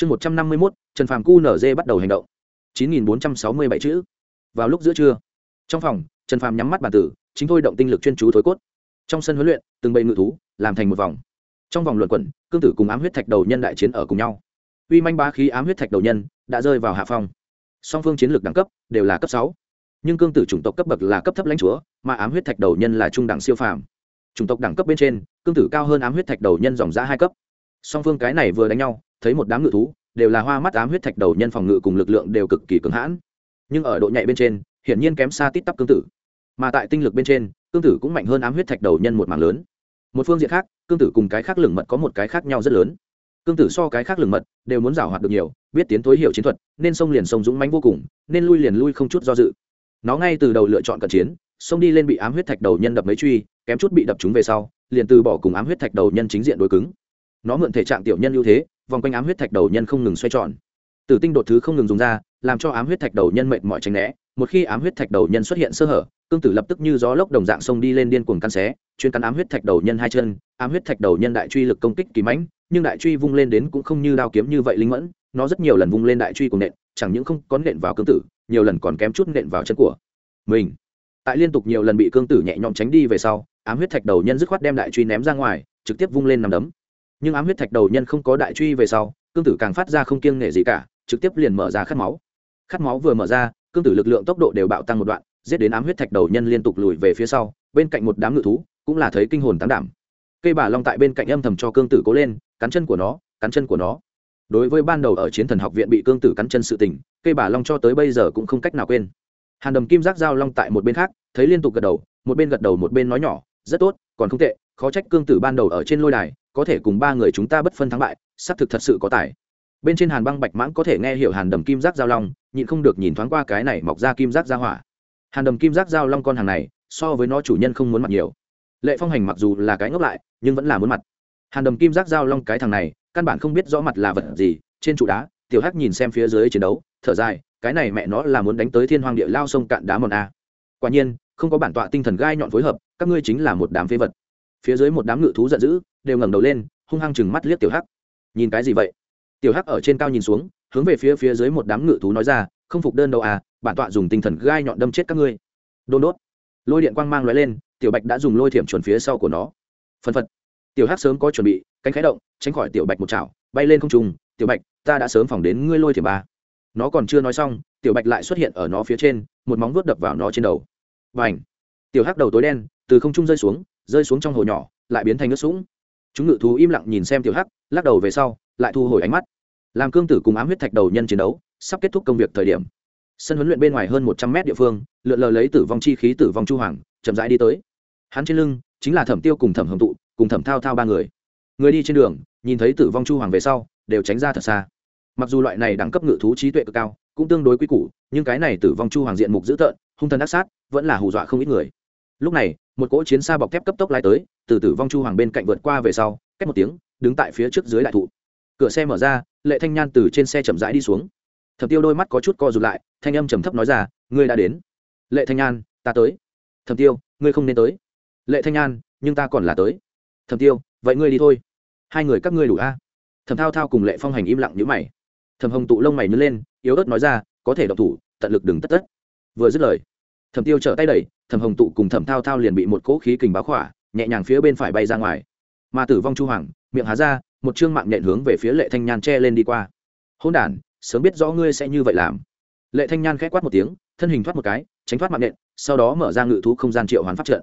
chương một trăm năm mươi mốt, trần phàm cu nở dê bắt đầu hành động. chín nghìn bốn trăm sáu mươi bảy chữ. Vào lúc giữa trưa. Trong phòng, trần phàm nhắm mắt bàn tử, chính thôi động tinh lực chuyên chú thối cốt. Trong sân huấn luyện, từng bầy ngự thú, làm thành một vòng. Trong vòng luận quẩn, cương tử cùng ám huyết thạch đầu nhân đại chiến ở cùng nhau. Uy manh ba khí ám huyết thạch đầu nhân đã rơi vào hạ phong. Song phương chiến lược đẳng cấp đều là cấp sáu. Nhưng cương tử chủng tộc cấp bậc là cấp thấp lãnh chúa, mà ám huyết thạch đầu nhân là trung đẳng siêu phàm. Chủng tộc đẳng cấp bên trên, cương tử cao hơn ám huyết thạch đầu nhân dòng giã hai cấp. Song phương cái này vừa đánh nhau thấy một đám ngự thú, đều là hoa mắt ám huyết thạch đầu nhân phòng ngự cùng lực lượng đều cực kỳ cứng hãn. Nhưng ở độ nhạy bên trên, hiển nhiên kém xa tít tắp cương tử. Mà tại tinh lực bên trên, cương tử cũng mạnh hơn ám huyết thạch đầu nhân một mảng lớn. Một phương diện khác, cương tử cùng cái khác lửng mật có một cái khác nhau rất lớn. Cương tử so cái khác lửng mật, đều muốn giảo hoạt được nhiều, biết tiến tối hiểu chiến thuật, nên sông liền sông dũng mãnh vô cùng, nên lui liền lui không chút do dự. Nó ngay từ đầu lựa chọn cận chiến xông đi lên bị ám huyết thạch đầu nhân đập mấy truy, kém chút bị đập chúng về sau, liền từ bỏ cùng ám huyết thạch đầu nhân chính diện đối cứng. Nó mượn thể trạng tiểu nhân ưu thế vòng quanh ám huyết thạch đầu nhân không ngừng xoay tròn. Tử tinh đột thứ không ngừng dùng ra, làm cho ám huyết thạch đầu nhân mệt mỏi tránh né. Một khi ám huyết thạch đầu nhân xuất hiện sơ hở, cương tử lập tức như gió lốc đồng dạng xông đi lên điên cuồng căn xé, chuyên cắn ám huyết thạch đầu nhân hai chân. Ám huyết thạch đầu nhân đại truy lực công kích kỳ mãnh, nhưng đại truy vung lên đến cũng không như đao kiếm như vậy linh mẫn. Nó rất nhiều lần vung lên đại truy cùng nện, chẳng những không có nện vào cương tử, nhiều lần còn kém chút nện vào chân của mình. Tại liên tục nhiều lần bị cương tử nhẹ nhõm tránh đi về sau, ám huyết thạch đầu nhân dứt khoát đem đại truy ném ra ngoài, trực tiếp vung lên nằm đấm nhưng ám huyết thạch đầu nhân không có đại truy về sau, cương tử càng phát ra không kiêng nghệ gì cả, trực tiếp liền mở ra khát máu. Khát máu vừa mở ra, cương tử lực lượng tốc độ đều bạo tăng một đoạn, giết đến ám huyết thạch đầu nhân liên tục lùi về phía sau, bên cạnh một đám ngự thú cũng là thấy kinh hồn tán đảm. Cây bà long tại bên cạnh âm thầm cho cương tử cố lên, cắn chân của nó, cắn chân của nó. Đối với ban đầu ở chiến thần học viện bị cương tử cắn chân sự tình cây bà long cho tới bây giờ cũng không cách nào quên. Hàn đầm kim giác giao long tại một bên khác, thấy liên tục gật đầu, một bên gật đầu một bên nói nhỏ, rất tốt, còn không tệ, khó trách cương tử ban đầu ở trên lôi đài có thể cùng ba người chúng ta bất phân thắng bại, xác thực thật sự có tài. Bên trên hàn băng bạch mãng có thể nghe hiểu hàn đầm kim giác giao long, nhịn không được nhìn thoáng qua cái này mọc ra kim giác ra hỏa. Hàn đầm kim giác giao long con hàng này, so với nó chủ nhân không muốn mặt nhiều. Lệ phong hành mặc dù là cái ngốc lại, nhưng vẫn là muốn mặt. Hàn đầm kim giác giao long cái thằng này, căn bản không biết rõ mặt là vật gì, trên trụ đá, tiểu hắc nhìn xem phía dưới chiến đấu, thở dài, cái này mẹ nó là muốn đánh tới thiên hoàng địa lao sông cạn đá mòn a. Quả nhiên, không có bản tọa tinh thần gai nhọn phối hợp, các ngươi chính là một đám phế vật phía dưới một đám ngự thú giận dữ, đều ngẩng đầu lên, hung hăng chừng mắt liếc tiểu hắc. Nhìn cái gì vậy? Tiểu hắc ở trên cao nhìn xuống, hướng về phía phía dưới một đám ngự thú nói ra, không phục đơn đâu à bản tọa dùng tinh thần gai nhọn đâm chết các ngươi. Đôn đốt. Lôi điện quang mang lóe lên, tiểu bạch đã dùng lôi thiểm chuẩn phía sau của nó. Phân phật. Tiểu hắc sớm có chuẩn bị, cánh khái động, tránh khỏi tiểu bạch một chảo, bay lên không trùng tiểu bạch, ta đã sớm phỏng đến ngươi lôi thiểm ba. Nó còn chưa nói xong, tiểu bạch lại xuất hiện ở nó phía trên, một móng vuốt đập vào nó trên đầu. Và ảnh tiểu hắc đầu tối đen, từ không trung rơi xuống rơi xuống trong hồ nhỏ, lại biến thành nước sũng. Chúng ngự thú im lặng nhìn xem tiểu hắc, lắc đầu về sau, lại thu hồi ánh mắt. Làm cương tử cùng ám huyết thạch đầu nhân chiến đấu, sắp kết thúc công việc thời điểm. Sân huấn luyện bên ngoài hơn một trăm mét địa phương, lượn lờ lấy tử vong chi khí tử vong chu hoàng, chậm rãi đi tới. Hắn trên lưng, chính là thẩm tiêu cùng thẩm hồng tụ, cùng thẩm thao thao ba người. Người đi trên đường, nhìn thấy tử vong chu hoàng về sau, đều tránh ra thật xa. Mặc dù loại này đẳng cấp ngự thú trí tuệ cực cao, cũng tương đối quy củ, nhưng cái này tử vong chu hoàng diện mục dữ tợn, hung thần ác sát, vẫn là hù dọa không ít người lúc này, một cỗ chiến xa bọc thép cấp tốc lái tới, từ tử vong chu hoàng bên cạnh vượt qua về sau cách một tiếng, đứng tại phía trước dưới đại thụ. Cửa xe mở ra, lệ thanh nhan từ trên xe chậm rãi đi xuống. Thập tiêu đôi mắt có chút co rụt lại, thanh âm trầm thấp nói ra, ngươi đã đến. Lệ thanh nhan, ta tới. Thập tiêu, ngươi không nên tới. Lệ thanh nhan, nhưng ta còn là tới. Thập tiêu, vậy ngươi đi thôi. Hai người các ngươi đủ a? Thầm thao thao cùng lệ phong hành im lặng nhữ mày. Thầm hồng tụ lông mày nhớ lên, yếu ớt nói ra, có thể độc thủ, tận lực đừng tất tất. Vừa dứt lời thầm tiêu trở tay đẩy Thẩm hồng tụ cùng Thẩm thao thao liền bị một cỗ khí kình báo khỏa nhẹ nhàng phía bên phải bay ra ngoài. Mà tử vong chu hoàng miệng há ra một chương mạng nhện hướng về phía lệ thanh nhan che lên đi qua. Hôn đ sớm biết rõ ngươi sẽ như vậy làm. Lệ thanh nhan k h ẽ quát một tiếng thân hình thoát một cái tránh thoát mạng nhện sau đó mở ra ngự thú không gian triệu hoán pháp trận.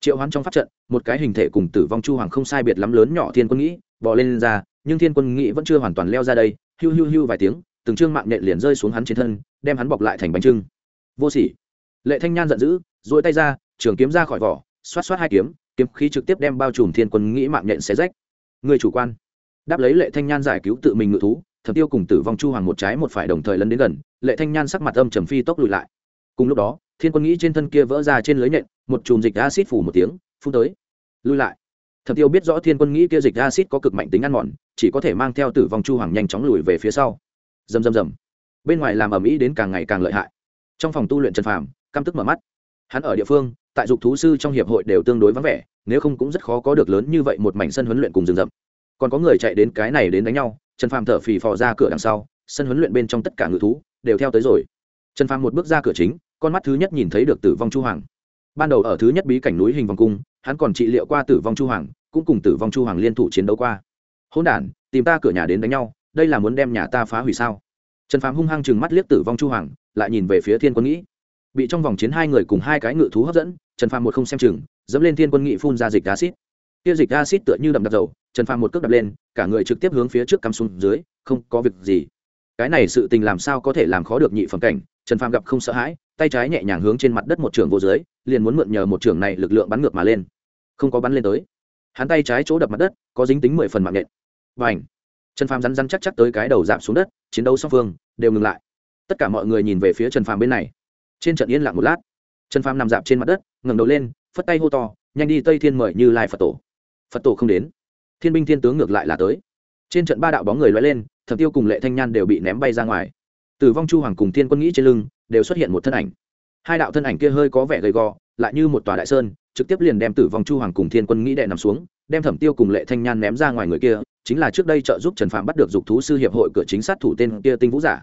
Triệu hoán trong pháp trận một cái hình thể cùng tử vong chu hoàng không sai biệt lắm lớn nhỏ thiên quân nghĩ bò lên, lên ra nhưng thiên quân nghĩ vẫn chưa hoàn toàn leo ra đây hiu hiu hiu vài tiếng từng chương mạng nhện liền rơi xuống hắn trên thân đem hắn bọc lại thành bánh trưng. Vô sỉ. Lệ thanh nhan giận dữ dội tay ra, trường kiếm ra khỏi vỏ, xoát xoát hai kiếm kiếm khí trực tiếp đem bao trùm thiên quân nghĩ mạng nhện xé rách. Người chủ quan. Đáp lấy lệ thanh nhan giải cứu tự mình ngự thú, thẩm tiêu cùng tử vong chu hoàng một trái một phải đồng thời lấn đến gần, lệ thanh nhan sắc mặt âm trầm phi tốc lùi lại. Cùng lúc đó, thiên quân nghĩ trên thân kia vỡ ra trên lưới nhện, một chùm dịch acid phủ một tiếng, phun tới. Lùi lại. Thẩm tiêu biết rõ thiên quân nghĩ kia dịch acid có cực mạnh tính ăn mòn, chỉ có thể mang theo tử vong chu hoàng nhanh chóng lùi về phía sau. Rầm rầm rầm. Bên ngoài làm ầm ĩ đến càng ngày càng lợi hại. Trong phòng tu luyện trần phàm, căm tức mở mắt hắn ở địa phương, tại dục thú sư trong hiệp hội đều tương đối vắng vẻ, nếu không cũng rất khó có được lớn như vậy một mảnh sân huấn luyện cùng rừng rậm. Còn có người chạy đến cái này đến đánh nhau, trần phàm thở phì phò ra cửa đằng sau, sân huấn luyện bên trong tất cả ngự thú đều theo tới rồi. Trần phàm một bước ra cửa chính, con mắt thứ nhất nhìn thấy được tử vong chu hoàng. Ban đầu ở thứ nhất bí cảnh núi hình vòng cung, hắn còn trị liệu qua tử vong chu hoàng, cũng cùng tử vong chu hoàng liên thủ chiến đấu qua. Hôn đản, tìm ta cửa nhà đến đánh nhau, đây là muốn đem nhà ta phá hủy sao? Trần phàm hung hăng chừng mắt liếc tử vong chu hoàng, lại nhìn về phía thiên quân nghĩ bị trong vòng chiến hai người cùng hai cái ngự thú hấp dẫn, trần phàm một không xem chừng, dẫm lên thiên quân nghị phun ra dịch acid kia dịch acid tựa như đậm đặc dầu, trần phàm một cước đập lên, cả người trực tiếp hướng phía trước cắm xuống dưới, không có việc gì. Cái này sự tình làm sao có thể làm khó được nhị phẩm cảnh, trần phàm gặp không sợ hãi, tay trái nhẹ nhàng hướng trên mặt đất một trường vô dưới, liền muốn mượn nhờ một trường này lực lượng bắn ngược mà lên. Không có bắn lên tới. Hắn tay trái chỗ đập mặt đất, có dính tính mười phần mạng nhện. Và ảnh trần phàm rắn rắn chắc chắc tới cái đầu giảm xuống đất, chiến đấu song phương đều ngừng lại. Tất cả mọi người nhìn về phía trần phàm bên này trên trận yên lặng một lát, trần phàm nằm dạp trên mặt đất, ngẩng đầu lên, phất tay hô to, nhanh đi, tây thiên mời như lai phật tổ. Phật tổ không đến. Thiên binh thiên tướng ngược lại là tới. Trên trận ba đạo bóng người loay lên, thẩm tiêu cùng lệ thanh nhan đều bị ném bay ra ngoài. Tử vong chu hoàng cùng thiên quân nghĩ trên lưng đều xuất hiện một thân ảnh. Hai đạo thân ảnh kia hơi có vẻ gầy gò, lại như một tòa đại sơn, trực tiếp liền đem tử vong chu hoàng cùng thiên quân nghĩ đệ nằm xuống, đem thẩm tiêu cùng lệ thanh nhan ném ra ngoài người kia, chính là trước đây trợ giúp trần phạm bắt được dục thú sư hiệp hội cửa chính sát thủ tên kia tinh vũ giả.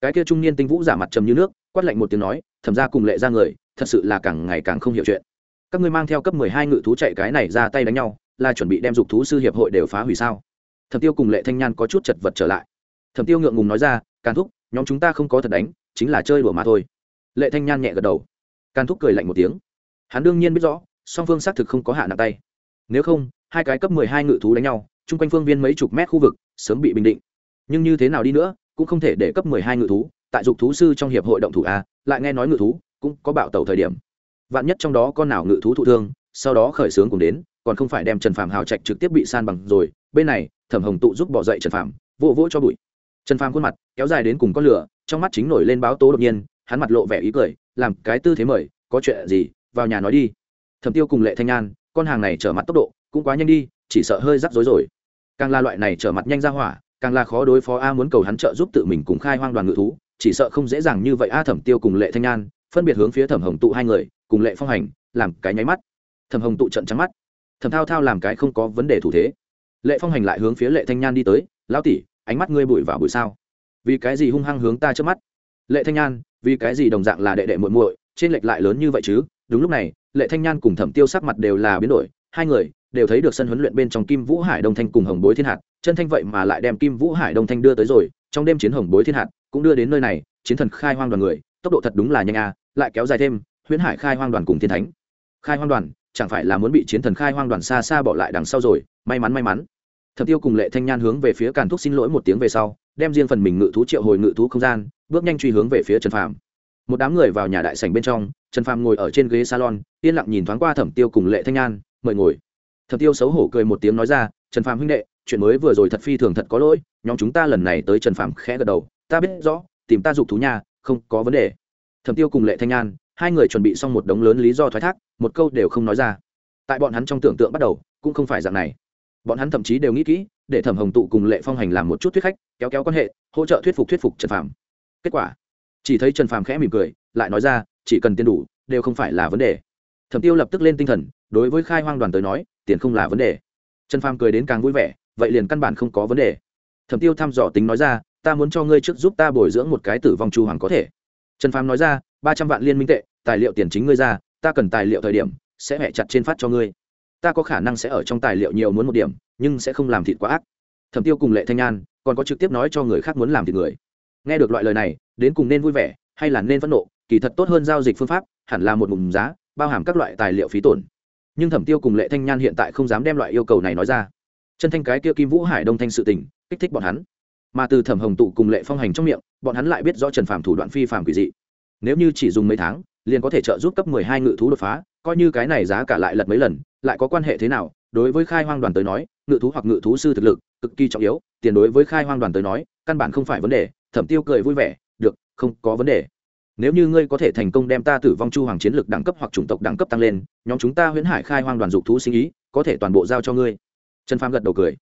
Cái kia trung niên tinh vũ giả mặt trầm như nước quát lạnh một tiếng nói, thẩm ra cùng lệ ra người, thật sự là càng ngày càng không hiểu chuyện. Các ngươi mang theo cấp mười hai ngự thú chạy cái này ra tay đánh nhau, là chuẩn bị đem dục thú sư hiệp hội đều phá hủy sao? Thẩm tiêu cùng lệ thanh nhan có chút chật vật trở lại. Thẩm tiêu ngượng ngùng nói ra, càn thúc, nhóm chúng ta không có thật đánh, chính là chơi đùa mà thôi. Lệ thanh nhan nhẹ gật đầu. Càn thúc cười lạnh một tiếng. Hắn đương nhiên biết rõ, song phương xác thực không có hạ nặng tay. Nếu không, hai cái cấp mười hai ngự thú đánh nhau, chung quanh phương viên mấy chục mét khu vực, sớm bị bình định. Nhưng như thế nào đi nữa, cũng không thể để cấp mười hai ngự thú tại dục thú sư trong hiệp hội động thủ a, lại nghe nói ngự thú cũng có bạo tẩu thời điểm. Vạn nhất trong đó con nào ngự thú thụ thương, sau đó khởi xướng cùng đến, còn không phải đem trần phạm hào trạch trực tiếp bị san bằng rồi, bên này, thẩm hồng tụ giúp bỏ dậy trần phạm vỗ vỗ cho bụi. Trần phạm khuôn mặt kéo dài đến cùng con lửa, trong mắt chính nổi lên báo tố đột nhiên, hắn mặt lộ vẻ ý cười, làm cái tư thế mời, có chuyện gì, vào nhà nói đi. Thẩm tiêu cùng lệ thanh an, con hàng này trở mặt tốc độ cũng quá nhanh đi, chỉ sợ hơi rắc rối rồi. Càng là loại này trở mặt nhanh ra hỏa, càng là khó đối phó a muốn cầu hắn trợ giúp tự mình cùng khai hoang đoàn ngự thú chỉ sợ không dễ dàng như vậy. A thẩm tiêu cùng lệ thanh nhan phân biệt hướng phía thẩm hồng tụ hai người, cùng lệ phong hành làm cái nháy mắt. Thẩm hồng tụ trận trắng mắt. Thẩm thao thao làm cái không có vấn đề thủ thế. Lệ phong hành lại hướng phía lệ thanh nhan đi tới. Lão tỷ, ánh mắt ngươi bụi vào bụi sao? Vì cái gì hung hăng hướng ta trước mắt? Lệ thanh nhan vì cái gì đồng dạng là đệ đệ muội muội, trên lệch lại lớn như vậy chứ? Đúng lúc này, lệ thanh nhan cùng thẩm tiêu sắc mặt đều là biến đổi. Hai người đều thấy được sân huấn luyện bên trong kim vũ hải đông thanh cùng hồng bối thiên hạt. Chân thanh vậy mà lại đem kim vũ hải đông thanh đưa tới rồi trong đêm chiến hồng bối thiên hạt cũng đưa đến nơi này, chiến thần khai hoang đoàn người, tốc độ thật đúng là nhanh a, lại kéo dài thêm, huyễn hải khai hoang đoàn cùng thiên thánh. Khai hoang đoàn, chẳng phải là muốn bị chiến thần khai hoang đoàn xa xa bỏ lại đằng sau rồi, may mắn may mắn. Thập tiêu cùng lệ thanh nhan hướng về phía càn thúc xin lỗi một tiếng về sau, đem riêng phần mình ngự thú triệu hồi ngự thú không gian, bước nhanh truy hướng về phía trần phàm. Một đám người vào nhà đại sảnh bên trong, trần phàm ngồi ở trên ghế salon, yên lặng nhìn thoáng qua thẩm tiêu cùng lệ thanh nhan, mời ngồi. Thẩm tiêu xấu hổ cười một tiếng nói ra, trần phàm huynh đệ, chuyện mới vừa rồi thật phi thường thật có lỗi nhóm chúng ta lần này tới trần phàm khẽ gật đầu ta biết rõ tìm ta dục thú nhà không có vấn đề. Thẩm tiêu cùng lệ thanh an, hai người chuẩn bị xong một đống lớn lý do thoái thác một câu đều không nói ra. Tại bọn hắn trong tưởng tượng bắt đầu cũng không phải dạng này. Bọn hắn thậm chí đều nghĩ kỹ để thẩm hồng tụ cùng lệ phong hành làm một chút thuyết khách kéo kéo quan hệ hỗ trợ thuyết phục thuyết phục trần phàm. Kết quả chỉ thấy trần phàm khẽ mỉm cười lại nói ra chỉ cần tiền đủ đều không phải là vấn đề. Thẩm tiêu lập tức lên tinh thần đối với khai hoang đoàn tới nói tiền không là vấn đề. Trần phàm cười đến càng vui vẻ vậy liền căn bản không có vấn đề thẩm tiêu thăm dò tính nói ra, ta muốn cho ngươi trước giúp ta bồi dưỡng một cái tử vong chu hoàng có thể. Trần phàm nói ra, ba trăm vạn liên minh tệ, tài liệu tiền chính ngươi ra, ta cần tài liệu thời điểm, sẽ hẹ chặt trên phát cho ngươi. Ta có khả năng sẽ ở trong tài liệu nhiều muốn một điểm, nhưng sẽ không làm thịt quá ác. Thẩm tiêu cùng lệ thanh nhan còn có trực tiếp nói cho người khác muốn làm thịt người. Nghe được loại lời này, đến cùng nên vui vẻ, hay là nên phẫn nộ, kỳ thật tốt hơn giao dịch phương pháp, hẳn là một mùng giá, bao hàm các loại tài liệu phí tổn. Nhưng thẩm tiêu cùng lệ thanh nhan hiện tại không dám đem loại yêu cầu này nói ra chân thanh cái kia kim vũ hải đông thanh sự tình, kích thích bọn hắn. Mà từ thẩm hồng tụ cùng lệ phong hành trong miệng, bọn hắn lại biết rõ trần phàm thủ đoạn phi phàm quỷ dị. Nếu như chỉ dùng mấy tháng, liền có thể trợ giúp cấp mười hai ngự thú đột phá, coi như cái này giá cả lại lật mấy lần, lại có quan hệ thế nào, đối với khai hoang đoàn tới nói, ngự thú hoặc ngự thú sư thực lực, cực kỳ trọng yếu, tiền đối với khai hoang đoàn tới nói, căn bản không phải vấn đề, thẩm tiêu cười vui vẻ, được, không có vấn đề. Nếu như ngươi có thể thành công đem ta tử vong chu hoàng chiến lực đẳng cấp hoặc chủng tộc đẳng cấp tăng lên, nhóm chúng ta huyễn hải khai hoang đoàn dục thú sinh ý, có thể toàn bộ giao cho ngươi trần phàm gật đầu cười.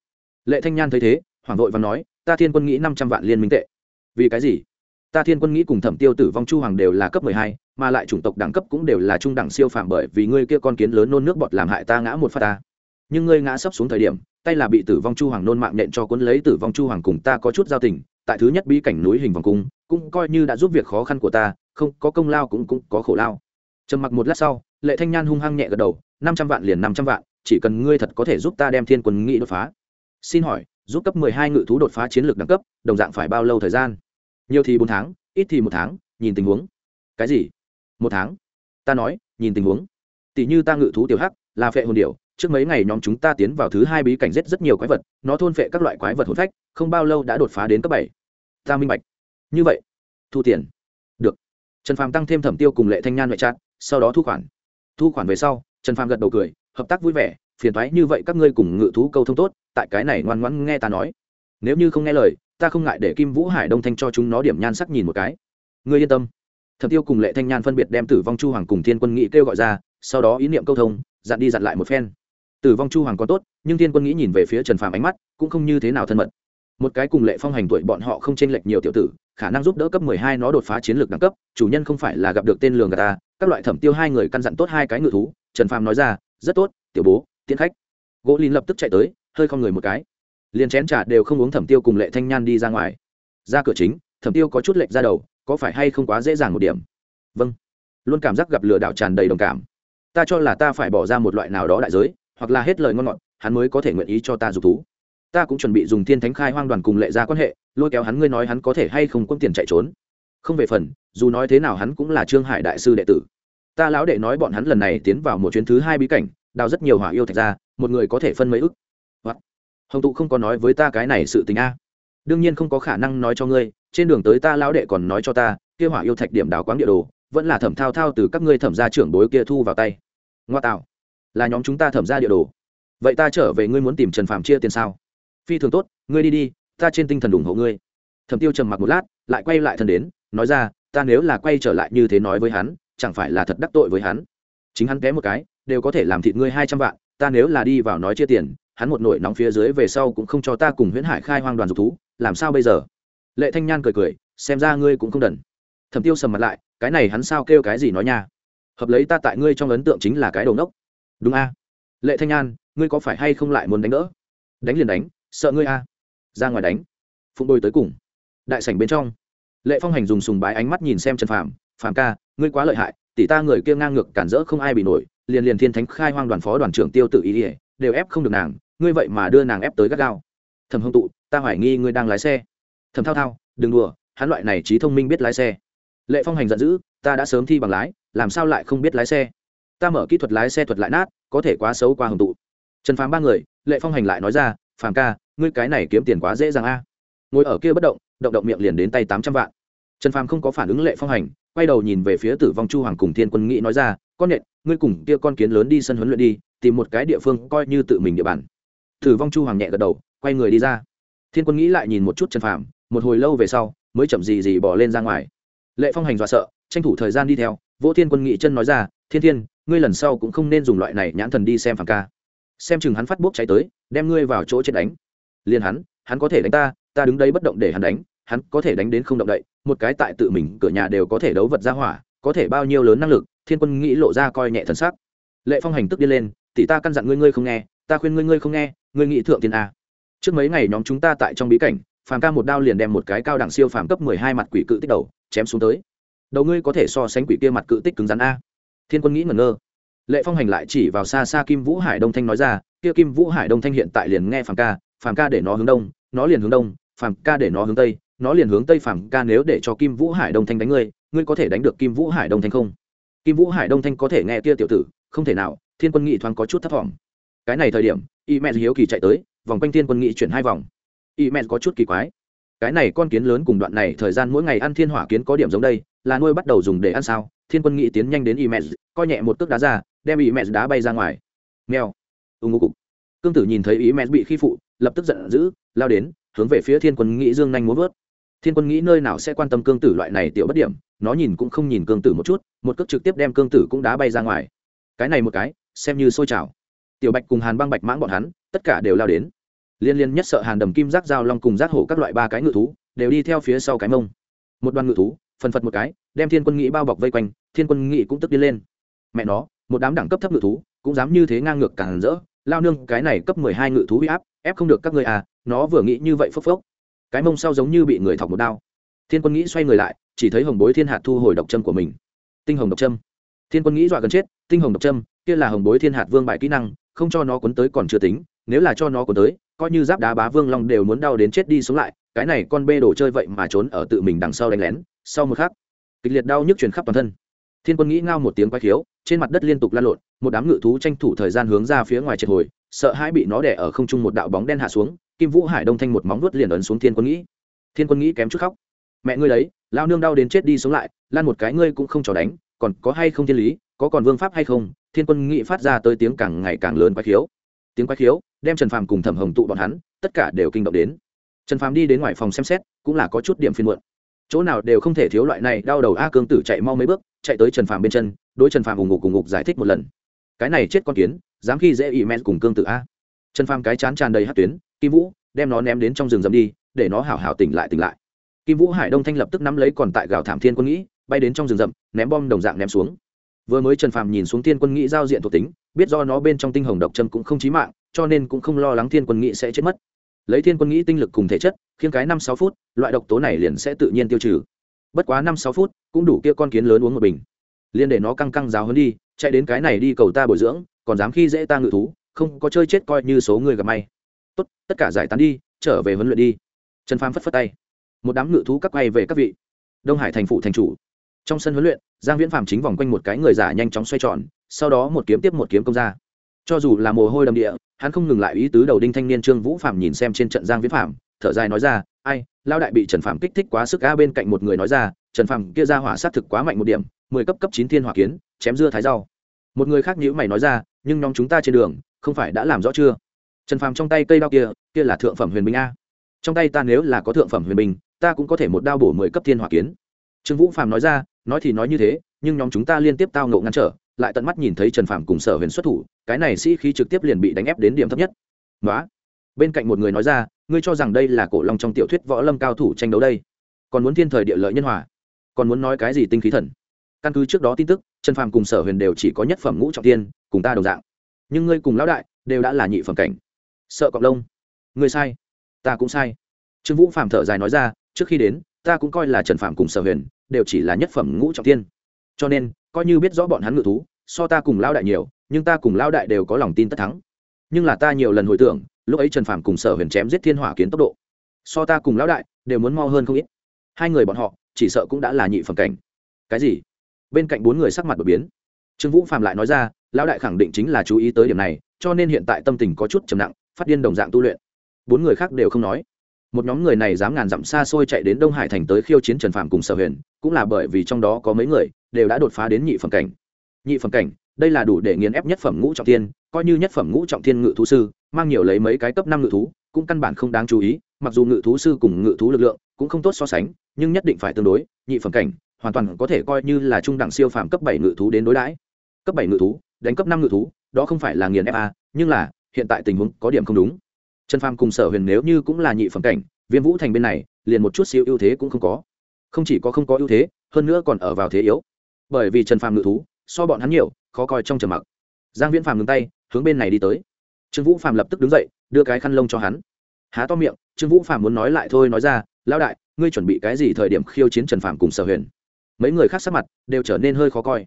Lệ thanh nhan thấy thế hoàng vội và nói, ta thiên quân nghĩ năm trăm vạn liên minh tệ. Vì cái gì? Ta thiên quân nghĩ cùng thẩm tiêu tử vong chu hoàng đều là cấp mười hai, mà lại chủng tộc đẳng cấp cũng đều là trung đẳng siêu phạm bởi vì ngươi kia con kiến lớn nôn nước bọt làm hại ta ngã một phát ta. Nhưng ngươi ngã sấp xuống thời điểm, tay là bị tử vong chu hoàng nôn mạng nện cho cuốn lấy tử vong chu hoàng cùng ta có chút giao tình, tại thứ nhất bí cảnh núi hình vòng cung, cũng coi như đã giúp việc khó khăn của ta, không có công lao cũng cũng có khổ lao. Trầm mặc một lát sau, lệ thanh nhan hung hăng nhẹ gật đầu năm trăm vạn liền năm trăm vạn, chỉ cần ngươi thật có thể giúp ta đem thiên quân nghị đột phá. Xin hỏi, giúp cấp mười hai ngự thú đột phá chiến lược đẳng cấp, đồng dạng phải bao lâu thời gian? Nhiều thì bốn tháng, ít thì một tháng, nhìn tình huống. Cái gì? Một tháng? Ta nói, nhìn tình huống. Tỷ như ta ngự thú tiểu hắc, là phệ hồn điểu, trước mấy ngày nhóm chúng ta tiến vào thứ hai bí cảnh rất rất nhiều quái vật, nó thôn phệ các loại quái vật hồn phách, không bao lâu đã đột phá đến cấp bảy. Ta minh bạch. Như vậy, thu tiền. Được. Trần phàm tăng thêm thẩm tiêu cùng lệ thanh nhan ngoại trạng sau đó thu khoản. Thu khoản về sau trần phàm gật đầu cười, hợp tác vui vẻ, phiền thoái như vậy các ngươi cùng ngự thú câu thông tốt, tại cái này ngoan ngoãn nghe ta nói. Nếu như không nghe lời, ta không ngại để kim vũ hải đông thanh cho chúng nó điểm nhan sắc nhìn một cái. Ngươi yên tâm. Thẩm tiêu cùng lệ thanh nhan phân biệt đem tử vong chu hoàng cùng thiên quân nghị kêu gọi ra, sau đó ý niệm câu thông, dặn đi dặn lại một phen. Tử vong chu hoàng có tốt, nhưng thiên quân nghĩ nhìn về phía trần phàm ánh mắt, cũng không như thế nào thân mật. Một cái cùng lệ phong hành tuổi bọn họ không chênh lệch nhiều tiểu tử, khả năng giúp đỡ cấp mười hai nó đột phá chiến lược đẳng cấp, chủ nhân không phải là gặp được tên lường gà ta, các loại thẩm tiêu hai người căn dặn tốt hai cái ngự thú trần phàm nói ra, rất tốt, tiểu bố tiến khách. Gỗ lìn lập tức chạy tới, hơi không người một cái. Liền chén trà đều không uống thẩm tiêu cùng lệ thanh nhan đi ra ngoài. Ra cửa chính, thẩm tiêu có chút lệch ra đầu, có phải hay không quá dễ dàng một điểm? Vâng. Luôn cảm giác gặp lừa đảo tràn đầy đồng cảm. Ta cho là ta phải bỏ ra một loại nào đó đại giới, hoặc là hết lời ngon ngọt, hắn mới có thể nguyện ý cho ta dục thú. Ta cũng chuẩn bị dùng thiên thánh khai hoang đoàn cùng lệ ra quan hệ, lôi kéo hắn, ngươi nói hắn có thể hay không quân tiền chạy trốn. Không về phần, dù nói thế nào hắn cũng là trương hải đại sư đệ tử ta lão đệ nói bọn hắn lần này tiến vào một chuyến thứ hai bí cảnh, đào rất nhiều hỏa yêu thạch ra, một người có thể phân mấy ức. What? hồng tụ không có nói với ta cái này sự tình a. Đương nhiên không có khả năng nói cho ngươi, trên đường tới ta lão đệ còn nói cho ta, kia hỏa yêu thạch điểm đào quáng địa đồ, vẫn là thẩm thao thao từ các ngươi thẩm gia trưởng bối kia thu vào tay. Ngoa tạo, là nhóm chúng ta thẩm gia địa đồ. Vậy ta trở về ngươi muốn tìm trần phạm chia tiền sao? Phi thường tốt, ngươi đi đi, ta trên tinh thần ủng hộ ngươi. Thẩm tiêu trầm mặc một lát, lại quay lại thân đến, nói ra, ta nếu là quay trở lại như thế nói với hắn chẳng phải là thật đắc tội với hắn. Chính hắn té một cái, đều có thể làm thịt ngươi hai trăm vạn, ta nếu là đi vào nói chia tiền, hắn một nội nóng phía dưới về sau cũng không cho ta cùng huyễn hải khai hoang đoàn dục thú, làm sao bây giờ? Lệ thanh nhan cười cười, xem ra ngươi cũng không đần. Thẩm tiêu sầm mặt lại, cái này hắn sao kêu cái gì nói nha? Hợp lấy ta tại ngươi trong ấn tượng chính là cái đầu nốc đúng a. Lệ thanh nhan, ngươi có phải hay không lại muốn đánh đỡ? Đánh liền đánh, sợ ngươi a. Ra ngoài đánh. Phụng đôi tới cùng. Đại sảnh bên trong. Lệ phong hành dùng sùng bái ánh mắt nhìn xem trần phàm phàm ca ngươi quá lợi hại, tỷ ta người kia ngang ngược cản rỡ không ai bị nổi, liền liền thiên thánh khai hoang đoàn phó đoàn trưởng tiêu tự ý ỉa đều ép không được nàng, ngươi vậy mà đưa nàng ép tới gắt gao. Thầm hông tụ, ta hoài nghi ngươi đang lái xe. Thầm thao thao, đừng đùa, hắn loại này trí thông minh biết lái xe. Lệ phong hành giận dữ, ta đã sớm thi bằng lái, làm sao lại không biết lái xe? Ta mở kỹ thuật lái xe thuật lại nát, có thể quá xấu qua hồng tụ. Trần phám ba người, lệ phong hành lại nói ra, phàm ca, ngươi cái này kiếm tiền quá dễ dàng a. Ngồi ở kia bất động động động miệng liền đến tay tám trăm vạn. Trần phàm không có phản ứng lệ phong hành quay đầu nhìn về phía tử vong chu hoàng cùng thiên quân nghĩ nói ra, con nện ngươi cùng kia con kiến lớn đi sân huấn luyện đi, tìm một cái địa phương coi như tự mình địa bàn. Tử vong chu hoàng nhẹ gật đầu, quay người đi ra. Thiên quân nghĩ lại nhìn một chút trần phàm, một hồi lâu về sau, mới chậm gì gì bỏ lên ra ngoài. Lệ phong hành dọa sợ, tranh thủ thời gian đi theo, vỗ thiên quân nghị chân nói ra, thiên thiên, ngươi lần sau cũng không nên dùng loại này nhãn thần đi xem phàm ca. Xem chừng hắn phát bốc cháy tới, đem ngươi vào chỗ chết đánh. Liền hắn hắn có thể đánh ta ta đứng đây bất động để hắn đánh hắn có thể đánh đến không động đậy, một cái tại tự mình cửa nhà đều có thể đấu vật ra hỏa, có thể bao nhiêu lớn năng lực, thiên quân nghĩ lộ ra coi nhẹ thần sắc. Lệ phong hành tức đi lên, tỷ ta căn dặn ngươi ngươi không nghe, ta khuyên ngươi ngươi không nghe, ngươi nghĩ thượng tiên a. Trước mấy ngày nhóm chúng ta tại trong bí cảnh, phàm ca một đao liền đem một cái cao đẳng siêu phàm cấp mười hai mặt quỷ cự tích đầu chém xuống tới. Đầu ngươi có thể so sánh quỷ kia mặt cự tích cứng rắn a. Thiên quân nghĩ ngẩn ngơ. Lệ phong hành lại chỉ vào xa xa kim vũ hải đông thanh nói ra, kia kim vũ hải đông thanh hiện tại liền nghe phàm ca phàm ca để nó hướng đông, nó liền hướng đông, phàm ca để nó hướng tây nó liền hướng tây phàm ca nếu để cho kim vũ hải đông thanh đánh ngươi ngươi có thể đánh được kim vũ hải đông thanh không? Kim vũ hải đông thanh có thể nghe kia tiểu tử, không thể nào, thiên quân nghị thoáng có chút thất vọng cái này thời điểm y mẹ hiếu kỳ chạy tới, vòng quanh thiên quân nghị chuyển hai vòng. Y mẹ có chút kỳ quái. Cái này con kiến lớn cùng đoạn này thời gian mỗi ngày ăn thiên hỏa kiến có điểm giống đây, là nuôi bắt đầu dùng để ăn sao? Thiên quân nghị tiến nhanh đến y mẹ coi nhẹ một cước đá ra, đem y mẹ đá bay ra ngoài. Nghèo ưng ngô cục. Cương tử nhìn thấy y mẹ bị khi phụ, lập tức giận dữ, lao đến, hướng về phía thiên quân nghị dương nhanh muốn vớt thiên quân nghĩ nơi nào sẽ quan tâm cương tử loại này tiểu bất điểm, nó nhìn cũng không nhìn cương tử một chút, một cước trực tiếp đem cương tử cũng đá bay ra ngoài. Cái này một cái, xem như sôi trào. Tiểu bạch cùng hàn băng bạch mãng bọn hắn, tất cả đều lao đến. Liên liên nhất sợ hàn đầm kim giác dao long cùng giác hổ các loại ba cái ngự thú, đều đi theo phía sau cái mông. Một đoàn ngự thú phần phật một cái, đem thiên quân nghĩ bao bọc vây quanh, thiên quân nghĩ cũng tức đi lên. Mẹ nó, một đám đẳng cấp thấp ngự thú, cũng dám như thế ngang ngược càng rỡ, lao nương, cái này cấp mười hai ngự thú huy áp, ép không được các ngươi à nó vừa nghĩ như vậy phốc phốc cái mông sau giống như bị người thọc một đao. Thiên quân nghĩ xoay người lại, chỉ thấy hồng bối thiên hạt thu hồi độc châm của mình. Tinh hồng độc châm. Thiên quân nghĩ dọa gần chết, tinh hồng độc châm, kia là hồng bối thiên hạt vương bại kỹ năng, không cho nó cuốn tới còn chưa tính, nếu là cho nó cuốn tới, coi như giáp đá bá vương long đều muốn đau đến chết đi sống lại, cái này con bê đồ chơi vậy mà trốn ở tự mình đằng sau đánh lén, sau một khắc, kịch liệt đau nhức truyền khắp toàn thân. Thiên quân nghĩ ngao một tiếng quay khiếu, trên mặt đất liên tục lan lộn, một đám ngự thú tranh thủ thời gian hướng ra phía ngoài triệt hồi, sợ hãi bị nó đẻ ở không trung một đạo bóng đen hạ xuống kim vũ hải đông thanh một móng vuốt liền ấn xuống thiên quân nghĩ. Thiên quân nghĩ kém chút khóc. Mẹ ngươi đấy lao nương đau đến chết đi sống lại, lan một cái ngươi cũng không trò đánh, còn có hay không thiên lý, có còn vương pháp hay không? Thiên quân nghĩ phát ra tới tiếng càng ngày càng lớn quái khiếu. Tiếng quái khiếu đem trần phàm cùng thẩm hồng tụ bọn hắn, tất cả đều kinh động đến. Trần phàm đi đến ngoài phòng xem xét, cũng là có chút điểm phiên muộn. Chỗ nào đều không thể thiếu loại này đau đầu a cương tử chạy mau mấy bước, chạy tới trần phàm bên chân, đối trần phàm ủng ngục cùng ngục giải thích một lần. Cái này chết con kiến, dám khi dễ ỉ men cùng cương tử a. Trần phàm cái chán tràn đầy hát tuyến kim vũ, đem nó ném đến trong rừng rậm đi, để nó hảo hảo tỉnh lại tỉnh lại. Kim vũ hải đông thanh lập tức nắm lấy còn tại gào thảm thiên quân nghĩ, bay đến trong rừng rậm, ném bom đồng dạng ném xuống. Vừa mới trần phàm nhìn xuống thiên quân nghĩ giao diện thuộc tính, biết do nó bên trong tinh hồng độc châm cũng không chí mạng, cho nên cũng không lo lắng thiên quân nghĩ sẽ chết mất. Lấy thiên quân nghĩ tinh lực cùng thể chất khiến cái năm sáu phút, loại độc tố này liền sẽ tự nhiên tiêu trừ. Bất quá năm sáu phút, cũng đủ kia con kiến lớn uống một bình. Liền để nó căng căng rào hơn đi, chạy đến cái này đi cầu ta bồi dưỡng, còn dám khi dễ ta ngự thú, không có chơi chết coi như số người gặp may tốt, tất cả giải tán đi, trở về huấn luyện đi. Trần phàm phất phất tay. Một đám ngự thú các quay về các vị. Đông hải thành phụ thành chủ. Trong sân huấn luyện, giang viễn phàm chính vòng quanh một cái người giả nhanh chóng xoay tròn, sau đó một kiếm tiếp một kiếm công ra. Cho dù là mồ hôi đầm địa, hắn không ngừng lại ý tứ đầu đinh thanh niên trương vũ phạm nhìn xem trên trận giang viễn phạm thở dài nói ra, ai lao đại bị trần phạm kích thích quá sức a. Bên cạnh một người nói ra, trần phạm kia ra hỏa sát thực quá mạnh một điểm, mười cấp cấp chín thiên hỏa kiến, chém dưa thái rau. Một người khác nhữ mày nói ra, nhưng nhóm chúng ta trên đường, không phải đã làm rõ chưa? Trần phàm trong tay cây đao kia kia là thượng phẩm huyền binh a. Trong tay ta nếu là có thượng phẩm huyền binh, ta cũng có thể một đao bổ mười cấp thiên hỏa kiến. Trương vũ phàm nói ra, nói thì nói như thế, nhưng nhóm chúng ta liên tiếp tao ngộ ngăn trở, lại tận mắt nhìn thấy trần phàm cùng sở huyền xuất thủ, cái này sĩ khí trực tiếp liền bị đánh ép đến điểm thấp nhất. Nói bên cạnh một người nói ra, ngươi cho rằng đây là cổ long trong tiểu thuyết võ lâm cao thủ tranh đấu đây? Còn muốn thiên thời địa lợi nhân hòa? Còn muốn nói cái gì tinh khí thần? Căn cứ trước đó tin tức, trần phàm cùng sở huyền đều chỉ có nhất phẩm ngũ trọng tiên, cùng ta đồng dạng. Nhưng ngươi cùng lão đại, đều đã là nhị phẩm cảnh sợ cọp lông. Người sai. Ta cũng sai. Trương vũ Phạm thở dài nói ra, trước khi đến, ta cũng coi là trần Phạm cùng sở huyền, đều chỉ là nhất phẩm ngũ trọng tiên. Cho nên, coi như biết rõ bọn hắn ngự thú, so ta cùng lao đại nhiều, nhưng ta cùng lao đại đều có lòng tin tất thắng. Nhưng là ta nhiều lần hồi tưởng, lúc ấy trần Phạm cùng sở huyền chém giết thiên hỏa kiến tốc độ. So ta cùng lão đại, đều muốn mo hơn không ít. Hai người bọn họ, chỉ sợ cũng đã là nhị phẩm cảnh. Cái gì? Bên cạnh bốn người sắc mặt đột biến. Trương vũ phạm lại nói ra, lão đại khẳng định chính là chú ý tới điểm này, cho nên hiện tại tâm tình có chút trầm nặng phát điên đồng dạng tu luyện. Bốn người khác đều không nói. Một nhóm người này dám ngàn dặm xa xôi chạy đến đông hải thành tới khiêu chiến trần phạm cùng sở huyền, cũng là bởi vì trong đó có mấy người đều đã đột phá đến nhị phẩm cảnh. Nhị phẩm cảnh, đây là đủ để nghiền ép nhất phẩm ngũ trọng thiên, coi như nhất phẩm ngũ trọng thiên ngự thú sư, mang nhiều lấy mấy cái cấp năm ngự thú, cũng căn bản không đáng chú ý, mặc dù ngự thú sư cùng ngự thú lực lượng cũng không tốt so sánh, nhưng nhất định phải tương đối, nhị phẩm cảnh hoàn toàn có thể coi như là trung đẳng siêu phàm cấp bảy ngự thú đến đối đãi. Cấp bảy ngự thú, đánh cấp năm ngự thú, đó không phải là nghiền ép a, nhưng là hiện tại tình huống có điểm không đúng. Trần phàm cùng sở huyền nếu như cũng là nhị phẩm cảnh, viêm vũ thành bên này, liền một chút siêu ưu thế cũng không có. Không chỉ có không có ưu thế, hơn nữa còn ở vào thế yếu. Bởi vì trần phàm ngự thú, so bọn hắn nhiều, khó coi trong trầm mặc. Giang viễn phàm ngừng tay, hướng bên này đi tới. Trương vũ phàm lập tức đứng dậy, đưa cái khăn lông cho hắn. Há to miệng, trương vũ phàm muốn nói lại thôi nói ra, lão đại, ngươi chuẩn bị cái gì thời điểm khiêu chiến trần phàm cùng sở huyền? Mấy người khác sắc mặt đều trở nên hơi khó coi.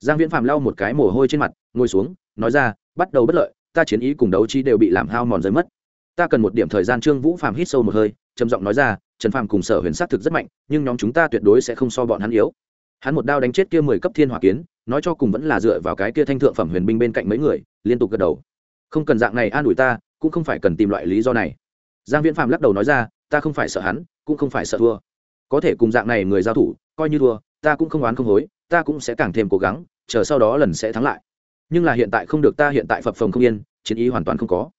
Giang viễn phàm lau một cái mồ hôi trên mặt, ngồi xuống, nói ra, bắt đầu bất lợi ta chiến ý cùng đấu trí đều bị làm hao mòn rơi mất. Ta cần một điểm thời gian trương vũ phàm hít sâu một hơi, trầm giọng nói ra, trần phàm cùng sở huyền s á t thực rất mạnh, nhưng nhóm chúng ta tuyệt đối sẽ không so bọn hắn yếu. Hắn một đao đánh chết kia mười cấp thiên hỏa kiến, nói cho cùng vẫn là dựa vào cái kia thanh thượng phẩm huyền binh bên cạnh mấy người, liên tục gật đầu. Không cần dạng này an ủi ta, cũng không phải cần tìm loại lý do này. Giang viễn phàm lắc đầu nói ra, ta không phải sợ hắn, cũng không phải sợ thua. Có thể cùng dạng này người giao thủ, coi như thua, ta cũng không oán không hối, ta cũng sẽ càng thêm cố gắng, chờ sau đó lần sẽ thắng lại nhưng là hiện tại không được ta hiện tại phập phồng không yên, chiến ý hoàn toàn không có.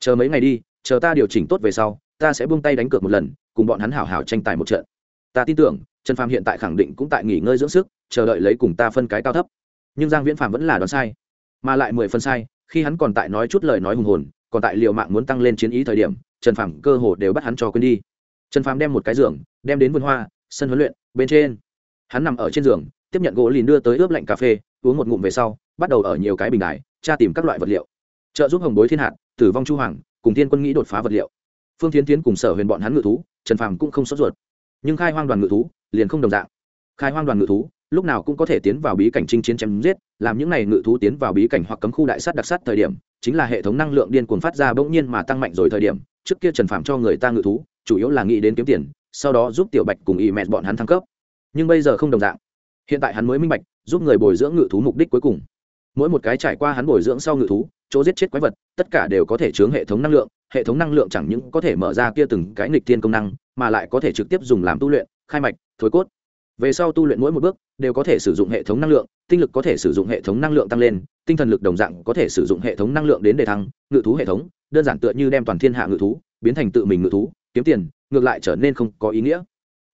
Chờ mấy ngày đi, chờ ta điều chỉnh tốt về sau, ta sẽ buông tay đánh cược một lần, cùng bọn hắn hảo hảo tranh tài một trận. Ta tin tưởng, trần phàm hiện tại khẳng định cũng tại nghỉ ngơi dưỡng sức, chờ đợi lấy cùng ta phân cái cao thấp. Nhưng giang viễn phàm vẫn là đoán sai, mà lại mười phân sai, khi hắn còn tại nói chút lời nói hùng hồn, còn tại liệu mạng muốn tăng lên chiến ý thời điểm, trần phàm cơ hồ đều bắt hắn cho quên đi. Trần phàm đem một cái giường, đem đến vườn hoa, sân huấn luyện, bên trên. Hắn nằm ở trên giường, tiếp nhận gỗ lìn đưa tới ướp lạnh cà phê, uống một ngụm về sau bắt đầu ở nhiều cái bình đài, tra tìm các loại vật liệu. Trợ giúp hồng bối thiên hạt tử vong chu hoàng, cùng thiên quân nghĩ đột phá vật liệu. Phương tiến tiến cùng sở huyền bọn hắn ngự thú, trần phàm cũng không sốt ruột. Nhưng khai hoang đoàn ngự thú, liền không đồng dạng. Khai hoang đoàn ngự thú, lúc nào cũng có thể tiến vào bí cảnh chinh chiến chém giết, làm những n à y ngự thú tiến vào bí cảnh hoặc cấm khu đại s á t đặc s á t thời điểm, chính là hệ thống năng lượng điên cuồng phát ra bỗng nhiên mà tăng mạnh rồi thời điểm, trước kia trần phàm cho người ta ngự thú, chủ yếu là nghĩ đến kiếm tiền, sau đó giúp tiểu bạch cùng y mẹ bọn hắn thăng cấp. Nhưng bây giờ không đồng dạng. Hiện tại hắn mới minh bạch, giúp người bồi dưỡng ngự thú mục đích cuối cùng mỗi một cái trải qua hắn bồi dưỡng sau ngự thú, chỗ giết chết quái vật, tất cả đều có thể chướng hệ thống năng lượng, hệ thống năng lượng chẳng những có thể mở ra kia từng cái nghịch thiên công năng, mà lại có thể trực tiếp dùng làm tu luyện, khai mạch, thối cốt. Về sau tu luyện mỗi một bước, đều có thể sử dụng hệ thống năng lượng, tinh lực có thể sử dụng hệ thống năng lượng tăng lên, tinh thần lực đồng dạng có thể sử dụng hệ thống năng lượng đến đề thăng, ngự thú hệ thống, đơn giản tựa như đem toàn thiên hạ ngự thú, biến thành tự mình ngự thú, kiếm tiền, ngược lại trở nên không có ý nghĩa.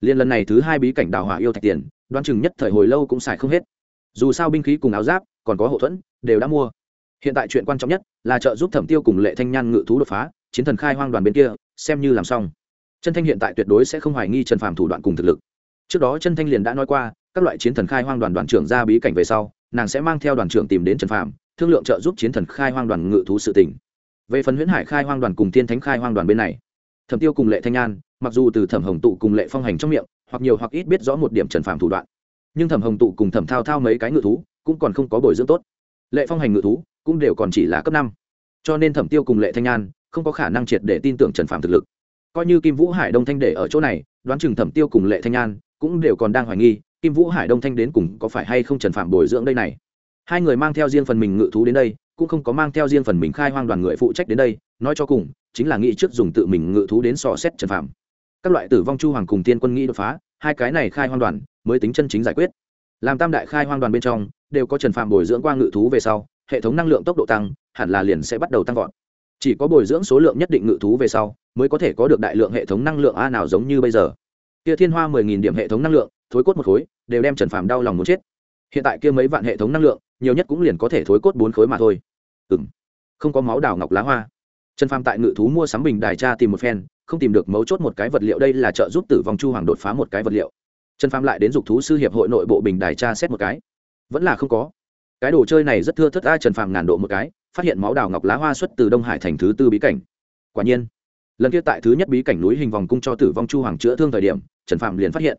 Liên lần này thứ hai bí cảnh đào hỏa yêu thạch tiền, đoán chừng nhất thời hồi lâu cũng xài không hết. Dù sao binh khí cùng áo giáp còn có hậu thuẫn, đều đã mua. Hiện tại chuyện quan trọng nhất là trợ giúp thẩm tiêu cùng lệ thanh nhan ngự thú đột phá, chiến thần khai hoang đoàn bên kia, xem như làm xong. Chân thanh hiện tại tuyệt đối sẽ không hoài nghi trần phàm thủ đoạn cùng thực lực. Trước đó chân thanh liền đã nói qua, các loại chiến thần khai hoang đoàn đoàn trưởng ra bí cảnh về sau, nàng sẽ mang theo đoàn trưởng tìm đến trần phàm, thương lượng trợ giúp chiến thần khai hoang đoàn ngự thú sự tỉnh về phần huyễn hải khai hoang đoàn cùng thiên thánh khai hoang đoàn bên này, thẩm tiêu cùng lệ thanh nhan, mặc dù từ thẩm hồng tụ cùng lệ phong hành trong miệng, hoặc nhiều hoặc ít biết rõ một điểm trần phàm thủ đoạn. Nhưng thẩm hồng tụ cùng thẩm thao thao mấy cái ngự thú cũng còn không có bồi dưỡng tốt. Lệ phong hành ngự thú cũng đều còn chỉ là cấp năm. Cho nên thẩm tiêu cùng lệ thanh an không có khả năng triệt để tin tưởng trần phạm thực lực. Coi như kim vũ hải đông thanh để ở chỗ này, đoán chừng thẩm tiêu cùng lệ thanh an cũng đều còn đang hoài nghi kim vũ hải đông thanh đến cùng có phải hay không trần phạm bồi dưỡng đây này. Hai người mang theo riêng phần mình ngự thú đến đây, cũng không có mang theo riêng phần mình khai hoang đoàn người phụ trách đến đây, nói cho cùng, chính là nghĩ trước dùng tự mình ngự thú đến sò xét trần phạm các loại tử vong chu hoàng cùng tiên quân nghĩ đột phá, hai cái này khai hoang đoàn mới tính chân chính giải quyết. Làm tam đại khai hoang đoàn bên trong đều có trần Phàm bồi dưỡng qua ngự thú về sau, hệ thống năng lượng tốc độ tăng, hẳn là liền sẽ bắt đầu tăng vọt. Chỉ có bồi dưỡng số lượng nhất định ngự thú về sau, mới có thể có được đại lượng hệ thống năng lượng a nào giống như bây giờ. Kia thiên hoa mười nghìn điểm hệ thống năng lượng, thối cốt một khối, đều đem trần phàm đau lòng muốn chết. Hiện tại kia mấy vạn hệ thống năng lượng, nhiều nhất cũng liền có thể thối cốt bốn khối mà thôi. Ừ m không có máu đào ngọc lá hoa. Trần phàm tại ngự thú mua sắm bình đài cha tìm một phen, không tìm được mấu chốt một cái vật liệu, đây là trợ giúp tử vong chu hoàng đột phá một cái vật liệu. Trần phàm lại đến dục thú sư hiệp hội nội bộ bình đài cha xét một cái vẫn là không có. Cái đồ chơi này rất thưa thất ai trần phàm ngàn độ một cái, phát hiện máu đào ngọc lá hoa xuất từ đông hải thành thứ tư bí cảnh. Quả nhiên, lần kia tại thứ nhất bí cảnh núi hình vòng cung cho tử vong chu hoàng chữa thương thời điểm, trần phạm liền phát hiện,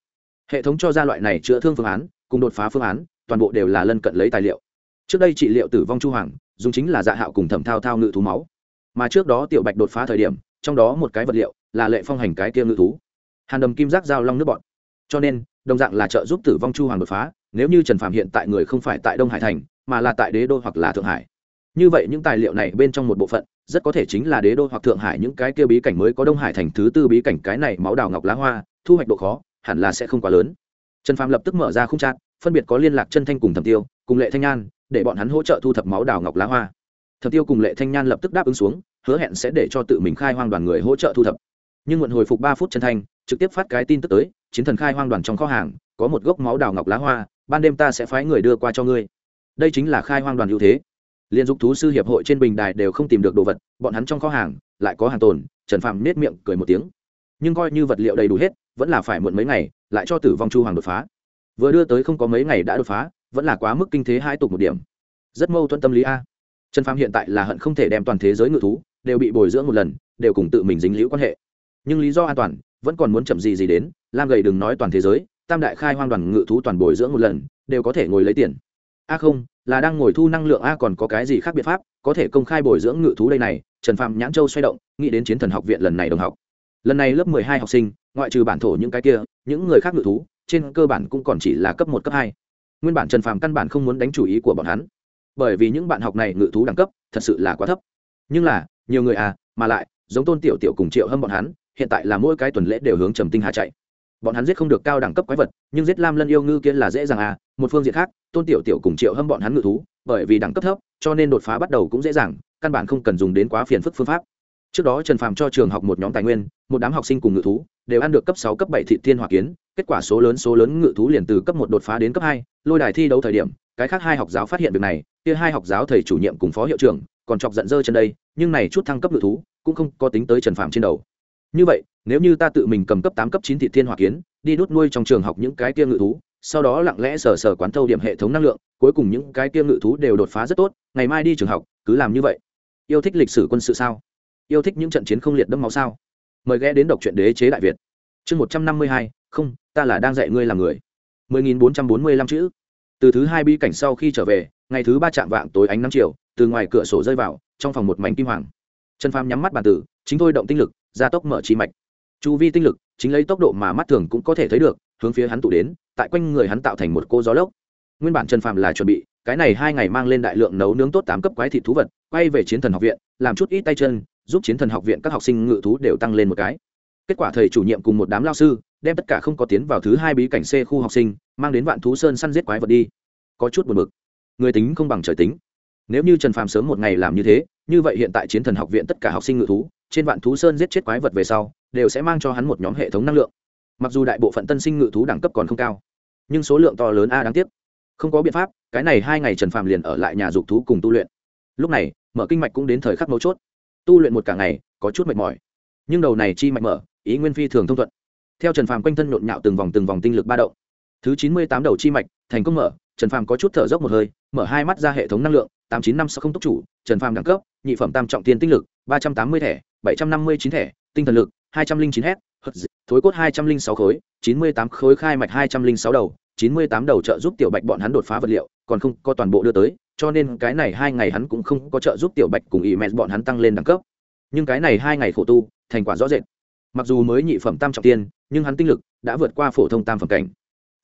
hệ thống cho ra loại này chữa thương phương án, cùng đột phá phương án, toàn bộ đều là lân cận lấy tài liệu. Trước đây trị liệu tử vong chu hoàng, dùng chính là dạ hạo cùng thẩm thao thao ngự thú máu. Mà trước đó tiểu bạch đột phá thời điểm, trong đó một cái vật liệu là lệ phong hành cái kia ngự thú. Hàn đầm kim giác giao long nước bọn cho nên, đồng dạng là trợ giúp tử vong chu hoàng đột phá nếu như trần phạm hiện tại người không phải tại đông hải thành, mà là tại đế đô hoặc là thượng hải. Như vậy những tài liệu này bên trong một bộ phận, rất có thể chính là đế đô hoặc thượng hải những cái kia bí cảnh mới có đông hải thành thứ tư bí cảnh cái này máu đào ngọc lá hoa, thu hoạch độ khó, hẳn là sẽ không quá lớn. Trần Phạm lập tức mở ra khung trạng phân biệt có liên lạc chân thanh cùng thẩm tiêu, cùng lệ thanh nhan để bọn hắn hỗ trợ thu thập máu đào ngọc lá hoa. Thẩm tiêu cùng lệ thanh nhan lập tức đáp ứng xuống, hứa hẹn sẽ để cho tự mình khai hoang đoàn người hỗ trợ thu thập. Nhưng muộn hồi phục ba phút chân thanh, trực tiếp phát cái tin tức tới, chiến thần khai hoang đoàn trong kho hàng, có một gốc máu đào ngọc lá hoa ban đêm ta sẽ phái người đưa qua cho ngươi. Đây chính là khai hoang đoàn ưu thế. Liên dục thú sư hiệp hội trên bình đài đều không tìm được đồ vật, bọn hắn trong kho hàng lại có hàng tồn, trần phạm nết miệng cười một tiếng. Nhưng coi như vật liệu đầy đủ hết, vẫn là phải muộn mấy ngày, lại cho tử vong chu hoàng đột phá. Vừa đưa tới không có mấy ngày đã đột phá, vẫn là quá mức kinh thế hai tục một điểm. Rất mâu thuẫn tâm lý a. Trần phạm hiện tại là hận không thể đem toàn thế giới ngự thú đều bị bồi dưỡng một lần, đều cùng tự mình dính liễu quan hệ. Nhưng lý do an toàn, vẫn còn muốn chậm gì gì đến, lam gầy đừng nói toàn thế giới tam đại khai hoang đoàn ngự thú toàn bồi dưỡng một lần, đều có thể ngồi lấy tiền. A không, là đang ngồi thu năng lượng a còn có cái gì khác biện pháp, có thể công khai bồi dưỡng ngự thú đây này. Trần phạm nhãn châu xoay động, nghĩ đến chiến thần học viện lần này đồng học. Lần này lớp mười hai học sinh, ngoại trừ bản thổ những cái kia, những người khác ngự thú, trên cơ bản cũng còn chỉ là cấp một, cấp hai. Nguyên bản trần phạm căn bản không muốn đánh chủ ý của bọn hắn. Bởi vì những bạn học này ngự thú đẳng cấp, thật sự là quá thấp. Nhưng là, nhiều người à mà lại, giống tôn tiểu tiểu cùng triệu hâm bọn hắn, hiện tại là mỗi cái tuần lễ đều hướng trầm tinh hà chạy bọn hắn giết không được cao đẳng cấp quái vật, nhưng giết lam lân yêu ngư kia là dễ dàng à một phương diện khác, tôn tiểu tiểu cùng triệu hâm bọn hắn ngự thú, bởi vì đẳng cấp thấp, cho nên đột phá bắt đầu cũng dễ dàng, căn bản không cần dùng đến quá phiền phức phương pháp. Trước đó trần phàm cho trường học một nhóm tài nguyên, một đám học sinh cùng ngự thú, đều ăn được cấp sáu, cấp bảy thị thiên hỏa kiến, kết quả số lớn số lớn ngự thú liền từ cấp một đột phá đến cấp hai, lôi đài thi đấu thời điểm, cái khác hai học giáo phát hiện việc này, kia hai học giáo thầy chủ nhiệm cùng phó hiệu trưởng còn chọc giận dơ chân đây, nhưng này chút thăng cấp ngự thú cũng không có tính tới trần phàm trên đầu. Như vậy nếu như ta tự mình cầm cấp tám, cấp chín thị thiên hỏa kiến, đi đốt nuôi trong trường học những cái kia ngự thú, sau đó lặng lẽ sờ sờ quán thâu điểm hệ thống năng lượng, cuối cùng những cái kia ngự thú đều đột phá rất tốt, ngày mai đi trường học, cứ làm như vậy. Yêu thích lịch sử quân sự sao? Yêu thích những trận chiến không liệt đẫm máu sao? Mời ghé đến đọc truyện đế chế đại việt. Chương một trăm năm mươi hai, không, ta là đang dạy ngươi làm người. mười nghìn bốn trăm bốn mươi lăm chữ. Từ thứ hai bi cảnh sau khi trở về, ngày thứ ba chạm vạng tối ánh năm chiều, từ ngoài cửa sổ rơi vào, trong phòng một mảnh kim hoàng. Trần phàm nhắm mắt bàn tử, chính thôi động tinh lực, gia tốc mở chi mạch chu vi tinh lực, chính lấy tốc độ mà mắt thường cũng có thể thấy được, hướng phía hắn tụ đến, tại quanh người hắn tạo thành một cô gió lốc. Nguyên bản trần phàm là chuẩn bị, cái này hai ngày mang lên đại lượng nấu nướng tốt tám cấp quái thịt thú vật, quay về chiến thần học viện, làm chút ít tay chân, giúp chiến thần học viện các học sinh ngự thú đều tăng lên một cái. Kết quả thầy chủ nhiệm cùng một đám lao sư, đem tất cả không có tiến vào thứ hai bí cảnh c khu học sinh, mang đến vạn thú sơn săn giết quái vật đi. Có chút buồn bực. Người tính không bằng trời tính. Nếu như trần phàm sớm một ngày làm như thế, như vậy hiện tại chiến thần học viện tất cả học sinh ngự thú trên vạn thú sơn giết chết quái vật về sau, đều sẽ mang cho hắn một nhóm hệ thống năng lượng. Mặc dù đại bộ phận tân sinh ngự thú đẳng cấp còn không cao, nhưng số lượng to lớn a đáng tiếc. Không có biện pháp, cái này hai ngày trần phàm liền ở lại nhà dục thú cùng tu luyện. Lúc này, mở kinh mạch cũng đến thời khắc mấu chốt. Tu luyện một cả ngày, có chút mệt mỏi. Nhưng đầu này chi mạch mở, ý nguyên phi thường thông thuận. Theo trần phàm quanh thân nhộn nhạo từng vòng từng vòng tinh lực ba động. Thứ chín mươi tám đầu chi mạch, thành công mở, trần phàm có chút thở dốc một hơi, mở hai mắt ra hệ thống năng lượng, tám chín năm sáu không tốc chủ, trần phàm đẳng cấp, nhị phẩm tam trọng tiên tinh lực, ba trăm tám mươi thẻ bảy trăm năm mươi chín thẻ, tinh thần lực, hai trăm linh chín thối cốt hai trăm linh sáu khối, chín mươi tám khối khai mạch hai trăm linh sáu đầu, chín mươi tám đầu trợ giúp tiểu bạch bọn hắn đột phá vật liệu, còn không có toàn bộ đưa tới, cho nên cái này hai ngày hắn cũng không có trợ giúp tiểu bạch cùng ý mẹ bọn hắn tăng lên đẳng cấp. Nhưng cái này hai ngày khổ tu, thành quả rõ rệt. Mặc dù mới nhị phẩm tam trọng tiên, nhưng hắn tinh lực đã vượt qua phổ thông tam phẩm cảnh.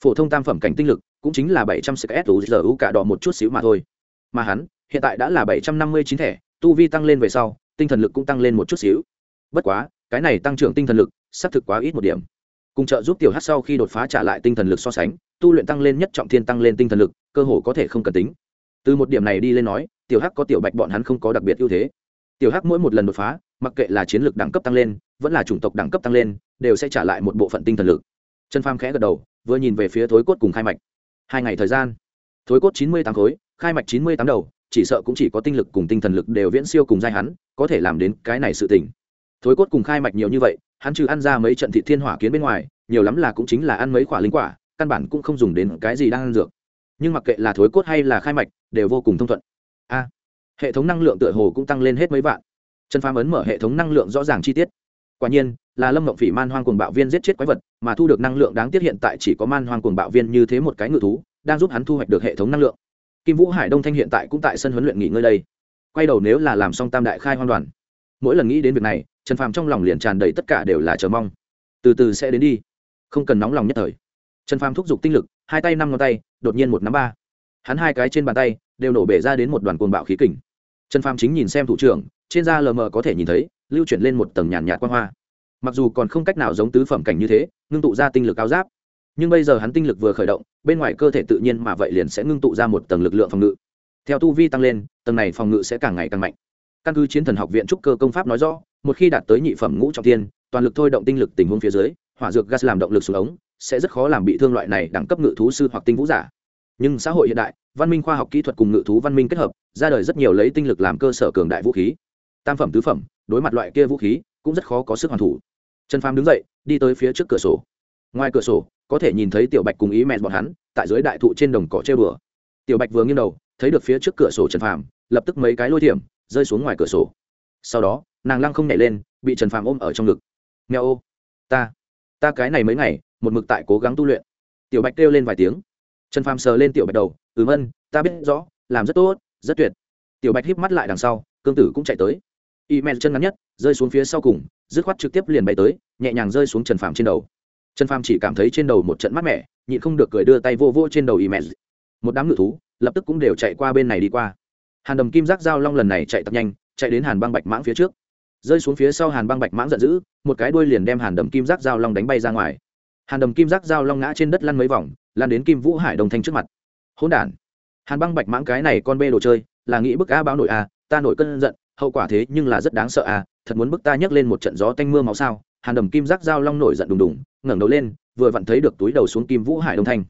Phổ thông tam phẩm cảnh tinh lực cũng chính là bảy trăm u cả đỏ một chút xíu mà thôi. Mà hắn, hiện tại đã là bảy trăm năm mươi chín thẻ, tu vi tăng lên về sau tinh thần lực cũng tăng lên một chút xíu. Bất quá, cái này tăng trưởng tinh thần lực, xác thực quá ít một điểm. Cùng trợ giúp tiểu hát sau khi đột phá trả lại tinh thần lực so sánh, tu luyện tăng lên nhất trọng thiên tăng lên tinh thần lực, cơ hồ có thể không cần tính. Từ một điểm này đi lên nói, tiểu hắc có tiểu bạch bọn hắn không có đặc biệt ưu thế. Tiểu hắc mỗi một lần đột phá, mặc kệ là chiến lược đẳng cấp tăng lên, vẫn là chủng tộc đẳng cấp tăng lên, đều sẽ trả lại một bộ phận tinh thần lực. Trần pham khẽ gật đầu, vừa nhìn về phía thối cốt cùng khai mạch. Hai ngày thời gian. Thối cốt chín mươi tám khối, khai mạch chín mươi tám đầu chỉ sợ cũng chỉ có tinh lực cùng tinh thần lực đều viễn siêu cùng giai hắn, có thể làm đến cái này sự tình. thối cốt cùng khai mạch nhiều như vậy, hắn trừ ăn ra mấy trận thị thiên hỏa kiến bên ngoài, nhiều lắm là cũng chính là ăn mấy quả linh quả, căn bản cũng không dùng đến cái gì đang ăn dược. Nhưng mặc kệ là thối cốt hay là khai mạch, đều vô cùng thông thuận. A, hệ thống năng lượng tựa hồ cũng tăng lên hết mấy vạn. Trần phàm ấn mở hệ thống năng lượng rõ ràng chi tiết. Quả nhiên, là lâm mộng phỉ man hoang cuồng bạo viên giết chết quái vật, mà thu được năng lượng đáng tiếc hiện tại chỉ có man hoang cuồng bạo viên như thế một cái ngự thú, đang giúp hắn thu hoạch được hệ thống năng lượng kim vũ hải đông thanh hiện tại cũng tại sân huấn luyện nghỉ ngơi đây. Quay đầu nếu là làm xong tam đại khai hoang đoàn, mỗi lần nghĩ đến việc này, trần phàm trong lòng liền tràn đầy tất cả đều là chờ mong. Từ từ sẽ đến đi. Không cần nóng lòng nhất thời. Trần phàm thúc giục tinh lực, hai tay năm ngón tay, đột nhiên một nắm ba. Hắn hai cái trên bàn tay đều nổ bể ra đến một đoàn cuồng bạo khí kình. Trần phàm chính nhìn xem thủ trưởng, trên da lờ mờ có thể nhìn thấy, lưu chuyển lên một tầng nhàn nhạt quan hoa. Mặc dù còn không cách nào giống tứ phẩm cảnh như thế, ngưng tụ ra tinh lực cao giáp nhưng bây giờ hắn tinh lực vừa khởi động, bên ngoài cơ thể tự nhiên mà vậy liền sẽ ngưng tụ ra một tầng lực lượng phòng ngự. Theo tu vi tăng lên, tầng này phòng ngự sẽ càng ngày càng mạnh. Căn cứ chiến thần học viện trúc cơ công pháp nói rõ, một khi đạt tới nhị phẩm ngũ trọng tiên toàn lực thôi động tinh lực tình huống phía dưới, hỏa dược gas làm động lực xuống ống, sẽ rất khó làm bị thương loại này đẳng cấp ngự thú sư hoặc tinh vũ giả. Nhưng xã hội hiện đại, văn minh khoa học kỹ thuật cùng ngự thú văn minh kết hợp, ra đời rất nhiều lấy tinh lực làm cơ sở cường đại vũ khí. Tam phẩm, tứ phẩm, đối mặt loại kia vũ khí, cũng rất khó có sức hoàn thủ. Trần phàm đứng dậy, đi tới phía trước cửa sổ. Ngoài cửa sổ có thể nhìn thấy tiểu bạch cùng ý mẹ bọn hắn tại dưới đại thụ trên đồng cỏ chơi bừa tiểu bạch vừa nghiêng đầu, thấy được phía trước cửa sổ trần phàm, lập tức mấy cái lôi thiểm rơi xuống ngoài cửa sổ. Sau đó, nàng lăng không nhảy lên, bị trần phàm ôm ở trong ngực. Nghèo ô, ta ta cái này mấy ngày, một mực tại cố gắng tu luyện. Tiểu bạch kêu lên vài tiếng. Trần phàm sờ lên tiểu bạch đầu ừ vân ta biết rõ, làm rất tốt, rất tuyệt. Tiểu bạch híp mắt lại đằng sau, cương tử cũng chạy tới. Y men chân ngắn nhất, rơi xuống phía sau cùng, dứt khoát trực tiếp liền bay tới, nhẹ nhàng rơi xuống trần phàm trên đầu trần phàm chỉ cảm thấy trên đầu một trận mát mẻ, nhịn không được cười đưa tay vô vô trên đầu y một đám ngự thú lập tức cũng đều chạy qua bên này đi qua. Hàn đầm kim giác giao long lần này chạy tập nhanh, chạy đến hàn băng bạch mãng phía trước. Rơi xuống phía sau hàn băng bạch mãng giận dữ, một cái đuôi liền đem hàn đầm kim giác giao long đánh bay ra ngoài. Hàn đầm kim giác giao long ngã trên đất lăn mấy vòng lan đến kim vũ hải đồng thanh trước mặt. Hỗn đản! Hàn băng bạch mãng cái này con bê đồ chơi, là nghĩ bức a báo nổi a, ta nổi cơn giận, hậu quả thế nhưng là rất đáng sợ a, thật muốn bức ta nhấc lên một trận gió tanh mưa máu sao? Hàn đầm kim giác giao long nổi giận đùng đùng, ngẩng đầu lên, vừa vặn thấy được túi đầu xuống kim vũ hải đông thanh.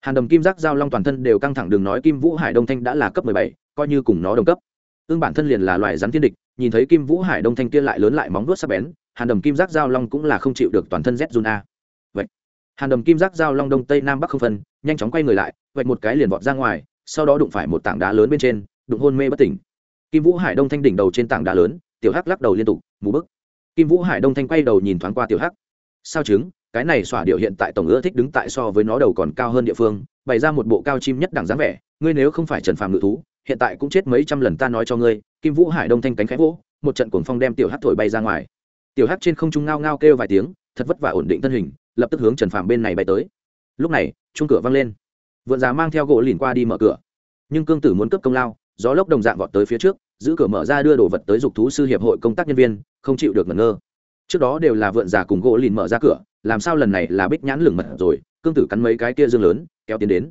Hàn đầm kim giác giao long toàn thân đều căng thẳng đừng nói kim vũ hải đông thanh đã là cấp mười bảy, coi như cùng nó đồng cấp. Ương bản thân liền là loài rắn thiên địch, nhìn thấy kim vũ hải đông thanh kia lại lớn lại móng vuốt sắc bén, hàn đầm kim giác giao long cũng là không chịu được toàn thân z zun a. Vậy, hàn đầm kim giác giao long đông tây nam bắc không phân, nhanh chóng quay người lại vạch một cái liền vọt ra ngoài, sau đó đụng phải một tảng đá lớn bên trên, đụng hôn mê bất tỉnh. Kim vũ hải đông thanh đỉnh đầu trên tảng đá lớn, tiểu hắc lắc đầu liên tục, mù bức kim vũ hải đông thanh quay đầu nhìn thoáng qua tiểu hắc. Sao chứng, cái này xỏa điệu hiện tại tổng ưa thích đứng tại so với nó đầu còn cao hơn địa phương, bày ra một bộ cao chim nhất đẳng dáng vẻ, ngươi nếu không phải trần phàm ngự thú, hiện tại cũng chết mấy trăm lần ta nói cho ngươi, kim vũ hải đông thanh cánh khẽ vỗ, một trận cuồng phong đem tiểu hắc thổi bay ra ngoài. Tiểu hắc trên không trung ngao ngao kêu vài tiếng, thật vất vả ổn định thân hình, lập tức hướng trần phàm bên này bay tới. Lúc này chung cửa văng lên. Vượn già mang theo gỗ lìn qua đi mở cửa. Nhưng cương tử muốn cướp công lao, gió lốc đồng dạng vọt tới phía trước giữ cửa mở ra đưa đồ vật tới dục thú sư hiệp hội công tác nhân viên, không chịu được ngẩn ngơ. Trước đó đều là vượn già cùng gỗ lìn mở ra cửa, làm sao lần này là bích nhãn lửng mật rồi, cương tử cắn mấy cái kia dương lớn, kéo tiến đến.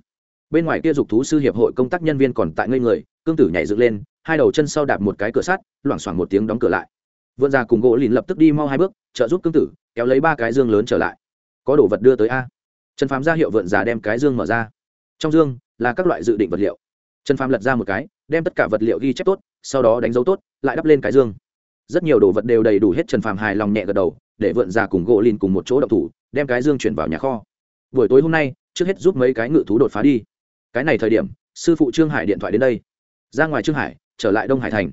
Bên ngoài kia dục thú sư hiệp hội công tác nhân viên còn tại ngây người, cương tử nhảy dựng lên, hai đầu chân sau đạp một cái cửa sắt, loảng xoảng một tiếng đóng cửa lại. Vượn già cùng gỗ lìn lập tức đi mau hai bước, trợ giúp cương tử, kéo lấy ba cái dương lớn trở lại. Có đồ vật đưa tới a. Trần phám ra hiệu vượn già đem cái dương mở ra. Trong dương là các loại dự định vật liệu trần Phàm lật ra một cái, đem tất cả vật liệu ghi chép tốt, sau đó đánh dấu tốt, lại đắp lên cái dương. Rất nhiều đồ vật đều đầy đủ hết trần phàm hài lòng nhẹ gật đầu, để vượn già cùng gỗ lìn cùng một chỗ đậu thủ, đem cái dương chuyển vào nhà kho. Buổi tối hôm nay, trước hết giúp mấy cái ngự thú đột phá đi. Cái này thời điểm, sư phụ trương hải điện thoại đến đây. Ra ngoài trương hải, trở lại đông hải thành.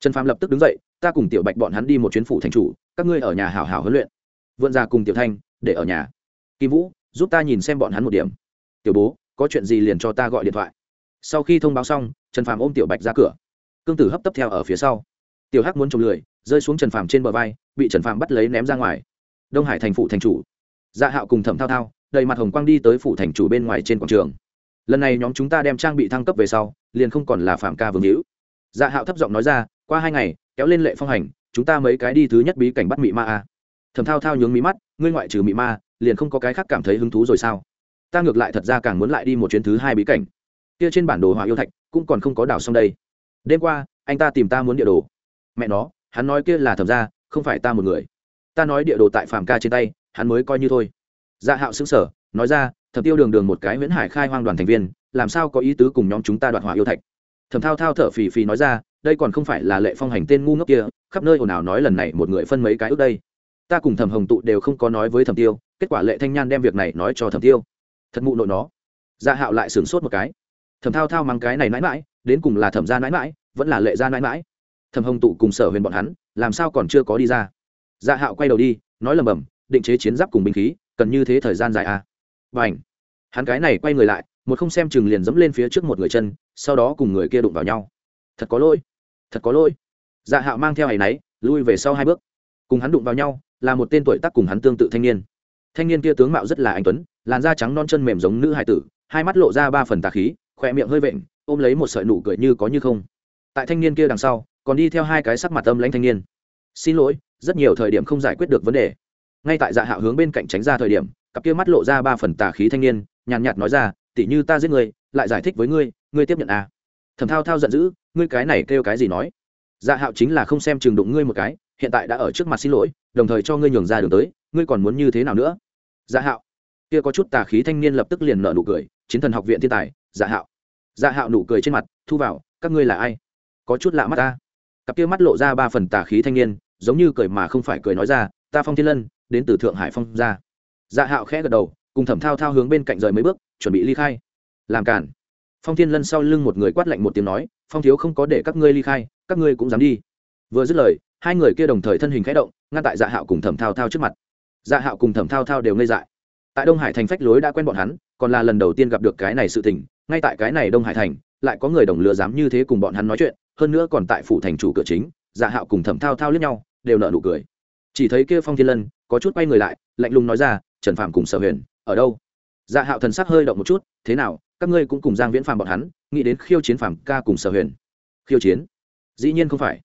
Trần phàm lập tức đứng dậy, ta cùng tiểu bạch bọn hắn đi một chuyến phủ thành chủ, các ngươi ở nhà hảo hảo huấn luyện. Vượn già cùng tiểu thanh, để ở nhà. Kim vũ, giúp ta nhìn xem bọn hắn một điểm. Tiểu bố, có chuyện gì liền cho ta gọi điện thoại sau khi thông báo xong, trần phàm ôm tiểu bạch ra cửa. Cương tử hấp tấp theo ở phía sau. Tiểu hắc muốn trồng lười, rơi xuống trần phàm trên bờ vai, bị trần phàm bắt lấy ném ra ngoài. Đông hải thành phủ thành chủ. Dạ hạo cùng thẩm thao thao, đầy mặt hồng quang đi tới phủ thành chủ bên ngoài trên quảng trường. Lần này nhóm chúng ta đem trang bị thăng cấp về sau, liền không còn là phạm ca vương hữu. Dạ hạo thấp giọng nói ra, qua hai ngày, kéo lên lệ phong hành, chúng ta mấy cái đi thứ nhất bí cảnh bắt mị ma a. Thầm thao thao nhướng mí mắt, ngươi ngoại trừ mị ma, liền không có cái khác cảm thấy hứng thú rồi sao? Ta ngược lại thật ra càng muốn lại đi một chuyến thứ hai bí cảnh kia trên bản đồ hỏa yêu thạch cũng còn không có đảo xong đây. Đêm qua, anh ta tìm ta muốn địa đồ. Mẹ nó, hắn nói kia là thẩm ra không phải ta một người. Ta nói địa đồ tại phạm ca trên tay, hắn mới coi như thôi. Dạ hạo xứng sở nói ra, thẩm tiêu đường đường một cái nguyễn hải khai hoang đoàn thành viên, làm sao có ý tứ cùng nhóm chúng ta đoạt hỏa yêu thạch? Thẩm thao thao thở phì phì nói ra, đây còn không phải là lệ phong hành tên ngu ngốc kia, khắp nơi ồn ào nói lần này một người phân mấy cái ước đây. Ta cùng thẩm hồng tụ đều không có nói với thẩm tiêu, kết quả lệ thanh nhan đem việc này nói cho thẩm tiêu. Thật mụ nội nó. Dạ hạo lại sửng sốt một cái thẩm thao thao mang cái này mãi mãi, đến cùng là thẩm gia mãi mãi, vẫn là lệ gia mãi mãi. Thẩm hồng tụ cùng sở huyền bọn hắn, làm sao còn chưa có đi ra? Dạ hạo quay đầu đi, nói lầm bầm, định chế chiến giáp cùng binh khí, cần như thế thời gian dài à. và ảnh hắn cái này quay người lại, một không xem chừng liền dẫm lên phía trước một người chân, sau đó cùng người kia đụng vào nhau. Thật có lỗi! Thật có lỗi! Dạ hạo mang theo áy náy, lui về sau hai bước. Cùng hắn đụng vào nhau, là một tên tuổi tác cùng hắn tương tự thanh niên. Thanh niên kia tướng mạo rất là anh tuấn, làn da trắng non chân mềm giống nữ hải tử, hai mắt lộ ra ba phần tà khí khỏe miệng hơi vện, ôm lấy một sợi nụ cười như có như không. Tại thanh niên kia đằng sau, còn đi theo hai cái sắc mặt âm lãnh thanh niên. Xin lỗi, rất nhiều thời điểm không giải quyết được vấn đề. Ngay tại dạ hạo hướng bên cạnh tránh ra thời điểm, cặp kia mắt lộ ra ba phần tà khí thanh niên, nhàn nhạt nói ra tỉ như ta giết người, lại giải thích với ngươi ngươi tiếp nhận à. thầm thao thao giận dữ, ngươi cái này kêu cái gì nói? Dạ hạo chính là không xem chừng đụng ngươi một cái, hiện tại đã ở trước mặt xin lỗi, đồng thời cho ngươi nhường ra đường tới, ngươi còn muốn như thế nào nữa? Dạ hạo, kia có chút tà khí thanh niên lập tức liền nợ nụ cười chiến thần học viện thiên tài dạ hạo. Dạ hạo nụ cười trên mặt, thu vào, các ngươi là ai? Có chút lạ mắt ta. Cặp kia mắt lộ ra ba phần tà khí thanh niên, giống như cười mà không phải cười nói ra, ta phong thiên lân, đến từ thượng hải phong ra dạ hạo khẽ gật đầu, cùng thẩm thao thao hướng bên cạnh rời mấy bước, chuẩn bị ly khai. Làm cản. Phong thiên lân sau lưng một người quát lạnh một tiếng nói, phong thiếu không có để các ngươi ly khai, các ngươi cũng dám đi. Vừa dứt lời, hai người kia đồng thời thân hình khẽ động, ngăn tại dạ hạo cùng thẩm thao thao trước mặt. Dạ hạo cùng thẩm thao thao đều ngây dại tại đông hải thành phách lối đã quen bọn hắn, còn là lần đầu tiên gặp được cái này sự tình, ngay tại cái này đông hải thành, lại có người đồng lừa dám như thế cùng bọn hắn nói chuyện, hơn nữa còn tại phủ thành chủ cửa chính dạ hạo cùng thẩm thao thao lướt nhau, đều nợ nụ cười. Chỉ thấy kia phong thiên lân, có chút quay người lại, lạnh lùng nói ra, trần phạm cùng sở huyền, ở đâu? Dạ hạo thần sắc hơi động một chút, thế nào, các ngươi cũng cùng giang viễn phàm bọn hắn, nghĩ đến khiêu chiến phàm ca cùng sở huyền. Khiêu chiến? Dĩ nhiên không phải.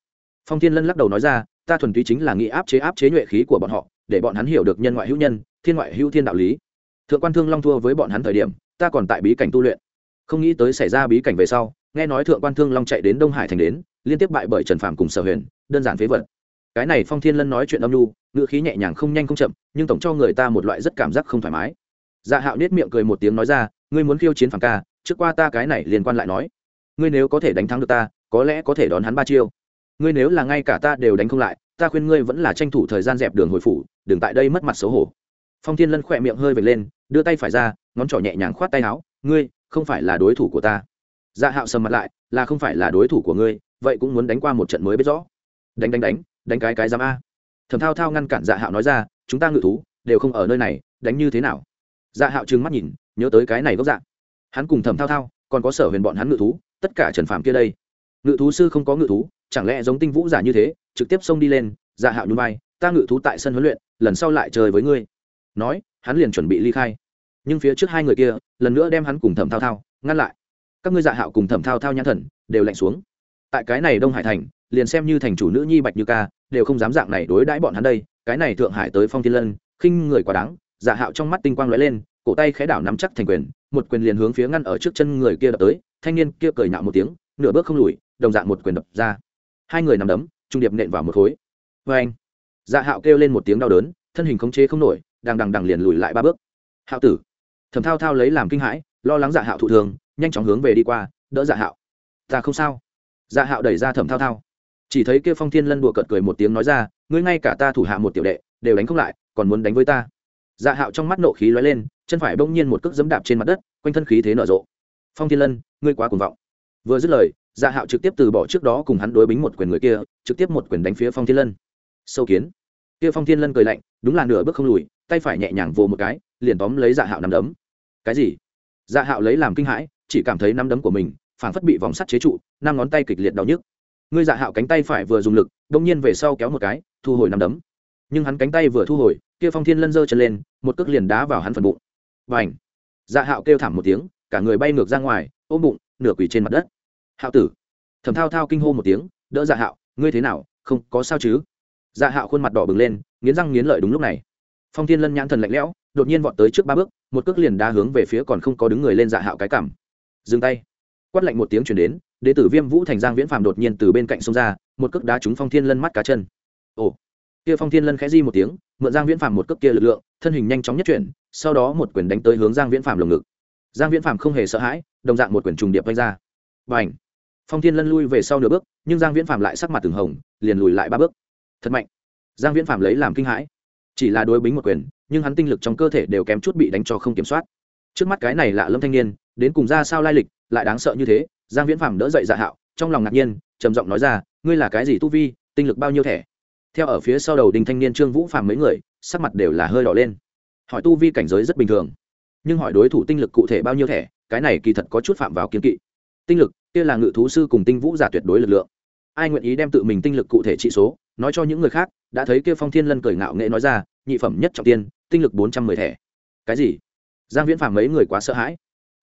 Phong thiên lân lắc đầu nói ra, ta thuần túy chính là nghĩ áp chế áp chế nhuệ khí của bọn họ, để bọn hắn hiểu được nhân ngoại hữu nhân thiên ngoại hữu thiên đạo lý. Thượng quan thương long thua với bọn hắn thời điểm, ta còn tại bí cảnh tu luyện. Không nghĩ tới xảy ra bí cảnh về sau, nghe nói thượng quan thương long chạy đến đông hải thành đến, liên tiếp bại bởi trần phạm cùng sở huyền, đơn giản phế vật. Cái này phong thiên lân nói chuyện âm lưu ngữ khí nhẹ nhàng không nhanh không chậm, nhưng tổng cho người ta một loại rất cảm giác không thoải mái. Dạ hạo nết miệng cười một tiếng nói ra, ngươi muốn khiêu chiến phản ca, trước qua ta cái này liên quan lại nói. Ngươi nếu có thể đánh thắng được ta, có lẽ có thể đón hắn ba chiêu. Ngươi nếu là ngay cả ta đều đánh không lại, ta khuyên ngươi vẫn là tranh thủ thời gian dẹp đường hồi phủ, đừng tại đây mất mặt xấu hổ phong thiên lân khỏe miệng hơi vệt lên, đưa tay phải ra, ngón trỏ nhẹ nhàng khoát tay áo, ngươi, không phải là đối thủ của ta. Dạ hạo sầm mặt lại, là không phải là đối thủ của ngươi, vậy cũng muốn đánh qua một trận mới biết rõ. Đánh đánh đánh đánh cái cái giám a. Thẩm thao thao ngăn cản dạ hạo nói ra, chúng ta ngự thú, đều không ở nơi này, đánh như thế nào? Dạ hạo trừng mắt nhìn, nhớ tới cái này gốc dạ. Hắn cùng thẩm thao thao, còn có sở huyền bọn hắn ngự thú, tất cả trần phạm kia đây. Ngự thú sư không có ngự thú, chẳng lẽ giống tinh vũ giả như thế, trực tiếp xông đi lên dạ hạo nhún vai, ta ngự thú tại sân huấn luyện, lần sau lại chơi với ngươi nói, hắn liền chuẩn bị ly khai. Nhưng phía trước hai người kia, lần nữa đem hắn cùng thẩm thao thao ngăn lại. Các ngươi dạ hạo cùng thẩm thao thao nhãn thần đều lạnh xuống. Tại cái này đông hải thành, liền xem như thành chủ nữ nhi bạch như ca, đều không dám dạng này đối đãi bọn hắn đây. Cái này thượng hải tới phong thiên lân, khinh người quá đáng. Dạ hạo trong mắt tinh quang lóe lên, cổ tay khẽ đảo nắm chắc thành quyền, một quyền liền hướng phía ngăn ở trước chân người kia đập tới. Thanh niên kia cười nhạo một tiếng, nửa bước không lùi, đồng dạng một quyền đập ra. Hai người nằm đấm, trung điệp nện vào một khối. Vê anh dạ hạo kêu lên một tiếng đau đớn, thân hình khống chế không nổi đang đằng đằng liền lùi lại ba bước. Hạo tử. Thẩm thao thao lấy làm kinh hãi, lo lắng dạ hạo thụ thường, nhanh chóng hướng về đi qua, đỡ dạ hạo. Ta không sao. Dạ hạo đẩy ra thẩm thao thao. Chỉ thấy kia phong thiên lân đùa cợt cười một tiếng nói ra, ngươi ngay cả ta thủ hạ một tiểu đệ, đều đánh không lại, còn muốn đánh với ta. Dạ hạo trong mắt nộ khí lóe lên, chân phải bỗng nhiên một cước dẫm đạp trên mặt đất, quanh thân khí thế nở rộ. Phong thiên lân, ngươi quá cuồng vọng. Vừa dứt lời dạ hạo trực tiếp từ bỏ trước đó cùng hắn đối bính một quyền người kia, trực tiếp một quyền đánh phía phong thiên lân. Sâu kiến. Kia phong thiên lân cười lạnh, đúng là nửa bước không lùi tay phải nhẹ nhàng vồ một cái, liền tóm lấy dạ hạo nắm đấm. Cái gì? Dạ hạo lấy làm kinh hãi, chỉ cảm thấy nắm đấm của mình, phảng phất bị vòng sắt chế trụ, năm ngón tay kịch liệt đau nhức. Ngươi dạ hạo cánh tay phải vừa dùng lực đông nhiên về sau kéo một cái, thu hồi nắm đấm. Nhưng hắn cánh tay vừa thu hồi, kia phong thiên lân giơ chân lên, một cước liền đá vào hắn phần bụng. Và ảnh dạ hạo kêu thảm một tiếng, cả người bay ngược ra ngoài, ôm bụng, nửa quỳ trên mặt đất. Hạo tử! Thẩm thao thao kinh hô một tiếng, đỡ dạ hạo, ngươi thế nào? Không có sao chứ? Dạ hạo khuôn mặt đỏ bừng lên, nghiến răng nghiến lợi đúng lúc này phong thiên lân nhãn thần lạnh lẽo, đột nhiên vọt tới trước ba bước, một cước liền đá hướng về phía còn không có đứng người lên dạ hạo cái cảm dừng tay. Quát lạnh một tiếng chuyển đến, đệ tử viêm vũ thành giang viễn phàm đột nhiên từ bên cạnh sông ra, một cước đá trúng phong thiên lân mắt cá chân. Ồ. Kia phong thiên lân khẽ di một tiếng, mượn giang viễn phàm một cước kia lực lượng, thân hình nhanh chóng nhất chuyển, sau đó một quyền đánh tới hướng giang viễn phàm lồng ngực. Giang viễn phàm không hề sợ hãi, đồng dạng một quyền trùng điệp vanh ra. Và ảnh phong thiên lân lui về sau nửa bước, nhưng giang viễn phàm lại sắc mặt từng hồng, liền lùi lại ba bước. Thật mạnh. Giang viễn phàm lấy làm kinh hãi chỉ là đối bính một quyền, nhưng hắn tinh lực trong cơ thể đều kém chút bị đánh cho không kiểm soát. Trước mắt cái này lạ lâm thanh niên, đến cùng ra sao lai lịch, lại đáng sợ như thế, giang viễn phàm đỡ dậy dạ hạo, trong lòng ngạc nhiên, trầm giọng nói ra, ngươi là cái gì tu vi, tinh lực bao nhiêu thẻ? Theo ở phía sau đầu đình thanh niên trương vũ phàm mấy người, sắc mặt đều là hơi đỏ lên. Hỏi tu vi cảnh giới rất bình thường, nhưng hỏi đối thủ tinh lực cụ thể bao nhiêu thẻ, cái này kỳ thật có chút phạm vào kiến kỵ. Tinh lực, kia là ngự thú sư cùng tinh vũ giả tuyệt đối lực lượng. Ai nguyện ý đem tự mình tinh lực cụ thể trị số, nói cho những người khác, đã thấy kia phong thiên lân cười ngạo nghệ nói ra nhị phẩm nhất trọng tiên, tinh lực bốn trăm mười thẻ. Cái gì? Giang viễn phàm mấy người quá sợ hãi.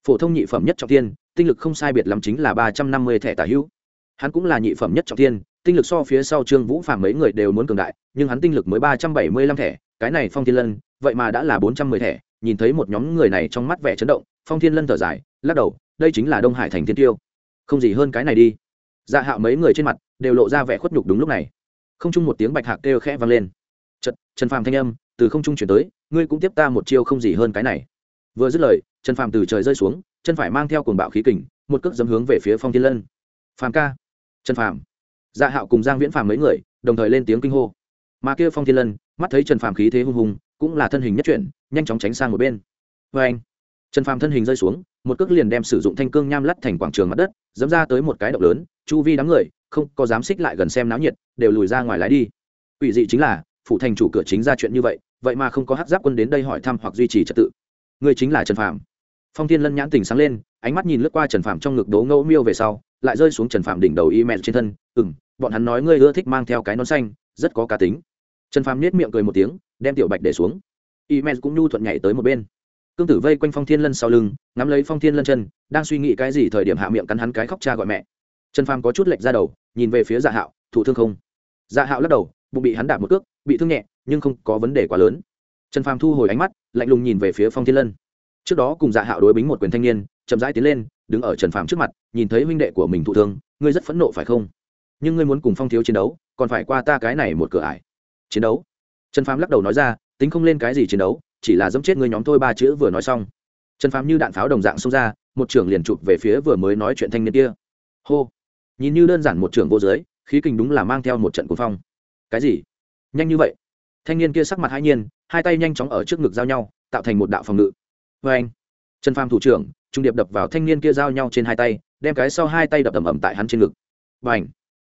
Phổ thông nhị phẩm nhất trọng tiên, tinh lực không sai biệt lắm chính là ba trăm năm mươi thẻ tả hữu. Hắn cũng là nhị phẩm nhất trọng tiên, tinh lực so phía sau trương vũ phàm mấy người đều muốn cường đại, nhưng hắn tinh lực mới ba trăm bảy mươi lăm thẻ, cái này phong thiên lân, vậy mà đã là bốn trăm mười thẻ. Nhìn thấy một nhóm người này trong mắt vẻ chấn động, phong thiên lân thở dài, lắc đầu, đây chính là đông hải thành thiên tiêu. Không gì hơn cái này đi. Dạ hạo mấy người trên mặt đều lộ ra vẻ khuất nhục đúng lúc này. Không chung một tiếng bạch hạc kêu khẽ vang lên. Chật, trần phàm thanh âm từ không trung chuyển tới ngươi cũng tiếp ta một chiêu không gì hơn cái này. Vừa dứt lời trần phàm từ trời rơi xuống chân phải mang theo cuồng bạo khí kình một cước dấm hướng về phía phong thiên lân. Phàm ca. Trần phàm. Dạ hạo cùng giang viễn phàm mấy người đồng thời lên tiếng kinh hô. Mà kia phong thiên lân mắt thấy trần phàm khí thế hung hùng cũng là thân hình nhất chuyển nhanh chóng tránh sang một bên. Vê anh trần phàm thân hình rơi xuống một cước liền đem sử dụng thanh cương nham lắt thành quảng trường mặt đất dẫm ra tới một cái động lớn chu vi đám người không có dám xích lại gần xem náo nhiệt đều lùi ra ngoài lái đi. Ủy dị chính là phụ thành chủ cửa chính ra chuyện như vậy vậy mà không có hát giáp quân đến đây hỏi thăm hoặc duy trì trật tự. Người chính là trần phạm. phong thiên lân nhãn tỉnh sáng lên, ánh mắt nhìn lướt qua trần phạm trong ngực đố ngẫu miêu về sau, lại rơi xuống trần phạm đỉnh đầu y mẹ trên thân ừ m bọn hắn nói ngươi ưa thích mang theo cái nón xanh, rất có cá tính. Trần phạm nết miệng cười một tiếng, đem tiểu bạch để xuống. Y mẹ cũng nhu thuận nhảy tới một bên. Cương tử vây quanh phong thiên lân sau lưng, ngắm lấy phong thiên lân chân, đang suy nghĩ cái gì thời điểm hạ miệng cắn hắn cái khóc cha gọi mẹ. Trần phàm có chút lệch ra đầu, nhìn về phía dạ hạo, thủ thương không? Dạ hạo lắc đầu, bụng bị hắn đạp một cước bị thương nhẹ, nhưng không có vấn đề quá lớn. Trần phàm thu hồi ánh mắt, lạnh lùng nhìn về phía phong thiên lân. Trước đó cùng dạ hạo đối bính một quyền thanh niên, chậm rãi tiến lên, đứng ở trần phàm trước mặt, nhìn thấy huynh đệ của mình thụ thương, ngươi rất phẫn nộ phải không? Nhưng ngươi muốn cùng phong thiếu chiến đấu, còn phải qua ta cái này một cửa ải. Chiến đấu? Trần phàm lắc đầu nói ra, tính không lên cái gì chiến đấu, chỉ là dẫm chết ngươi nhóm thôi ba chữ vừa nói xong. Trần phàm như đạn pháo đồng dạng xông ra, một trưởng liền chụp về phía vừa mới nói chuyện thanh niên kia. Hô! Nhìn như đơn giản một trưởng vô giới, khí kình đúng là mang theo một trận cuồng phong. Cái gì? Nhanh như vậy. Thanh niên kia sắc mặt hai nhiên hai tay nhanh chóng ở trước ngực giao nhau tạo thành một đạo phòng ngự. Vê anh trần phàm thủ trưởng trung điệp đập vào thanh niên kia giao nhau trên hai tay đem cái sau hai tay đập ẩm ẩm tại hắn trên ngực. Và anh.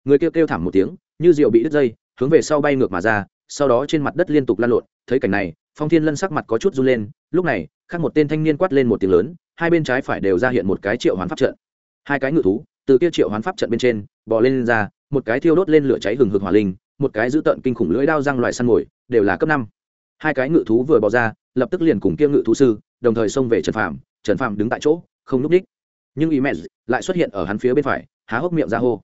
người kêu kêu thảm một tiếng như rượu bị đứt dây hướng về sau bay ngược mà ra sau đó trên mặt đất liên tục lan lộn thấy cảnh này phong thiên lân sắc mặt có chút run lên lúc này khác một tên thanh niên quát lên một tiếng lớn hai bên trái phải đều ra hiện một cái triệu hoán pháp trận. Hai cái ngự thú từ kia triệu hoán pháp trận bên trên bò lên, lên ra một cái thiêu đốt lên lửa cháy hừng hực hỏa linh một cái giữ tận kinh khủng lưỡi đao răng loại săn mồi, đều là cấp năm. Hai cái ngự thú vừa bò ra, lập tức liền cùng kia ngự thú sư, đồng thời xông về trần phạm trần phạm đứng tại chỗ, không núp đích nhưng y mẹ lại xuất hiện ở hắn phía bên phải, há hốc miệng ra hô.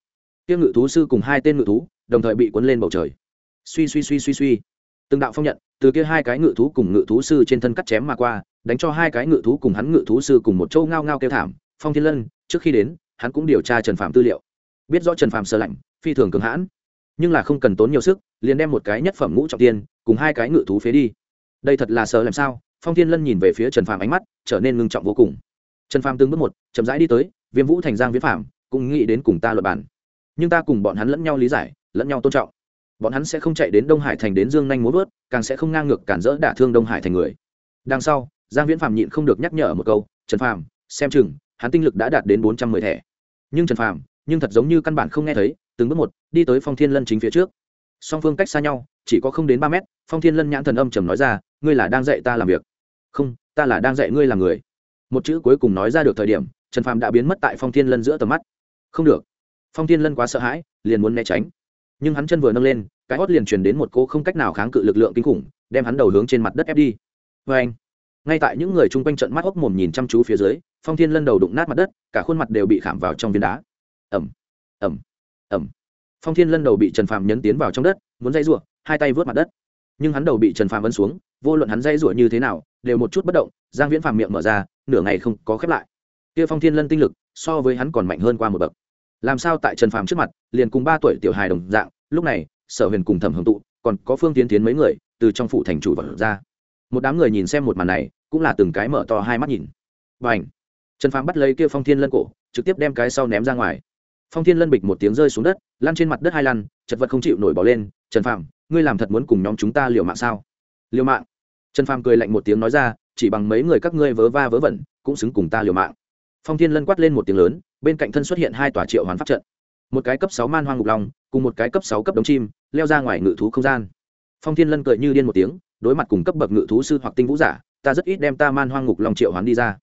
Kia ngự thú sư cùng hai tên ngự thú, đồng thời bị cuốn lên bầu trời. Suy suy suy suy suy. Từng đạo phong nhận, từ kia hai cái ngự thú cùng ngự thú sư trên thân cắt chém mà qua, đánh cho hai cái ngự thú cùng hắn ngự thú sư cùng một châu ngao ngao kêu thảm. Phong thiên lân, trước khi đến, hắn cũng điều tra trần phạm tư liệu. Biết rõ trần phạm sơ lạnh, phi thường cường hãn nhưng là không cần tốn nhiều sức, liền đem một cái nhất phẩm ngũ trọng tiên cùng hai cái ngự thú phế đi. Đây thật là sợ làm sao? Phong thiên lân nhìn về phía trần phàm ánh mắt trở nên ngưng trọng vô cùng. Trần phàm từng bước một, chậm rãi đi tới, viêm vũ thành giang viễn phàm, cũng nghĩ đến cùng ta luật bản nhưng ta cùng bọn hắn lẫn nhau lý giải, lẫn nhau tôn trọng. Bọn hắn sẽ không chạy đến đông hải thành đến dương nhanh muốn vớt, càng sẽ không ngang ngược cản rỡ đả thương đông hải thành người. Đằng sau, giang viễn phàm nhịn không được nhắc nhở một câu, trần phàm, xem chừng, hắn tinh lực đã đạt đến bốn trăm mười thẻ. Nhưng trần phàm, nhưng thật giống như căn bản không nghe thấy từng bước một, đi tới phong thiên lân chính phía trước. Song phương cách xa nhau, chỉ có không đến ba mét, phong thiên lân nhãn thần âm trầm nói ra, ngươi là đang dạy ta làm việc? Không, ta là đang dạy ngươi làm người. Một chữ cuối cùng nói ra được thời điểm, trần phàm đã biến mất tại phong thiên lân giữa tầm mắt. Không được. Phong thiên lân quá sợ hãi, liền muốn né tránh. Nhưng hắn chân vừa nâng lên, cái hót liền truyền đến một cô không cách nào kháng cự lực lượng kinh khủng, đem hắn đầu hướng trên mặt đất ép đi. Vê anh, ngay tại những người chung quanh trận mắt hốc mồm nhìn chăm chú phía dưới, phong thiên lân đầu đụng nát mặt đất, cả khuôn mặt đều bị khảm vào trong viên đá. Ẩm ẩm ẩm. Phong thiên lân đầu bị trần phàm nhấn tiến vào trong đất, muốn dây rụa hai tay vớt mặt đất. Nhưng hắn đầu bị trần phàm vân xuống, vô luận hắn dây rụa như thế nào, đều một chút bất động, giang viễn phàm miệng mở ra, nửa ngày không có khép lại. Kia phong thiên lân tinh lực, so với hắn còn mạnh hơn qua một bậc. Làm sao tại trần phàm trước mặt, liền cùng ba tuổi tiểu hài đồng dạng, lúc này, sở huyền cùng thẩm hưởng tụ, còn có phương tiến tiến mấy người, từ trong phủ thành chủ vật ra. Một đám người nhìn xem một màn này, cũng là từng cái mở to hai mắt nhìn. Và h trần phàm bắt lấy kia phong thiên lân cổ, trực tiếp đem cái sau ném ra ngoài phong thiên lân bịch một tiếng rơi xuống đất, lăn trên mặt đất hai lăn, chật vật không chịu nổi bỏ lên, trần phàm, ngươi làm thật muốn cùng nhóm chúng ta liều mạng sao? Liều mạng? Trần phàm cười lạnh một tiếng nói ra, chỉ bằng mấy người các ngươi vớ va vớ vẩn, cũng xứng cùng ta liều mạng. Phong thiên lân quát lên một tiếng lớn, bên cạnh thân xuất hiện hai tòa triệu hoán pháp trận. Một cái cấp sáu man hoang ngục long, cùng một cái cấp sáu cấp đống chim, leo ra ngoài ngự thú không gian. Phong thiên lân cười như điên một tiếng, đối mặt cùng cấp bậc ngự thú sư hoặc tinh vũ giả, ta rất ít đem ta man hoang ngục long triệu hoán đi ra,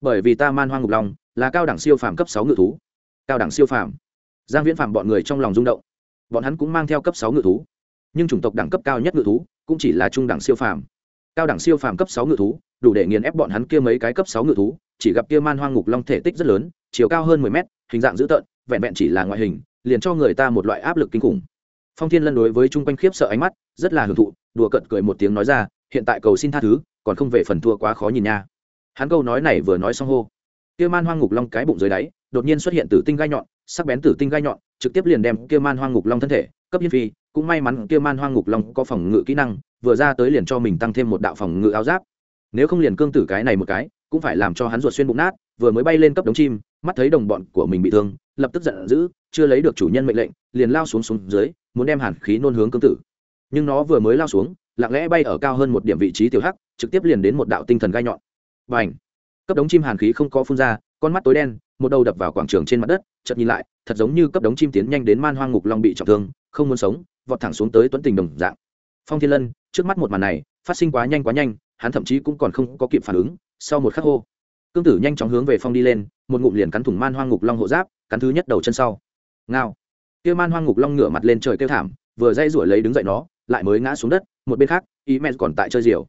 bởi vì ta man hoang ngục long là cao đẳng siêu phàm cấp sáu ngự thú cao đẳng siêu phàm. Giang viễn phạm bọn người trong lòng rung động. Bọn hắn cũng mang theo cấp sáu ngự thú. Nhưng chủng tộc đẳng cấp cao nhất ngự thú cũng chỉ là trung đẳng siêu phàm. Cao đẳng siêu phàm cấp sáu ngự thú đủ để nghiền ép bọn hắn kia mấy cái cấp sáu ngự thú, chỉ gặp kia man hoang ngục long thể tích rất lớn, chiều cao hơn mười mét, hình dạng dữ tợn, vẹn vẹn chỉ là ngoại hình, liền cho người ta một loại áp lực kinh khủng. Phong thiên lân đối với chung quanh khiếp sợ ánh mắt rất là hưởng thụ, đùa cận cười một tiếng nói ra, hiện tại cầu xin tha thứ, còn không về phần thua quá khó nhìn nha. Hắn câu nói này vừa nói xong hô, kia man hoang ngục long cái bụng dưới đáy đột nhiên xuất hiện tử tinh gai nhọn, sắc bén tử tinh gai nhọn, trực tiếp liền đem kia man hoang ngục long thân thể, cấp hiên phi, cũng may mắn kia man hoang ngục long có phòng ngự kỹ năng, vừa ra tới liền cho mình tăng thêm một đạo phòng ngự áo giáp. Nếu không liền cương tử cái này một cái, cũng phải làm cho hắn ruột xuyên bụng nát, vừa mới bay lên cấp đống chim, mắt thấy đồng bọn của mình bị thương, lập tức giận dữ, chưa lấy được chủ nhân mệnh lệnh, liền lao xuống xuống dưới, muốn đem hàn khí nôn hướng cương tử. Nhưng nó vừa mới lao xuống, lặng lẽ bay ở cao hơn một điểm vị trí tiểu hắc, trực tiếp liền đến một đạo tinh thần gai nhọn. Và ảnh cấp đống chim hàn khí không có phun ra, con mắt tối đen một đầu đập vào quảng trường trên mặt đất, chợt nhìn lại, thật giống như cấp đống chim tiến nhanh đến man hoang ngục long bị trọng thương, không muốn sống, vọt thẳng xuống tới tuấn tình đồng dạng. Phong thiên lân, trước mắt một màn này, phát sinh quá nhanh quá nhanh, hắn thậm chí cũng còn không có kịp phản ứng, sau một khắc hô, cương tử nhanh chóng hướng về phong đi lên, một ngụm liền cắn thủng man hoang ngục long hộ giáp, cắn thứ nhất đầu chân sau. Ngao. Kia man hoang ngục long ngửa mặt lên trời kêu thảm, vừa dây rủi lấy đứng dậy nó, lại mới ngã xuống đất, một bên khác, ý mẹ còn tại chơi diều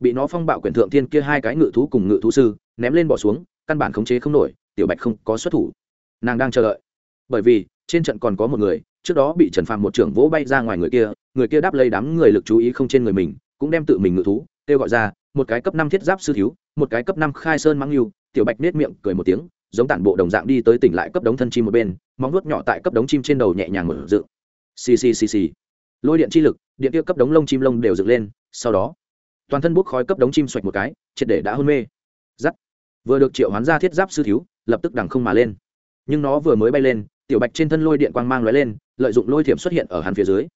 bị nó phong bạo quyển thượng thiên kia hai cái ngự thú cùng ngự thú sư, ném lên bỏ xuống, căn bản khống chế không nổi tiểu bạch không có xuất thủ. Nàng đang chờ đợi. Bởi vì, trên trận còn có một người, trước đó bị trần phàm một trưởng vỗ bay ra ngoài người kia người kia đáp lấy đám người lực chú ý không trên người mình, cũng đem tự mình ngự thú, kêu gọi ra, một cái cấp năm thiết giáp sư thiếu, một cái cấp năm khai sơn mắng yêu. Tiểu bạch nết miệng cười một tiếng, giống tản bộ đồng dạng đi tới tỉnh lại cấp đống thân chim một bên, móng nuốt nhỏ tại cấp đống chim trên đầu nhẹ nhàng mở dựng. Xì xì xì xì. Lôi điện chi lực, điện kia cấp đống lông chim lông đều dựng lên, sau đó, toàn thân bốc khói cấp đống chim xoạch một cái, triệt để đã hôn mê. Giắt. Vừa được triệu hoán ra thiết giáp sư thiếu lập tức đằng không mà lên. Nhưng nó vừa mới bay lên tiểu bạch trên thân lôi điện quang mang lóe lên lợi dụng lôi thiểm xuất hiện ở hắn phía dưới.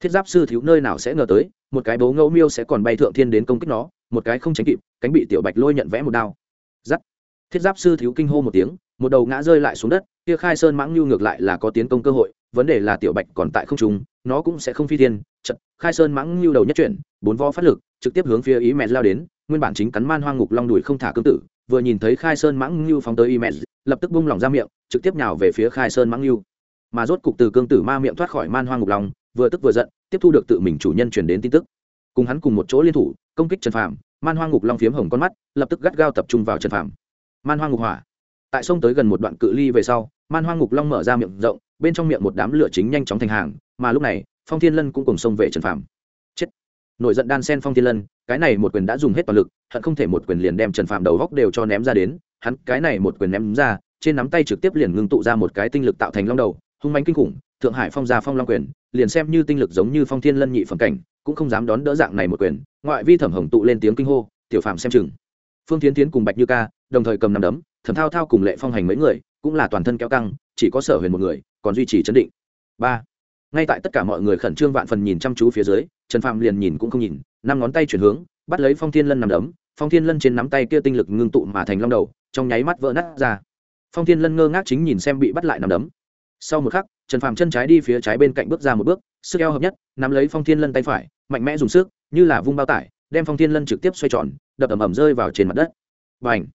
Thiết giáp sư thiếu nơi nào sẽ ngờ tới một cái bố ngẫu miêu sẽ còn bay thượng thiên đến công kích nó một cái không tránh kịp cánh bị tiểu bạch lôi nhận vẽ một đao. Giắt. Thiết giáp sư thiếu kinh hô một tiếng một đầu ngã rơi lại xuống đất kia khai sơn mãng nhu ngược lại là có tiến công cơ hội vấn đề là tiểu bạch còn tại không trung nó cũng sẽ không phi thiên chật, khai sơn mãng lưu đầu nhất chuyển bốn vo phát lực trực tiếp hướng phía ý mẹ lao đến nguyên bản chính cắn man hoang ngục long đùi không thả cương tử vừa nhìn thấy khai sơn mãng lưu phóng tới ý lập tức bung lỏng ra miệng, trực tiếp nhào về phía khai sơn mãng lưu mà rốt cục từ cương tử ma miệng thoát khỏi man hoang ngục long vừa tức vừa giận, tiếp thu được tự mình chủ nhân truyền đến tin tức. Cùng hắn cùng một chỗ liên thủ, công kích trần phạm man hoang ngục long phiếm hồng con mắt, lập tức gắt gao tập trung vào trần phạm man hoang ngục hỏa. Tại sông tới gần một đoạn cự ly về sau, man hoang ngục long mở ra miệng rộng, bên trong miệng một đám lửa chính nhanh chóng thành hàng, mà lúc này, phong thiên lân cũng cùng xông về trần phạm chết. Nổi giận đan sen phong thiên lân cái này một quyền đã dùng hết toàn lực, hận không thể một quyền liền đem trần phạm đầu góc đều cho ném ra đến, hắn cái này một quyền ném ra, trên nắm tay trực tiếp liền ngưng tụ ra một cái tinh lực tạo thành long đầu, hung manh kinh khủng, thượng hải phong gia phong long quyền, liền xem như tinh lực giống như phong thiên lân nhị phẩm cảnh, cũng không dám đón đỡ dạng này một quyền, ngoại vi thẩm hồng tụ lên tiếng kinh hô, tiểu phạm xem chừng. Phương tiến tiến cùng bạch như ca, đồng thời cầm nằm đấm, thẩm thao thao cùng lệ phong hành mấy người, cũng là toàn thân kéo căng, chỉ có sở huyền một người, còn duy trì chấn định. Ba ngay tại tất cả mọi người khẩn trương vạn phần nhìn chăm chú phía dưới, trần phạm liền nhìn cũng không nhìn, năm ngón tay chuyển hướng, bắt lấy phong thiên lân nằm đấm, phong thiên lân trên nắm tay kia tinh lực ngưng tụ mà thành long đầu, trong nháy mắt vỡ nát ra. Phong thiên lân ngơ ngác chính nhìn xem bị bắt lại nằm đấm. Sau một khắc, trần phạm chân trái đi phía trái bên cạnh bước ra một bước, sức eo hợp nhất, nắm lấy phong thiên lân tay phải, mạnh mẽ dùng sức, như là vung bao tải, đem phong thiên lân trực tiếp xoay tròn, đập ầm ầm rơi vào trên mặt đất. Và ảnh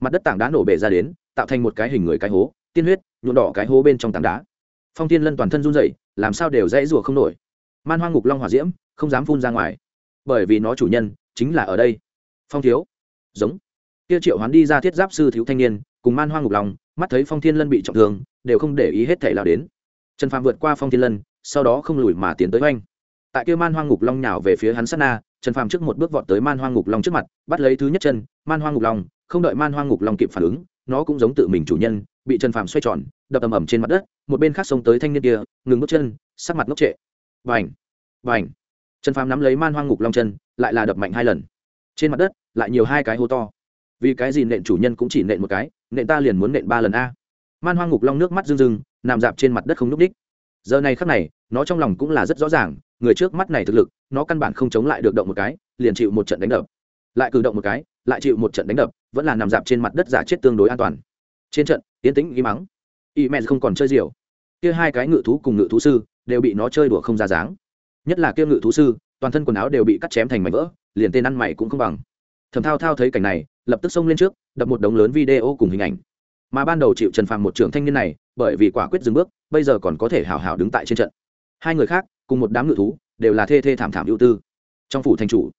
mặt đất tảng đá nổ bể ra đến, tạo thành một cái hình người cái hố, tiên huyết, nhuộm đỏ cái hố bên trong tảng đá phong thiên lân toàn thân run dậy làm sao đều dãy rùa không nổi. Man hoang ngục long hòa diễm, không dám phun ra ngoài. Bởi vì nó chủ nhân chính là ở đây. Phong thiếu. Giống. Kia triệu hoán đi ra thiết giáp sư thiếu thanh niên, cùng man hoang ngục long, mắt thấy phong thiên lân bị trọng thương, đều không để ý hết thể lao đến. Trần phàm vượt qua phong thiên lân, sau đó không lùi mà tiến tới oanh. Tại kia man hoang ngục long nhào về phía hắn sát na, trần phàm trước một bước vọt tới man hoang ngục long trước mặt, bắt lấy thứ nhất chân. Man hoang ngục long, không đợi man hoang ngục long kịp phản ứng, nó cũng giống tự mình chủ nhân bị trần phàm xoay tròn, đập ầm ầm trên mặt đất, một bên khác xông tới thanh niên kia, ngừng bước chân, sắc mặt ngốc trệ. Vành vành trần phàm nắm lấy man hoang ngục long chân, lại là đập mạnh hai lần. Trên mặt đất, lại nhiều hai cái hố to. Vì cái gì nện chủ nhân cũng chỉ nện một cái, nện ta liền muốn nện ba lần a. Man hoang ngục long nước mắt rưng rưng, nằm dạp trên mặt đất không n ú c giờ này khắc này, nó trong lòng cũng là rất rõ ràng, người trước mắt này thực lực, nó căn bản không chống lại được động một cái, liền chịu một trận đánh đập. Lại cử động một cái, lại chịu một trận đánh đập, vẫn là nằm dạp trên mặt đất giả chết tương đối an toàn trên trận tiến tĩnh y mắng. Y men không còn chơi diều. Kia hai cái ngự thú cùng ngự thú sư đều bị nó chơi đùa không ra dáng. Nhất là kia ngự thú sư, toàn thân quần áo đều bị cắt chém thành mảnh vỡ, liền tên ăn mày cũng không bằng. Thầm thao thao thấy cảnh này, lập tức xông lên trước, đập một đống lớn video cùng hình ảnh. Mà ban đầu chịu trần phàm một trưởng thanh niên này, bởi vì quả quyết dừng bước, bây giờ còn có thể hào hào đứng tại trên trận. Hai người khác, cùng một đám ngự thú, đều là thê thê thảm thảm ưu tư. Trong phủ thành chủ,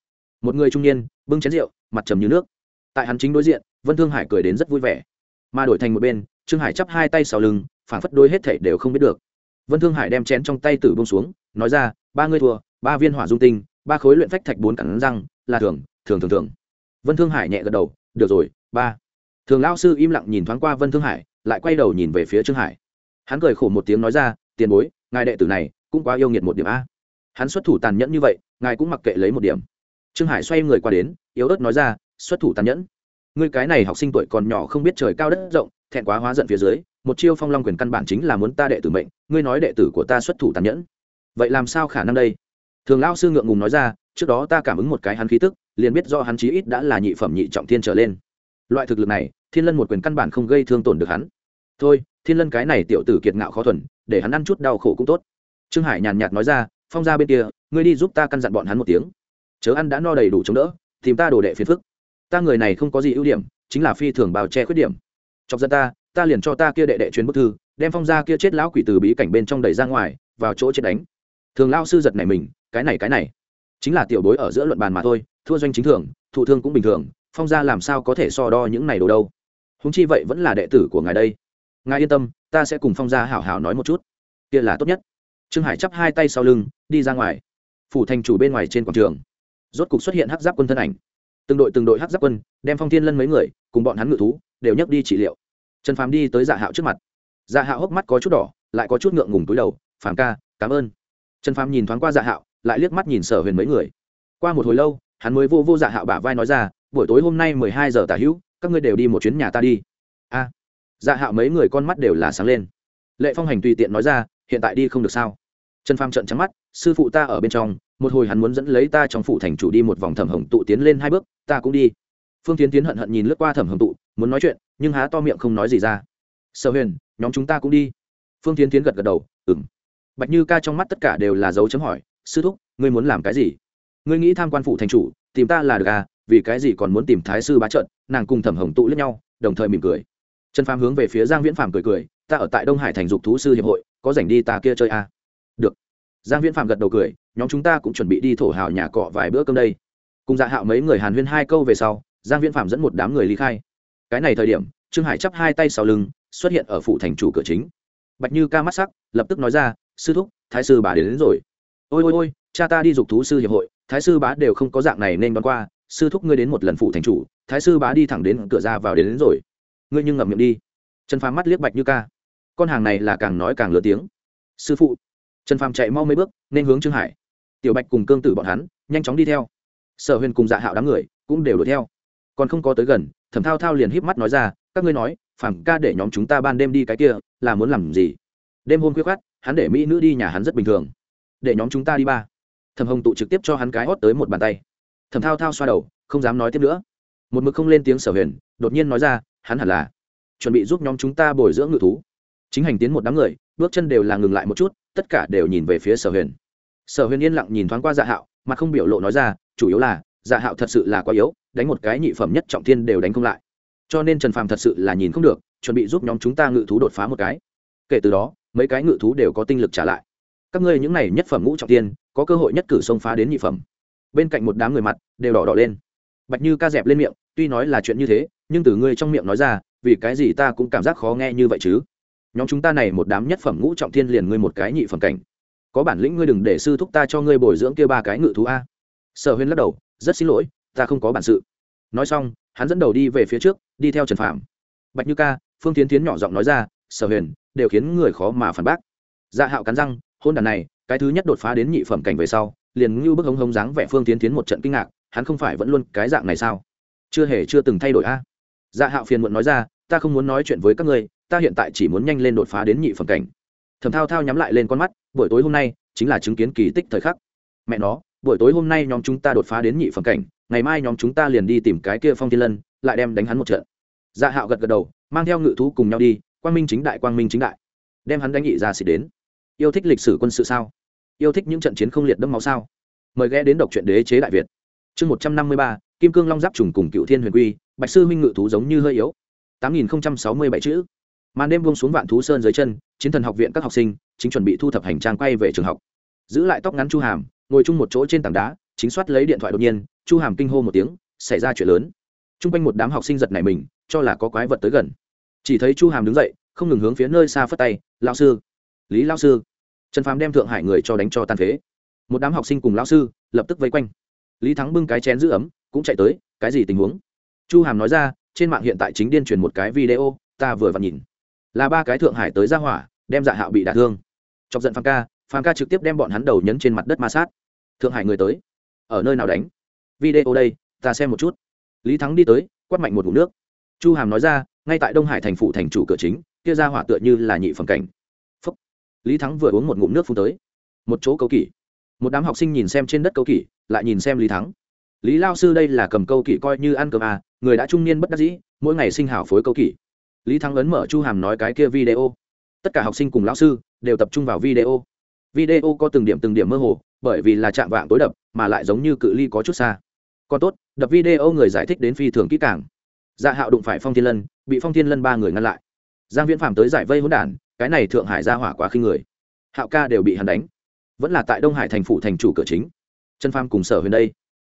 một người trung niên, bưng chén rượu, mặt trầm như nước. Tại hắn chính đối diện, vân thương hải cười đến rất vui vẻ mà đổi thành một bên, trương hải chắp hai tay sau lưng phản phất đôi hết thảy đều không biết được. Vân thương hải đem chén trong tay tử bông xuống, nói ra, ba người thua, ba viên hỏa dung tinh, ba khối luyện phách thạch bốn cẳng răng, là thường thường thường thường. Vân thương hải nhẹ gật đầu, được rồi, ba. Thường lao sư im lặng nhìn thoáng qua vân thương hải, lại quay đầu nhìn về phía trương hải. Hắn cười khổ một tiếng nói ra, tiền bối, ngài đệ tử này cũng quá yêu nghiệt một điểm a. Hắn xuất thủ tàn nhẫn như vậy, ngài cũng mặc kệ lấy một điểm. Trương hải xoay người qua đến, yếu ớt nói ra, xuất thủ tàn nhẫn ngươi cái này học sinh tuổi còn nhỏ không biết trời cao đất rộng, thẹn quá hóa giận phía dưới, một chiêu phong long quyền căn bản chính là muốn ta đệ tử mệnh, ngươi nói đệ tử của ta xuất thủ tàn nhẫn. Vậy làm sao khả năng đây? Thường lao sư ngượng ngùng nói ra, trước đó ta cảm ứng một cái hắn khí tức, liền biết do hắn chí ít đã là nhị phẩm nhị trọng thiên trở lên. Loại thực lực này, thiên lân một quyền căn bản không gây thương tổn được hắn. Thôi, thiên lân cái này tiểu tử kiệt ngạo khó thuần, để hắn ăn chút đau khổ cũng tốt. Trương hải nhàn nhạt nói ra, phong ra bên kia, ngươi đi giúp ta căn dặn bọn hắn một tiếng. Chớ ăn đã no đầy đủ chống đỡ, tìm ta đồ đệ phiền phức ta người này không có gì ưu điểm, chính là phi thường bào che khuyết điểm. Chọc dân ta ta liền cho ta kia đệ đệ truyền bức thư, đem phong ra kia chết lão quỷ từ bí cảnh bên trong đẩy ra ngoài, vào chỗ chết đánh. Thường lao sư giật này mình, cái này cái này. Chính là tiểu bối ở giữa luận bàn mà thôi, thua doanh chính thường, thụ thương cũng bình thường, phong gia làm sao có thể so đo những này đồ đâu. Húng chi vậy vẫn là đệ tử của ngài đây. Ngài yên tâm, ta sẽ cùng phong gia hảo hảo nói một chút. Kia là tốt nhất. Trương hải chắp hai tay sau lưng, đi ra ngoài. Phủ thành chủ bên ngoài trên quảng trường. Rốt cục xuất hiện hắc giáp quân thân ảnh từng đội từng đội hắc giáp quân, đem phong thiên lân mấy người, cùng bọn hắn ngự thú, đều nhấc đi trị liệu. Trần phàm đi tới dạ hạo trước mặt. Dạ hạo hốc mắt có chút đỏ, lại có chút ngượng ngùng túi đầu, phàm ca, cảm ơn. Trần phàm nhìn thoáng qua dạ hạo, lại liếc mắt nhìn sở huyền mấy người. Qua một hồi lâu, hắn mới vô vô dạ hạo bả vai nói ra, buổi tối hôm nay mười hai giờ tả hữu, các ngươi đều đi một chuyến nhà ta đi. A. Dạ hạo mấy người con mắt đều là sáng lên. Lệ phong hành tùy tiện nói ra, hiện tại đi không được sao? Trần phàm trận trắng mắt, sư phụ ta ở bên trong một hồi hắn muốn dẫn lấy ta trong phủ thành chủ đi một vòng thẩm hồng tụ tiến lên hai bước, ta cũng đi. Phương tiến tiến hận hận nhìn lướt qua thẩm hồng tụ, muốn nói chuyện, nhưng há to miệng không nói gì ra. Sở huyền, nhóm chúng ta cũng đi. Phương tiến tiến gật gật đầu ừng bạch như ca trong mắt tất cả đều là dấu chấm hỏi, sư thúc, ngươi muốn làm cái gì? Ngươi nghĩ tham quan phủ thành chủ, tìm ta là được à vì cái gì còn muốn tìm thái sư bá trận? Nàng cùng thẩm hồng tụ lẫn nhau, đồng thời mỉm cười. Trần phàm hướng về phía giang viễn phàm cười cười, ta ở tại đông hải thành dục thú sư hiệp hội, có rảnh đi ta kia chơi à? được. Giang viễn phàm gật đầu cười nhóm chúng ta cũng chuẩn bị đi thổ hào nhà cọ vài bữa cơm đây. Cùng dạ hạo mấy người hàn huyên hai câu về sau giang viễn phạm dẫn một đám người ly khai. Cái này thời điểm trương hải chắp hai tay sau lưng xuất hiện ở phủ thành chủ cửa chính. Bạch như ca mắt sắc lập tức nói ra sư thúc thái sư bà đến, đến rồi. Ôi ôi ôi cha ta đi dục thú sư hiệp hội thái sư bá đều không có dạng này nên đón qua. Sư thúc ngươi đến một lần phủ thành chủ thái sư bá đi thẳng đến cửa ra vào đến, đến rồi. Ngươi nhưng ngậm miệng đi. Trần phá mắt liếc bạch như ca. Con hàng này là càng nói càng lớn tiếng. Sư phụ trần phàm chạy mau mấy bước, nên hướng trương hải. Tiểu bạch cùng cương tử bọn hắn, nhanh chóng đi theo. Sở huyền cùng dạ hạo đám người, cũng đều đuổi theo. Còn không có tới gần, thẩm thao thao liền híp mắt nói ra, các ngươi nói, phàm ca để nhóm chúng ta ban đêm đi cái kia, là muốn làm gì? Đêm hôm khuya khát hắn để mỹ nữ đi nhà hắn rất bình thường. Để nhóm chúng ta đi ba. Thẩm hồng tụ trực tiếp cho hắn cái hót tới một bàn tay. Thẩm thao thao xoa đầu, không dám nói tiếp nữa. Một mực không lên tiếng sở huyền, đột nhiên nói ra, hắn hẳn là chuẩn bị giúp nhóm chúng ta bồi dưỡng ngự thú. Chính hành tiến một đám người bước chân đều là ngừng lại một chút, tất cả đều nhìn về phía sở huyền. Sở huyền yên lặng nhìn thoáng qua dạ hạo, mà không biểu lộ nói ra, chủ yếu là dạ hạo thật sự là quá yếu, đánh một cái nhị phẩm nhất trọng thiên đều đánh không lại. Cho nên trần phàm thật sự là nhìn không được, chuẩn bị giúp nhóm chúng ta ngự thú đột phá một cái. Kể từ đó, mấy cái ngự thú đều có tinh lực trả lại. Các ngươi những này nhất phẩm ngũ trọng tiên có cơ hội nhất cử xông phá đến nhị phẩm. Bên cạnh một đám người mặt, đều đỏ đỏ lên. Bạch như ca dẹp lên miệng, tuy nói là chuyện như thế, nhưng từ ngươi trong miệng nói ra, vì cái gì ta cũng cảm giác khó nghe như vậy chứ? Nhóm chúng ta này một đám nhất phẩm ngũ trọng thiên liền ngươi một cái nhị phẩm cảnh. Có bản lĩnh ngươi đừng để sư thúc ta cho ngươi bồi dưỡng kia ba cái ngự thú a. Sở huyên lắc đầu, rất xin lỗi, ta không có bản sự. Nói xong, hắn dẫn đầu đi về phía trước, đi theo trần phạm bạch như ca, phương tiến tiến nhỏ giọng nói ra, sở huyền, đều khiến người khó mà phản bác. Dạ hạo cắn răng, hôn đàn này, cái thứ nhất đột phá đến nhị phẩm cảnh về sau, liền như bức hống hống dáng vẻ phương tiến tiến một trận kinh ngạc, hắn không phải vẫn luôn cái dạng này sao? Chưa hề chưa từng thay đổi a. Dạ hạo phiền muộn nói ra, ta không muốn nói chuyện với các ngươi ta hiện tại chỉ muốn nhanh lên đột phá đến nhị phẩm cảnh. Thầm thao thao nhắm lại lên con mắt, buổi tối hôm nay chính là chứng kiến kỳ tích thời khắc. Mẹ nó, buổi tối hôm nay nhóm chúng ta đột phá đến nhị phẩm cảnh, ngày mai nhóm chúng ta liền đi tìm cái kia phong thiên lân, lại đem đánh hắn một trận. Dạ hạo gật gật đầu, mang theo ngự thú cùng nhau đi, quang minh chính đại, quang minh chính đại. Đem hắn đánh nhị ra xịt đến. Yêu thích lịch sử quân sự sao? Yêu thích những trận chiến không liệt đẫm máu sao? Mời ghé đến đọc truyện đế chế đại việt. Chương một trăm năm mươi ba, kim cương long giáp trùng cùng cựu thiên huyền quy, bạch sư minh ngự thú giống như hơi yếu. tám nghìn sáu mươi bảy chữ màn đêm buông xuống vạn thú sơn dưới chân, chiến thần học viện các học sinh chính chuẩn bị thu thập hành trang quay về trường học. Giữ lại tóc ngắn chu hàm, ngồi chung một chỗ trên tảng đá, chính soát lấy điện thoại đột nhiên, chu hàm kinh hô một tiếng, xảy ra chuyện lớn. T r u n g quanh một đám học sinh giật này mình, cho là có quái vật tới gần. Chỉ thấy chu hàm đứng dậy, không ngừng hướng phía nơi xa phất tay lao sư, lý lao sư. Trần phàm đem thượng hải người cho đánh cho tàn phế. Một đám học sinh cùng lao sư lập tức vây quanh. Lý thắng bưng cái chén giữ ấm, cũng chạy tới, cái gì tình huống? Chu hàm nói ra, trên mạng hiện tại chính điên truyền một cái video, ta vừa vặn nhìn là ba cái thượng hải tới ra hỏa, đem dạ hạo bị đả thương. Chọc giận phan ca phan ca trực tiếp đem bọn hắn đầu nhấn trên mặt đất ma sát. Thượng hải người tới. Ở nơi nào đánh? Video đây, ta xem một chút. Lý thắng đi tới, quát mạnh một ngụm nước. Chu hàm nói ra, ngay tại đông hải thành phủ thành chủ cửa chính, kia ra hỏa tựa như là nhị phẩm cảnh. Phúc. lý thắng vừa uống một ngụm nước phun tới. Một chỗ câu kỷ. Một đám học sinh nhìn xem trên đất câu kỷ, lại nhìn xem lý thắng. Lý lao sư đây là cầm câu kỷ coi như ăn cơm à người đã trung niên bất đắc dĩ, mỗi ngày sinh hảo phối câu kỷ lý thắng ấn mở chu hàm nói cái kia video. Tất cả học sinh cùng lão sư đều tập trung vào video. Video có từng điểm từng điểm mơ hồ, bởi vì là chạm vạng tối đập, mà lại giống như cự ly có chút xa. Còn tốt, đập video người giải thích đến phi thường kỹ càng. Dạ hạo đụng phải phong thiên lân, bị phong thiên lân ba người ngăn lại. Giang viễn phạm tới giải vây hỗn đản, cái này thượng hải ra hỏa quá khinh người. Hạo ca đều bị hắn đánh. Vẫn là tại đông hải thành phủ thành chủ cửa chính. Trần pham cùng sở huyền đây.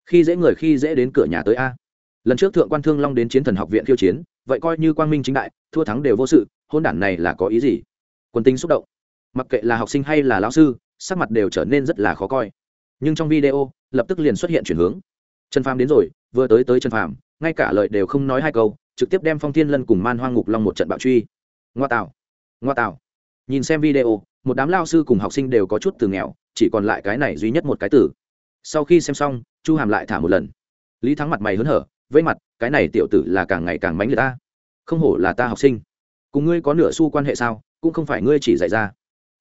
Khi dễ người, khi dễ đến cửa nhà tới a. Lần trước thượng quan thương long đến chiến thần học viện khiêu chiến vậy coi như quang minh chính đại, thua thắng đều vô sự, hôn đản này là có ý gì? Quân tinh xúc động. Mặc kệ là học sinh hay là lão sư, sắc mặt đều trở nên rất là khó coi. Nhưng trong video, lập tức liền xuất hiện chuyển hướng. Trần phàm đến rồi, vừa tới tới trần phàm, ngay cả lời đều không nói hai câu, trực tiếp đem phong thiên lân cùng man hoang ngục long một trận bạo truy. Ngoa tạo. Ngoa tạo. Nhìn xem video, một đám lao sư cùng học sinh đều có chút từ nghèo, chỉ còn lại cái này duy nhất một cái tử. sau khi xem xong, chu hàm lại thả một lần. Lý thắng mặt mày hớn hở với mặt, cái này tiểu tử là càng ngày càng mánh người ta. Không hổ là ta học sinh. Cùng ngươi có nửa xu quan hệ sao, cũng không phải ngươi chỉ dạy ra.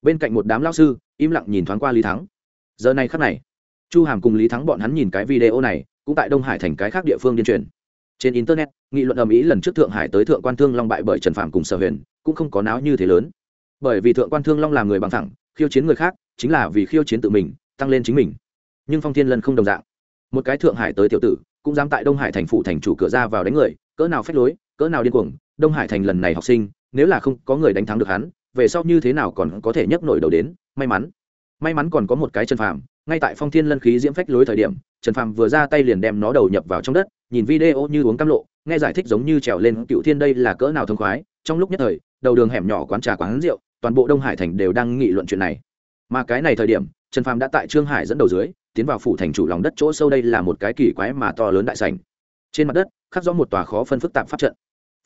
Bên cạnh một đám lao sư, im lặng nhìn thoáng qua lý thắng. Giờ này khắc này, chu hàm cùng lý thắng bọn hắn nhìn cái video này, cũng tại đông hải thành cái khác địa phương điên truyền. Trên internet, nghị luận ầm ĩ lần trước thượng hải tới thượng quan thương long bại bởi trần phạm cùng sở huyền, cũng không có náo như thế lớn. Bởi vì thượng quan thương long là người bằng thẳng, khiêu chiến người khác, chính là vì khiêu chiến tự mình, tăng lên chính mình. Nhưng phong thiên lân không đồng dạng. Một cái thượng hải tới tiểu tử cũng dám tại đông hải thành phủ thành chủ cửa ra vào đánh người, cỡ nào phách lối, cỡ nào điên cuồng, đông hải thành lần này học sinh, nếu là không có người đánh thắng được hắn, về sau như thế nào còn có thể nhấc nổi đầu đến, may mắn. May mắn còn có một cái chân phàm, ngay tại phong thiên lân khí diễm phách lối thời điểm, trần phàm vừa ra tay liền đem nó đầu nhập vào trong đất, nhìn video như uống cam lộ, nghe giải thích giống như trèo lên, cựu thiên đây là cỡ nào thông khoái? Trong lúc nhất thời, đầu đường hẻm nhỏ quán trà quán rượu, toàn bộ đông hải thành đều đang nghị luận chuyện này. Mà cái này thời điểm, trần phàm đã tại trương hải dẫn đầu dưới tiến vào phủ thành chủ lòng đất chỗ sâu đây là một cái kỳ quái mà to lớn đại sảnh. Trên mặt đất, khắc rõ một tòa khó phân phức tạp pháp trận.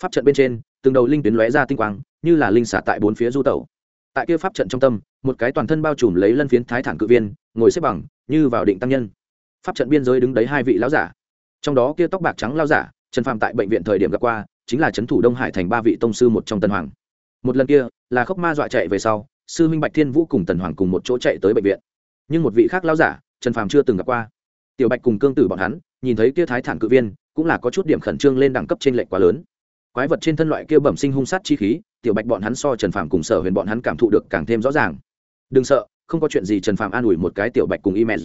Pháp trận bên trên, từng đầu linh tuyến lóe ra tinh quang, như là linh xả tại bốn phía du tẩu. Tại kia pháp trận trong tâm, một cái toàn thân bao trùm lấy lân phiến thái thản cự viên, ngồi xếp bằng, như vào định tăng nhân. Pháp trận biên giới đứng đấy hai vị lão giả. Trong đó kia tóc bạc trắng lao giả, trần phàm tại bệnh viện thời điểm gặp qua, chính là trấn thủ đông hải thành ba vị tông sư một trong tân hoàng. Một lần kia, là khốc ma dọa chạy về sau, sư minh bạch thiên vũ cùng tần hoàng cùng một chỗ chạy tới bệnh viện. Nhưng một vị khác lao giả trần phàm chưa từng gặp qua. Tiểu bạch cùng cương tử bọn hắn, nhìn thấy kia thái thản cự viên, cũng là có chút điểm khẩn trương lên đẳng cấp trên lệnh quá lớn. Quái vật trên thân loại kia bẩm sinh hung sát chi khí, tiểu bạch bọn hắn so trần phàm cùng sở huyền bọn hắn cảm thụ được càng thêm rõ ràng. Đừng sợ, không có chuyện gì trần phàm an ủi một cái tiểu bạch cùng email.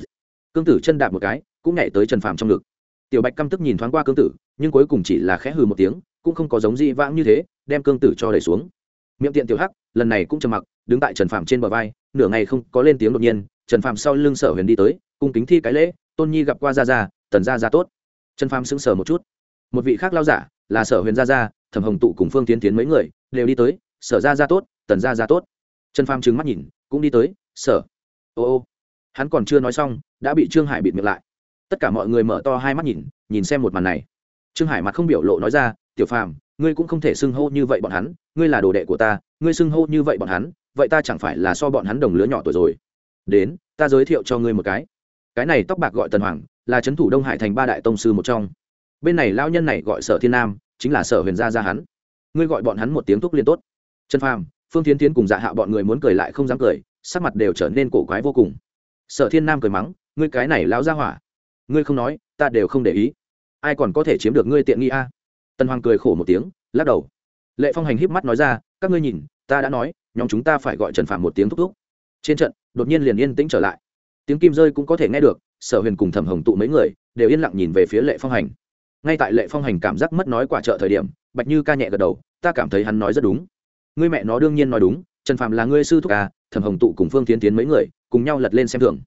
Cương tử chân đạp một cái, cũng nhảy tới trần phàm trong ngực. Tiểu bạch căm tức nhìn thoáng qua cương tử, nhưng cuối cùng chỉ là khẽ hừ một tiếng, cũng không có giống di vãng như thế, đem cương tử cho đẩy xuống. Miệng tiện tiểu hắc, lần này cũng trầm mặc, đứng tại trần phàm trên bờ vai, nửa ngày không có lên tiếng đột nhiên trần phàm sau lưng sở huyền đi tới, cung kính thi cái lễ, tôn nhi gặp qua gia gia, tần gia gia tốt. Trần phàm sững sờ một chút. Một vị khác lao giả là sở huyền gia gia, thẩm hồng tụ cùng phương tiến tiến mấy người đều đi tới, sở gia gia tốt, tần gia gia tốt. Trần phàm trừng mắt nhìn, cũng đi tới, sở, ô ô. Hắn còn chưa nói xong, đã bị trương hải bịt miệng lại. Tất cả mọi người mở to hai mắt nhìn nhìn xem một màn này. Trương hải mặt không biểu lộ nói ra, tiểu phàm, ngươi cũng không thể xưng hô như vậy bọn hắn, ngươi là đồ đệ của ta, ngươi xưng hô như vậy bọn hắn, vậy ta chẳng phải là so bọn hắn đồng lứa nhỏ tuổi rồi đến, ta giới thiệu cho ngươi một cái. Cái này tóc bạc gọi tần hoàng, là trấn thủ đông hải thành ba đại tông sư một trong. Bên này lao nhân này gọi sở thiên nam, chính là sở huyền gia gia hắn. Ngươi gọi bọn hắn một tiếng thúc liên tốt. Trần phàm, phương tiến tiến cùng dạ hạ bọn người muốn cười lại không dám cười, sắc mặt đều trở nên cổ quái vô cùng. Sở thiên nam cười mắng, ngươi cái này lao ra hỏa. Ngươi không nói, ta đều không để ý. Ai còn có thể chiếm được ngươi tiện nghi a? Tần hoàng cười khổ một tiếng, lắc đầu. Lệ phong hành híp mắt nói ra, các ngươi nhìn, ta đã nói, nhóm chúng ta phải gọi trần Phàm một tiếng thúc thúc. Trên trận đột nhiên liền yên tĩnh trở lại. Tiếng kim rơi cũng có thể nghe được, sở huyền cùng thẩm hồng tụ mấy người, đều yên lặng nhìn về phía lệ phong hành. Ngay tại lệ phong hành cảm giác mất nói quả trợ thời điểm, bạch như ca nhẹ gật đầu, ta cảm thấy hắn nói rất đúng. Ngươi mẹ nó đương nhiên nói đúng, trần phạm là ngươi sư thúc a thẩm hồng tụ cùng phương tiến tiến mấy người, cùng nhau lật lên xem thường.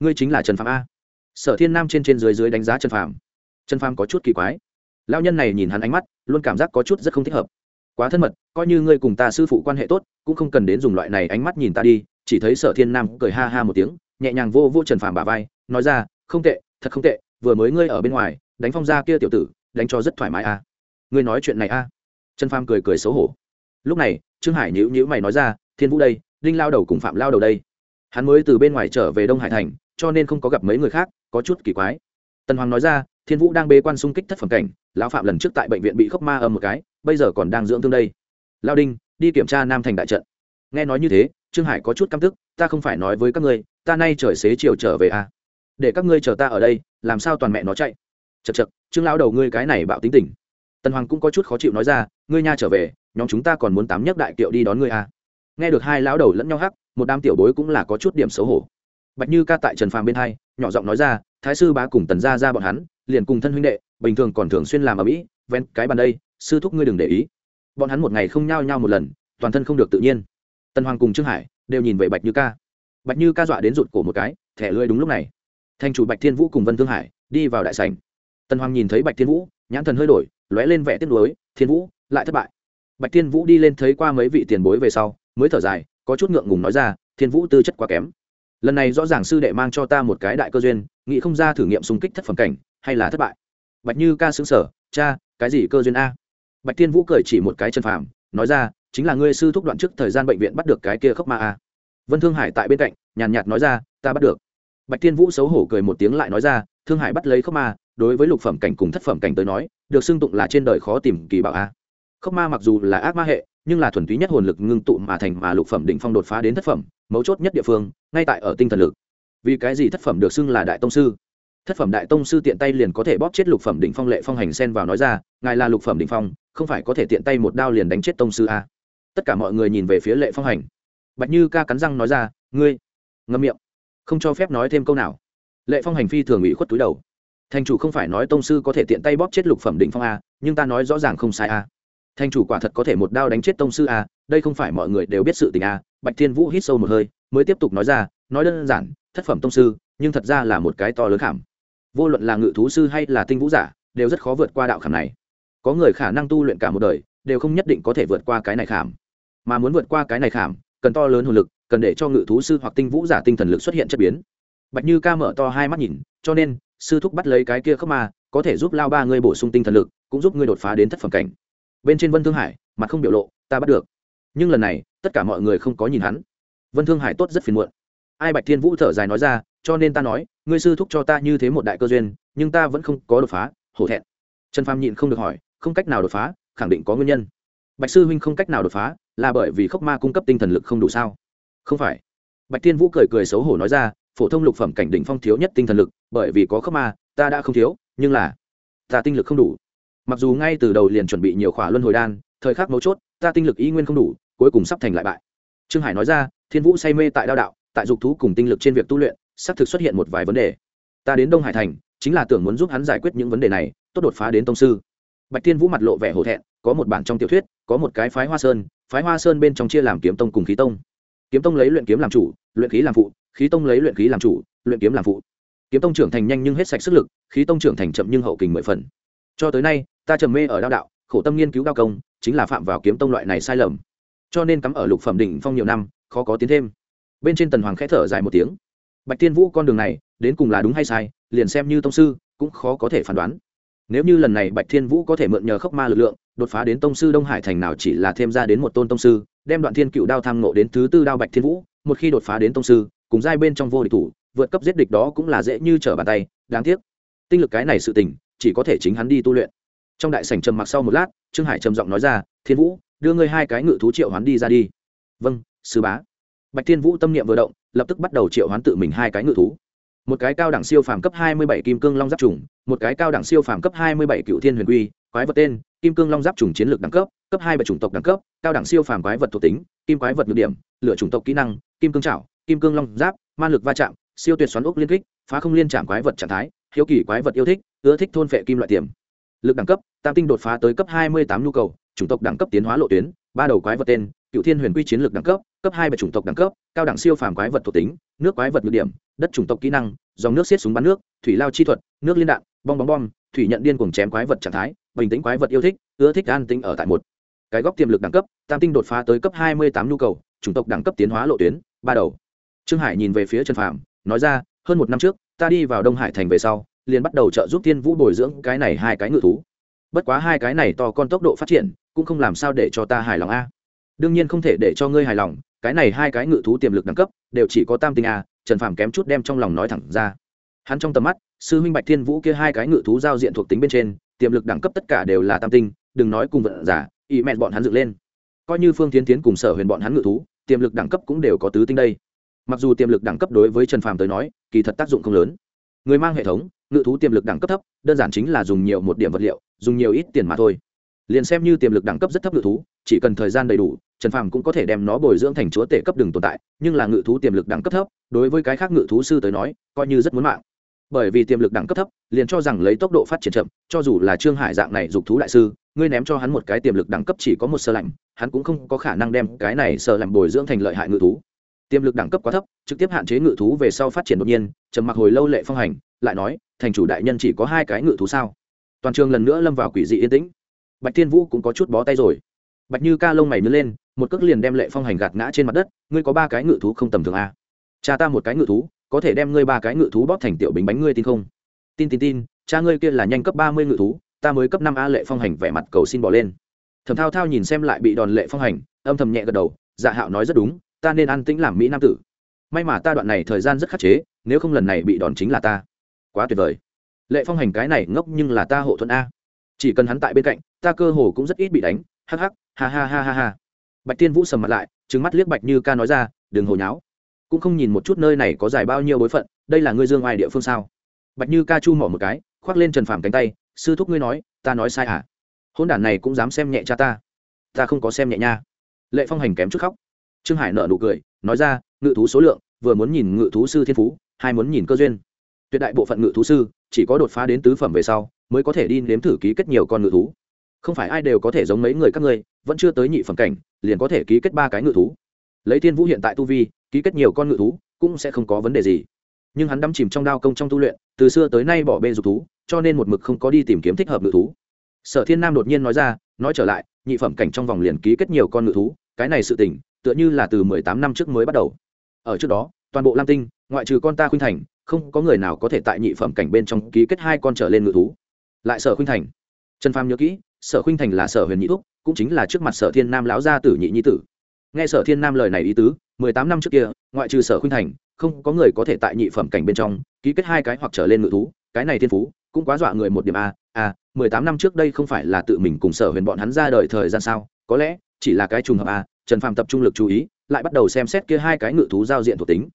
Ngươi chính là trần phạm a. Sở thiên nam trên trên dưới dưới đánh giá trần phạm trần phạm có chút kỳ quái. Lao nhân này nhìn hắn ánh mắt, luôn cảm giác có chút rất không thích hợp. Quá thân mật, coi như ngươi cùng ta sư phụ quan hệ tốt, cũng không cần đến dùng loại này ánh mắt nhìn ta đi chỉ thấy sở thiên nam cười ha ha một tiếng, nhẹ nhàng vô vô trần phàm bà vai, nói ra, không tệ, thật không tệ, vừa mới ngươi ở bên ngoài, đánh phong ra kia tiểu tử, đánh cho rất thoải mái a. Ngươi nói chuyện này a. Trần phàm cười cười xấu hổ. Lúc này, trương hải nhữ nhữ mày nói ra, thiên vũ đây, đinh lao đầu cùng phạm lao đầu đây. Hắn mới từ bên ngoài trở về đông hải thành, cho nên không có gặp mấy người khác, có chút kỳ quái. Tần hoàng nói ra, thiên vũ đang bế quan xung kích thất phẩm cảnh, lão phạm lần trước tại bệnh viện bị khốc ma âm một cái, bây giờ còn đang dưỡng thương đây. Lao đinh, đi kiểm tra nam thành đại trận nghe nói như thế, trương hải có chút căm tức, ta không phải nói với các ngươi, ta nay trời xế chiều trở về à. để các ngươi chờ ta ở đây, làm sao toàn mẹ nó chạy? Chật chật trương lão đầu ngươi cái này bạo tính tình. Tần hoàng cũng có chút khó chịu nói ra, ngươi nha trở về, nhóm chúng ta còn muốn tám nhất đại kiệu đi đón ngươi à. nghe được hai lão đầu lẫn nhau hắc, một đám tiểu bối cũng là có chút điểm xấu hổ. Bạch như ca tại trần phàm bên hai, nhỏ giọng nói ra, thái sư bá cùng tần gia ra bọn hắn, liền cùng thân huynh đệ, bình thường còn thường xuyên làm ở mỹ ven cái bàn đây, sư thúc ngươi đừng để ý. Bọn hắn một ngày không nhao nhao một lần, toàn thân không được tự nhiên tần hoàng cùng trương hải đều nhìn về bạch như ca. Bạch như ca dọa đến rụt cổ một cái, thẻ lưỡi đúng lúc này. Thành chủ bạch thiên vũ cùng vân thương hải đi vào đại sành tần hoàng nhìn thấy bạch thiên vũ, nhãn thần hơi đổi, lóe lên vẻ tiếc nuối, thiên vũ, lại thất bại. Bạch thiên vũ đi lên thấy qua mấy vị tiền bối về sau, mới thở dài, có chút ngượng ngùng nói ra, thiên vũ tư chất quá kém. Lần này rõ ràng sư đệ mang cho ta một cái đại cơ duyên, nghĩ không ra thử nghiệm xung kích thất phẩm cảnh, hay là thất bại. Bạch như ca xứng sở cha, cái gì cơ duyên a? Bạch thiên vũ cười chỉ một cái chân phàm, nói ra chính là ngươi sư thúc đoạn trước thời gian bệnh viện bắt được cái kia khóc ma a. Vân thương hải tại bên cạnh, nhàn nhạt nói ra, ta bắt được. Bạch thiên vũ xấu hổ cười một tiếng lại nói ra, thương hải bắt lấy khóc ma, đối với lục phẩm cảnh cùng thất phẩm cảnh tới nói, được xưng tụng là trên đời khó tìm kỳ bảo a. Khóc ma mặc dù là ác ma hệ, nhưng là thuần túy nhất hồn lực ngưng tụ mà thành mà lục phẩm đỉnh phong đột phá đến thất phẩm, mấu chốt nhất địa phương, ngay tại ở tinh thần lực. Vì cái gì thất phẩm được xưng là đại tông sư? Thất phẩm đại tông sư tiện tay liền có thể bóp chết lục phẩm đỉnh phong lệ phong hành sen vào nói ra, ngài là lục phẩm đỉnh phong, không phải có thể tiện tay một đao liền đánh chết tông sư a tất cả mọi người nhìn về phía lệ phong hành. Bạch như ca cắn răng nói ra, ngươi, ngâm miệng, không cho phép nói thêm câu nào. Lệ phong hành phi thường ủy khuất túi đầu. Thành chủ không phải nói tông sư có thể tiện tay bóp chết lục phẩm định phong a, nhưng ta nói rõ ràng không sai a. Thành chủ quả thật có thể một đao đánh chết tông sư a, đây không phải mọi người đều biết sự tình a. Bạch thiên vũ hít sâu một hơi, mới tiếp tục nói ra, nói đơn giản, thất phẩm tông sư, nhưng thật ra là một cái to lớn khảm. Vô luận là ngự thú sư hay là tinh vũ giả, đều rất khó vượt qua đạo khảm này. Có người khả năng tu luyện cả một đời, đều không nhất định có thể vượt qua cái này khảm mà muốn vượt qua cái này khảm, cần to lớn hồn lực, cần để cho ngự thú sư hoặc tinh vũ giả tinh thần lực xuất hiện chất biến. Bạch như ca mở to hai mắt nhìn, cho nên, sư thúc bắt lấy cái kia khớp ma, có thể giúp lao ba ngươi bổ sung tinh thần lực, cũng giúp ngươi đột phá đến thất phẩm cảnh. Bên trên vân thương hải, mặt không biểu lộ, ta bắt được. Nhưng lần này, tất cả mọi người không có nhìn hắn. Vân thương hải tốt rất phiền muộn. Ai bạch thiên vũ thở dài nói ra, cho nên ta nói, ngươi sư thúc cho ta như thế một đại cơ duyên, nhưng ta vẫn không có đột phá, hổ thẹn. Trần phàm nhịn không được hỏi, không cách nào đột phá, khẳng định có nguyên nhân bạch sư huynh không cách nào đột phá, là bởi vì khốc ma cung cấp tinh thần lực không đủ sao? Không phải. Bạch thiên vũ cười cười xấu hổ nói ra, phổ thông lục phẩm cảnh đỉnh phong thiếu nhất tinh thần lực, bởi vì có khốc ma, ta đã không thiếu, nhưng là, ta tinh lực không đủ. Mặc dù ngay từ đầu liền chuẩn bị nhiều khỏa luân hồi đan, thời khắc mấu chốt, ta tinh lực ý nguyên không đủ, cuối cùng sắp thành lại bại. Trương hải nói ra, thiên vũ say mê tại đao đạo, tại dục thú cùng tinh lực trên việc tu luyện xác thực xuất hiện một vài vấn đề. Ta đến đông hải thành, chính là tưởng muốn giúp hắn giải quyết những vấn đề này, tốt đột phá đến tông sư bạch thiên vũ mặt lộ vẻ hổ thẹn, có một bản trong tiểu thuyết, có một cái phái hoa sơn, phái hoa sơn bên trong chia làm kiếm tông cùng khí tông. Kiếm tông lấy luyện kiếm làm chủ, luyện khí làm phụ, khí tông lấy luyện khí làm chủ, luyện kiếm làm phụ. Kiếm tông trưởng thành nhanh nhưng hết sạch sức lực, khí tông trưởng thành chậm nhưng hậu kình mười phần. Cho tới nay, ta trầm mê ở đao đạo, khổ tâm nghiên cứu đao công, chính là phạm vào kiếm tông loại này sai lầm. Cho nên cắm ở lục phẩm đỉnh phong nhiều năm, khó có tiến thêm. Bên trên tần hoàng khẽ thở dài một tiếng. Bạch tiên vũ con đường này, đến cùng là đúng hay sai, liền xem như tông sư, cũng khó có thể phán đoán nếu như lần này bạch thiên vũ có thể mượn nhờ khốc ma lực lượng, đột phá đến tông sư đông hải thành nào chỉ là thêm ra đến một tôn tông sư, đem đoạn thiên cựu đao tham ngộ đến thứ tư đao bạch thiên vũ, một khi đột phá đến tông sư, cùng giai bên trong vô địch thủ, vượt cấp giết địch đó cũng là dễ như trở bàn tay, đáng tiếc. Tinh lực cái này sự tình, chỉ có thể chính hắn đi tu luyện. Trong đại sảnh trầm mặc sau một lát, trương hải trầm giọng nói ra, thiên vũ, đưa ngươi hai cái ngự thú triệu hoán đi ra đi. Vâng sư bá. Bạch thiên vũ tâm niệm vừa động, lập tức bắt đầu triệu hoán tự mình hai cái ngự thú một cái cao đẳng siêu phàm cấp hai mươi bảy kim cương long giáp trùng một cái cao đẳng siêu phàm cấp hai mươi bảy cựu thiên huyền quy, quái vật tên, kim cương long giáp trùng chiến lược đẳng cấp cấp 2 bảy chủng tộc đẳng cấp, cao đẳng siêu phàm quái vật thuộc tính, kim quái vật nhược điểm, lựa chủng tộc kỹ năng, kim cương trảo kim cương long giáp, ma lực va chạm, siêu tuyệt xoắn ốc liên kích, phá không liên chạm quái vật trạng thái, hiếu kỳ quái vật yêu thích, ưa thích thôn phệ kim loại tiềm. Lực đẳng cấp, tam tinh đột phá tới cấp hai mươi tám nhu cầu, chủng tộc đẳng cấp tiến hóa lộ tuyến, ba đầu quái vật tên, cựu thiên huyền quy chiến lược đẳng cấp cấp hai bảy chủng tộc đẳng cấp cao đẳng siêu phàm quái vật thuộc tính nước quái vật nhược điểm đất chủng tộc kỹ năng dòng nước xiết súng bắn nước thủy lao chi thuật nước liên đạn bong bóng bom thủy nhận điên cùng chém quái vật trạng thái bình tĩnh quái vật yêu thích ưa thích an tĩnh ở tại một. Cái góc tiềm lực đẳng cấp tam tinh đột phá tới cấp hai mươi tám nhu cầu chủng tộc đẳng cấp tiến hóa lộ tuyến ba đầu. Trương hải nhìn về phía trần phàm, nói ra hơn một năm trước ta đi vào đông hải thành về sau liền bắt đầu trợ giúp thiên vũ bồi dưỡng cái này hai cái ngự thú. Bất quá hai cái này to con tốc độ phát triển cũng không làm sao để cho ta hài lòng a đương nhiên không thể để cho ngươi hài lòng, cái này hai cái ngự thú tiềm lực đẳng cấp, đều chỉ có tam tinh a, trần phàm kém chút đem trong lòng nói thẳng ra. Hắn trong tầm mắt, sư huynh bạch thiên vũ kia hai cái ngự thú giao diện thuộc tính bên trên, tiềm lực đẳng cấp tất cả đều là tam tinh, đừng nói cùng vận giả, ý mẹ bọn hắn dựng lên. Coi như phương tiến tiến cùng sở huyền bọn hắn ngự thú, tiềm lực đẳng cấp cũng đều có tứ tinh đây. Mặc dù tiềm lực đẳng cấp đối với trần phàm tới nói, kỳ thật tác dụng không lớn. Người mang hệ thống, ngự thú tiềm lực đẳng cấp thấp, đơn giản chính là dùng nhiều một điểm vật liệu, dùng nhiều ít tiền mà thôi liền xem như tiềm lực đẳng cấp rất thấp ngự thú, chỉ cần thời gian đầy đủ, trần phàm cũng có thể đem nó bồi dưỡng thành chúa tể cấp đường tồn tại, nhưng là ngự thú tiềm lực đẳng cấp thấp, đối với cái khác ngự thú sư tới nói, coi như rất muốn mạng. Bởi vì tiềm lực đẳng cấp thấp, liền cho rằng lấy tốc độ phát triển chậm, cho dù là trương hải dạng này dục thú đại sư, ngươi ném cho hắn một cái tiềm lực đẳng cấp chỉ có một sơ lạnh, hắn cũng không có khả năng đem cái này sơ lạnh bồi dưỡng thành lợi hại ngự thú. Tiềm lực đẳng cấp quá thấp, trực tiếp hạn chế ngự thú về sau phát triển đột nhiên, trầm mặc hồi lâu lệ phong hành, lại nói, thành chủ đại nhân chỉ có hai cái ngự thú sao? Toàn trường lần nữa lâm vào quỷ dị yên tĩnh bạch thiên vũ cũng có chút bó tay rồi. Bạch như ca lông mày nứt lên, một cước liền đem lệ phong hành gạt ngã trên mặt đất, ngươi có ba cái ngự thú không tầm thường a cha ta một cái ngự thú, có thể đem ngươi ba cái ngự thú bóp thành tiểu bình bánh ngươi tin không? Tin tin tin, cha ngươi kia là nhanh cấp ba mươi ngự thú, ta mới cấp năm a lệ phong hành vẻ mặt cầu xin bỏ lên. Thầm thao thao nhìn xem lại bị đòn lệ phong hành, âm thầm nhẹ gật đầu dạ hạo nói rất đúng, ta nên an tĩnh làm mỹ nam tử. May mà ta đoạn này thời gian rất khắc chế, nếu không lần này bị đòn chính là ta. Quá tuyệt vời. Lệ phong hành cái này ngốc nhưng là ta hộ thuận a. Chỉ cần hắn tại bên cạnh ta cơ hồ cũng rất ít bị đánh, hắc hắc, ha ha ha ha ha. Bạch tiên vũ sầm mặt lại trứng mắt liếc bạch như ca nói ra, đừng hồi nháo. Cũng không nhìn một chút nơi này có dài bao nhiêu bối phận, đây là ngươi dương ai địa phương sao? Bạch như ca chu mỏ một cái, khoác lên trần phàm cánh tay, sư thúc ngươi nói, ta nói sai à? Hôn đản này cũng dám xem nhẹ cha ta. Ta không có xem nhẹ nha. Lệ phong hành kém chút khóc. Trương hải nợ nụ cười, nói ra, ngự thú số lượng, vừa muốn nhìn ngự thú sư thiên phú, hai muốn nhìn cơ duyên. Tuyệt đại bộ phận ngự thú sư, chỉ có đột phá đến tứ phẩm về sau, mới có thể đi nếm thử ký kết nhiều con ngự thú không phải ai đều có thể giống mấy người các ngươi, vẫn chưa tới nhị phẩm cảnh, liền có thể ký kết ba cái ngự thú. Lấy thiên vũ hiện tại tu vi, ký kết nhiều con ngự thú, cũng sẽ không có vấn đề gì. Nhưng hắn đắm chìm trong đao công trong tu luyện, từ xưa tới nay bỏ bê dục thú, cho nên một mực không có đi tìm kiếm thích hợp ngự thú. Sở thiên nam đột nhiên nói ra, nói trở lại, nhị phẩm cảnh trong vòng liền ký kết nhiều con ngự thú, cái này sự tỉnh tựa như là từ mười tám năm trước mới bắt đầu. Ở trước đó, toàn bộ lam tinh, ngoại trừ con ta khuynh thành, không có người nào có thể tại nhị phẩm cảnh bên trong ký kết hai con trở lên ngự thú. Lại sở khuynh thành. Trần phàm nhớ kỹ sở khuynh thành là sở huyền nhị thúc, cũng chính là trước mặt sở thiên nam lão gia tử nhị nhi tử. Nghe sở thiên nam lời này ý tứ, mười tám năm trước kia, ngoại trừ sở khuynh thành, không có người có thể tại nhị phẩm cảnh bên trong ký kết hai cái hoặc trở lên ngự thú, cái này thiên phú cũng quá dọa người một điểm a. A mười tám năm trước đây không phải là tự mình cùng sở huyền bọn hắn ra đời thời gian sao? Có lẽ chỉ là cái trùng hợp a, trần phàm tập trung lực chú ý, lại bắt đầu xem xét kia hai cái ngự thú giao diện thuộc tính.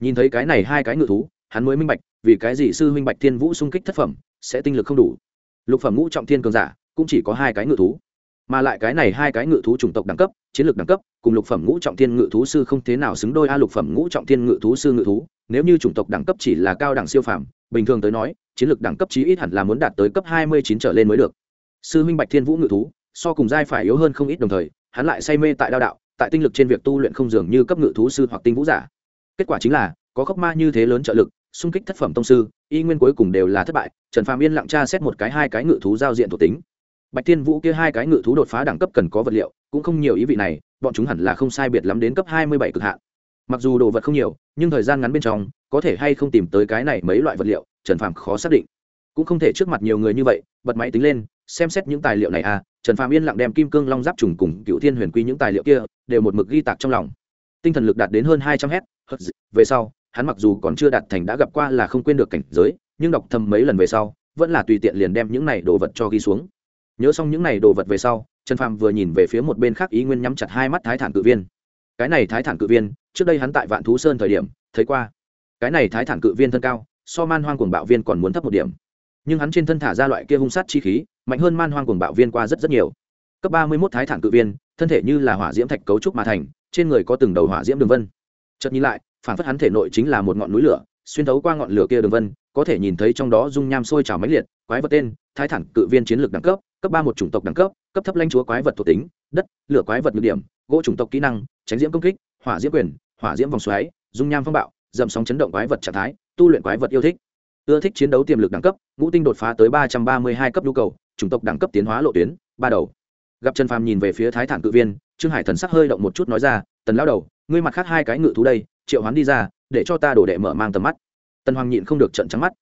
Nhìn thấy cái này hai cái ngự thú, hắn mới minh bạch, vì cái gì sư minh bạch thiên vũ xung kích thất phẩm sẽ tinh lực không đủ. Lục phẩm ngũ trọng thiên cường giả cũng chỉ có hai cái ngự thú. Mà lại cái này hai cái ngự thú chủng tộc đẳng cấp, chiến lược đẳng cấp, cùng lục phẩm ngũ trọng thiên ngự thú sư không thế nào xứng đôi a lục phẩm ngũ trọng thiên ngự thú sư ngự thú. Nếu như chủng tộc đẳng cấp chỉ là cao đẳng siêu phàm, bình thường tới nói, chiến lược đẳng cấp chí ít hẳn là muốn đạt tới cấp hai mươi chín trở lên mới được. Sư minh bạch thiên vũ ngự thú, so cùng giai phải yếu hơn không ít đồng thời, hắn lại say mê tại đao đạo, tại tinh lực trên việc tu luyện không dường như cấp ngự thú sư hoặc tinh vũ giả. Kết quả chính là, có khốc ma như thế lớn trợ lực, xung kích thất phẩm tông sư, y nguyên cuối cùng đều là thất bại, trần phàm yên lặng tra xét một cái hai cái ngự thú giao diện thuộc tính bạch thiên vũ kia hai cái ngự thú đột phá đẳng cấp cần có vật liệu, cũng không nhiều ý vị này, bọn chúng hẳn là không sai biệt lắm đến cấp hai mươi bảy cực hạn. Mặc dù đồ vật không nhiều, nhưng thời gian ngắn bên trong, có thể hay không tìm tới cái này mấy loại vật liệu, trần phàm khó xác định. Cũng không thể trước mặt nhiều người như vậy, bật máy tính lên, xem xét những tài liệu này à trần phàm yên lặng đem kim cương long giáp trùng cùng cựu thiên huyền quy những tài liệu kia, đều một mực ghi tạc trong lòng. Tinh thần lực đạt đến hơn hai trăm hết về sau, hắn mặc dù còn chưa đạt thành đã gặp qua là không quên được cảnh giới, nhưng đọc thầm mấy lần về sau, vẫn là tùy tiện liền đem những này đồ vật cho ghi xuống nhớ xong những này đồ vật về sau, trần Phạm vừa nhìn về phía một bên khác ý nguyên nhắm chặt hai mắt thái thản cự viên. Cái này thái thản cự viên, trước đây hắn tại vạn thú sơn thời điểm, thấy qua. Cái này thái thản cự viên thân cao, so man hoang cuồng bạo viên còn muốn thấp một điểm. Nhưng hắn trên thân thả ra loại kia hung sát chi khí, mạnh hơn man hoang cuồng bạo viên qua rất rất nhiều. Cấp ba mươi mốt thái thản cự viên, thân thể như là hỏa diễm thạch cấu trúc mà thành, trên người có từng đầu hỏa diễm đường vân. Chợt nhìn lại, phản phất hắn thể nội chính là một ngọn núi lửa, xuyên thấu qua ngọn lửa kia đường vân, có thể nhìn thấy trong đó dung nham sôi trào mãnh liệt, quái vật tên thái thản cự viên chiến lược đẳng cấp cấp ba một chủng tộc đẳng cấp cấp thấp lãnh chúa quái vật thuộc tính, đất, lửa quái vật ngược điểm, gỗ chủng tộc kỹ năng, tránh diễm công kích, hỏa diễm quyền, hỏa diễm vòng xoáy, dung nham phong bạo, dầm sóng chấn động quái vật trạng thái, tu luyện quái vật yêu thích. Ưa thích chiến đấu tiềm lực đẳng cấp, ngũ tinh đột phá tới ba trăm ba mươi hai cấp nhu cầu, chủng tộc đẳng cấp tiến hóa lộ tuyến, ba đầu. Gặp trần phàm nhìn về phía thái thản cự viên, trương hải thần sắc hơi động một chút nói ra, tần lao đầu, ngươi mặt khác hai cái ngự thú đây, triệu hoán đi ra, để cho ta đổ đệ mở mang tầm mắt. Tần hoàng nhịn không được trận trắng mắt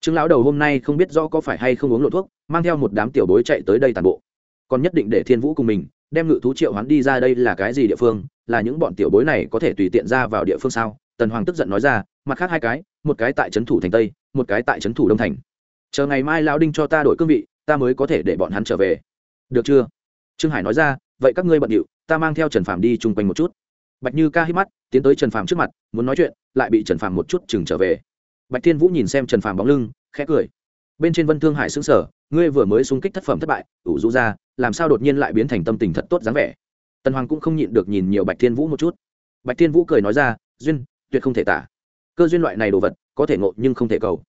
trương lão đầu hôm nay không biết rõ có phải hay không uống lộ thuốc, mang theo một đám tiểu bối chạy tới đây tàn bộ. Còn nhất định để thiên vũ cùng mình, đem ngự thú triệu hoán đi ra đây là cái gì địa phương, là những bọn tiểu bối này có thể tùy tiện ra vào địa phương sao? Tần hoàng tức giận nói ra, mặt khác hai cái, một cái tại trấn thủ thành tây, một cái tại trấn thủ đông thành. Chờ ngày mai lão đinh cho ta đổi cương vị, ta mới có thể để bọn hắn trở về. Được chưa? Trương hải nói ra, vậy các ngươi bận điệu, ta mang theo trần phạm đi chung quanh một chút. Bạch như ca hít mắt, tiến tới trần phạm trước mặt, muốn nói chuyện, lại bị trần phạm một chút chừng trở về bạch thiên vũ nhìn xem trần Phàm bóng lưng, khẽ cười. Bên trên vân thương hải xứng sở ngươi vừa mới xung kích thất phẩm thất bại, ủ rũ ra, làm sao đột nhiên lại biến thành tâm tình thật tốt dáng vẻ? Tần hoàng cũng không nhịn được nhìn nhiều bạch thiên vũ một chút. Bạch thiên vũ cười nói ra, duyên, tuyệt không thể tả. Cơ duyên loại này đồ vật, có thể ngộ nhưng không thể cầu.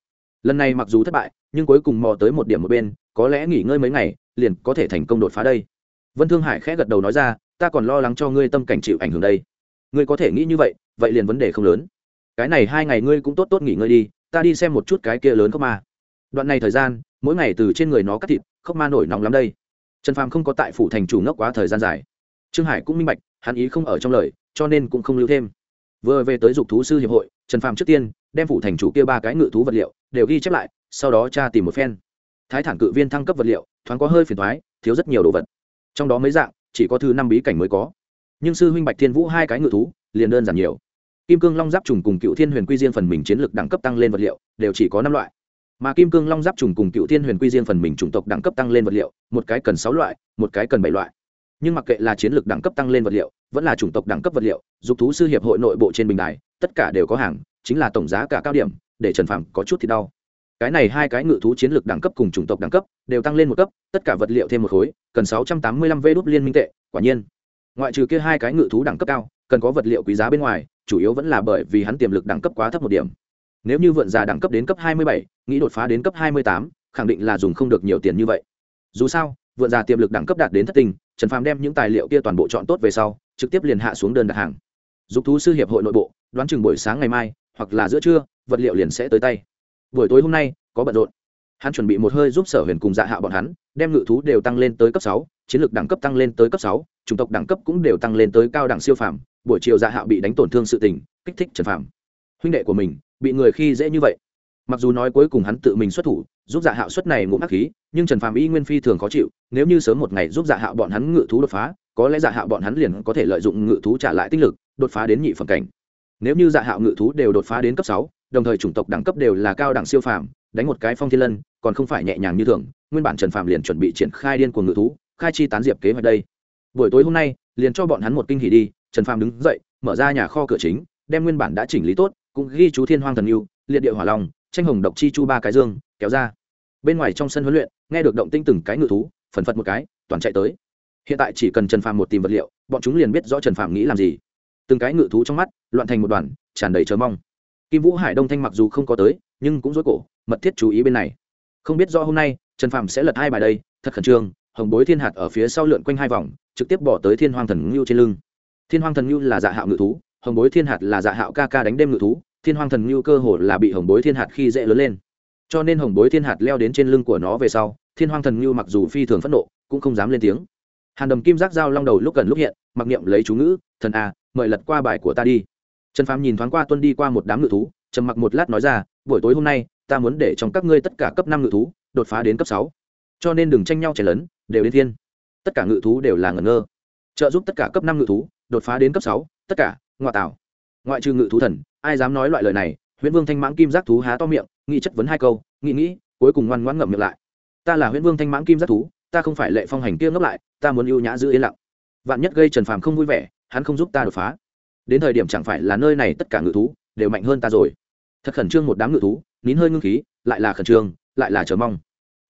Lần này mặc dù thất bại, nhưng cuối cùng mò tới một điểm một bên, có lẽ nghỉ ngơi mấy ngày, liền có thể thành công đột phá đây. Vân thương hải khẽ gật đầu nói ra, ta còn lo lắng cho ngươi tâm cảnh chịu ảnh hưởng đây. Ngươi có thể nghĩ như vậy vậy liền vấn đề không lớn cái này hai ngày ngươi cũng tốt tốt nghỉ ngơi đi, ta đi xem một chút cái kia lớn khóc ma. Đoạn này thời gian, mỗi ngày từ trên người nó cắt thịt khóc ma nổi nóng lắm đây. Trần phàm không có tại phủ thành chủ ngốc quá thời gian dài. Trương hải cũng minh bạch, hắn ý không ở trong lời, cho nên cũng không lưu thêm. Vừa về tới dục thú sư hiệp hội, trần phàm trước tiên đem phủ thành chủ kia ba cái ngự thú vật liệu đều ghi chép lại, sau đó tra tìm một phen. Thái thản cự viên thăng cấp vật liệu, thoáng có hơi phiền thoái thiếu rất nhiều đồ vật. Trong đó mấy dạng, chỉ có thứ năm bí cảnh mới có. Nhưng sư huynh bạch thiên vũ hai cái ngự thú, liền đơn giản nhiều kim cương long giáp trùng cùng cựu thiên huyền quy riêng phần mình chiến lược đẳng cấp tăng lên vật liệu, đều chỉ có năm loại. Mà kim cương long giáp trùng cùng cựu thiên huyền quy riêng phần mình chủng tộc đẳng cấp tăng lên vật liệu, một cái cần sáu loại, một cái cần bảy loại. Nhưng mặc kệ là chiến lược đẳng cấp tăng lên vật liệu, vẫn là chủng tộc đẳng cấp vật liệu, dục thú sư hiệp hội nội bộ trên bình đài, tất cả đều có hàng, chính là tổng giá cả cao điểm, để trần phàm có chút thì đau. Cái này hai cái ngự thú chiến lược đẳng cấp cùng chủng tộc đẳng cấp, đều tăng lên một cấp, tất cả vật liệu thêm một khối, cần sáu trăm tám mươi lăm vê đốt liên minh tệ, quả nhiên. Ngoại trừ kia hai cái ngự thú đẳng cấp cao cần có vật liệu quý giá bên ngoài chủ yếu vẫn là bởi vì hắn tiềm lực đẳng cấp quá thấp một điểm. Nếu như vượn già đẳng cấp đến cấp 27, nghĩ đột phá đến cấp 28, khẳng định là dùng không được nhiều tiền như vậy. Dù sao vượn già tiềm lực đẳng cấp đạt đến thất tình trần phàm đem những tài liệu kia toàn bộ chọn tốt về sau trực tiếp liền hạ xuống đơn đặt hàng. Dục thú sư hiệp hội nội bộ đoán chừng buổi sáng ngày mai hoặc là giữa trưa vật liệu liền sẽ tới tay. Buổi tối hôm nay có bận rộn. Hắn chuẩn bị một hơi giúp sở huyền cùng dạ hạ bọn hắn đem ngự thú đều tăng lên tới cấp sáu chiến lược đẳng cấp tăng lên tới cấp sáu chủng tộc đẳng cấp cũng đều tăng lên tới cao đẳng siêu phàm buổi chiều dạ Hạo bị đánh tổn thương sự tình kích thích trần Phạm, huynh đệ của mình bị người khi dễ như vậy. Mặc dù nói cuối cùng hắn tự mình xuất thủ giúp dạ hạo xuất này ngụm hắc khí nhưng trần Phạm y nguyên phi thường khó chịu nếu như sớm một ngày giúp dạ hạo bọn hắn ngự thú đột phá có lẽ dạ hạo bọn hắn liền có thể lợi dụng ngự thú trả lại tinh lực đột phá đến nhị phẩm cảnh. Nếu như dạ hạo ngự thú đều đột phá đến cấp sáu đồng thời chủng tộc đẳng cấp đều là cao đẳng siêu phàm đánh một cái phong thiên lân còn không phải nhẹ nhàng như thường nguyên bản trần Phạm liền chuẩn bị triển khai điên của ngự thú khai chi tán diệp kế hoạch đây. Buổi tối hôm nay liền cho bọn hắn một kinh hỉ đi trần phàm đứng dậy, mở ra nhà kho cửa chính, đem nguyên bản đã chỉnh lý tốt, cũng ghi chú thiên hoang thần yêu, liệt địa hỏa long, tranh hồng độc chi chu ba cái dương, kéo ra. Bên ngoài trong sân huấn luyện, nghe được động tinh từng cái ngự thú, phần phật một cái, toàn chạy tới. Hiện tại chỉ cần trần phàm một tìm vật liệu, bọn chúng liền biết rõ trần phàm nghĩ làm gì. Từng cái ngự thú trong mắt, loạn thành một đoàn, tràn đầy chờ mong. Kim vũ hải đông thanh mặc dù không có tới, nhưng cũng dối cổ, mật thiết chú ý bên này. Không biết do hôm nay, trần phàm sẽ lật hai bài đây, thật khẩn trương, hồng bối thiên hạt ở phía sau lượn quanh hai vòng, trực tiếp bỏ tới thiên hoàng thần ngưu trên lưng thiên hoàng thần ngưu là dạ hạo ngự thú, hồng bối thiên hạt là dạ hạo ca ca đánh đêm ngự thú, thiên hoàng thần ngưu cơ hồ là bị hồng bối thiên hạt khi dễ lớn lên. Cho nên hồng bối thiên hạt leo đến trên lưng của nó về sau, thiên hoàng thần ngưu mặc dù phi thường phẫn nộ, cũng không dám lên tiếng. Hàn đầm kim giác dao long đầu lúc gần lúc hiện, mặc niệm lấy chú ngữ, thần a mời lật qua bài của ta đi. Trần phàm nhìn thoáng qua tuân đi qua một đám ngự thú, trầm mặc một lát nói ra, buổi tối hôm nay, ta muốn để trong các ngươi tất cả cấp năm ngự thú, đột phá đến cấp sáu. Cho nên đừng tranh nhau chảy lớn đều đến thiên. Tất cả ngự thú đều là ngẩn ngơ. Trợ giúp tất cả cấp năm ngự thú đột phá đến cấp sáu, tất cả, ngoại tảo. Ngoại trừ ngự thú thần, ai dám nói loại lời này? Huyễn vương thanh mãng kim giác thú há to miệng nghị chất vấn hai câu, nghĩ nghĩ, cuối cùng ngoan ngoãn ngậm miệng lại. Ta là huyễn vương thanh mãng kim giác thú, ta không phải lệ phong hành kia ngấp lại, ta muốn ưu nhã giữ yên lặng. Vạn nhất gây trần phàm không vui vẻ, hắn không giúp ta đột phá. Đến thời điểm chẳng phải là nơi này tất cả ngự thú đều mạnh hơn ta rồi. Thật khẩn trương một đám ngự thú, nín hơi ngưng khí, lại là khẩn trương, lại là chờ mong.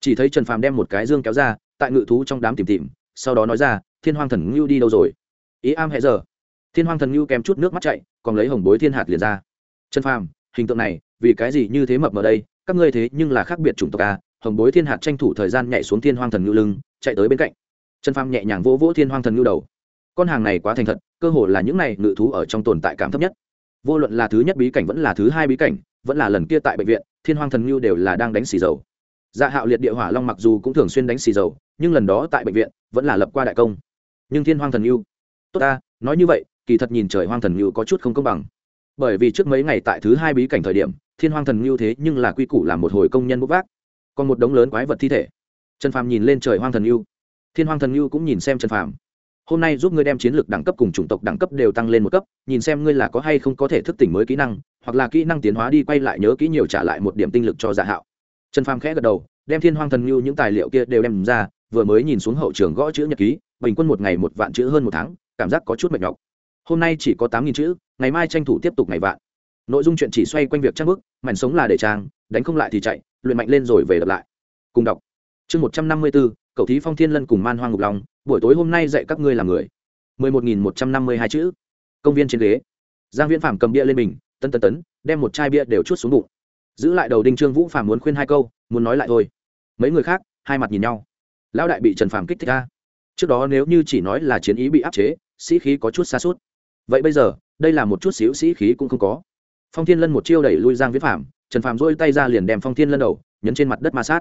Chỉ thấy trần phàm đem một cái dương kéo ra, tại ngự thú trong đám tìm tìm, sau đó nói ra, thiên Hoang thần ngưu đi đâu rồi? Ý am hẹ giờ. Thiên hoàng thần ngưu kèm chút nước mắt chạy, còn lấy hồng bối thiên hạt liền ra. Trần phàm, hình tượng này, vì cái gì như thế mập mờ đây? Các ngươi thế nhưng là khác biệt chủng tộc à? Hồng bối thiên hạt tranh thủ thời gian nhảy xuống thiên hoàng thần ngưu lưng, chạy tới bên cạnh. Trần phàm nhẹ nhàng vỗ vỗ thiên hoàng thần ngưu đầu. Con hàng này quá thành thật, cơ hồ là những này ngự thú ở trong tồn tại cảm thấp nhất. Vô luận là thứ nhất bí cảnh vẫn là thứ hai bí cảnh, vẫn là lần kia tại bệnh viện, thiên hoàng thần ngưu đều là đang đánh xì dầu. Dạ hạo liệt địa hỏa long mặc dù cũng thường xuyên đánh xì dầu, nhưng lần đó tại bệnh viện, vẫn là lập qua đại công. Nhưng thiên hoàng thần ngưu tốt ta, nói như vậy, kỳ thật nhìn trời Hoang thần ngưu có chút không công bằng. Bởi vì trước mấy ngày tại thứ hai bí cảnh thời điểm, thiên Hoang thần ngưu thế nhưng là quy củ làm một hồi công nhân bốc vác. Còn một đống lớn quái vật thi thể. Trần phàm nhìn lên trời Hoang thần ngưu. Thiên Hoang thần ngưu cũng nhìn xem trần phàm. Hôm nay giúp ngươi đem chiến lược đẳng cấp cùng chủng tộc đẳng cấp đều tăng lên một cấp, nhìn xem ngươi là có hay không có thể thức tỉnh mới kỹ năng, hoặc là kỹ năng tiến hóa đi quay lại nhớ kỹ nhiều trả lại một điểm tinh lực cho giả hạo. Trần phàm khẽ gật đầu, đem thiên Hoang thần ngưu những tài liệu kia đều đem ra, vừa mới nhìn xuống hậu trường gõ chữ nhật ký, bình quân một ngày một vạn chữ hơn một tháng cảm giác có chút mệt nhọc. Hôm nay chỉ có tám nghìn chữ, ngày mai tranh thủ tiếp tục ngày vạn. Nội dung chuyện chỉ xoay quanh việc trang bức, mảnh sống là để trang, đánh không lại thì chạy, luyện mạnh lên rồi về đập lại. Cùng đọc. Chương một trăm năm mươi bốn, cậu thí phong thiên lân cùng man hoang ngục long, buổi tối hôm nay dạy các ngươi làm người. Mười một nghìn một trăm năm mươi hai chữ. Công viên trên ghế. Giang viễn phạm cầm bia lên mình tân tân tấn, đem một chai bia đều chút xuống bụng. Giữ lại đầu đinh trương vũ phạm muốn khuyên hai câu, muốn nói lại thôi. Mấy người khác, hai mặt nhìn nhau. Lão đại bị trần phàm kích thích ra. Trước đó nếu như chỉ nói là chiến ý bị áp chế sĩ khí có chút xa suốt. Vậy bây giờ, đây là một chút xíu sĩ khí cũng không có. Phong thiên lân một chiêu đẩy lui giang viễn phạm trần Phạm dôi tay ra liền đem phong thiên lân đầu, nhấn trên mặt đất ma sát.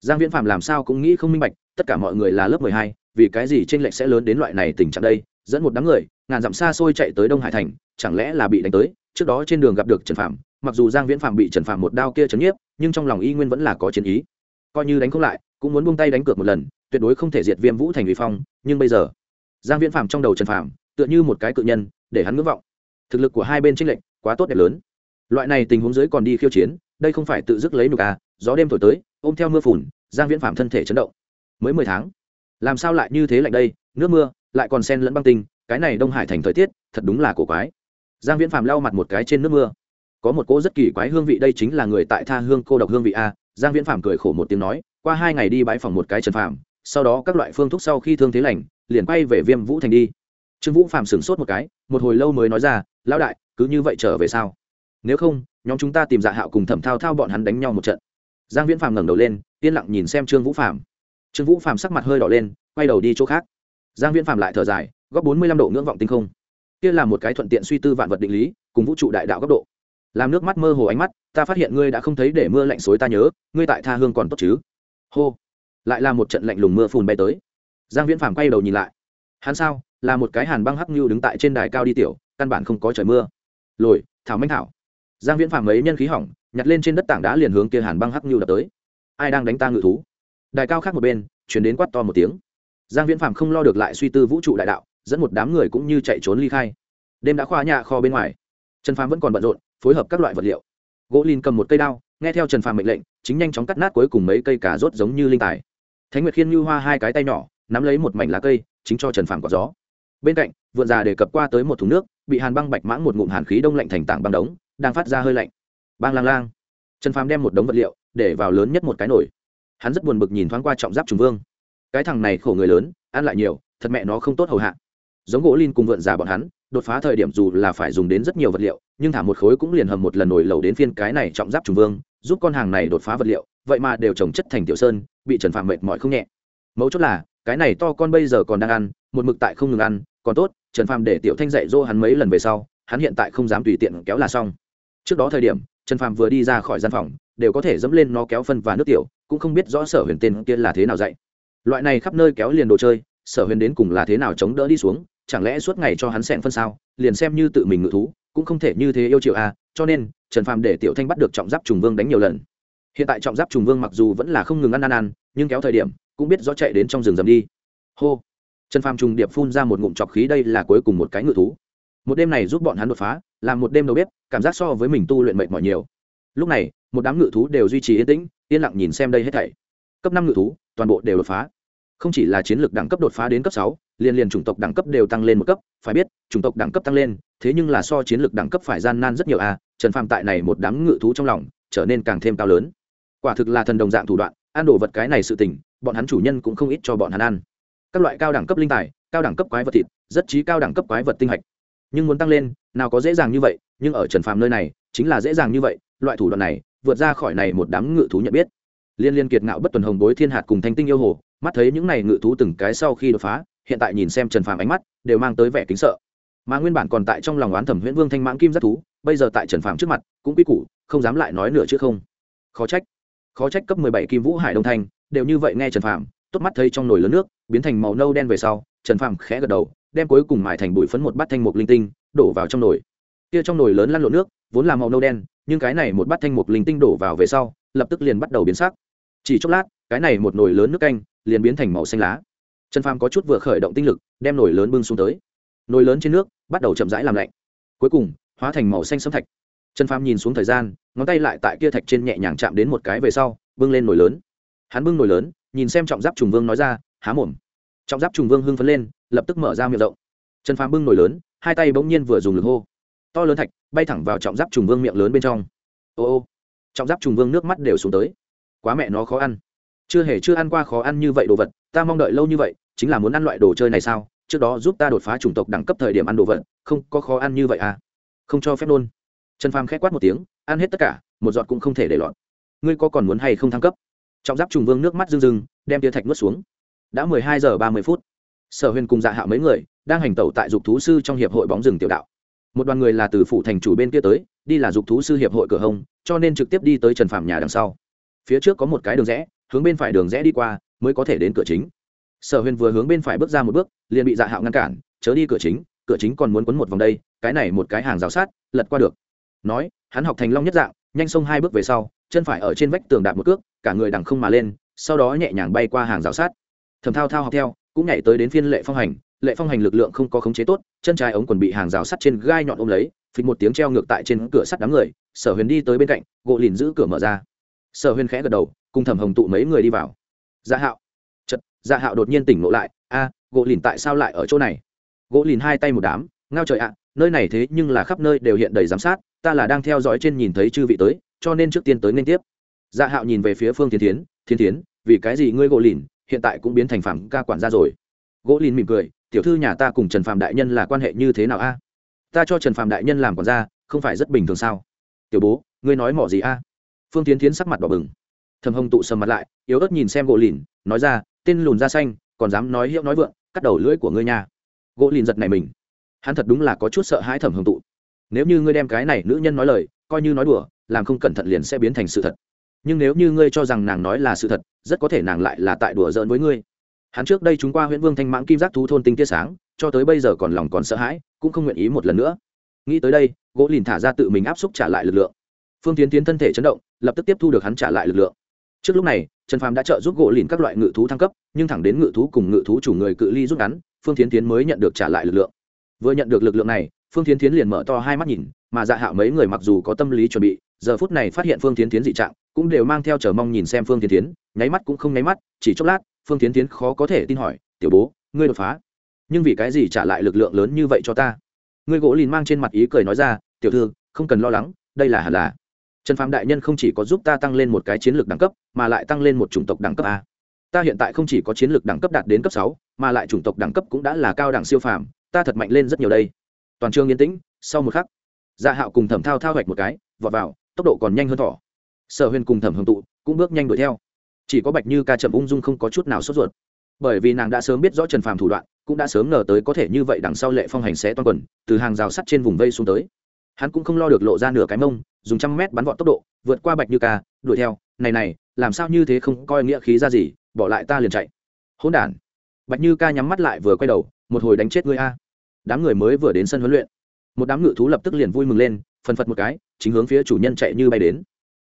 Giang viễn phạm làm sao cũng nghĩ không minh bạch, tất cả mọi người là lớp mười hai, vì cái gì tranh lệch sẽ lớn đến loại này tình trạng đây? Dẫn một đám người, ngàn dặm xa xôi chạy tới đông hải thành, chẳng lẽ là bị đánh tới? Trước đó trên đường gặp được trần phạm mặc dù giang viễn phạm bị trần phạm một đao kia chấn nhiếp, nhưng trong lòng y nguyên vẫn là có chiến ý. Coi như đánh không lại, cũng muốn buông tay đánh cược một lần, tuyệt đối không thể diệt viêm vũ thành uy phong, nhưng bây giờ giang viễn phạm trong đầu trần phạm tựa như một cái cự nhân, để hắn ngưỡng vọng. Thực lực của hai bên tranh lệch quá tốt đẹp lớn. Loại này tình huống dưới còn đi khiêu chiến, đây không phải tự dứt lấy nục à gió đêm thổi tới, ôm theo mưa phùn, giang viễn phạm thân thể chấn động. Mới mười tháng. Làm sao lại như thế lạnh đây? Nước mưa, lại còn sen lẫn băng tinh, cái này đông hải thành thời tiết, thật đúng là cổ quái. Giang viễn phạm lau mặt một cái trên nước mưa. Có một cỗ rất kỳ quái hương vị, đây chính là người tại tha hương cô độc hương vị a giang viễn phạm cười khổ một tiếng nói, qua hai ngày đi bãi phòng một cái trần phạm sau đó các loại phương thuốc sau khi thương thế lành liền quay về viêm vũ thành đi. Trương vũ phạm sửng sốt một cái, một hồi lâu mới nói ra, lão đại, cứ như vậy trở về sao? Nếu không, nhóm chúng ta tìm dạ hạo cùng thẩm thao thao bọn hắn đánh nhau một trận. Giang viễn phàm ngẩng đầu lên, yên lặng nhìn xem trương vũ phàm. Trương vũ phàm sắc mặt hơi đỏ lên, quay đầu đi chỗ khác. Giang viễn phàm lại thở dài, góc bốn mươi lăm độ ngưỡng vọng tinh không. Kia là một cái thuận tiện suy tư vạn vật định lý, cùng vũ trụ đại đạo góc độ. Làm nước mắt mơ hồ ánh mắt, ta phát hiện ngươi đã không thấy để mưa lạnh xối ta nhớ, ngươi tại tha hương còn tốt chứ? Hô. Lại là một trận lạnh lùng mưa phùn bay tới giang viễn phàm quay đầu nhìn lại. Hắn sao? Là một cái hàn băng hắc như đứng tại trên đài cao đi tiểu, căn bản không có trời mưa. Lồi, thảo manh thảo. Giang viễn phàm ấy nhân khí hỏng, nhặt lên trên đất tảng đá liền hướng kia hàn băng hắc như đập tới. Ai đang đánh ta ngự thú? Đài cao khác một bên, chuyển đến quát to một tiếng. Giang viễn phàm không lo được lại suy tư vũ trụ đại đạo, dẫn một đám người cũng như chạy trốn ly khai. Đêm đã khoa nhà kho bên ngoài. Trần phàm vẫn còn bận rộn, phối hợp các loại vật liệu. Gỗ lìn cầm một cây đao, nghe theo trần phàm mệnh lệnh, chính nhanh chóng cắt nát cuối cùng mấy cây cà rốt giống như linh tài. Thánh nguyệt khiên như hoa hai cái tay nhỏ nắm lấy một mảnh lá cây, chính cho trần phàm có gió. Bên cạnh, vượn già đề cập qua tới một thùng nước, bị hàn băng bạch mãng một ngụm hàn khí đông lạnh thành tảng băng đống, đang phát ra hơi lạnh. Bang lang lang. Trần phàm đem một đống vật liệu, để vào lớn nhất một cái nồi. Hắn rất buồn bực nhìn thoáng qua trọng giáp trùng vương. Cái thằng này khổ người lớn, ăn lại nhiều, thật mẹ nó không tốt hầu hạ. Giống gỗ lin cùng vượn già bọn hắn, đột phá thời điểm dù là phải dùng đến rất nhiều vật liệu, nhưng thả một khối cũng liền hầm một lần nổi lầu đến phiên cái này trọng giáp trùng vương, giúp con hàng này đột phá vật liệu, vậy mà đều trồng chất thành tiểu sơn, bị trần phạm mệt mỏi không nhẹ. Mấu chốt là cái này to con bây giờ còn đang ăn, một mực tại không ngừng ăn, còn tốt, trần Phàm để tiểu thanh dạy dỗ hắn mấy lần về sau, hắn hiện tại không dám tùy tiện kéo là xong. Trước đó thời điểm, trần Phàm vừa đi ra khỏi gian phòng, đều có thể dẫm lên nó kéo phân và nước tiểu, cũng không biết rõ sở huyền tên kia là thế nào dạy. Loại này khắp nơi kéo liền đồ chơi, sở huyền đến cùng là thế nào chống đỡ đi xuống, chẳng lẽ suốt ngày cho hắn xẹn phân sao, liền xem như tự mình ngự thú, cũng không thể như thế yêu chịu à cho nên, trần phàm để tiểu thanh bắt được trọng giáp trùng vương đánh nhiều lần. Hiện tại trọng giáp trùng vương mặc dù vẫn là không ngừng ăn ăn ăn, nhưng kéo thời điểm cũng biết rõ chạy đến trong rừng rầm đi. Hô. Trần phàm trùng điệp phun ra một ngụm trọc khí đây là cuối cùng một cái ngự thú. Một đêm này giúp bọn hắn đột phá làm một đêm đầu bếp cảm giác so với mình tu luyện mệt mỏi nhiều. Lúc này một đám ngự thú đều duy trì yên tĩnh yên lặng nhìn xem đây hết thảy. Cấp năm ngự thú toàn bộ đều đột phá. Không chỉ là chiến lược đẳng cấp đột phá đến cấp sáu liền liền chủng tộc đẳng cấp đều tăng lên một cấp phải biết chủng tộc đẳng cấp tăng lên thế nhưng là so chiến lược đẳng cấp phải gian nan rất nhiều a à, trần phàm tại này một đám ngự thú trong lòng trở nên càng thêm cao lớn. Quả thực là thần đồng dạng thủ đoạn ăn đồ vật cái này sự tình bọn hắn chủ nhân cũng không ít cho bọn hắn ăn. Các loại cao đẳng cấp linh tài, cao đẳng cấp quái vật thịt, rất trí cao đẳng cấp quái vật tinh hạch. Nhưng muốn tăng lên, nào có dễ dàng như vậy, nhưng ở trần phàm nơi này, chính là dễ dàng như vậy, loại thủ đoạn này, vượt ra khỏi này một đám ngự thú nhận biết. Liên liên kiệt ngạo bất tuần hồng bối thiên hạt cùng thanh tinh yêu hồ, mắt thấy những này ngự thú từng cái sau khi đột phá, hiện tại nhìn xem trần phàm ánh mắt, đều mang tới vẻ kính sợ. Mà nguyên bản còn tại trong lòng oán thẩm huyễn vương thanh mãng kim giác thú, bây giờ tại trần phàm trước mặt, cũng quy củ, không dám lại nói nửa chứ không. Khó trách. Khó trách cấp mười bảy kim vũ hải đông thanh đều như vậy nghe trần phàm, tốt mắt thấy trong nồi lớn nước, biến thành màu nâu đen về sau, trần phàm khẽ gật đầu, đem cuối cùng mài thành bụi phấn một bát thanh mục linh tinh, đổ vào trong nồi. Kia trong nồi lớn lăn lộn nước, vốn là màu nâu đen, nhưng cái này một bát thanh mục linh tinh đổ vào về sau, lập tức liền bắt đầu biến sắc. Chỉ chốc lát, cái này một nồi lớn nước canh, liền biến thành màu xanh lá. Trần phàm có chút vừa khởi động tinh lực, đem nồi lớn bưng xuống tới. Nồi lớn trên nước, bắt đầu chậm rãi làm lạnh. Cuối cùng, hóa thành màu xanh sấm thạch. Trần phàm nhìn xuống thời gian, ngón tay lại tại kia thạch trên nhẹ nhàng chạm đến một cái về sau, bưng lên nồi lớn hắn bưng nồi lớn, nhìn xem trọng giáp trùng vương nói ra, há mồm. Trọng giáp trùng vương hưng phấn lên, lập tức mở ra miệng rộng. Trần phàm bưng nồi lớn, hai tay bỗng nhiên vừa dùng lực hô. To lớn thạch, bay thẳng vào trọng giáp trùng vương miệng lớn bên trong. Ô ô. Trọng giáp trùng vương nước mắt đều xuống tới. Quá mẹ nó khó ăn. Chưa hề chưa ăn qua khó ăn như vậy đồ vật, ta mong đợi lâu như vậy, chính là muốn ăn loại đồ chơi này sao? Trước đó giúp ta đột phá chủng tộc đẳng cấp thời điểm ăn đồ vật, không có khó ăn như vậy à? Không cho phép nôn trần phàm k h é quát một tiếng, ăn hết tất cả, một giọt cũng không thể để lọt. Ngươi có còn muốn hay không thăng cấp? Trọng giáp trùng vương nước mắt rưng rưng, đem tia thạch nuốt xuống. Đã mười hai giờ ba mươi phút. Sở huyền cùng dạ hạ mấy người đang hành tẩu tại dục thú sư trong hiệp hội bóng rừng tiểu đạo. Một đoàn người là từ phủ thành chủ bên kia tới, đi là dục thú sư hiệp hội cửa hông, cho nên trực tiếp đi tới trần phạm nhà đằng sau. Phía trước có một cái đường rẽ, hướng bên phải đường rẽ đi qua, mới có thể đến cửa chính. Sở huyền vừa hướng bên phải bước ra một bước, liền bị dạ hạo ngăn cản, chớ đi cửa chính cửa chính còn muốn quấn một vòng đây, cái này một cái hàng rào sát, lật qua được. Nói, hắn học thành long nhất dạng, nhanh xông hai bước về sau chân phải ở trên vách tường đạp một cước, cả người đằng không mà lên, sau đó nhẹ nhàng bay qua hàng rào sát. Thầm thao thao học theo, cũng nhảy tới đến phiên lệ phong hành. Lệ phong hành lực lượng không có khống chế tốt, chân trái ống quần bị hàng rào sắt trên gai nhọn ôm lấy, phịch một tiếng treo ngược tại trên cửa sắt đám người, sở huyền đi tới bên cạnh, gỗ lìn giữ cửa mở ra. Sở huyền khẽ gật đầu, cùng thẩm hồng tụ mấy người đi vào. Dạ hạo. Chật dạ hạo đột nhiên tỉnh ngộ lại, a, gỗ lìn tại sao lại ở chỗ này? Gỗ lìn hai tay một đám, ngao trời ạ nơi này thế nhưng là khắp nơi đều hiện đầy giám sát ta là đang theo dõi trên nhìn thấy chư vị tới cho nên trước tiên tới nên tiếp. Dạ hạo nhìn về phía phương thiên tiến thiên tiến vì cái gì ngươi gỗ lìn hiện tại cũng biến thành phạm ca quản gia rồi? Gỗ lìn mỉm cười tiểu thư nhà ta cùng trần phạm đại nhân là quan hệ như thế nào a? Ta cho trần phạm đại nhân làm quản gia, không phải rất bình thường sao? Tiểu bố ngươi nói mỏ gì a? Phương tiến tiến sắc mặt bỏ bừng. Thầm hồng tụ sầm mặt lại yếu ớt nhìn xem gỗ lìn nói ra tên lùn da xanh còn dám nói hiệu nói vượng cắt đầu lưỡi của ngươi nha. Gỗ lìn giật này mình hắn thật đúng là có chút sợ hãi thẩm hồng tụ. Nếu như ngươi đem cái này nữ nhân nói lời, coi như nói đùa, làm không cẩn thận liền sẽ biến thành sự thật. Nhưng nếu như ngươi cho rằng nàng nói là sự thật, rất có thể nàng lại là tại đùa giỡn với ngươi. Hắn trước đây chúng qua huyện vương thanh mãng kim giác thú thôn tinh tia sáng, cho tới bây giờ còn lòng còn sợ hãi, cũng không nguyện ý một lần nữa. Nghĩ tới đây, gỗ lìn thả ra tự mình áp xúc trả lại lực lượng. Phương tiến tiến thân thể chấn động, lập tức tiếp thu được hắn trả lại lực lượng. Trước lúc này, trần phàm đã trợ giúp gỗ lìn các loại ngự thú thăng cấp, nhưng thẳng đến ngự thú cùng ngự thú chủ người cự ly rút ngắn, phương tiến tiến mới nhận được trả lại lực lượng vừa nhận được lực lượng này, phương tiến tiến liền mở to hai mắt nhìn, mà dạ hạo mấy người mặc dù có tâm lý chuẩn bị, giờ phút này phát hiện phương tiến tiến dị trạng, cũng đều mang theo chờ mong nhìn xem phương tiến tiến nháy mắt cũng không nháy mắt, chỉ chốc lát, phương tiến tiến khó có thể tin hỏi, tiểu bố, ngươi đột phá. Nhưng vì cái gì trả lại lực lượng lớn như vậy cho ta? Ngươi gỗ lìn mang trên mặt ý cười nói ra, tiểu thư, không cần lo lắng, đây là hẳn là. Trần phạm đại nhân không chỉ có giúp ta tăng lên một cái chiến lược đẳng cấp, mà lại tăng lên một chủng tộc đẳng cấp a. Ta hiện tại không chỉ có chiến lược đẳng cấp đạt đến cấp sáu, mà lại chủng tộc đẳng cấp cũng đã là cao đẳng siêu phàm ta thật mạnh lên rất nhiều đây. Toàn trường yên tĩnh, sau một khắc dạ hạo cùng thẩm thao thao hoạch một cái, vọt vào, tốc độ còn nhanh hơn thỏ sở huyền cùng thẩm hưởng tụ cũng bước nhanh đuổi theo. Chỉ có bạch như ca chậm ung dung không có chút nào sốt ruột. Bởi vì nàng đã sớm biết rõ trần phàm thủ đoạn, cũng đã sớm ngờ tới có thể như vậy đằng sau lệ phong hành sẽ toàn quần, từ hàng rào sắt trên vùng vây xuống tới. Hắn cũng không lo được lộ ra nửa cái mông, dùng trăm mét bắn vọt tốc độ, vượt qua bạch như ca, đuổi theo. Này này, làm sao như thế không coi nghĩa khí ra gì, bỏ lại ta liền chạy. Hỗn đản. Bạch như ca nhắm mắt lại vừa quay đầu, một hồi đánh chết ngươi a đám người mới vừa đến sân huấn luyện. Một đám ngự thú lập tức liền vui mừng lên phân phật một cái, chính hướng phía chủ nhân chạy như bay đến.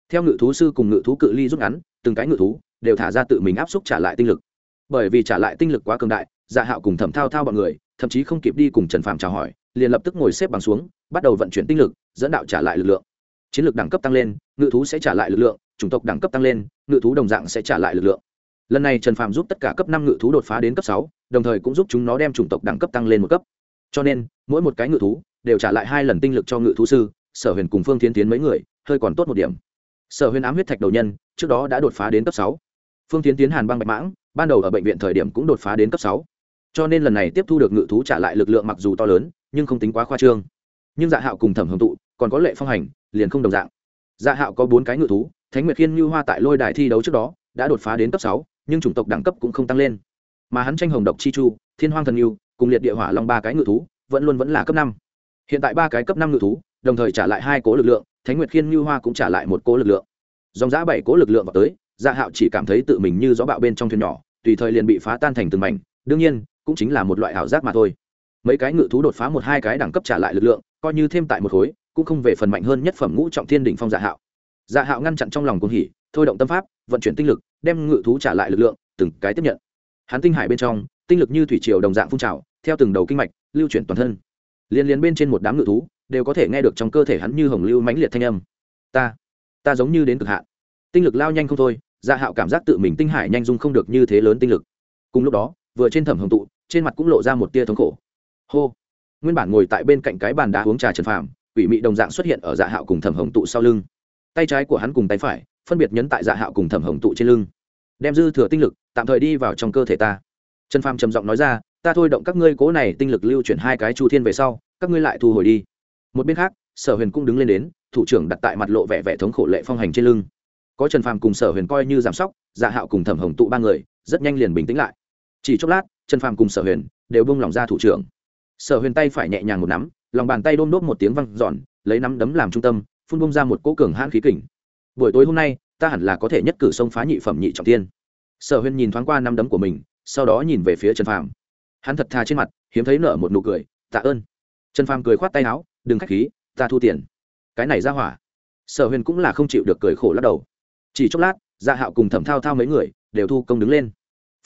Theo ngự thú sư cùng ngự thú cự ly rút ngắn, từng cái ngự thú đều thả ra tự mình áp xúc trả lại tinh lực. Bởi vì trả lại tinh lực quá cường đại dạ hạo cùng thẩm thao thao bọn người, thậm chí không kịp đi cùng trần phạm chào hỏi, liền lập tức ngồi xếp bằng xuống, bắt đầu vận chuyển tinh lực, dẫn đạo trả lại lực lượng. Chiến lược đẳng cấp tăng lên, ngự thú sẽ trả lại lực lượng, chủng tộc đẳng cấp tăng lên, ngự thú đồng dạng sẽ trả lại lực lượng. Lần này trần phạm giúp tất cả cấp năm ngự thú đột phá đến cấp sáu, đồng thời cũng giúp chúng nó đem chủng tộc đẳng cấp tăng lên một cấp cho nên, mỗi một cái ngự thú đều trả lại hai lần tinh lực cho ngự thú sư, sở huyền cùng phương tiến tiến mấy người, hơi còn tốt một điểm. Sở huyền ám huyết thạch đầu nhân, trước đó đã đột phá đến cấp sáu. Phương tiến tiến hàn băng bạch mãng, ban đầu ở bệnh viện thời điểm cũng đột phá đến cấp sáu. Cho nên lần này tiếp thu được ngự thú trả lại lực lượng mặc dù to lớn, nhưng không tính quá khoa trương. Nhưng dạ hạo cùng thẩm hưởng tụ còn có lệ phong hành, liền không đồng dạng. Dạ hạo có bốn cái ngự thú, thánh nguyệt khiên như hoa tại lôi đài thi đấu trước đó đã đột phá đến cấp sáu, nhưng chủng tộc đẳng cấp cũng không tăng lên. Mà hắn tranh hồng độc chi chu, thiên hoang thần yêu cùng liệt địa hỏa long ba cái ngự thú, vẫn luôn vẫn là cấp năm. Hiện tại ba cái cấp năm ngự thú, đồng thời trả lại hai cố lực lượng, thánh nguyệt khiên như hoa cũng trả lại một cố lực lượng. Dòng giã bảy cố lực lượng vào tới dạ hạo chỉ cảm thấy tự mình như gió bạo bên trong thuyền nhỏ, tùy thời liền bị phá tan thành từng mảnh, đương nhiên, cũng chính là một loại ảo giác mà thôi. Mấy cái ngự thú đột phá một hai cái đẳng cấp trả lại lực lượng, coi như thêm tại một khối, cũng không về phần mạnh hơn nhất phẩm ngũ trọng thiên đỉnh phong dạ hạo. Dạ hạo ngăn chặn trong lòng cung hỉ, thôi động tâm pháp, vận chuyển tinh lực, đem ngự thú trả lại lực lượng, từng cái tiếp nhận. Hắn tinh hải bên trong, tinh lực như thủy triều đồng dạng phun trào theo từng đầu kinh mạch, lưu chuyển toàn thân. Liên liên bên trên một đám ngự thú, đều có thể nghe được trong cơ thể hắn như hồng lưu mãnh liệt thanh âm. Ta ta giống như đến cực hạn. Tinh lực lao nhanh không thôi dạ hạo cảm giác tự mình tinh hải nhanh dung không được như thế lớn tinh lực. Cùng lúc đó, vừa trên thẩm hồng tụ, trên mặt cũng lộ ra một tia thống khổ. Hô. Nguyên bản ngồi tại bên cạnh cái bàn đá uống trà trần phàm, quỷ mị đồng dạng xuất hiện ở dạ hạo cùng thẩm hồng tụ sau lưng. Tay trái của hắn cùng tay phải, phân biệt nhấn tại dạ hạo cùng thẩm hồng tụ trên lưng. Đem dư thừa tinh lực, tạm thời đi vào trong cơ thể ta. Trần phàm trầm giọng nói ra ta thôi động các ngươi cố này tinh lực lưu chuyển hai cái chu thiên về sau, các ngươi lại thu hồi đi. Một bên khác, sở huyền cũng đứng lên đến, thủ trưởng đặt tại mặt lộ vẻ vẻ thống khổ lệ phong hành trên lưng. Có trần phàm cùng sở huyền coi như giảm sóc dạ hạo cùng thẩm hồng tụ ba người, rất nhanh liền bình tĩnh lại. Chỉ chốc lát, trần phàm cùng sở huyền đều bông lòng ra thủ trưởng. Sở huyền tay phải nhẹ nhàng một nắm, lòng bàn tay đôm đốt một tiếng văng giòn lấy nắm đấm làm trung tâm, phun bông ra một cỗ cường hãn khí kỉnh buổi tối hôm nay, ta hẳn là có thể nhất cử sông phá nhị phẩm nhị trọng tiên sở huyền nhìn thoáng qua năm đấm của mình, sau đó nhìn về phía trần phàm hắn thật thà trên mặt, hiếm thấy nở một nụ cười, tạ ơn. Trần phàm cười khoát tay áo, đừng k h á c h khí, ta thu tiền. Cái này ra hỏa. Sở huyền cũng là không chịu được cười khổ lắc đầu. Chỉ chốc lát dạ hạo cùng thẩm thao thao mấy người đều thu công đứng lên.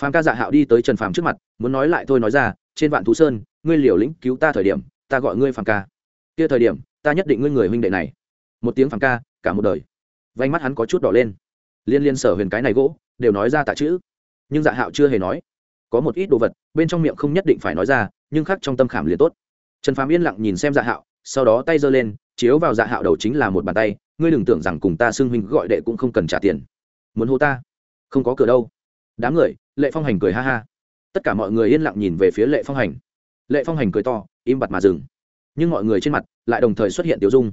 Phàm ca dạ hạo đi tới trần phàm trước mặt, muốn nói lại thôi nói ra, trên vạn thú sơn, ngươi liều lĩnh cứu ta thời điểm, ta gọi ngươi phàm ca. Kia thời điểm, ta nhất định ngươi người huynh đệ này. Một tiếng phàm ca, cả một đời. Vánh mắt hắn có chút đỏ lên. Liên liên sở huyền cái này gỗ, đều nói ra tạ chữ. Nhưng dạ hạo chưa hề nói có một ít đồ vật, bên trong miệng không nhất định phải nói ra, nhưng khác trong tâm khảm liền tốt. Trần phàm yên lặng nhìn xem dạ hạo, sau đó tay giơ lên, chiếu vào dạ hạo đầu chính là một bàn tay, ngươi đừng tưởng rằng cùng ta xưng huynh gọi đệ cũng không cần trả tiền. Muốn hô ta? Không có cửa đâu. Đám người, lệ phong hành cười ha ha. Tất cả mọi người yên lặng nhìn về phía lệ phong hành. Lệ phong hành cười to, im bặt mà dừng. Nhưng mọi người trên mặt lại đồng thời xuất hiện tiểu dung.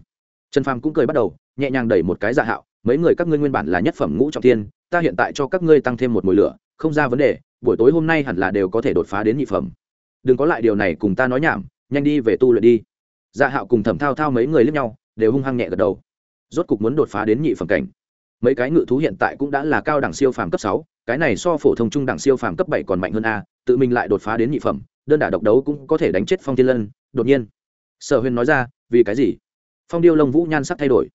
Trần phàm cũng cười bắt đầu, nhẹ nhàng đẩy một cái dạ hạo, mấy người các ngươi nguyên bản là nhất phẩm ngũ trọng tiên ta hiện tại cho các ngươi tăng thêm một mùi lửa, không ra vấn đề buổi tối hôm nay hẳn là đều có thể đột phá đến nhị phẩm. Đừng có lại điều này cùng ta nói nhảm, nhanh đi về tu luyện đi. Dạ hạo cùng thẩm thao thao mấy người lướt nhau, đều hung hăng nhẹ gật đầu. Rốt cục muốn đột phá đến nhị phẩm cảnh. Mấy cái ngự thú hiện tại cũng đã là cao đẳng siêu phàm cấp sáu, cái này so phổ thông trung đẳng siêu phàm cấp bảy còn mạnh hơn a, tự mình lại đột phá đến nhị phẩm, đơn đả độc đấu cũng có thể đánh chết phong thiên lân. Đột nhiên, sở huyền nói ra, vì cái gì? Phong điêu lông vũ nhan sắc thay đổi.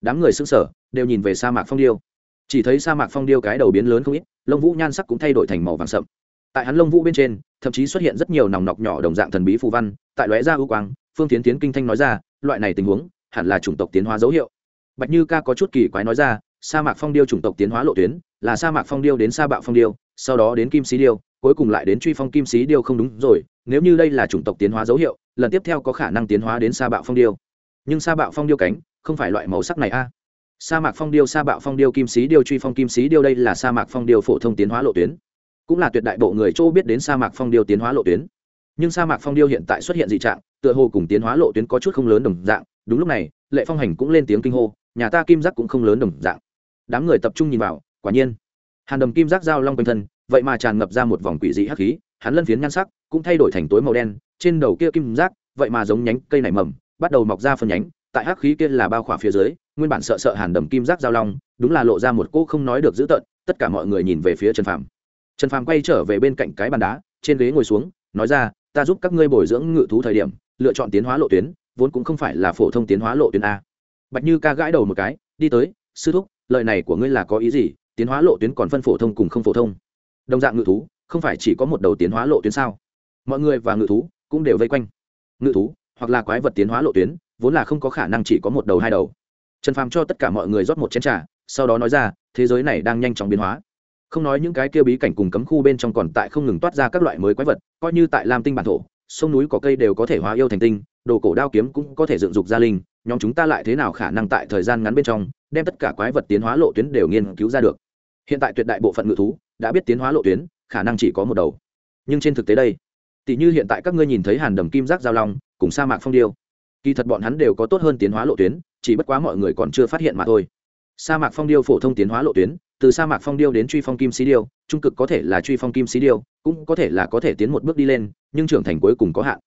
Đám người xưng sở đều nhìn về sa mạc phong điêu chỉ thấy sa mạc phong điêu cái đầu biến lớn không ít, lông vũ nhan sắc cũng thay đổi thành màu vàng sậm. Tại hắn lông vũ bên trên, thậm chí xuất hiện rất nhiều nòng nọc nhỏ đồng dạng thần bí phù văn, tại lóe ra ưu quang, phương tiến tiến kinh thanh nói ra, loại này tình huống, hẳn là chủng tộc tiến hóa dấu hiệu. Bạch như ca có chút kỳ quái nói ra, sa mạc phong điêu chủng tộc tiến hóa lộ tuyến, là sa mạc phong điêu đến sa bạo phong điêu, sau đó đến kim sĩ điêu, cuối cùng lại đến truy phong kim sĩ điêu không đúng rồi, nếu như đây là chủng tộc tiến hóa dấu hiệu, lần tiếp theo có khả năng tiến hóa đến sa bạo phong điêu. Nhưng sa bạo phong điêu cánh, không phải loại màu sắc này a sa mạc phong điêu, sa bạo phong điêu, kim sĩ điêu, truy phong kim sĩ điêu, đây là sa mạc phong điêu phổ thông tiến hóa lộ tuyến. Cũng là tuyệt đại bộ người châu biết đến sa mạc phong điêu tiến hóa lộ tuyến. Nhưng sa mạc phong điêu hiện tại xuất hiện dị trạng, tựa hồ cùng tiến hóa lộ tuyến có chút không lớn đồng dạng. Đúng lúc này, lệ phong hành cũng lên tiếng kinh hô, nhà ta kim giác cũng không lớn đồng dạng. Đám người tập trung nhìn vào, quả nhiên. Hàn đầm kim giác giao long quanh thân, vậy mà tràn ngập ra một vòng quỷ dị hắc khí, hắn lân phiến nhan sắc cũng thay đổi thành tối màu đen, trên đầu kia kim giác, vậy mà giống nhánh cây nảy mầm, bắt đầu mọc ra phần nhánh, tại hắc khí kia là bao khỏa phía dưới nguyên bản sợ sợ hàn đầm kim giác giao long, đúng là lộ ra một cô không nói được dữ tợn, tất cả mọi người nhìn về phía trần phàm. Trần phàm quay trở về bên cạnh cái bàn đá, trên ghế ngồi xuống, nói ra, ta giúp các ngươi bồi dưỡng ngự thú thời điểm, lựa chọn tiến hóa lộ tuyến, vốn cũng không phải là phổ thông tiến hóa lộ tuyến a. Bạch như ca gãi đầu một cái, đi tới, sư thúc, lời này của ngươi là có ý gì? Tiến hóa lộ tuyến còn phân phổ thông cùng không phổ thông. Đồng dạng ngự thú, không phải chỉ có một đầu tiến hóa lộ tuyến sao? Mọi người và ngự thú cũng đều vây quanh. Ngự thú hoặc là quái vật tiến hóa lộ tuyến, vốn là không có khả năng chỉ có một đầu hai đầu trần phàm cho tất cả mọi người rót một chén t r à sau đó nói ra, thế giới này đang nhanh chóng biến hóa. Không nói những cái kia bí cảnh cùng cấm khu bên trong còn tại không ngừng toát ra các loại mới quái vật, coi như tại lam tinh bản thổ, sông núi có cây đều có thể hóa yêu thành tinh, đồ cổ đao kiếm cũng có thể dựng dục gia linh, nhóm chúng ta lại thế nào khả năng tại thời gian ngắn bên trong, đem tất cả quái vật tiến hóa lộ tuyến đều nghiên cứu ra được. Hiện tại tuyệt đại bộ phận ngự thú đã biết tiến hóa lộ tuyến, khả năng chỉ có một đầu. Nhưng trên thực tế đây tỷ như hiện tại các ngươi nhìn thấy hàn đầm kim giác giao long, cùng sa mạc phong điêu kỳ thật bọn hắn đều có tốt hơn tiến hóa lộ tuyến, chỉ bất quá mọi người còn chưa phát hiện mà thôi. Sa mạc phong điêu phổ thông tiến hóa lộ tuyến, từ sa mạc phong điêu đến truy phong kim xí điêu, trung cực có thể là truy phong kim xí điêu, cũng có thể là có thể tiến một bước đi lên, nhưng trưởng thành cuối cùng có hạn.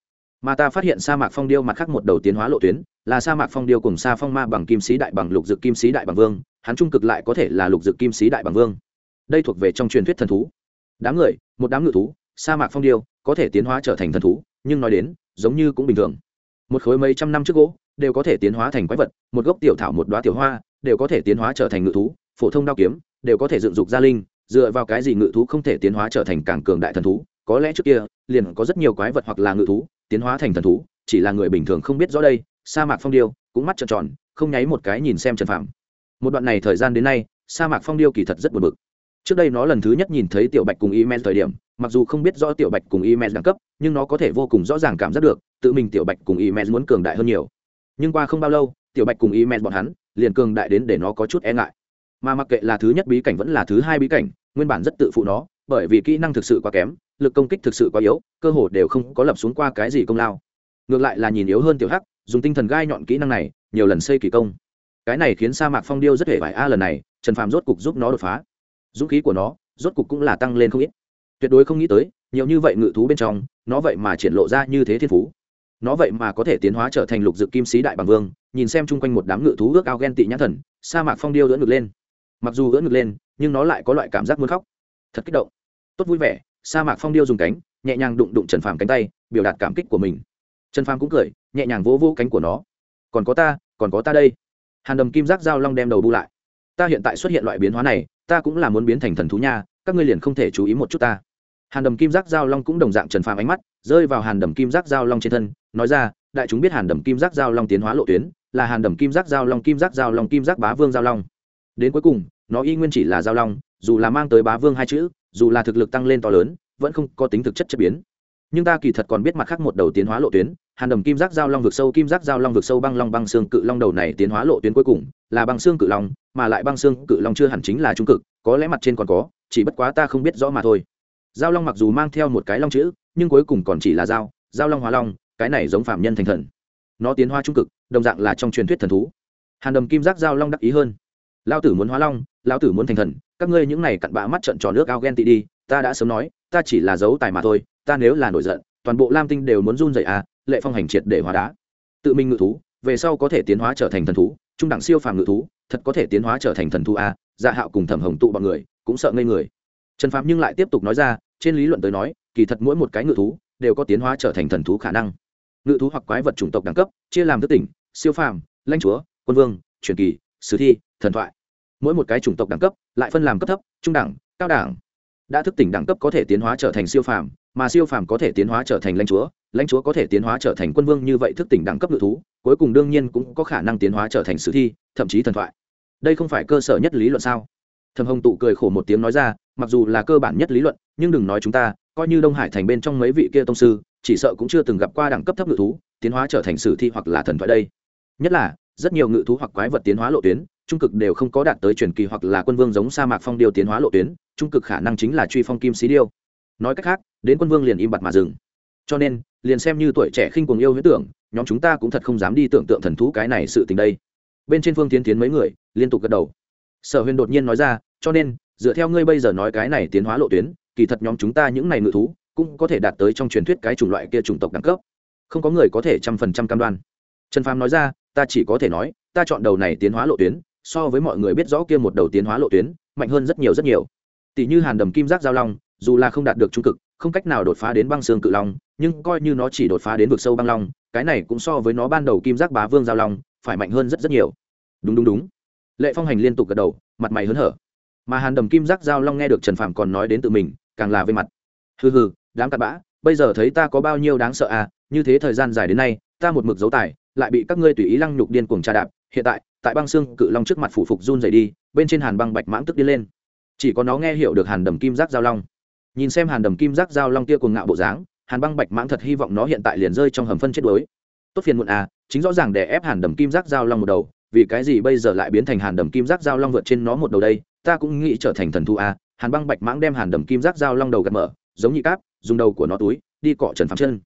Mà ta phát hiện sa mạc phong điêu mặt khác một đầu tiến hóa lộ tuyến, là sa mạc phong điêu cùng sa phong ma bằng kim sĩ đại bằng lục dự kim sĩ đại bằng vương, hắn trung cực lại có thể là lục dự kim sĩ đại bằng vương. Đây thuộc về trong truyền thuyết thần thú. Đám người, một đám ngự thú, sa mạc phong điêu, có thể tiến hóa trở thành thần thú, nhưng nói đến, giống như cũng bình thường một khối mấy trăm năm trước gỗ, đều có thể tiến hóa thành quái vật, một gốc tiểu thảo, một đoá tiểu hoa, đều có thể tiến hóa trở thành ngự thú, phổ thông đao kiếm, đều có thể dựng dục gia linh, dựa vào cái gì ngự thú không thể tiến hóa trở thành càng cường đại thần thú? Có lẽ trước kia, liền có rất nhiều quái vật hoặc là ngự thú, tiến hóa thành thần thú, chỉ là người bình thường không biết rõ đây, sa mạc phong điêu, cũng mắt trợn tròn, không nháy một cái nhìn xem trần phạm một đoạn này thời gian đến nay, sa mạc phong điêu kỳ thật rất buồn bực. Trước đây nó lần thứ nhất nhìn thấy tiểu bạch cùng y men thời điểm, mặc dù không biết rõ tiểu bạch cùng y men đẳng cấp, nhưng nó có thể vô cùng rõ ràng cảm giác được tự mình tiểu bạch cùng y mẹ muốn cường đại hơn nhiều. Nhưng qua không bao lâu, tiểu bạch cùng y mẹ bọn hắn liền cường đại đến để nó có chút e ngại. Mà mặc kệ là thứ nhất bí cảnh vẫn là thứ hai bí cảnh, nguyên bản rất tự phụ nó, bởi vì kỹ năng thực sự quá kém, lực công kích thực sự quá yếu, cơ hồ đều không có lập xuống qua cái gì công lao. Ngược lại là nhìn yếu hơn tiểu hắc, dùng tinh thần gai nhọn kỹ năng này, nhiều lần xây kỳ công. Cái này khiến sa mạc phong điêu rất hề vải a lần này, trần phàm rốt cục giúp nó đột phá. Dũng khí của nó, rốt cục cũng là tăng lên không ít. Tuyệt đối không nghĩ tới, nhiều như vậy ngự thú bên trong, nó vậy mà triển lộ ra như thế thiên phú nó vậy mà có thể tiến hóa trở thành lục dự kim sĩ đại bằng vương, nhìn xem chung quanh một đám ngự thú ước ao ghen tị nhãn thần, sa mạc phong điêu ưỡn ngực lên. Mặc dù ưỡn ngực lên, nhưng nó lại có loại cảm giác muốn khóc. Thật kích động. Tốt vui vẻ, sa mạc phong điêu dùng cánh, nhẹ nhàng đụng đụng trần phàm cánh tay, biểu đạt cảm kích của mình. Trần phàm cũng cười, nhẹ nhàng vỗ vỗ cánh của nó. Còn có ta, còn có ta đây. Hàn đầm kim giác giao long đem đầu bu lại. Ta hiện tại xuất hiện loại biến hóa này, ta cũng là muốn biến thành thần thú nha, các ngươi liền không thể chú ý một chút ta. Hàn đầm kim giác giao long cũng đồng dạng trần phàm ánh mắt rơi vào hàn đầm kim giác giao long trên thân, nói ra, đại chúng biết hàn đầm kim giác giao long tiến hóa lộ tuyến, là hàn đầm kim giác giao long, kim giác giao long, kim giác bá vương giao long. Đến cuối cùng, nó y nguyên chỉ là giao long, dù là mang tới bá vương hai chữ, dù là thực lực tăng lên to lớn, vẫn không có tính thực chất chất biến. Nhưng ta kỳ thật còn biết mặt khác một đầu tiến hóa lộ tuyến, hàn đầm kim giác giao long vực sâu, kim giác giao long vực sâu, băng long, băng xương cự long đầu này tiến hóa lộ tuyến cuối cùng là băng xương cự long, mà lại băng xương cự long chưa hẳn chính là trung cực, có lẽ mặt trên còn có, chỉ bất quá ta không biết rõ mà thôi. Giao long mặc dù mang theo một cái long chữ nhưng cuối cùng còn chỉ là dao, dao long hóa long cái này giống phạm nhân thành thần. Nó tiến hóa trung cực đồng dạng là trong truyền thuyết thần thú. Hàn đầm kim giác dao long đắc ý hơn. Lao tử muốn hóa long lao tử muốn thành thần các ngươi những này cặn bã mắt trận tròn nước ao ghen tị đi ta đã sớm nói ta chỉ là dấu tài mà thôi ta nếu là nổi giận toàn bộ lam tinh đều muốn run dậy à lệ phong hành triệt để hóa đá. Tự mình ngự thú về sau có thể tiến hóa trở thành thần thú trung đẳng siêu phàm ngự thú thật có thể tiến hóa trở thành thần thú à dạ hạo cùng thẩm hồng tụ bọn người cũng sợ ngây người. Trần phạm nhưng lại tiếp tục nói ra trên lý luận tới nói kỳ thật mỗi một cái ngự thú đều có tiến hóa trở thành thần thú khả năng. Ngự thú hoặc quái vật chủng tộc đẳng cấp, chia làm thức tỉnh, siêu phàm, lãnh chúa, quân vương, truyền kỳ, sử thi, thần thoại. Mỗi một cái chủng tộc đẳng cấp lại phân làm cấp thấp, trung đẳng, cao đẳng. Đã thức tỉnh đẳng cấp có thể tiến hóa trở thành siêu phàm, mà siêu phàm có thể tiến hóa trở thành lãnh chúa lãnh chúa có thể tiến hóa trở thành quân vương như vậy thức tỉnh đẳng cấp ngự thú, cuối cùng đương nhiên cũng có khả năng tiến hóa trở thành sử thi, thậm chí thần thoại. Đây không phải cơ sở nhất lý luận sao? Thầm hồng tụ cười khổ một tiếng nói ra mặc dù là cơ bản nhất lý luận, nhưng đừng nói chúng ta, coi như đông hải thành bên trong mấy vị kia tông sư, chỉ sợ cũng chưa từng gặp qua đẳng cấp thấp ngự thú, tiến hóa trở thành sử thi hoặc là thần thoại đây. Nhất là, rất nhiều ngự thú hoặc quái vật tiến hóa lộ tuyến, trung cực đều không có đạt tới truyền kỳ hoặc là quân vương giống sa mạc phong điêu tiến hóa lộ tuyến, trung cực khả năng chính là truy phong kim xí điêu. Nói cách khác, đến quân vương liền im bặt mà dừng. Cho nên, liền xem như tuổi trẻ khinh cuồng yêu huyết tưởng, nhóm chúng ta cũng thật không dám đi tưởng tượng thần thú cái này sự tình đây. Bên trên phương tiến tiến mấy người, liên tục gật đầu. Sở huyền đột nhiên nói ra, cho nên dựa theo ngươi bây giờ nói cái này tiến hóa lộ tuyến, kỳ thật nhóm chúng ta những này ngự thú cũng có thể đạt tới trong truyền thuyết cái chủng loại kia chủng tộc đẳng cấp. Không có người có thể trăm phần trăm cam đoan. Trần phàm nói ra, ta chỉ có thể nói, ta chọn đầu này tiến hóa lộ tuyến, so với mọi người biết rõ kia một đầu tiến hóa lộ tuyến, mạnh hơn rất nhiều rất nhiều. Tỷ như hàn đầm kim giác giao long, dù là không đạt được trung cực, không cách nào đột phá đến băng xương cự long, nhưng coi như nó chỉ đột phá đến vực sâu băng long, cái này cũng so với nó ban đầu kim giác bá vương giao long, phải mạnh hơn rất rất nhiều. Đúng đúng đúng. Lệ phong hành liên tục gật đầu, mặt mày hớn hở mà hàn đầm kim giác giao long nghe được trần phạm còn nói đến tự mình, càng là về mặt. Hừ hừ, đám cặn bã, bây giờ thấy ta có bao nhiêu đáng sợ à như thế thời gian dài đến nay, ta một mực dấu tài, lại bị các ngươi tùy ý lăng nhục điên cuồng tra đạp, hiện tại tại băng xương cự long trước mặt phủ phục run dày đi, bên trên hàn băng bạch mãng tức đi lên. Chỉ có nó nghe hiểu được hàn đầm kim giác giao long. Nhìn xem hàn đầm kim giác giao long kia cuồng ngạo bộ dáng, hàn băng bạch mãng thật hy vọng nó hiện tại liền rơi trong hầm phân chết đuối. Tốt phiền muộn à chính rõ ràng để ép hàn đầm kim giác giao long một đầu, vì cái gì bây giờ lại biến thành hàn đầm kim giác giao long vượt trên nó một đầu đây ta cũng nghĩ trở thành thần thu a, hàn băng bạch mãng đem hàn đầm kim giác dao long đầu gạt mở, giống như cáp, dùng đầu của nó túi, đi cọ trần phàm chân.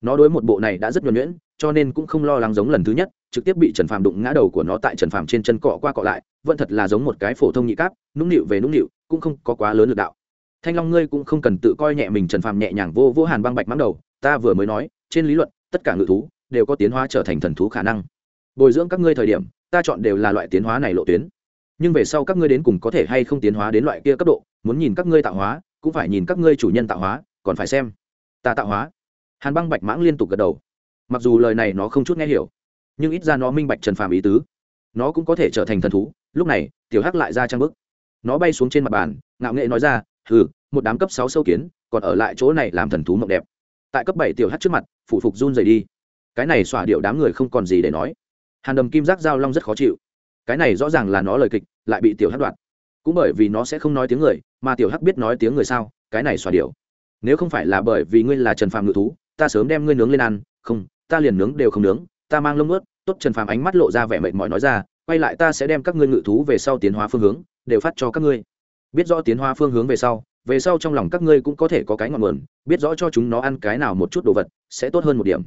Nó đối một bộ này đã rất nhuẩn nhuyễn, cho nên cũng không lo lắng giống lần thứ nhất, trực tiếp bị trần phàm đụng ngã đầu của nó tại trần phàm trên chân cọ qua cọ lại, vẫn thật là giống một cái phổ thông nhị cáp, nũng nịu về nũng nịu, cũng không có quá lớn lực đạo. Thanh long ngươi cũng không cần tự coi nhẹ mình trần phàm nhẹ nhàng vô vô hàn băng bạch mãng đầu, ta vừa mới nói, trên lý luận, tất cả ngự thú đều có tiến hóa trở thành thần thú khả năng. Bồi dưỡng các ngươi thời điểm, ta chọn đều là loại tiến hóa này lộ tuyến nhưng về sau các ngươi đến cùng có thể hay không tiến hóa đến loại kia cấp độ, muốn nhìn các ngươi tạo hóa, cũng phải nhìn các ngươi chủ nhân tạo hóa, còn phải xem. Ta tạo hóa. Hàn băng bạch mãng liên tục gật đầu. Mặc dù lời này nó không chút nghe hiểu, nhưng ít ra nó minh bạch trần phàm ý tứ. Nó cũng có thể trở thành thần thú, lúc này, tiểu hắc lại ra trang bức. Nó bay xuống trên mặt bàn, ngạo nghệ nói ra, hừ, một đám cấp sáu sâu kiến, còn ở lại chỗ này làm thần thú mộng đẹp. Tại cấp bảy tiểu hắc trước mặt, phủ phục run rẩy đi. Cái này xỏa điệu đám người không còn gì để nói. Hàn đầm kim giác giao long rất khó chịu cái này rõ ràng là nó lời kịch, lại bị tiểu hắc đoạt. Cũng bởi vì nó sẽ không nói tiếng người, mà tiểu hắc biết nói tiếng người sao, cái này xòa điệu nếu không phải là bởi vì ngươi là trần phàm ngự thú, ta sớm đem ngươi nướng lên ăn, không, ta liền nướng đều không nướng, ta mang lông ướt, tốt trần phàm ánh mắt lộ ra vẻ mệt mỏi nói ra, quay lại ta sẽ đem các ngươi ngự thú về sau tiến hóa phương hướng, đều phát cho các ngươi. Biết rõ tiến hóa phương hướng về sau về sau trong lòng các ngươi cũng có thể có cái ngọn nguồn, biết rõ cho chúng nó ăn cái nào một chút đồ vật, sẽ tốt hơn một điểm.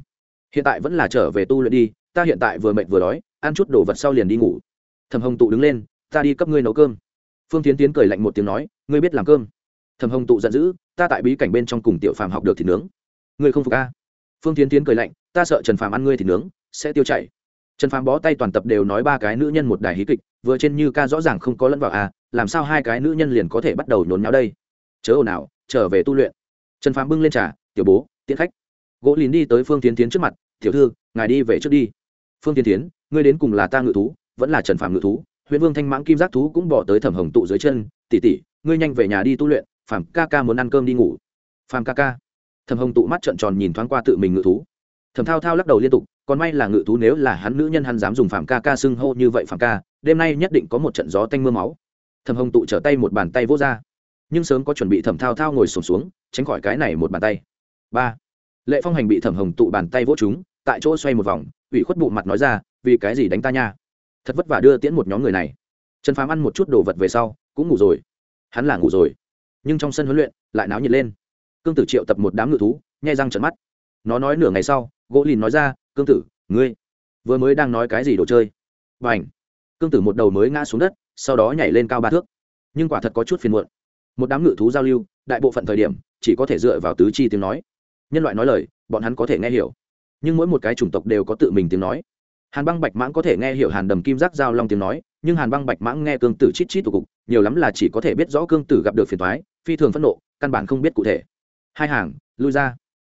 Hiện tại vẫn là trở về tu luyện đi, ta hiện tại vừa mệt vừa đói, ăn chút đồ vật sau liền đi ngủ thầm hồng tụ đứng lên, ta đi cấp ngươi nấu cơm. Phương tiến tiến cười lạnh một tiếng nói, ngươi biết làm cơm. Thầm hồng tụ giận dữ, ta tại bí cảnh bên trong cùng tiểu phàm học được thịt nướng. Ngươi không phục a? Phương tiến tiến cười lạnh, ta sợ trần phàm ăn ngươi thịt nướng, sẽ tiêu chảy. Trần phàm bó tay toàn tập đều nói ba cái nữ nhân một đài hí kịch, vừa trên như ca rõ ràng không có lẫn vào a, làm sao hai cái nữ nhân liền có thể bắt đầu nhốn nháo đây? Chớ ồn ào, trở về tu luyện. Trần phàm bưng lên trà, tiểu bố, tiễn khách. Gỗ lìn đi tới phương tiến tiến trước mặt, tiểu thư, ngài đi về trước đi. Phương tiến tiến, ngươi đến cùng là ta ngự thú vẫn là trần phàm ngự thú huyện vương thanh mãng kim giác thú cũng bỏ tới thẩm hồng tụ dưới chân tỉ tỉ ngươi nhanh về nhà đi tu luyện phàm ca ca muốn ăn cơm đi ngủ. Phàm ca ca? Thẩm hồng tụ mắt trợn tròn nhìn thoáng qua tự mình ngự thú. Thẩm thao thao lắc đầu liên tục còn may là ngự thú nếu là hắn nữ nhân hắn dám dùng phàm ca ca xưng hô như vậy phàm ca đêm nay nhất định có một trận gió tanh mưa máu. Thẩm hồng tụ trở tay một bàn tay vỗ ra. Nhưng sớm có chuẩn bị thẩm thao thao ngồi sổm xuống, xuống tránh khỏi cái này một bàn tay. Ba. Lệ phong hành bị thẩm hồng tụ bàn tay vỗ chúng tại chỗ xoay một vòng ủy khuất bụ mặt nói ra vì cái gì đánh ta nha? Thật vất vả đưa tiễn một nhóm người này. Trần phàm ăn một chút đồ vật về sau, cũng ngủ rồi. Hắn là ngủ rồi. Nhưng trong sân huấn luyện, lại náo nhiệt lên. Cương tử triệu tập một đám ngự thú, nhai răng trận mắt. Nó nói nửa ngày sau, gỗ lìn nói ra, cương tử, ngươi vừa mới đang nói cái gì đồ chơi? B à ảnh cương tử một đầu mới ngã xuống đất, sau đó nhảy lên cao ba thước. Nhưng quả thật có chút phiền muộn. Một đám ngự thú giao lưu, đại bộ phận thời điểm, chỉ có thể dựa vào tứ chi tiếng nói. Nhân loại nói lời, bọn hắn có thể nghe hiểu. Nhưng mỗi một cái chủng tộc đều có tự mình tiếng nói hàn băng bạch mãng có thể nghe hiểu hàn đầm kim giác giao long tiếng nói, nhưng hàn băng bạch mãng nghe cương tử chít chít tụ cục, nhiều lắm là chỉ có thể biết rõ cương tử gặp được phiền thoái phi thường phẫn nộ, căn bản không biết cụ thể. Hai hàng, lui ra.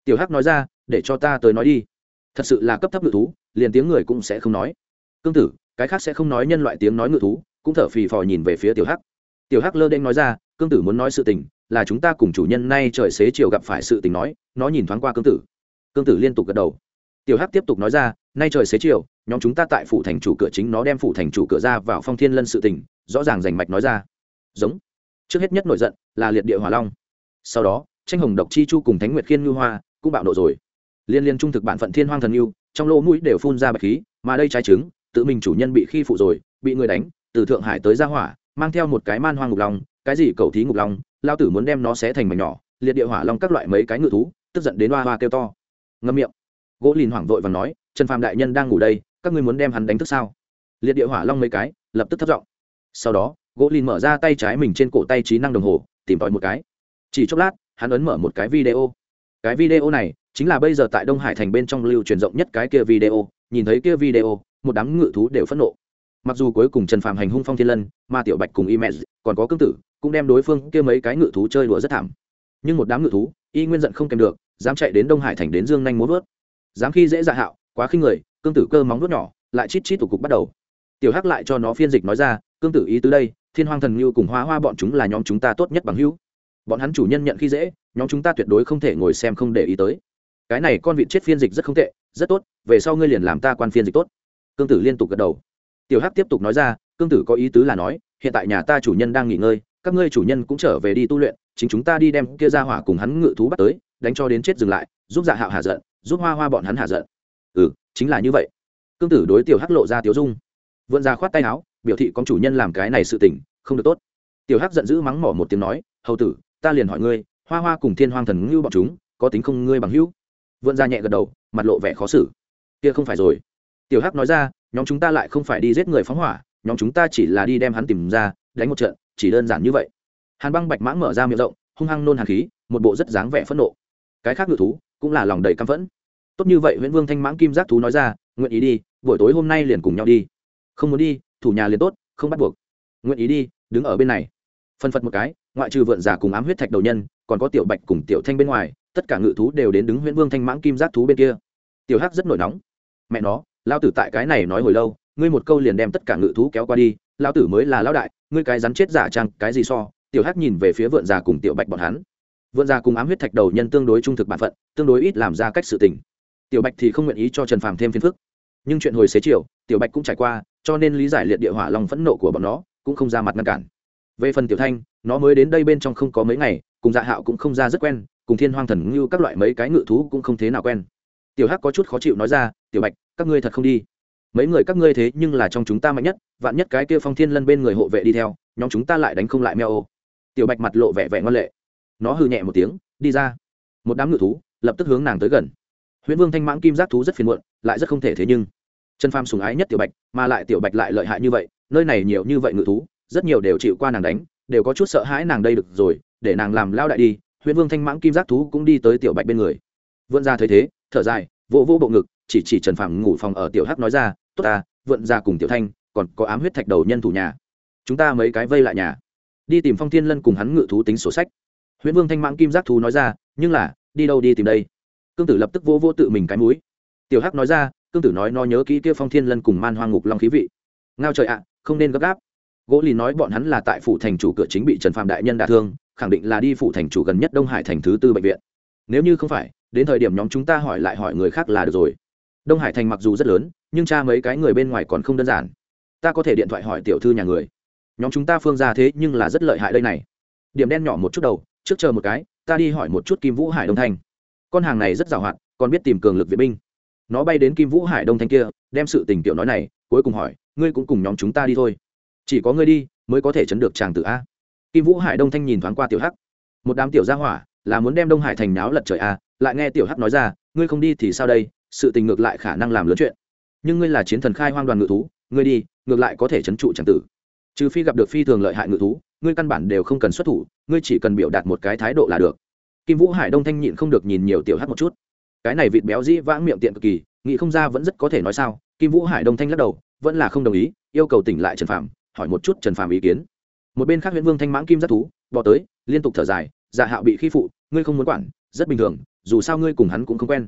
Tiểu hắc nói ra, để cho ta tới nói đi. Thật sự là cấp thấp ngự thú, liền tiếng người cũng sẽ không nói. Cương tử, cái khác sẽ không nói nhân loại tiếng nói ngự thú, cũng thở phì phò nhìn về phía tiểu hắc. Tiểu hắc lơ đen nói ra, cương tử muốn nói sự tình, là chúng ta cùng chủ nhân nay trời xế chiều gặp phải sự tình nói. Nó nhìn thoáng qua cương tử. Cương tử liên tục gật đầu. Tiểu hắc tiếp tục nói ra nay trời xế chiều, nhóm chúng ta tại phủ thành chủ cửa chính nó đem phủ thành chủ cửa ra vào phong thiên lân sự tình, rõ ràng rành mạch nói ra. Giống. Trước hết nhất nổi giận là liệt địa hỏa long. Sau đó, tranh hồng độc chi chu cùng thánh nguyệt khiên ngư hoa cũng bạo nộ rồi. Liên liên trung thực bản phận thiên hoang thần yêu trong lỗ mũi đều phun ra bạch khí, mà đây trái trứng, tự mình chủ nhân bị khi phụ rồi, bị người đánh, từ thượng hải tới gia hỏa, mang theo một cái man hoang ngục long, cái gì cầu thí ngục long, lao tử muốn đem nó xé thành mảnh nhỏ, liệt địa hỏa long các loại mấy cái ngự thú, tức giận đến hoa hoa kêu to. Ngâm miệng. Gỗ lìn hoảng vội và nói trần phàm đại nhân đang ngủ đây, các ngươi muốn đem hắn đánh thức sao? Liệt địa hỏa long mấy cái, lập tức thất giọng. Sau đó, gỗ lìn mở ra tay trái mình trên cổ tay trí năng đồng hồ, tìm tòi một cái. Chỉ chốc lát, hắn ấn mở một cái video. Cái video này, chính là bây giờ tại đông hải thành bên trong lưu truyền rộng nhất cái kia video, nhìn thấy kia video, một đám ngự thú đều phẫn nộ. Mặc dù cuối cùng trần phạm hành hung phong thiên lân mà tiểu bạch cùng y mẹ còn có cương tử, cũng đem đối phương kia mấy cái ngự thú chơi đùa rất thảm. Nhưng một đám ngự thú, y nguyên giận không kèm được, dám chạy đến đông hải thành đến dương nhanh muốn vớt dám khi dễ dạ hạo quá khinh người, cương tử cơ móng vuốt nhỏ, lại chít chít tủ cục bắt đầu. Tiểu hắc lại cho nó phiên dịch nói ra, cương tử ý tứ đây, thiên hoàng thần như cùng hoa hoa bọn chúng là nhóm chúng ta tốt nhất bằng hữu. Bọn hắn chủ nhân nhận khi dễ, nhóm chúng ta tuyệt đối không thể ngồi xem không để ý tới. Cái này con vịt chết phiên dịch rất không tệ, rất tốt, về sau ngươi liền làm ta quan phiên dịch tốt. Cương tử liên tục gật đầu. Tiểu hắc tiếp tục nói ra, cương tử có ý tứ là nói, hiện tại nhà ta chủ nhân đang nghỉ ngơi, các ngươi chủ nhân cũng trở về đi tu luyện, chính chúng ta đi đem kia ra hỏa cùng hắn ngự thú bắt tới, đánh cho đến chết dừng lại, giúp dạ hạo hạ giận, giúp hoa hoa bọn hắn hạ giận ừ chính là như vậy. Cương tử đối tiểu hắc lộ ra tiểu dung. Vượn ra khoát tay áo, biểu thị con chủ nhân làm cái này sự tình, không được tốt. Tiểu hắc giận dữ mắng mỏ một tiếng nói, hầu tử, ta liền hỏi ngươi, hoa hoa cùng thiên hoang thần ngưu bọn chúng, có tính không ngươi bằng hữu? Vượn ra nhẹ gật đầu, mặt lộ vẻ khó xử. Kia không phải rồi. Tiểu hắc nói ra, nhóm chúng ta lại không phải đi giết người phóng hỏa, nhóm chúng ta chỉ là đi đem hắn tìm ra, đánh một trận, chỉ đơn giản như vậy. Hàn băng bạch mãng mở ra miệng rộng, hung hăng nôn hàn khí, một bộ rất dáng vẻ phẫn nộ. Cái khác ngự thú cũng là lòng đầy căm phẫn tốt như vậy nguyễn vương thanh mãng kim giác thú nói ra, nguyện ý đi, buổi tối hôm nay liền cùng nhau đi. Không muốn đi, thủ nhà liền tốt, không bắt buộc. Nguyện ý đi, đứng ở bên này. Phân phật một cái, ngoại trừ vượn giả cùng ám huyết thạch đầu nhân, còn có tiểu bạch cùng tiểu thanh bên ngoài, tất cả ngự thú đều đến đứng nguyễn vương thanh mãng kim giác thú bên kia. Tiểu hắc rất nổi nóng. Mẹ nó lao tử tại cái này nói hồi lâu, ngươi một câu liền đem tất cả ngự thú kéo qua đi lao tử mới là lao đại, ngươi cái rắn chết giả trang, cái gì so? Tiểu hắc nhìn về phía vượn già cùng tiểu bạch bọn hắn. Vượn già cùng ám huyết thạch đầu nhân tương đối trung thực bản phận, tương đối ít làm ra cách sự tình tiểu bạch thì không nguyện ý cho trần phàm thêm phiền phức. Nhưng chuyện hồi xế chiều, tiểu bạch cũng trải qua, cho nên lý giải liệt địa hỏa lòng phẫn nộ của bọn nó, cũng không ra mặt ngăn cản. Về phần tiểu thanh, nó mới đến đây bên trong không có mấy ngày, cùng dạ hạo cũng không ra rất quen, cùng thiên hoang thần như các loại mấy cái ngự thú cũng không thế nào quen. Tiểu hắc có chút khó chịu nói ra, tiểu bạch, các ngươi thật không đi. Mấy người các ngươi thế nhưng là trong chúng ta mạnh nhất, vạn nhất cái kia phong thiên lân bên người hộ vệ đi theo, nhóm chúng ta lại đánh không lại meo. Ô tiểu bạch mặt lộ vẻ vẻ ngoan lệ. Nó hư nhẹ một tiếng, đi ra. Một đám ngự thú lập tức hướng nàng tới gần huyễn vương thanh mãng kim giác thú rất phiền muộn, lại rất không thể thế nhưng. Trần pham sùng ái nhất tiểu bạch, mà lại tiểu bạch lại lợi hại như vậy, nơi này nhiều như vậy ngự thú, rất nhiều đều chịu qua nàng đánh, đều có chút sợ hãi nàng đây được rồi, để nàng làm lao đại đi, huyễn vương thanh mãng kim giác thú cũng đi tới tiểu bạch bên người. Vượn ra thấy thế, thở dài, vỗ vỗ bộ ngực, chỉ chỉ trần phàm ngủ phòng ở tiểu hắc nói ra, tốt ta, vượn ra cùng tiểu thanh, còn có ám huyết thạch đầu nhân thủ nhà. Chúng ta mấy cái vây lại nhà. Đi tìm phong thiên lân cùng hắn ngự thú tính sổ sách. Huyễn vương thanh mãng kim giác thú nói ra, nhưng là, đi đâu đi tìm đây? Cương tử lập tức vô vô tự mình cái mũi. Tiểu hắc nói ra, cương tử nói nó nhớ kỹ kia phong thiên lân cùng man hoang ngục long khí vị. Ngao trời ạ, không nên gấp gáp. Gỗ lì nói bọn hắn là tại phủ thành chủ cửa chính bị trần phạm đại nhân đả thương, khẳng định là đi phủ thành chủ gần nhất đông hải thành thứ tư bệnh viện. Nếu như không phải, đến thời điểm nhóm chúng ta hỏi lại hỏi người khác là được rồi. Đông hải thành mặc dù rất lớn, nhưng cha mấy cái người bên ngoài còn không đơn giản. Ta có thể điện thoại hỏi tiểu thư nhà người. Nhóm chúng ta phương ra thế nhưng là rất lợi hại đây này. Điểm đen nhỏ một chút đầu, trước chờ một cái, ta đi hỏi một chút kim vũ hải đông thanh con hàng này rất giàu hạn, còn biết tìm cường lực viện binh. Nó bay đến kim vũ hải đông thanh kia, đem sự tình tiểu nói này, cuối cùng hỏi, ngươi cũng cùng nhóm chúng ta đi thôi. Chỉ có ngươi đi, mới có thể chấn được chàng tử a. Kim vũ hải đông thanh nhìn thoáng qua tiểu hắc. Một đám tiểu gia hỏa, là muốn đem đông hải thành náo lật trời a. Lại nghe tiểu hắc nói ra, ngươi không đi thì sao đây? Sự tình ngược lại khả năng làm lớn chuyện. Nhưng ngươi là chiến thần khai hoang đoàn ngự thú, ngươi đi, ngược lại có thể trấn trụ tràng tử. Trừ phi gặp được phi thường lợi hại ngự thú, ngươi căn bản đều không cần xuất thủ, ngươi chỉ cần biểu đạt một cái thái độ là được kim vũ hải đông thanh nhịn không được nhìn nhiều tiểu hát một chút. Cái này vịt béo dĩ vãng miệng tiện cực kỳ, nghĩ không ra vẫn rất có thể nói sao. Kim vũ hải đông thanh lắc đầu, vẫn là không đồng ý, yêu cầu tỉnh lại trần phạm hỏi một chút trần phạm ý kiến. Một bên khác huyện vương thanh mãng kim giác thú bò tới, liên tục thở dài dạ hạo bị khi phụ, ngươi không muốn quản, rất bình thường, dù sao ngươi cùng hắn cũng không quen.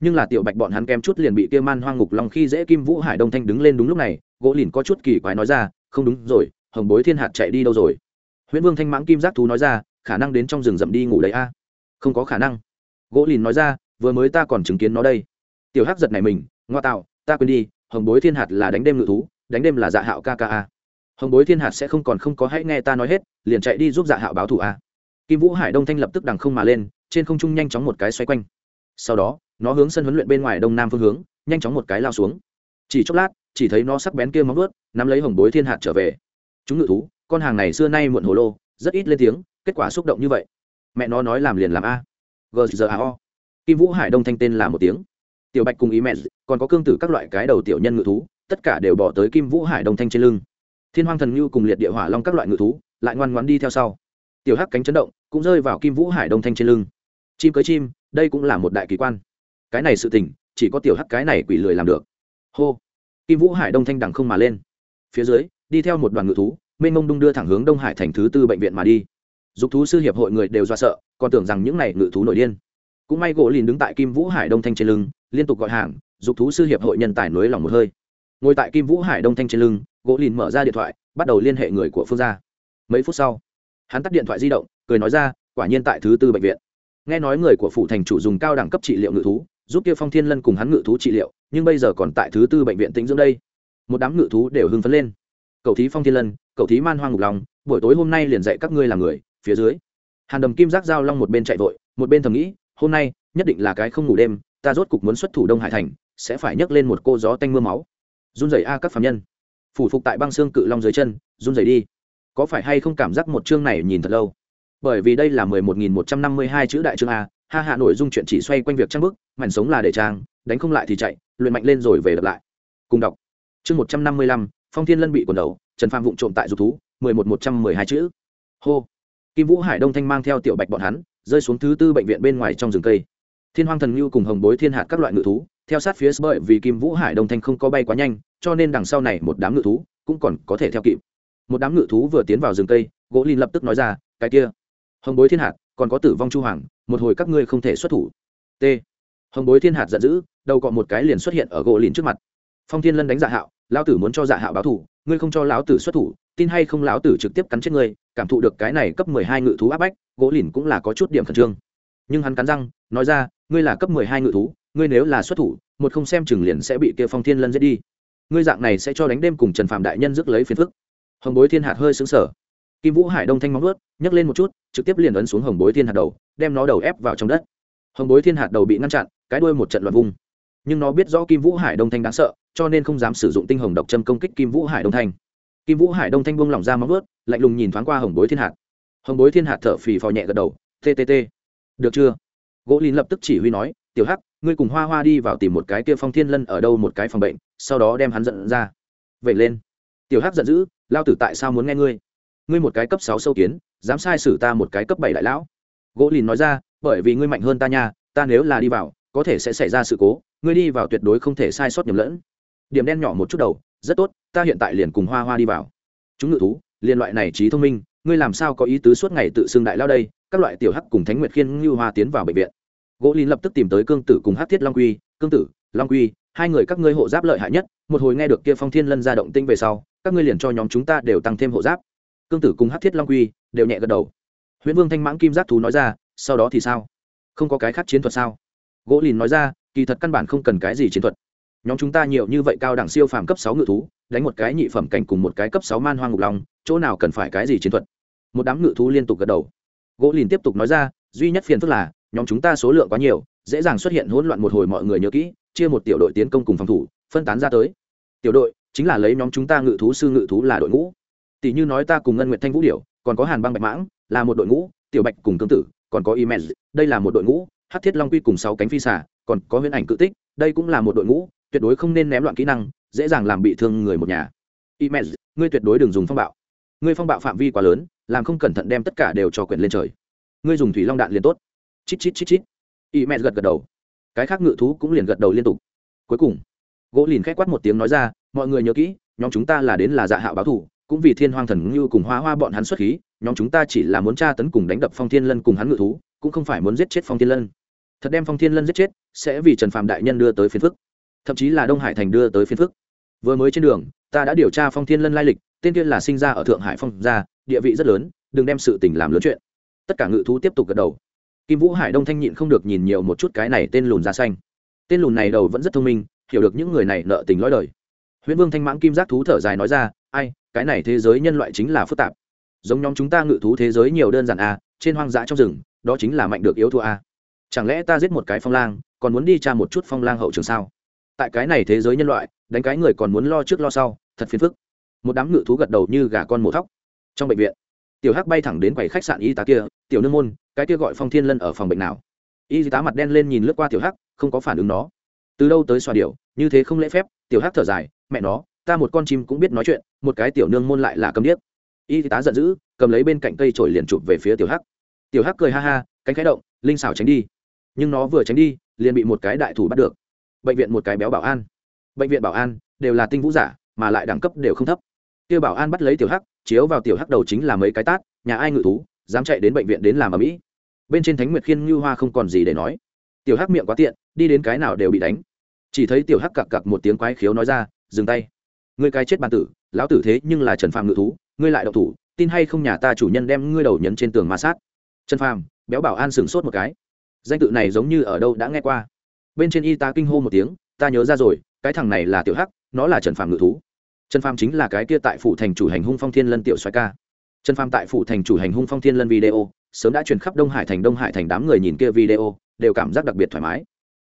Nhưng là tiểu bạch bọn hắn kém chút liền bị kia man hoang ngục lòng khi dễ kim vũ hải đông thanh đứng lên đúng lúc này, gỗ lìn có chút kỳ quái nói ra, không đúng rồi, hồng bối thiên hạt chạy đi đâu rồi? Huyễn vương thanh mãng kim giác thú nói ra, khả năng đến trong rừng rậm đi ngủ đấy a không có khả năng. Gỗ lìn nói ra, vừa mới ta còn chứng kiến nó đây. Tiểu hắc giật này mình, ngoa tạo, ta quên đi, hồng bối thiên hạt là đánh đêm ngự thú, đánh đêm là dạ hạo kka hồng bối thiên hạt sẽ không còn không có hãy nghe ta nói hết, liền chạy đi giúp dạ hạo báo thù a. Kim vũ hải đông thanh lập tức đằng không mà lên, trên không trung nhanh chóng một cái xoay quanh. Sau đó, nó hướng sân huấn luyện bên ngoài đông nam phương hướng, nhanh chóng một cái lao xuống. Chỉ chốc lát, chỉ thấy nó sắc bén kia móng vớt nắm lấy hồng bối thiên hạt trở về. Chúng ngự thú, con hàng này xưa nay muộn hồ lô, rất ít lên tiếng, kết quả xúc động như vậy mẹ nó nói làm liền làm a. Gzao kim vũ hải đông thanh tên là một tiếng. Tiểu bạch cùng ý mẹ, còn có cương tử các loại cái đầu tiểu nhân ngự thú, tất cả đều bỏ tới kim vũ hải đông thanh trên lưng. Thiên hoàng thần ngưu cùng liệt địa hỏa long các loại ngự thú, lại ngoan ngoan đi theo sau. Tiểu hắc cánh chấn động, cũng rơi vào kim vũ hải đông thanh trên lưng. Chim cưới chim, đây cũng là một đại kỳ quan. Cái này sự tình, chỉ có tiểu hắc cái này quỷ lười làm được. Hô. Kim vũ hải đông thanh đằng không mà lên. Phía dưới, đi theo một đoàn ngự thú, mênh mông đung đưa thẳng hướng đông hải thành thứ tư bệnh viện mà đi dục thú sư hiệp hội người đều do sợ, còn tưởng rằng những này ngự thú nổi điên. Cũng may gỗ lìn đứng tại kim vũ hải đông thanh trên lưng, liên tục gọi hàng, dục thú sư hiệp hội nhân tài nối lòng một hơi. Ngồi tại kim vũ hải đông thanh trên lưng, gỗ lìn mở ra điện thoại, bắt đầu liên hệ người của phương gia. Mấy phút sau, hắn tắt điện thoại di động, cười nói ra, quả nhiên tại thứ tư bệnh viện. Nghe nói người của phủ thành chủ dùng cao đẳng cấp trị liệu ngự thú, giúp kia phong thiên lân cùng hắn ngự thú trị liệu, nhưng bây giờ còn tại thứ tư bệnh viện tĩnh dưỡng đây. Một đám ngự thú đều hưng phấn lên. Cậu thí phong thiên lân, cậu thí man hoang ngục lòng buổi tối hôm nay liền dạy các ngươi làm người phía dưới. Hàn đầm kim giác giao long một bên chạy vội, một bên thầm nghĩ, hôm nay, nhất định là cái không ngủ đêm, ta rốt cục muốn xuất thủ đông hải thành, sẽ phải nhấc lên một cô gió tanh mưa máu. Run rẩy a các phạm nhân. Phủ phục tại băng xương cự long dưới chân, run rẩy đi. Có phải hay không cảm giác một chương này nhìn thật lâu? Bởi vì đây là mười một nghìn một trăm năm mươi hai chữ đại chương a, ha hạ nội dung chuyện chỉ xoay quanh việc trang bức, mảnh sống là để trang, đánh không lại thì chạy, luyện mạnh lên rồi về đập lại. Cùng đọc. Chương một trăm năm mươi lăm, phong thiên lân bị quần đầu, trần phan vụng trộm tại dục thú, mười một một trăm mười hai chữ. Hô kim vũ hải đông thanh mang theo tiểu bạch bọn hắn, rơi xuống thứ tư bệnh viện bên ngoài trong rừng cây. Thiên Hoang thần ngưu cùng hồng bối thiên hạt các loại ngự thú, theo sát phía bởi vì kim vũ hải đông thanh không có bay quá nhanh, cho nên đằng sau này một đám ngự thú cũng còn có thể theo kịp. Một đám ngự thú vừa tiến vào rừng cây, gỗ lìn lập tức nói ra, cái kia, hồng bối thiên hạt, còn có tử vong chu hoàng, một hồi các ngươi không thể xuất thủ. T. Hồng bối thiên hạt giận dữ, đầu cọ một cái liền xuất hiện ở gỗ lìn trước mặt. Phong thiên lân đánh dạ hạo, lão tử muốn cho dạ hạo báo thủ ngươi không cho lão tử xuất thủ, tin hay không lão tử trực tiếp cắn chết ngươi, cảm thụ được cái này cấp mười hai ngự thú áp bách, gỗ lìn cũng là có chút điểm khẩn trương. Nhưng hắn cắn răng, nói ra, ngươi là cấp mười hai ngự thú, ngươi nếu là xuất thủ, một không xem chừng liền sẽ bị kia phong thiên lân giết đi. Ngươi dạng này sẽ cho đánh đêm cùng trần phạm đại nhân rước lấy phiền phức. Hồng bối thiên hạt hơi xứng sở kim vũ hải đông thanh móng ướt nhấc lên một chút, trực tiếp liền ấn xuống hồng bối thiên hạt đầu, đem nó đầu ép vào trong đất. Hồng bối thiên hạt đầu bị ngăn chặn, cái đuôi một trận loạt vùng nhưng nó biết rõ kim vũ hải đông thanh đáng sợ cho nên không dám sử dụng tinh hồng độc châm công kích kim vũ hải đông thanh. Kim vũ hải đông thanh buông lỏng ra móng vớt lạnh lùng nhìn thoáng qua hồng bối thiên hạt. Hồng bối thiên hạt thở phì phò nhẹ gật đầu ttt được chưa? Gỗ lìn lập tức chỉ huy nói, tiểu hắc, ngươi cùng hoa hoa đi vào tìm một cái kia phong thiên lân ở đâu một cái phòng bệnh, sau đó đem hắn giận ra. Vậy lên. Tiểu hắc giận dữ, lao tử tại sao muốn nghe ngươi? Ngươi một cái cấp sáu sâu kiến, dám sai xử ta một cái cấp bảy đại lão. Gỗ lìn nói ra, bởi vì ngươi mạnh hơn ta nha, ta nếu là đi vào, có thể sẽ xảy ra sự cố, ngươi đi vào tuyệt đối không thể sai sót nhầm lẫn điểm đen nhỏ một chút đầu, rất tốt, ta hiện tại liền cùng hoa hoa đi vào. Chúng ngự thú, liên loại này trí thông minh, ngươi làm sao có ý tứ suốt ngày tự xưng đại lao đây? Các loại tiểu hắc cùng thánh nguyệt khiên ngưu hoa tiến vào bệnh viện. Gỗ lìn lập tức tìm tới cương tử cùng hắc thiết long quy. Cương tử, long quy, hai người các ngươi hộ giáp lợi hại nhất, một hồi nghe được kia phong thiên lân ra động tinh về sau, các ngươi liền cho nhóm chúng ta đều tăng thêm hộ giáp. Cương tử cùng hắc thiết long quy đều nhẹ gật đầu. Huyễn vương thanh mãng kim giác thú nói ra, sau đó thì sao? Không có cái khác chiến thuật sao? Gỗ lìn nói ra, kỳ thật căn bản không cần cái gì chiến thuật nhóm chúng ta nhiều như vậy cao đẳng siêu phàm cấp sáu ngự thú, đánh một cái nhị phẩm cảnh cùng một cái cấp sáu man hoang ngục long, chỗ nào cần phải cái gì chiến thuật? Một đám ngự thú liên tục gật đầu. Gỗ lìn tiếp tục nói ra, duy nhất phiền phức là, nhóm chúng ta số lượng quá nhiều, dễ dàng xuất hiện hỗn loạn một hồi mọi người nhớ kỹ, chia một tiểu đội tiến công cùng phòng thủ, phân tán ra tới. Tiểu đội chính là lấy nhóm chúng ta ngự thú sư ngự thú là đội ngũ. Tỷ như nói ta cùng ngân nguyệt thanh vũ điểu, còn có hàn băng bạch mãng, là một đội ngũ, tiểu bạch cùng tương tử, còn có email đây là một đội ngũ hát thiết long quy cùng sáu cánh phi xả còn có huyễn ảnh cự tích, đây cũng là một đội ngũ tuyệt đối không nên ném loạn kỹ năng dễ dàng làm bị thương người một nhà. Imes, ngươi tuyệt đối đừng dùng phong bạo. Ngươi phong bạo phạm vi quá lớn làm không cẩn thận đem tất cả đều cho quyển lên trời. Ngươi dùng thủy long đạn liền tốt. Chít chít chít chít. Imes gật gật đầu. Cái khác ngự thú cũng liền gật đầu liên tục. Cuối cùng gỗ lìn khét quát một tiếng nói ra mọi người nhớ kỹ nhóm chúng ta là đến là dạ hạo báo thủ cũng vì thiên hoang thần như cùng hoa hoa bọn hắn xuất khí nhóm chúng ta chỉ là muốn tra tấn cùng đánh đập phong thiên lân cùng hắn ngự thú cũng không phải muốn giết chết phong thiên lân. Thật đem phong thiên lân giết chết sẽ vì trần phạm đại nhân đưa tới phiền phức thậm chí là đông hải thành đưa tới phiên phức. Vừa mới trên đường ta đã điều tra phong thiên lân lai lịch tên kia là sinh ra ở thượng hải phong gia địa vị rất lớn đừng đem sự tình làm lớn chuyện. Tất cả ngự thú tiếp tục gật đầu. Kim vũ hải đông thanh nhịn không được nhìn nhiều một chút cái này tên lùn da xanh. Tên lùn này đầu vẫn rất thông minh hiểu được những người này nợ tình lõi đời. Huyễn vương thanh mãng kim giác thú thở dài nói ra ai cái này thế giới nhân loại chính là phức tạp. Giống nhóm chúng ta ngự thú thế giới nhiều đơn giản a à, trên hoang dã trong rừng đó chính là mạnh được yếu thua a. À. chẳng lẽ ta giết một cái phong lang còn muốn đi tra một chút phong lang hậu trường sao? Tại cái này thế giới nhân loại, đánh cái người còn muốn lo trước lo sau, thật phiền phức. Một đám ngự thú gật đầu như gà con mổ thóc. Trong bệnh viện, tiểu hắc bay thẳng đến quầy khách sạn y tá kia, tiểu nương môn, cái kia gọi phong thiên lân ở phòng bệnh nào? Y tá mặt đen lên nhìn lướt qua tiểu hắc, không có phản ứng nó. Từ đâu tới xoa điệu như thế không lễ phép, tiểu hắc thở dài, mẹ nó, ta một con chim cũng biết nói chuyện, một cái tiểu nương môn lại là cầm điếc. Y tá giận dữ, cầm lấy bên cạnh cây trổi liền chụp về phía tiểu hắc. Tiểu hắc cười ha ha, cánh khẽ động, linh xảo tránh đi. Nhưng nó vừa tránh đi, liền bị một cái đại thủ bắt được bệnh viện một cái béo bảo an. Bệnh viện bảo an đều là tinh vũ giả, mà lại đẳng cấp đều không thấp. Kia bảo an bắt lấy tiểu hắc, chiếu vào tiểu hắc đầu chính là mấy cái tát, nhà ai ngự thú, dám chạy đến bệnh viện đến làm ở mỹ bên trên thánh nguyệt khiên như hoa không còn gì để nói. Tiểu hắc miệng quá tiện, đi đến cái nào đều bị đánh. Chỉ thấy tiểu hắc cặc cặc một tiếng quái khiếu nói ra, dừng tay. Ngươi cái chết bàn tử, lão tử thế nhưng là trần phàm ngự thú, ngươi lại độc thủ, tin hay không nhà ta chủ nhân đem ngươi đầu nhấn trên tường ma sát. Trần phàm, béo bảo an sửng sốt một cái. Danh tự này giống như ở đâu đã nghe qua bên trên y tá kinh hô một tiếng, ta nhớ ra rồi, cái thằng này là tiểu hắc, nó là trần phàm ngự thú. Trần phàm chính là cái kia tại phủ thành chủ hành hung phong thiên lân tiểu xoay ca. Trần phàm tại phủ thành chủ hành hung phong thiên lân video, sớm đã truyền khắp đông hải thành, đông hải thành đám người nhìn kia video, đều cảm giác đặc biệt thoải mái.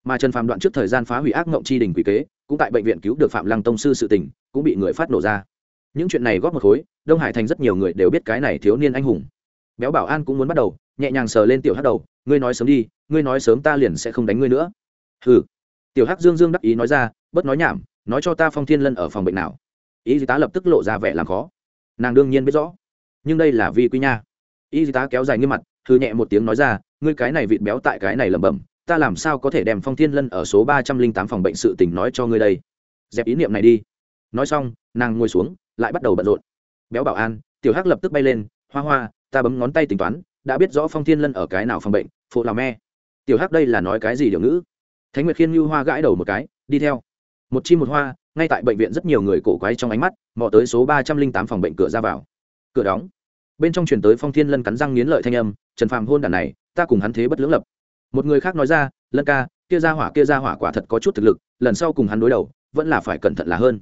Mà trần phàm đoạn trước thời gian phá hủy ác mộng chi đình quỷ kế, cũng tại bệnh viện cứu được phạm lăng tông sư sự tình, cũng bị người phát nổ ra. Những chuyện này góp một khối, đông hải thành rất nhiều người đều biết cái này thiếu niên anh hùng. Béo bảo an cũng muốn bắt đầu, nhẹ nhàng sờ lên tiểu hắc đầu, ngươi nói sớm đi, ngươi nói sớm ta liền sẽ không đánh ngươi nữa hừ. Tiểu hắc dương dương đắc ý nói ra bất nói nhảm, nói cho ta phong thiên lân ở phòng bệnh nào. Y tá lập tức lộ ra vẻ làm khó. Nàng đương nhiên biết rõ. Nhưng đây là vi quy nha. Y tá kéo dài nghiêm mặt thư nhẹ một tiếng nói ra, ngươi cái này vịt béo tại cái này lẩm bẩm, ta làm sao có thể đem phong thiên lân ở số ba trăm linh tám phòng bệnh sự tình nói cho ngươi đây? Dẹp ý niệm này đi. Nói xong, nàng ngồi xuống, lại bắt đầu bận rộn. Béo bảo an. Tiểu hắc lập tức bay lên, hoa hoa, ta bấm ngón tay tính toán, đã biết rõ phong thiên lân ở cái nào phòng bệnh phụ là me. Tiểu hắc đây là nói cái gì điều ngữ? Thánh nguyệt khiên như hoa gãi đầu một cái, đi theo. Một chi một hoa, ngay tại bệnh viện rất nhiều người cổ quái trong ánh mắt, mò tới số ba trăm linh tám phòng bệnh cửa ra vào. Cửa đóng. Bên trong chuyển tới phong thiên lân cắn răng nghiến lợi thanh âm, trần phàm hôn đàn này, ta cùng hắn thế bất lưỡng lập. Một người khác nói ra, lân ca, kia ra hỏa kia ra hỏa quả thật có chút thực lực, lần sau cùng hắn đối đầu, vẫn là phải cẩn thận là hơn.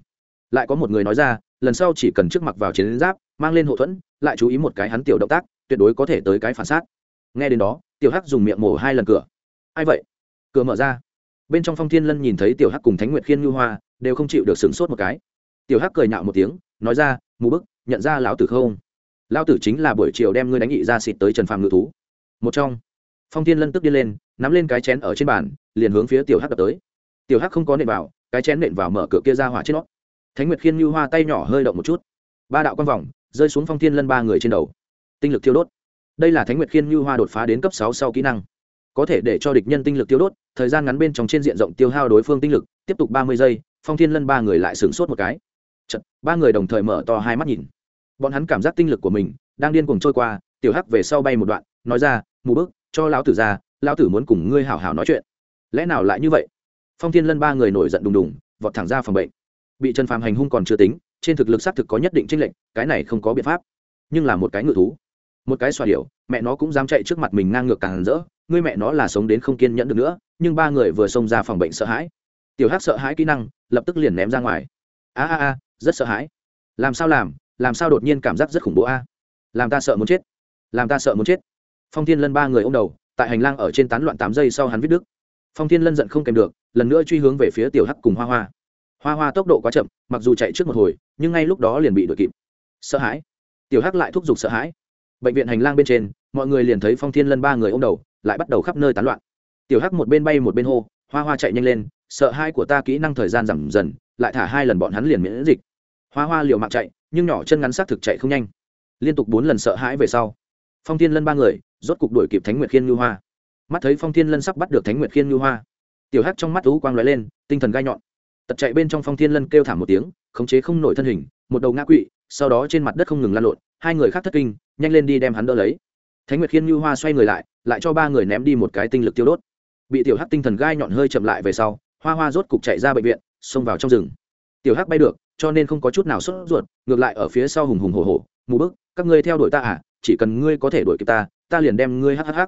Lại có một người nói ra, lần sau chỉ cần trước mặc vào chiến giáp, mang lên hậu thuẫn, lại chú ý một cái hắn tiểu động tác, tuyệt đối có thể tới cái phản xác nghe đến đó, tiểu hắc dùng miệng mổ hai lần cửa. Ai vậy? Cửa mở ra bên trong phong thiên lân nhìn thấy tiểu hắc cùng thánh nguyệt khiên ngư hoa, đều không chịu được sửng sốt một cái. Tiểu hắc cười nhạo một tiếng, nói ra, mù bức, nhận ra lão tử không? Lão tử chính là buổi chiều đem ngươi đánh nghị ra xịt tới trần phàm ngự thú. Một trong, phong thiên lân tức đi lên, nắm lên cái chén ở trên bàn, liền hướng phía tiểu hắc đập tới. Tiểu hắc không có nện vào, cái chén nện vào mở cửa kia ra hỏa trên nó thánh nguyệt khiên như hoa tay nhỏ hơi động một chút. Ba đạo quan vòng, rơi xuống phong thiên lân ba người trên đầu. Tinh lực thiêu đốt. Đây là thánh nguyệt khiên như hoa đột phá đến cấp sáu sau kỹ năng có thể để cho địch nhân tinh lực tiêu đốt thời gian ngắn bên trong trên diện rộng tiêu hao đối phương tinh lực tiếp tục ba mươi giây phong thiên lân ba người lại sửng sốt một cái. Chật, ba người đồng thời mở to hai mắt nhìn. Bọn hắn cảm giác tinh lực của mình đang điên cuồng trôi qua tiểu hắc về sau bay một đoạn nói ra mù bước cho lão tử ra lão tử muốn cùng ngươi hảo hảo nói chuyện. Lẽ nào lại như vậy? Phong thiên lân ba người nổi giận đùng đùng vọt thẳng ra phòng bệnh. Bị trần phàm hành hung còn chưa tính trên thực lực xác thực có nhất định tranh lệch cái này không có biện pháp nhưng là một cái ngự thú một cái xoa điệu mẹ nó cũng dám chạy trước mặt mình ngang ngược càng rỡ, ngươi mẹ nó là sống đến không kiên nhẫn được nữa, nhưng ba người vừa xông ra phòng bệnh sợ hãi. Tiểu hắc sợ hãi kỹ năng, lập tức liền ném ra ngoài. A a a, rất sợ hãi. Làm sao làm làm sao đột nhiên cảm giác rất khủng bố a? Làm ta sợ muốn chết. Làm ta sợ muốn chết. Phong thiên lân ba người ô m đầu, tại hành lang ở trên tán loạn tám giây sau hắn viết đức. Phong thiên lân giận không kèm được, lần nữa truy hướng về phía tiểu hắc cùng hoa hoa. Hoa hoa tốc độ quá chậm, mặc dù chạy trước một hồi, nhưng ngay lúc đó liền bị đuổi kịp. Sợ hãi. Tiểu hắc lại thúc giục sợ hãi bệnh viện hành lang bên trên, mọi người liền thấy phong thiên lân ba người ô m đầu, lại bắt đầu khắp nơi tán loạn. Tiểu hắc một bên bay một bên hô, hoa hoa chạy nhanh lên, sợ hai của ta kỹ năng thời gian giảm dần, lại thả hai lần bọn hắn liền miễn dịch. Hoa hoa liều mạng chạy, nhưng nhỏ chân ngắn xác thực chạy không nhanh. Liên tục bốn lần sợ hãi về sau, phong thiên lân ba người rốt cục đuổi kịp thánh nguyệt khiên ngư hoa. Mắt thấy phong thiên lân sắp bắt được thánh nguyệt khiên ngư hoa, tiểu hắc trong mắt thú quang lóe lên, tinh thần gai nhọn. Tật chạy bên trong phong thiên lân kêu thảm một tiếng, khống chế không nổi thân hình, một đầu ngã quỵ, sau đó trên mặt đất không ngừng lan lộn hai người khác thất kinh, nhanh lên đi đem hắn đỡ lấy. Thánh nguyệt khiên Như hoa xoay người lại lại cho ba người ném đi một cái tinh lực tiêu đốt. Bị tiểu hắc tinh thần gai nhọn hơi chậm lại về sau, hoa hoa rốt cục chạy ra bệnh viện, xông vào trong rừng. Tiểu hắc bay được, cho nên không có chút nào sốt ruột, ngược lại ở phía sau hùng hùng hổ hổ mù bức, các ngươi theo đuổi ta à? Chỉ cần ngươi có thể đuổi kịp ta ta liền đem ngươi hhh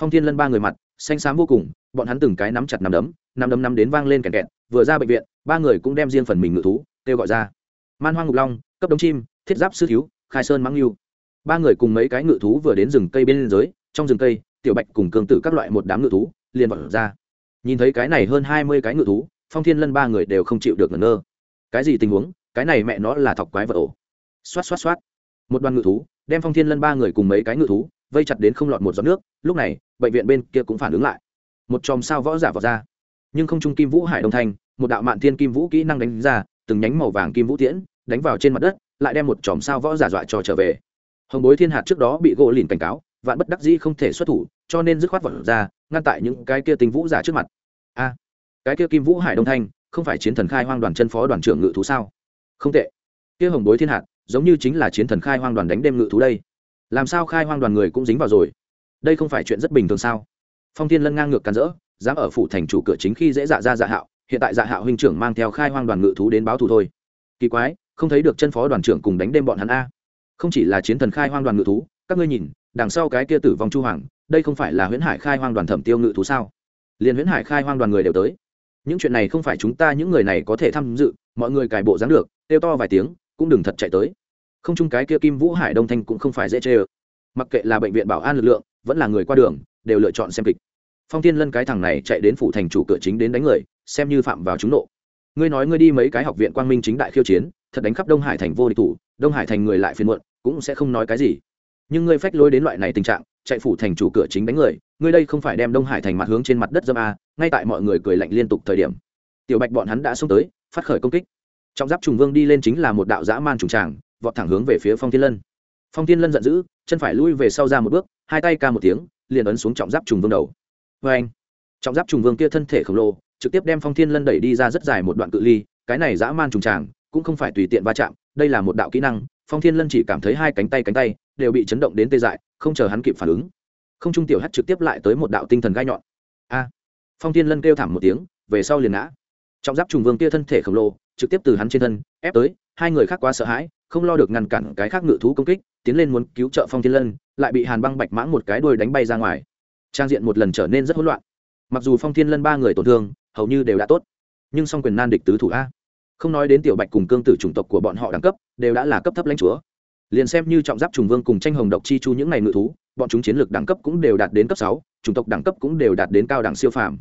phong thiên lân ba người mặt, xanh xám vô cùng, bọn hắn từng cái nắm chặt nắm đấm nắm đấm nắm đến vang lên kẹt kẹt, vừa ra bệnh viện, ba người cũng đem riêng phần mình ngự thú, kêu gọi ra. Man hoang ngục long, cấp đống chim, thiết giáp sư thiếu khai sơn mãng lưu ba người cùng mấy cái ngự thú vừa đến rừng cây bên dưới, trong rừng cây, tiểu bạch cùng cương tử các loại một đám ngự thú liền vọt ra. Nhìn thấy cái này hơn hai mươi cái ngự thú, phong thiên lân ba người đều không chịu được ngẩn ngơ. Cái gì tình huống? Cái này mẹ nó là thọc quái vật ổ. Xoát xoát xoát. Một đoàn ngự thú đem phong thiên lân ba người cùng mấy cái ngự thú vây chặt đến không lọt một giọt nước, lúc này, bệnh viện bên kia cũng phản ứng lại. Một chòm sao võ giả vào ra. Nhưng không trung kim vũ hải đông thanh một đạo mạn thiên kim vũ kỹ năng đánh ra, từng nhánh màu vàng kim vũ tiễn, đánh vào trên mặt đất lại đem một chòm sao võ giả dọa cho trở về. Hồng bối thiên hạt trước đó bị gỗ lìn cảnh cáo, vạn bất đắc dĩ không thể xuất thủ, cho nên dứt khoát vật ra, ngăn tại những cái kia tinh vũ giả trước mặt. A, cái kia kim vũ hải đông thanh, không phải chiến thần khai hoang đoàn chân phó đoàn trưởng ngự thú sao? Không tệ. Kia hồng bối thiên hạt, giống như chính là chiến thần khai hoang đoàn đánh đêm ngự thú đây. Làm sao khai hoang đoàn người cũng dính vào rồi? Đây không phải chuyện rất bình thường sao? Phong thiên lân ngang ngược càn rỡ, dám ở phủ thành chủ cửa chính khi dễ dạ ra dạ hạo, hiện tại dạ hạo huynh trưởng mang theo khai hoang đoàn ngự thú đến báo thù thôi. Kỳ quái không thấy được chân phó đoàn trưởng cùng đánh đêm bọn hắn a. Không chỉ là chiến thần khai hoang đoàn ngự thú, các ngươi nhìn, đằng sau cái kia tử vong chu hoàng, đây không phải là huyễn hải khai hoang đoàn thẩm tiêu ngự thú sao? Liền huyễn hải khai hoang đoàn người đều tới. Những chuyện này không phải chúng ta những người này có thể tham dự, mọi người cài bộ dáng được, kêu to vài tiếng, cũng đừng thật chạy tới. Không chung cái kia kim vũ hải đông thanh cũng không phải dễ chê ơ. Mặc kệ là bệnh viện bảo an lực lượng, vẫn là người qua đường, đều lựa chọn xem kịch. Phong tiên lân cái thằng này chạy đến phủ thành chủ cửa chính đến đánh người, xem như phạm vào trúng nộ ngươi nói ngươi đi mấy cái học viện quang minh chính đại khiêu chiến, thật đánh khắp đông hải thành vô địch thủ, đông hải thành người lại phiền muộn, cũng sẽ không nói cái gì. Nhưng ngươi phách lối đến loại này tình trạng, chạy phủ thành chủ cửa chính đánh người, ngươi đây không phải đem đông hải thành mặt hướng trên mặt đất dâm a, ngay tại mọi người cười lạnh liên tục thời điểm. Tiểu bạch bọn hắn đã xông tới, phát khởi công kích. Trọng giáp trùng vương đi lên chính là một đạo dã man trùng tràng, vọt thẳng hướng về phía phong thiên lân. Phong thiên lân giận dữ, chân phải lui về sau ra một bước, hai tay ca một tiếng, liền ấn xuống trọng giáp trùng vương đầu. Vê anh trọng giáp trùng vương kia thân thể khổng lồ trực tiếp đem phong thiên lân đẩy đi ra rất dài một đoạn cự ly, cái này dã man trùng tràng, cũng không phải tùy tiện va chạm, đây là một đạo kỹ năng, phong thiên lân chỉ cảm thấy hai cánh tay cánh tay đều bị chấn động đến tê dại, không chờ hắn kịp phản ứng. Không trung tiểu hát trực tiếp lại tới một đạo tinh thần gai nhọn. A! Phong thiên lân kêu thảm một tiếng, về sau liền ngã. Trọng giáp trùng vương kia thân thể khổng lồ, trực tiếp từ hắn trên thân, ép tới, hai người khác quá sợ hãi, không lo được ngăn cản cái khác ngự thú công kích, tiến lên muốn cứu trợ phong thiên lân, lại bị hàn băng bạch mãng một cái đuôi đánh bay ra ngoài. Trang diện một lần trở nên rất hỗn loạn. Mặc dù phong thiên lân ba người tổn thương hầu như đều đã tốt. Nhưng song quyền nan địch tứ thủ a. Không nói đến tiểu bạch cùng cương tử chủng tộc của bọn họ đẳng cấp, đều đã là cấp thấp lãnh chúa. Liền xem như trọng giáp trùng vương cùng tranh hồng độc chi chu những ngày ngự thú, bọn chúng chiến lược đẳng cấp cũng đều đạt đến cấp sáu, chủng tộc đẳng cấp cũng đều đạt đến cao đẳng siêu phàm.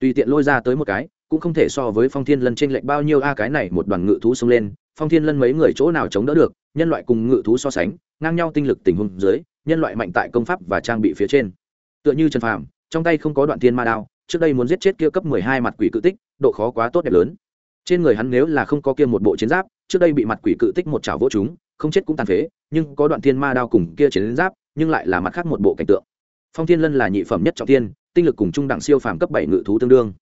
Tùy tiện lôi ra tới một cái, cũng không thể so với phong thiên lân trên lệnh bao nhiêu a, cái này một đoàn ngự thú xông lên, phong thiên lân mấy người chỗ nào chống đỡ được, nhân loại cùng ngự thú so sánh, ngang nhau tinh lực tình huống dưới, nhân loại mạnh tại công pháp và trang bị phía trên. Tựa như trần phàm, trong tay không có đoạn thiên ma đao trước đây muốn giết chết kia cấp mười hai mặt quỷ cự tích, độ khó quá tốt đẹp lớn. Trên người hắn nếu là không có kia một bộ chiến giáp, trước đây bị mặt quỷ cự tích một chảo vỗ chúng không chết cũng tàn phế, nhưng có đoạn thiên ma đao cùng kia chiến giáp, nhưng lại là mặt khác một bộ cảnh tượng. Phong thiên lân là nhị phẩm nhất trọng thiên, tinh lực cùng trung đẳng siêu phàm cấp bảy ngự thú tương đương.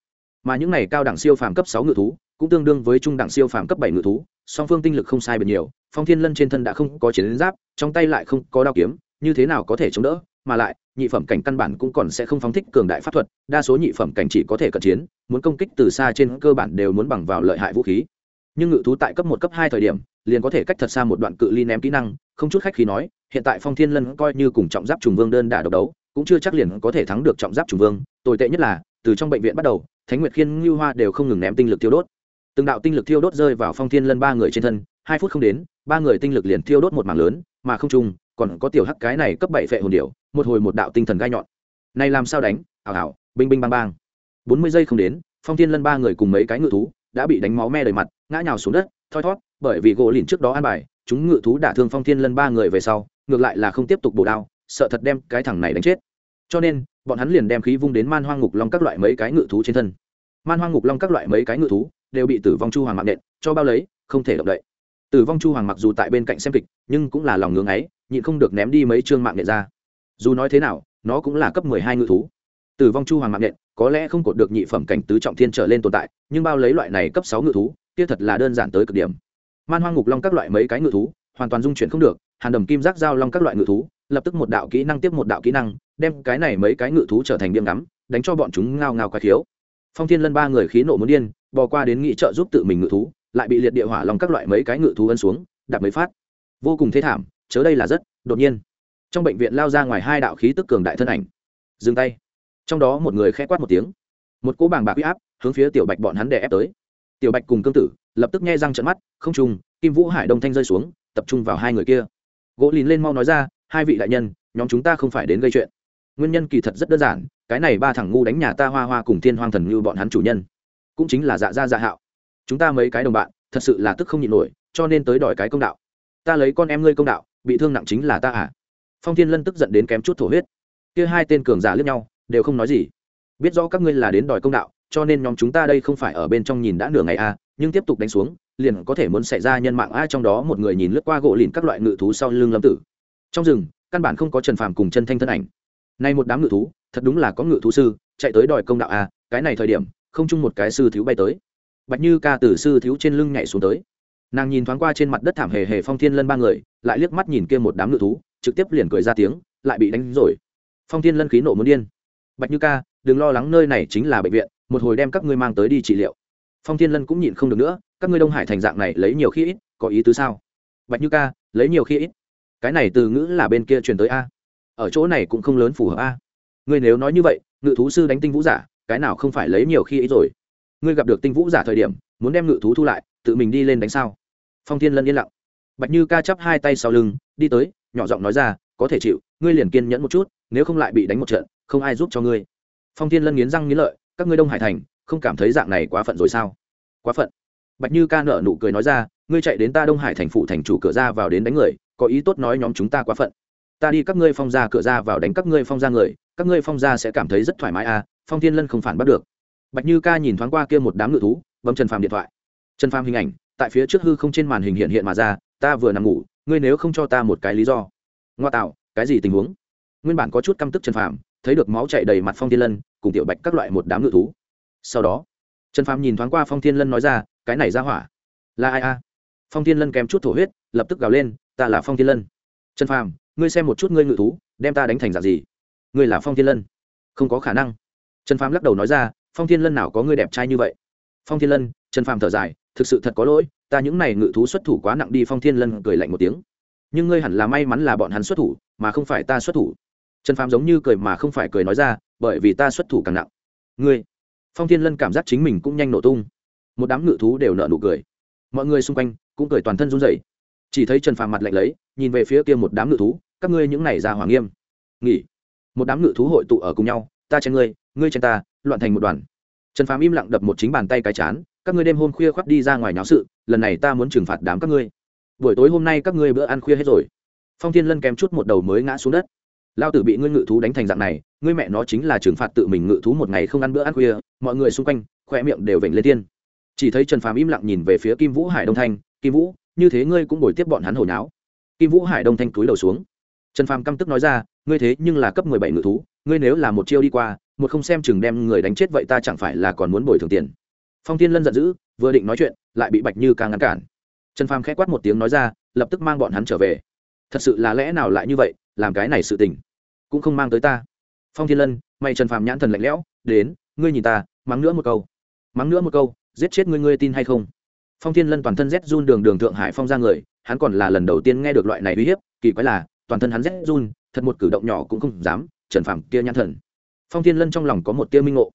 Mà những này cao đẳng siêu phàm cấp sáu ngự thú, cũng tương đương với trung đẳng siêu phàm cấp bảy ngự thú, song phương tinh lực không sai biệt nhiều, phong thiên lân trên thân đã không có chiến giáp, trong tay lại không có đao kiếm, như thế nào có thể chống đỡ, mà lại nhị phẩm cảnh căn bản cũng còn sẽ không phóng thích cường đại pháp thuật, đa số nhị phẩm cảnh chỉ có thể cận chiến, muốn công kích từ xa trên cơ bản đều muốn bằng vào lợi hại vũ khí. Nhưng ngự thú tại cấp một, cấp hai thời điểm, liền có thể cách thật xa một đoạn cự ly ném kỹ năng, không chút khách khí nói, hiện tại phong thiên lân coi như cùng trọng giáp trùng vương đơn đả độc đấu, cũng chưa chắc liền có thể thắng được trọng giáp trùng vương, tồi tệ nhất là, từ trong bệnh viện bắt đầu, thánh nguyệt khiên, ngưu hoa đều không ngừng ném tinh lực thiêu đốt. Từng đạo tinh lực thiêu đốt rơi vào phong thiên lân ba người trên thân, hai phút không đến, ba người tinh lực liền thiêu đốt một mảng lớn, mà không chung còn có tiểu hắc cái này cấp bảy phệ hồn điệu một hồi một đạo tinh thần gai nhọn. Này làm sao đánh? Ảo ảo binh binh bang bang. Bốn mươi giây không đến, phong thiên lân ba người cùng mấy cái ngự thú đã bị đánh máu me đầy mặt, ngã nhào xuống đất, thoi thót, bởi vì gỗ lìn trước đó ăn bài, chúng ngự thú đả thương phong thiên lân ba người về sau, ngược lại là không tiếp tục bổ đao, sợ thật đem cái thằng này đánh chết. Cho nên, bọn hắn liền đem khí vung đến man hoang ngục long các loại mấy cái ngự thú trên thân. Man hoang ngục long các loại mấy cái ngự thú đều bị tử vong chu hoàng mạng nện, cho bao lấy, không thể động đậy. Tử vong chu hoàng mặc dù tại bên cạnh xem kịch, nhưng cũng là lòng ngưỡng ấy, nhịn không được ném đi mấy chương mạng nện ra dù nói thế nào, nó cũng là cấp mười hai ngự thú. Tử vong chu hoàng mạng nện có lẽ không cột được nhị phẩm cảnh tứ trọng thiên trở lên tồn tại, nhưng bao lấy loại này cấp sáu ngự thú, kia thật là đơn giản tới cực điểm. Man hoang ngục long các loại mấy cái ngự thú, hoàn toàn dung chuyển không được, hàn đầm kim giác giao long các loại ngự thú, lập tức một đạo kỹ năng tiếp một đạo kỹ năng, đem cái này mấy cái ngự thú trở thành điểm ngắm, đánh cho bọn chúng ngao ngao quái thiếu phong thiên lân ba người khí nộ muốn điên, bò qua đến nghị trợ giúp tự mình ngự thú, lại bị liệt địa hỏa lòng các loại mấy cái ngự thú ân xuống, đạp mấy phát. Vô cùng thế thảm, chớ đây là rất đột nhiên trong bệnh viện lao ra ngoài hai đạo khí tức cường đại thân ảnh. Dừng tay. Trong đó một người khẽ quát một tiếng. Một cỗ bàng bạc huy áp hướng phía tiểu bạch bọn hắn đè ép tới. Tiểu bạch cùng cương tử lập tức nghe răng trận mắt, không trùng, kim vũ hải đông thanh rơi xuống, tập trung vào hai người kia. Gỗ lìn lên mau nói ra, hai vị đại nhân, nhóm chúng ta không phải đến gây chuyện. Nguyên nhân kỳ thật rất đơn giản, cái này ba thằng ngu đánh nhà ta hoa hoa cùng thiên hoang thần như bọn hắn chủ nhân. Cũng chính là dạ gia dạ hạo. Chúng ta mấy cái đồng bạn, thật sự là tức không nhịn nổi, cho nên tới đòi cái công đạo. Ta lấy con em ngươi công đạo, bị thương nặng chính là ta à phong thiên lân tức giận đến kém chút thổ huyết. Kia hai tên cường giả lướt nhau đều không nói gì. Biết rõ các ngươi là đến đòi công đạo cho nên nhóm chúng ta đây không phải ở bên trong nhìn đã nửa ngày a à, nhưng tiếp tục đánh xuống liền có thể muốn xảy ra nhân mạng a trong đó một người nhìn lướt qua gỗ lìn các loại ngự thú sau lưng lâm tử. Trong rừng căn bản không có trần phàm cùng chân thanh thân ảnh. Nay một đám ngự thú thật đúng là có ngự thú sư chạy tới đòi công đạo a cái này thời điểm không chung một cái sư thiếu bay tới. Bạch như ca từ sư thiếu trên lưng nhảy xuống tới. Nàng nhìn thoáng qua trên mặt đất thảm hề hề phong thiên lân ba người lại liếc mắt nhìn kia một đám ngự thú trực tiếp liền cười ra tiếng, lại bị đánh rồi. Phong thiên lân khí nộ muốn điên. Bạch như ca, đừng lo lắng nơi này chính là bệnh viện, một hồi đem các ngươi mang tới đi trị liệu. Phong thiên lân cũng nhịn không được nữa, các ngươi đông hải thành dạng này lấy nhiều khi ít, có ý tứ sao? Bạch như ca, lấy nhiều khi ít. Cái này từ ngữ là bên kia truyền tới a. Ở chỗ này cũng không lớn phù hợp a. Ngươi nếu nói như vậy, ngự thú sư đánh tinh vũ giả, cái nào không phải lấy nhiều khi ít rồi? Ngươi gặp được tinh vũ giả thời điểm, muốn đem ngự thú thu lại, tự mình đi lên đánh sao? Phong thiên lân yên lặng. Bạch như ca chắp hai tay sau lưng, đi tới nhỏ giọng nói ra, có thể chịu, ngươi liền kiên nhẫn một chút, nếu không lại bị đánh một trận, không ai giúp cho ngươi. Phong thiên lân nghiến răng nghiến lợi, các ngươi đông hải thành, không cảm thấy dạng này quá phận rồi sao? Quá phận. Bạch như ca nợ nụ cười nói ra, ngươi chạy đến ta đông hải thành phủ thành chủ cửa ra vào đến đánh người, có ý tốt nói nhóm chúng ta quá phận. Ta đi các ngươi phong ra cửa ra vào đánh các ngươi phong ra người, các ngươi phong ra sẽ cảm thấy rất thoải mái à phong thiên lân không phản bắt được. Bạch như ca nhìn thoáng qua kia một đám ngự thú, bấm trần phàm điện thoại. Trần phàm hình ảnh, tại phía trước hư không trên màn hình hiện hiện mà ra, ta vừa nằm ngủ ngươi nếu không cho ta một cái lý do. Ngoa tạo, cái gì tình huống? Nguyên bản có chút căm tức trần phàm, thấy được máu chạy đầy mặt phong thiên lân, cùng tiểu bạch các loại một đám ngự thú. Sau đó, trần phàm nhìn thoáng qua phong thiên lân nói ra, cái này ra hỏa, là ai a? Phong thiên lân kèm chút thổ huyết, lập tức gào lên, ta là phong thiên lân. Trần phàm, ngươi xem một chút ngươi ngự thú, đem ta đánh thành dạng gì? Ngươi là phong thiên lân? Không có khả năng. Trần phàm lắc đầu nói ra, phong thiên lân nào có ngươi đẹp trai như vậy? Phong thiên lân, trần phàm thở dài, thực sự thật có lỗi ta những này ngự thú xuất thủ quá nặng đi, phong thiên lân cười lạnh một tiếng. Nhưng ngươi hẳn là may mắn là bọn hắn xuất thủ, mà không phải ta xuất thủ. Trần phàm giống như cười mà không phải cười nói ra, bởi vì ta xuất thủ càng nặng. Ngươi. Phong thiên lân cảm giác chính mình cũng nhanh nổ tung. Một đám ngự thú đều nợ nụ cười. Mọi người xung quanh cũng cười toàn thân run rẩy. Chỉ thấy trần phàm mặt lạnh lấy, nhìn về phía kia một đám ngự thú, các ngươi những này ra hoàng nghiêm. Nghỉ. Một đám ngự thú hội tụ ở cùng nhau, ta chen ngươi ngươi chen ta, loạn thành một đoàn trần phàm im lặng đập một chính bàn tay cái chán, các ngươi đêm hôm khuya khoác đi ra ngoài náo sự, lần này ta muốn trừng phạt đám các ngươi. Buổi tối hôm nay các ngươi bữa ăn khuya hết rồi. Phong thiên lân kém chút một đầu mới ngã xuống đất. Lao tử bị ngươi ngự thú đánh thành dạng này, ngươi mẹ nó chính là trừng phạt tự mình ngự thú một ngày không ăn bữa ăn khuya, mọi người xung quanh khoe miệng đều vểnh lên tiên. Chỉ thấy trần phàm im lặng nhìn về phía kim vũ hải đông thanh, kim vũ, như thế ngươi cũng bồi tiếp bọn hắn hồi náo. Kim vũ hải đông thanh túi đầu xuống. Trần phàm căm tức nói ra, ngươi thế nhưng là cấp mười bảy ngự thú, ngươi nếu là một chiêu đi qua một không xem chừng đem người đánh chết vậy ta chẳng phải là còn muốn bồi thường tiền. Phong thiên lân giận dữ, vừa định nói chuyện, lại bị bạch như ca ngăn cản. Trần phàm k h ẽ quát một tiếng nói ra, lập tức mang bọn hắn trở về. Thật sự là lẽ nào lại như vậy, làm cái này sự tình, cũng không mang tới ta. Phong thiên lân mày trần phàm nhãn thần lạnh lẽo, đến, ngươi nhìn ta, mắng nữa một câu. Mắng nữa một câu, giết chết ngươi ngươi tin hay không? Phong thiên lân toàn thân rét run đường đường thượng hải phong ra người, hắn còn là lần đầu tiên nghe được loại này uy hiếp, kỳ quái là, toàn thân hắn rét run, thật một cử động nhỏ cũng không dám, trần phàm kia nhãn thần phong thiên lân trong lòng có một tia minh ngộ.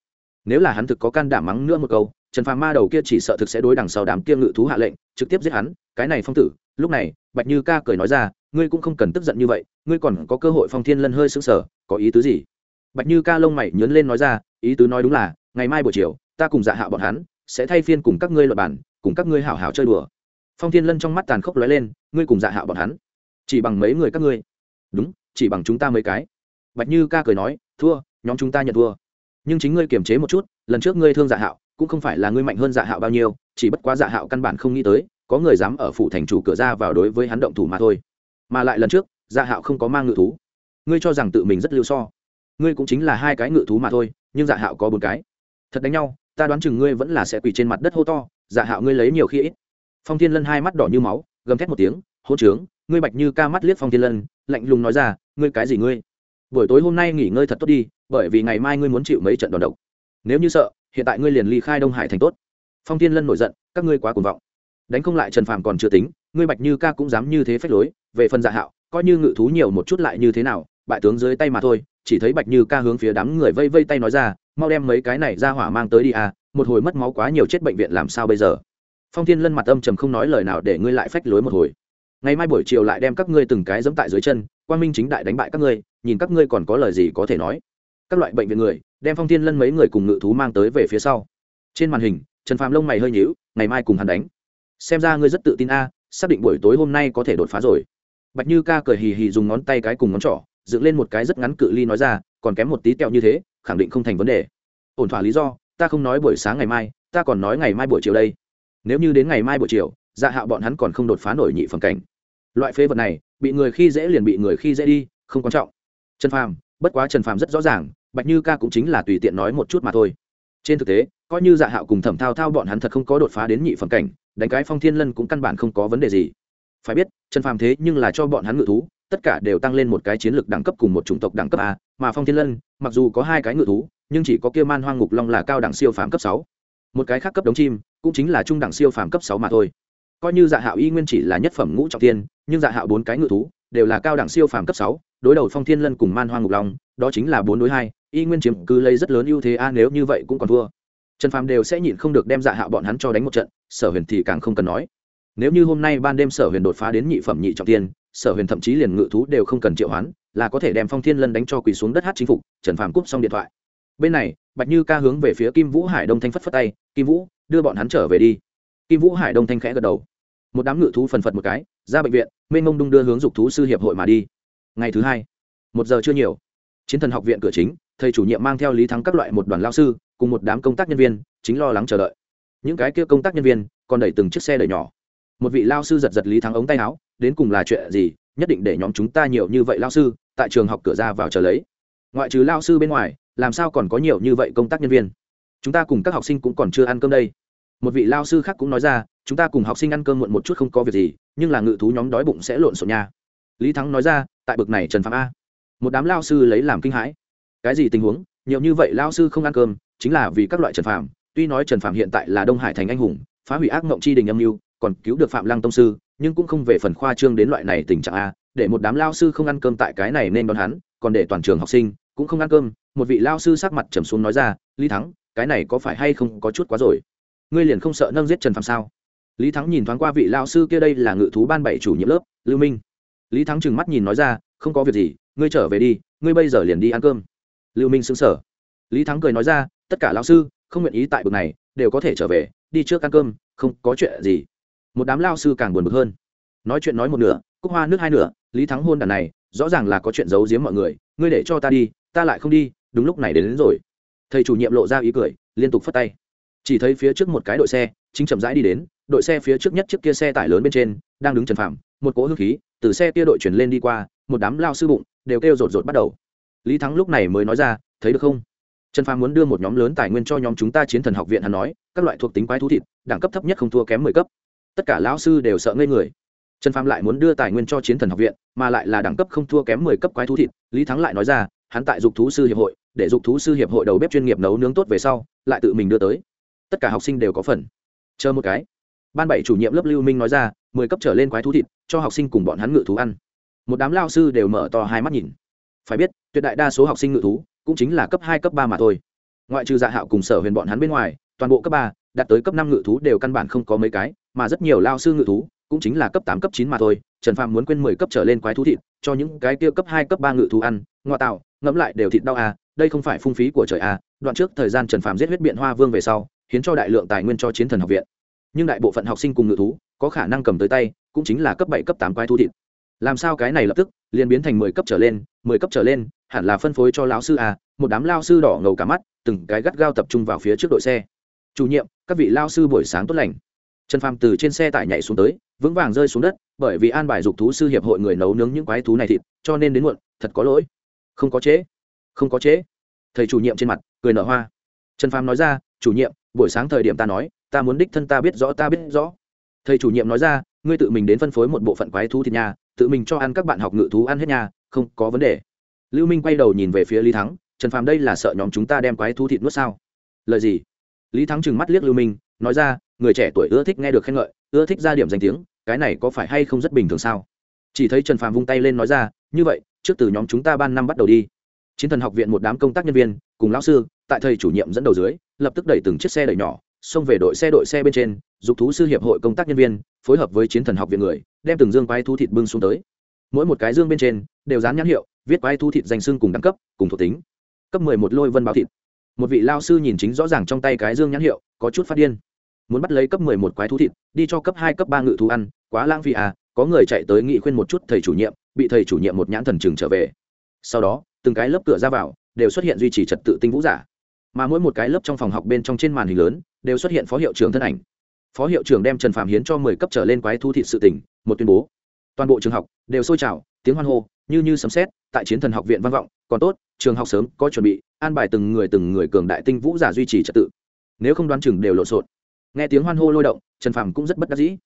Nếu là hắn thực có can đảm mắng nữa một câu, trần phàm ma đầu kia chỉ sợ thực sẽ đối đằng sau đám kia ngự thú hạ lệnh, trực tiếp giết hắn. Cái này phong tử, lúc này, bạch như ca cười nói ra, ngươi cũng không cần tức giận như vậy, ngươi còn có cơ hội. Phong thiên lân hơi sững sờ, có ý tứ gì? Bạch như ca lông mày nhớn lên nói ra, ý tứ nói đúng là, ngày mai buổi chiều, ta cùng dạ hạ bọn hắn sẽ thay phiên cùng các ngươi luật bản cùng các ngươi hảo hảo chơi đùa. Phong thiên lân trong mắt tàn khốc lóe lên, ngươi cùng dạ hạ bọn hắn, chỉ bằng mấy người các ngươi. Đúng, chỉ bằng chúng ta mấy cái. Bạch như ca cười nói, thua nhóm chúng ta nhận thua. Nhưng chính ngươi kiềm chế một chút, lần trước ngươi thương dạ hạo, cũng không phải là ngươi mạnh hơn dạ hạo bao nhiêu, chỉ bất quá dạ hạo căn bản không nghĩ tới, có người dám ở phủ thành chủ cửa ra vào đối với hắn động thủ mà thôi. Mà lại lần trước dạ hạo không có mang ngự thú. Ngươi cho rằng tự mình rất lưu so. Ngươi cũng chính là hai cái ngự thú mà thôi, nhưng dạ hạo có bốn cái. Thật đánh nhau, ta đoán chừng ngươi vẫn là sẽ quỳ trên mặt đất hô to dạ hạo ngươi lấy nhiều khi ít. Phong thiên lân hai mắt đỏ như máu, gầm thét một tiếng hỗ trướng, ngươi bạch như ca mắt liếc phong thiên lân, lạnh lùng nói ra, ngươi cái gì ngươi? Buổi tối hôm nay nghỉ ngơi thật tốt đi, bởi vì ngày mai ngươi muốn chịu mấy trận đòn độc. Nếu như sợ, hiện tại ngươi liền ly khai đông hải thành tốt. Phong thiên lân nổi giận, các ngươi quá cuồng vọng. Đánh không lại trần phàm còn chưa tính, ngươi bạch như ca cũng dám như thế phách lối, về phần dạ hạo, coi như ngự thú nhiều một chút lại như thế nào, bại tướng dưới tay mà thôi, chỉ thấy bạch như ca hướng phía đám người vây vây tay nói ra, mau đem mấy cái này ra hỏa mang tới đi à một hồi mất máu quá nhiều chết bệnh viện làm sao bây giờ? Phong thiên lân mặt âm trầm không nói lời nào để ngươi lại phách lối một hồi. Ngày mai buổi chiều lại đem các ngươi từng cái dẫm tại dưới chân quan minh chính đại đánh bại các ngươi nhìn các ngươi còn có lời gì có thể nói. Các loại bệnh viện người, đem phong thiên lân mấy người cùng ngự thú mang tới về phía sau. Trên màn hình, trần phạm lông mày hơi nhíu, ngày mai cùng hắn đánh. Xem ra ngươi rất tự tin a, xác định buổi tối hôm nay có thể đột phá rồi. Bạch như ca cười hì hì dùng ngón tay cái cùng ngón trỏ, dựng lên một cái rất ngắn cự ly nói ra, còn kém một tí tẹo như thế, khẳng định không thành vấn đề. Ổn thỏa lý do, ta không nói buổi sáng ngày mai, ta còn nói ngày mai buổi chiều đây. Nếu như đến ngày mai buổi chiều dạ hạo bọn hắn còn không đột phá nổi nhị phẩm cảnh. Loại phế vật này, bị người khi dễ liền bị người khi dễ đi, không quan trọng trần phàm, bất quá trần phàm rất rõ ràng, bạch như ca cũng chính là tùy tiện nói một chút mà thôi. Trên thực tế, coi như dạ hạo cùng thẩm thao thao bọn hắn thật không có đột phá đến nhị phẩm cảnh, đánh cái phong thiên lân cũng căn bản không có vấn đề gì. Phải biết, trần phàm thế nhưng là cho bọn hắn ngự thú, tất cả đều tăng lên một cái chiến lược đẳng cấp cùng một chủng tộc đẳng cấp a, mà phong thiên lân, mặc dù có hai cái ngự thú, nhưng chỉ có kia man hoang ngục long là cao đẳng siêu phàm cấp sáu. Một cái khác cấp đống chim, cũng chính là trung đẳng siêu phàm cấp sáu mà thôi. Coi như dạ hạo y nguyên chỉ là nhất phẩm ngũ trọng tiên, nhưng dạ hạo bốn cái ngự thú đều là cao đẳng siêu phàm cấp sáu, đối đầu phong thiên lân cùng man hoang ngục long, đó chính là bốn đối hai, y nguyên chiếm cứ lấy rất lớn ưu thế a, nếu như vậy cũng còn thua. Trần phàm đều sẽ nhịn không được đem dạ hạo bọn hắn cho đánh một trận, sở huyền thì càng không cần nói. Nếu như hôm nay ban đêm sở huyền đột phá đến nhị phẩm nhị trọng tiên, sở huyền thậm chí liền ngự thú đều không cần triệu hoán, là có thể đem phong thiên lân đánh cho quỳ xuống đất hát chính phục, trần phàm cúp xong điện thoại. Bên này, bạch như ca hướng về phía kim vũ hải đông thanh phất phất tay, kim vũ, đưa bọn hắn trở về đi. Kim vũ hải đông thanh khẽ gật đầu. Một đám ngự thú phần phật một cái ra bệnh viện mênh mông đung đưa hướng dục thú sư hiệp hội mà đi. Ngày thứ hai, một giờ chưa nhiều, chiến thần học viện cửa chính, thầy chủ nhiệm mang theo lý thắng các loại một đoàn lao sư, cùng một đám công tác nhân viên, chính lo lắng chờ đợi. Những cái kia công tác nhân viên còn đẩy từng chiếc xe đẩy nhỏ. Một vị lao sư giật giật lý thắng ống tay áo, đến cùng là chuyện gì? Nhất định để nhóm chúng ta nhiều như vậy lao sư tại trường học cửa ra vào chờ lấy. Ngoại trừ lao sư bên ngoài, làm sao còn có nhiều như vậy công tác nhân viên? Chúng ta cùng các học sinh cũng còn chưa ăn cơm đây một vị lao sư khác cũng nói ra, chúng ta cùng học sinh ăn cơm muộn một chút không có việc gì, nhưng là ngự thú nhóm đói bụng sẽ lộn xộn nha. Lý thắng nói ra, tại bực này trần phạm a. Một đám lao sư lấy làm kinh hãi. Cái gì tình huống? Nhiều như vậy lao sư không ăn cơm, chính là vì các loại trần phạm. Tuy nói trần phạm hiện tại là đông hải thành anh hùng, phá hủy ác mộng chi đình âm mưu, còn cứu được phạm lăng tông sư, nhưng cũng không về phần khoa trương đến loại này tình trạng a. Để một đám lao sư không ăn cơm tại cái này nên đón hắn, còn để toàn trường học sinh cũng không ăn cơm. Một vị lao sư sắc mặt trầm xuống nói ra, lý thắng, cái này có phải hay không có chút quá rồi? Ngươi liền không sợ nâng giết trần phạm sao? Lý thắng nhìn thoáng qua vị lao sư kia đây là ngự thú ban bảy chủ nhiệm lớp lưu minh. Lý thắng trừng mắt nhìn nói ra không có việc gì ngươi trở về đi ngươi bây giờ liền đi ăn cơm. Lưu minh xứng sở lý thắng cười nói ra tất cả lao sư không nguyện ý tại bực này đều có thể trở về đi trước ăn cơm không có chuyện gì. Một đám lao sư càng buồn bực hơn. Nói chuyện nói một nửa cúc hoa nước hai nửa lý thắng hôn đàn này rõ ràng là có chuyện giấu giếm mọi người ngươi để cho ta đi ta lại không đi đúng lúc này đến, đến rồi. Thầy chủ nhiệm lộ ra ý cười liên tục phất tay chỉ thấy phía trước một cái đội xe, chính chậm rãi đi đến, đội xe phía trước nhất chiếc kia xe tải lớn bên trên, đang đứng trần phạm một cỗ hương khí, từ xe kia đội chuyển lên đi qua, một đám lao sư bụng, đều kêu rột rột bắt đầu. Lý thắng lúc này mới nói ra, thấy được không? Trần phàm muốn đưa một nhóm lớn tài nguyên cho nhóm chúng ta chiến thần học viện, hắn nói, các loại thuộc tính quái thú thịt, đẳng cấp thấp nhất không thua kém mười cấp. Tất cả lão sư đều sợ ngây người. Trần phàm lại muốn đưa tài nguyên cho chiến thần học viện, mà lại là đẳng cấp không thua kém mười cấp quái thú thịt, lý thắng lại nói ra, hắn tại dục thú sư hiệp hội, để dục thú sư hiệp hội đầu bếp chuyên nghiệp nấu nướng tốt về sau, lại tự mình đưa tới tất cả học sinh đều có phần. Chờ một cái, ban bảy chủ nhiệm lớp lưu minh nói ra, mười cấp trở lên quái thú thịt, cho học sinh cùng bọn hắn ngự thú ăn. Một đám lao sư đều mở to hai mắt nhìn. Phải biết, tuyệt đại đa số học sinh ngự thú cũng chính là cấp hai, cấp ba mà thôi. Ngoại trừ dạ hạo cùng sở huyền bọn hắn bên ngoài, toàn bộ cấp ba, đạt tới cấp năm ngự thú đều căn bản không có mấy cái, mà rất nhiều lao sư ngự thú cũng chính là cấp tám, cấp chín mà thôi. Trần phàm muốn quên mười cấp trở lên quái thú thịt, cho những cái kia cấp hai, cấp ba ngự thú ăn ngoại tạo, ngẫm lại đều thịt đau à đây không phải phung phí của trời à. Đoạn trước thời gian trần phàm giết huyết biện hoa vương về sau khiến cho đại lượng tài nguyên cho chiến thần học viện. Nhưng đại bộ phận học sinh cùng ngự thú có khả năng cầm tới tay, cũng chính là cấp bảy, cấp tám quái thú thịt. Làm sao cái này lập tức, liền biến thành mười cấp trở lên, mười cấp trở lên, hẳn là phân phối cho lão sư à một đám lao sư đỏ ngầu cả mắt, từng cái gắt gao tập trung vào phía trước đội xe. Chủ nhiệm, các vị lao sư buổi sáng tốt lành. Trần phàm từ trên xe tải nhảy xuống tới, vững vàng rơi xuống đất, bởi vì an bài dục thú sư hiệp hội người nấu nướng những quái thú này thịt, cho nên đến muộn, thật có lỗi. Không có chế không có chế thầy chủ nhiệm trên mặt, cười nở hoa. Trần phàm nói ra, chủ nhiệm buổi sáng thời điểm ta nói, ta muốn đích thân ta biết rõ, ta biết rõ. Thầy chủ nhiệm nói ra, ngươi tự mình đến phân phối một bộ phận quái thú thịt nhà, tự mình cho ăn các bạn học ngự thú ăn hết nhà, không có vấn đề. Lưu minh quay đầu nhìn về phía lý thắng, trần phàm đây là sợ nhóm chúng ta đem quái thú thịt nuốt sao? Lời gì? Lý thắng trừng mắt liếc lưu minh, nói ra, người trẻ tuổi ưa thích nghe được khen ngợi, ưa thích ra điểm danh tiếng, cái này có phải hay không rất bình thường sao? Chỉ thấy trần phàm vung tay lên nói ra, như vậy, trước từ nhóm chúng ta ban năm bắt đầu đi. Chiến thần học viện một đám công tác nhân viên, cùng lão sư tại thầy chủ nhiệm dẫn đầu dưới, lập tức đẩy từng chiếc xe đẩy nhỏ, xông về đội xe đội xe bên trên, dục thú sư hiệp hội công tác nhân viên, phối hợp với chiến thần học viện người, đem từng dương quái thú thịt bưng xuống tới. Mỗi một cái dương bên trên, đều dán nhãn hiệu, viết quái thú thịt danh xưng cùng đẳng cấp, cùng thuộc tính. Cấp mười một lôi vân báo thịt. Một vị lao sư nhìn chính rõ ràng trong tay cái dương nhãn hiệu, có chút phát điên. Muốn bắt lấy cấp mười một quái thú thịt, đi cho cấp hai, cấp ba ngự thú ăn, quá lãng phí à có người chạy tới nghị khuyên một chút thầy chủ nhiệm, bị thầy chủ nhiệm một nhãn thần trừng trở về. Sau đó, từng cái lớp cửa ra vào, đều xuất hiện duy trì trật tự tinh vũ giả mà mỗi một cái lớp trong phòng học bên trong trên màn hình lớn đều xuất hiện phó hiệu trưởng thân ảnh. Phó hiệu trưởng đem trần phạm hiến cho mười cấp trở lên quái thu thị sự tỉnh một tuyên bố. Toàn bộ trường học đều sôi trào, tiếng hoan hô, như như sấm xét tại chiến thần học viện văn vọng, còn tốt, trường học sớm có chuẩn bị, an bài từng người từng người cường đại tinh vũ giả duy trì trật tự. Nếu không đoán chừng đều lộn xộn. Nghe tiếng hoan hô lôi động, trần phàm cũng rất bất đắc dĩ.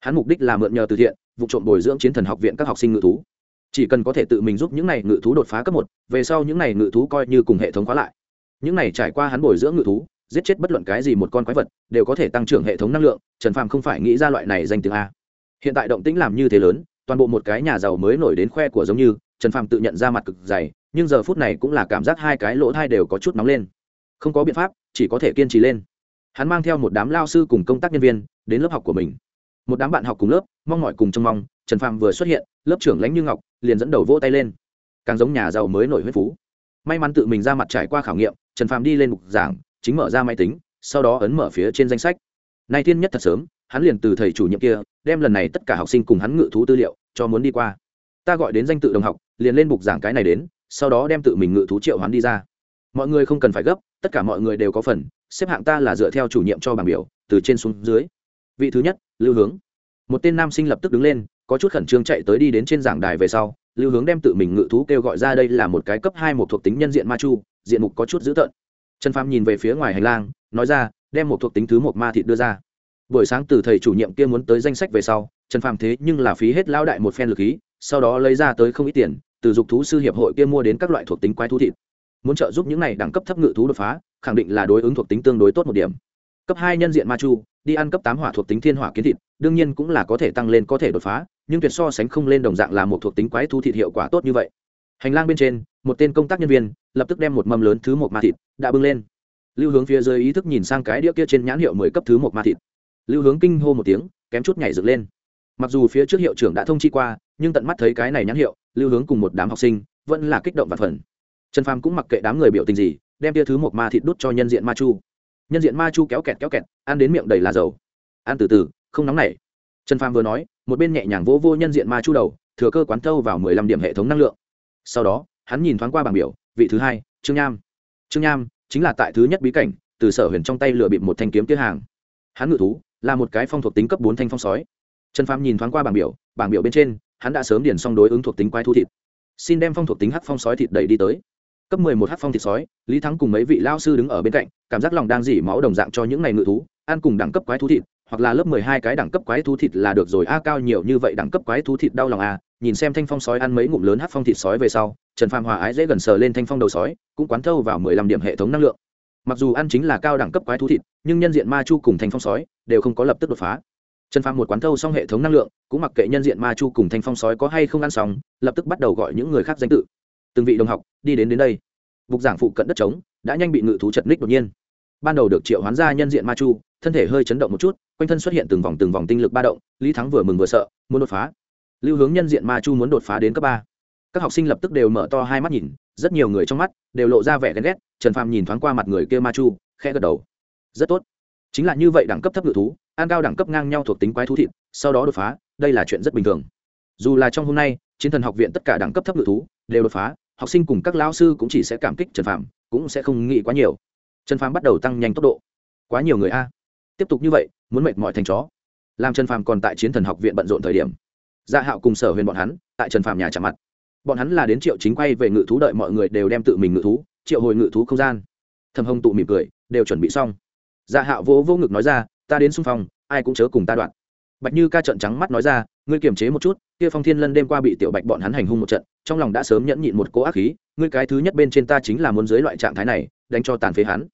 Hắn mục đích là mượn nhờ từ thiện, vụ trộm bồi dưỡng chiến thần học viện các học sinh ngự thú. Chỉ cần có thể tự mình giúp những này ngự thú đột phá cấp một, về sau những này ngự thú coi như cùng hệ thống khóa lại những này trải qua hắn bồi dưỡng ngự thú, giết chết bất luận cái gì một con quái vật, đều có thể tăng trưởng hệ thống năng lượng, trần phàm không phải nghĩ ra loại này danh tiếng a. Hiện tại động tĩnh làm như thế lớn, toàn bộ một cái nhà giàu mới nổi đến khoe của giống như, trần phàm tự nhận ra mặt cực dày, nhưng giờ phút này cũng là cảm giác hai cái lỗ thai đều có chút nóng lên. Không có biện pháp, chỉ có thể kiên trì lên. Hắn mang theo một đám lao sư cùng công tác nhân viên, đến lớp học của mình. Một đám bạn học cùng lớp, mong mỏi cùng trông mong, trần phàm vừa xuất hiện, lớp trưởng lãnh như ngọc, liền dẫn đầu vỗ tay lên. Càng giống nhà giàu mới nổi huyết phú. May mắn tự mình ra mặt trải qua khảo nghiệm trần phàm đi lên mục giảng, chính mở ra máy tính, sau đó ấn mở phía trên danh sách. Nay thiên nhất thật sớm, hắn liền từ thầy chủ nhiệm kia, đem lần này tất cả học sinh cùng hắn ngự thú tư liệu, cho muốn đi qua. Ta gọi đến danh tự đồng học, liền lên mục giảng cái này đến, sau đó đem tự mình ngự thú triệu hắn đi ra. Mọi người không cần phải gấp, tất cả mọi người đều có phần, xếp hạng ta là dựa theo chủ nhiệm cho bảng biểu, từ trên xuống dưới. Vị thứ nhất, lưu hướng. Một tên nam sinh lập tức đứng lên, có chút khẩn trương chạy tới đi đến trên giảng đài về sau, lưu hướng đem tự mình ngự thú kêu gọi ra đây là một cái cấp hai một thuộc tính nhân diện ma chu diện mục có chút dữ tợn. Trần phàm nhìn về phía ngoài hành lang, nói ra, đem một thuộc tính thứ một ma thịt đưa ra. Buổi sáng từ thầy chủ nhiệm kia muốn tới danh sách về sau, trần phàm thế nhưng là phí hết lao đại một phen lực khí, sau đó lấy ra tới không ít tiền, từ dục thú sư hiệp hội kia mua đến các loại thuộc tính quái thú thịt. Muốn trợ giúp những này đẳng cấp thấp ngự thú đột phá, khẳng định là đối ứng thuộc tính tương đối tốt một điểm. Cấp hai nhân diện ma chu, đi ăn cấp tám hỏa thuộc tính thiên hỏa kiến thịt, đương nhiên cũng là có thể tăng lên có thể đột phá, nhưng tuyệt so sánh không lên đồng dạng là một thuộc tính quái thú thịt hiệu quả tốt như vậy. Hành lang bên trên một tên công tác nhân viên lập tức đem một mâm lớn thứ một ma thịt đã bưng lên. Lưu hướng phía dưới ý thức nhìn sang cái đĩa kia trên nhãn hiệu mười cấp thứ một ma thịt. Lưu hướng kinh hô một tiếng kém chút nhảy dựng lên. Mặc dù phía trước hiệu trưởng đã thông chi qua nhưng tận mắt thấy cái này nhãn hiệu lưu hướng cùng một đám học sinh vẫn là kích động và phần trần phàm cũng mặc kệ đám người biểu tình gì đem tia thứ một ma thịt đút cho nhân diện ma chu. Nhân diện ma chu kéo kẹt kéo kẹt ăn đến miệng đầy là dầu. Ăn từ từ không nóng nảy. Trần phàm vừa nói một bên nhẹ nhàng vỗ vô, vô nhân diện ma chu đầu thừa cơ quán thâu vào mười lăm điểm hệ thống năng lượng. Sau đó hắn nhìn thoáng qua bảng biểu, vị thứ hai, trương nham. Trương nham chính là tại thứ nhất bí cảnh, từ sở huyền trong tay lừa bịp một thanh kiếm kia hàng. Hắn ngự thú là một cái phong thuộc tính cấp bốn thanh phong sói. Trần phàm nhìn thoáng qua bảng biểu bảng biểu bên trên, hắn đã sớm điền xong đối ứng thuộc tính quái thu thịt. Xin đem phong thuộc tính hắc phong sói thịt đẩy đi tới. Cấp mười một hắc phong thịt sói, lý thắng cùng mấy vị lao sư đứng ở bên cạnh, cảm giác lòng đang dỉ máu đồng dạng cho những ngày ngự thú, ăn cùng đẳng cấp quái thú thịt, hoặc là lớp mười hai cái đẳng cấp quái thú thịt là được rồi. A, cao nhiều như vậy đẳng cấp quái thú thịt đau lòng a nhìn xem thanh phong sói ăn mấy ngụm lớn hắc phong thịt sói về sau trần phàm hòa ái dễ gần sờ lên thanh phong đầu sói, cũng quán thâu vào mười lăm điểm hệ thống năng lượng. Mặc dù ăn chính là cao đẳng cấp quái thú thịt, nhưng nhân diện ma chu cùng thanh phong sói đều không có lập tức đột phá. Trần phàm một quán thâu xong hệ thống năng lượng, cũng mặc kệ nhân diện ma chu cùng thanh phong sói có hay không ăn xong, lập tức bắt đầu gọi những người khác danh tự. Từng vị đồng học đi đến đến đây. Bục giảng phụ cận đất trống đã nhanh bị ngự thú chật ních đột nhiên. Ban đầu được triệu hoán ra nhân diện ma chu, thân thể hơi chấn động một chút, quanh thân xuất hiện từng vòng từng vòng tinh lực ba động, lý thắng vừa mừng vừa sợ, muốn đột phá. Lưu hướng nhân diện ma chu muốn đột phá đến cấp ba các học sinh lập tức đều mở to hai mắt nhìn rất nhiều người trong mắt đều lộ ra vẻ ghen ghét trần phàm nhìn thoáng qua mặt người kia ma chu khẽ gật đầu. Rất tốt. Chính là như vậy đẳng cấp thấp ngự thú an cao đẳng cấp ngang nhau thuộc tính quái thú thịt sau đó đột phá đây là chuyện rất bình thường. Dù là trong hôm nay chiến thần học viện tất cả đẳng cấp thấp ngự thú đều đột phá học sinh cùng các lao sư cũng chỉ sẽ cảm kích trần Phàm, cũng sẽ không nghĩ quá nhiều. Trần Phàm bắt đầu tăng nhanh tốc độ. Quá nhiều người a. Tiếp tục như vậy muốn mệt mỏi thành chó. Làm trần phàm còn tại chiến thần học viện bận rộn thời điểm. Dạ hạo cùng sở huyền bọn hắn tại trần phàm nhà chạm mặt bọn hắn là đến triệu chính quay về ngự thú đợi mọi người đều đem tự mình ngự thú, triệu hồi ngự thú không gian. Thầm hồng tụ mỉm cười, đều chuẩn bị xong. Dạ hạo vỗ vô ngực nói ra, ta đến xung phong, ai cũng chớ cùng ta đoạn. Bạch như ca trận trắng mắt nói ra, ngươi kiềm chế một chút, kia phong thiên lân đêm qua bị tiểu bạch bọn hắn hành hung một trận, trong lòng đã sớm nhẫn nhịn một cỗ ác khí, ngươi cái thứ nhất bên trên ta chính là muốn dưới loại trạng thái này, đánh cho tàn phế hắn.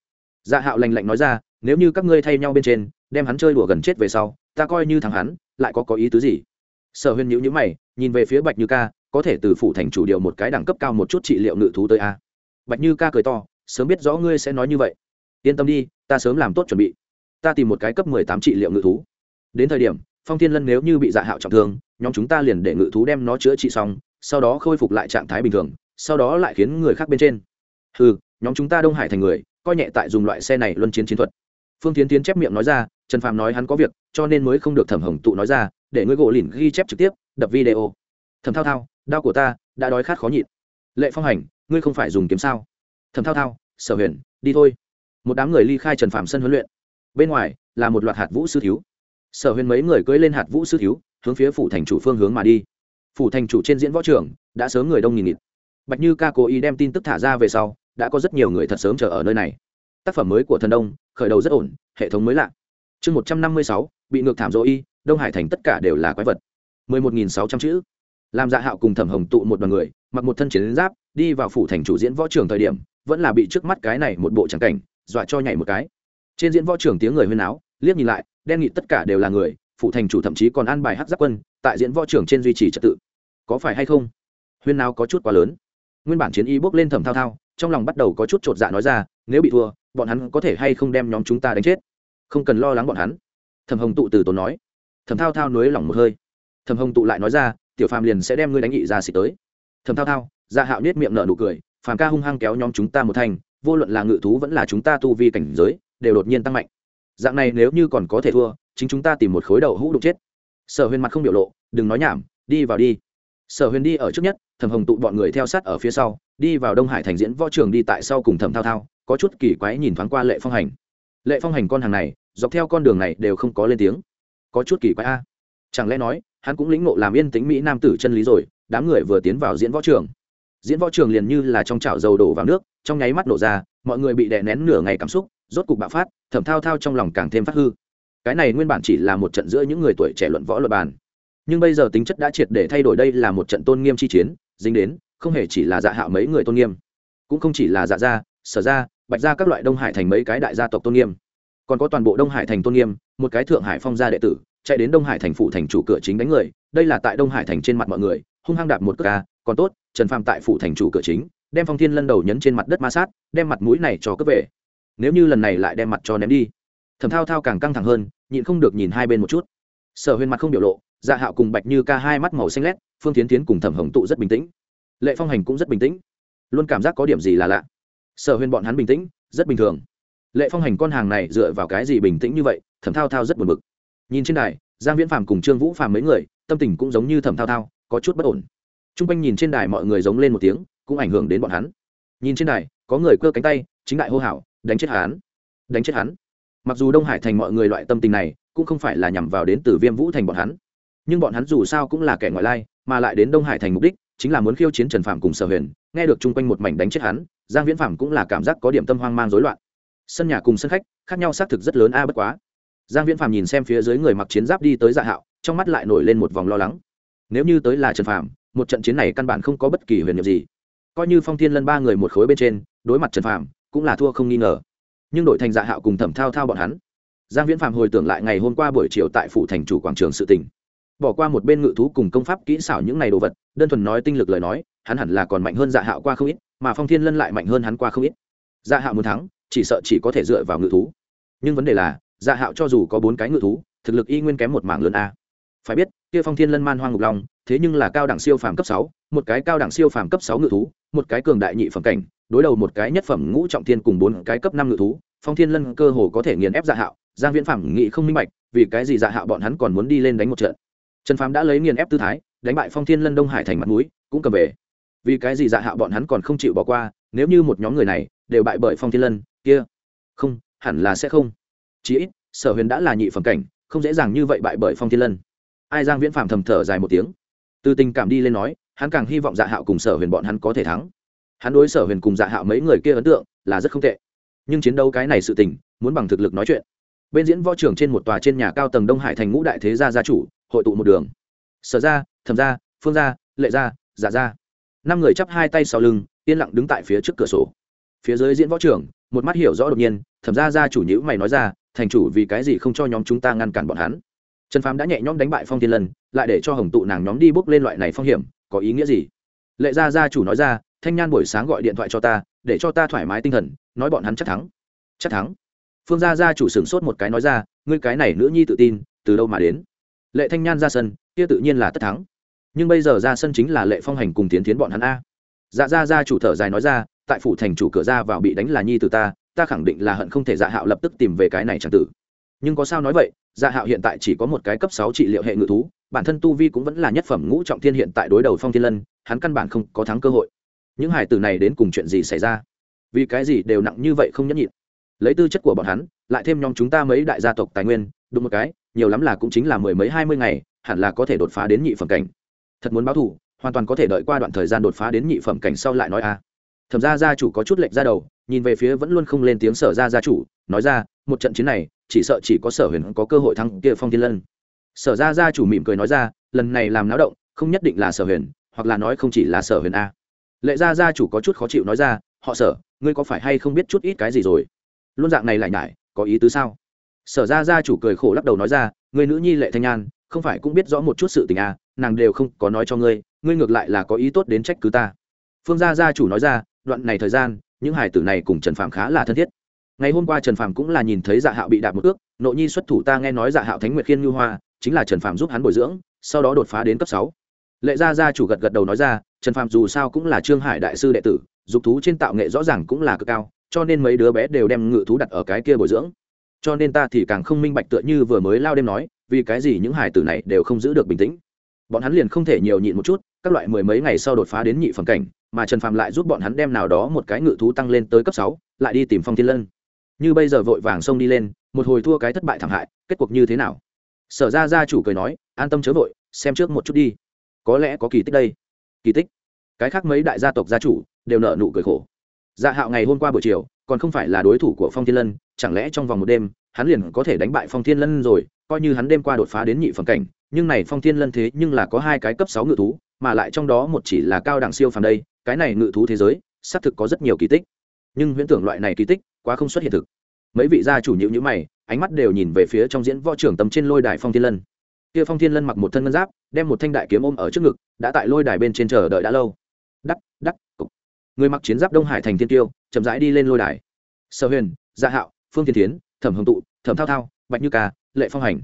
Dạ hạo lành lạnh nói ra, nếu như các ngươi thay nhau bên trên, đem hắn chơi đùa gần chết về sau, ta coi như thằng hắn, lại có có ý tứ gì? Sở huyền nhữ nhữ mày, nhìn về phía bạch như ca có thể từ phủ thành chủ điều một cái đẳng cấp cao một chút trị liệu ngự thú tới a. Bạch như ca cười to, sớm biết rõ ngươi sẽ nói như vậy. Yên tâm đi, ta sớm làm tốt chuẩn bị. Ta tìm một cái cấp mười tám trị liệu ngự thú. Đến thời điểm, phong thiên lân nếu như bị dạ hạo trọng thương, nhóm chúng ta liền để ngự thú đem nó chữa trị xong, sau đó khôi phục lại trạng thái bình thường, sau đó lại khiến người khác bên trên. Ừ nhóm chúng ta đông hải thành người, coi nhẹ tại dùng loại xe này luân chiến chiến thuật. Phương tiến tiến chép miệng nói ra, trần phàm nói hắn có việc, cho nên mới không được thẩm hồng tụ nói ra, để ngươi gỗ lìn ghi chép trực tiếp, đập video. Thẩm thao thao đau của ta đã đói khát khó nhịn. Lệ phong hành, ngươi không phải dùng kiếm sao? Thẩm thao thao, sở huyền, đi thôi. Một đám người ly khai trần phạm sân huấn luyện. Bên ngoài là một loạt hạt vũ sư thiếu. Sở huyền mấy người cưỡi lên hạt vũ sư thiếu, hướng phía phủ thành chủ phương hướng mà đi. Phủ thành chủ trên diễn võ trường đã sớm người đông nghìn nghịt. Bạch như ca cố ý đem tin tức thả ra về sau, đã có rất nhiều người thật sớm chờ ở nơi này. Tác phẩm mới của thần đông, khởi đầu rất ổn, hệ thống mới lạ. Chương một trăm năm mươi sáu, bị ngược thảm dỗ y, đông hải thành tất cả đều là quái vật. mười một nghìn sáu trăm chữ làm dạ hạo cùng thẩm hồng tụ một đoàn người, mặc một thân chiến giáp, đi vào phủ thành chủ diễn võ trường thời điểm, vẫn là bị trước mắt cái này một bộ tràng cảnh, dọa cho nhảy một cái. Trên diễn võ trường tiếng người huyên áo liếc nhìn lại, đen nghịt tất cả đều là người, phủ thành chủ thậm chí còn an bài hát giáp quân, tại diễn võ trường trên duy trì trật tự. Có phải hay không? Huyên áo có chút quá lớn. Nguyên bản chiến y bước lên thẩm thao thao, trong lòng bắt đầu có chút chột dạ nói ra, nếu bị thua, bọn hắn có thể hay không đem nhóm chúng ta đánh chết? Không cần lo lắng bọn hắn. Thẩm hồng tụ từ tốn nói. Thẩm thao thao nối lỏng một hơi. Thẩm hồng tụ lại nói ra tiểu phàm liền sẽ đem ngươi đánh nghị ra xịt tới. Thẩm thao thao dạ hạo nết miệng nở nụ cười, phàm ca hung hăng kéo nhóm chúng ta một thành, vô luận là ngự thú vẫn là chúng ta tu vi cảnh giới, đều đột nhiên tăng mạnh. Dạng này nếu như còn có thể thua, chính chúng ta tìm một khối đầu hũ đục chết. Sở huyền mặt không biểu lộ, đừng nói nhảm, đi vào đi. Sở huyền đi ở trước nhất, thẩm hồng tụ bọn người theo sát ở phía sau, đi vào đông hải thành diễn võ trường đi tại sau cùng thẩm thao thao, có chút kỳ quái nhìn thoáng qua lệ phong hành. Lệ phong hành con hàng này, dọc theo con đường này đều không có lên tiếng. Có chút kỳ quái a. Chẳng lẽ nói hắn cũng lĩnh ngộ làm yên tính mỹ nam tử chân lý rồi, đám người vừa tiến vào diễn võ trường. Diễn võ trường liền như là trong chảo dầu đổ vào nước, trong nháy mắt nổ ra, mọi người bị đè nén nửa ngày cảm xúc, rốt cục bạo phát thẩm thao thao trong lòng càng thêm phát hư. Cái này nguyên bản chỉ là một trận giữa những người tuổi trẻ luận võ luật bàn. Nhưng bây giờ tính chất đã triệt để thay đổi đây là một trận tôn nghiêm chi chiến, dính đến, không hề chỉ là dạ hạo mấy người tôn nghiêm. Cũng không chỉ là dạ gia, sở gia, bạch gia các loại đông hải thành mấy cái đại gia tộc tôn nghiêm. Còn có toàn bộ đông hải thành tôn nghiêm, một cái thượng hải phong gia đệ tử chạy đến đông hải thành phủ thành chủ cửa chính đánh người, đây là tại đông hải thành trên mặt mọi người, hung hăng đạp một cước ca còn tốt, trần phàm tại phủ thành chủ cửa chính, đem phong thiên lân đầu nhấn trên mặt đất ma sát, đem mặt mũi này cho cướp về. Nếu như lần này lại đem mặt cho ném đi, thẩm thao thao càng căng thẳng hơn, nhịn không được nhìn hai bên một chút. Sở huyền mặt không biểu lộ dạ hạo cùng bạch như ca hai mắt màu xanh lét, phương tiến tiến cùng thẩm hồng tụ rất bình tĩnh. Lệ phong hành cũng rất bình tĩnh. Luôn cảm giác có điểm gì là lạ. Sở huyền bọn hắn bình tĩnh, rất bình thường. Lệ phong hành con hàng này dựa vào cái gì bình tĩnh như vậy, thẩm thao thao rất buồn bực nhìn trên đài, giang viễn phàm cùng trương vũ phàm mấy người, tâm tình cũng giống như thẩm thao thao, có chút bất ổn. T r u n g quanh nhìn trên đài mọi người giống lên một tiếng, cũng ảnh hưởng đến bọn hắn. Nhìn trên đài, có người cơ cánh tay, chính đại hô hào, đánh chết hắn. Đánh chết hắn. Mặc dù đông hải thành mọi người loại tâm tình này, cũng không phải là nhằm vào đến từ viêm vũ thành bọn hắn. Nhưng bọn hắn dù sao cũng là kẻ ngoại lai, mà lại đến đông hải thành mục đích, chính là muốn khiêu chiến trần phạm cùng sở huyền. Nghe được chung quanh một mảnh đánh chết hắn, giang viễn phạm cũng là cảm giác có điểm tâm hoang mang rối loạn. Sân nhà cùng sân khách, khác nhau xác thực rất lớn a bất quá giang viễn phạm nhìn xem phía dưới người mặc chiến giáp đi tới dạ hạo, trong mắt lại nổi lên một vòng lo lắng. Nếu như tới là trần phạm một trận chiến này căn bản không có bất kỳ huyền nhiệm gì. Coi như phong thiên lân ba người một khối bên trên, đối mặt trần phạm cũng là thua không nghi ngờ. Nhưng đội thành dạ hạo cùng thẩm thao thao bọn hắn, giang viễn phạm hồi tưởng lại ngày hôm qua buổi chiều tại phủ thành chủ quảng trường sự tỉnh bỏ qua một bên ngự thú cùng công pháp kỹ xảo những này đồ vật, đơn thuần nói tinh lực lời nói, hắn hẳn là còn mạnh hơn dạ hạo qua không ít, mà phong thiên lân lại mạnh hơn hắn qua không ít. Dạ hạo muốn thắng, chỉ sợ chỉ có thể dựa vào ngự thú. Nhưng vấn đề là dạ hạo cho dù có bốn cái ngự thú, thực lực y nguyên kém một mảng lớn a. Phải biết, kia phong thiên lân man hoang ngục long, thế nhưng là cao đẳng siêu phàm cấp sáu, một cái cao đẳng siêu phàm cấp sáu ngự thú, một cái cường đại nhị phẩm cảnh, đối đầu một cái nhất phẩm ngũ trọng thiên cùng bốn cái cấp năm ngự thú, phong thiên lân cơ hồ có thể nghiền ép dạ hạo, giang viễn phàm nghĩ không minh bạch, vì cái gì dạ hạo bọn hắn còn muốn đi lên đánh một trận. Trần phàm đã lấy nghiền ép tư thái, đánh bại phong thiên lân đông hải thành mặt núi cũng cầm về. Vì cái gì dạ hạo bọn hắn còn không chịu bỏ qua, nếu như một nhóm người này đều bại bởi phong thiên lân, kia, không, hẳn là sẽ không chí ít, sở huyền đã là nhị phẩm cảnh, không dễ dàng như vậy bại bởi phong thiên lân. Ai giang viễn phàm thầm thở dài một tiếng. Từ tình cảm đi lên nói, hắn càng hy vọng dạ hạo cùng sở huyền bọn hắn có thể thắng. Hắn đối sở huyền cùng dạ hạo mấy người kia ấn tượng là rất không tệ. Nhưng chiến đấu cái này sự tình, muốn bằng thực lực nói chuyện. Bên diễn võ trưởng trên một tòa trên nhà cao tầng đông hải thành ngũ đại thế gia gia chủ, hội tụ một đường. Sở gia, thẩm gia, phương gia, lệ gia giả gia. Năm người chắp hai tay sau lưng, yên lặng đứng tại phía trước cửa sổ. Phía dưới diễn võ trưởng, một mắt hiểu rõ đột nhiên thẩm gia gia chủ nhữ mày nói ra, thành chủ vì cái gì không cho nhóm chúng ta ngăn cản bọn hắn? Trần phám đã nhẹ nhõm đánh bại phong thiên lân, lại để cho hồng tụ nàng nhóm đi bước lên loại này phong hiểm, có ý nghĩa gì? Lệ gia gia chủ nói ra, thanh nhan buổi sáng gọi điện thoại cho ta, để cho ta thoải mái tinh thần, nói bọn hắn chắc thắng. Chắc thắng? Phương gia gia chủ sửng sốt một cái nói ra, ngươi cái này nữ nhi tự tin, từ đâu mà đến? Lệ thanh nhan ra sân, kia tự nhiên là tất thắng. Nhưng bây giờ ra sân chính là lệ phong hành cùng tiến tiến bọn hắn a. Dạ gia gia chủ thở dài nói ra, tại phủ thành chủ cửa ra vào bị đánh là nhi từ ta ta khẳng định là hận không thể dạ hạo lập tức tìm về cái này chẳng tử. Nhưng có sao nói vậy dạ hạo hiện tại chỉ có một cái cấp sáu trị liệu hệ ngự thú, bản thân tu vi cũng vẫn là nhất phẩm ngũ trọng thiên hiện tại đối đầu phong thiên lân, hắn căn bản không có thắng cơ hội. Những hải tử này đến cùng chuyện gì xảy ra? Vì cái gì đều nặng như vậy không nhẫn nhịn? Lấy tư chất của bọn hắn, lại thêm nhóm chúng ta mấy đại gia tộc tài nguyên đúng một cái, nhiều lắm là cũng chính là mười mấy hai mươi ngày, hẳn là có thể đột phá đến nhị phẩm cảnh. Thật muốn báo thù, hoàn toàn có thể đợi qua đoạn thời gian đột phá đến nhị phẩm cảnh sau lại nói a. À. thẩm ra gia chủ có chút lệnh ra đầu nhìn về phía vẫn luôn không lên tiếng sở ra gia chủ, nói ra, một trận chiến này, chỉ sợ chỉ có sở huyền có cơ hội thắng kia phong thiên lân. Sở ra gia chủ mỉm cười nói ra, lần này làm náo động, không nhất định là sở huyền, hoặc là nói không chỉ là sở huyền a. Lệ gia gia chủ có chút khó chịu nói ra, họ sở, ngươi có phải hay không biết chút ít cái gì rồi? Luôn dạng này lại nhải, có ý tứ sao? Sở ra gia chủ cười khổ lắc đầu nói ra người nữ nhi lệ thanh nhan không phải cũng biết rõ một chút sự tình à nàng đều không có nói cho ngươi ngươi ngược lại là có ý tốt đến trách cứ ta. Phương gia gia chủ nói ra, đoạn này thời gian những hải tử này cùng trần phạm khá là thân thiết. Ngày hôm qua trần phạm cũng là nhìn thấy dạ hạo bị đạp một ước, nội nhi xuất thủ ta nghe nói dạ hạo thánh nguyệt khiên ngư hoa, chính là trần phạm giúp hắn bồi dưỡng, sau đó đột phá đến cấp sáu. Lệ gia gia chủ gật gật đầu nói ra, trần phạm dù sao cũng là trương hải đại sư đệ tử, dục thú trên tạo nghệ rõ ràng cũng là cực cao, cho nên mấy đứa bé đều đem ngự thú đặt ở cái kia bồi dưỡng. Cho nên ta thì càng không minh bạch tựa như vừa mới lao đêm nói, vì cái gì những hải tử này đều không giữ được bình tĩnh bọn hắn liền không thể nhiều nhịn một chút, các loại mười mấy ngày sau đột phá đến nhị phẩm cảnh, mà trần phạm lại giúp bọn hắn đem nào đó một cái ngự thú tăng lên tới cấp sáu, lại đi tìm phong thiên lân. Như bây giờ vội vàng xông đi lên, một hồi thua cái thất bại thảm hại, kết cuộc như thế nào? Sở ra gia chủ cười nói, an tâm chớ vội, xem trước một chút đi. Có lẽ có kỳ tích đây. Kỳ tích? Cái khác mấy đại gia tộc gia chủ đều nợ nụ cười khổ. Dạ hạo ngày hôm qua buổi chiều, còn không phải là đối thủ của phong thiên lân, chẳng lẽ trong vòng một đêm, hắn liền có thể đánh bại phong thiên lân rồi, coi như hắn đêm qua đột phá đến nhị phẩm cảnh nhưng này phong thiên lân thế nhưng là có hai cái cấp sáu ngự thú, mà lại trong đó một chỉ là cao đẳng siêu phàm đây, cái này ngự thú thế giới, xác thực có rất nhiều kỳ tích. Nhưng huyễn tưởng loại này kỳ tích, quá không xuất hiện thực. Mấy vị gia chủ nhữ nhữ mày, ánh mắt đều nhìn về phía trong diễn võ trưởng tầm trên lôi đài phong thiên lân. Kia phong thiên lân mặc một thân ngân giáp, đem một thanh đại kiếm ôm ở trước ngực, đã tại lôi đài bên trên chờ đợi đã lâu. Đắc đắc, cục. Người mặc chiến giáp đông hải thành thiên tiêu, chậm rãi đi lên lôi đài. Sở huyền gia hạo, phương thiên thiến, thẩm hồng tụ, thẩm thao thao, bạch như ca, lệ phong hành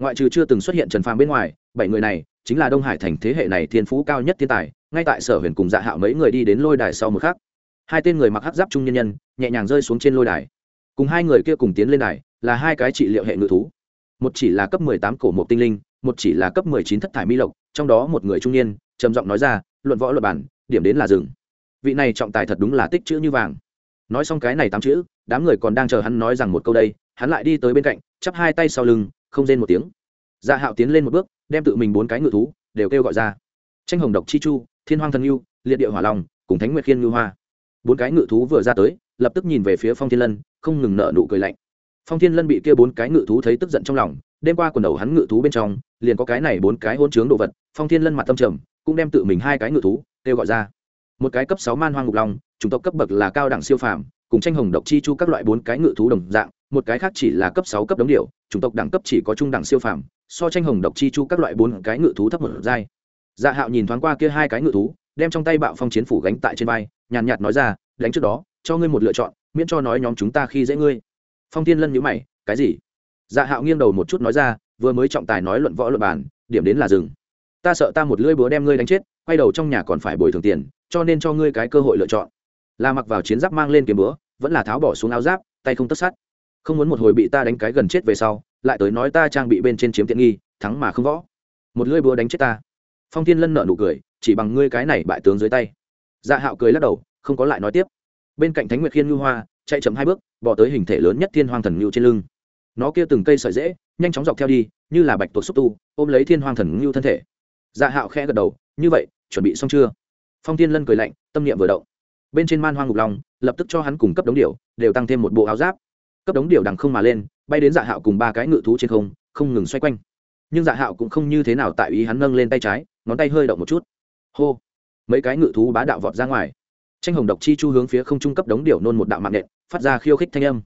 ngoại trừ chưa từng xuất hiện trần phàm bên ngoài, bảy người này chính là đông hải thành thế hệ này thiên phú cao nhất thiên tài, ngay tại sở huyền cùng dạ hạo mấy người đi đến lôi đài sau một khắc. Hai tên người mặc hắc giáp trung nhân nhân nhẹ nhàng rơi xuống trên lôi đài. Cùng hai người kia cùng tiến lên đài là hai cái trị liệu hệ ngự thú. Một chỉ là cấp mười tám cổ một tinh linh, một chỉ là cấp mười chín thất thải mi lộc, trong đó một người trung niên trầm giọng nói ra, luận võ luật bản, điểm đến là rừng vị này trọng tài thật đúng là tích chữ như vàng. Nói xong cái này tám chữ, đám người còn đang chờ hắn nói rằng một câu đây, hắn lại đi tới bên cạnh, chắp hai tay sau lưng không rên một tiếng. Dạ hạo tiến lên một bước, đem tự mình bốn cái ngự thú đều kêu gọi ra. Tranh hồng độc chi chu, thiên hoang thần yêu liệt địa hỏa long, cùng thánh nguyệt khiên ngư hoa. Bốn cái ngự thú vừa ra tới, lập tức nhìn về phía phong thiên lân, không ngừng nợ nụ cười lạnh. Phong thiên lân bị kia bốn cái ngự thú thấy tức giận trong lòng, đêm qua quần đầu hắn ngự thú bên trong, liền có cái này bốn cái hôn chướng đồ vật, phong thiên lân mặt tâm trầm, cũng đem tự mình hai cái ngự thú kêu gọi ra. Một cái cấp sáu man hoang ngục long, chủng tộc cấp bậc là cao đẳng siêu phàm, cùng tranh hồng độc chi chu các loại bốn cái ngự thú đồng dạng một cái khác chỉ là cấp sáu cấp đống điệu chủng tộc đẳng cấp chỉ có trung đẳng siêu phàm, so tranh hồng độc chi chu các loại bốn cái ngự thú thấp một giai dạ hạo nhìn thoáng qua kia hai cái ngự thú, đem trong tay bạo phong chiến phủ gánh tại trên vai, nhàn nhạt nói ra, đánh trước đó, cho ngươi một lựa chọn, miễn cho nói nhóm chúng ta khi dễ ngươi phong Thiên lân nhíu mày, cái gì dạ hạo nghiêng đầu một chút nói ra, vừa mới trọng tài nói luận võ luận bàn, điểm đến là dừng. ta sợ ta một lưỡi búa đem ngươi đánh chết, quay đầu trong nhà còn phải bồi thường tiền, cho nên cho ngươi cái cơ hội lựa chọn là mặc vào chiến giáp mang lên kiếm búa, vẫn là tháo bỏ xuống áo giáp, tay không tất sắt không muốn một hồi bị ta đánh cái gần chết về sau, lại tới nói ta trang bị bên trên chiếm tiện nghi, thắng mà không võ. Một lưỡi búa đánh chết ta. Phong thiên lân nợ nụ cười, chỉ bằng ngươi cái này bại tướng dưới tay. Dạ hạo cười lắc đầu, không có lại nói tiếp. Bên cạnh thánh nguyệt khiên ngư hoa, chạy chậm hai bước, bỏ tới hình thể lớn nhất thiên hoàng thần ngưu trên lưng. Nó kia từng cây sợi dễ, nhanh chóng dọc theo đi, như là bạch tuộc xúc tu, ôm lấy thiên hoàng thần ngưu thân thể. Dạ hạo khẽ gật đầu, như vậy, chuẩn bị xong chưa? Phong thiên lân cười lạnh, tâm niệm vừa động. Bên trên man hoang ngục long, lập tức cho hắn cùng cấp đống điệu đều tăng thêm một bộ áo giáp cấp đống điệu đằng không mà lên, bay đến dạ hạo cùng ba cái ngự thú trên không không ngừng xoay quanh. Nhưng dạ hạo cũng không như thế nào tại ý hắn nâng lên tay trái, ngón tay hơi động một chút. Hô! Mấy cái ngự thú bá đạo vọt ra ngoài. Tranh hồng độc chi chu hướng phía không trung cấp đống điệu nôn một đạo mạng nện, phát ra khiêu khích thanh âm.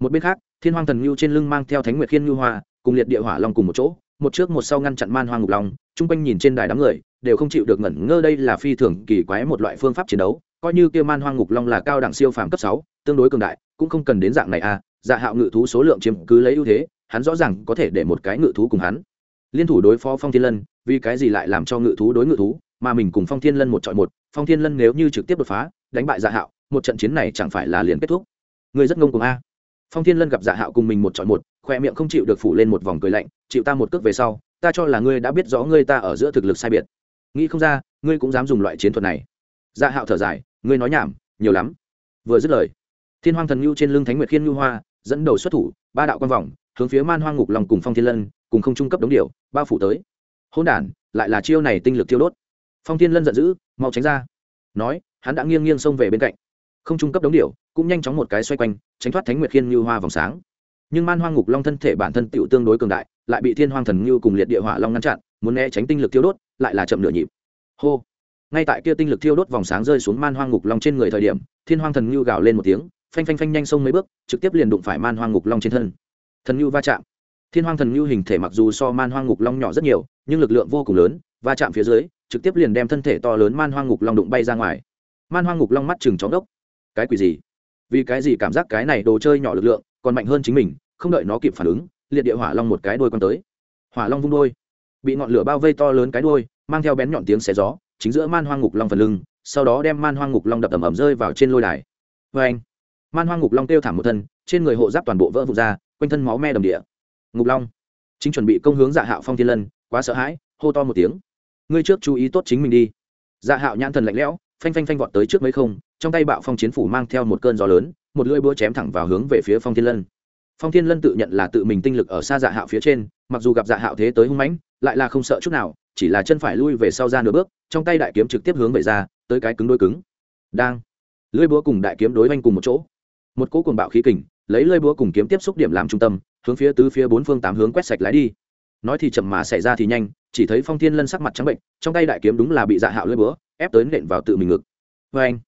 Một bên khác, thiên hoang thần ngưu trên lưng mang theo thánh nguyệt khiên ngưu hoa, cùng liệt địa hỏa long cùng một chỗ, một trước một sau ngăn chặn man hoang ngục long, chung quanh nhìn trên đài đám người, đều không chịu được ngẩn ngơ đây là phi thường kỳ quái một loại phương pháp chiến đấu, coi như kia man hoang ngục long là cao đẳng siêu phàm cấp sáu, tương đối cường đại, cũng không cần đến dạng này à dạ hạo ngự thú số lượng chiếm cứ lấy ưu thế, hắn rõ ràng có thể để một cái ngự thú cùng hắn. Liên thủ đối phó phong thiên lân, vì cái gì lại làm cho ngự thú đối ngự thú, mà mình cùng phong thiên lân một chọi một, phong thiên lân nếu như trực tiếp đột phá, đánh bại dạ hạo, một trận chiến này chẳng phải là liền kết thúc. Người rất ngông cùng a. Phong thiên lân gặp dạ hạo cùng mình một chọi một, khoe miệng không chịu được phủ lên một vòng cười lạnh, chịu ta một cước về sau, ta cho là ngươi đã biết rõ ngươi ta ở giữa thực lực sai biệt. Nghĩ không ra, ngươi cũng dám dùng loại chiến thuật này. Dạ hạo thở dài, ngươi nói nhảm, nhiều lắm. Vừa dứt lời, thiên hoàng thần nhu trên lưng thánh nguyệt khiên nhu hoa dẫn đầu xuất thủ, ba đạo quan vòng, hướng phía man hoang ngục lòng cùng phong thiên lân, cùng không trung cấp đống điệu bao phủ tới. Hôn đản, lại là chiêu này tinh lực tiêu đốt. Phong thiên lân giận dữ, mau tránh ra. Nói, hắn đã nghiêng nghiêng xông về bên cạnh. Không trung cấp đống điệu cũng nhanh chóng một cái xoay quanh, tránh thoát thánh nguyệt khiên như hoa vòng sáng. Nhưng man hoang ngục long thân thể bản thân tựu tương đối cường đại, lại bị thiên hoang thần như cùng liệt địa hỏa long ngăn chặn, muốn né tránh tinh lực tiêu đốt, lại là chậm nửa nhịp. Hô! Ngay tại kia tinh lực tiêu đốt vòng sáng rơi xuống man hoang ngục long trên người thời điểm, thiên hoang thần như gào lên một tiếng phanh phanh phanh nhanh xông mấy bước, trực tiếp liền đụng phải man hoang ngục long trên thân. Thần như va chạm. Thiên hoang thần như hình thể mặc dù so man hoang ngục long nhỏ rất nhiều, nhưng lực lượng vô cùng lớn, va chạm phía dưới, trực tiếp liền đem thân thể to lớn man hoang ngục long đụng bay ra ngoài. Man hoang ngục long mắt chừng chóng đốc. Cái quỷ gì? Vì cái gì cảm giác cái này đồ chơi nhỏ lực lượng còn mạnh hơn chính mình, không đợi nó kịp phản ứng, liệt địa hỏa long một cái đôi con tới. Hỏa long vung đôi bị ngọn lửa bao vây to lớn cái đôi mang theo bén nhọn tiếng xé gió, chính giữa man hoang ngục long phần lưng, sau đó đem man hoang ngục long đập ầm ẩm rơi vào trên lôi đài. Vê anh man hoang ngục long kêu thảm một thân, trên người hộ giáp toàn bộ vỡ vụt ra, quanh thân máu me đầm địa. Ngục long. Chính chuẩn bị công hướng dạ hạo phong thiên lân, quá sợ hãi, hô to một tiếng. Ngươi trước chú ý tốt chính mình đi. Dạ hạo nhãn thần lạnh lẽo, phanh phanh phanh vọt tới trước mấy không, trong tay bạo phong chiến phủ mang theo một cơn gió lớn, một lưỡi búa chém thẳng vào hướng về phía phong thiên lân. Phong thiên lân tự nhận là tự mình tinh lực ở xa dạ hạo phía trên, mặc dù gặp dạ hạo thế tới hung mãnh, lại là không sợ chút nào, chỉ là chân phải lui về sau ra nửa bước, trong tay đại kiếm trực tiếp hướng về ra, tới cái cứng đôi cứng. Đang. Lưỡi búa cùng đại kiếm đối oanh cùng một chỗ một cỗ cuồng bạo khí kình, lấy lơi búa cùng kiếm tiếp xúc điểm làm trung tâm, hướng phía tứ phía bốn phương tám hướng quét sạch lái đi. Nói thì chậm mà xảy ra thì nhanh, chỉ thấy phong thiên lân sắc mặt trắng bệnh, trong tay đại kiếm đúng là bị dạ hạo lơi búa, ép tới nện vào tự mình ngực. Vê anh,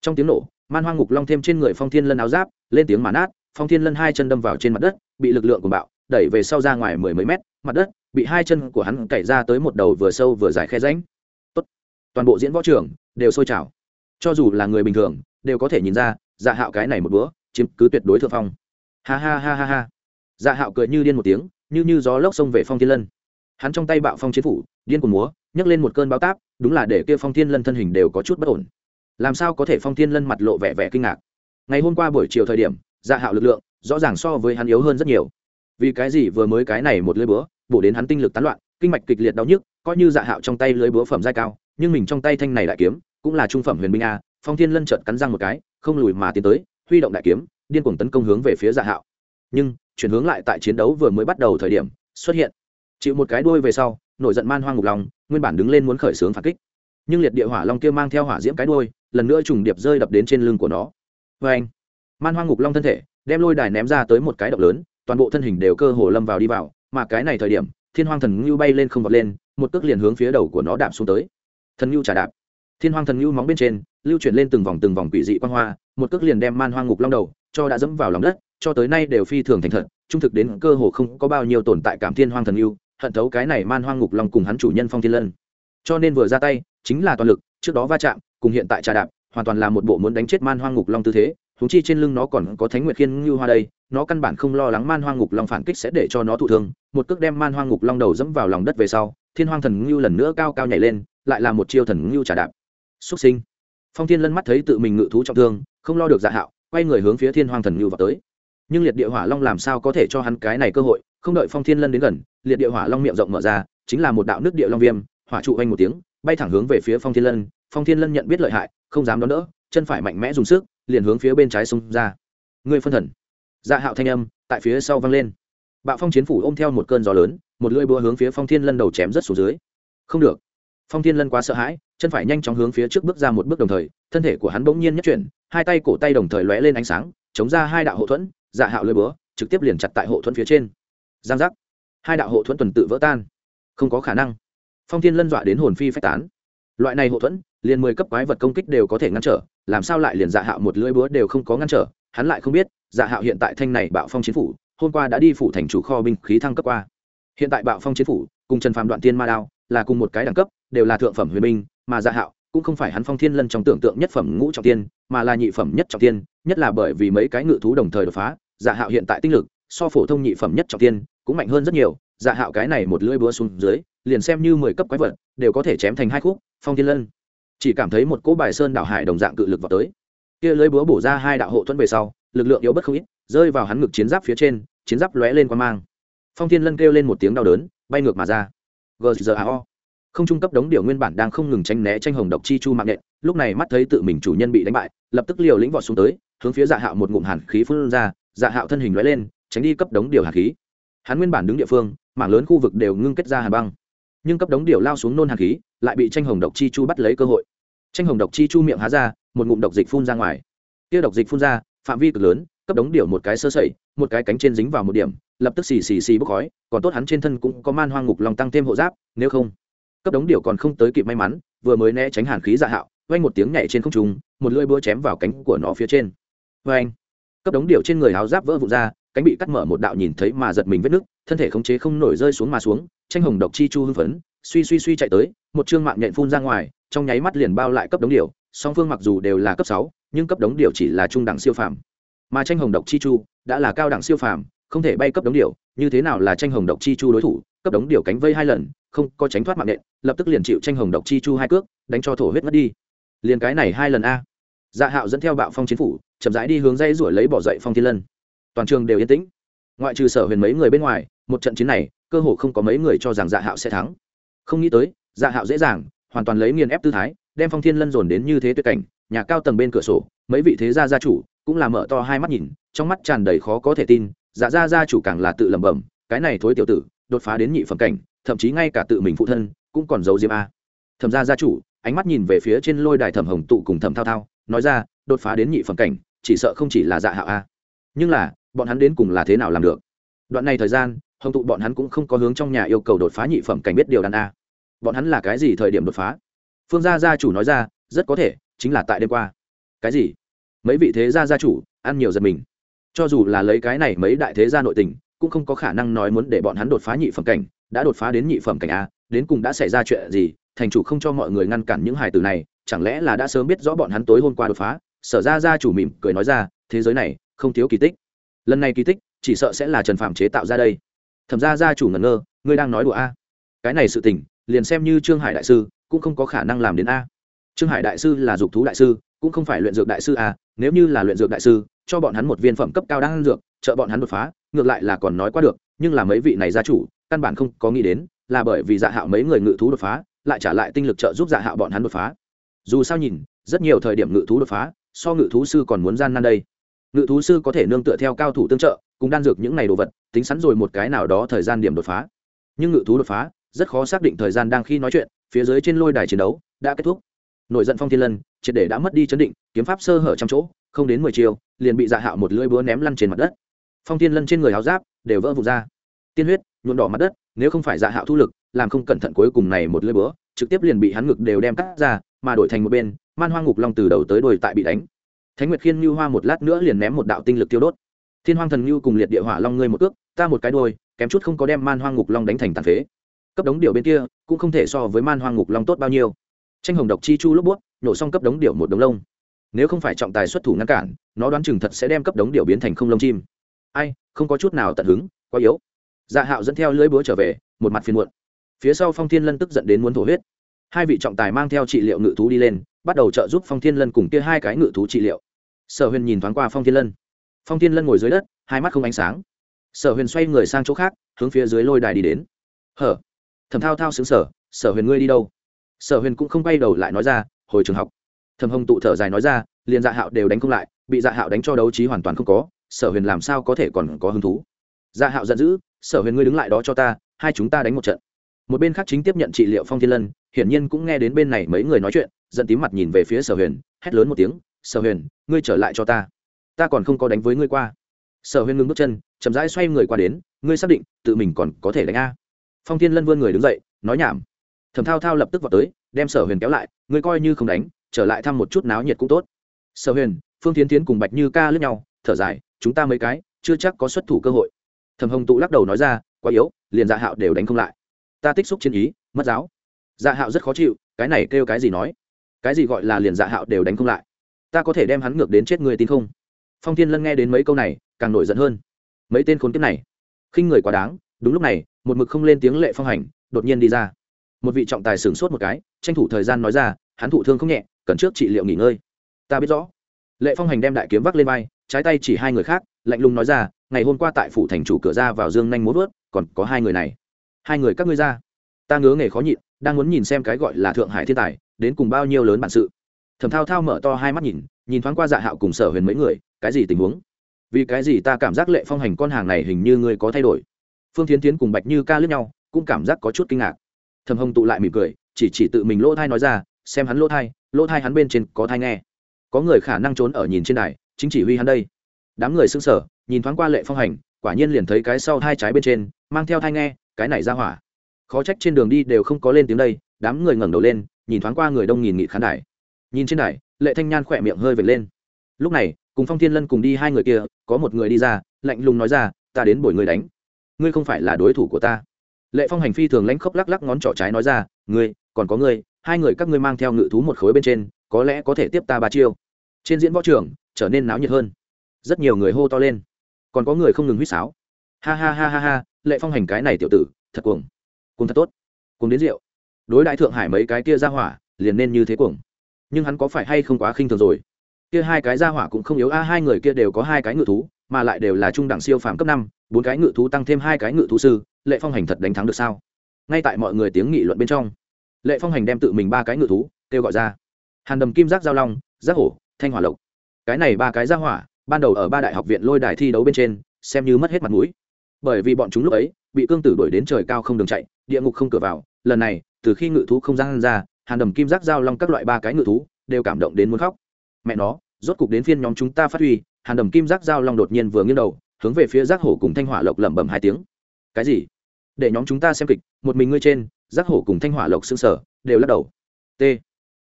trong tiếng nổ, man hoang ngục long thêm trên người phong thiên lân áo giáp, lên tiếng mà nát, phong thiên lân hai chân đâm vào trên mặt đất, bị lực lượng của bạo, đẩy về sau ra ngoài mười mấy mét, mặt đất bị hai chân của hắn cày ra tới một đầu vừa sâu vừa dài khe ránh Tốt. toàn bộ diễn võ trường đều sôi trào. Cho dù là người bình thường, đều có thể nhìn ra dạ hạo cái này một bữa chiếm cứ tuyệt đối thượng phong. Ha ha ha ha ha. Dạ hạo cười như điên một tiếng, như như gió lốc xông về phong thiên lân. Hắn trong tay bạo phong chiến phủ, điên cùng múa, nhấc lên một cơn báo táp, đúng là để kia phong thiên lân thân hình đều có chút bất ổn. Làm sao có thể phong thiên lân mặt lộ vẻ vẻ kinh ngạc? Ngày hôm qua buổi chiều thời điểm dạ hạo lực lượng rõ ràng so với hắn yếu hơn rất nhiều. Vì cái gì vừa mới cái này một lưỡi búa, bổ đến hắn tinh lực tán loạn, kinh mạch kịch liệt đau nhức, coi như dạ hạo trong tay lưỡi búa phẩm giai cao, nhưng mình trong tay thanh này đại kiếm, cũng là trung phẩm huyền binh a, phong thiên lân trợt cắn răng một cái, không lùi mà tiến tới huy động đại kiếm, điên cuồng tấn công hướng về phía dạ hạo. Nhưng, chuyển hướng lại tại chiến đấu vừa mới bắt đầu thời điểm, xuất hiện. Chịu một cái đuôi về sau, nổi giận man hoang ngục lòng, nguyên bản đứng lên muốn khởi xướng phản kích. Nhưng liệt địa hỏa long kia mang theo hỏa diễm cái đuôi, lần nữa trùng điệp rơi đập đến trên lưng của nó. Vê anh, man hoang ngục long thân thể, đem lôi đài ném ra tới một cái động lớn, toàn bộ thân hình đều cơ hồ lâm vào đi vào, mà cái này thời điểm, thiên hoang thần ngưu bay lên không vọt lên, một cước liền hướng phía đầu của nó đạp xuống tới. Thần ngưu trả đạp thiên hoang thần ngưu móng bên trên lưu chuyển lên từng vòng từng vòng quỷ dị quan hoa một cước liền đem man hoang ngục long đầu cho đã dẫm vào lòng đất cho tới nay đều phi thường thành thật trung thực đến cơ hồ không có bao nhiêu tồn tại cảm thiên hoang thần Ngưu, hận thấu cái này man hoang ngục long cùng hắn chủ nhân phong thiên lân. Cho nên vừa ra tay chính là toàn lực trước đó va chạm cùng hiện tại trà đạp hoàn toàn là một bộ muốn đánh chết man hoang ngục long tư thế thúng chi trên lưng nó còn có thánh nguyệt khiên Ngưu hoa đây nó căn bản không lo lắng man hoang ngục long phản kích sẽ để cho nó thụ thương một cước đem man hoang ngục long đầu dẫm vào lòng đất về sau thiên hoang thần ngưu lần nữa cao cao nhảy lên lại là một chiêu thần ngưu trà đạp xuất sinh. Phong thiên lân mắt thấy tự mình ngự thú trọng thương, không lo được dạ hạo, quay người hướng phía thiên hoàng thần ngưu vào tới. Nhưng liệt địa hỏa long làm sao có thể cho hắn cái này cơ hội, không đợi phong thiên lân đến gần, liệt địa hỏa long miệng rộng mở ra, chính là một đạo nước địa long viêm, hỏa trụ oanh một tiếng, bay thẳng hướng về phía phong thiên lân. Phong thiên lân nhận biết lợi hại, không dám đón đỡ, chân phải mạnh mẽ dùng sức, liền hướng phía bên trái xông ra. Người phân thần. Dạ hạo thanh âm tại phía sau vang lên. Bạo phong chiến phủ ôm theo một cơn gió lớn, một lưỡi búa hướng phía phong thiên lân đầu chém rất xuống dưới. Không được phong thiên lân quá sợ hãi, chân phải nhanh chóng hướng phía trước bước ra một bước đồng thời, thân thể của hắn bỗng nhiên nhất chuyển, hai tay cổ tay đồng thời lóe lên ánh sáng, chống ra hai đạo hộ thuẫn dạ hạo lưỡi búa, trực tiếp liền chặt tại hộ thuẫn phía trên. Giang giác. Hai đạo hộ thuẫn tuần tự vỡ tan. Không có khả năng. Phong thiên lân dọa đến hồn phi phách tán. Loại này hộ thuẫn, liền mười cấp quái vật công kích đều có thể ngăn trở, làm sao lại liền dạ hạo một lưỡi búa đều không có ngăn trở, hắn lại không biết dạ hạo hiện tại thanh này bạo phong chiến phủ, hôm qua đã đi phủ thành chủ kho binh khí thăng cấp qua. Hiện tại bạo phong chiến phủ, cùng trần phàm đoạn tiên ma đao là cùng một cái đẳng cấp, đều là thượng phẩm huyền binh mà dạ hạo cũng không phải hắn phong thiên lân trong tưởng tượng nhất phẩm ngũ trọng tiên, mà là nhị phẩm nhất trọng tiên, nhất là bởi vì mấy cái ngự thú đồng thời đột phá dạ hạo hiện tại tinh lực, so phổ thông nhị phẩm nhất trọng tiên cũng mạnh hơn rất nhiều. Dạ hạo cái này một lưỡi búa xuống dưới, liền xem như mười cấp quái vật, đều có thể chém thành hai khúc, phong thiên lân. Chỉ cảm thấy một cỗ bài sơn đảo hải đồng dạng cự lực vào tới. Kia lưỡi búa bổ ra hai đạo hộ thuẫn về sau, lực lượng yếu bất không ít, rơi vào hắn ngực chiến giáp phía trên, chiến giáp lóe lên quang mang. Phong thiên lân kêu lên một tiếng đau đớn, bay ngược mà ra gzao không trung cấp đống điều nguyên bản đang không ngừng tránh né tranh hồng độc chi chu mạng nện. lúc này mắt thấy tự mình chủ nhân bị đánh bại, lập tức liều lĩnh vọt xuống tới, hướng phía dạ hạo một ngụm hàn khí phun ra dạ hạo thân hình lóe lên, tránh đi cấp đống điều hàn khí. Hắn nguyên bản đứng địa phương, mảng lớn khu vực đều ngưng kết ra hàn băng. Nhưng cấp đống điều lao xuống nôn hàn khí, lại bị tranh hồng độc chi chu bắt lấy cơ hội. Tranh hồng độc chi chu miệng há ra, một ngụm độc dịch phun ra ngoài. Tiêu độc dịch phun ra, phạm vi cực lớn cấp đống điểu một cái sơ sẩy một cái cánh trên dính vào một điểm lập tức xì xì xì bốc khói còn tốt hắn trên thân cũng có man hoang ngục lòng tăng thêm hộ giáp nếu không cấp đống điểu còn không tới kịp may mắn vừa mới né tránh hàn khí dạ hạo vang một tiếng nhảy trên không trung một lưỡi búa chém vào cánh của nó phía trên. Vang cấp đống điểu trên người áo giáp vỡ vụn ra cánh bị cắt mở một đạo nhìn thấy mà giật mình vết nước, thân thể khống chế không nổi rơi xuống mà xuống tranh hồng độc chi chu hưng phấn suy suy suy chạy tới một chương mạng nhện phun ra ngoài trong nháy mắt liền bao lại cấp đống điểu, song phương mặc dù đều là cấp sáu nhưng cấp đống điểu chỉ là trung đẳng siêu phàm mà tranh hồng độc chi chu đã là cao đẳng siêu phàm, không thể bay cấp đống điều như thế nào là tranh hồng độc chi chu đối thủ, cấp đống điều cánh vây hai lần, không có tránh thoát mạng nện, lập tức liền chịu tranh hồng độc chi chu hai cước, đánh cho thổ huyết mất đi. Liền cái này hai lần a. Dạ hạo dẫn theo bạo phong chiến phủ, chậm rãi đi hướng dây ruổi lấy bỏ dậy phong thiên lân. Toàn trường đều yên tĩnh. Ngoại trừ sở huyền mấy người bên ngoài, một trận chiến này, cơ hồ không có mấy người cho rằng dạ hạo sẽ thắng. Không nghĩ tới dạ hạo dễ dàng, hoàn toàn lấy nghiền ép tư thái đem phong thiên lân dồn đến như thế tuyệt cảnh, nhà cao tầng bên cửa sổ, mấy vị thế gia gia chủ cũng là mở to hai mắt nhìn, trong mắt tràn đầy khó có thể tin dạ gia gia chủ càng là tự lẩm bẩm, cái này thối tiểu tử, đột phá đến nhị phẩm cảnh, thậm chí ngay cả tự mình phụ thân cũng còn giấu diêm a. Thẩm gia gia chủ, ánh mắt nhìn về phía trên lôi đài thẩm hồng tụ cùng thẩm thao thao, nói ra, đột phá đến nhị phẩm cảnh, chỉ sợ không chỉ là dạ hạo a. Nhưng là, bọn hắn đến cùng là thế nào làm được? Đoạn này thời gian, hồng tụ bọn hắn cũng không có hướng trong nhà yêu cầu đột phá nhị phẩm cảnh biết điều đàn a. Bọn hắn là cái gì thời điểm đột phá? Phương gia gia chủ nói ra, rất có thể chính là tại đêm qua. Cái gì? Mấy vị thế gia gia chủ ăn nhiều giật mình. Cho dù là lấy cái này mấy đại thế gia nội tình, cũng không có khả năng nói muốn để bọn hắn đột phá nhị phẩm cảnh, đã đột phá đến nhị phẩm cảnh a, đến cùng đã xảy ra chuyện gì, thành chủ không cho mọi người ngăn cản những hài tử này, chẳng lẽ là đã sớm biết rõ bọn hắn tối hôm qua đột phá? Sở ra gia chủ mỉm cười nói ra, thế giới này không thiếu kỳ tích. Lần này kỳ tích, chỉ sợ sẽ là trần phạm chế tạo ra đây. Thẩm ra gia chủ ngẩn ngơ, ngươi đang nói đùa a. Cái này sự tình, liền xem như trương hải đại sư cũng không có khả năng làm đến a. Trương hải đại sư là dục thú đại sư, cũng không phải luyện dược đại sư a, nếu như là luyện dược đại sư, cho bọn hắn một viên phẩm cấp cao đang dược, trợ bọn hắn đột phá, ngược lại là còn nói qua được, nhưng là mấy vị này gia chủ, căn bản không có nghĩ đến, là bởi vì dạ hạo mấy người ngự thú đột phá, lại trả lại tinh lực trợ giúp dạ hạo bọn hắn đột phá. Dù sao nhìn, rất nhiều thời điểm ngự thú đột phá, so ngự thú sư còn muốn gian nan đây. Ngự thú sư có thể nương tựa theo cao thủ tương trợ, cùng đan dược những này đồ vật, tính sẵn rồi một cái nào đó thời gian điểm đột phá. Nhưng ngự thú đột phá, rất khó xác định thời gian đang khi nói chuyện phía dưới trên lôi đài chiến đấu đã kết thúc. Nội giận phong thiên lân, triệt để đã mất đi chấn định, kiếm pháp sơ hở trăm chỗ, không đến mười chiều liền bị dạ hạo một lưỡi búa ném lăn trên mặt đất. Phong thiên lân trên người áo giáp đều vỡ vụt ra. Tiên huyết nhuộn đỏ mặt đất, nếu không phải dạ hạo thu lực, làm không cẩn thận cuối cùng này một lưỡi búa, trực tiếp liền bị hắn ngực đều đem cắt ra, mà đổi thành một bên, man hoang ngục long từ đầu tới đuôi tại bị đánh. Thánh nguyệt khiên như hoa một lát nữa liền ném một đạo tinh lực tiêu đốt. Thiên hoang thần như cùng liệt địa hỏa long ngươi một cước, ta một cái đôi kém chút không có đem man hoang ngục long đánh thành tàn phế cấp đống điệu bên kia cũng không thể so với man hoang ngục long tốt bao nhiêu. Tranh hồng độc chi chu lúc bút, nổ xong cấp đống điệu một đống lông. Nếu không phải trọng tài xuất thủ ngăn cản, nó đoán chừng thật sẽ đem cấp đống điệu biến thành không lông chim. Ai, không có chút nào tận hứng, quá yếu. Dạ hạo dẫn theo lưỡi búa trở về, một mặt phiền muộn. Phía sau phong thiên lân tức giận đến muốn thổ huyết. Hai vị trọng tài mang theo trị liệu ngự thú đi lên, bắt đầu trợ giúp phong thiên lân cùng kia hai cái ngự thú trị liệu. Sở huyền nhìn thoáng qua phong thiên lân. Phong thiên lân ngồi dưới đất, hai mắt không ánh sáng. Sở huyền xoay người sang chỗ khác, hướng phía dưới lôi đài đi đến. Hở? Thầm thao thao xứng sở sở huyền ngươi đi đâu? Sở huyền cũng không quay đầu lại nói ra, hồi trường học. Thầm hồng tụ thở dài nói ra, liền dạ hạo đều đánh không lại, bị dạ hạo đánh cho đấu trí hoàn toàn không có, sở huyền làm sao có thể còn có hứng thú? Dạ hạo giận dữ, sở huyền ngươi đứng lại đó cho ta, hai chúng ta đánh một trận. Một bên khác chính tiếp nhận trị liệu phong thiên lân, hiển nhiên cũng nghe đến bên này mấy người nói chuyện, giận tím mặt nhìn về phía sở huyền, hét lớn một tiếng, sở huyền, ngươi trở lại cho ta. Ta còn không có đánh với ngươi qua. Sở huyền ngưng bước chân, chậm rãi xoay người qua đến, ngươi xác định tự mình còn có thể đánh a? Phong thiên lân vươn người đứng dậy, nói nhảm. Thẩm thao thao lập tức vào tới, đem sở huyền kéo lại, ngươi coi như không đánh, trở lại thăm một chút náo nhiệt cũng tốt. Sở huyền, phương tiến tiến cùng bạch như ca lướt nhau, thở dài, chúng ta mấy cái, chưa chắc có xuất thủ cơ hội. Thẩm hồng tụ lắc đầu nói ra, quá yếu, liền dạ hạo đều đánh không lại. Ta tích xúc chiến ý, mất giáo. Dạ hạo rất khó chịu, cái này kêu cái gì nói? Cái gì gọi là liền dạ hạo đều đánh không lại? Ta có thể đem hắn ngược đến chết người tin không? Phong thiên lân nghe đến mấy câu này, càng nổi giận hơn. Mấy tên khốn kiếp này, khinh người quá đáng, đúng lúc này một mực không lên tiếng lệ phong hành, đột nhiên đi ra. Một vị trọng tài sửng sốt một cái, tranh thủ thời gian nói ra, hắn thụ thương không nhẹ, cần trước trị liệu nghỉ ngơi. Ta biết rõ. Lệ phong hành đem đại kiếm vác lên vai, trái tay chỉ hai người khác, lạnh lùng nói ra, ngày hôm qua tại phủ thành chủ cửa ra vào dương nhanh muốn vớt còn có hai người này. Hai người các ngươi ra. Ta ngớ nghề khó nhịn, đang muốn nhìn xem cái gọi là thượng hải thiên tài, đến cùng bao nhiêu lớn bản sự. Thẩm thao thao mở to hai mắt nhìn nhìn thoáng qua dạ hạo cùng sở huyền mấy người, cái gì tình huống? Vì cái gì ta cảm giác lệ phong hành con hàng này hình như ngươi có thay đổi? Phương tiến tiến cùng bạch như ca lướt nhau, cũng cảm giác có chút kinh ngạc. Thầm hồng tụ lại mỉm cười, chỉ chỉ tự mình lỗ thai nói ra, xem hắn lỗ thai lỗ thai hắn bên trên có thai nghe. Có người khả năng trốn ở nhìn trên đài, chính chỉ huy hắn đây. Đám người xưng sở nhìn thoáng qua lệ phong hành, quả nhiên liền thấy cái sau hai trái bên trên, mang theo thai nghe, cái này ra hỏa. Khó trách trên đường đi đều không có lên tiếng đây, đám người ngẩng đầu lên, nhìn thoáng qua người đông nghìn nghị khán đài. Nhìn trên đài, lệ thanh nhan khỏe miệng hơi vệt lên. Lúc này, cùng phong thiên lân cùng đi hai người kia, có một người đi ra, lạnh lùng nói ra, ta đến bổi người đánh ngươi không phải là đối thủ của ta. Lệ phong hành phi thường lãnh khốc lắc lắc ngón trỏ trái nói ra, ngươi, còn có ngươi, hai người các ngươi mang theo ngự thú một khối bên trên, có lẽ có thể tiếp ta ba chiêu. Trên diễn võ trường, trở nên náo nhiệt hơn. Rất nhiều người hô to lên. Còn có người không ngừng huýt sáo. Ha ha ha ha ha, lệ phong hành cái này tiểu tử, thật cuồng. Cuồng thật tốt. Cuồng đến rượu. Đối đại thượng hải mấy cái kia ra hỏa, liền nên như thế cuồng. Nhưng hắn có phải hay không quá khinh thường rồi? Kia hai cái ra hỏa cũng không yếu, a, hai người kia đều có hai cái ngự thú, mà lại đều là trung đẳng siêu phàm cấp năm bốn cái ngự thú tăng thêm hai cái ngự thú sư, lệ phong hành thật đánh thắng được sao? Ngay tại mọi người tiếng nghị luận bên trong, lệ phong hành đem tự mình ba cái ngự thú kêu gọi ra. Hàn đầm kim giác giao long, giác hổ, thanh hỏa lộc. Cái này ba cái ra hỏa, ban đầu ở ba đại học viện lôi đài thi đấu bên trên, xem như mất hết mặt mũi. Bởi vì bọn chúng lúc ấy bị cương tử đuổi đến trời cao không đường chạy, địa ngục không cửa vào, lần này, từ khi ngự thú không gian ra, hàn đầm kim giác giao long các loại ba cái ngự thú đều cảm động đến muốn khóc. Mẹ nó, rốt cục đến phiên nhóm chúng ta phát huy, hàn đầm kim giác giao long đột nhiên vừa nghiêng đầu hướng về phía giác hổ cùng thanh hỏa lộc lẩm bẩm hai tiếng. Cái gì? Để nhóm chúng ta xem kịch, một mình ngươi trên, giác hổ cùng thanh hỏa lộc xương sở đều lắc đầu. T.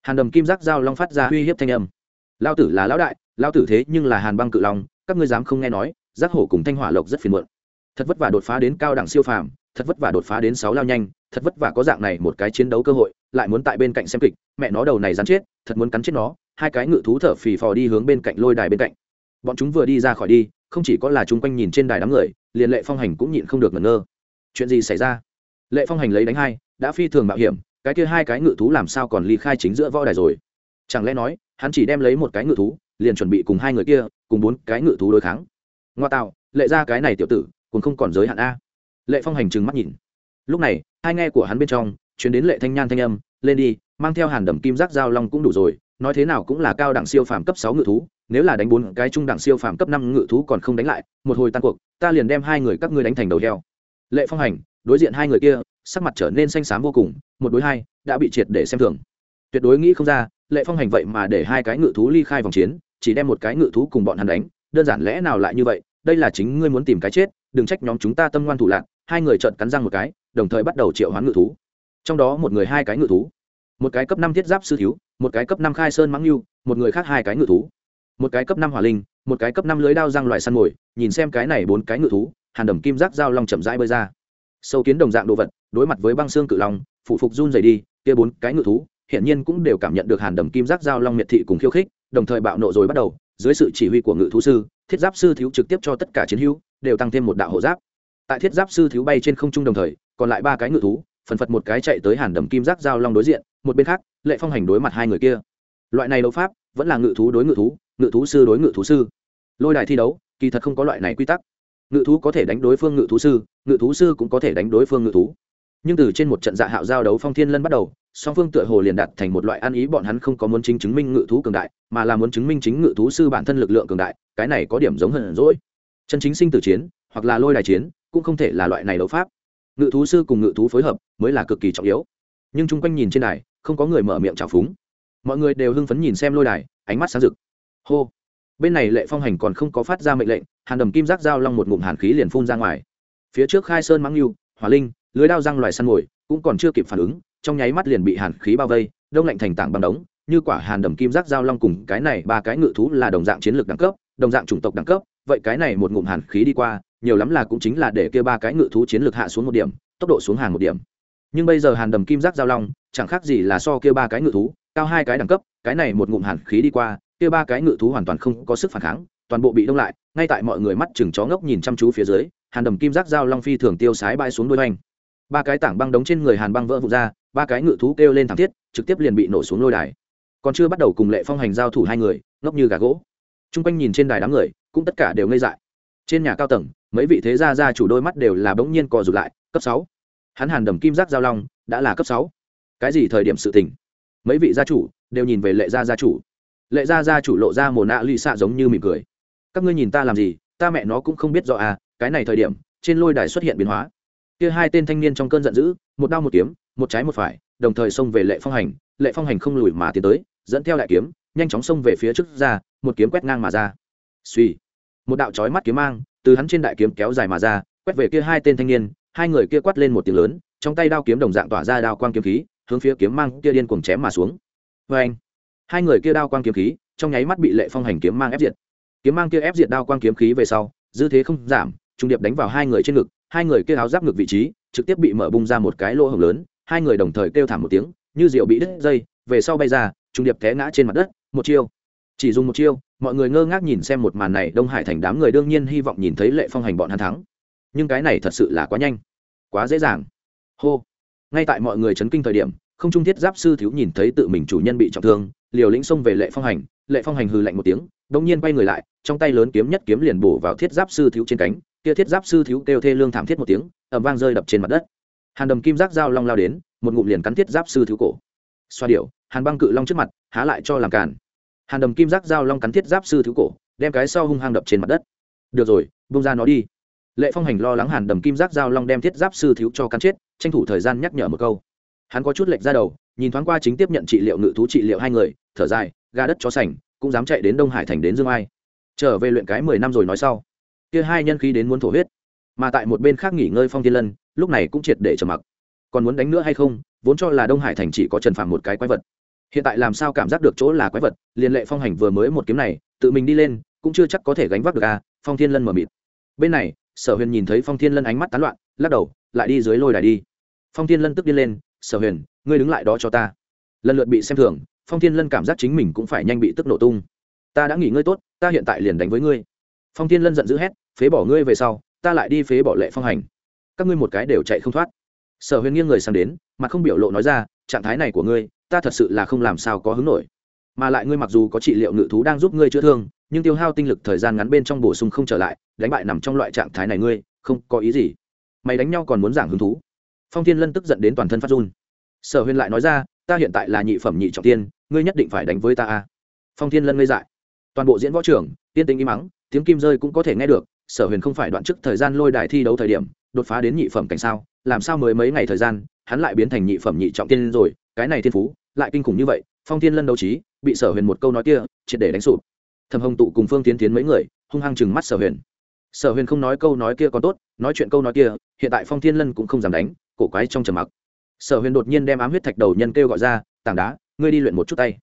Hàn đầm kim giác giao long phát ra uy hiếp thanh âm. Lao tử là lão đại lao tử thế nhưng là hàn băng cự long, các ngươi dám không nghe nói, giác hổ cùng thanh hỏa lộc rất phiền muộn. Thật vất vả đột phá đến cao đẳng siêu phàm, thật vất vả đột phá đến sáu lao nhanh, thật vất vả có dạng này một cái chiến đấu cơ hội, lại muốn tại bên cạnh xem kịch, mẹ nó đầu này dán chết, thật muốn cắn chết nó, hai cái ngự thú thở phì phò đi hướng bên cạnh lôi đài bên cạnh. Bọn chúng vừa đi ra khỏi đi không chỉ có là chung quanh nhìn trên đài đám người, liền lệ phong hành cũng nhịn không được ngẩn ngơ. Chuyện gì xảy ra? Lệ phong hành lấy đánh hai, đã phi thường mạo hiểm, cái kia hai cái ngự thú làm sao còn ly khai chính giữa võ đài rồi? Chẳng lẽ nói, hắn chỉ đem lấy một cái ngự thú, liền chuẩn bị cùng hai người kia, cùng bốn cái ngự thú đối kháng? Ngoa tạo, lệ ra cái này tiểu tử, cũng không còn giới hạn a. Lệ phong hành trừng mắt nhìn. Lúc này, hai nghe của hắn bên trong chuyến đến lệ thanh nhan thanh âm, lên đi, mang theo hàn đầm kim giác giao long cũng đủ rồi nói thế nào cũng là cao đẳng siêu phàm cấp sáu ngự thú nếu là đánh bốn cái trung đẳng siêu phàm cấp năm ngự thú còn không đánh lại một hồi tan cuộc ta liền đem hai người các ngươi đánh thành đầu heo. Lệ phong hành đối diện hai người kia sắc mặt trở nên xanh xám vô cùng một đối hai đã bị triệt để xem thường. Tuyệt đối nghĩ không ra lệ phong hành vậy mà để hai cái ngự thú ly khai vòng chiến chỉ đem một cái ngự thú cùng bọn hắn đánh đơn giản lẽ nào lại như vậy đây là chính ngươi muốn tìm cái chết đừng trách nhóm chúng ta tâm ngoan thủ lạn, hai người trợn cắn răng một cái đồng thời bắt đầu triệu hoán ngự thú. Trong đó một người hai cái ngự thú một cái cấp năm thiết giáp sư thiếu, một cái cấp năm khai sơn mãng lưu, một người khác hai cái ngự thú. Một cái cấp năm hỏa linh, một cái cấp năm lưới đao răng loài săn mồi, nhìn xem cái này bốn cái ngự thú, hàn đầm kim giác dao long chậm rãi bơi ra. Sâu kiến đồng dạng đồ vật, đối mặt với băng xương cự long, phụ phục run dày đi, kia bốn cái ngự thú hiện nhiên cũng đều cảm nhận được hàn đầm kim giác dao long miệt thị cùng khiêu khích, đồng thời bạo nộ rồi bắt đầu, dưới sự chỉ huy của ngự thú sư, thiết giáp sư thiếu trực tiếp cho tất cả chiến hữu, đều tăng thêm một đạo hộ giáp. Tại thiết giáp sư thiếu bay trên không trung đồng thời, còn lại ba cái ngự thú phần phật một cái chạy tới hàn đầm kim giác giao long đối diện, một bên khác, lệ phong hành đối mặt hai người kia. Loại này đấu pháp, vẫn là ngự thú đối ngự thú ngự thú sư đối ngự thú sư. Lôi đài thi đấu, kỳ thật không có loại này quy tắc. Ngự thú có thể đánh đối phương ngự thú sư, ngự thú sư cũng có thể đánh đối phương ngự thú. Nhưng từ trên một trận dạ hạo giao đấu phong thiên lân bắt đầu, song phương tựa hồ liền đạt thành một loại ăn ý bọn hắn không có muốn chính chứng minh ngự thú cường đại, mà là muốn chứng minh chính ngự thú sư bản thân lực lượng cường đại, cái này có điểm giống hơn rỗi chân chính sinh tử chiến, hoặc là lôi đài chiến, cũng không thể là loại này đấu pháp ngự thú sư cùng ngự thú phối hợp mới là cực kỳ trọng yếu. Nhưng chung quanh nhìn trên đài, không có người mở miệng trào phúng. Mọi người đều hưng phấn nhìn xem lôi đài, ánh mắt sáng rực. Hô! Bên này lệ phong hành còn không có phát ra mệnh lệnh, hàn đầm kim giác giao long một ngụm hàn khí liền phun ra ngoài. Phía trước khai sơn mắng yêu, hỏa linh, lưới đao răng loài săn mồi, cũng còn chưa kịp phản ứng, trong nháy mắt liền bị hàn khí bao vây, đông lạnh thành tảng băng đống, như quả hàn đầm kim giác giao long cùng cái này ba cái ngự thú là đồng dạng chiến lược đẳng cấp, đồng dạng chủng tộc đẳng cấp, vậy cái này một ngụm hàn khí đi qua nhiều lắm là cũng chính là để kia ba cái ngự thú chiến lược hạ xuống một điểm, tốc độ xuống hàng một điểm. Nhưng bây giờ hàn đầm kim giác giao long, chẳng khác gì là so kia ba cái ngự thú, cao hai cái đẳng cấp, cái này một ngụm hàn khí đi qua, kia ba cái ngự thú hoàn toàn không có sức phản kháng, toàn bộ bị đông lại, ngay tại mọi người mắt chừng chó ngốc nhìn chăm chú phía dưới, hàn đầm kim giác giao long phi thường tiêu sái bay xuống đuôi oanh ba cái tảng băng đống trên người hàn băng vỡ vụt ra, ba cái ngự thú kêu lên thảm thiết, trực tiếp liền bị nổ xuống lôi đài. Còn chưa bắt đầu cùng lệ phong hành giao thủ hai người, ngốc như gà gỗ. T r u n g quanh nhìn trên đài đám người, cũng tất cả đều ngây dại. Trên nhà cao tầng mấy vị thế gia gia chủ đôi mắt đều là bỗng nhiên co rụt lại, cấp sáu. Hắn hàn đầm kim giác giao long đã là cấp sáu. Cái gì thời điểm sự tình? Mấy vị gia chủ đều nhìn về lệ gia gia chủ. Lệ gia gia chủ lộ ra mồ nạ lì xạ giống như mỉm cười. Các ngươi nhìn ta làm gì? Ta mẹ nó cũng không biết rõ à cái này thời điểm, trên lôi đài xuất hiện biến hóa. Kia hai tên thanh niên trong cơn giận dữ, một đao một kiếm, một trái một phải, đồng thời xông về lệ phong hành. Lệ phong hành không lùi mà tiến tới, dẫn theo đại kiếm, nhanh chóng xông về phía trước ra, một kiếm quét ngang mà ra. Suy một đạo chói mắt kiếm mang từ hắn trên đại kiếm kéo dài mà ra, quét về kia hai tên thanh niên, hai người kia quát lên một tiếng lớn, trong tay đao kiếm đồng dạng tỏa ra đao quang kiếm khí, hướng phía kiếm mang kia điên cuồng chém mà xuống. Vê anh hai người kia đao quang kiếm khí, trong nháy mắt bị lệ phong hành kiếm mang ép diệt. Kiếm mang kia ép diệt đao quang kiếm khí về sau, dư thế không giảm, trung điệp đánh vào hai người trên ngực, hai người kia áo giáp ngực vị trí, trực tiếp bị mở bung ra một cái lỗ hổng lớn, hai người đồng thời kêu thảm một tiếng, như rượu bị đứt dây, về sau bay ra, trung điệp té ngã trên mặt đất, một chiêu chỉ dùng một chiêu, mọi người ngơ ngác nhìn xem một màn này, đông hải thành đám người đương nhiên hy vọng nhìn thấy lệ phong hành bọn hắn thắng. Nhưng cái này thật sự là quá nhanh, quá dễ dàng. Hô. Ngay tại mọi người chấn kinh thời điểm, không trung thiết giáp sư thiếu nhìn thấy tự mình chủ nhân bị trọng thương, liều lĩnh xông về lệ phong hành. Lệ phong hành hừ lạnh một tiếng đông nhiên quay người lại, trong tay lớn kiếm nhất kiếm liền bổ vào thiết giáp sư thiếu trên cánh. Kia thiết giáp sư thiếu kêu thê lương thảm thiết một tiếng ẩm vang rơi đập trên mặt đất. Hàn đầm kim giác dao long lao đến, một ngụm liền cắn thiết giáp sư thiếu cổ. Xoa điệu hàn băng cự long trước mặt, há lại cho làm cản hàn đầm kim giác dao long cắn thiết giáp sư thiếu cổ, đem cái sau hung hăng đập trên mặt đất. Được rồi bông ra nó đi. Lệ phong hành lo lắng hàn đầm kim giác dao long đem thiết giáp sư thiếu cho cắn chết, tranh thủ thời gian nhắc nhở một câu. Hắn có chút lệch ra đầu, nhìn thoáng qua chính tiếp nhận trị liệu ngự thú trị liệu hai người, thở dài ga đất chó sành, cũng dám chạy đến đông hải thành đến dương ai. Trở về luyện cái mười năm rồi nói sau. Kia hai nhân khí đến muốn thổ huyết. Mà tại một bên khác nghỉ ngơi phong thiên lân, lúc này cũng triệt để trầm mặc. Còn muốn đánh nữa hay không? Vốn cho là đông hải thành chỉ có trần phạm một cái quái vật hiện tại làm sao cảm giác được chỗ là quái vật, liên lệ phong hành vừa mới một kiếm này, tự mình đi lên, cũng chưa chắc có thể gánh vác được à phong thiên lân mở mịt. Bên này, sở huyền nhìn thấy phong thiên lân ánh mắt tán loạn, lắc đầu, lại đi dưới lôi đài đi. Phong thiên lân tức đi lên, sở huyền, ngươi đứng lại đó cho ta. Lần lượt bị xem thường, phong thiên lân cảm giác chính mình cũng phải nhanh bị tức nổ tung. Ta đã nghỉ ngơi tốt, ta hiện tại liền đánh với ngươi. Phong thiên lân giận dữ hét, phế bỏ ngươi về sau, ta lại đi phế bỏ lệ phong hành. Các ngươi một cái đều chạy không thoát sở huyền nghiêng người sang đến, mà không biểu lộ nói ra, trạng thái này của ngươi, ta thật sự là không làm sao có hứng nổi. Mà lại ngươi mặc dù có trị liệu ngự thú đang giúp ngươi chữa thương, nhưng tiêu hao tinh lực thời gian ngắn bên trong bổ sung không trở lại, đánh bại nằm trong loại trạng thái này ngươi, không có ý gì. Mày đánh nhau còn muốn giảng hứng thú. Phong thiên lân tức giận đến toàn thân phát run. Sở huyền lại nói ra, ta hiện tại là nhị phẩm nhị trọng tiên, ngươi nhất định phải đánh với ta a. Phong thiên lân ngây dại. Toàn bộ diễn võ trưởng tiên tính im mắng, tiếng kim rơi cũng có thể nghe được, sở huyền không phải đoạn trước thời gian lôi đài thi đấu thời điểm, đột phá đến nhị phẩm cảnh sao? Làm sao mới mấy ngày thời gian, hắn lại biến thành nhị phẩm nhị trọng tiên rồi, cái này thiên phú, lại kinh khủng như vậy, phong thiên lân đấu trí, bị sở huyền một câu nói kia, triệt để đánh sụp. Thầm hồng tụ cùng phương tiến tiến mấy người, hung hăng chừng mắt sở huyền. Sở huyền không nói câu nói kia còn tốt, nói chuyện câu nói kia, hiện tại phong thiên lân cũng không dám đánh, cổ quái trong trầm mặc. Sở huyền đột nhiên đem ám huyết thạch đầu nhân kêu gọi ra, tảng đá, ngươi đi luyện một chút tay.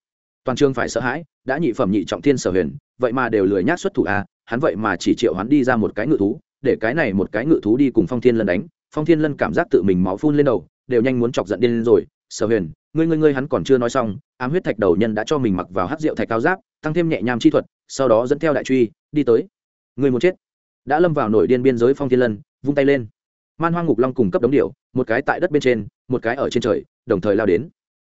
Toàn trường phải sợ hãi, đã nhị phẩm nhị trọng thiên sở huyền, vậy mà đều lười nhát xuất thủ à hắn vậy mà chỉ triệu hắn đi ra một cái ngự thú, để cái này một cái ngự thú đi cùng phong thiên lân đánh phong thiên lân cảm giác tự mình máu phun lên đầu, đều nhanh muốn chọc giận điên lên rồi. Sở huyền, ngươi ngươi ngươi hắn còn chưa nói xong, ám huyết thạch đầu nhân đã cho mình mặc vào hát rượu thạch cao giáp, tăng thêm nhẹ nhàng chi thuật, sau đó dẫn theo đại truy, đi tới. Người muốn chết. Đã lâm vào nổi điên biên giới phong thiên lân, vung tay lên. Man hoang ngục long cùng cấp đống điệu một cái tại đất bên trên, một cái ở trên trời, đồng thời lao đến.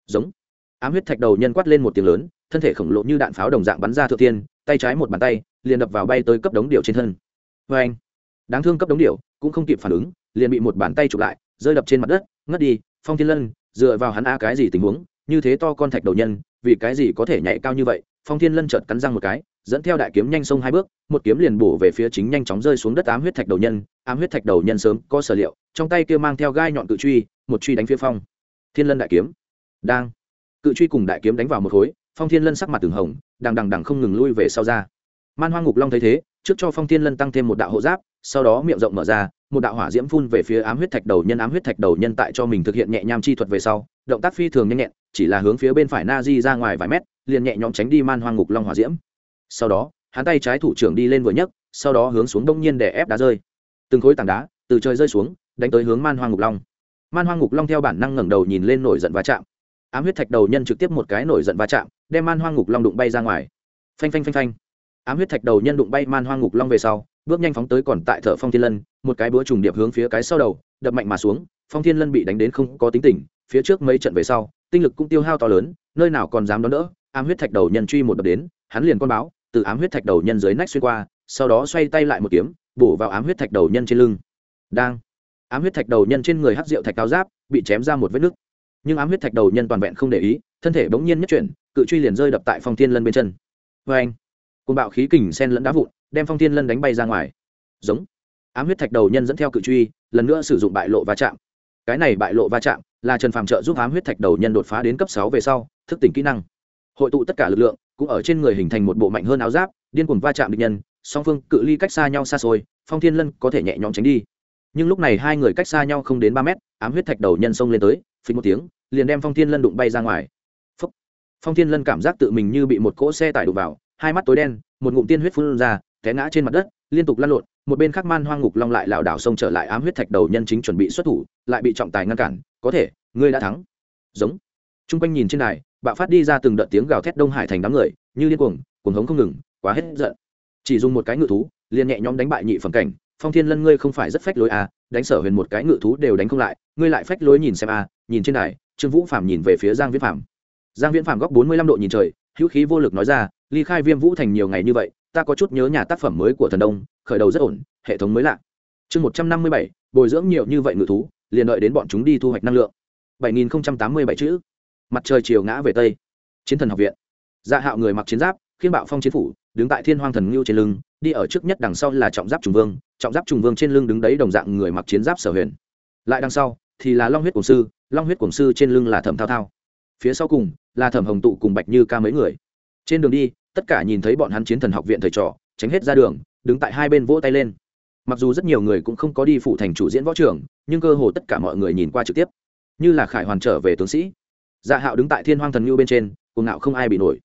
Giống. Ám huyết thạch đầu nhân quát lên một tiếng lớn, thân thể khổng lồ như đạn pháo đồng dạng bắn ra thượng tiên tay trái một bàn tay, liền đập vào bay tới cấp đống điệu trên thân. Vê anh đáng thương cấp đống điệu cũng không kịp phản ứng, liền bị một bàn tay chụp lại, rơi đập trên mặt đất, ngất đi, phong thiên lân, dựa vào hắn a cái gì tình huống, như thế to con thạch đầu nhân, vì cái gì có thể nhảy cao như vậy? Phong thiên lân chợt cắn răng một cái, dẫn theo đại kiếm nhanh sông hai bước, một kiếm liền bổ về phía chính nhanh chóng rơi xuống đất ám huyết thạch đầu nhân, ám huyết thạch đầu nhân sớm có sở liệu, trong tay kia mang theo gai nhọn cự truy, một truy đánh phía phong thiên lân đại kiếm. Đang, cự truy cùng đại kiếm đánh vào một khối, phong thiên lân sắc mặt từng hồng, đằng đằng đằng không ngừng lui về sau ra. Man hoang ngục long thấy thế trước cho phong thiên lân tăng thêm một đạo hộ giáp, sau đó miệng rộng mở ra, một đạo hỏa diễm phun về phía ám huyết thạch đầu nhân, ám huyết thạch đầu nhân tại cho mình thực hiện nhẹ nham chi thuật về sau, động tác phi thường nhanh nhẹn, chỉ là hướng phía bên phải na di ra ngoài vài mét, liền nhẹ nhõm tránh đi man hoang ngục long hỏa diễm. Sau đó, hắn tay trái thủ trưởng đi lên vừa nhấc, sau đó hướng xuống đông nhiên để ép đá rơi. Từng khối tảng đá từ trời rơi xuống, đánh tới hướng man hoang ngục long. Man hoang ngục long theo bản năng ngẩng đầu nhìn lên nổi giận va chạm. Ám huyết thạch đầu nhân trực tiếp một cái nổi giận va chạm, đem man hoang ngục long đụng bay ra ngoài. Phanh phanh phanh phanh ám huyết thạch đầu nhân đụng bay man hoang ngục long về sau, bước nhanh phóng tới còn tại thợ phong thiên lân, một cái búa trùng điệp hướng phía cái sau đầu, đập mạnh mà xuống, phong thiên lân bị đánh đến không có tính tình, phía trước mấy trận về sau, tinh lực cũng tiêu hao to lớn, nơi nào còn dám đón đỡ, ám huyết thạch đầu nhân truy một đập đến, hắn liền con báo, từ ám huyết thạch đầu nhân dưới nách xuyên qua, sau đó xoay tay lại một kiếm, bổ vào ám huyết thạch đầu nhân trên lưng. Đang, ám huyết thạch đầu nhân trên người hắc rượu thạch cao giáp bị chém ra một vết nứt. Nhưng ám huyết thạch đầu nhân toàn vẹn không để ý, thân thể bỗng nhiên nhất chuyển, cự truy liền rơi đập tại phong thiên lân bên chân. Vê anh cùng bạo khí kình sen lẫn đá vụn, đem phong thiên lân đánh bay ra ngoài. Giống. Ám huyết thạch đầu nhân dẫn theo cự truy, lần nữa sử dụng bại lộ va chạm. Cái này bại lộ va chạm là trần phàm trợ giúp ám huyết thạch đầu nhân đột phá đến cấp sáu về sau, thức tỉnh kỹ năng. Hội tụ tất cả lực lượng, cũng ở trên người hình thành một bộ mạnh hơn áo giáp, điên cuồng va chạm địch nhân, song phương cự ly cách xa nhau xa xôi, phong thiên lân có thể nhẹ nhõm tránh đi. Nhưng lúc này hai người cách xa nhau không đến ba mét, ám huyết thạch đầu nhân xông lên tới, phình một tiếng, liền đem phong thiên lân đụng bay ra ngoài. Phúc. phong thiên lân cảm giác tự mình như bị một cỗ xe tải đụng vào hai mắt tối đen một ngụm tiên huyết phun ra té ngã trên mặt đất liên tục lăn lộn một bên khác man hoang ngục long lại lảo đảo xông trở lại ám huyết thạch đầu nhân chính chuẩn bị xuất thủ lại bị trọng tài ngăn cản có thể ngươi đã thắng. Giống. T quanh nhìn trên này bạo phát đi ra từng đợt tiếng gào thét đông hải thành đám người như điên cuồng cuồng hống không ngừng quá hết giận. Chỉ dùng một cái ngự thú liền nhẹ nhõm đánh bại nhị phẩm cảnh phong thiên lân ngươi không phải rất phách lối à đánh sở huyền một cái ngự thú đều đánh không lại ngươi lại phách lối nhìn xem à. Nhìn trên này, trương vũ phạm nhìn về phía giang viễn phạm giang viễn phạm góc bốn mươi lăm độ nhìn trời hữu khí vô lực nói ra ly khai viêm vũ thành nhiều ngày như vậy, ta có chút nhớ nhà tác phẩm mới của thần đông, khởi đầu rất ổn, hệ thống mới lạ. Chương một trăm năm mươi bảy, bồi dưỡng nhiều như vậy ngự thú, liền đợi đến bọn chúng đi thu hoạch năng lượng. bảy nghìn tám mươi bảy chữ. Mặt trời chiều ngã về tây. Chiến thần học viện. Dạ hạo người mặc chiến giáp khiên bạo phong chiến phủ, đứng tại thiên hoang thần ngưu trên lưng, đi ở trước nhất đằng sau là trọng giáp trùng vương, trọng giáp trùng vương trên lưng đứng đấy đồng dạng người mặc chiến giáp sở huyền. Lại đằng sau thì là long huyết cổng sư, long huyết cổng sư trên lưng là thẩm thao thao. Phía sau cùng là thẩm hồng tụ cùng bạch như ca mấy người trên đường đi, tất cả nhìn thấy bọn hắn chiến thần học viện thầy trò, tránh hết ra đường, đứng tại hai bên vỗ tay lên. Mặc dù rất nhiều người cũng không có đi phụ thành chủ diễn võ trường, nhưng cơ hồ tất cả mọi người nhìn qua trực tiếp. Như là khải hoàn trở về tướng sĩ. Dạ hạo đứng tại thiên hoang thần ngưu bên trên, cuồng ngạo không ai bị nổi.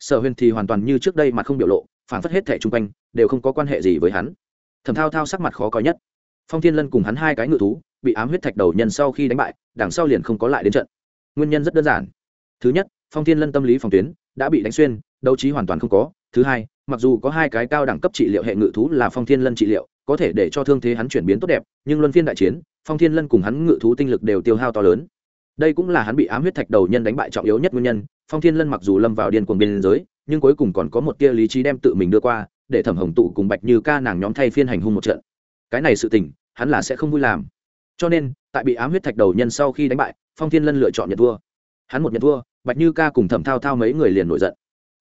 Sở huyền thì hoàn toàn như trước đây mà không biểu lộ phản phất hết thẻ chung quanh, đều không có quan hệ gì với hắn. Thẩm thao thao sắc mặt khó coi nhất. Phong thiên lân cùng hắn hai cái ngự thú, bị ám huyết thạch đầu nhân sau khi đánh bại, đằng sau liền không có lại đến trận. Nguyên nhân rất đơn giản. Thứ nhất phong thiên lân tâm lý phòng tuyến đã bị đánh xuyên, đấu trí hoàn toàn không có. Thứ hai, mặc dù có hai cái cao đẳng cấp trị liệu hệ ngự thú là phong thiên lân trị liệu, có thể để cho thương thế hắn chuyển biến tốt đẹp, nhưng luân phiên đại chiến, phong thiên lân cùng hắn ngự thú tinh lực đều tiêu hao to lớn. Đây cũng là hắn bị ám huyết thạch đầu nhân đánh bại trọng yếu nhất nguyên nhân, phong thiên lân mặc dù lâm vào điên cuồng biên giới, nhưng cuối cùng còn có một tia lý trí đem tự mình đưa qua, để thẩm hồng tụ cùng bạch như ca nàng nhóm thay phiên hành hung một trận. Cái này sự tình, hắn là sẽ không vui làm. Cho nên, tại bị ám huyết thạch đầu nhân sau khi đánh bại, phong thiên lân lựa chọn nhận thua hắn một nhận thua, bạch như ca cùng thẩm thao thao mấy người liền nổi giận.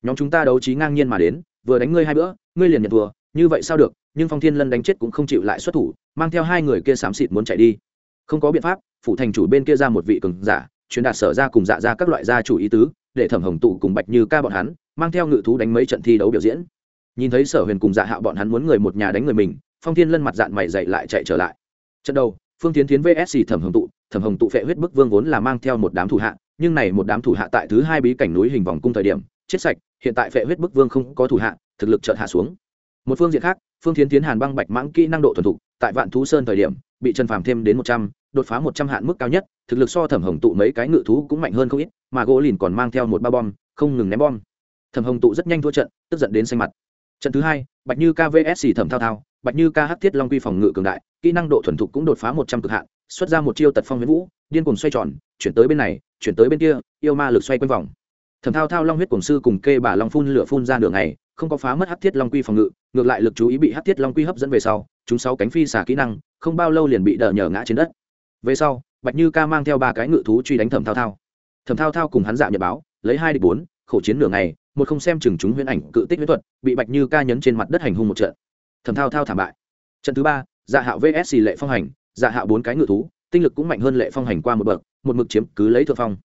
Nhóm chúng ta đấu trí ngang nhiên mà đến, vừa đánh ngươi hai bữa, ngươi liền nhận thua, như vậy sao được, nhưng phong thiên lân đánh chết cũng không chịu lại xuất thủ, mang theo hai người kia xám xịt muốn chạy đi. Không có biện pháp phụ thành chủ bên kia ra một vị cường giả truyền đạt sở ra cùng dạ ra các loại gia chủ ý tứ, để thẩm hồng tụ cùng bạch như ca bọn hắn, mang theo ngự thú đánh mấy trận thi đấu biểu diễn. Nhìn thấy sở huyền cùng dạ hạo bọn hắn muốn người một nhà đánh người mình, phong thiên lân mặt dạn mày dậy lại chạy trở lại. Trận đầu, phương tiến tiến vsc thẩm hồng tụ, thẩm hồng tụ phệ huyết bức vương vốn là mang theo một đám thủ hạ nhưng này một đám thủ hạ tại thứ hai bí cảnh núi hình vòng cung thời điểm, chết sạch, hiện tại phệ huyết bức vương không có thủ hạ, thực lực chợt hạ xuống. Một phương diện khác, phương tiến tiến hàn băng bạch mãng kỹ năng độ thuần thục, tại vạn thú sơn thời điểm, bị trần phàm thêm đến một trăm, đột phá một trăm hạn mức cao nhất, thực lực so thẩm hồng tụ mấy cái ngự thú cũng mạnh hơn không ít, mà gỗ lìn còn mang theo một ba bom, không ngừng ném bom. Thẩm hồng tụ rất nhanh thua trận, tức giận đến xanh mặt. Trận thứ hai, bạch như kvsc thẩm thao thao, bạch như ca hắc thiết long quy phòng ngự cường đại, kỹ năng độ thuần thục cũng đột phá một trăm cực hạn, xuất ra một chiêu tật phong huyễn vũ, điên cuồng xoay tròn, chuyển tới bên này chuyển tới bên kia, yêu ma lực xoay quanh vòng. Thẩm thao thao long huyết cổng sư cùng kê bà long phun lửa phun ra nửa này không có phá mất hắc thiết long quy phòng ngự, ngược lại lực chú ý bị hắc thiết long quy hấp dẫn về sau, chúng sáu cánh phi xả kỹ năng, không bao lâu liền bị đờ nhờ ngã trên đất. Về sau, bạch như ca mang theo ba cái ngự thú truy đánh thẩm thao thao. Thẩm thao thao cùng hắn dạ nhật báo, lấy hai địch bốn, khổ chiến nửa ngày, một không xem chừng chúng huyễn ảnh, cự tích huyễn thuật, bị bạch như ca nhấn trên mặt đất hành hung một trận. Thẩm thao thao thảm bại. Trận thứ ba dạ hạo vs lệ phong hành dạ hạo bốn cái ngự thú tinh lực cũng mạnh hơn lệ phong hành qua một bậc, một mực chiếm cứ lấy thượng phong.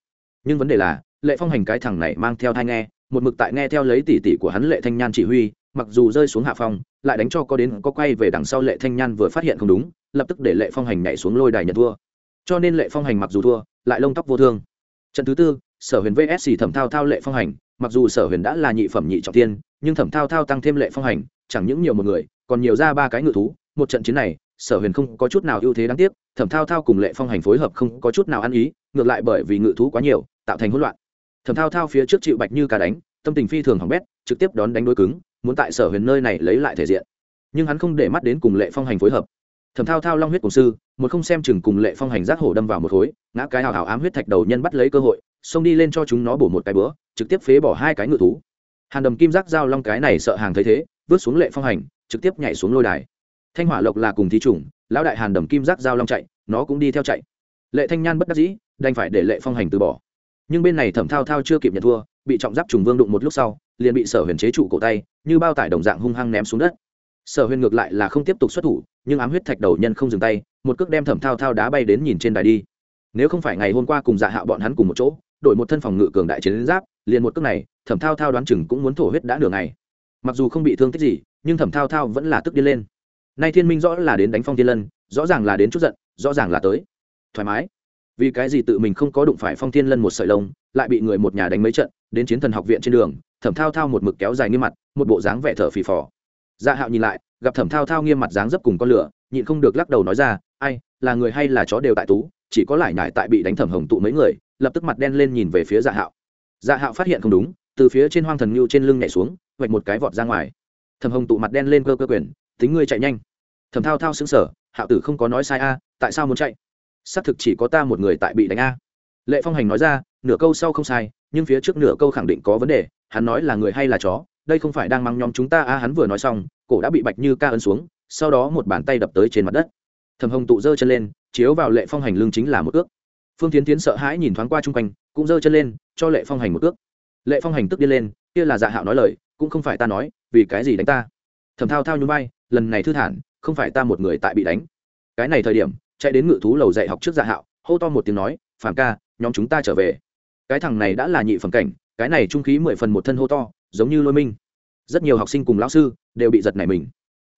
Nhưng vấn đề là, lệ phong hành cái thằng này mang theo thai nghe, một mực tại nghe theo lấy tỷ tỷ của hắn lệ thanh nhan chỉ huy, mặc dù rơi xuống hạ phong, lại đánh cho có đến có quay về đằng sau lệ thanh nhan vừa phát hiện không đúng, lập tức để lệ phong hành nhảy xuống lôi đài nhận thua. Cho nên lệ phong hành mặc dù thua, lại lông tóc vô thương. Trận thứ tư, sở huyền vsc thẩm thao thao lệ phong hành, mặc dù sở huyền đã là nhị phẩm nhị trọng tiên nhưng thẩm thao thao tăng thêm lệ phong hành, chẳng những nhiều một người, còn nhiều ra ba cái ngự thú. Một trận chiến này sở huyền không có chút nào ưu thế đáng tiếc, thẩm thao thao cùng lệ phong hành phối hợp không có chút nào ăn ý, ngược lại bởi vì ngự thú quá nhiều, tạo thành hỗn loạn. thẩm thao thao phía trước chịu bạch như cả đánh, tâm tình phi thường hỏng bét, trực tiếp đón đánh đối cứng, muốn tại sở huyền nơi này lấy lại thể diện. nhưng hắn không để mắt đến cùng lệ phong hành phối hợp. thẩm thao thao long huyết cùng sư, một không xem chừng cùng lệ phong hành giác hổ đâm vào một khối, ngã cái hào hào ám huyết thạch đầu nhân bắt lấy cơ hội, xông đi lên cho chúng nó bổ một cái bữa, trực tiếp phế bỏ hai cái ngự thú. hàn đầm kim giác giao long cái này sợ hàng thấy thế, vứt xuống lệ phong hành, trực tiếp nhảy xuống lôi đài thanh hỏa lộc là cùng thí chủng, lão đại hàn đầm kim giác giao long chạy, nó cũng đi theo chạy. Lệ thanh nhan bất đắc dĩ, đành phải để lệ phong hành từ bỏ. Nhưng bên này thẩm thao thao chưa kịp nhận thua, bị trọng giáp trùng vương đụng một lúc sau, liền bị sở huyền chế trụ cổ tay, như bao tải đồng dạng hung hăng ném xuống đất. Sở huyền ngược lại là không tiếp tục xuất thủ, nhưng ám huyết thạch đầu nhân không dừng tay, một cước đem thẩm thao thao đá bay đến nhìn trên đài đi. Nếu không phải ngày hôm qua cùng dạ hạo bọn hắn cùng một chỗ, đổi một thân phòng ngự cường đại chiến giáp, liền một cước này, thẩm thao thao đoán chừng cũng muốn thổ huyết đã nửa ngày. Mặc dù không bị thương tích gì, nhưng thẩm thao thao vẫn là tức đi lên nay thiên minh rõ là đến đánh phong thiên lân, rõ ràng là đến chút giận, rõ ràng là tới. Thoải mái. Vì cái gì tự mình không có đụng phải phong thiên lân một sợi lông, lại bị người một nhà đánh mấy trận, đến chiến thần học viện trên đường, thẩm thao thao một mực kéo dài nghiêm mặt, một bộ dáng vẻ thở phì phò. Dạ hạo nhìn lại, gặp thẩm thao thao nghiêm mặt dáng dấp cùng con lửa, nhịn không được lắc đầu nói ra, ai, là người hay là chó đều tại tú, chỉ có lại nhải tại bị đánh thẩm hồng tụ mấy người, lập tức mặt đen lên nhìn về phía dạ hạo. Dạ hạo phát hiện không đúng, từ phía trên hoang thần ngưu trên lưng nhảy xuống, vạch một cái vọt ra ngoài. Thẩm hồng tụ mặt đen lên cơ cơ quyền, tính ngươi chạy nhanh thẩm thao thao xứng sở hạo tử không có nói sai a, tại sao muốn chạy? Xác thực chỉ có ta một người tại bị đánh a. Lệ phong hành nói ra, nửa câu sau không sai, nhưng phía trước nửa câu khẳng định có vấn đề, hắn nói là người hay là chó, đây không phải đang mang nhóm chúng ta a, hắn vừa nói xong, cổ đã bị bạch như ca ấn xuống, sau đó một bàn tay đập tới trên mặt đất. Thầm hồng tụ giơ chân lên, chiếu vào lệ phong hành lưng chính là một ước. Phương tiến tiến sợ hãi nhìn thoáng qua chung quanh, cũng giơ chân lên, cho lệ phong hành một ước. Lệ phong hành tức điên lên, kia là dạ hạo nói lời, cũng không phải ta nói, vì cái gì đánh ta? Thầm thao thao nhún vai, lần này thư thản không phải ta một người tại bị đánh. Cái này thời điểm, chạy đến ngự thú lầu dạy học trước dạ hạo, hô to một tiếng nói phản ca, nhóm chúng ta trở về. Cái thằng này đã là nhị phẩm cảnh, cái này trung khí mười phần một thân hô to, giống như lôi minh. Rất nhiều học sinh cùng lão sư đều bị giật nảy mình.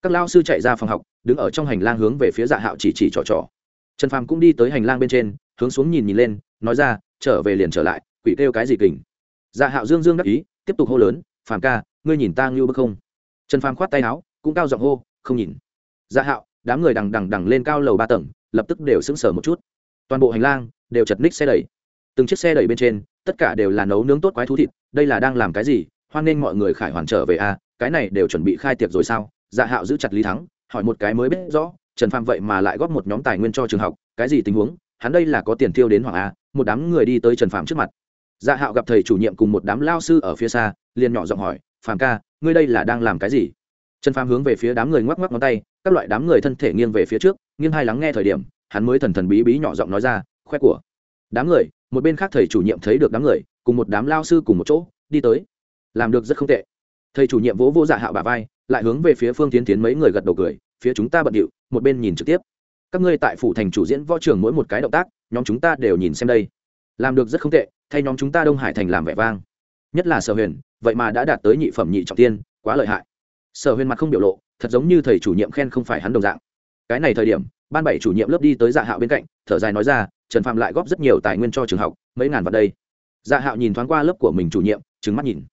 Các lao sư chạy ra phòng học, đứng ở trong hành lang hướng về phía dạ hạo chỉ chỉ trò trò. Trần phàm cũng đi tới hành lang bên trên, hướng xuống nhìn nhìn lên, nói ra, trở về liền trở lại, quỷ kêu cái gì kình? Dạ hạo dương dương đắc ý, tiếp tục hô lớn, phàm ca, ngươi nhìn ta ngưu bức không? Trần phàm khoát tay áo, cũng cao giọng hô, không nhìn dạ hạo, đám người đằng đằng đằng lên cao lầu ba tầng, lập tức đều sững sờ một chút. Toàn bộ hành lang đều chật ních xe đẩy. Từng chiếc xe đẩy bên trên, tất cả đều là nấu nướng tốt quái thú thịt, đây là đang làm cái gì? Hoan nghênh mọi người khải hoàn trở về à? cái này đều chuẩn bị khai tiệc rồi sao? Dạ hạo giữ chặt lý thắng, hỏi một cái mới biết rõ, trần phàm vậy mà lại góp một nhóm tài nguyên cho trường học, cái gì tình huống? Hắn đây là có tiền tiêu đến hoàng a, một đám người đi tới trần phàm trước mặt. Dạ hạo gặp thầy chủ nhiệm cùng một đám lao sư ở phía xa, liền nhỏ giọng hỏi, phàm ca, ngươi đây là đang làm cái gì? Trần phàm hướng về phía đám người ngoắc ngoắc ngón tay, các loại đám người thân thể nghiêng về phía trước, nghiêng hai lắng nghe thời điểm, hắn mới thần thần bí bí nhỏ giọng nói ra, khoe của. Đám người, một bên khác thầy chủ nhiệm thấy được đám người, cùng một đám lao sư cùng một chỗ, đi tới. Làm được rất không tệ. Thầy chủ nhiệm vỗ vỗ dạ hạo bà vai, lại hướng về phía phương tiến tiến mấy người gật đầu cười, phía chúng ta bận điệu, một bên nhìn trực tiếp. Các ngươi tại phủ thành chủ diễn võ trường mỗi một cái động tác, nhóm chúng ta đều nhìn xem đây. Làm được rất không tệ, thay nhóm chúng ta đông hải thành làm vẻ vang. Nhất là sở huyền, vậy mà đã đạt tới nhị phẩm nhị trọng tiên, quá lợi hại sở huyền mặt không biểu lộ, thật giống như thầy chủ nhiệm khen không phải hắn đồng dạng. Cái này thời điểm, ban bảy chủ nhiệm lớp đi tới dạ hạo bên cạnh, thở dài nói ra, trần phạm lại góp rất nhiều tài nguyên cho trường học, mấy ngàn vào đây. Dạ hạo nhìn thoáng qua lớp của mình chủ nhiệm trứng mắt nhìn.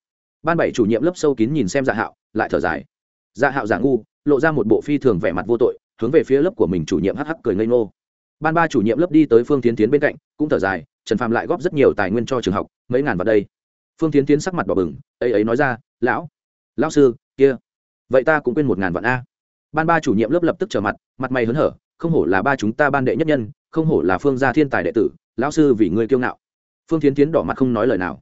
Ban bảy chủ nhiệm lớp sâu kín nhìn xem dạ hạo, lại thở dài. Dạ hạo giả ngu, lộ ra một bộ phi thường vẻ mặt vô tội, hướng về phía lớp của mình chủ nhiệm hắc hắc cười ngây ngô. Ban ba chủ nhiệm lớp đi tới phương tiến tiến bên cạnh, cũng thở dài, trần phạm lại góp rất nhiều tài nguyên cho trường học, mấy ngàn vào đây. Phương tiến tiến sắc mặt đỏ bừng, ấy ấy nói ra, lão lão sư, kia vậy ta cũng quên một ngàn vạn a. Ban ba chủ nhiệm lớp lập tức trở mặt mặt mày hớn hở, không hổ là ba chúng ta ban đệ nhất nhân, không hổ là phương gia thiên tài đệ tử, lão sư vì ngươi kiêu ngạo. Phương tiến tiến đỏ mặt không nói lời nào.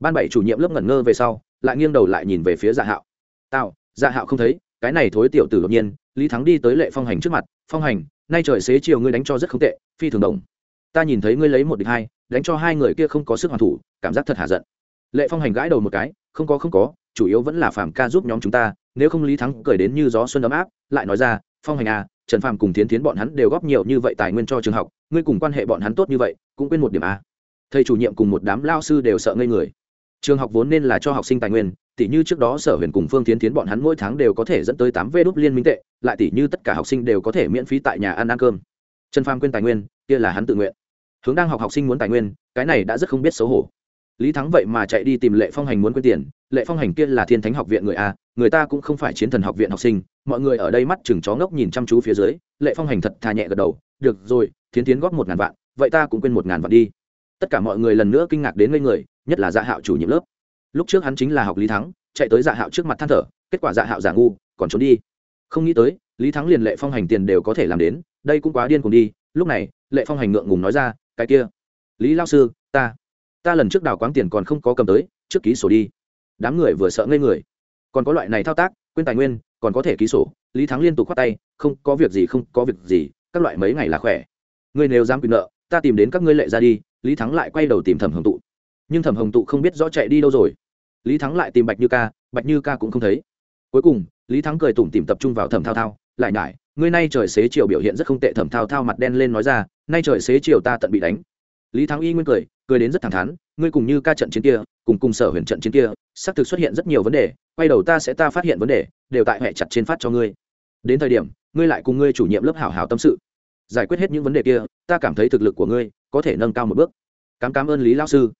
Ban bảy chủ nhiệm lớp ngẩn ngơ về sau, lại nghiêng đầu lại nhìn về phía dạ hạo. Tạo dạ hạo không thấy, cái này thối tiểu tử đột nhiên, lý thắng đi tới lệ phong hành trước mặt, phong hành, nay trời xế chiều ngươi đánh cho rất không tệ, phi thường đồng. Ta nhìn thấy ngươi lấy một địch hai, đánh cho hai người kia không có sức hoàn thủ, cảm giác thật hạ giận. Lệ phong hành gãi đầu một cái, không có không có chủ yếu vẫn là phạm ca giúp nhóm chúng ta, nếu không lý thắng cười đến như gió xuân ấm áp, lại nói ra, phong hành à trần phàm cùng tiến tiến bọn hắn đều góp nhiều như vậy tài nguyên cho trường học, ngươi cùng quan hệ bọn hắn tốt như vậy, cũng quên một điểm a thầy chủ nhiệm cùng một đám lao sư đều sợ ngây người. Trường học vốn nên là cho học sinh tài nguyên tỷ như trước đó sở huyền cùng phương tiến tiến bọn hắn mỗi tháng đều có thể dẫn tới tám vê đốt liên minh tệ, lại tỷ như tất cả học sinh đều có thể miễn phí tại nhà ăn ăn cơm. Trần phàm quên tài nguyên, kia là hắn tự nguyện. Hướng đang học học sinh muốn tài nguyên, cái này đã rất không biết xấu hổ lý thắng vậy mà chạy đi tìm lệ phong hành muốn quên tiền. Lệ phong hành kia là thiên thánh học viện người a, người ta cũng không phải chiến thần học viện học sinh. Mọi người ở đây mắt chừng chó ngốc nhìn chăm chú phía dưới. Lệ phong hành thật thà nhẹ gật đầu. Được rồi, thiến tiến góp một ngàn vạn, vậy ta cũng quên một ngàn vạn đi. Tất cả mọi người lần nữa kinh ngạc đến ngây người, nhất là dạ hạo chủ nhiệm lớp. Lúc trước hắn chính là học lý thắng, chạy tới dạ hạo trước mặt than thở, kết quả dạ hạo giả ngu, còn trốn đi. Không nghĩ tới, lý thắng liền lệ phong hành tiền đều có thể làm đến, đây cũng quá điên cùng đi. Lúc này, lệ phong hành ngượng ngùng nói ra, cái kia, lý lao sư, ta ta lần trước đào quáng tiền còn không có cầm tới, trước ký sổ đi. Đám người vừa sợ ngây người. Còn có loại này thao tác, quên tài nguyên, còn có thể ký sổ. Lý thắng liên tục khoát tay, không, có việc gì, không, có việc gì, các loại mấy ngày là khỏe. Ngươi nếu dám quyền nợ, ta tìm đến các ngươi lệ ra đi. Lý thắng lại quay đầu tìm thẩm hồng tụ. Nhưng thẩm hồng tụ không biết rõ chạy đi đâu rồi. Lý thắng lại tìm bạch như ca, bạch như ca cũng không thấy. Cuối cùng, lý thắng cười tủm tìm tập trung vào thẩm thao thao, lại nhải, ngươi nay trời xế chiều biểu hiện rất không tệ, thẩm thao thao mặt đen lên nói ra, nay trời xế chiều ta tận bị đánh. Lý thắng y nguyên cười cười đến rất thẳng thắn, ngươi cùng như ca trận chiến kia, cùng cùng sở huyền trận chiến kia, xác thực xuất hiện rất nhiều vấn đề, quay đầu ta sẽ ta phát hiện vấn đề, đều tại hệ chặt trên phát cho ngươi. Đến thời điểm, ngươi lại cùng ngươi chủ nhiệm lớp hảo hảo tâm sự. Giải quyết hết những vấn đề kia, ta cảm thấy thực lực của ngươi có thể nâng cao một bước. Cám cám ơn lý lao sư.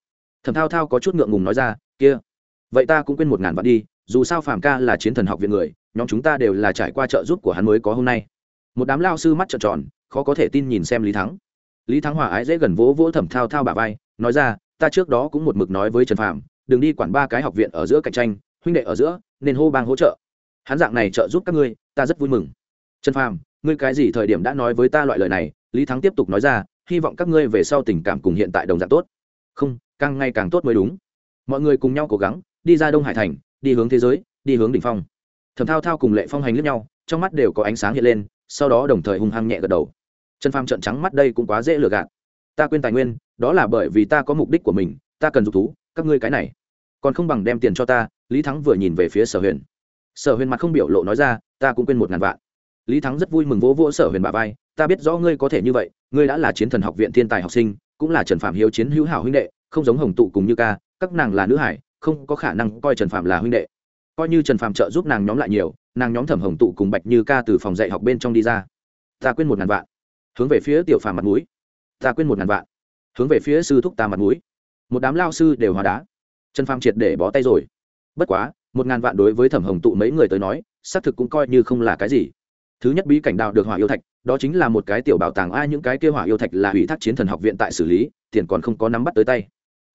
Thẩm thao thao có chút ngượng ngùng nói ra, kia, vậy ta cũng quên một ngàn vạn đi, dù sao phàm ca là chiến thần học viện người, nhóm chúng ta đều là trải qua trợ giúp của hắn mới có hôm nay. Một đám lao sư mắt trợn tròn, khó có thể tin nhìn xem lý thắng. Lý thắng hòa ái dễ gần vỗ vỗ thẩm thao thao bà vai nói ra, ta trước đó cũng một mực nói với trần phạm đừng đi quản ba cái học viện ở giữa cạnh tranh, huynh đệ ở giữa, nên hô bang hỗ trợ. Hắn dạng này trợ giúp các ngươi, ta rất vui mừng. Trần phàm, ngươi cái gì thời điểm đã nói với ta loại lời này? Lý thắng tiếp tục nói ra, hy vọng các ngươi về sau tình cảm cùng hiện tại đồng dạng tốt. Không, càng ngày càng tốt mới đúng. Mọi người cùng nhau cố gắng, đi ra đông hải thành, đi hướng thế giới, đi hướng đỉnh phong. Thẩm thao thao cùng lệ phong hành lướt nhau, trong mắt đều có ánh sáng hiện lên, sau đó đồng thời hung hăng nhẹ gật đầu. Trần phàm trợn trắng mắt, đây cũng quá dễ lừa gạt ta quên tài nguyên, đó là bởi vì ta có mục đích của mình, ta cần dục thú, các ngươi cái này. Còn không bằng đem tiền cho ta, lý thắng vừa nhìn về phía sở huyền. Sở huyền mặt không biểu lộ nói ra, ta cũng quên một ngàn vạn. Lý thắng rất vui mừng vỗ vỗ sở huyền bà vai, ta biết rõ ngươi có thể như vậy, ngươi đã là chiến thần học viện thiên tài học sinh, cũng là trần phạm hiếu chiến hữu hảo huynh đệ, không giống hồng tụ cùng như ca, các nàng là nữ hải, không có khả năng coi trần phạm là huynh đệ. Coi như trần phạm trợ giúp nàng nhóm lại nhiều, nàng nhóm thẩm hồng tụ cùng bạch như ca từ phòng dạy học bên trong đi ra. Ta quên một ngàn vạn. Hướng về phía tiểu phàm mặt mũi ta quên một ngàn vạn. Hướng về phía sư thúc ta mặt mũi. Một đám lao sư đều hóa đá. Trần phàm triệt để bó tay rồi. Bất quá, một ngàn vạn đối với thẩm hồng tụ mấy người tới nói, xác thực cũng coi như không là cái gì. Thứ nhất bí cảnh đào được hỏa yêu thạch, đó chính là một cái tiểu bảo tàng, ai những cái kia hỏa yêu thạch là ủy thác chiến thần học viện tại xử lý, tiền còn không có nắm bắt tới tay.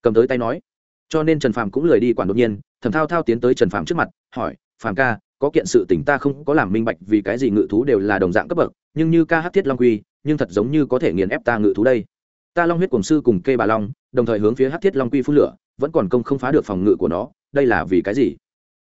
Cầm tới tay nói. Cho nên trần phàm cũng lười đi quản đột nhiên thẩm thao thao tiến tới trần phàm trước mặt, hỏi, phàm ca, có kiện sự tỉnh ta không có làm minh bạch vì cái gì ngự thú đều là đồng dạng cấp bậc, nhưng như ca hát thiết long quy nhưng thật giống như có thể nghiền ép ta ngự thú đây. Ta long huyết cổng sư cùng kê bà long, đồng thời hướng phía hát thiết long quy phun lửa, vẫn còn công không phá được phòng ngự của nó, đây là vì cái gì?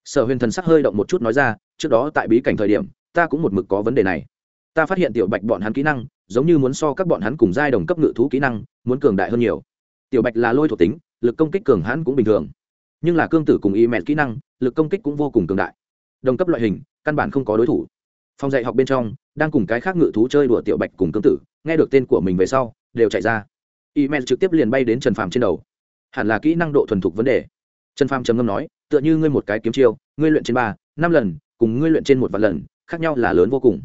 Sở huyền thần sắc hơi động một chút nói ra, trước đó tại bí cảnh thời điểm, ta cũng một mực có vấn đề này. Ta phát hiện tiểu bạch bọn hắn kỹ năng, giống như muốn so các bọn hắn cùng giai đồng cấp ngự thú kỹ năng, muốn cường đại hơn nhiều. Tiểu bạch là lôi thuộc tính, lực công kích cường hãn cũng bình thường. Nhưng là cương tử cùng y mẹt kỹ năng, lực công kích cũng vô cùng cường đại. Đồng cấp loại hình, căn bản không có đối thủ phòng dạy học bên trong, đang cùng cái khác ngự thú chơi đùa tiểu bạch cùng cương tử, nghe được tên của mình về sau, đều chạy ra. Y mẹt trực tiếp liền bay đến trần phàm trên đầu. Hẳn là kỹ năng độ thuần thục vấn đề. Trần phàm trầm ngâm nói, tựa như ngươi một cái kiếm chiêu, ngươi luyện trên ba, năm lần, cùng ngươi luyện trên một vạn lần, khác nhau là lớn vô cùng.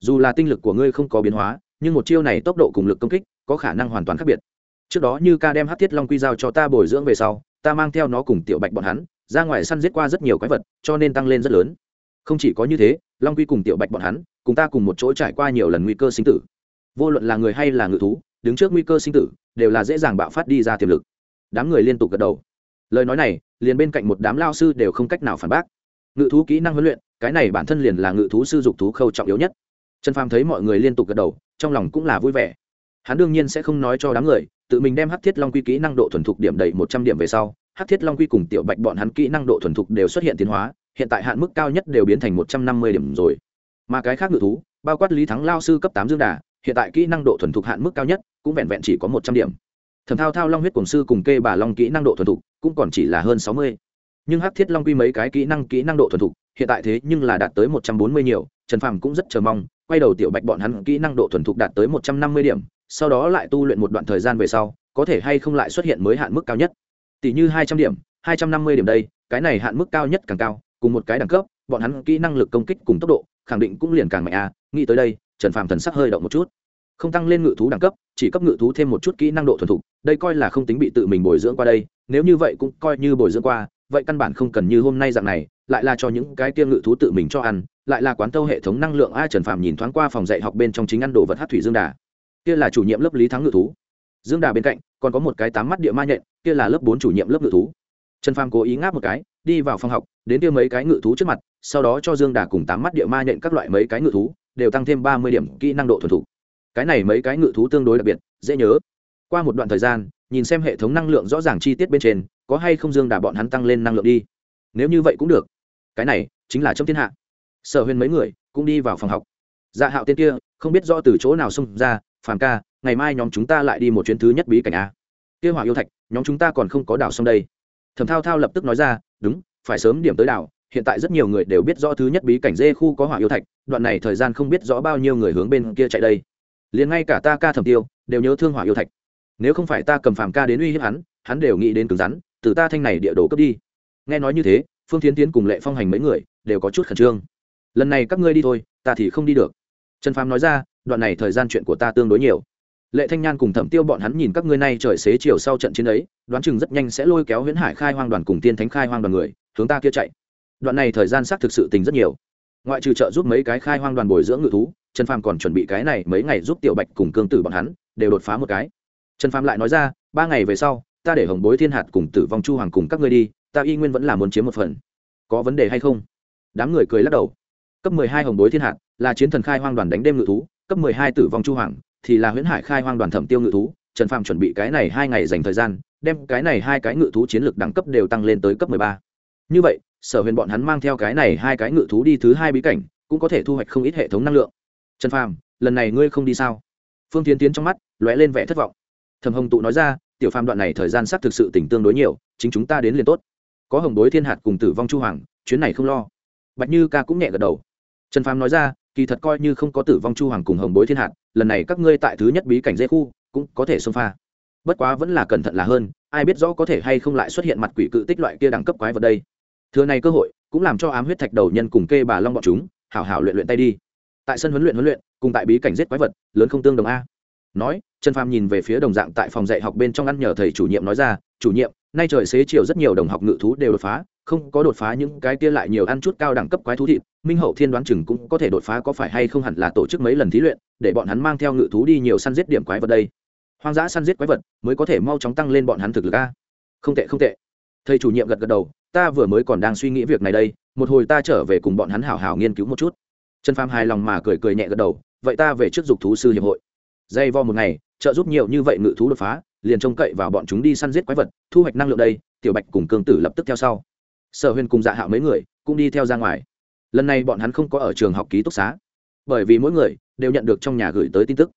Dù là tinh lực của ngươi không có biến hóa, nhưng một chiêu này tốc độ cùng lực công kích, có khả năng hoàn toàn khác biệt. Trước đó như ca đem hát thiết long quy giao cho ta bồi dưỡng về sau, ta mang theo nó cùng tiểu bạch bọn hắn, ra ngoài săn giết qua rất nhiều quái vật, cho nên tăng lên rất lớn. Không chỉ có như thế long quy cùng tiểu bạch bọn hắn, cùng ta cùng một chỗ trải qua nhiều lần nguy cơ sinh tử. Vô luận là người hay là ngự thú, đứng trước nguy cơ sinh tử, đều là dễ dàng bạo phát đi ra tiềm lực. Đám người liên tục gật đầu. Lời nói này, liền bên cạnh một đám lao sư đều không cách nào phản bác. Ngự thú kỹ năng huấn luyện, cái này bản thân liền là ngự thú sư dục thú khâu trọng yếu nhất. Trần phàm thấy mọi người liên tục gật đầu, trong lòng cũng là vui vẻ. Hắn đương nhiên sẽ không nói cho đám người, tự mình đem hắc thiết long quy kỹ năng độ thuần thục điểm đầy một trăm điểm về sau, hắc thiết long quy cùng tiểu bạch bọn hắn kỹ năng độ thuần thục đều xuất hiện tiến hóa hiện tại hạn mức cao nhất đều biến thành một trăm năm mươi điểm rồi. Mà cái khác ngự thú, bao quát lý thắng lao sư cấp tám dương đà, hiện tại kỹ năng độ thuần thục hạn mức cao nhất cũng vẹn vẹn chỉ có một trăm điểm. Thẩm thao thao long huyết cổng sư cùng kê bà long kỹ năng độ thuần thục cũng còn chỉ là hơn sáu mươi. Nhưng hắc thiết long quy mấy cái kỹ năng kỹ năng độ thuần thục, hiện tại thế nhưng là đạt tới một trăm bốn mươi nhiều, trần phàm cũng rất chờ mong, quay đầu tiểu bạch bọn hắn kỹ năng độ thuần thục đạt tới một trăm năm mươi điểm, sau đó lại tu luyện một đoạn thời gian về sau, có thể hay không lại xuất hiện mới hạn mức cao nhất. Tỷ như hai trăm điểm, hai trăm năm mươi điểm đây, cái này hạn mức cao nhất càng cao cùng một cái đẳng cấp, bọn hắn kỹ năng lực công kích cùng tốc độ, khẳng định cũng liền càng mạnh a. Nghĩ tới đây, trần phàm thần sắc hơi động một chút. Không tăng lên ngự thú đẳng cấp, chỉ cấp ngự thú thêm một chút kỹ năng độ thuần thục, đây coi là không tính bị tự mình bồi dưỡng qua đây, nếu như vậy cũng coi như bồi dưỡng qua, vậy căn bản không cần như hôm nay dạng này, lại là cho những cái kia ngự thú tự mình cho ăn, lại là quán tâu hệ thống năng lượng a, trần phàm nhìn thoáng qua phòng dạy học bên trong chính ăn đồ vật hát thủy dương đà. Kia là chủ nhiệm lớp lý thắng ngự thú. Dương đà bên cạnh, còn có một cái tám mắt địa ma nhện, kia là lớp bốn chủ nhiệm lớp ngự thú trần phàm cố ý ngáp một cái, đi vào phòng học, đến kia mấy cái ngự thú trước mặt, sau đó cho dương đà cùng tám mắt địa ma nhện các loại mấy cái ngự thú, đều tăng thêm ba mươi điểm kỹ năng độ thuần thục. Cái này mấy cái ngự thú tương đối đặc biệt, dễ nhớ. Qua một đoạn thời gian, nhìn xem hệ thống năng lượng rõ ràng chi tiết bên trên, có hay không dương đà bọn hắn tăng lên năng lượng đi? Nếu như vậy cũng được. Cái này chính là trong thiên hạ. Sở huyền mấy người cũng đi vào phòng học. Dạ hạo tên kia, không biết do từ chỗ nào xông ra, phàm ca, ngày mai nhóm chúng ta lại đi một chuyến thứ nhất bí cảnh a. Kia hỏa yêu thạch, nhóm chúng ta còn không có đảo xong đây thẩm thao thao lập tức nói ra, đúng, phải sớm điểm tới đảo, hiện tại rất nhiều người đều biết rõ thứ nhất bí cảnh dê khu có hỏa yêu thạch, đoạn này thời gian không biết rõ bao nhiêu người hướng bên kia chạy đây. Liền ngay cả ta ca thẩm tiêu đều nhớ thương hỏa yêu thạch. Nếu không phải ta cầm phàm ca đến uy hiếp hắn hắn đều nghĩ đến cứng rắn, từ ta thanh này địa đồ cướp đi. Nghe nói như thế, phương tiến tiến cùng lệ phong hành mấy người đều có chút khẩn trương. Lần này các ngươi đi thôi, ta thì không đi được. Trần phàm nói ra, đoạn này thời gian chuyện của ta tương đối nhiều lệ thanh nhan cùng thẩm tiêu bọn hắn nhìn các ngươi nay trời xế chiều sau trận chiến ấy, đoán chừng rất nhanh sẽ lôi kéo huyễn hải khai hoang đoàn cùng tiên thánh khai hoang đoàn người, hướng ta kia chạy. Đoạn này thời gian xác thực sự tình rất nhiều. Ngoại trừ trợ giúp mấy cái khai hoang đoàn bồi dưỡng ngự thú, trần phàm còn chuẩn bị cái này mấy ngày giúp tiểu bạch cùng cương tử bọn hắn, đều đột phá một cái. Trần phàm lại nói ra, ba ngày về sau, ta để hồng bối thiên hạt cùng tử vong chu hoàng cùng các ngươi đi, ta y nguyên vẫn là muốn chiếm một phần. Có vấn đề hay không? Đám người cười lắc đầu. Cấp mười hai hồng bối thiên hạt là chiến thần khai hoang đoàn đánh đêm ngự thú, cấp mười hai tử vong chu hoàng thì là huyễn hải khai hoang đoàn thẩm tiêu ngự thú, trần phàm chuẩn bị cái này hai ngày dành thời gian, đem cái này hai cái ngự thú chiến lược đẳng cấp đều tăng lên tới cấp mười ba. Như vậy, sở huyền bọn hắn mang theo cái này hai cái ngự thú đi thứ hai bí cảnh, cũng có thể thu hoạch không ít hệ thống năng lượng. Trần phàm, lần này ngươi không đi sao? Phương tiến tiến trong mắt lóe lên vẻ thất vọng. Thầm hồng tụ nói ra, tiểu phàm đoạn này thời gian sắp thực sự tỉnh tương đối nhiều, chính chúng ta đến liền tốt. Có hồng Đối thiên hạt cùng tử vong chu hoàng, chuyến này không lo. Bạch như ca cũng nhẹ gật đầu. Trần phàm nói ra, kỳ thật coi như không có tử vong chu hoàng cùng hồng bối thiên hạt lần này các ngươi tại thứ nhất bí cảnh dây khu, cũng có thể xông pha. Bất quá vẫn là cẩn thận là hơn, ai biết rõ có thể hay không lại xuất hiện mặt quỷ cự tích loại kia đẳng cấp quái vật đây. Thừa này cơ hội, cũng làm cho ám huyết thạch đầu nhân cùng kê bà long bọn chúng, hảo hảo luyện luyện tay đi. Tại sân huấn luyện huấn luyện, cùng tại bí cảnh giết quái vật, lớn không tương đồng a. Nói, trần phàm nhìn về phía đồng dạng tại phòng dạy học bên trong ăn nhờ thầy chủ nhiệm nói ra, chủ nhiệm, nay trời xế chiều rất nhiều đồng học ngự thú đều đột phá không có đột phá những cái kia lại nhiều ăn chút cao đẳng cấp quái thú thịt, minh hậu thiên đoán chừng cũng có thể đột phá có phải hay không hẳn là tổ chức mấy lần thí luyện, để bọn hắn mang theo ngự thú đi nhiều săn giết điểm quái vật đây. Hoang dã săn giết quái vật mới có thể mau chóng tăng lên bọn hắn thực lực a. Không tệ không tệ. Thầy chủ nhiệm gật gật đầu, ta vừa mới còn đang suy nghĩ việc này đây, một hồi ta trở về cùng bọn hắn hảo hảo nghiên cứu một chút. Trần phàm hài lòng mà cười cười nhẹ gật đầu, vậy ta về trước dục thú sư hiệp hội. Dây vo một ngày, trợ giúp nhiều như vậy ngự thú đột phá, liền trông cậy vào bọn chúng đi săn giết quái vật, thu hoạch năng lượng đây, tiểu bạch cùng cương tử lập tức theo sau sở huyền cùng dạ hạo mấy người cũng đi theo ra ngoài. Lần này bọn hắn không có ở trường học ký túc xá, bởi vì mỗi người đều nhận được trong nhà gửi tới tin tức.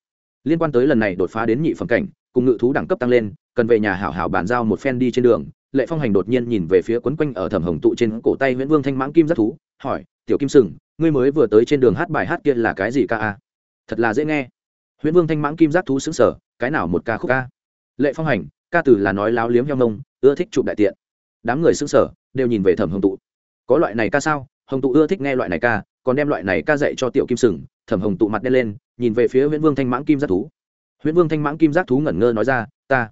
Liên quan tới lần này đột phá đến nhị phẩm cảnh, cùng ngự thú đẳng cấp tăng lên, cần về nhà hảo hảo bàn giao một phen đi trên đường, lệ phong hành đột nhiên nhìn về phía quấn quanh ở thẩm hồng tụ trên cổ tay nguyễn vương thanh mãng kim Giác thú, hỏi, tiểu kim sừng, ngươi mới vừa tới trên đường hát bài hát kia là cái gì ca a? Thật là dễ nghe. Nguyễn vương thanh mãng kim giác thú xứng sở cái nào một ca khúc ca? Lệ phong hành, ca từ là nói láo liếm heo mông ưa thích chụp đại tiện. Đám người xứng sở đều nhìn về thẩm hồng tụ. Có loại này ca sao? Hồng tụ ưa thích nghe loại này ca, còn đem loại này ca dạy cho tiểu kim sừng. Thẩm hồng tụ mặt đen lên, nhìn về phía nguyễn vương thanh mãng kim giác thú. Nguyễn vương thanh mãng kim giác thú ngẩn ngơ nói ra, ta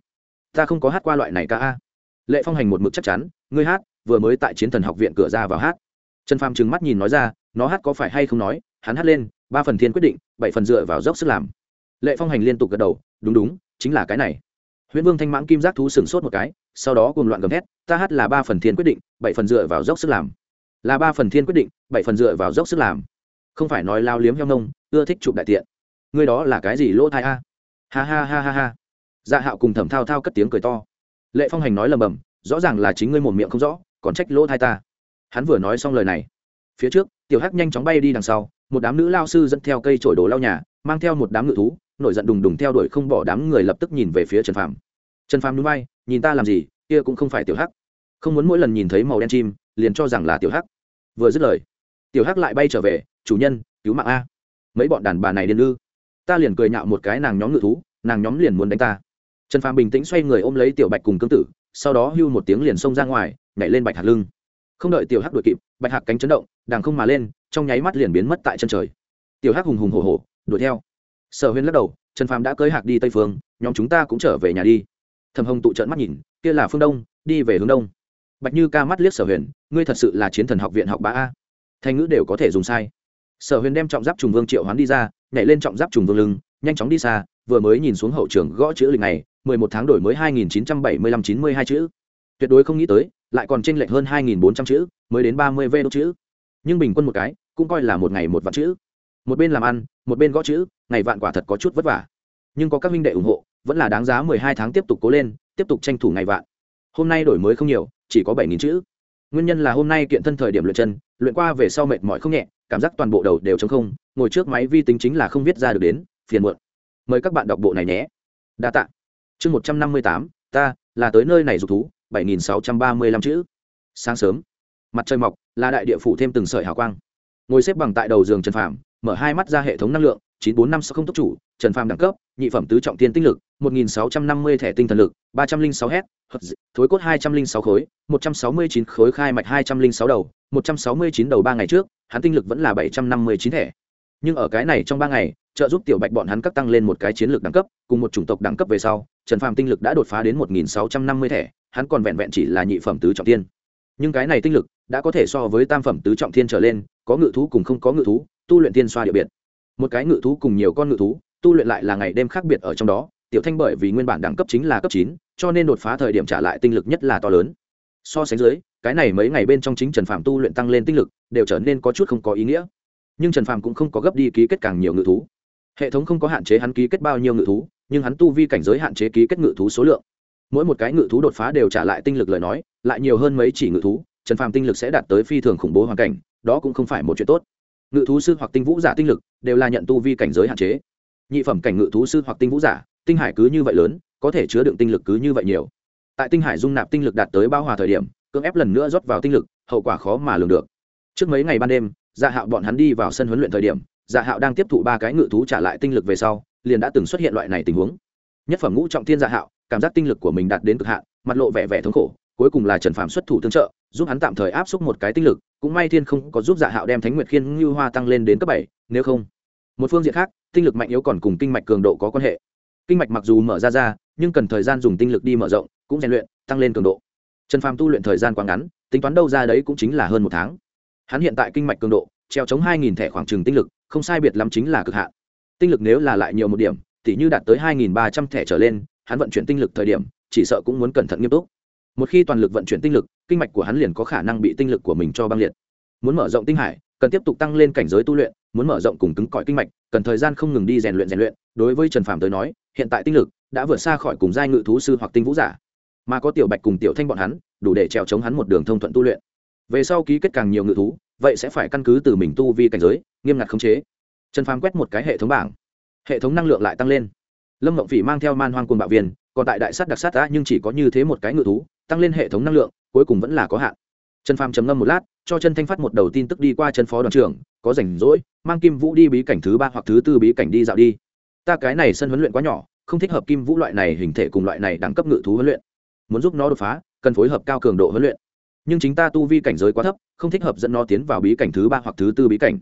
ta không có hát qua loại này ca a. Lệ phong hành một mực chắc chắn, ngươi hát, vừa mới tại chiến thần học viện cửa ra vào hát. Trần phàm trừng mắt nhìn nói ra, nó hát có phải hay không nói? Hắn hát lên, ba phần thiên quyết định, bảy phần dựa vào dốc sức làm. Lệ phong hành liên tục gật đầu, đúng đúng, chính là cái này huyễn vương thanh mãng kim giác thú sửng sốt một cái, sau đó cùng loạn gầm hét. ta hát là ba phần thiên quyết định, bảy phần dựa vào dốc sức làm. Là ba phần thiên quyết định, bảy phần dựa vào dốc sức làm. Không phải nói lao liếm heo nông, ưa thích chụp đại tiện. Ngươi đó là cái gì lỗ thai a? Ha ha ha ha ha. Dạ hạo cùng thẩm thao thao cất tiếng cười to. Lệ phong hành nói lầm bầm, rõ ràng là chính ngươi một miệng không rõ, còn trách lỗ thai ta. Hắn vừa nói xong lời này, phía trước, tiểu hắc nhanh chóng bay đi đằng sau, một đám nữ lao sư dẫn theo cây trổi đồ lao nhà, mang theo một đám ngự thú nổi giận đùng đùng theo đuổi không bỏ đám người lập tức nhìn về phía trần phàm. Trần phàm núi bay nhìn ta làm gì, kia cũng không phải tiểu hắc. Không muốn mỗi lần nhìn thấy màu đen chim, liền cho rằng là tiểu hắc. Vừa dứt lời, tiểu hắc lại bay trở về, chủ nhân, cứu mạng a. Mấy bọn đàn bà này điên ư. Ta liền cười nhạo một cái nàng nhóm ngự thú, nàng nhóm liền muốn đánh ta. Trần phàm bình tĩnh xoay người ôm lấy tiểu bạch cùng cương tử, sau đó hưu một tiếng liền xông ra ngoài, nhảy lên bạch hạt lưng. Không đợi tiểu hắc đuổi kịp, bạch hạc cánh chấn động đàng không mà lên, trong nháy mắt liền biến mất tại chân trời. Tiểu hắc hùng hùng hổ hổ, đuổi theo sở huyên lắc đầu, trần phàm đã cưới hạc đi tây phương, nhóm chúng ta cũng trở về nhà đi. Thầm hồng tụ trợn mắt nhìn, kia là phương đông, đi về hướng đông. Bạch như ca mắt liếc sở huyền, ngươi thật sự là chiến thần học viện học bá a. Thành ngữ đều có thể dùng sai. Sở huyền đem trọng giáp trùng vương triệu hoán đi ra, nhảy lên trọng giáp trùng vương lưng, nhanh chóng đi xa, vừa mới nhìn xuống hậu trường gõ chữ lịch này, mười một tháng đổi mới hai nghìn chín trăm bảy mươi lăm chín mươi hai chữ. Tuyệt đối không nghĩ tới, lại còn tranh lệch hơn hai nghìn bốn trăm chữ, mới đến ba mươi vê đốt chữ. Nhưng bình quân một cái, cũng coi là một ngày một vạn chữ một bên làm ăn, một bên gõ chữ, ngày vạn quả thật có chút vất vả. Nhưng có các minh đệ ủng hộ, vẫn là đáng giá mười hai tháng tiếp tục cố lên, tiếp tục tranh thủ ngày vạn. Hôm nay đổi mới không nhiều, chỉ có bảy nghìn chữ. Nguyên nhân là hôm nay kiện thân thời điểm luyện chân, luyện qua về sau mệt mỏi không nhẹ, cảm giác toàn bộ đầu đều chống không, ngồi trước máy vi tính chính là không viết ra được đến, phiền muộn. Mời các bạn đọc bộ này nhé. Đa tạ. Chương một trăm năm mươi tám, ta là tới nơi này dục thú, bảy nghìn sáu trăm ba mươi lăm chữ. Sáng sớm. Mặt trời mọc, là đại địa phủ thêm từng sợi hào quang. Ngồi xếp bằng tại đầu giường trần phạm mở hai mắt ra hệ thống năng lượng, chín bốn năm sáu không tốc chủ, trần phàm đẳng cấp, nhị phẩm tứ trọng tiên tinh lực, một nghìn sáu trăm năm mươi thẻ tinh thần lực, ba trăm linh sáu h thối cốt hai trăm linh sáu khối, một trăm sáu mươi chín khối khai mạch hai trăm linh sáu đầu, một trăm sáu mươi chín đầu ba ngày trước, hắn tinh lực vẫn là bảy trăm năm mươi chín thẻ. Nhưng ở cái này trong ba ngày, trợ giúp tiểu bạch bọn hắn cấp tăng lên một cái chiến lược đẳng cấp, cùng một chủng tộc đẳng cấp về sau, trần phàm tinh lực đã đột phá đến một nghìn sáu trăm năm mươi thẻ, hắn còn vẹn vẹn chỉ là nhị phẩm tứ trọng tiên. Nhưng cái này tinh lực đã có thể so với tam phẩm tứ trọng thiên trở lên, có ngự thú cùng không có ngự thú tu luyện tiên xoa địa biệt. Một cái ngự thú cùng nhiều con ngự thú, tu luyện lại là ngày đêm khác biệt ở trong đó. Tiểu thanh bởi vì nguyên bản đẳng cấp chính là cấp chín, cho nên đột phá thời điểm trả lại tinh lực nhất là to lớn. So sánh dưới, cái này mấy ngày bên trong chính trần phạm tu luyện tăng lên tinh lực, đều trở nên có chút không có ý nghĩa. Nhưng trần phạm cũng không có gấp đi ký kết càng nhiều ngự thú. Hệ thống không có hạn chế hắn ký kết bao nhiêu ngự thú, nhưng hắn tu vi cảnh giới hạn chế ký kết ngự thú số lượng. Mỗi một cái ngự thú đột phá đều trả lại tinh lực lời nói, lại nhiều hơn mấy chỉ ngự thú, trần phàm tinh lực sẽ đạt tới phi thường khủng bố hoàn cảnh, đó cũng không phải một chuyện tốt ngự thú sư hoặc tinh vũ giả tinh lực đều là nhận tu vi cảnh giới hạn chế. Nhị phẩm cảnh ngự thú sư hoặc tinh vũ giả, tinh hải cứ như vậy lớn, có thể chứa đựng tinh lực cứ như vậy nhiều. Tại tinh hải dung nạp tinh lực đạt tới bao hòa thời điểm, cưỡng ép lần nữa rót vào tinh lực, hậu quả khó mà lường được. Trước mấy ngày ban đêm dạ hạo bọn hắn đi vào sân huấn luyện thời điểm dạ hạo đang tiếp thụ ba cái ngự thú trả lại tinh lực về sau, liền đã từng xuất hiện loại này tình huống. Nhất phẩm ngũ trọng thiên dạ hạo, cảm giác tinh lực của mình đạt đến cực hạn, mặt lộ vẻ vẻ thống khổ, cuối cùng là trần phạm xuất thủ tương trợ giúp hắn tạm thời áp xúc một cái tinh lực, cũng may thiên không có giúp dạ hạo đem thánh nguyệt khiên như hoa tăng lên đến cấp bảy, nếu không, một phương diện khác, tinh lực mạnh yếu còn cùng kinh mạch cường độ có quan hệ. Kinh mạch mặc dù mở ra ra, nhưng cần thời gian dùng tinh lực đi mở rộng, cũng rèn luyện, tăng lên cường độ. Trần phàm tu luyện thời gian quá ngắn, tính toán đâu ra đấy cũng chính là hơn một tháng. Hắn hiện tại kinh mạch cường độ, treo chống hai nghìn thẻ khoảng trừng tinh lực, không sai biệt lắm chính là cực hạn. Tinh lực nếu là lại nhiều một điểm, tỉ như đạt tới hai nghìn ba trăm thẻ trở lên, hắn vận chuyển tinh lực thời điểm, chỉ sợ cũng muốn cẩn thận nghiêm túc một khi toàn lực vận chuyển tinh lực, kinh mạch của hắn liền có khả năng bị tinh lực của mình cho băng liệt. Muốn mở rộng tinh hải, cần tiếp tục tăng lên cảnh giới tu luyện, muốn mở rộng cùng cứng cỏi kinh mạch, cần thời gian không ngừng đi rèn luyện rèn luyện. Đối với trần phàm tới nói, hiện tại tinh lực đã vượt xa khỏi cùng giai ngự thú sư hoặc tinh vũ giả. Mà có tiểu bạch cùng tiểu thanh bọn hắn, đủ để trèo chống hắn một đường thông thuận tu luyện. Về sau ký kết càng nhiều ngự thú, vậy sẽ phải căn cứ từ mình tu vi cảnh giới, nghiêm ngặt khống chế. Trần phàm quét một cái hệ thống bảng. Hệ thống năng lượng lại tăng lên. Lâm mộng phỉ mang theo man hoang côn bạo viên còn tại đại s á t đặc s á t đã nhưng chỉ có như thế một cái ngự thú tăng lên hệ thống năng lượng, cuối cùng vẫn là có hạn. Trần phàm trầm ngâm một lát, cho chân thanh phát một đầu tin tức đi qua chân phó đoàn trưởng, có rảnh rỗi, mang kim vũ đi bí cảnh thứ ba hoặc thứ tư bí cảnh đi dạo đi. Ta cái này sân huấn luyện quá nhỏ, không thích hợp kim vũ loại này hình thể cùng loại này đẳng cấp ngự thú huấn luyện. Muốn giúp nó đột phá, cần phối hợp cao cường độ huấn luyện. Nhưng chính ta tu vi cảnh giới quá thấp, không thích hợp dẫn nó tiến vào bí cảnh thứ ba hoặc thứ tư bí cảnh.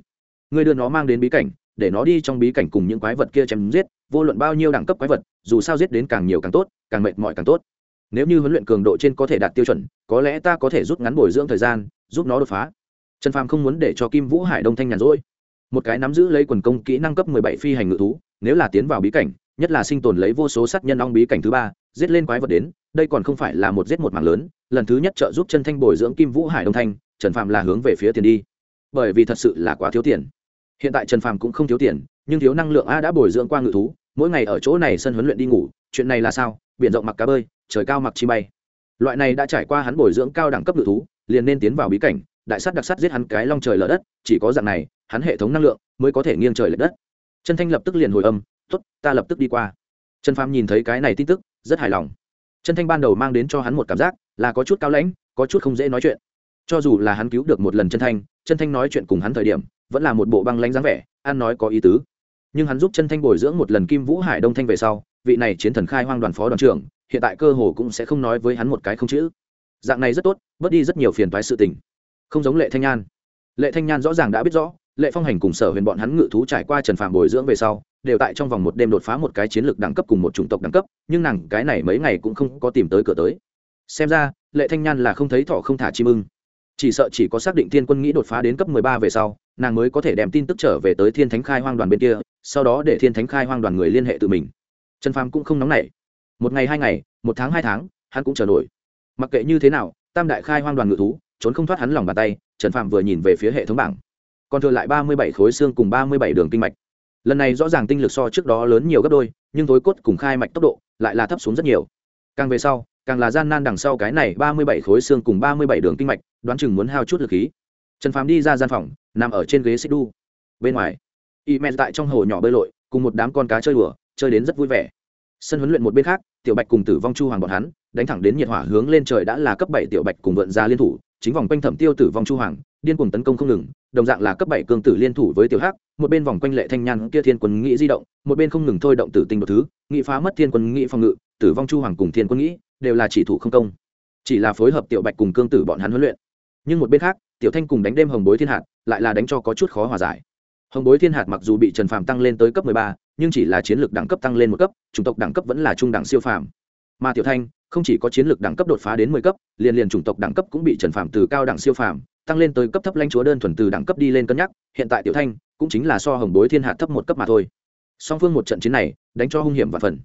Người đưa nó mang đến bí cảnh, để nó đi trong bí cảnh cùng những quái vật kia chém giết, vô luận bao nhiêu đẳng cấp quái vật, dù sao giết đến càng nhiều càng tốt, càng mệt mỏi càng tốt nếu như huấn luyện cường độ trên có thể đạt tiêu chuẩn, có lẽ ta có thể rút ngắn bồi dưỡng thời gian, giúp nó đột phá. Trần phàm không muốn để cho kim vũ hải đông thanh nhàn rỗi. Một cái nắm giữ lấy quần công kỹ năng cấp mười bảy phi hành ngự thú, nếu là tiến vào bí cảnh, nhất là sinh tồn lấy vô số sát nhân ong bí cảnh thứ ba, giết lên quái vật đến, đây còn không phải là một giết một mảng lớn, lần thứ nhất trợ giúp chân thanh bồi dưỡng kim vũ hải đông thanh, trần phàm là hướng về phía tiền đi. Bởi vì thật sự là quá thiếu tiền. Hiện tại trần phàm cũng không thiếu tiền, nhưng thiếu năng lượng a đã bồi dưỡng qua ngự thú, mỗi ngày ở chỗ này sân huấn luyện đi ngủ, chuyện này là sao? Biển rộng mặc cá bơi trời cao mặc chi bay. Loại này đã trải qua hắn bồi dưỡng cao đẳng cấp ngự thú, liền nên tiến vào bí cảnh, đại sắt đặc sắt giết hắn cái long trời lở đất, chỉ có dạng này, hắn hệ thống năng lượng mới có thể nghiêng trời lệch đất. Chân thanh lập tức liền hồi âm t ố t ta lập tức đi qua. Trần phàm nhìn thấy cái này tin tức, rất hài lòng. Chân thanh ban đầu mang đến cho hắn một cảm giác là có chút cao lãnh, có chút không dễ nói chuyện. Cho dù là hắn cứu được một lần chân thanh chân thanh nói chuyện cùng hắn thời điểm, vẫn là một bộ băng lãnh dáng vẻ, ăn nói có ý tứ. Nhưng hắn giúp chân thanh bồi dưỡng một lần kim vũ hải đông thanh về sau, vị này chiến thần khai hoang đoàn phó đoàn trưởng hiện tại cơ hồ cũng sẽ không nói với hắn một cái không chữ. Dạng này rất tốt, bớt đi rất nhiều phiền toái sự tình. Không giống lệ thanh nhan. Lệ thanh nhan rõ ràng đã biết rõ, lệ phong hành cùng sở huyền bọn hắn ngự thú trải qua trần phàm bồi dưỡng về sau, đều tại trong vòng một đêm đột phá một cái chiến lược đẳng cấp cùng một chủng tộc đẳng cấp, nhưng nàng cái này mấy ngày cũng không có tìm tới cửa tới. Xem ra, lệ thanh nhan là không thấy thọ không thả chim ưng. Chỉ sợ chỉ có xác định thiên quân nghĩ đột phá đến cấp mười ba về sau, nàng mới có thể đem tin tức trở về tới thiên thánh khai hoang đoàn bên kia, sau đó để thiên thánh khai hoang đoàn người liên hệ tự mình. Trần phàm cũng không nóng nảy một ngày hai ngày, một tháng hai tháng, hắn cũng chờ nổi. Mặc kệ như thế nào, tam đại khai hoang đoàn ngự thú, trốn không thoát hắn lòng bàn tay, trần phàm vừa nhìn về phía hệ thống bảng. Còn thừa lại ba mươi bảy khối xương cùng ba mươi bảy đường kinh mạch. Lần này rõ ràng tinh lực so trước đó lớn nhiều gấp đôi, nhưng thối cốt cùng khai mạch tốc độ lại là thấp xuống rất nhiều. Càng về sau, càng là gian nan đằng sau cái này ba mươi bảy khối xương cùng ba mươi bảy đường kinh mạch, đoán chừng muốn hao chút lực khí. Trần phàm đi ra gian phòng, nằm ở trên ghế xích đu bên ngoài y mẹ tại trong hồ nhỏ bơi lội, cùng một đám con cá chơi đùa, chơi đến rất vui vẻ. Sân huấn luyện một bên khác tiểu bạch cùng tử vong chu hoàng bọn hắn, đánh thẳng đến nhiệt hỏa hướng lên trời đã là cấp bảy tiểu bạch cùng vượn ra liên thủ, chính vòng quanh thẩm tiêu tử vong chu hoàng, điên cuồng tấn công không ngừng, đồng dạng là cấp bảy cương tử liên thủ với tiểu hắc, một bên vòng quanh lệ thanh nhan kia thiên quân nghĩ di động, một bên không ngừng thôi động tử tinh đột thứ, nghị phá mất thiên quân nghĩ phòng ngự, tử vong chu hoàng cùng thiên quân nghĩ đều là chỉ thủ không công. Chỉ là phối hợp tiểu bạch cùng cương tử bọn hắn huấn luyện. Nhưng một bên khác, tiểu thanh cùng đánh đêm hồng bối thiên hạt lại là đánh cho có chút khó hòa giải. Hồng bối thiên hạt mặc dù bị trần phàm tăng lên tới cấp mười ba nhưng chỉ là chiến lược đẳng cấp tăng lên một cấp, chủng tộc đẳng cấp vẫn là trung đẳng siêu phàm. Mà tiểu thanh, không chỉ có chiến lược đẳng cấp đột phá đến mười cấp, liền liền chủng tộc đẳng cấp cũng bị trần phàm từ cao đẳng siêu phàm, tăng lên tới cấp thấp lãnh chúa đơn thuần từ đẳng cấp đi lên cân nhắc, hiện tại tiểu thanh cũng chính là so hồng bối thiên hạt thấp một cấp mà thôi. Song phương một trận chiến này, đánh cho hung hiểm và phần.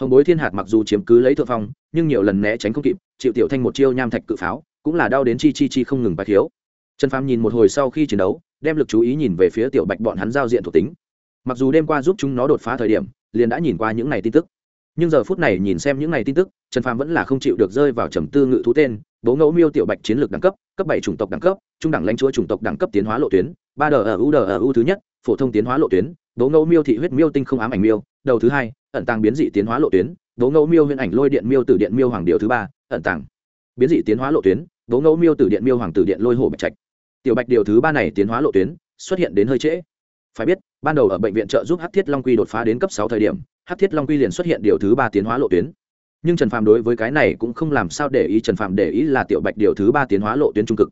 Hồng bối thiên hạt mặc dù chiếm cứ lấy thượng phong, nhưng nhiều lần né tránh không kịp, chịu tiểu thanh một chiêu nham thạch cự pháo, cũng là đau đến chi chi chi không ngừng bạch thiếu trần phàm nhìn một hồi sau khi chiến đấu, đem lực chú ý nhìn về phía tiểu bạch bọn hắn giao diện thuộc tính mặc dù đêm qua giúp chúng nó đột phá thời điểm, liền đã nhìn qua những ngày tin tức. Nhưng giờ phút này nhìn xem những ngày tin tức, trần phàm vẫn là không chịu được rơi vào trầm tư ngự thú tên, bố ngẫu miêu tiểu bạch chiến lược đẳng cấp cấp bảy chủng tộc đẳng cấp, trung đẳng lãnh chúa chủng tộc đẳng cấp tiến hóa lộ tuyến, ba đờ ở u đờ ở u thứ nhất, phổ thông tiến hóa lộ tuyến, bố ngẫu miêu thị huyết miêu tinh không ám ảnh miêu, đầu thứ hai, ẩn tàng biến dị tiến hóa lộ tuyến, bố ngẫu miêu huyền ảnh lôi điện miêu tử điện miêu hoàng điệu thứ ba, ẩn tàng biến dị tiến hóa lộ tuyến, bố ngẫu miêu tử điện miêu hoàng tử điện lôi hồ bạch trạch. Tiểu bạch điều thứ ba này tiến hóa lộ tuyến, xuất hiện đến hơi trễ. Phải biết ban đầu ở bệnh viện trợ giúp hát thiết long quy đột phá đến cấp sáu thời điểm hát thiết long quy liền xuất hiện điều thứ ba tiến hóa lộ tuyến. Nhưng trần phàm đối với cái này cũng không làm sao để ý, trần phàm để ý là tiểu bạch điều thứ ba tiến hóa lộ tuyến trung cực.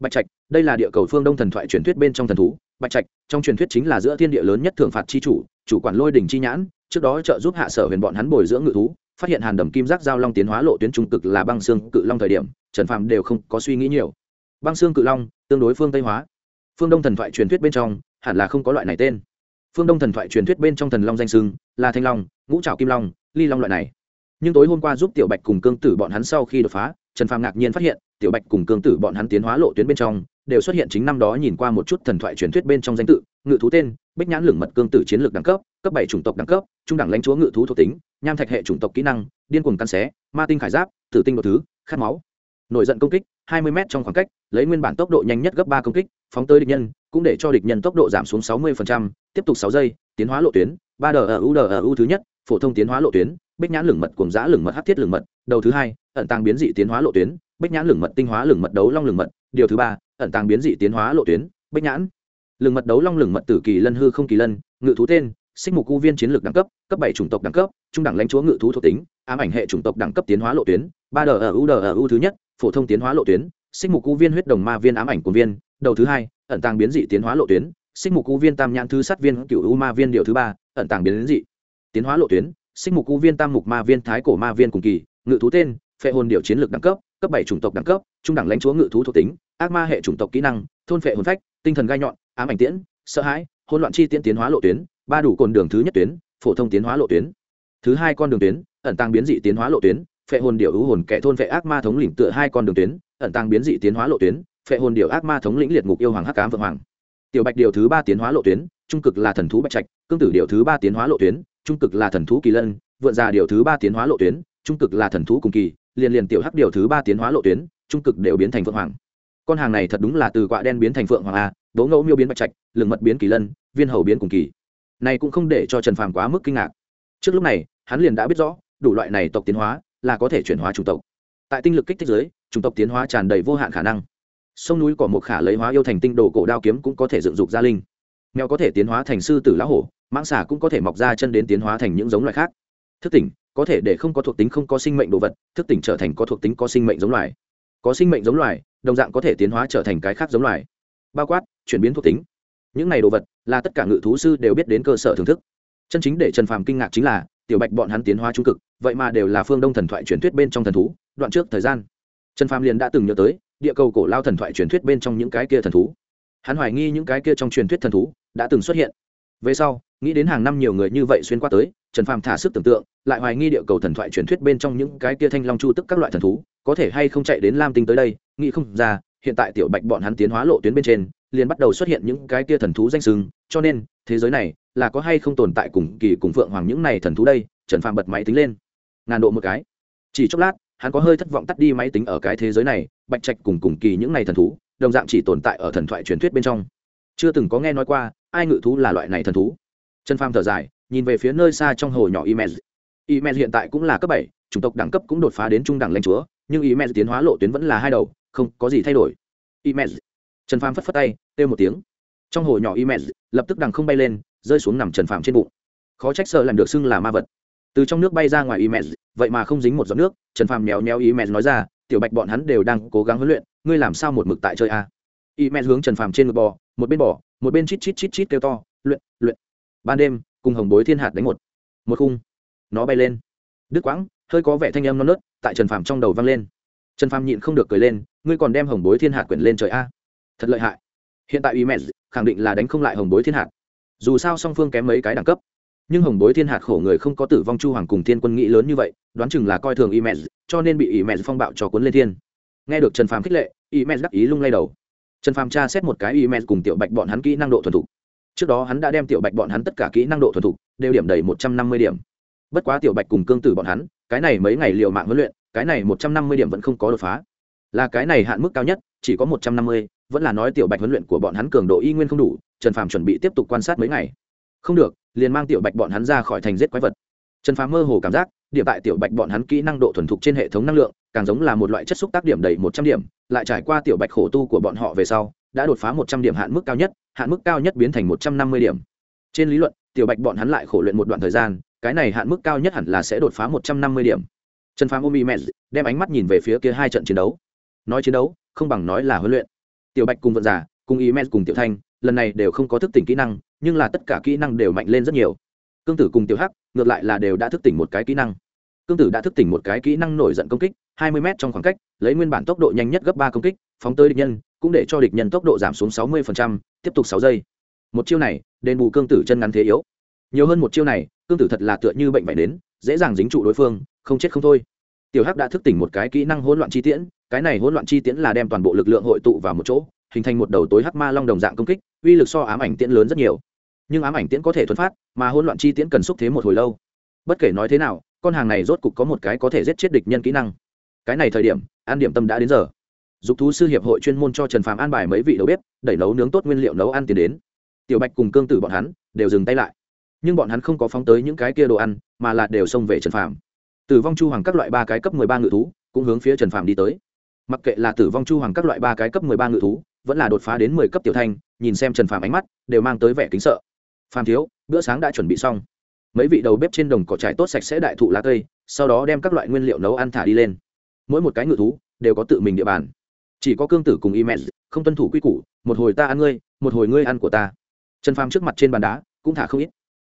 Bạch trạch, đây là địa cầu phương đông thần thoại truyền thuyết bên trong thần thú. Bạch trạch, trong truyền thuyết chính là giữa thiên địa lớn nhất thưởng phạt chi chủ chủ quản lôi đỉnh chi nhãn, trước đó trợ giúp hạ sở huyền bọn hắn bồi dưỡng ngự thú, phát hiện hàn đầm kim giác giao long tiến hóa lộ tuyến trung cực là băng xương cự long thời điểm, trần phàm đều không có suy nghĩ nhiều. Băng xương cự long, tương đối phương tây hóa. Phương đông thần thoại truyền thuyết bên trong, hẳn là không có loại này tên phương đông thần thoại truyền thuyết bên trong thần long danh sưng là thanh long, ngũ trào kim long, ly long loại này. Nhưng tối hôm qua giúp tiểu bạch cùng cương tử bọn hắn sau khi đột phá, trần phàm ngạc nhiên phát hiện, tiểu bạch cùng cương tử bọn hắn tiến hóa lộ tuyến bên trong, đều xuất hiện chính năm đó nhìn qua một chút thần thoại truyền thuyết bên trong danh tự, ngự thú tên, bích nhãn lửng mật cương tử chiến lược đẳng cấp cấp bảy chủng tộc đẳng cấp, trung đẳng lãnh chúa ngự thú thuộc tính, nham thạch hệ chủng tộc kỹ năng, điên cuồng căn xé, ma tinh khải giáp, tử tinh đột thứ, khát máu. Nổi giận công kích 20 m trong khoảng cách, lấy nguyên bản tốc độ nhanh nhất gấp ba công kích phóng tới địch nhân cũng để cho địch nhân tốc độ giảm xuống 60%, tiếp tục 6 giây tiến hóa lộ tuyến ba đờ ở u đờ ở u thứ nhất phổ thông tiến hóa lộ tuyến bích nhãn lửng mật cùng giã lửng mật hắc thiết lửng mật đầu thứ hai ẩn tàng biến dị tiến hóa lộ tuyến bích nhãn lửng mật tinh hóa lửng mật đấu long lửng mật điều thứ ba ẩn tàng biến dị tiến hóa lộ tuyến bích nhãn lửng mật đấu long lửng mật tử kỳ lân hư không kỳ lân ngự thú tên sinh mục cu viên chiến lược đẳng cấp cấp bảy chủng tộc đẳng cấp trung đẳng lãnh chúa ngự thú thuộc tính ám ảnh hệ chủng tộc đẳng cấp tiến hóa lộ tuyến ba đờ ở u đờ ở u thứ nhất phổ thông tiến hóa lộ tuyến sinh mục cu viên huyết đồng ma viên ám ảnh của viên đầu thứ hai, ẩn tàng biến dị tiến hóa lộ tuyến, xích mục cu viên tam nhãn thứ sát viên cựu u ma viên điều thứ ba, ẩn tàng biến dị. Tiến hóa lộ tuyến, xích mục cu viên tam mục ma viên thái cổ ma viên cùng kỳ, ngự thú tên, phệ hồn điệu chiến lược đẳng cấp cấp bảy chủng tộc đẳng cấp, trung đẳng lãnh chúa ngự thú thuộc tính, ác ma hệ chủng tộc kỹ năng, thôn phệ hồn phách, tinh thần gai nhọn, ám ảnh tiễn, sợ hãi hôn loạn chi tiễn tiến hóa lộ tuyến, ba đủ cồn đường thứ nhất tuyến, phổ thông tiến hóa lộ tuyến. Thứ hai con đường tuyến, ẩn tàng biến dị tiến hóa lộ tuyến, phệ hồn điệu ưu hồn kẻ thôn phệ ác ma thống lĩnh tựa hai con đường tuyến, ẩn tàng biến dị tiến hóa lộ tuyến phệ hồn điệu ác ma thống lĩnh liệt ngục yêu hoàng hắc ám vượng hoàng. Tiểu bạch điều thứ ba tiến hóa lộ tuyến, trung cực là thần thú bạch trạch, cương tử điều thứ ba tiến hóa lộ tuyến, trung cực là thần thú kỳ lân, vượn già điều thứ ba tiến hóa lộ tuyến, trung cực là thần thú cùng kỳ, liền liền tiểu hắc điều thứ ba tiến hóa lộ tuyến, trung cực đều biến thành vượng hoàng. Con hàng này thật đúng là từ quạ đen biến thành phượng hoàng a đố ngẫu miêu biến bạch trạch, lừng mật biến kỳ lân, viên hầu biến cùng kỳ. Này cũng không để cho trần phàm quá mức kinh ngạc. Trước lúc này, hắn liền đã biết rõ, đủ loại này tộc tiến hóa là có thể chuyển hóa chủng tộc. Tại tinh lực kích thích giới, chủng tộc tiến hóa tràn đầy vô hạn khả năng sông núi cỏ một khả lấy hóa yêu thành tinh đồ cổ đao kiếm cũng có thể dựng dục gia linh. Mèo có thể tiến hóa thành sư tử lão hổ, mãng xà cũng có thể mọc ra chân đến tiến hóa thành những giống loài khác. Thức tỉnh, có thể để không có thuộc tính không có sinh mệnh đồ vật, thức tỉnh trở thành có thuộc tính có sinh mệnh giống loài. Có sinh mệnh giống loài, đồng dạng có thể tiến hóa trở thành cái khác giống loài. Bao quát, chuyển biến thuộc tính. Những này đồ vật là tất cả ngự thú sư đều biết đến cơ sở thưởng thức. Chân chính để trần phàm kinh ngạc chính là, tiểu bạch bọn hắn tiến hóa trung cực, vậy mà đều là phương đông thần thoại truyền thuyết bên trong thần thú, đoạn trước thời gian. Trần phàm liền đã từng nhớ tới địa cầu cổ lao thần thoại truyền thuyết bên trong những cái kia thần thú. Hắn hoài nghi những cái kia trong truyền thuyết thần thú đã từng xuất hiện. Về sau, nghĩ đến hàng năm nhiều người như vậy xuyên qua tới, trần phàm thả sức tưởng tượng, lại hoài nghi địa cầu thần thoại truyền thuyết bên trong những cái kia thanh long chu tức các loại thần thú, có thể hay không chạy đến lam tinh tới đây, nghĩ không ra, hiện tại tiểu bạch bọn hắn tiến hóa lộ tuyến bên trên, liền bắt đầu xuất hiện những cái kia thần thú danh sưng cho nên, thế giới này là có hay không tồn tại cùng kỳ cùng phượng hoàng những này thần thú đây, trần phàm bật máy tính lên. Ngàn độ một cái. Chỉ chốc lát hắn có hơi thất vọng tắt đi máy tính ở cái thế giới này bạch trạch cùng cùng kỳ những này thần thú đồng dạng chỉ tồn tại ở thần thoại truyền thuyết bên trong chưa từng có nghe nói qua ai ngự thú là loại này thần thú trần pham thở dài nhìn về phía nơi xa trong hồ nhỏ Imed. Imed hiện tại cũng là cấp bảy, chủng tộc đẳng cấp cũng đột phá đến trung đẳng lãnh chúa, nhưng Imed tiến hóa lộ tuyến vẫn là hai đầu, không có gì thay đổi. Imed. Trần pham phất phất tay, kêu một tiếng. Trong hồ nhỏ Imed lập tức đằng không bay lên, rơi xuống nằm Trần Phàm trên bụng. Khó trách sợ làm được xưng là ma vật. Từ trong nước bay ra ngoài Imed, vậy mà không dính một giọt nước, Trần Phàm méo méo mẹ nói ra, tiểu bạch bọn hắn đều đang cố gắng huấn luyện, ngươi làm sao một mực tại chơi a? Imed hướng Trần Phàm trên ngực bò, một bên bò, một bên chít chít chít chít kêu to, luyện, luyện. Ban đêm, cùng hồng bối thiên hạt đánh một một khung. Nó bay lên. Đứt quãng hơi có vẻ thanh âm non nớt tại trần phàm trong đầu vang lên. Trần phàm nhịn không được cười lên ngươi còn đem hồng bối thiên hạt quyển lên trời a? Thật lợi hại. Hiện tại ủy mẹ khẳng định là đánh không lại hồng bối thiên hạt. Dù sao song phương kém mấy cái đẳng cấp nhưng hồng bối thiên hạt khổ người không có tử vong chu hoàng cùng thiên quân nghĩ lớn như vậy, đoán chừng là coi thường y mẹ cho nên bị y mẹ phong bạo cho cuốn lên thiên. Nghe được trần phàm khích lệ, y mẹ đắc ý lung lay đầu. Trần phàm tra xét một cái y mẹ cùng tiểu bạch bọn hắn kỹ năng độ thuần thục. Trước đó hắn đã đem tiểu bạch bọn hắn tất cả kỹ năng độ thuần thục, đều điểm đầy một trăm năm mươi điểm. Bất quá tiểu bạch cùng cương tử bọn hắn, cái này mấy ngày liều mạng huấn luyện, cái này một trăm năm mươi điểm vẫn không có đột phá. Là cái này hạn mức cao nhất, chỉ có một trăm năm mươi, vẫn là nói tiểu bạch huấn luyện của bọn hắn cường độ y nguyên không đủ, trần phàm chuẩn bị tiếp tục quan sát mấy ngày. Không được liền mang tiểu bạch bọn hắn ra khỏi thành giết quái vật. Trần phàm mơ hồ cảm giác, điểm tại tiểu bạch bọn hắn kỹ năng độ thuần thục trên hệ thống năng lượng, càng giống là một loại chất xúc tác điểm đầy một trăm điểm, lại trải qua tiểu bạch khổ tu của bọn họ về sau, đã đột phá một trăm điểm hạn mức cao nhất, hạn mức cao nhất biến thành một trăm năm mươi điểm. Trên lý luận, tiểu bạch bọn hắn lại khổ luyện một đoạn thời gian, cái này hạn mức cao nhất hẳn là sẽ đột phá một trăm năm mươi điểm. Trần phàm ôm y mẹ đem ánh mắt nhìn về phía kia hai trận chiến đấu. Nói chiến đấu, không bằng nói là huấn luyện. Tiểu bạch cùng vận giả cùng y mẹ cùng tiểu thanh, lần này đều không có thức tỉnh kỹ năng nhưng là tất cả kỹ năng đều mạnh lên rất nhiều. Cương tử cùng tiểu hắc, ngược lại là đều đã thức tỉnh một cái kỹ năng. Cương tử đã thức tỉnh một cái kỹ năng nổi giận công kích, hai mươi m trong khoảng cách, lấy nguyên bản tốc độ nhanh nhất gấp ba công kích, phóng tới địch nhân, cũng để cho địch nhân tốc độ giảm xuống sáu mươi tiếp tục sáu giây. Một chiêu này, đền bù cương tử chân ngắn thế yếu. Nhiều hơn một chiêu này, cương tử thật là tựa như bệnh vải đến, dễ dàng dính trụ đối phương, không chết không thôi. Tiểu hắc đã thức tỉnh một cái kỹ năng hỗn loạn chi tiễn, cái này hỗn loạn chi tiễn là đem toàn bộ lực lượng hội tụ vào một chỗ hình thành một đầu tối hắc ma long đồng dạng công kích, uy lực so ám ảnh tiễn lớn rất nhiều. Nhưng ám ảnh tiễn có thể thuần phát, mà hỗn loạn chi tiễn cần xúc thế một hồi lâu. Bất kể nói thế nào, con hàng này rốt cục có một cái có thể giết chết địch nhân kỹ năng. Cái này thời điểm, an điểm tâm đã đến giờ. Dục thú sư hiệp hội chuyên môn cho trần phàm an bài mấy vị đầu bếp, đẩy nấu nướng tốt nguyên liệu nấu ăn tiền đến. Tiểu bạch cùng cương tử bọn hắn đều dừng tay lại. Nhưng bọn hắn không có phóng tới những cái kia đồ ăn, mà là đều xông về trần phàm. Tử vong chu hoàng các loại ba cái cấp mười ba ngự thú cũng hướng phía trần phàm đi tới. Mặc kệ là tử vong chu hoàng các loại ba cái cấp mười ba ngự thú vẫn là đột phá đến mười cấp tiểu thanh, nhìn xem trần phàm ánh mắt, đều mang tới vẻ kính sợ. Phàm thiếu, bữa sáng đã chuẩn bị xong. Mấy vị đầu bếp trên đồng cỏ trải tốt sạch sẽ đại thụ lá cây, sau đó đem các loại nguyên liệu nấu ăn thả đi lên. Mỗi một cái ngự thú đều có tự mình địa bàn. Chỉ có cương tử cùng y mẹ không tuân thủ quy củ, một hồi ta ăn ngươi, một hồi ngươi ăn của ta. Trần phàm trước mặt trên bàn đá cũng thả không ít.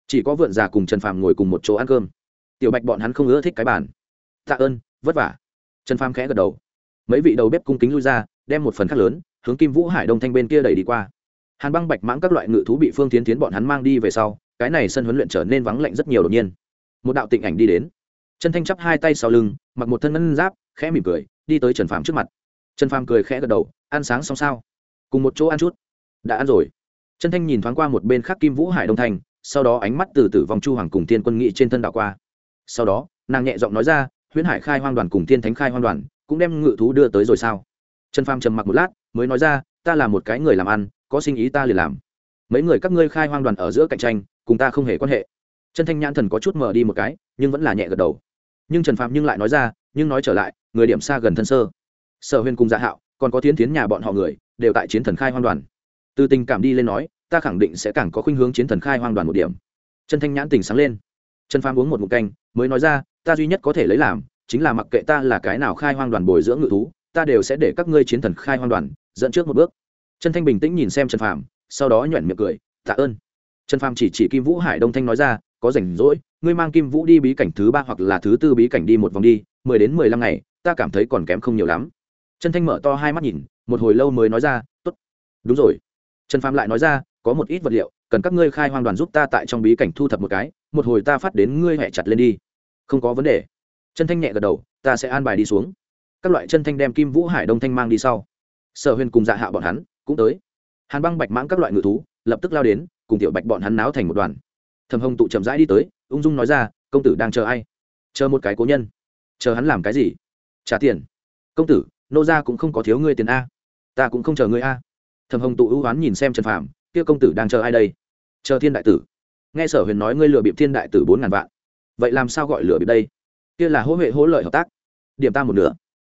Chỉ có vượn già cùng trần phàm ngồi cùng một chỗ ăn cơm. Tiểu bạch bọn hắn không ưa thích cái bàn. Tạ ơn, vất vả. Trần phàm khẽ gật đầu. Mấy vị đầu bếp cung kính lui ra, đem một phần khác lớn hướng kim vũ hải đông thanh bên kia đẩy đi qua. Hàn băng bạch mãng các loại ngự thú bị phương tiến tiến bọn hắn mang đi về sau, cái này sân huấn luyện trở nên vắng lạnh rất nhiều đột nhiên. Một đạo tịnh ảnh đi đến. Chân thanh chắp hai tay sau lưng, mặc một thân ngân giáp, khẽ mỉm cười, đi tới trần phàm trước mặt. Trần phàm cười khẽ gật đầu, ăn sáng xong sao? Cùng một chỗ ăn chút. Đã ăn rồi. Chân thanh nhìn thoáng qua một bên khác kim vũ hải đông thành sau đó ánh mắt từ từ vòng chu hoàng cùng tiên quân nghị trên thân đảo qua. Sau đó, nàng nhẹ giọng nói ra, huyễn hải khai hoang đoàn cùng tiên thánh khai hoang đoàn cũng đem ngự thú đưa tới rồi sao? Trần phàm trầm mặc một lát mới nói ra, ta là một cái người làm ăn, có sinh ý ta liền làm. Mấy người các ngươi khai hoang đoàn ở giữa cạnh tranh, cùng ta không hề quan hệ. Chân thanh nhãn thần có chút mở đi một cái, nhưng vẫn là nhẹ gật đầu. Nhưng trần phạm nhưng lại nói ra, nhưng nói trở lại, người điểm xa gần thân sơ. Sở huyền cùng dạ hạo, còn có tiến tiến nhà bọn họ người, đều tại chiến thần khai hoang đoàn. Từ tình cảm đi lên nói, ta khẳng định sẽ càng có khuynh hướng chiến thần khai hoang đoàn một điểm. Chân thanh nhãn tình sáng lên. Trần phàm uống một mục canh, mới nói ra, ta duy nhất có thể lấy làm, chính là mặc kệ ta là cái nào khai hoang đoàn bồi dưỡng ngự thú, ta đều sẽ để các ngươi chiến thần khai hoang đoàn dẫn trước một bước. Trần thanh bình tĩnh nhìn xem trần phàm, sau đó nhoẻn miệng cười, tạ ơn. Trần phàm chỉ chỉ kim vũ hải đông thanh nói ra, có rảnh rỗi, ngươi mang kim vũ đi bí cảnh thứ ba hoặc là thứ tư bí cảnh đi một vòng đi, mười đến mười lăm ngày, ta cảm thấy còn kém không nhiều lắm. Trần thanh mở to hai mắt nhìn, một hồi lâu mới nói ra, tốt. Đúng rồi. Trần phàm lại nói ra, có một ít vật liệu, cần các ngươi khai hoang đoàn giúp ta tại trong bí cảnh thu thập một cái, một hồi ta phát đến ngươi hẹ chặt lên đi. Không có vấn đề. Chân thanh nhẹ gật đầu, ta sẽ an bài đi xuống. Các loại chân thanh đem kim vũ hải đông thanh mang đi sau sở huyền cùng dạ hạ bọn hắn cũng tới. Hàn băng bạch mãng các loại ngự thú lập tức lao đến, cùng tiểu bạch bọn hắn náo thành một đoàn. Thầm hồng tụ chậm rãi đi tới, ung dung nói ra, công tử đang chờ ai? Chờ một cái cố nhân. Chờ hắn làm cái gì? Trả tiền. Công tử, nô gia cũng không có thiếu ngươi tiền a. Ta cũng không chờ ngươi a. Thầm hồng tụ ưu oán nhìn xem trần phàm, kia công tử đang chờ ai đây? Chờ thiên đại tử. Nghe sở huyền nói ngươi lừa bịp thiên đại tử bốn ngàn vạn. Vậy làm sao gọi lừa bịp đây? Kia là hỗ huệ hỗ lợi hợp tác. Điểm ta một nửa.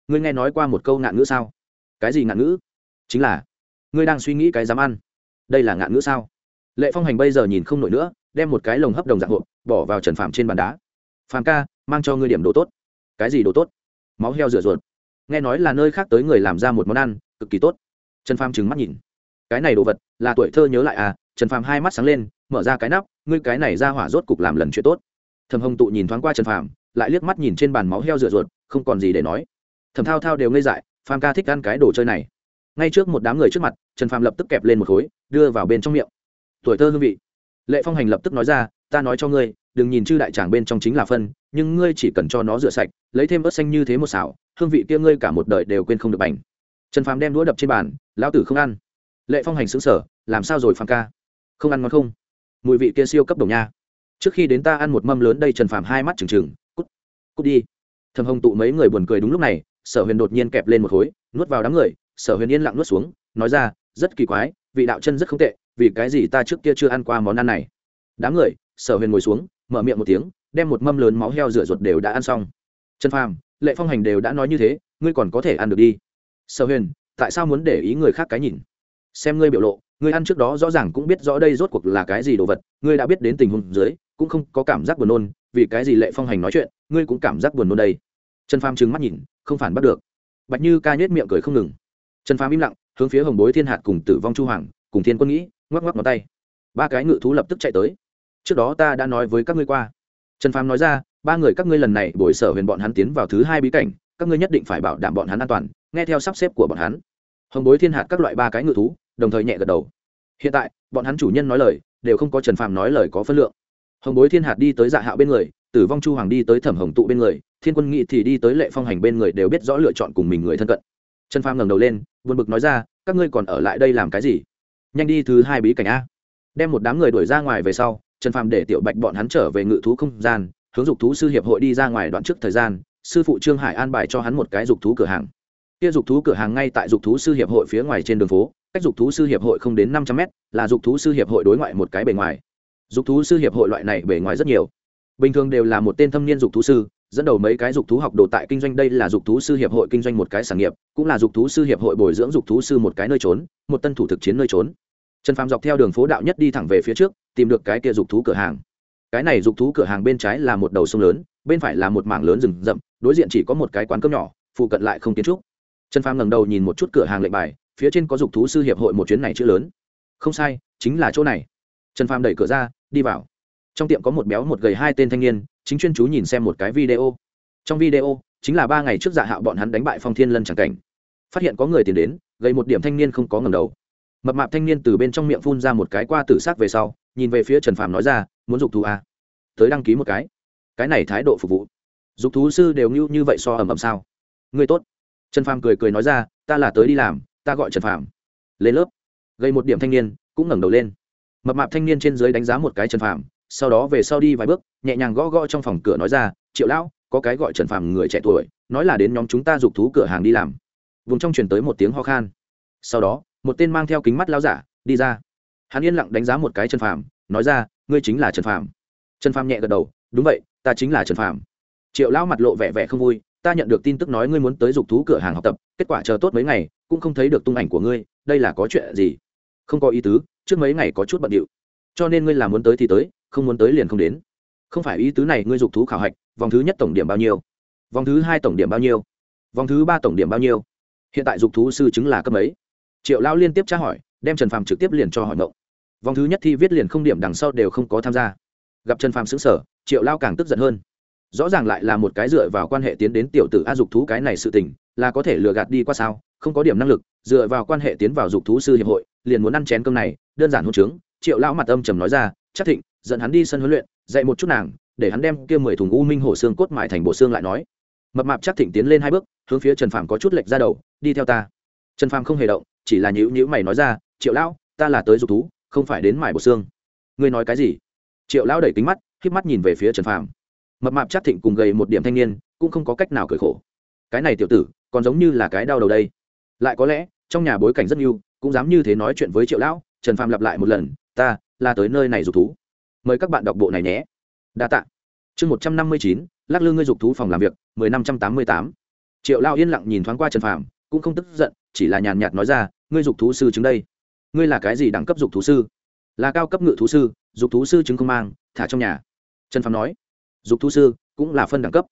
Ngươi nghe nói qua một câu ngạn ngữ sao? Cái gì ngạn ngữ? Chính là, ngươi đang suy nghĩ cái dám ăn. Đây là ngạn ngữ sao? Lệ phong hành bây giờ nhìn không nổi nữa, đem một cái lồng hấp đồng dạng hộp, bỏ vào trần phạm trên bàn đá. Phàm ca, mang cho ngươi điểm đồ tốt. Cái gì đồ tốt? Máu heo rửa ruột. Nghe nói là nơi khác tới người làm ra một món ăn, cực kỳ tốt. Trần phàm trừng mắt nhìn. Cái này đồ vật, là tuổi thơ nhớ lại à? Trần phàm hai mắt sáng lên, mở ra cái nắp, ngươi cái này ra hỏa rốt cục làm lần chuyện tốt. Thầm hồng tụ nhìn thoáng qua trần phàm, lại liếc mắt nhìn trên bàn máu heo rửa ruột, không còn gì để nói. Thầm thao thao đều ngây dại phàm ca thích ăn cái đồ chơi này. Ngay trước một đám người trước mặt, trần phàm lập tức kẹp lên một khối, đưa vào bên trong miệng. Tuổi thơ hương vị. Lệ phong hành lập tức nói ra, ta nói cho ngươi, đừng nhìn chư đại tràng bên trong chính là phân, nhưng ngươi chỉ cần cho nó rửa sạch, lấy thêm ớt xanh như thế một xảo hương vị kia ngươi cả một đời đều quên không được bành. Trần phàm đem đũa đập trên bàn, lão tử không ăn. Lệ phong hành xứng sở làm sao rồi phàm ca? Không ăn ngon không? Mùi vị kia siêu cấp đồng nha. Trước khi đến ta ăn một mâm lớn đây, trần phàm hai mắt trừng trừng, cút cút đi. Thầm hồng tụ mấy người buồn cười đúng lúc này sở huyền đột nhiên kẹp lên một khối, nuốt vào đám người, sở huyền yên lặng nuốt xuống, nói ra, rất kỳ quái, vị đạo chân rất không tệ, vì cái gì ta trước kia chưa ăn qua món ăn này? Đám người, sở huyền ngồi xuống, mở miệng một tiếng, đem một mâm lớn máu heo rửa ruột đều đã ăn xong. Trần phàm, lệ phong hành đều đã nói như thế, ngươi còn có thể ăn được đi. Sở huyền, tại sao muốn để ý người khác cái nhìn? Xem ngươi biểu lộ, ngươi ăn trước đó rõ ràng cũng biết rõ đây rốt cuộc là cái gì đồ vật, ngươi đã biết đến tình huống dưới, cũng không có cảm giác buồn nôn, vì cái gì lệ phong hành nói chuyện, ngươi cũng cảm giác buồn nôn đây. Trần phàm trừng mắt nhìn không phản bắt được. Bạch như ca nhếch miệng cười không ngừng. Trần phàm im lặng, hướng phía hồng bối thiên hạt cùng tử vong chu hoàng, cùng thiên quân nghĩ, ngoắc ngoắc ngón tay. Ba cái ngự thú lập tức chạy tới. Trước đó ta đã nói với các ngươi qua. Trần phàm nói ra, ba người các ngươi lần này bồi sở huyền bọn hắn tiến vào thứ hai bí cảnh, các ngươi nhất định phải bảo đảm bọn hắn an toàn, nghe theo sắp xếp của bọn hắn. Hồng bối thiên hạt các loại ba cái ngự thú, đồng thời nhẹ gật đầu. Hiện tại, bọn hắn chủ nhân nói lời, đều không có trần phàm nói lời có phân lượng hồng bối thiên hạt đi tới dạ hạo bên người, tử vong chu hoàng đi tới thẩm hồng tụ bên người, thiên quân nghị thì đi tới lệ phong hành bên người đều biết rõ lựa chọn cùng mình người thân cận. Trần phàm ngẩng đầu lên vượt bực nói ra, các ngươi còn ở lại đây làm cái gì? Nhanh đi thứ hai bí cảnh a. Đem một đám người đuổi ra ngoài về sau, trần phàm để tiểu bạch bọn hắn trở về ngự thú không gian, hướng dục thú sư hiệp hội đi ra ngoài đoạn trước thời gian, sư phụ trương hải an bài cho hắn một cái dục thú cửa hàng. Kia dục thú cửa hàng ngay tại dục thú sư hiệp hội phía ngoài trên đường phố, cách dục thú sư hiệp hội không đến năm trăm mét, là dục thú sư hiệp hội đối ngoại một cái bề ngoài dục thú sư hiệp hội loại này bề ngoài rất nhiều. Bình thường đều là một tên thâm niên dục thú sư, dẫn đầu mấy cái dục thú học đồ tại kinh doanh. Đây là dục thú sư hiệp hội kinh doanh một cái sản nghiệp, cũng là dục thú sư hiệp hội bồi dưỡng dục thú sư một cái nơi trốn, một tân thủ thực chiến nơi trốn. Trần phàm dọc theo đường phố đạo nhất đi thẳng về phía trước, tìm được cái kia dục thú cửa hàng. Cái này dục thú cửa hàng bên trái là một đầu sông lớn, bên phải là một mảng lớn rừng rậm, đối diện chỉ có một cái quán cơm nhỏ, phụ cận lại không kiến trúc. Trần phàm ngẩng đầu nhìn một chút cửa hàng lệnh bài, phía trên có dục thú sư hiệp hội một chuyến này chữ lớn. Không sai, chính là chỗ này. Trần phàm đẩy cửa ra đi vào. Trong tiệm có một béo một gầy hai tên thanh niên, chính chuyên chú nhìn xem một cái video. Trong video, chính là ba ngày trước dạ hạo bọn hắn đánh bại phong thiên lân c cảnh. Phát hiện có người tìm đến gây một điểm thanh niên không có ngầm đầu. Mập mạp thanh niên từ bên trong miệng phun ra một cái qua tử xác về sau, nhìn về phía trần phàm nói ra, muốn dục thú à? tới đăng ký một cái. Cái này thái độ phục vụ. Dục thú sư đều như như vậy so ầm ầm sao? Người tốt. Trần phàm cười cười nói ra, ta là tới đi làm, ta gọi trần phàm. Lên lớp. Gây một điểm thanh niên cũng ngẩng đầu lên mập mạp thanh niên trên dưới đánh giá một cái trần phàm, sau đó về sau đi vài bước, nhẹ nhàng gõ gõ trong phòng cửa nói ra, triệu lão, có cái gọi trần phàm người trẻ tuổi, nói là đến nhóm chúng ta giục thú cửa hàng đi làm. Vùng trong truyền tới một tiếng ho khan. Sau đó, một tên mang theo kính mắt lao giả, đi ra. Hắn yên lặng đánh giá một cái trần phàm, nói ra, ngươi chính là trần phàm. Trần phàm nhẹ gật đầu, đúng vậy, ta chính là trần phàm. Triệu lão mặt lộ vẻ vẻ không vui, ta nhận được tin tức nói ngươi muốn tới dục thú cửa hàng học tập, kết quả chờ tốt mấy ngày, cũng không thấy được tung ảnh của ngươi, đây là có chuyện gì? Không có ý tứ trước mấy ngày có chút bận điệu. Cho nên ngươi là muốn tới thì tới, không muốn tới liền không đến. Không phải ý tứ này ngươi dục thú khảo hạch, vòng thứ nhất tổng điểm bao nhiêu? Vòng thứ hai tổng điểm bao nhiêu? Vòng thứ ba tổng điểm bao nhiêu? Hiện tại dục thú sư chứng là cấp mấy? Triệu lão liên tiếp tra hỏi, đem trần phàm trực tiếp liền cho hỏi ngộ. Vòng thứ nhất thi viết liền không điểm đằng sau đều không có tham gia. Gặp trần phàm xứng sở triệu lao càng tức giận hơn. Rõ ràng lại là một cái dựa vào quan hệ tiến đến tiểu tử a dục thú cái này sự tình, là có thể lừa gạt đi qua sao? Không có điểm năng lực, dựa vào quan hệ tiến vào dục thú sư hiệp hội, liền muốn ăn chén cơm này, đơn giản hôn trướng, triệu lão mặt âm trầm nói ra, chắc thịnh, dẫn hắn đi sân huấn luyện, dạy một chút nàng, để hắn đem kia mười thùng u minh hổ xương cốt mại thành bộ xương lại nói. Mập mạp chắc thịnh tiến lên hai bước, hướng phía trần phàm có chút lệch ra đầu, đi theo ta. Trần phàm không hề động, chỉ là nhữ nhữ mày nói ra, triệu lão, ta là tới dục thú, không phải đến mải bộ xương. Ngươi nói cái gì? Triệu lão đẩy kính mắt, híp mắt nhìn về phía trần phàm. Mập mạp chắc thịnh cùng gầy một điểm thanh niên, cũng không có cách nào cởi khổ. Cái này tiểu tử, còn giống như là cái đau đầu đây lại có lẽ, trong nhà bối cảnh rất nhiều, cũng dám như thế nói chuyện với triệu lão, trần phàm lặp lại một lần, ta, là tới nơi này dục thú. Mời các bạn đọc bộ này nhé. Đa t ạ chương một trăm năm mươi chín, lắc lư ngươi dục thú phòng làm việc, mười năm trăm tám mươi tám. Triệu lao yên lặng nhìn thoáng qua trần phàm, cũng không tức giận, chỉ là nhàn nhạt nói ra, ngươi dục thú sư chứng đây. Ngươi là cái gì đẳng cấp dục thú sư? Là cao cấp ngự thú sư, dục thú sư chứng không mang, thả trong nhà. Trần phàm nói. Dục thú sư, cũng là phân đẳng cấp.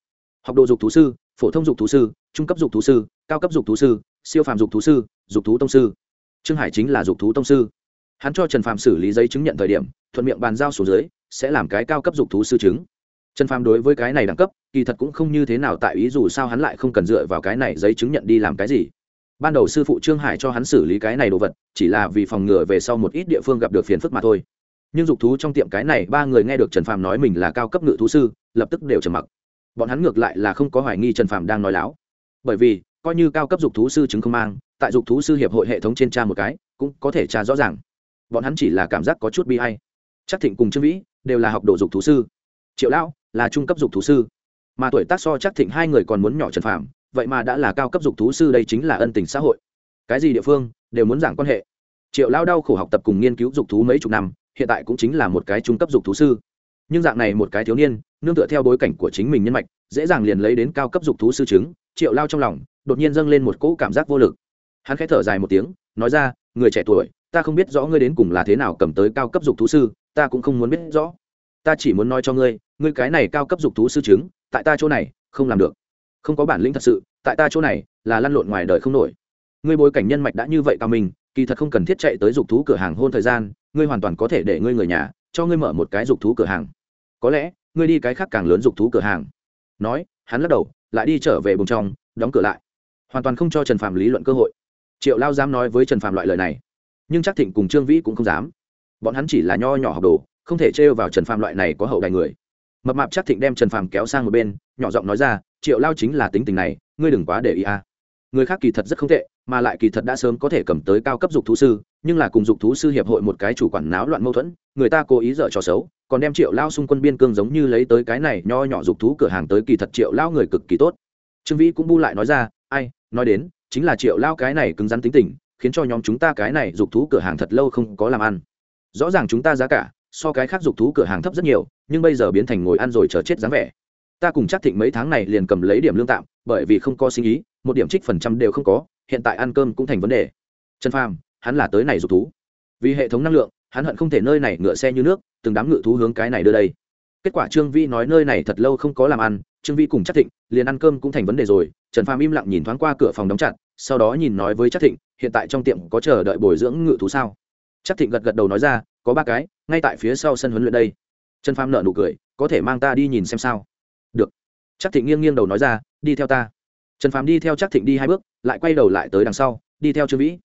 Học độ dục thú sư, phổ thông dục thú sư, trung cấp dục thú sư, cao cấp dục thú sư siêu phàm dục thú sư, dục thú tông sư. Trương hải chính là dục thú tông sư. Hắn cho trần phàm xử lý giấy chứng nhận thời điểm, thuận miệng bàn giao xuống dưới, sẽ làm cái cao cấp dục thú sư chứng. Trần phàm đối với cái này đẳng cấp, kỳ thật cũng không như thế nào tại ý dù sao hắn lại không cần dựa vào cái này giấy chứng nhận đi làm cái gì. Ban đầu sư phụ trương hải cho hắn xử lý cái này đồ vật, chỉ là vì phòng ngừa về sau một ít địa phương gặp được phiền phức mà thôi. Nhưng dục thú trong tiệm cái này, ba người nghe được trần phàm nói mình là cao cấp ngự thú sư, lập tức đều trầm mặc. Bọn hắn ngược lại là không có hoài nghi trần phàm đang nói láo. Bởi vì coi như cao cấp dục thú sư chứng không mang, tại dục thú sư hiệp hội hệ thống trên tra một cái, cũng có thể tra rõ ràng. Bọn hắn chỉ là cảm giác có chút bi hay chắc thịnh cùng trương vĩ đều là học đồ dục thú sư. Triệu lão là trung cấp dục thú sư. Mà tuổi tác so chắc thịnh hai người còn muốn nhỏ trần phàm, vậy mà đã là cao cấp dục thú sư đây chính là ân tình xã hội. Cái gì địa phương đều muốn giảng quan hệ. Triệu lao đau khổ học tập cùng nghiên cứu dục thú mấy chục năm, hiện tại cũng chính là một cái trung cấp dục thú sư. Nhưng dạng này một cái thiếu niên, nương tựa theo bối cảnh của chính mình nhân mạch, dễ dàng liền lấy đến cao cấp dục thú sư chứng, triệu lao trong lòng đột nhiên dâng lên một cỗ cảm giác vô lực. Hắn khẽ thở dài một tiếng, nói ra, người trẻ tuổi, ta không biết rõ ngươi đến cùng là thế nào cầm tới cao cấp dục thú sư, ta cũng không muốn biết rõ. Ta chỉ muốn nói cho ngươi ngươi cái này cao cấp dục thú sư chứng, tại ta chỗ này, không làm được. Không có bản lĩnh thật sự, tại ta chỗ này, là lăn lộn ngoài đời không nổi. Ngươi bối cảnh nhân mạch đã như vậy cao mình, kỳ thật không cần thiết chạy tới dục thú cửa hàng hôn thời gian, ngươi hoàn toàn có thể để ngươi người nhà, cho ngươi mở một cái dục thú cửa hàng. Có lẽ, ngươi đi cái khác càng lớn dục thú cửa hàng. Nói, hắn lắc đầu, lại đi trở về bùng trong, đóng cửa lại hoàn toàn không cho trần phạm lý luận cơ hội triệu lao dám nói với trần phạm loại lời này nhưng chắc thịnh cùng trương vĩ cũng không dám bọn hắn chỉ là nho nhỏ học đồ không thể trêu vào trần phạm loại này có hậu đài người mập mạp chắc thịnh đem trần phạm kéo sang một bên nhỏ giọng nói ra triệu lao chính là tính tình này ngươi đừng quá để ý a người khác kỳ thật rất không tệ mà lại kỳ thật đã sớm có thể cầm tới cao cấp dục thú sư nhưng là cùng dục thú sư hiệp hội một cái chủ quản náo loạn mâu thuẫn người ta cố ý dở trò xấu còn đem triệu lao xung quân biên cương giống như lấy tới cái này nho nhỏ dục thú cửa hàng tới kỳ thật triệu lao người cực kỳ tốt trương vĩ cũng bu lại nói ra ai nói đến, chính là triệu lao cái này cứng rắn tính tình, khiến cho nhóm chúng ta cái này dục thú cửa hàng thật lâu không có làm ăn. Rõ ràng chúng ta giá cả, so cái khác dục thú cửa hàng thấp rất nhiều, nhưng bây giờ biến thành ngồi ăn rồi chờ chết dáng vẻ. Ta cùng chắc thịnh mấy tháng này liền cầm lấy điểm lương tạm, bởi vì không có sinh ý, một điểm trích phần trăm đều không có, hiện tại ăn cơm cũng thành vấn đề. Trần phàm, hắn là tới này dục thú. Vì hệ thống năng lượng, hắn hận không thể nơi này ngựa xe như nước, từng đám ngựa thú hướng cái này đưa đây. Kết quả trương vi nói nơi này thật lâu không có làm ăn trương vi cùng chắc thịnh liền ăn cơm cũng thành vấn đề rồi. Trần phàm im lặng nhìn thoáng qua cửa phòng đóng chặt, sau đó nhìn nói với chắc thịnh, hiện tại trong tiệm có chờ đợi bồi dưỡng ngựa thú sao? Chắc thịnh gật gật đầu nói ra, có ba cái, ngay tại phía sau sân huấn luyện đây. Trần phàm nợ nụ cười, có thể mang ta đi nhìn xem sao? Được. Chắc thịnh nghiêng nghiêng đầu nói ra, đi theo ta. Trần phàm đi theo chắc thịnh đi hai bước, lại quay đầu lại tới đằng sau, đi theo trương vĩ.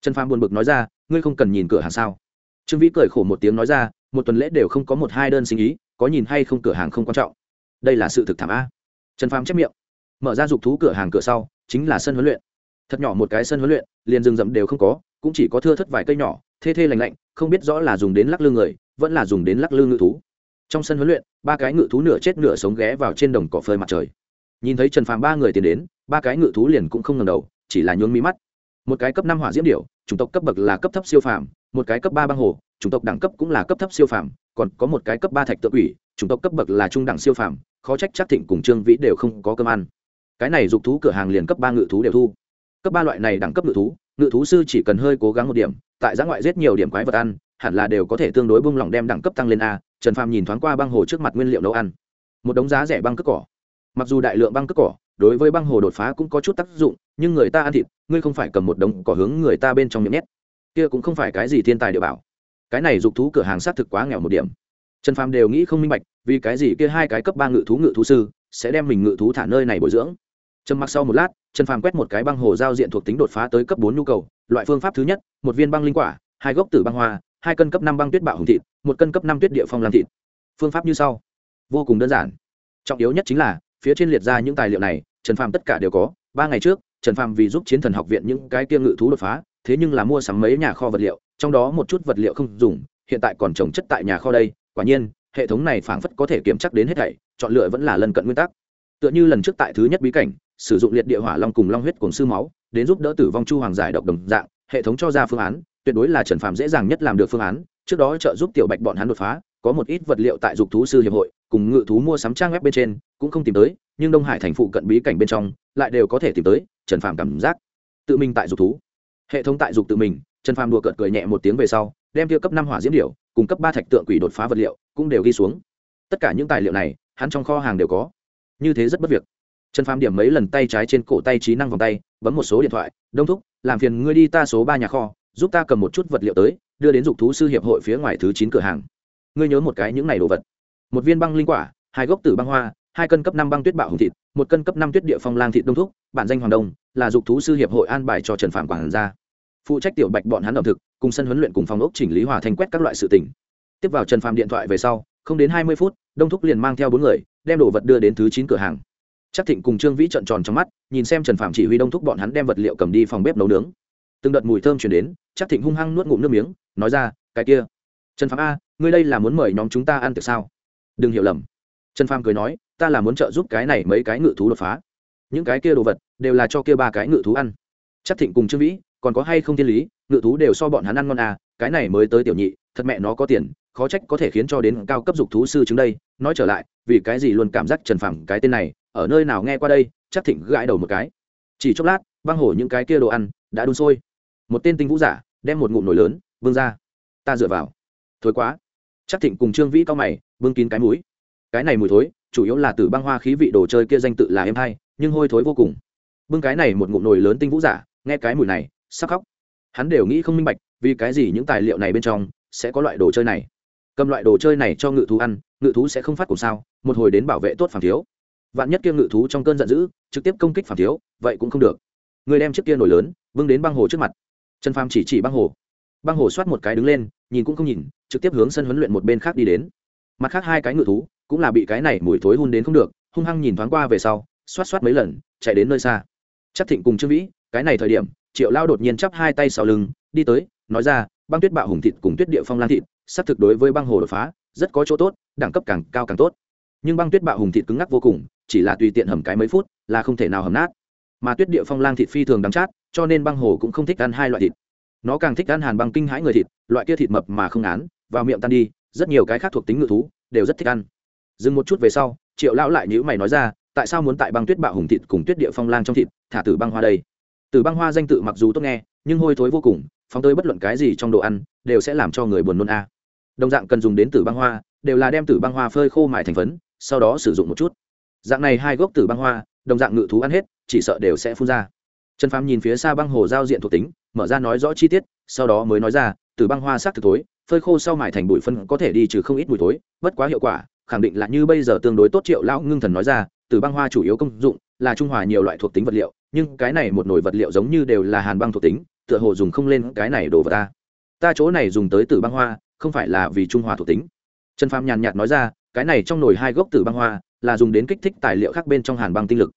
Trần phàm buồn bực nói ra, ngươi không cần nhìn cửa hàng sao? Trương vĩ cười khổ một tiếng nói ra, một tuần lễ đều không có một hai đơn sinh ý, có nhìn hay không cửa hàng không quan trọng đây là sự thực thảm a. Trần phàm chép miệng. Mở ra dục thú cửa hàng cửa sau, chính là sân huấn luyện. Thật nhỏ một cái sân huấn luyện, liền rừng rậm đều không có, cũng chỉ có thưa thất vài cây nhỏ, thê thê lành lạnh, không biết rõ là dùng đến lắc lư người, vẫn là dùng đến lắc lư ngự thú. Trong sân huấn luyện, ba cái ngự thú nửa chết nửa sống ghé vào trên đồng cỏ phơi mặt trời. Nhìn thấy trần phàm ba người tiến đến, ba cái ngự thú liền cũng không ngầm đầu, chỉ là nhún mí mắt. Một cái cấp năm hỏa diễm điệu chủng tộc cấp bậc là cấp thấp siêu phàm một cái cấp ba băng hồ, chủng tộc đẳng cấp cũng là cấp thấp siêu phàm, còn có một cái cấp ba thạch tự quỷ, chủng tộc cấp bậc là trung đẳng siêu phàm, khó trách chắc thịnh cùng trương vĩ đều không có cơm ăn. Cái này dục thú cửa hàng liền cấp ba ngự thú đều thu. Cấp ba loại này đẳng cấp ngự thú ngự thú sư chỉ cần hơi cố gắng một điểm, tại giã ngoại giết nhiều điểm quái vật ăn, hẳn là đều có thể tương đối bung lỏng đem đẳng cấp tăng lên a, trần phàm nhìn thoáng qua băng hồ trước mặt nguyên liệu nấu ăn. Một đống giá rẻ băng cất cỏ. Mặc dù đại lượng băng cất cỏ, đối với băng hồ đột phá cũng có chút tác dụng, nhưng người ta ăn thịt, ngươi không phải cầm một đống cỏ hướng người ta bên trong miệng nhét kia cũng không phải cái gì thiên tài địa bảo. Cái này dục thú cửa hàng xác thực quá nghèo một điểm. Trần phàm đều nghĩ không minh bạch, vì cái gì kia hai cái cấp ba ngự thú ngự thú sư sẽ đem mình ngự thú thả nơi này bồi dưỡng. Trầm mặc sau một lát, trần phàm quét một cái băng hồ giao diện thuộc tính đột phá tới cấp bốn nhu cầu, loại phương pháp thứ nhất, một viên băng linh quả, hai gốc tử băng hoa, hai cân cấp năm băng tuyết bạo hùng thịt, một cân cấp năm tuyết địa phong làm thịt. Phương pháp như sau. Vô cùng đơn giản. Trọng yếu nhất chính là, phía trên liệt ra những tài liệu này, trần phàm tất cả đều có. Ba ngày trước, trần phàm vì giúp chiến thần học viện những cái tiêm ngự thú đột phá thế nhưng là mua sắm mấy nhà kho vật liệu, trong đó một chút vật liệu không dùng, hiện tại còn trồng chất tại nhà kho đây, quả nhiên, hệ thống này phảng phất có thể kiểm chắc đến hết thảy, chọn lựa vẫn là lần cận nguyên tắc. Tựa như lần trước tại thứ nhất bí cảnh, sử dụng liệt địa hỏa long cùng long huyết cùng sư máu, đến giúp đỡ tử vong chu hoàng giải độc đồng dạng, hệ thống cho ra phương án, tuyệt đối là trần phàm dễ dàng nhất làm được phương án, trước đó trợ giúp tiểu bạch bọn hắn đột phá, có một ít vật liệu tại dục thú sư hiệp hội, cùng ngự thú mua sắm trang web bên trên, cũng không tìm tới, nhưng đông hải thành phụ cận bí cảnh bên trong, lại đều có thể tìm tới, trần phàm cảm giác tự mình tại dục thú hệ thống tại dục tự mình, trần phàm đùa cợt cười nhẹ một tiếng về sau, đem tiêu cấp năm hỏa diễm điệu cùng cấp ba thạch tượng quỷ đột phá vật liệu cũng đều ghi xuống. Tất cả những tài liệu này, hắn trong kho hàng đều có. Như thế rất bất việc. Trần phàm điểm mấy lần tay trái trên cổ tay trí năng vòng tay, bấm một số điện thoại, đông thúc, làm phiền ngươi đi ta số ba nhà kho, giúp ta cầm một chút vật liệu tới, đưa đến dục thú sư hiệp hội phía ngoài thứ chín cửa hàng. Ngươi nhớ một cái những này đồ vật. Một viên băng linh quả, hai gốc tử băng hoa hai cân cấp năm băng tuyết bạo hùng thịt, một cân cấp năm tuyết địa phong lang thịt đông thúc, bản danh hoàng đông, là dục thú sư hiệp hội an bài cho trần phạm quản gia. Phụ trách tiểu bạch bọn hắn ẩm thực, cùng sân huấn luyện cùng phòng ốc chỉnh lý hòa thanh quét các loại sự tỉnh tiếp vào trần phạm điện thoại về sau, không đến hai mươi phút, đông thúc liền mang theo bốn người, đem đồ vật đưa đến thứ chín cửa hàng. Chắc thịnh cùng trương vĩ trợn tròn trong mắt, nhìn xem trần phạm chỉ huy đông thúc bọn hắn đem vật liệu cầm đi phòng bếp nấu nướng. Từng đợt mùi thơm chuyển đến, chắc thịnh hung hăng nuốt ngụm nước miếng, nói ra, cái kia, trần phạm a, ngươi đây là muốn mời nhóm chúng ta ăn tiệc sao? Đừng hiểu lầm. Trần phạm cười nói ta là muốn trợ giúp cái này mấy cái ngự thú đột phá. Những cái kia đồ vật đều là cho kia ba cái ngự thú ăn. Chắc thịnh cùng trương vĩ, còn có hay không thiên lý, ngự thú đều so bọn hắn ăn ngon à cái này mới tới tiểu nhị, thật mẹ nó có tiền, khó trách có thể khiến cho đến cao cấp dục thú sư chứng đây. Nói trở lại, vì cái gì luôn cảm giác trần phẳng cái tên này, ở nơi nào nghe qua đây, chắc thịnh gãi đầu một cái. Chỉ chốc lát, băng hổ những cái kia đồ ăn đã đun sôi. Một tên tinh vũ giả đem một ngụm nồi lớn vương ra. Ta dựa vào. Thối quá. Chắc thịnh cùng trương vĩ cao mày vương kín cái mũi. Cái này mùi thối chủ yếu là từ băng hoa khí vị đồ chơi kia danh tự là em hay nhưng hôi thối vô cùng. Bưng cái này một ngụm nồi lớn tinh vũ giả, nghe cái mùi này sắc khóc. Hắn đều nghĩ không minh bạch, vì cái gì những tài liệu này bên trong sẽ có loại đồ chơi này. Cầm loại đồ chơi này cho ngự thú ăn, ngự thú sẽ không phát cùng sao, một hồi đến bảo vệ tốt phản thiếu. Vạn nhất kia ngự thú trong cơn giận dữ, trực tiếp công kích phản thiếu, vậy cũng không được. Người đem chiếc kia nổi lớn vâng đến băng hồ trước mặt. Trần phàm chỉ chỉ băng hồ. Băng hồ soát một cái đứng lên, nhìn cũng không nhìn, trực tiếp hướng sân huấn luyện một bên khác đi đến. Mặt khác hai cái ngự thú cũng là bị cái này mùi thối hun đến không được, hung hăng nhìn thoáng qua về sau, xoát xoát mấy lần, chạy đến nơi xa. Chắc thịnh cùng trương vĩ, cái này thời điểm, triệu lao đột nhiên chắp hai tay sau lưng, đi tới, nói ra, băng tuyết bạo hùng thịt cùng tuyết địa phong lan thịt, xác thực đối với băng hồ đột phá, rất có chỗ tốt, đẳng cấp càng cao càng tốt. Nhưng băng tuyết bạo hùng thịt cứng ngắc vô cùng, chỉ là tùy tiện hầm cái mấy phút, là không thể nào hầm nát. Mà tuyết địa phong lang thịt phi thường đắng chát, cho nên băng hồ cũng không thích ăn hai loại thịt. Nó càng thích ăn hàn băng kinh hãi người thịt, loại kia thịt mập mà không án, vào miệng tan đi, rất nhiều cái khác thuộc tính ngự thú, đều rất thích ăn dừng một chút về sau, triệu lão lại nhữ mày nói ra, tại sao muốn tại băng tuyết bạo hùng thịt cùng tuyết địa phong lang trong thịt, thả tử băng hoa đây? Tử băng hoa danh tự mặc dù tốt nghe, nhưng hôi thối vô cùng, phóng tới bất luận cái gì trong đồ ăn, đều sẽ làm cho người buồn nôn a. Đồng dạng cần dùng đến tử băng hoa, đều là đem tử băng hoa phơi khô mại thành phấn, sau đó sử dụng một chút. Dạng này hai gốc tử băng hoa, đồng dạng ngự thú ăn hết, chỉ sợ đều sẽ phun ra. Trần phàm nhìn phía xa băng hồ giao diện thuộc tính, mở ra nói rõ chi tiết, sau đó mới nói ra, tử băng hoa sắc thực thối, phơi khô sau mải thành bụi phân có thể đi trừ không ít mùi thối, bất quá hiệu quả khẳng định là như bây giờ tương đối tốt, triệu lão ngưng thần nói ra, từ băng hoa chủ yếu công dụng là trung hòa nhiều loại thuộc tính vật liệu, nhưng cái này một nồi vật liệu giống như đều là hàn băng thuộc tính, tựa hồ dùng không lên cái này đồ vật ta. Ta chỗ này dùng tới từ băng hoa, không phải là vì trung hòa thuộc tính. Trần phàm nhàn nhạt nói ra, cái này trong nồi hai gốc từ băng hoa là dùng đến kích thích tài liệu khác bên trong hàn băng tinh lực.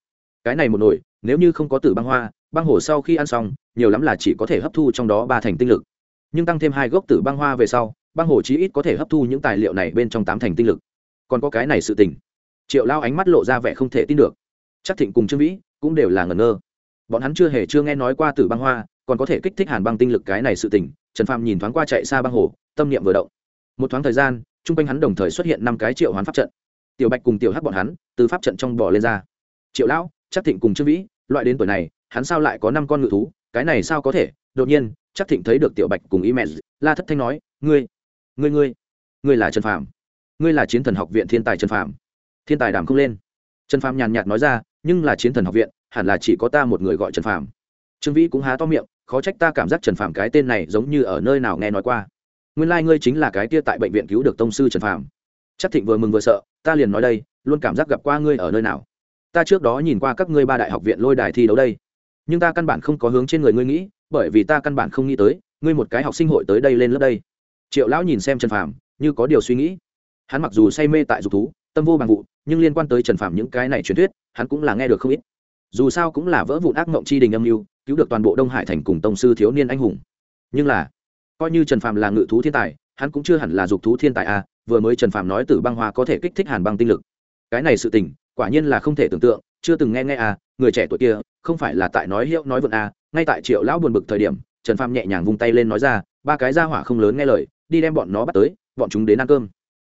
Cái này một nồi, nếu như không có từ băng hoa, băng hổ sau khi ăn xong, nhiều lắm là chỉ có thể hấp thu trong đó ba thành tinh lực. Nhưng tăng thêm hai gốc tử băng hoa về sau, băng hổ chí ít có thể hấp thu những tài liệu này bên trong tám thành tinh lực còn có cái này sự tình. Triệu lao ánh mắt lộ ra vẻ không thể tin được. Chắc thịnh cùng trương vĩ cũng đều là ngẩn ngơ. Bọn hắn chưa hề chưa nghe nói qua tử băng hoa, còn có thể kích thích hàn băng tinh lực cái này sự tỉnh trần phàm nhìn thoáng qua chạy xa băng hồ, tâm niệm vừa động. Một thoáng thời gian chung quanh hắn đồng thời xuất hiện năm cái triệu hoán pháp trận. Tiểu bạch cùng tiểu hắc bọn hắn, từ pháp trận trong bỏ lên ra. Triệu lão, chắc thịnh cùng trương vĩ, loại đến tuổi này, hắn sao lại có năm con ngự thú, cái này sao có thể? Đột nhiên, chắc thịnh thấy được tiểu bạch cùng ý mẹ la thất thanh nói, ngươi ngươi ngươi ngươi là trần phàm ngươi là chiến thần học viện thiên tài trần Phạm, thiên tài đàm không lên. Trần Phạm nhàn nhạt nói ra nhưng là chiến thần học viện hẳn là chỉ có ta một người gọi trần Phạm. trương vĩ cũng há to miệng khó trách ta cảm giác trần Phạm cái tên này giống như ở nơi nào nghe nói qua. Nguyên lai、like、ngươi chính là cái kia tại bệnh viện cứu được tông sư trần Phạm. chắc thịnh vừa mừng vừa sợ ta liền nói đây luôn cảm giác gặp qua ngươi ở nơi nào. Ta trước đó nhìn qua các ngươi ba đại học viện lôi đài thi đấu đây. Nhưng ta căn bản không có hướng trên người ngươi nghĩ bởi vì ta căn bản không nghĩ tới ngươi một cái học sinh hội tới đây lên lớp đây. Triệu lão nhìn xem trần phàm như có điều suy nghĩ hắn mặc dù say mê tại dục thú tâm vô bằng vụ nhưng liên quan tới trần Phạm những cái này truyền thuyết hắn cũng là nghe được không ít. Dù sao cũng là vỡ vụn ác mộng chi đình âm mưu cứu được toàn bộ đông hải thành cùng tông sư thiếu niên anh hùng. Nhưng là coi như trần Phạm là ngự thú thiên tài hắn cũng chưa hẳn là dục thú thiên tài a à, vừa mới trần Phạm nói tử băng hoa có thể kích thích hàn băng tinh lực. Cái này sự tình quả nhiên là không thể tưởng tượng chưa từng nghe nghe à người trẻ tuổi kia không phải là tại nói hiệu nói vượn à ngay tại triệu lão buồn bực thời điểm trần Phạm nhẹ nhàng vung tay lên nói ra ba cái ra hỏa không lớn nghe lời đi đem bọn nó bắt tới bọn chúng đến ăn cơm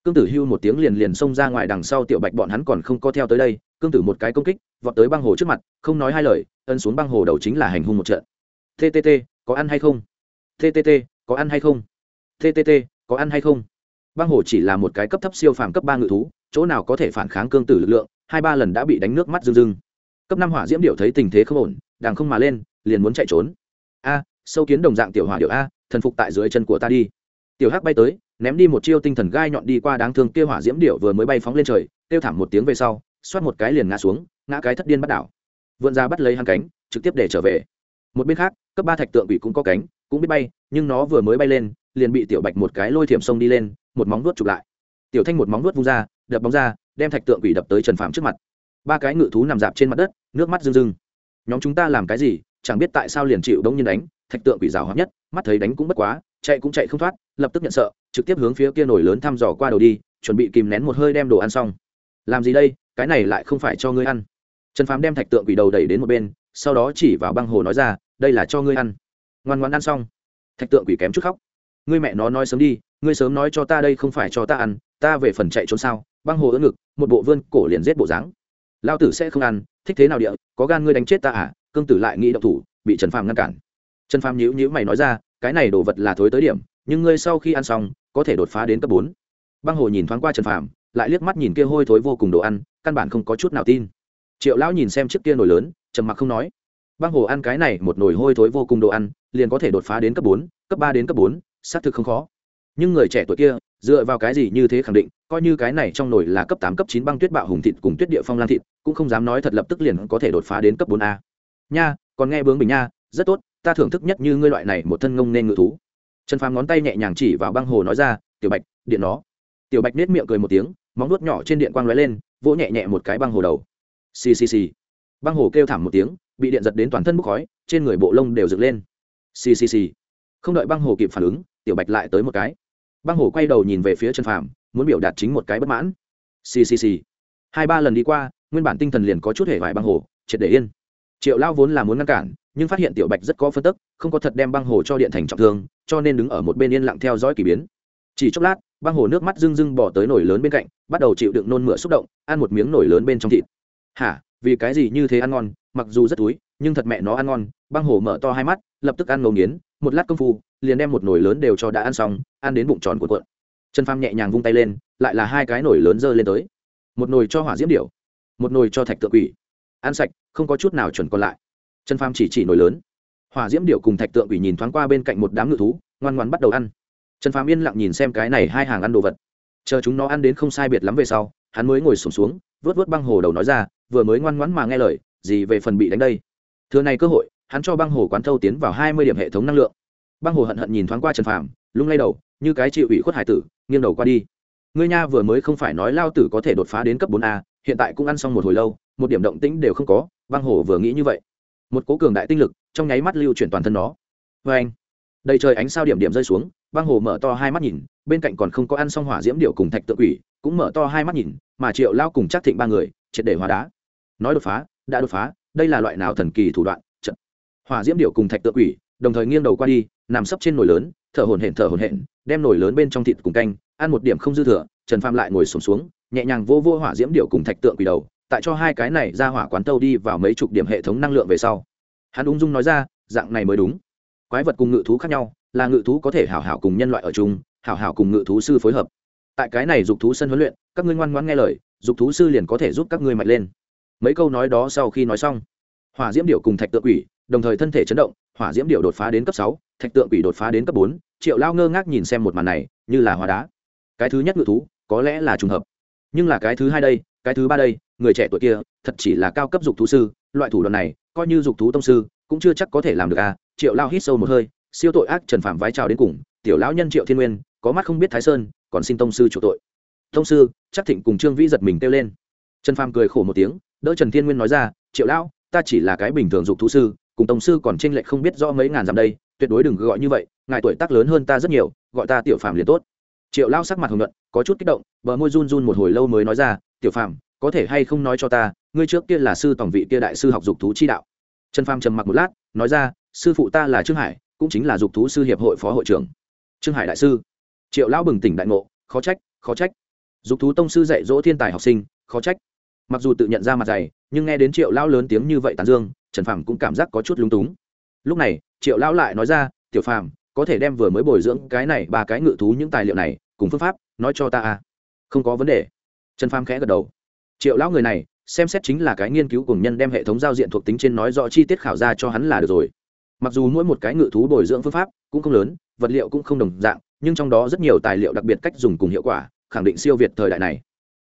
cương tử hưu một tiếng liền liền xông ra ngoài đằng sau tiểu bạch bọn hắn còn không có theo tới đây, cương tử một cái công kích, vọt tới băng hồ trước mặt, không nói hai lời ân xuống băng hồ đầu chính là hành hung một trận. Ttt có ăn hay không? Ttt có ăn hay không? Ttt có ăn hay không? Băng hồ chỉ là một cái cấp thấp siêu phàm cấp ba ngự thú, chỗ nào có thể phản kháng cương tử lực lượng, hai ba lần đã bị đánh nước mắt rưng rưng. Cấp năm hỏa diễm điệu thấy tình thế không ổn đàng không mà lên, liền muốn chạy trốn. A, sâu kiến đồng dạng tiểu hỏa điệu a, thần phục tại dưới chân của ta đi tiểu hắc bay tới, ném đi một chiêu tinh thần gai nhọn đi qua đáng thương kia hỏa diễm điệu vừa mới bay phóng lên trời, kêu thảm một tiếng về sau, xoát một cái liền ngã xuống, ngã cái thất điên bắt đảo. Vượn ra bắt lấy hắn cánh, trực tiếp để trở về. Một bên khác, cấp ba thạch tượng quỷ cũng có cánh, cũng biết bay, nhưng nó vừa mới bay lên, liền bị tiểu bạch một cái lôi thiểm sông đi lên, một móng vuốt chụp lại. Tiểu thanh một móng vuốt vung ra, đập bóng ra, đem thạch tượng quỷ đập tới trần phạm trước mặt. Ba cái ngự thú nằm dạp trên mặt đất, nước mắt rưng rưng. Nhóm chúng ta làm cái gì, chẳng biết tại sao liền chịu đống nhiên đánh, thạch tượng quỷ rào hóa nhất, mắt thấy đánh cũng bất quá chạy cũng chạy không thoát, lập tức nhận sợ, trực tiếp hướng phía kia nổi lớn thăm dò qua đầu đi, chuẩn bị kìm nén một hơi đem đồ ăn xong. Làm gì đây, cái này lại không phải cho ngươi ăn. Trần phàm đem thạch tượng quỷ đầu đẩy đến một bên, sau đó chỉ vào băng hồ nói ra, đây là cho ngươi ăn. Ngoan ngoan ăn xong. Thạch tượng quỷ kém chút khóc. Ngươi mẹ nó nói sớm đi, ngươi sớm nói cho ta đây không phải cho ta ăn, ta về phần chạy trốn sao? Băng hồ ưỡn ngực, một bộ vươn cổ liền giết bộ dáng. Lao tử sẽ không ăn, thích thế nào địa, có gan ngươi đánh chết ta à? Cương tử lại nghĩ động thủ, bị trần phàm ngăn cản. Trần phàm nhíu nhíu mày nói ra cái này đồ vật là thối tới điểm, nhưng ngươi sau khi ăn xong, có thể đột phá đến cấp bốn. Băng hồ nhìn thoáng qua trần phàm, lại liếc mắt nhìn kia hôi thối vô cùng đồ ăn, căn bản không có chút nào tin. Triệu lão nhìn xem chiếc kia nồi lớn, trầm mặc không nói. Băng hồ ăn cái này một nồi hôi thối vô cùng đồ ăn, liền có thể đột phá đến cấp bốn, cấp ba đến cấp bốn, xác thực không khó. Nhưng người trẻ tuổi kia, dựa vào cái gì như thế khẳng định, coi như cái này trong nồi là cấp tám, cấp chín băng tuyết bạo hùng thịt cùng tuyết địa phong lan thịt, cũng không dám nói thật lập tức liền có thể đột phá đến cấp bốn a. Nha, còn nghe bướng bình nha rất tốt, ta thưởng thức nhất như ngươi loại này một thân ngông nên ngự thú. Trần phàm ngón tay nhẹ nhàng chỉ vào băng hồ nói ra, tiểu bạch, điện nó. Tiểu bạch nết miệng cười một tiếng, móng nuốt nhỏ trên điện quang lóe lên, vỗ nhẹ nhẹ một cái băng hồ đầu. Xì xì xì. Băng hồ kêu thảm một tiếng, bị điện giật đến toàn thân bốc khói, trên người bộ lông đều dựng lên. Xì xì xì. Không đợi băng hồ kịp phản ứng, tiểu bạch lại tới một cái. Băng hồ quay đầu nhìn về phía trần phàm, muốn biểu đạt chính một cái bất mãn. Xì xì xì. Hai ba lần đi qua, nguyên bản tinh thần liền có chút hề vải băng hồ, triệt để yên. Triệu lao vốn là muốn ngăn cản nhưng phát hiện tiểu bạch rất có phân tức, không có thật đem băng hồ cho điện thành trọng thương, cho nên đứng ở một bên yên lặng theo dõi k ỳ biến. Chỉ chốc lát, băng hồ nước mắt rưng rưng bỏ tới nồi lớn bên cạnh, bắt đầu chịu đựng nôn mửa xúc động, ăn một miếng nồi lớn bên trong thịt. Hả, vì cái gì như thế ăn ngon, mặc dù rất túi, nhưng thật mẹ nó ăn ngon, băng hồ mở to hai mắt, lập tức ăn ngấu nghiến, một lát công phu, liền đem một nồi lớn đều cho đã ăn xong, ăn đến bụng tròn của cuộn. Trần pham nhẹ nhàng vung tay lên, lại là hai cái nồi lớn dơ lên tới. Một nồi cho hỏa diễm điểu, một nồi cho thạch tự quỷ. Ăn sạch, không có chút nào chuẩn còn lại trần pham chỉ chỉ nổi lớn. Hỏa diễm điệu cùng thạch tượng ủy nhìn thoáng qua bên cạnh một đám ngự thú ngoan ngoan bắt đầu ăn. Trần phàm yên lặng nhìn xem cái này hai hàng ăn đồ vật. Chờ chúng nó ăn đến không sai biệt lắm về sau hắn mới ngồi sùng xuống, xuống vớt vớt băng hồ đầu nói ra vừa mới ngoan ngoãn mà nghe lời gì về phần bị đánh đây? Thừa này cơ hội hắn cho băng hồ quán thâu tiến vào hai mươi điểm hệ thống năng lượng. Băng hồ hận hận nhìn thoáng qua trần phàm lung lay đầu như cái chịu ủy khuất hải tử nghiêng đầu qua đi. Ngươi nha vừa mới không phải nói lao tử có thể đột phá đến cấp bốn a hiện tại cũng ăn xong một hồi lâu một điểm động tĩnh đều không có băng hồ vừa nghĩ như vậy một cố cường đại tinh lực trong nháy mắt lưu chuyển toàn thân nó. Vê anh. Đầy trời ánh sao điểm điểm rơi xuống băng hồ mở to hai mắt nhìn bên cạnh còn không có ăn xong hỏa diễm điệu cùng thạch tự quỷ cũng mở to hai mắt nhìn mà triệu lao cùng chắc thịnh ba người triệt để hóa đá. Nói đột phá đã đột phá đây là loại nào thần kỳ thủ đoạn trận hỏa diễm điệu cùng thạch tự quỷ đồng thời nghiêng đầu qua đi nằm sấp trên nồi lớn thở hổn hển thở hổn hển đem nồi lớn bên trong thịt cùng canh ăn một điểm không dư thừa trần pham lại ngồi sùng xuống, xuống nhẹ nhàng vô vô hỏa diễm điệu cùng thạch tượng quỷ đầu tại cho hai cái này ra hỏa quán tâu đi vào mấy chục điểm hệ thống năng lượng về sau. Hắn ung dung nói ra, dạng này mới đúng. Quái vật cùng ngự thú khác nhau, là ngự thú có thể hảo hảo cùng nhân loại ở chung, hảo hảo cùng ngự thú sư phối hợp. Tại cái này dục thú sân huấn luyện, các ngươi ngoan ngoãn nghe lời, dục thú sư liền có thể giúp các ngươi mạnh lên. Mấy câu nói đó sau khi nói xong, hỏa diễm điệu cùng thạch tượng quỷ đồng thời thân thể chấn động, hỏa diễm điệu đột phá đến cấp sáu, thạch tượng quỷ đột phá đến cấp bốn, triệu lao ngơ ngác nhìn xem một màn này, như là hóa đá. Cái thứ nhất ngự thú, có lẽ là trùng hợp. Nhưng là cái thứ hai đây cái thứ ba đây, người trẻ tuổi kia, thật chỉ là cao cấp dục thú sư, loại thủ đoạn này, coi như dục thú tông sư, cũng chưa chắc có thể làm được à. Triệu lao hít sâu một hơi, siêu tội ác trần phạm vái chào đến cùng, tiểu lão nhân triệu thiên nguyên, có mắt không biết thái sơn, còn xin tông sư chủ tội. Tông sư, chắc thịnh cùng trương vĩ giật mình kêu lên. Trần phàm cười khổ một tiếng, đỡ trần thiên nguyên nói ra, triệu lão, ta chỉ là cái bình thường dục thú sư, cùng tông sư còn tranh lệch không biết rõ mấy ngàn dặm đây, tuyệt đối đừng gọi như vậy, ngài tuổi tác lớn hơn ta rất nhiều, gọi ta tiểu phàm liền tốt. Triệu lao sắc mặt hồng luận có chút kích động, bờ môi run run một hồi lâu mới nói ra tiểu phàm, có thể hay không nói cho ta, ngươi trước kia là sư tổng vị kia đại sư học dục thú chi đạo. Trần phàm trầm mặc một lát, nói ra, sư phụ ta là trương hải, cũng chính là dục thú sư hiệp hội phó hội trưởng. Trương hải đại sư. Triệu lão bừng tỉnh đại ngộ, khó trách khó trách. Dục thú tông sư dạy dỗ thiên tài học sinh, khó trách. Mặc dù tự nhận ra mặt dày, nhưng nghe đến triệu lão lớn tiếng như vậy tàn dương, trần phàm cũng cảm giác có chút lúng túng. Lúc này, triệu lão lại nói ra, tiểu phàm, có thể đem vừa mới bồi dưỡng cái này ba cái ngự thú những tài liệu này cùng phương pháp nói cho ta à? Không có vấn đề trần phàm khẽ gật đầu. Triệu lão người này, xem xét chính là cái nghiên cứu cùng nhân đem hệ thống giao diện thuộc tính trên nói rõ chi tiết khảo ra cho hắn là được rồi. Mặc dù mỗi một cái ngự thú bồi dưỡng phương pháp cũng không lớn, vật liệu cũng không đồng dạng, nhưng trong đó rất nhiều tài liệu đặc biệt cách dùng cùng hiệu quả, khẳng định siêu việt thời đại này.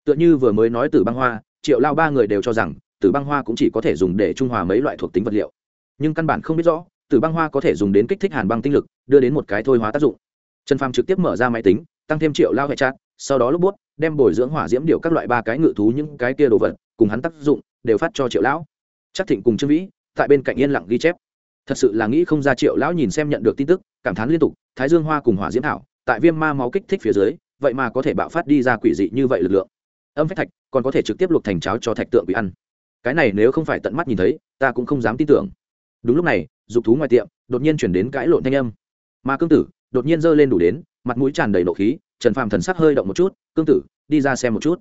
Tựa như vừa mới nói từ băng hoa, triệu lao ba người đều cho rằng từ băng hoa cũng chỉ có thể dùng để trung hòa mấy loại thuộc tính vật liệu. Nhưng căn bản không biết rõ từ băng hoa có thể dùng đến kích thích hàn băng tinh lực, đưa đến một cái thôi hóa tác dụng. Trần phàm trực tiếp mở ra máy tính, tăng thêm triệu lao hệ chat sau đó lúc bút, đem bồi dưỡng hỏa diễm điệu các loại ba cái ngự thú, những cái kia đồ vật cùng hắn tác dụng đều phát cho triệu lão. Chắc thịnh cùng trương vĩ tại bên cạnh yên lặng ghi chép. Thật sự là nghĩ không ra triệu lão nhìn xem nhận được tin tức, cảm thán liên tục, thái dương hoa cùng hỏa diễm thảo, tại viêm ma máu kích thích phía dưới, vậy mà có thể bạo phát đi ra quỷ dị như vậy lực lượng. Âm phách thạch còn có thể trực tiếp luộc thành cháo cho thạch tượng bị ăn. Cái này nếu không phải tận mắt nhìn thấy, ta cũng không dám tin tưởng. Đúng lúc này, dục thú ngoài tiệm đột nhiên chuyển đến cãi lộn thanh âm. Mà cương tử đột nhiên giơ lên đủ đến, mặt mũi tràn đầy nộ khí trần phàm thần sắc hơi động một chút, cương tử, đi ra xem một chút.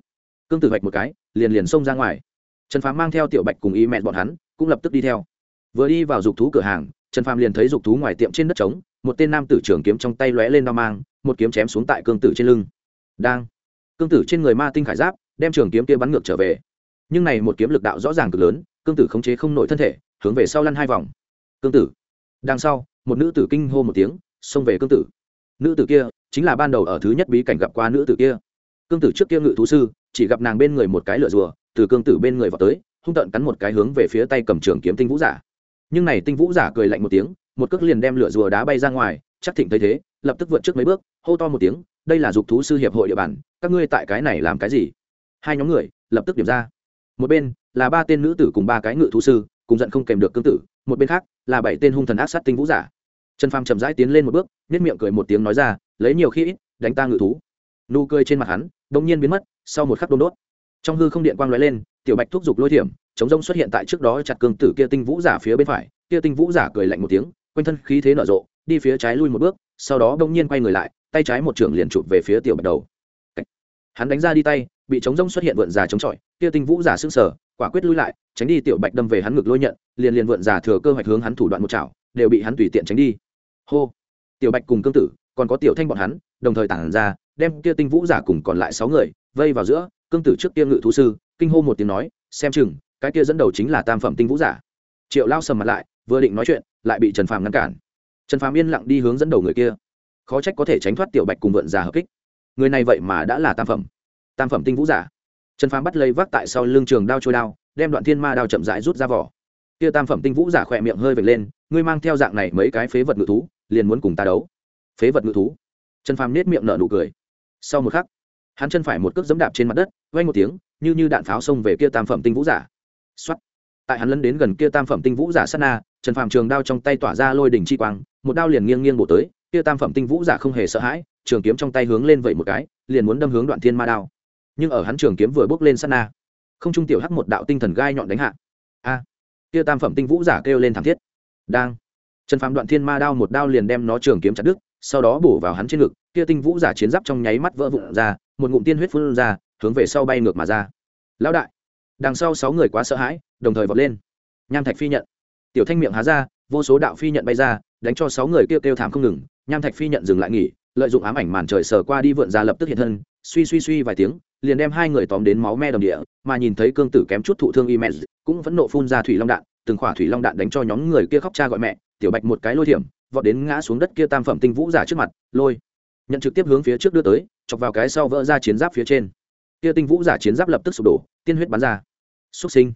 Cương tử vạch một cái, liền liền xông ra ngoài. Trần phàm mang theo tiểu bạch cùng Y mẹ bọn hắn, cũng lập tức đi theo. Vừa đi vào dục thú cửa hàng, trần phàm liền thấy dục thú ngoài tiệm trên đất trống, một tên nam tử trưởng kiếm trong tay lóe lên đao mang, một kiếm chém xuống tại cương tử trên lưng. Đang. Cương tử trên người ma tinh khải giáp, đem trường kiếm kia bắn ngược trở về. Nhưng này một kiếm lực đạo rõ ràng cực lớn, cương tử khống chế không nổi thân thể, hướng về sau lăn hai vòng. Cương tử. Đằng sau, một nữ tử kinh hô một tiếng, xông về cương tử. Nữ tử kia chính là ban đầu ở thứ nhất bí cảnh gặp qua nữ tử kia. Cương tử trước kia ngự thú sư, chỉ gặp nàng bên người một cái lửa rùa, từ cương tử bên người vào tới, hung tợn cắn một cái hướng về phía tay cầm trường kiếm tinh vũ giả. Nhưng này tinh vũ giả cười lạnh một tiếng, một cước liền đem lửa rùa đá bay ra ngoài, chắc thịnh thấy thế, lập tức vượt trước mấy bước, hô to một tiếng, đây là dục thú sư hiệp hội địa bàn, các ngươi tại cái này làm cái gì? Hai nhóm người lập tức điểm ra. Một bên là ba tên nữ tử cùng ba cái ngự thú sư, cùng giận không kèm được cương tử, một bên khác là bảy tên hung thần ác sát tinh vũ giả trần phàm chậm rãi tiến lên một bước nhất miệng cười một tiếng nói ra, lấy nhiều khi ít, đánh ta ngự thú. Nụ cười trên mặt hắn đ nhiên biến mất, sau một khắc đôn đốt. Trong hư không điện quang lóe lên, tiểu bạch thúc giục lôi thiểm, chống rông xuất hiện tại trước đó chặt cương tử kia tinh vũ giả phía bên phải, kia tinh vũ giả cười lạnh một tiếng, quanh thân khí thế nở rộ, đi phía trái lui một bước, sau đó đông nhiên quay người lại, tay trái một trưởng liền chụp về phía tiểu bạch đầu. Hắn đánh ra đi tay, bị chống rông xuất hiện vượn giả chống chọi, kia tinh vũ giả sững sờ, quả quyết lui lại, tránh đi tiểu bạch đâm về hắn ngực lôi nhận, liền liền vượn giả thừa cơ hoạch hướng hắn thủ đoạn một chảo, đều bị hắn tùy tiện tránh đi hô. Tiểu bạch cùng cương tử, còn có tiểu thanh bọn hắn, đồng thời tản ra, đem kia tinh vũ giả cùng còn lại sáu người, vây vào giữa, cương tử trước kia ngự thú sư, kinh hô một tiếng nói, xem chừng, cái kia dẫn đầu chính là tam phẩm tinh vũ giả. Triệu lao sầm mặt lại, vừa định nói chuyện, lại bị trần phàm ngăn cản. Trần phàm yên lặng đi hướng dẫn đầu người kia. Khó trách có thể tránh thoát tiểu bạch cùng vượn già hợp kích. Người này vậy mà đã là tam phẩm. Tam phẩm tinh vũ giả. Trần phàm bắt lấy vác tại sau lưng trường đao trôi đao, đem đoạn thiên ma đao chậm rãi rút ra vỏ. Kia tam phẩm tinh vũ giả khỏe miệng hơi vệt lên, ngươi mang theo dạng này mấy cái phế vật ngự thú liền muốn cùng ta đấu. Phế vật ngự thú. Trần phàm nết miệng nở nụ cười. Sau một khắc, hắn chân phải một cước dẫm đạp trên mặt đất vay một tiếng, như như đạn pháo xông về kia tam phẩm tinh vũ giả. Xuất tại hắn lấn đến gần kia tam phẩm tinh vũ giả sát na, trần phàm trường đao trong tay tỏa ra lôi đỉnh chi quang, một đao liền nghiêng nghiêng bổ tới, kia tam phẩm tinh vũ giả không hề sợ hãi, trường kiếm trong tay hướng lên vậy một cái, liền muốn đâm hướng đoạn thiên ma đao. Nhưng ở hắn trường kiếm vừa bước lên sát na, không trung tiểu hắc một đạo tinh thần gai nhọn đánh hạ. A. Kia tam phẩm tinh vũ giả kêu lên thảm thiết. Đang trần phàm đoạn thiên ma đao một đao liền đem nó trường kiếm chặt đứt, sau đó bổ vào hắn trên ngực, kia tinh vũ giả chiến giáp trong nháy mắt vỡ vụn ra, một ngụm tiên huyết phun ra, hướng về sau bay ngược mà ra. Lão đại, đằng sau sáu người quá sợ hãi, đồng thời vọt lên. Nham thạch phi nhận. Tiểu thanh miệng há ra, vô số đạo phi nhận bay ra, đánh cho sáu người kêu kêu thảm không ngừng. Nham thạch phi nhận dừng lại nghỉ, lợi dụng ám ảnh màn trời sờ qua đi vượn ra lập tức hiện thân, suy suy suy vài tiếng, liền đem hai người tóm đến máu me đồng địa, mà nhìn thấy cương tử kém chút thụ thương y mẹ cũng vẫn nộ phun ra thủy long đạn, từng khỏa thủy long đạn đánh cho nhóm người kia khóc cha gọi mẹ tiểu bạch một cái lôi thiểm, vọt đến ngã xuống đất kia tam phẩm tinh vũ giả trước mặt, lôi. Nhận trực tiếp hướng phía trước đưa tới, chọc vào cái sau vỡ ra chiến giáp phía trên. Kia tinh vũ giả chiến giáp lập tức sụp đổ, tiên huyết bắn ra. Xuất sinh.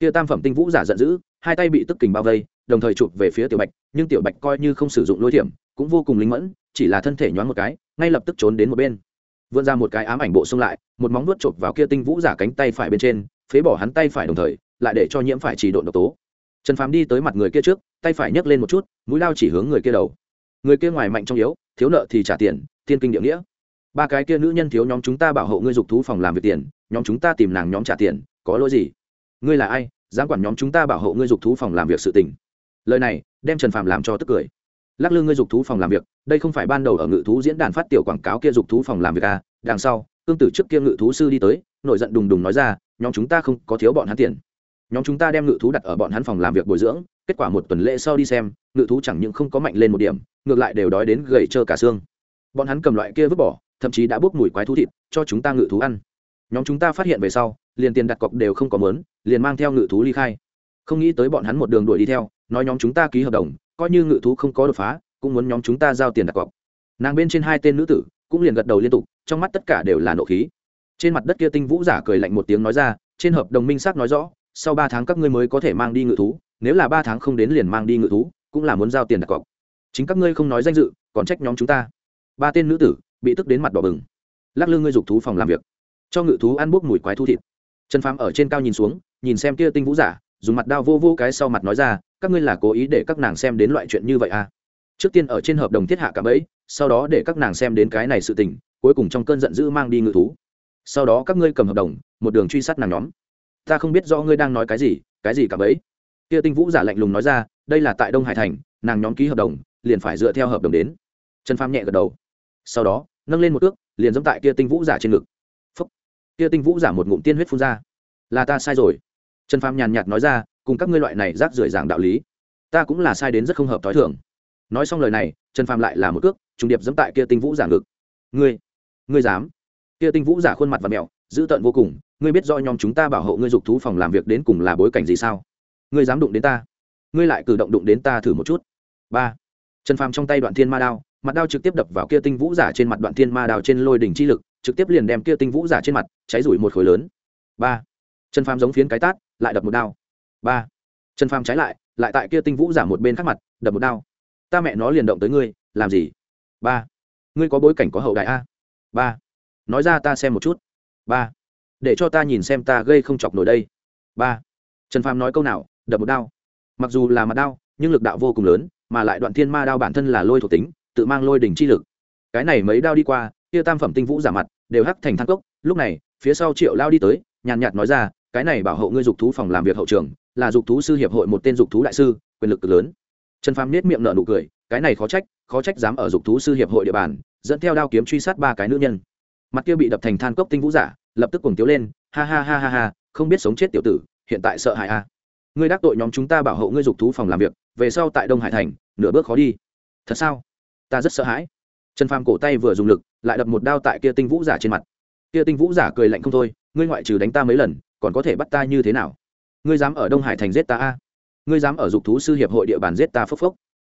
Kia tam phẩm tinh vũ giả giận dữ, hai tay bị tức kình bao vây, đồng thời chụp về phía tiểu bạch, nhưng tiểu bạch coi như không sử dụng lôi thiểm, cũng vô cùng linh mẫn, chỉ là thân thể nhoáng một cái, ngay lập tức trốn đến một bên. Vươn ra một cái ám ảnh bộ xông lại, một móng vuốt chộp vào kia tinh vũ giả cánh tay phải bên trên, phế bỏ hắn tay phải đồng thời, lại để cho nhiễm phải chỉ độn độc tố trần phàm đi tới mặt người kia trước, tay phải nhấc lên một chút, mũi lao chỉ hướng người kia đầu. Người kia ngoài mạnh trong yếu, thiếu nợ thì trả tiền, thiên kinh địa nghĩa. Ba cái kia nữ nhân thiếu nhóm chúng ta bảo hộ ngươi dục thú phòng làm việc tiền, nhóm chúng ta tìm nàng nhóm trả tiền, có lỗi gì? Ngươi là ai, dám quản nhóm chúng ta bảo hộ ngươi dục thú phòng làm việc sự tình? Lời này, đem trần phàm làm cho tức cười. Lắc lư ngươi dục thú phòng làm việc, đây không phải ban đầu ở ngự thú diễn đàn phát tiểu quảng cáo kia dục thú phòng làm việc à? Đằng sau tương tự trước kia ngự thú sư đi tới, nổi giận đùng đùng nói ra, nhóm chúng ta không có thiếu bọn hắn tiền nhóm chúng ta đem ngự thú đặt ở bọn hắn phòng làm việc bồi dưỡng, kết quả một tuần lễ sau đi xem, ngự thú chẳng những không có mạnh lên một điểm, ngược lại đều đói đến gầy trơ cả xương. Bọn hắn cầm loại kia vứt bỏ, thậm chí đã bốc mùi quái thú thịt, cho chúng ta ngự thú ăn. Nhóm chúng ta phát hiện về sau, liền tiền đặt cọc đều không có mớn liền mang theo ngự thú ly khai. Không nghĩ tới bọn hắn một đường đuổi đi theo, nói nhóm chúng ta ký hợp đồng, coi như ngự thú không có đột phá, cũng muốn nhóm chúng ta giao tiền đặt cọc. Nàng bên trên hai tên nữ tử, cũng liền gật đầu liên tục, trong mắt tất cả đều là nộ khí. Trên mặt đất kia tinh vũ giả cười lạnh một tiếng nói ra, trên hợp đồng minh xác nói rõ sau ba tháng các ngươi mới có thể mang đi ngự thú, nếu là ba tháng không đến liền mang đi ngự thú, cũng là muốn giao tiền đặt cọc. Chính các ngươi không nói danh dự, còn trách nhóm chúng ta. Ba tên nữ tử bị tức đến mặt đỏ bừng. Lắc lư ngươi dục thú phòng làm việc. Cho ngự thú ăn bốc mùi quái thu thịt. Trần phàm ở trên cao nhìn xuống, nhìn xem kia tinh vũ giả, dùng mặt đao vô vô cái sau mặt nói ra, các ngươi là cố ý để các nàng xem đến loại chuyện như vậy à? Trước tiên ở trên hợp đồng thiết hạ cả bẫy, sau đó để các nàng xem đến cái này sự tình, cuối cùng trong cơn giận dữ mang đi ngự thú. Sau đó các ngươi cầm hợp đồng, một đường truy sát nàng nhóm ta không biết rõ ngươi đang nói cái gì cái gì cả bẫy kia tinh vũ giả lạnh lùng nói ra, đây là tại đông hải thành, nàng nhóm ký hợp đồng, liền phải dựa theo hợp đồng đến. Trần phàm nhẹ gật đầu. Sau đó, nâng lên một ước liền dẫm tại kia tinh vũ giả trên ngực. Phúc. Kia tinh vũ giả một ngụm tiên huyết phun ra. Là ta sai rồi. Trần phàm nhàn nhạt nói ra, cùng các ngươi loại này rác rưởi giảng đạo lý, ta cũng là sai đến rất không hợp t h ó i thường. Nói xong lời này, trần phàm lại là một cước, trùng điệp dẫm tại kia tinh vũ giả ngực. Ngươi ngươi dám? Kia tinh vũ giả khuôn mặt và mẹo dữ tợn vô cùng, ngươi biết do nhóm chúng ta bảo hộ ngươi dục thú phòng làm việc đến cùng là bối cảnh gì sao? Ngươi dám đụng đến ta? Ngươi lại cử động đụng đến ta thử một chút. Ba. Trần phàm trong tay đoạn thiên ma đao, mặt đao trực tiếp đập vào kia tinh vũ giả trên mặt đoạn thiên ma đao trên lôi đỉnh chi lực, trực tiếp liền đem kia tinh vũ giả trên mặt cháy rủi một khối lớn. Ba. Trần phàm giống phiến cái tát, lại đập một đao. Ba. Trần phàm trái lại lại tại kia tinh vũ giả một bên khác mặt, đập một đao. Ta mẹ nó liền động tới ngươi, làm gì? Ba. Ngươi có bối cảnh có hậu đại a? Ba. Nói ra ta xem một chút ba. Để cho ta nhìn xem ta gây không chọc nổi đây. Ba. Trần phàm nói câu nào, đập một đao. Mặc dù là mặt đao, nhưng lực đạo vô cùng lớn, mà lại đoạn thiên ma đao bản thân là lôi thuộc tính, tự mang lôi đỉnh chi lực. Cái này mấy đao đi qua, kia tam phẩm tinh vũ giả mặt, đều hắc thành thang cốc. Lúc này, phía sau triệu lao đi tới, nhàn nhạt nói ra, cái này bảo hộ ngươi dục thú phòng làm việc hậu trường, là dục thú sư hiệp hội một tên dục thú đại sư, quyền lực cực lớn. Trần phàm nết miệng nợ nụ cười, cái này khó trách khó trách dám ở dục thú sư hiệp hội địa bàn, dẫn theo đao kiếm truy sát ba cái nữ nhân mặt kia bị đập thành than cốc tinh vũ giả, lập tức cuồng tiếu lên, ha ha ha ha ha, không biết sống chết tiểu tử, hiện tại sợ hãi a. À. ngươi đắc tội nhóm chúng ta bảo hộ ngươi dục thú phòng làm việc, về sau tại đông hải thành, nửa bước khó đi. Thật sao? Ta rất sợ hãi. Trần phàm cổ tay vừa dùng lực, lại đập một đao tại kia tinh vũ giả trên mặt. Kia tinh vũ giả cười lạnh không thôi, ngươi ngoại trừ đánh ta mấy lần, còn có thể bắt ta như thế nào? Ngươi dám ở đông hải thành giết ta a? Ngươi dám ở dục thú sư hiệp hội địa bàn giết ta phốc phốc?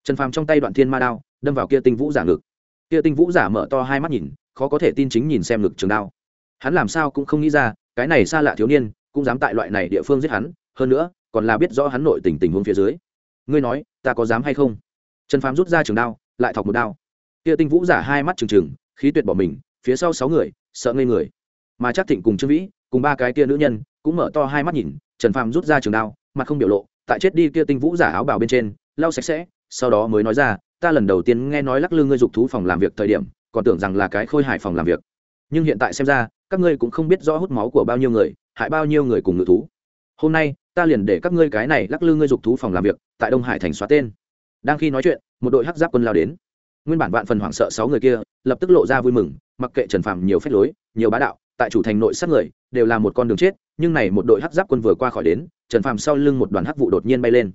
Trần phàm trong tay đoạn thiên ma đao, đâm vào kia tinh vũ giả ngực. Kia tinh vũ giả mở to hai mắt nhìn khó có thể tin chính nhìn xem ngực trường đao. Hắn làm sao cũng không nghĩ ra, cái này xa lạ thiếu niên, cũng dám tại loại này địa phương giết hắn, hơn nữa, còn là biết rõ hắn nội tình tình huống phía dưới. Ngươi nói, ta có dám hay không? Trần phàm rút ra trường đao, lại thọc một đao. Kia tinh vũ giả hai mắt trừng trừng, khí tuyệt bỏ mình, phía sau sáu người, sợ ngây người. Mà chắc thịnh cùng trương vĩ, cùng ba cái kia nữ nhân, cũng mở to hai mắt nhìn, trần phàm rút ra trường đao, mặt không biểu lộ, tại chết đi kia tinh vũ giả áo bào bên trên, lau sạch sẽ, sau đó mới nói ra, ta lần đầu tiên nghe nói lắc lư ngươi dục thú phòng làm việc thời điểm còn tưởng rằng là cái khôi hài phòng làm việc. Nhưng hiện tại xem ra, các ngươi cũng không biết rõ hút máu của bao nhiêu người, hại bao nhiêu người cùng ngự thú. Hôm nay, ta liền để các ngươi cái này lắc lư ngươi dục thú phòng làm việc, tại đông hải thành xóa tên. Đang khi nói chuyện, một đội hắc giáp quân lao đến. Nguyên bản vạn phần hoảng sợ sáu người kia, lập tức lộ ra vui mừng, mặc kệ trần phàm nhiều phép lối, nhiều bá đạo, tại chủ thành nội sát người, đều là một con đường chết, nhưng này một đội hắc giáp quân vừa qua khỏi đến, trần phàm sau lưng một đoàn hắc vụ đột nhiên bay lên.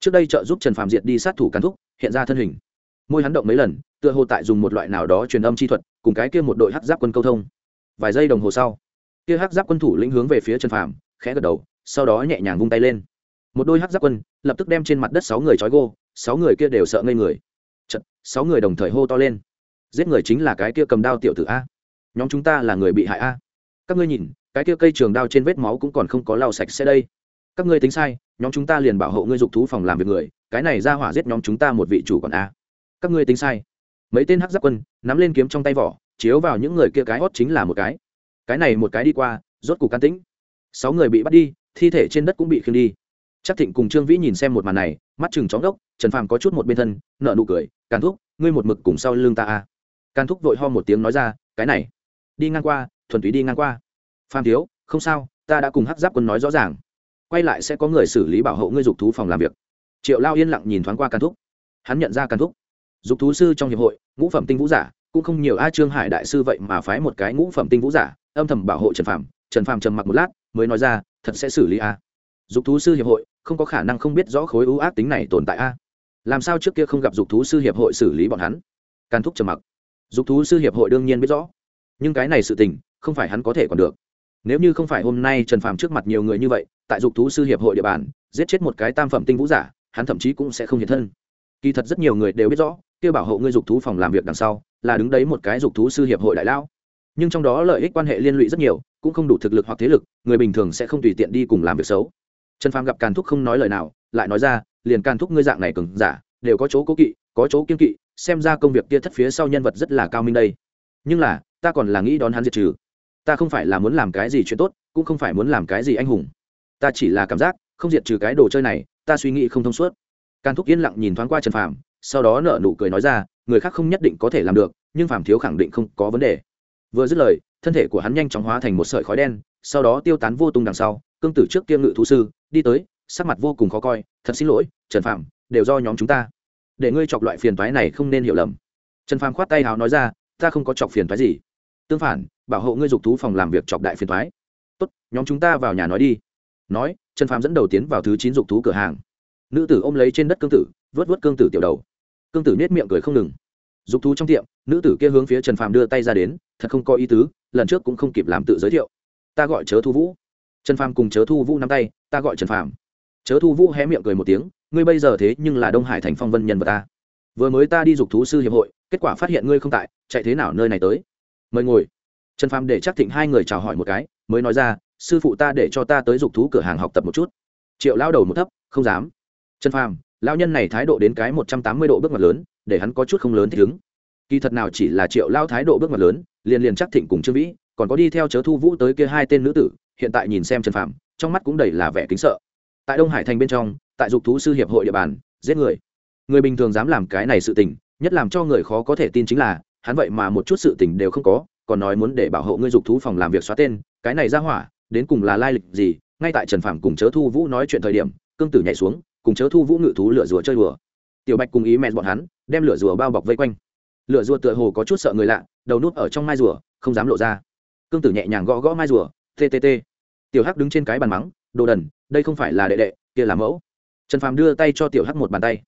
Trước đây trợ giúp trần phàm diệt đi sát thủ cán thúc, hiện ra thân hình môi hắn động mấy lần tựa hồ tại dùng một loại nào đó truyền âm chi thuật cùng cái kia một đội hắc giáp quân câu thông. Vài giây đồng hồ sau kia hắc giáp quân thủ lĩnh hướng về phía trần phàm khẽ gật đầu sau đó nhẹ nhàng vung tay lên. Một đôi hắc giáp quân lập tức đem trên mặt đất sáu người trói gô sáu người kia đều sợ ngây người. Chật, sáu người đồng thời hô to lên. Giết người chính là cái kia cầm đao tiểu tử a. Nhóm chúng ta là người bị hại a. Các ngươi nhìn cái kia cây trường đao trên vết máu cũng còn không có lau sạch sẽ đây. Các ngươi tính sai nhóm chúng ta liền bảo hộ ngươi dục thú phòng làm việc người cái này ra hỏa giết nhóm chúng ta một vị chủ còn a các ngươi tính sai. Mấy tên hắc giáp quân nắm lên kiếm trong tay vỏ, chiếu vào những người kia cái hót chính là một cái. Cái này một cái đi qua, rốt cục can tĩnh. Sáu người bị bắt đi, thi thể trên đất cũng bị khiêng đi. Chắc thịnh cùng trương vĩ nhìn xem một màn này, mắt chừng chóng đốc trần phàm có chút một bên thân nợ nụ cười, càn thúc, ngươi một mực cùng sau lưng ta a càn thúc vội ho một tiếng nói ra, cái này, đi ngang qua, thuần túy đi ngang qua. Phàm thiếu, không sao, ta đã cùng hắc giáp quân nói rõ ràng. Quay lại sẽ có người xử lý bảo hộ ngươi dục thú phòng làm việc. Triệu lao yên lặng nhìn thoáng qua càn thúc. Hắn nhận ra càn thúc dục thú sư trong hiệp hội, ngũ phẩm tinh vũ giả, cũng không nhiều a trương hải đại sư vậy mà phái một cái ngũ phẩm tinh vũ giả, âm thầm bảo hộ trần phàm. Trần phàm trầm mặc một lát, mới nói ra, thật sẽ xử lý a. Dục thú sư hiệp hội, không có khả năng không biết rõ khối ưu ác tính này tồn tại a. Làm sao trước kia không gặp dục thú sư hiệp hội xử lý bọn hắn? Càn thúc trầm mặc. Dục thú sư hiệp hội đương nhiên biết rõ. Nhưng cái này sự tình, không phải hắn có thể còn được. Nếu như không phải hôm nay trần phàm trước mặt nhiều người như vậy, tại dục thú sư hiệp hội địa bàn, giết chết một cái tam phẩm tinh vũ giả, hắn thậm chí cũng sẽ không hiện thân. Kỳ thật rất nhiều người đều biết rõ kêu bảo hộ ngươi dục thú phòng làm việc đằng sau, là đứng đấy một cái dục thú sư hiệp hội đại lao nhưng trong đó lợi ích quan hệ liên lụy rất nhiều, cũng không đủ thực lực hoặc thế lực, người bình thường sẽ không tùy tiện đi cùng làm việc xấu. Trần phàm gặp càn thúc không nói lời nào, lại nói ra, liền càn thúc ngươi dạng này cứng giả, đều có chỗ cố kỵ, có chỗ kiên kỵ, xem ra công việc kia thất phía sau nhân vật rất là cao minh đây. Nhưng là, ta còn là nghĩ đón hắn diệt trừ. Ta không phải là muốn làm cái gì chuyện tốt, cũng không phải muốn làm cái gì anh hùng. Ta chỉ là cảm giác, không diệt trừ cái đồ chơi này, ta suy nghĩ không thông suốt. Càn thúc yên lặng nhìn thoáng qua trần phàm sau đó nở nụ cười nói ra, người khác không nhất định có thể làm được, nhưng phàm thiếu khẳng định không có vấn đề. Vừa dứt lời, thân thể của hắn nhanh chóng hóa thành một sợi khói đen, sau đó tiêu tán vô tung đằng sau, cương tử trước kia ngự thú sư, đi tới, sắc mặt vô cùng khó coi, thật xin lỗi, trần phạm đều do nhóm chúng ta. Để ngươi chọc loại phiền toái này không nên hiểu lầm. Trần phạm khoát tay hào nói ra, ta không có chọc phiền toái gì. Tương phản, bảo hộ ngươi dục thú phòng làm việc chọc đại phiền toái. Tốt, nhóm chúng ta vào nhà nói đi. Nói, trần phạm dẫn đầu tiến vào thứ chín dục thú cửa hàng. Nữ tử ôm lấy trên đất cương tử vớt vớt cương tử tiểu đầu cương tử nết miệng cười không ngừng. Dục thú trong tiệm, nữ tử kia hướng phía trần phàm đưa tay ra đến, thật không có ý tứ, lần trước cũng không kịp làm tự giới thiệu. Ta gọi chớ thu vũ. Trần phàm cùng chớ thu vũ nắm tay, ta gọi trần phàm. Chớ thu vũ hé miệng cười một tiếng, ngươi bây giờ thế nhưng là đông hải thành phong vân nhân vật ta. Vừa mới ta đi dục thú sư hiệp hội, kết quả phát hiện ngươi không tại, chạy thế nào nơi này tới? Mời ngồi. Trần phàm để chắc thịnh hai người chào hỏi một cái, mới nói ra, sư phụ ta để cho ta tới dục thú cửa hàng học tập một chút. Triệu lao đầu một thấp, không dám. Trần phàm lao nhân này thái độ đến cái một trăm tám mươi độ bước mặt lớn, để hắn có chút không lớn thích ứng. Kỳ thật nào chỉ là triệu lao thái độ bước mặt lớn, liền liền chắc thịnh cùng trương vĩ, còn có đi theo chớ thu vũ tới kia hai tên nữ tử, hiện tại nhìn xem trần phạm trong mắt cũng đầy là vẻ kính sợ. Tại đông hải thành bên trong, tại dục thú sư hiệp hội địa bàn, giết người. Người bình thường dám làm cái này sự tình, nhất làm cho người khó có thể tin chính là, hắn vậy mà một chút sự tình đều không có, còn nói muốn để bảo hộ ngươi dục thú phòng làm việc xóa tên, cái này ra hỏa, đến cùng là lai lịch gì? Ngay tại trần phạm cùng chớ thu vũ nói chuyện thời điểm, cương tử nhảy xuống cùng chớ thu vũ ngự thú lửa rùa chơi đùa. Tiểu bạch cùng ý mẹ bọn hắn đem lửa rùa bao bọc vây quanh. Lửa rùa tựa hồ có chút sợ người lạ, đầu nút ở trong mai rùa, không dám lộ ra. Cương tử nhẹ nhàng gõ gõ mai rùa ttt tiểu hắc đứng trên cái bàn mắng, đồ đần, đây không phải là đệ đệ, kia là mẫu. Trần phàm đưa tay cho tiểu hắc một bàn tay.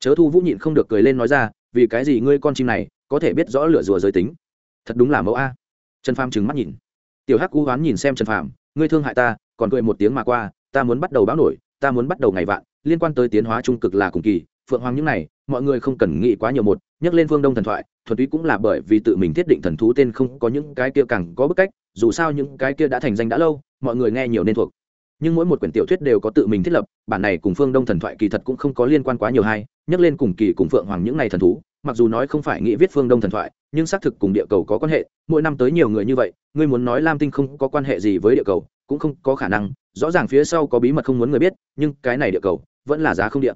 Chớ thu vũ nhịn không được cười lên nói ra, vì cái gì ngươi con chim này có thể biết rõ lửa rùa giới tính? Thật đúng là mẫu a. Trần phàm trừng mắt nhìn. Tiểu hắc cú hoán nhìn xem trần phàm, ngươi thương hại ta, còn cười một tiếng mà qua, ta muốn bắt đầu báo nổi, ta muốn bắt đầu ngày vạn liên quan tới tiến hóa trung cực là cùng kỳ, phượng hoàng những này, mọi người không cần nghĩ quá nhiều một, nhắc lên phương đông thần thoại, thuần túy cũng là bởi vì tự mình thiết định thần thú tên không có những cái kia càng có bức cách, dù sao những cái kia đã thành danh đã lâu, mọi người nghe nhiều nên thuộc. Nhưng mỗi một quyển tiểu thuyết đều có tự mình thiết lập, bản này cùng phương đông thần thoại kỳ thật cũng không có liên quan quá nhiều hay, nhắc lên cùng kỳ cùng phượng hoàng những này thần thú, mặc dù nói không phải nghĩ viết phương đông thần thoại, nhưng xác thực cùng địa cầu có quan hệ, mỗi năm tới nhiều người như vậy, ngươi muốn nói lam tinh không có quan hệ gì với địa cầu, cũng không có khả năng, rõ ràng phía sau có bí mật không muốn người biết, nhưng cái này địa cầu vẫn là giá không địa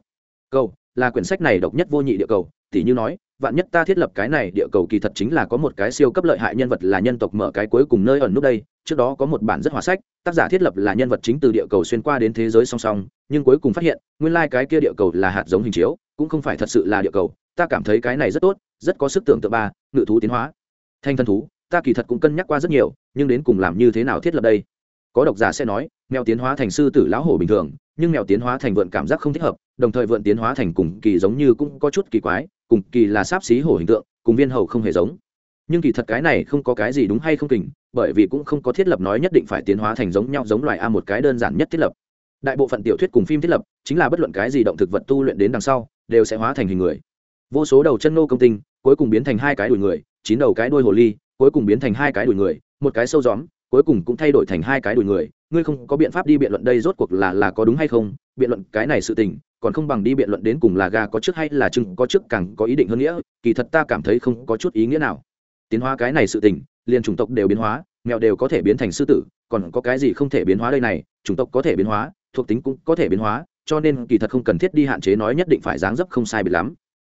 cầu, là quyển sách này độc nhất vô nhị địa cầu. Tỷ như nói, vạn nhất ta thiết lập cái này địa cầu kỳ thật chính là có một cái siêu cấp lợi hại nhân vật là nhân tộc mở cái cuối cùng nơi ẩn nút đây. Trước đó có một bản rất hòa sách, tác giả thiết lập là nhân vật chính từ địa cầu xuyên qua đến thế giới song song, nhưng cuối cùng phát hiện, nguyên lai、like、cái kia địa cầu là hạt giống hình chiếu, cũng không phải thật sự là địa cầu. Ta cảm thấy cái này rất tốt, rất có sức tưởng tượng ba, ngự thú tiến hóa. Thanh thân thú, ta kỳ thật cũng cân nhắc qua rất nhiều, nhưng đến cùng làm như thế nào thiết lập đây? Có độc giả sẽ nói, mèo tiến hóa thành sư tử lão hổ bình thường, nhưng mèo tiến hóa thành vượn cảm giác không thích hợp, đồng thời vượn tiến hóa thành cùng kỳ giống như cũng có chút kỳ quái, cùng kỳ là sáp xí hổ hình tượng, cùng viên hầu không hề giống. Nhưng kỳ thật cái này không có cái gì đúng hay không kình, bởi vì cũng không có thiết lập nói nhất định phải tiến hóa thành giống nhau giống loài a một cái đơn giản nhất thiết lập. Đại bộ phận tiểu thuyết cùng phim thiết lập, chính là bất luận cái gì động thực vật tu luyện đến đằng sau, đều sẽ hóa thành hình người. Vô số đầu chân nô công tinh, cuối cùng biến thành hai cái đùi người, chín đầu cái đuôi hồ ly, cuối cùng biến thành hai cái đùi người, một cái sâu gióm cuối cùng cũng thay đổi thành hai cái đùi người, ngươi không có biện pháp đi biện luận đây rốt cuộc là là có đúng hay không, biện luận cái này sự tình, còn không bằng đi biện luận đến cùng là gà có trước hay là chừng có trước càng có ý định hơn nghĩa, kỳ thật ta cảm thấy không có chút ý nghĩa nào. Tiến hóa cái này sự tình, liền chủng tộc đều biến hóa, mèo đều có thể biến thành sư tử, còn có cái gì không thể biến hóa đây này, chủng tộc có thể biến hóa, thuộc tính cũng có thể biến hóa, cho nên kỳ thật không cần thiết đi hạn chế nói nhất định phải dáng dấp không sai biệt lắm.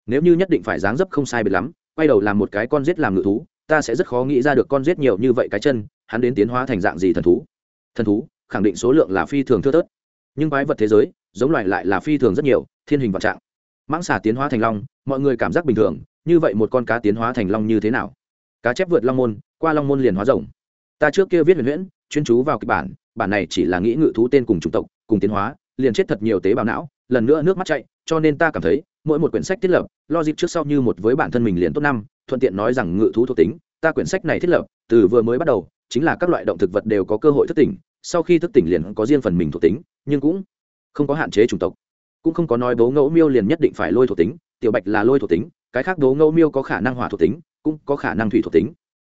Nếu như nhất định phải dáng dấp không sai biệt lắm, quay đầu làm một cái con giết làm ngự thú ta sẽ rất khó nghĩ ra được con giết nhiều như vậy cái chân, hắn đến tiến hóa thành dạng gì thần thú. Thần thú, khẳng định số lượng là phi thường thưa thớt. Nhưng quái vật thế giới, giống loài lại là phi thường rất nhiều, thiên hình vạn trạng. Mãng xà tiến hóa thành long, mọi người cảm giác bình thường, như vậy một con cá tiến hóa thành long như thế nào? Cá chép vượt long môn, qua long môn liền hóa rồng. Ta trước kia viết huyền huyễn, chuyên chú vào kịch bản bản này chỉ là nghĩ ngự thú tên cùng chủng tộc, cùng tiến hóa, liền chết thật nhiều tế bào não, lần nữa nước mắt chạy, cho nên ta cảm thấy, mỗi một quyển sách thiết lập lo dịp trước sau như một với bản thân mình liền tốt năm thuận tiện nói rằng ngự thú thuộc tính, ta quyển sách này thiết lập, từ vừa mới bắt đầu, chính là các loại động thực vật đều có cơ hội thức tỉnh, sau khi thức tỉnh liền có riêng phần mình thuộc tính, nhưng cũng không có hạn chế chủng tộc. Cũng không có nói bố ngẫu miêu liền nhất định phải lôi thuộc tính, tiểu bạch là lôi thuộc tính, cái khác bố ngẫu miêu có khả năng hỏa thuộc tính, cũng có khả năng thủy thuộc tính.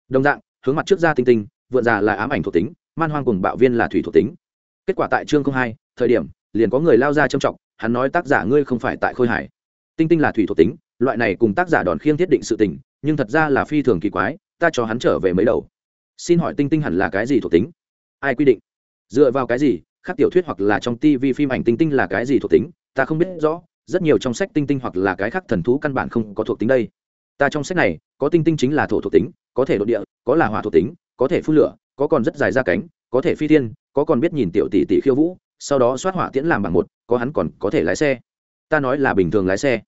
Đồng dạng, hướng mặt trước ra tinh tinh, vượn già là ám ảnh thuộc tính, man hoang cùng bạo viên là thủy thuộc tính. Kết quả tại chương hai, thời điểm, liền có người lao ra trầm trọng, hắn nói tác giả ngươi không phải tại khôi hải tinh tinh là thủy thuộc tính loại này cùng tác giả đòn khiêng thiết định sự tình, nhưng thật ra là phi thường kỳ quái, ta cho hắn trở về mấy đầu. Xin hỏi tinh tinh hẳn là cái gì thuộc tính? Ai quy định? Dựa vào cái gì? Khác tiểu thuyết hoặc là trong tv phim ảnh tinh tinh là cái gì thuộc tính? Ta không biết rõ, rất nhiều trong sách tinh tinh hoặc là cái khác thần thú căn bản không có thuộc tính đây. Ta trong sách này, có tinh tinh chính là thổ thuộc tính, có thể đ ộ địa, có là hỏa thuộc tính, có thể phun lửa, có còn rất dài ra cánh, có thể phi thiên, có còn biết nhìn tiểu tỷ tỷ khiêu vũ, sau đó xoát hỏa tiễn làm bằng một, có hắn còn có thể lái xe. Ta nói là bình thường lái xe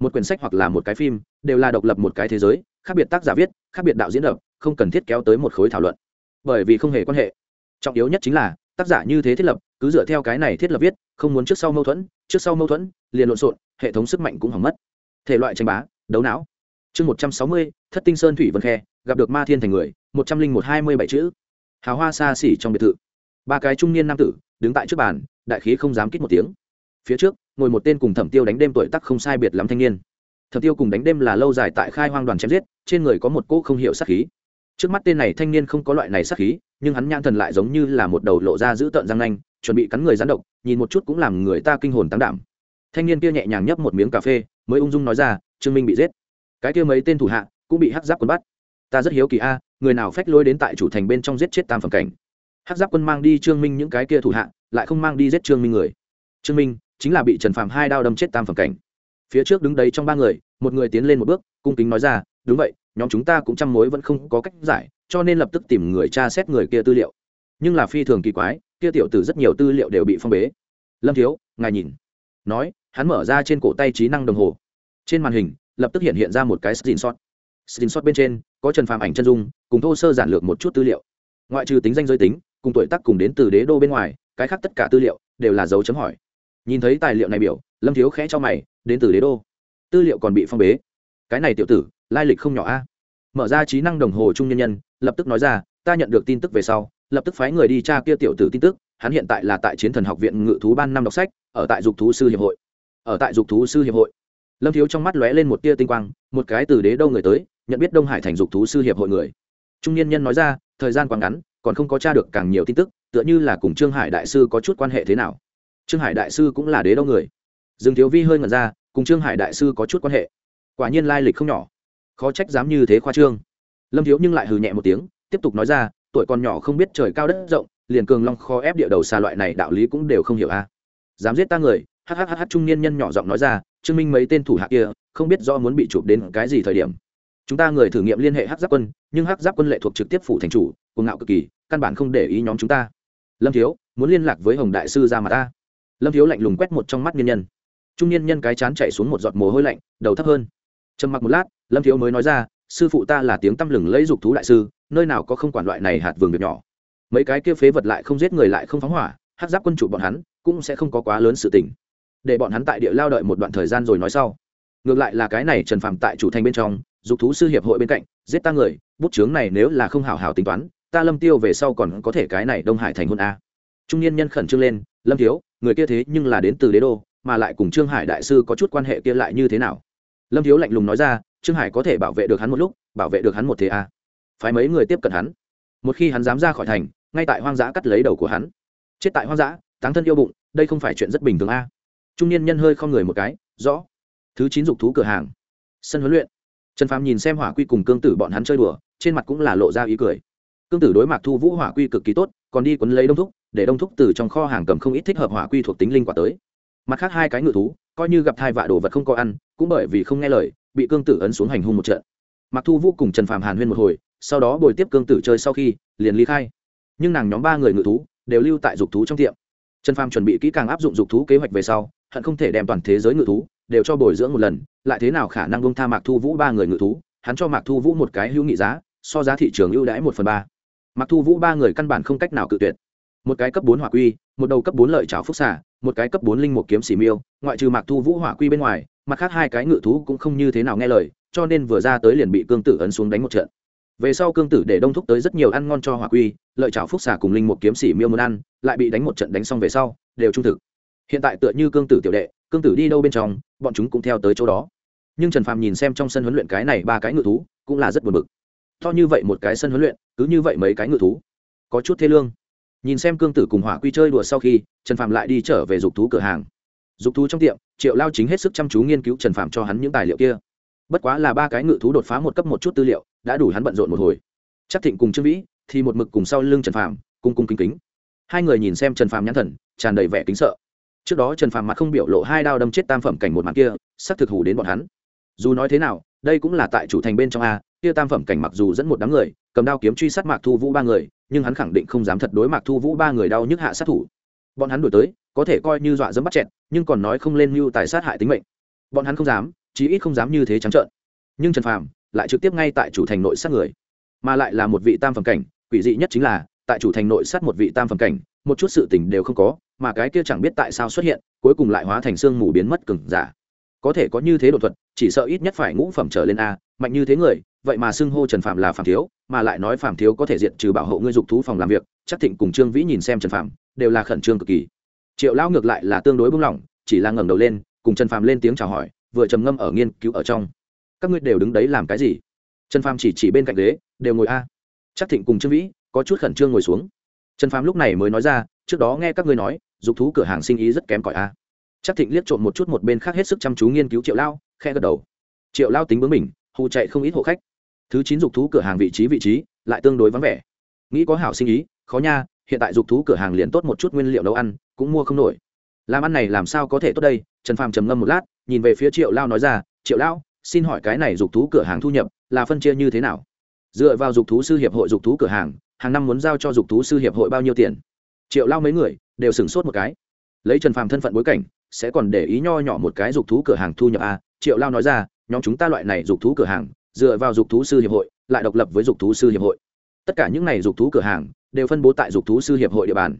một quyển sách hoặc là một cái phim, đều là độc lập một cái thế giới, khác biệt tác giả viết, khác biệt đạo diễn đập không cần thiết kéo tới một khối thảo luận. Bởi vì không hề quan hệ. Trọng yếu nhất chính là, tác giả như thế thiết lập, cứ dựa theo cái này thiết lập viết, không muốn trước sau mâu thuẫn, trước sau mâu thuẫn, liền lộn xộn, hệ thống sức mạnh cũng hỏng mất. Thể loại tranh bá, đấu não. Chương một trăm sáu mươi, thất tinh sơn thủy vân khe, gặp được ma thiên thành người, một trăm linh một hai mươi bảy chữ. Hào hoa xa xỉ trong biệt thự. Ba cái trung niên nam tử, đứng tại trước bàn, đại khí không dám kít một tiếng. Phía trước ngồi một tên cùng thẩm tiêu đánh đêm tuổi tắc không sai biệt lắm thanh niên. Thẩm tiêu cùng đánh đêm là lâu dài tại khai hoang đoàn chém giết, trên người có một cỗ không hiểu sát khí. Trước mắt tên này thanh niên không có loại này sát khí, nhưng hắn nhãn thần lại giống như là một đầu lộ ra giữ tợn răng nanh, chuẩn bị cắn người rắn độc, nhìn một chút cũng làm người ta kinh hồn tăng đảm. Thanh niên kia nhẹ nhàng nhấp một miếng cà phê, mới ung dung nói ra, trương minh bị giết. Cái kia mấy tên thủ hạ cũng bị hắc giáp quân bắt. Ta rất hiếu kỳ a, người nào phách lôi đến tại chủ thành bên trong giết chết tam phẩm cảnh? Hắc giáp quân mang đi trương minh những cái kia thủ hạ, lại không mang đi giết trương minh người. Trương minh chính là bị trần phàm hai đao đâm chết tam phẩm cảnh. Phía trước đứng đấy trong ba người, một người tiến lên một bước, cung kính nói ra, đúng vậy, nhóm chúng ta cũng chăm mối vẫn không có cách giải, cho nên lập tức tìm người tra xét người kia tư liệu. Nhưng là phi thường kỳ quái, kia tiểu tử rất nhiều tư liệu đều bị phong bế. Lâm thiếu, ngài nhìn. Nói, hắn mở ra trên cổ tay trí năng đồng hồ. Trên màn hình, lập tức hiện hiện ra một cái screenshot. Screenshot bên trên, có trần phàm ảnh chân dung, cùng thô sơ giản lược một chút tư liệu. Ngoại trừ tính danh giới tính, cùng tuổi tác cùng đến từ đế đô bên ngoài, cái khác tất cả tư liệu đều là dấu chấm hỏi nhìn thấy tài liệu này biểu, lâm thiếu khẽ cho mày, đến từ đế đô. Tư liệu còn bị phong bế. Cái này tiểu tử, lai lịch không nhỏ a. Mở ra trí năng đồng hồ trung nhân nhân, lập tức nói ra, ta nhận được tin tức về sau, lập tức phái người đi tra kia tiểu tử tin tức. Hắn hiện tại là tại chiến thần học viện ngự thú ban năm đọc sách, ở tại dục thú sư hiệp hội. Ở tại dục thú sư hiệp hội. Lâm thiếu trong mắt lóe lên một tia tinh quang, một cái từ đế đâu người tới, nhận biết đông hải thành dục thú sư hiệp hội người. Trung niên nhân nói ra, thời gian quá ngắn, còn không có tra được càng nhiều tin tức, tựa như là cùng trương hải đại sư có chút quan hệ thế nào? Trương hải đại sư cũng là đế đâu người. Dương thiếu vi hơi ngẩn ra, cùng trương hải đại sư có chút quan hệ. Quả nhiên lai lịch không nhỏ. Khó trách dám như thế khoa trương. Lâm thiếu nhưng lại hừ nhẹ một tiếng, tiếp tục nói ra, tuổi còn nhỏ không biết trời cao đất rộng, liền cường long khó ép địa đầu xa loại này đạo lý cũng đều không hiểu a. Dám giết ta người hhh trung niên nhân nhỏ giọng nói ra chứng minh mấy tên thủ hạ kia, không biết do muốn bị chụp đến cái gì thời điểm. Chúng ta người thử nghiệm liên hệ hắc giáp quân, nhưng hắc giáp quân lệ thuộc trực tiếp phủ thành chủ, cuồng ngạo cực kỳ, căn bản không để ý nhóm chúng ta. Lâm thiếu, muốn liên lạc với hồng đại sư ra mà ta lâm thiếu lạnh lùng quét một trong mắt nhân nhân. Trung nhân nhân cái chán chạy xuống một giọt mồ hôi lạnh, đầu thấp hơn. Trầm mặc một lát, lâm thiếu mới nói ra, sư phụ ta là tiếng tăm lừng lấy dục thú đại sư, nơi nào có không quản loại này hạt vườn việc nhỏ. Mấy cái kia phế vật lại không giết người lại không phóng hỏa, hát giáp quân chủ bọn hắn cũng sẽ không có quá lớn sự tình. Để bọn hắn tại địa lao đợi một đoạn thời gian rồi nói sau. Ngược lại là cái này trần phạm tại chủ thành bên trong, dục thú sư hiệp hội bên cạnh, giết ta người, bút chướng này nếu là không hảo hảo tính toán, ta lâm tiêu về sau còn có thể cái này đông hải thành hôn a. Trung niên nhân khẩn trương lên, lâm thiếu người kia thế nhưng là đến từ đế đô, mà lại cùng trương hải đại sư có chút quan hệ kia lại như thế nào? Lâm thiếu lạnh lùng nói ra, trương hải có thể bảo vệ được hắn một lúc, bảo vệ được hắn một thế a phái mấy người tiếp cận hắn. Một khi hắn dám ra khỏi thành, ngay tại hoang dã cắt lấy đầu của hắn. Chết tại hoang dã, táng thân yêu bụng, đây không phải chuyện rất bình thường a trung niên nhân hơi không người một cái, rõ. Thứ chín dục thú cửa hàng. Sân huấn luyện. Trần phàm nhìn xem hỏa quy cùng cương tử bọn hắn chơi đùa, trên mặt cũng là lộ ra ý cười. Cương tử đối mặt thu vũ hỏa quy cực kỳ tốt còn đi quấn lấy đông thúc, để đông thúc từ trong kho hàng cầm không ít thích hợp hỏa quy thuộc tính linh quả tới. Mặt khác hai cái ngự thú, coi như gặp thai vạ đồ vật không có ăn, cũng bởi vì không nghe lời, bị cương tử ấn xuống hành hung một trận. Mặc thu vũ cùng trần phàm hàn huyên một hồi, sau đó bồi tiếp cương tử chơi sau khi, liền ly khai. Nhưng nàng nhóm ba người ngự thú, đều lưu tại dục thú trong tiệm. Trần phàm chuẩn bị kỹ càng áp dụng dục thú kế hoạch về sau, hận không thể đem toàn thế giới ngự thú, đều cho bồi dưỡng một lần, lại thế nào khả năng bông tha mạc thu vũ ba người ngự thú, hắn cho mạc thu vũ một cái hữu nghị giá, so giá thị trường ưu đãi một phần ba mạc thu vũ ba người căn bản không cách nào cự tuyệt. Một cái cấp bốn hỏa quy, một đầu cấp bốn lợi trào phúc xả một cái cấp bốn linh một kiếm xỉ miêu, ngoại trừ mạc thu vũ hỏa quy bên ngoài, mặt khác hai cái ngự thú cũng không như thế nào nghe lời, cho nên vừa ra tới liền bị cương tử ấn xuống đánh một trận. Về sau cương tử để đông thúc tới rất nhiều ăn ngon cho hỏa quy, lợi trào phúc xả cùng linh một kiếm xỉ miêu muốn ăn, lại bị đánh một trận đánh xong về sau, đều trung thực. Hiện tại tựa như cương tử tiểu đệ, cương tử đi đâu bên trong, bọn chúng cũng theo tới chỗ đó. Nhưng trần phàm nhìn xem trong sân huấn luyện cái này ba cái ngự thú, cũng là rất buồn bực to như vậy một cái sân huấn luyện cứ như vậy mấy cái ngự thú. Có chút thê lương. Nhìn xem cương tử cùng hỏa quy chơi đùa sau khi trần phạm lại đi trở về dục thú cửa hàng. Dục thú trong tiệm triệu lao chính hết sức chăm chú nghiên cứu trần phạm cho hắn những tài liệu kia. Bất quá là ba cái ngự thú đột phá một cấp một chút tư liệu đã đủ hắn bận rộn một hồi. Chắc thịnh cùng trương vĩ thì một mực cùng sau lưng trần phạm, cung cung kính kính. Hai người nhìn xem trần phạm nhãn thần tràn đầy vẻ kính sợ. Trước đó trần phạm mặt không biểu lộ hai đao đâm chết tam phẩm cảnh một mặt kia sắp thực hủ đến bọn hắn. Dù nói thế nào đây cũng là tại chủ thành bên trong a kia tam phẩm cảnh mặc dù dẫn một đám người, cầm đao kiếm truy sát mạc thu vũ ba người, nhưng hắn khẳng định không dám thật đối mạc thu vũ ba người đau nhức hạ sát thủ. Bọn hắn đổi tới, có thể coi như dọa dẫm bắt chẹt, nhưng còn nói không lên mưu tài sát hại tính mệnh. Bọn hắn không dám, chí ít không dám như thế trắng trợn. Nhưng trần phàm lại trực tiếp ngay tại chủ thành nội sát người. Mà lại là một vị tam phẩm cảnh, quỷ dị nhất chính là, tại chủ thành nội sát một vị tam phẩm cảnh, một chút sự tình đều không có, mà cái kia chẳng biết tại sao xuất hiện, cuối cùng lại hóa thành xương mù biến mất cừng giả. Có thể có như thế đột thuật, chỉ sợ ít nhất phải ngũ phẩm trở lên a, mạnh như thế người vậy mà xưng hô trần phạm là phạm thiếu, mà lại nói phạm thiếu có thể diện trừ bảo hộ ngươi dục thú phòng làm việc, chắc thịnh cùng trương vĩ nhìn xem trần phạm đều là khẩn trương cực kỳ. Triệu lão ngược lại là tương đối buông lỏng chỉ là ngẩng đầu lên, cùng trần phạm lên tiếng chào hỏi, vừa trầm ngâm ở nghiên cứu ở trong. Các ngươi đều đứng đấy làm cái gì? Trần phạm chỉ chỉ bên cạnh ghế, đều ngồi a. À. Chắc thịnh cùng trương vĩ, có chút khẩn trương ngồi xuống. Trần phạm lúc này mới nói ra, trước đó nghe các ngươi nói, dục thú cửa hàng sinh ý rất kém cỏi a. À. Chắc thịnh liếc trộm một chút một bên khác hết sức chăm chú nghiên cứu triệu lao khe gật đầu. Triệu lao tính bướng mình, hù chạy không ít hộ khách thứ chín dục thú cửa hàng vị trí vị trí, lại tương đối vắng vẻ. Nghĩ có hảo sinh ý, khó nha, hiện tại dục thú cửa hàng liền tốt một chút nguyên liệu nấu ăn, cũng mua không nổi. Làm ăn này làm sao có thể tốt đây? Trần phàm trầm ngâm một lát, nhìn về phía triệu lao nói ra, triệu lão xin hỏi cái này dục thú cửa hàng thu nhập là phân chia như thế nào? Dựa vào dục thú sư hiệp hội dục thú cửa hàng hàng năm muốn giao cho dục thú sư hiệp hội bao nhiêu tiền? Triệu lao mấy người đều sửng sốt một cái. Lấy trần phàm thân phận bối cảnh, sẽ còn để ý nho nhỏ một cái dục thú cửa hàng thu nhập à? Triệu lao nói ra, nhóm chúng ta loại này dục thú cửa hàng dựa vào dục thú sư hiệp hội lại độc lập với dục thú sư hiệp hội tất cả những này dục thú cửa hàng đều phân bố tại dục thú sư hiệp hội địa bàn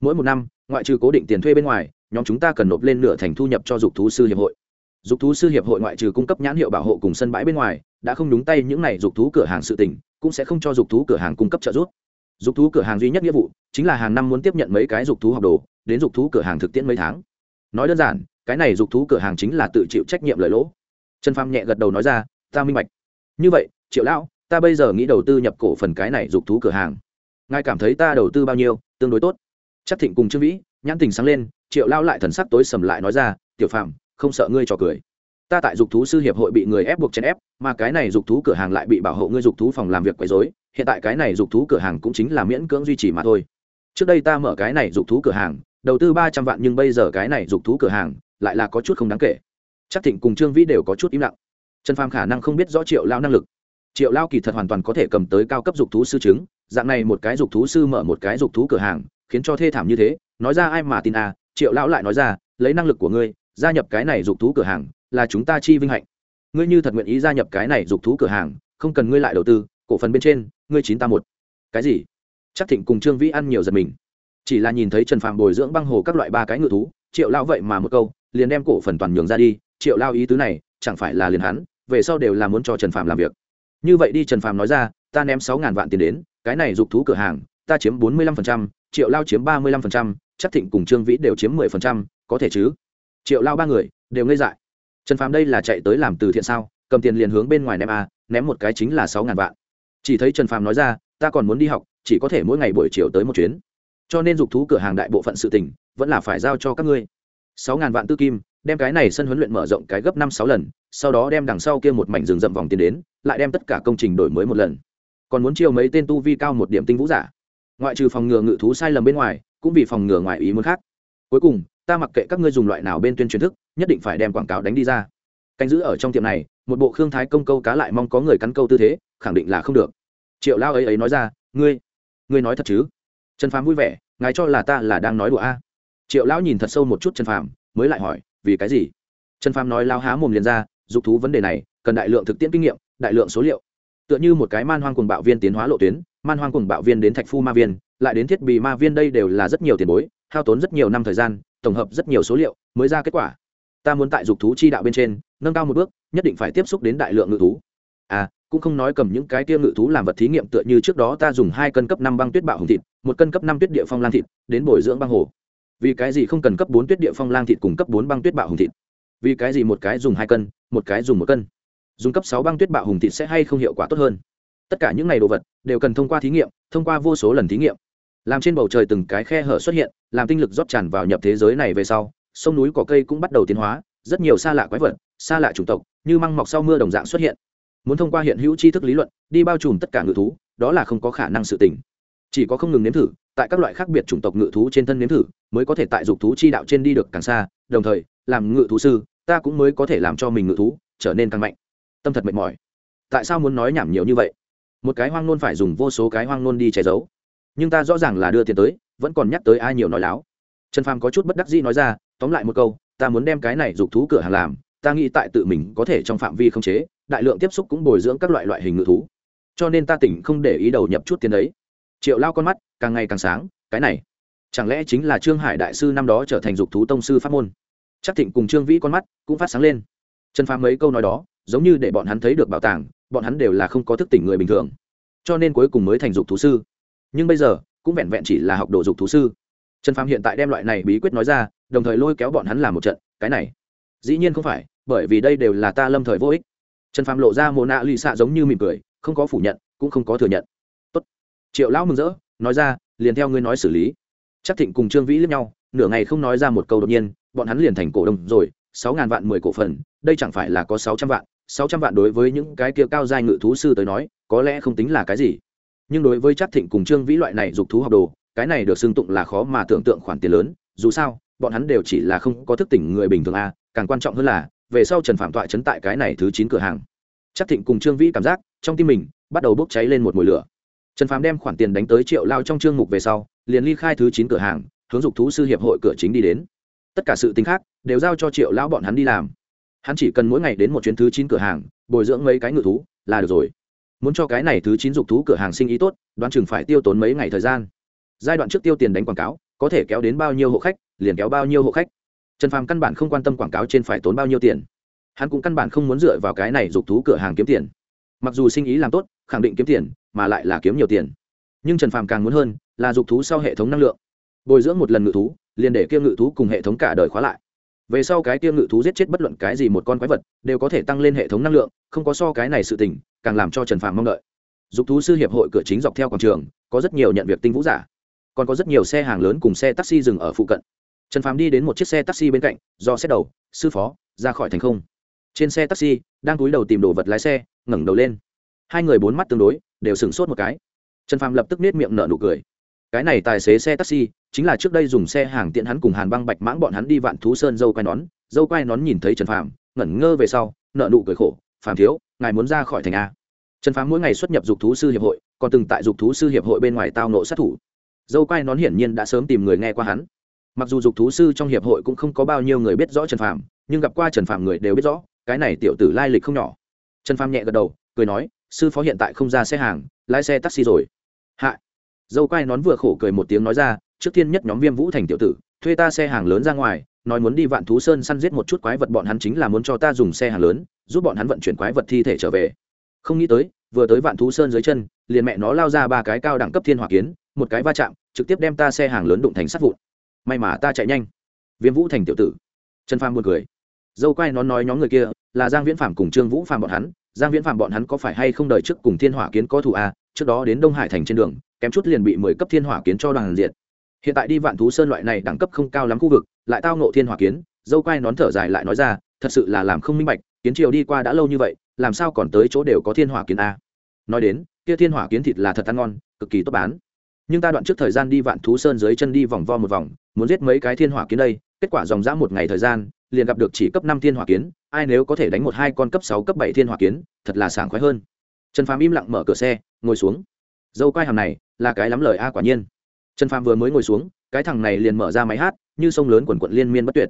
mỗi một năm ngoại trừ cố định tiền thuê bên ngoài nhóm chúng ta cần nộp lên nửa thành thu nhập cho dục thú sư hiệp hội dục thú sư hiệp hội ngoại trừ cung cấp nhãn hiệu bảo hộ cùng sân bãi bên ngoài đã không đúng tay những này dục thú cửa hàng sự tỉnh cũng sẽ không cho dục thú cửa hàng cung cấp trợ giúp dục thú cửa hàng duy nhất nghĩa vụ chính là hàng năm muốn tiếp nhận mấy cái dục thú học đồ đến dục thú cửa hàng thực tiễn mấy tháng nói đơn giản cái này dục thú cửa hàng chính là tự chịu trách nhiệm lợi lỗ trần pham nhẹ gật đầu nói ra ta minh bạch như vậy, triệu lão, ta bây giờ nghĩ đầu tư nhập cổ phần cái này dục thú cửa hàng. Ngài cảm thấy ta đầu tư bao nhiêu, tương đối tốt. Chắc thịnh cùng trương vĩ, nhãn tình sáng lên, triệu lao lại thần sắc tối sầm lại nói ra, tiểu phạm, không sợ ngươi trò cười. Ta tại dục thú sư hiệp hội bị người ép buộc chèn ép, mà cái này dục thú cửa hàng lại bị bảo hộ ngươi dục thú phòng làm việc quấy dối hiện tại cái này dục thú cửa hàng cũng chính là miễn cưỡng duy trì mà thôi. Trước đây ta mở cái này dục thú cửa hàng, đầu tư ba trăm vạn nhưng bây giờ cái này dục thú cửa hàng lại là có chút không đáng kể. Chắc thịnh cùng trương vĩ đều có chút im lặng trần phàm khả năng không biết rõ triệu lao năng lực. Triệu lao kỳ thật hoàn toàn có thể cầm tới cao cấp dục thú sư chứng, dạng này một cái dục thú sư mở một cái dục thú cửa hàng, khiến cho thê thảm như thế, nói ra ai mà tin à triệu lão lại nói ra, lấy năng lực của ngươi, gia nhập cái này dục thú cửa hàng, là chúng ta chi vinh hạnh. Ngươi như thật nguyện ý gia nhập cái này dục thú cửa hàng, không cần ngươi lại đầu tư, cổ phần bên trên, ngươi chín ta một. Cái gì? Chắc thịnh cùng trương vĩ ăn nhiều giật mình. Chỉ là nhìn thấy trần phạm bồi dưỡng băng hồ các loại ba cái ngự thú, triệu lao vậy mà một câu, liền đem cổ phần toàn nhường ra đi, triệu lao ý tứ này, chẳng phải là liền hắn về sau đều là muốn cho trần phạm làm việc. Như vậy đi trần phạm nói ra, ta ném sáu ngàn vạn tiền đến, cái này dục thú cửa hàng, ta chiếm bốn mươi lăm phần trăm, triệu lao chiếm ba mươi lăm phần trăm chắc thịnh cùng trương vĩ đều chiếm mười phần trăm, có thể chứ? Triệu lao ba người, đều ngây dại. Trần phạm đây là chạy tới làm từ thiện sao? Cầm tiền liền hướng bên ngoài ném a, ném một cái chính là sáu ngàn vạn. Chỉ thấy trần phạm nói ra, ta còn muốn đi học, chỉ có thể mỗi ngày buổi chiều tới một chuyến. Cho nên dục thú cửa hàng đại bộ phận sự tỉnh vẫn là phải giao cho các ngươi. Sáu ngàn vạn tư kim, đem cái này sân huấn luyện mở rộng cái gấp năm sáu lần sau đó đem đằng sau kia một mảnh rừng rậm vòng tiền đến, lại đem tất cả công trình đổi mới một lần. Còn muốn chiêu mấy tên tu vi cao một điểm tinh vũ giả. Ngoại trừ phòng ngừa ngự thú sai lầm bên ngoài, cũng vì phòng ngừa ngoài ý muốn khác. Cuối cùng, ta mặc kệ các ngươi dùng loại nào bên tuyên truyền thức, nhất định phải đem quảng cáo đánh đi ra. Canh giữ ở trong tiệm này, một bộ khương thái công câu cá lại mong có người cắn câu tư thế, khẳng định là không được. Triệu lao ấy ấy nói ra, ngươi ngươi nói thật chứ? Trần phàm vui vẻ, ngài cho là ta là đang nói đùa a? Triệu lão nhìn thật sâu một chút trần phàm, mới lại hỏi, vì cái gì? Trần phàm nói lao há mồm liền ra dục thú vấn đề này, cần đại lượng thực tiễn kinh nghiệm, đại lượng số liệu. Tựa như một cái man hoang cùng bạo viên tiến hóa lộ tuyến, man hoang cùng bạo viên đến thạch phu ma viên, lại đến thiết bị ma viên đây đều là rất nhiều tiền bối, hao tốn rất nhiều năm thời gian, tổng hợp rất nhiều số liệu mới ra kết quả. Ta muốn tại dục thú chi đạo bên trên, nâng cao một bước, nhất định phải tiếp xúc đến đại lượng ngự thú. À cũng không nói cầm những cái tiêu ngự thú làm vật thí nghiệm tựa như trước đó ta dùng hai cân cấp năm băng tuyết bạo hùng thịt, một cân cấp năm tuyết địa phong lang thịt, đến bồi dưỡng băng hồ. Vì cái gì không cần cấp bốn tuyết địa phong lang thịt cùng cấp bốn băng tuyết bạo hùng thịt? Vì cái gì một cái dùng hai cân, một cái dùng một cân? Dùng cấp sáu băng tuyết bạo hùng thịt sẽ hay không hiệu quả tốt hơn? Tất cả những này đồ vật đều cần thông qua thí nghiệm, thông qua vô số lần thí nghiệm. Làm trên bầu trời từng cái khe hở xuất hiện, làm tinh lực rót tràn vào nhập thế giới này về sau, sông núi cỏ cây cũng bắt đầu tiến hóa, rất nhiều xa lạ quái vật, xa lạ chủng tộc, như măng mọc sau mưa đồng dạng xuất hiện. Muốn thông qua hiện hữu tri thức lý luận, đi bao trùm tất cả ngự thú, đó là không có khả năng sự tình. Chỉ có không ngừng nếm thử, tại các loại khác biệt chủng tộc ngự thú trên thân nếm thử, mới có thể tại dục thú chi đạo trên đi được càng xa, đồng thời làm ngự thú sư, ta cũng mới có thể làm cho mình ngự thú, trở nên càng mạnh. Tâm thật mệt mỏi. Tại sao muốn nói nhảm nhiều như vậy? Một cái hoang nôn phải dùng vô số cái hoang nôn đi che giấu. Nhưng ta rõ ràng là đưa tiền tới, vẫn còn nhắc tới ai nhiều nói láo. Trần phàm có chút bất đắc dĩ nói ra, tóm lại một câu, ta muốn đem cái này dục thú cửa hàng làm, ta nghĩ tại tự mình có thể trong phạm vi không chế, đại lượng tiếp xúc cũng bồi dưỡng các loại loại hình ngự thú. Cho nên ta tỉnh không để ý đầu nhập chút tiền đấy. Triệu lao con mắt càng ngày càng sáng, cái này chẳng lẽ chính là trương hải đại sư năm đó trở thành dục thú tông sư pháp môn? Chắc thịnh cùng trương vĩ con mắt cũng phát sáng lên. Trần phàm mấy câu nói đó, giống như để bọn hắn thấy được bảo tàng, bọn hắn đều là không có thức tỉnh người bình thường. Cho nên cuối cùng mới thành dục thú sư. Nhưng bây giờ, cũng vẹn vẹn chỉ là học đồ dục thú sư. Trần phàm hiện tại đem loại này bí quyết nói ra, đồng thời lôi kéo bọn hắn làm một trận, cái này. Dĩ nhiên không phải, bởi vì đây đều là ta lâm thời vô ích. Trần phàm lộ ra mồ nạ lì xạ giống như mỉm cười, không có phủ nhận, cũng không có thừa nhận. Tốt. triệu lão mừng rỡ, nói ra, liền theo ngươi nói xử lý. Chắc thịnh cùng trương vĩ lướt nhau, nửa ngày không nói ra một câu đột nhiên bọn hắn liền thành cổ đông rồi, sáu ngàn vạn mười cổ phần, đây chẳng phải là có sáu trăm vạn, sáu trăm vạn đối với những cái kia cao giai ngự thú sư tới nói, có lẽ không tính là cái gì. Nhưng đối với chắc thịnh cùng trương vĩ loại này dục thú học đồ, cái này được xưng tụng là khó mà tưởng tượng khoản tiền lớn, dù sao, bọn hắn đều chỉ là không có thức tỉnh người bình thường a, càng quan trọng hơn là, về sau trần phạm tọa chấn tại cái này thứ chín cửa hàng. Chắc thịnh cùng trương vĩ cảm giác, trong tim mình, bắt đầu bốc cháy lên một mùi lửa. Trần phạm đem khoản tiền đánh tới triệu lao trong chương mục về sau, liền ly khai thứ chín cửa hàng, hướng dục thú sư hiệp hội cửa chính đi đến tất cả sự tính khác đều giao cho triệu lão bọn hắn đi làm. Hắn chỉ cần mỗi ngày đến một chuyến thứ chín cửa hàng, bồi dưỡng mấy cái ngự thú là được rồi. Muốn cho cái này thứ chín dục thú cửa hàng sinh ý tốt, đoán chừng phải tiêu tốn mấy ngày thời gian. Giai đoạn trước tiêu tiền đánh quảng cáo, có thể kéo đến bao nhiêu hộ khách, liền kéo bao nhiêu hộ khách. Trần phàm căn bản không quan tâm quảng cáo trên phải tốn bao nhiêu tiền. Hắn cũng căn bản không muốn dựa vào cái này dục thú cửa hàng kiếm tiền. Mặc dù sinh ý làm tốt, khẳng định kiếm tiền, mà lại là kiếm nhiều tiền. Nhưng trần phàm càng muốn hơn, là dục thú sau hệ thống năng lượng. Bồi dưỡng một lần ngự thú liền để kia ngự thú cùng hệ thống cả đời khóa lại. Về sau cái kia ngự thú giết chết bất luận cái gì một con quái vật, đều có thể tăng lên hệ thống năng lượng, không có so cái này sự tình, càng làm cho trần phàm mong đợi. Dục thú sư hiệp hội cửa chính dọc theo quảng trường, có rất nhiều nhận việc tinh vũ giả. Còn có rất nhiều xe hàng lớn cùng xe taxi dừng ở phụ cận. Trần phàm đi đến một chiếc xe taxi bên cạnh, do xét đầu, sư phó, ra khỏi thành không. Trên xe taxi, đang cúi đầu tìm đồ vật lái xe, ngẩng đầu lên. Hai người bốn mắt tương đối, đều sửng sốt một cái. Trần phàm lập tức nết miệng nở nụ cười cái này tài xế xe taxi, chính là trước đây dùng xe hàng tiện hắn cùng hàn băng bạch mãng bọn hắn đi vạn thú sơn dâu quai nón. Dâu quai nón nhìn thấy trần phàm, ngẩn ngơ về sau nợ nụ cười khổ, phàm thiếu, ngài muốn ra khỏi thành a. Trần phàm mỗi ngày xuất nhập dục thú sư hiệp hội, còn từng tại dục thú sư hiệp hội bên ngoài tao nộ sát thủ. Dâu quai nón hiển nhiên đã sớm tìm người nghe qua hắn. Mặc dù dục thú sư trong hiệp hội cũng không có bao nhiêu người biết rõ trần phàm, nhưng gặp qua trần phàm người đều biết rõ, cái này tiểu tử lai lịch không nhỏ. Trần phàm nhẹ gật đầu, cười nói, sư phó hiện tại không ra xe hàng, lái xe taxi rồi. Hạ dâu quai nón vừa khổ cười một tiếng nói ra, trước tiên nhất nhóm viêm vũ thành tiểu tử, thuê ta xe hàng lớn ra ngoài, nói muốn đi vạn thú sơn săn giết một chút quái vật, bọn hắn chính là muốn cho ta dùng xe hàng lớn, giúp bọn hắn vận chuyển quái vật thi thể trở về. Không nghĩ tới, vừa tới vạn thú sơn dưới chân, liền mẹ nó lao ra ba cái cao đẳng cấp thiên hỏa kiến, một cái va chạm, trực tiếp đem ta xe hàng lớn đụng thành sắt vụn. May mà ta chạy nhanh. Viêm vũ thành tiểu tử. Trần phàm buồn cười. Dâu quay nó nói nhóm người kia là giang viễn phạm cùng trương vũ phạm bọn hắn. Giang viễn phạm bọn hắn có phải hay không đời trước cùng thiên hỏa kiến có thủ a à? trước đó đến đông hải thành trên đường kém chút liền bị mười cấp thiên hỏa kiến cho đoàn diệt. Hiện tại đi vạn thú sơn loại này đẳng cấp không cao lắm khu vực, lại tao nộ thiên hỏa kiến, dâu quai nón thở dài lại nói ra, thật sự là làm không minh bạch, kiến triều đi qua đã lâu như vậy, làm sao còn tới chỗ đều có thiên hỏa kiến a? Nói đến, kia thiên hỏa kiến thịt là thật ăn ngon, cực kỳ tốt bán. Nhưng ta đoạn trước thời gian đi vạn thú sơn dưới chân đi vòng vo một vòng, muốn giết mấy cái thiên hỏa kiến đây, kết quả dòng dã một ngày thời gian, liền gặp được chỉ cấp năm thiên hỏa kiến, ai nếu có thể đánh một hai con cấp sáu, cấp bảy thiên hỏa kiến, thật là sảng khoái hơn. Trần phàm im lặng mở cửa xe, ngồi xuống dâu quai hàm này là cái lắm lời a quả nhiên. Trần phàm vừa mới ngồi xuống, cái thằng này liền mở ra máy hát, như sông lớn quần quận liên miên bất tuyệt.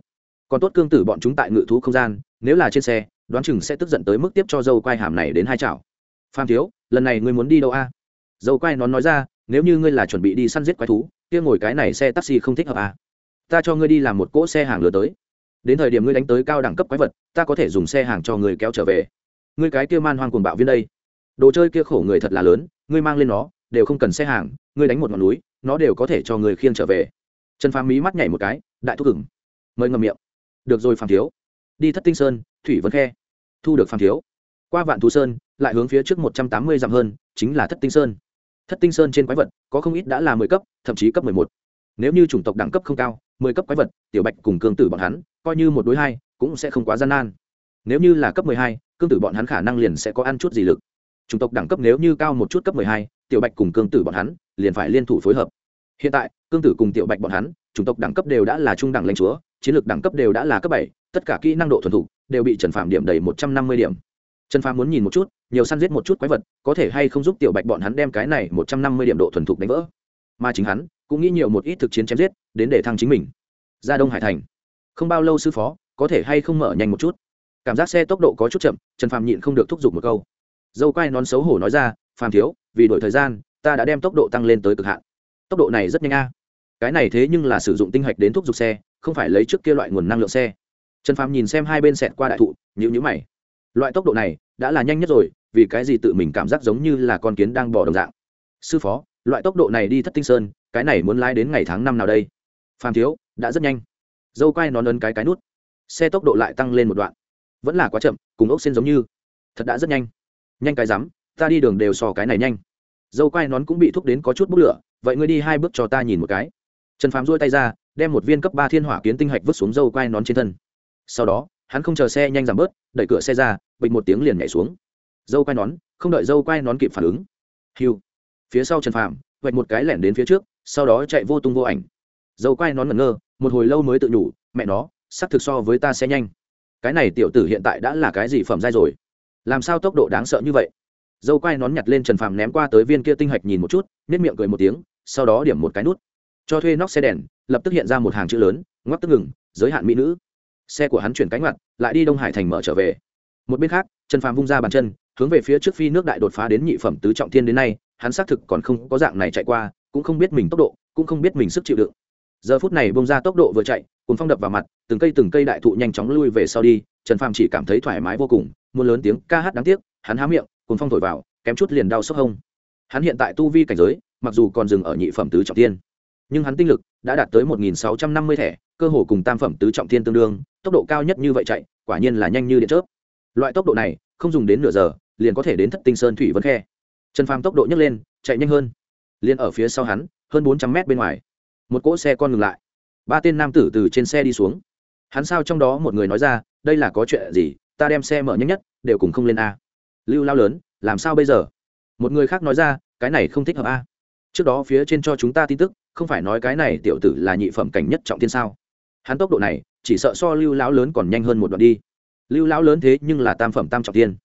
Còn tốt cương tử bọn chúng tại ngự thú không gian, nếu là trên xe, đoán chừng sẽ tức giận tới mức tiếp cho dâu quai hàm này đến hai chảo. Phàm thiếu, lần này ngươi muốn đi đâu a? Dâu quai nón nói ra, nếu như ngươi là chuẩn bị đi săn giết quái thú, kia ngồi cái này xe taxi không thích hợp a. Ta cho ngươi đi làm một cỗ xe hàng lừa tới. Đến thời điểm ngươi đánh tới cao đẳng cấp quái vật, ta có thể dùng xe hàng cho người kéo trở về. Ngươi cái kia man hoang cuồng bạo viên đây. Đồ chơi kia khổ người thật là lớn, ngươi mang lên nó đều không cần xe hàng, ngươi đánh một ngọn núi, nó đều có thể cho người khiêng trở về. Trần phàm mí mắt nhảy một cái, đại thúc ửng. Mời ngầm miệng. Được rồi phàm thiếu. Đi thất tinh sơn, thủy vân khe. Thu được phàm thiếu. Qua vạn thú sơn, lại hướng phía trước một trăm tám mươi dặm hơn, chính là thất tinh sơn. Thất tinh sơn trên quái vật, có không ít đã là mười cấp, thậm chí cấp mười một. Nếu như chủng tộc đẳng cấp không cao, mười cấp quái vật, tiểu bạch cùng cương tử bọn hắn, coi như một đối hai, cũng sẽ không quá gian nan. Nếu như là cấp mười hai, cương tử bọn hắn khả năng liền sẽ có ăn chút gì lực. Chủng tộc đẳng cấp nếu như cao một chút cấp mười hai tiểu bạch cùng cương tử bọn hắn liền phải liên thủ phối hợp. Hiện tại, cương tử cùng tiểu bạch bọn hắn, chủng tộc đẳng cấp đều đã là trung đẳng lãnh chúa, chiến lược đẳng cấp đều đã là cấp bảy, tất cả kỹ năng độ thuần thục đều bị trần phạm điểm đầy một trăm năm mươi điểm. Trần phạm muốn nhìn một chút, nhiều săn giết một chút quái vật, có thể hay không giúp tiểu bạch bọn hắn đem cái này một trăm năm mươi điểm độ thuần thục đánh vỡ. Mà chính hắn cũng nghĩ nhiều một ít thực chiến chém giết, đến để thăng chính mình. Ra đông hải thành. Không bao lâu sư phó, có thể hay không mở nhanh một chút. Cảm giác xe tốc độ có chút chậm, trần phạm nhịn không được thúc giục một câu. Dâu quai nón xấu hổ nói ra phàm thiếu, vì đổi thời gian, ta đã đem tốc độ tăng lên tới cực hạn. Tốc độ này rất nhanh a. Cái này thế nhưng là sử dụng tinh hạch đến thuốc giục xe, không phải lấy trước kia loại nguồn năng lượng xe. Trần phàm nhìn xem hai bên xẹt qua đại thụ nhữ nhữ mày. Loại tốc độ này đã là nhanh nhất rồi, vì cái gì tự mình cảm giác giống như là con kiến đang bỏ đồng dạng. Sư phó, loại tốc độ này đi thất tinh sơn, cái này muốn lái đến ngày tháng năm nào đây? Phàm thiếu, đã rất nhanh. Dâu quai nón ấn cái cái nút. Xe tốc độ lại tăng lên một đoạn. Vẫn là quá chậm, cùng ốc xên giống như. Thật đã rất nhanh. Nhanh cái rắm ta đi đường đều sò cái này nhanh. Dâu quai nón cũng bị thúc đến có chút bốc lửa, vậy ngươi đi hai bước cho ta nhìn một cái. Trần phàm duỗi tay ra, đem một viên cấp ba thiên hỏa kiến tinh hạch vứt xuống dâu quai nón trên thân. Sau đó, hắn không chờ xe nhanh giảm bớt, đẩy cửa xe ra, bịch một tiếng liền nhảy xuống. Dâu quai nón, không đợi dâu quai nón kịp phản ứng. Hiu. Phía sau trần phàm, vạch một cái lẻn đến phía trước, sau đó chạy vô tung vô ảnh. Dâu quai nón ngẩn ngơ, một hồi lâu mới tự nhủ, mẹ nó sắc thực so với ta xe nhanh. Cái này tiểu tử hiện tại đã là cái gì phẩm dai rồi? Làm sao tốc độ đáng sợ như vậy? Dâu quai nón nhặt lên trần phàm ném qua tới viên kia tinh hạch nhìn một chút nếp miệng cười một tiếng, sau đó điểm một cái nút. Cho thuê nóc xe đèn, lập tức hiện ra một hàng chữ lớn, ngoắc tức ngừng, giới hạn mỹ nữ. Xe của hắn chuyển cánh mặt lại đi đông hải thành mở trở về. Một bên khác, trần phàm vung ra bàn chân, hướng về phía trước phi nước đại đột phá đến nhị phẩm tứ trọng thiên đến nay, hắn xác thực còn không có dạng này chạy qua, cũng không biết mình tốc độ, cũng không biết mình sức chịu đựng. Giờ phút này bông ra tốc độ vừa chạy cùng phong đập vào mặt, từng cây từng cây đại thụ nhanh chóng lui về sau đi, trần phàm chỉ cảm thấy thoải mái vô cùng, muốn lớn tiếng ca hát đáng tiếc, hắn há miệng cùng phong thổi vào, kém chút liền đau sốc hông. Hắn hiện tại tu vi cảnh giới, mặc dù còn dừng ở nhị phẩm tứ trọng tiên, nhưng hắn tinh lực đã đạt tới một nghìn sáu trăm năm mươi thẻ, cơ hồ cùng tam phẩm tứ trọng thiên tương đương, tốc độ cao nhất như vậy chạy, quả nhiên là nhanh như điện chớp. Loại tốc độ này, không dùng đến nửa giờ, liền có thể đến thất tinh sơn thủy vân khe. Trần phàm tốc độ nhấc lên, chạy nhanh hơn. Liền ở phía sau hắn, hơn bốn trăm mét bên ngoài, một cỗ xe con ngừng lại. Ba tên nam tử từ trên xe đi xuống. Hắn sao trong đó một người nói ra, đây là có chuyện gì, ta đem xe mở nhanh nhất, đều cùng không lên a lưu lao lớn, làm sao bây giờ? Một người khác nói ra, cái này không thích hợp a. Trước đó phía trên cho chúng ta tin tức, không phải nói cái này tiểu tử là nhị phẩm cảnh nhất trọng thiên sao? Hắn tốc độ này, chỉ sợ so lưu lão lớn còn nhanh hơn một đoạn đi. Lưu lão lớn thế nhưng là tam phẩm tam trọng thiên.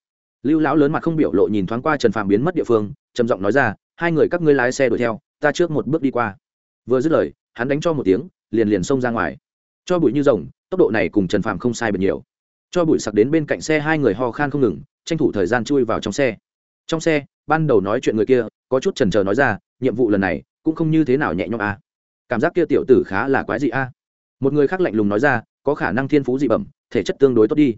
Lưu lão lớn mặt không biểu lộ nhìn thoáng qua trần phàm biến mất địa phương, trầm giọng nói ra, hai người các ngươi lái xe đuổi theo, ta trước một bước đi qua. Vừa dứt lời, hắn đánh cho một tiếng, liền liền xông ra ngoài. Cho bụi như rồng, tốc độ này cùng trần phàm không sai bật nhiều. Cho bụi sặc đến bên cạnh xe hai người ho khan không ngừng tranh thủ thời gian chui vào trong xe. Trong xe, ban đầu nói chuyện người kia, có chút trần trờ nói ra, nhiệm vụ lần này cũng không như thế nào nhẹ nhõm a cảm giác kia tiểu tử khá là quái dị a một người khác lạnh lùng nói ra, có khả năng thiên phú dị bẩm, thể chất tương đối tốt đi.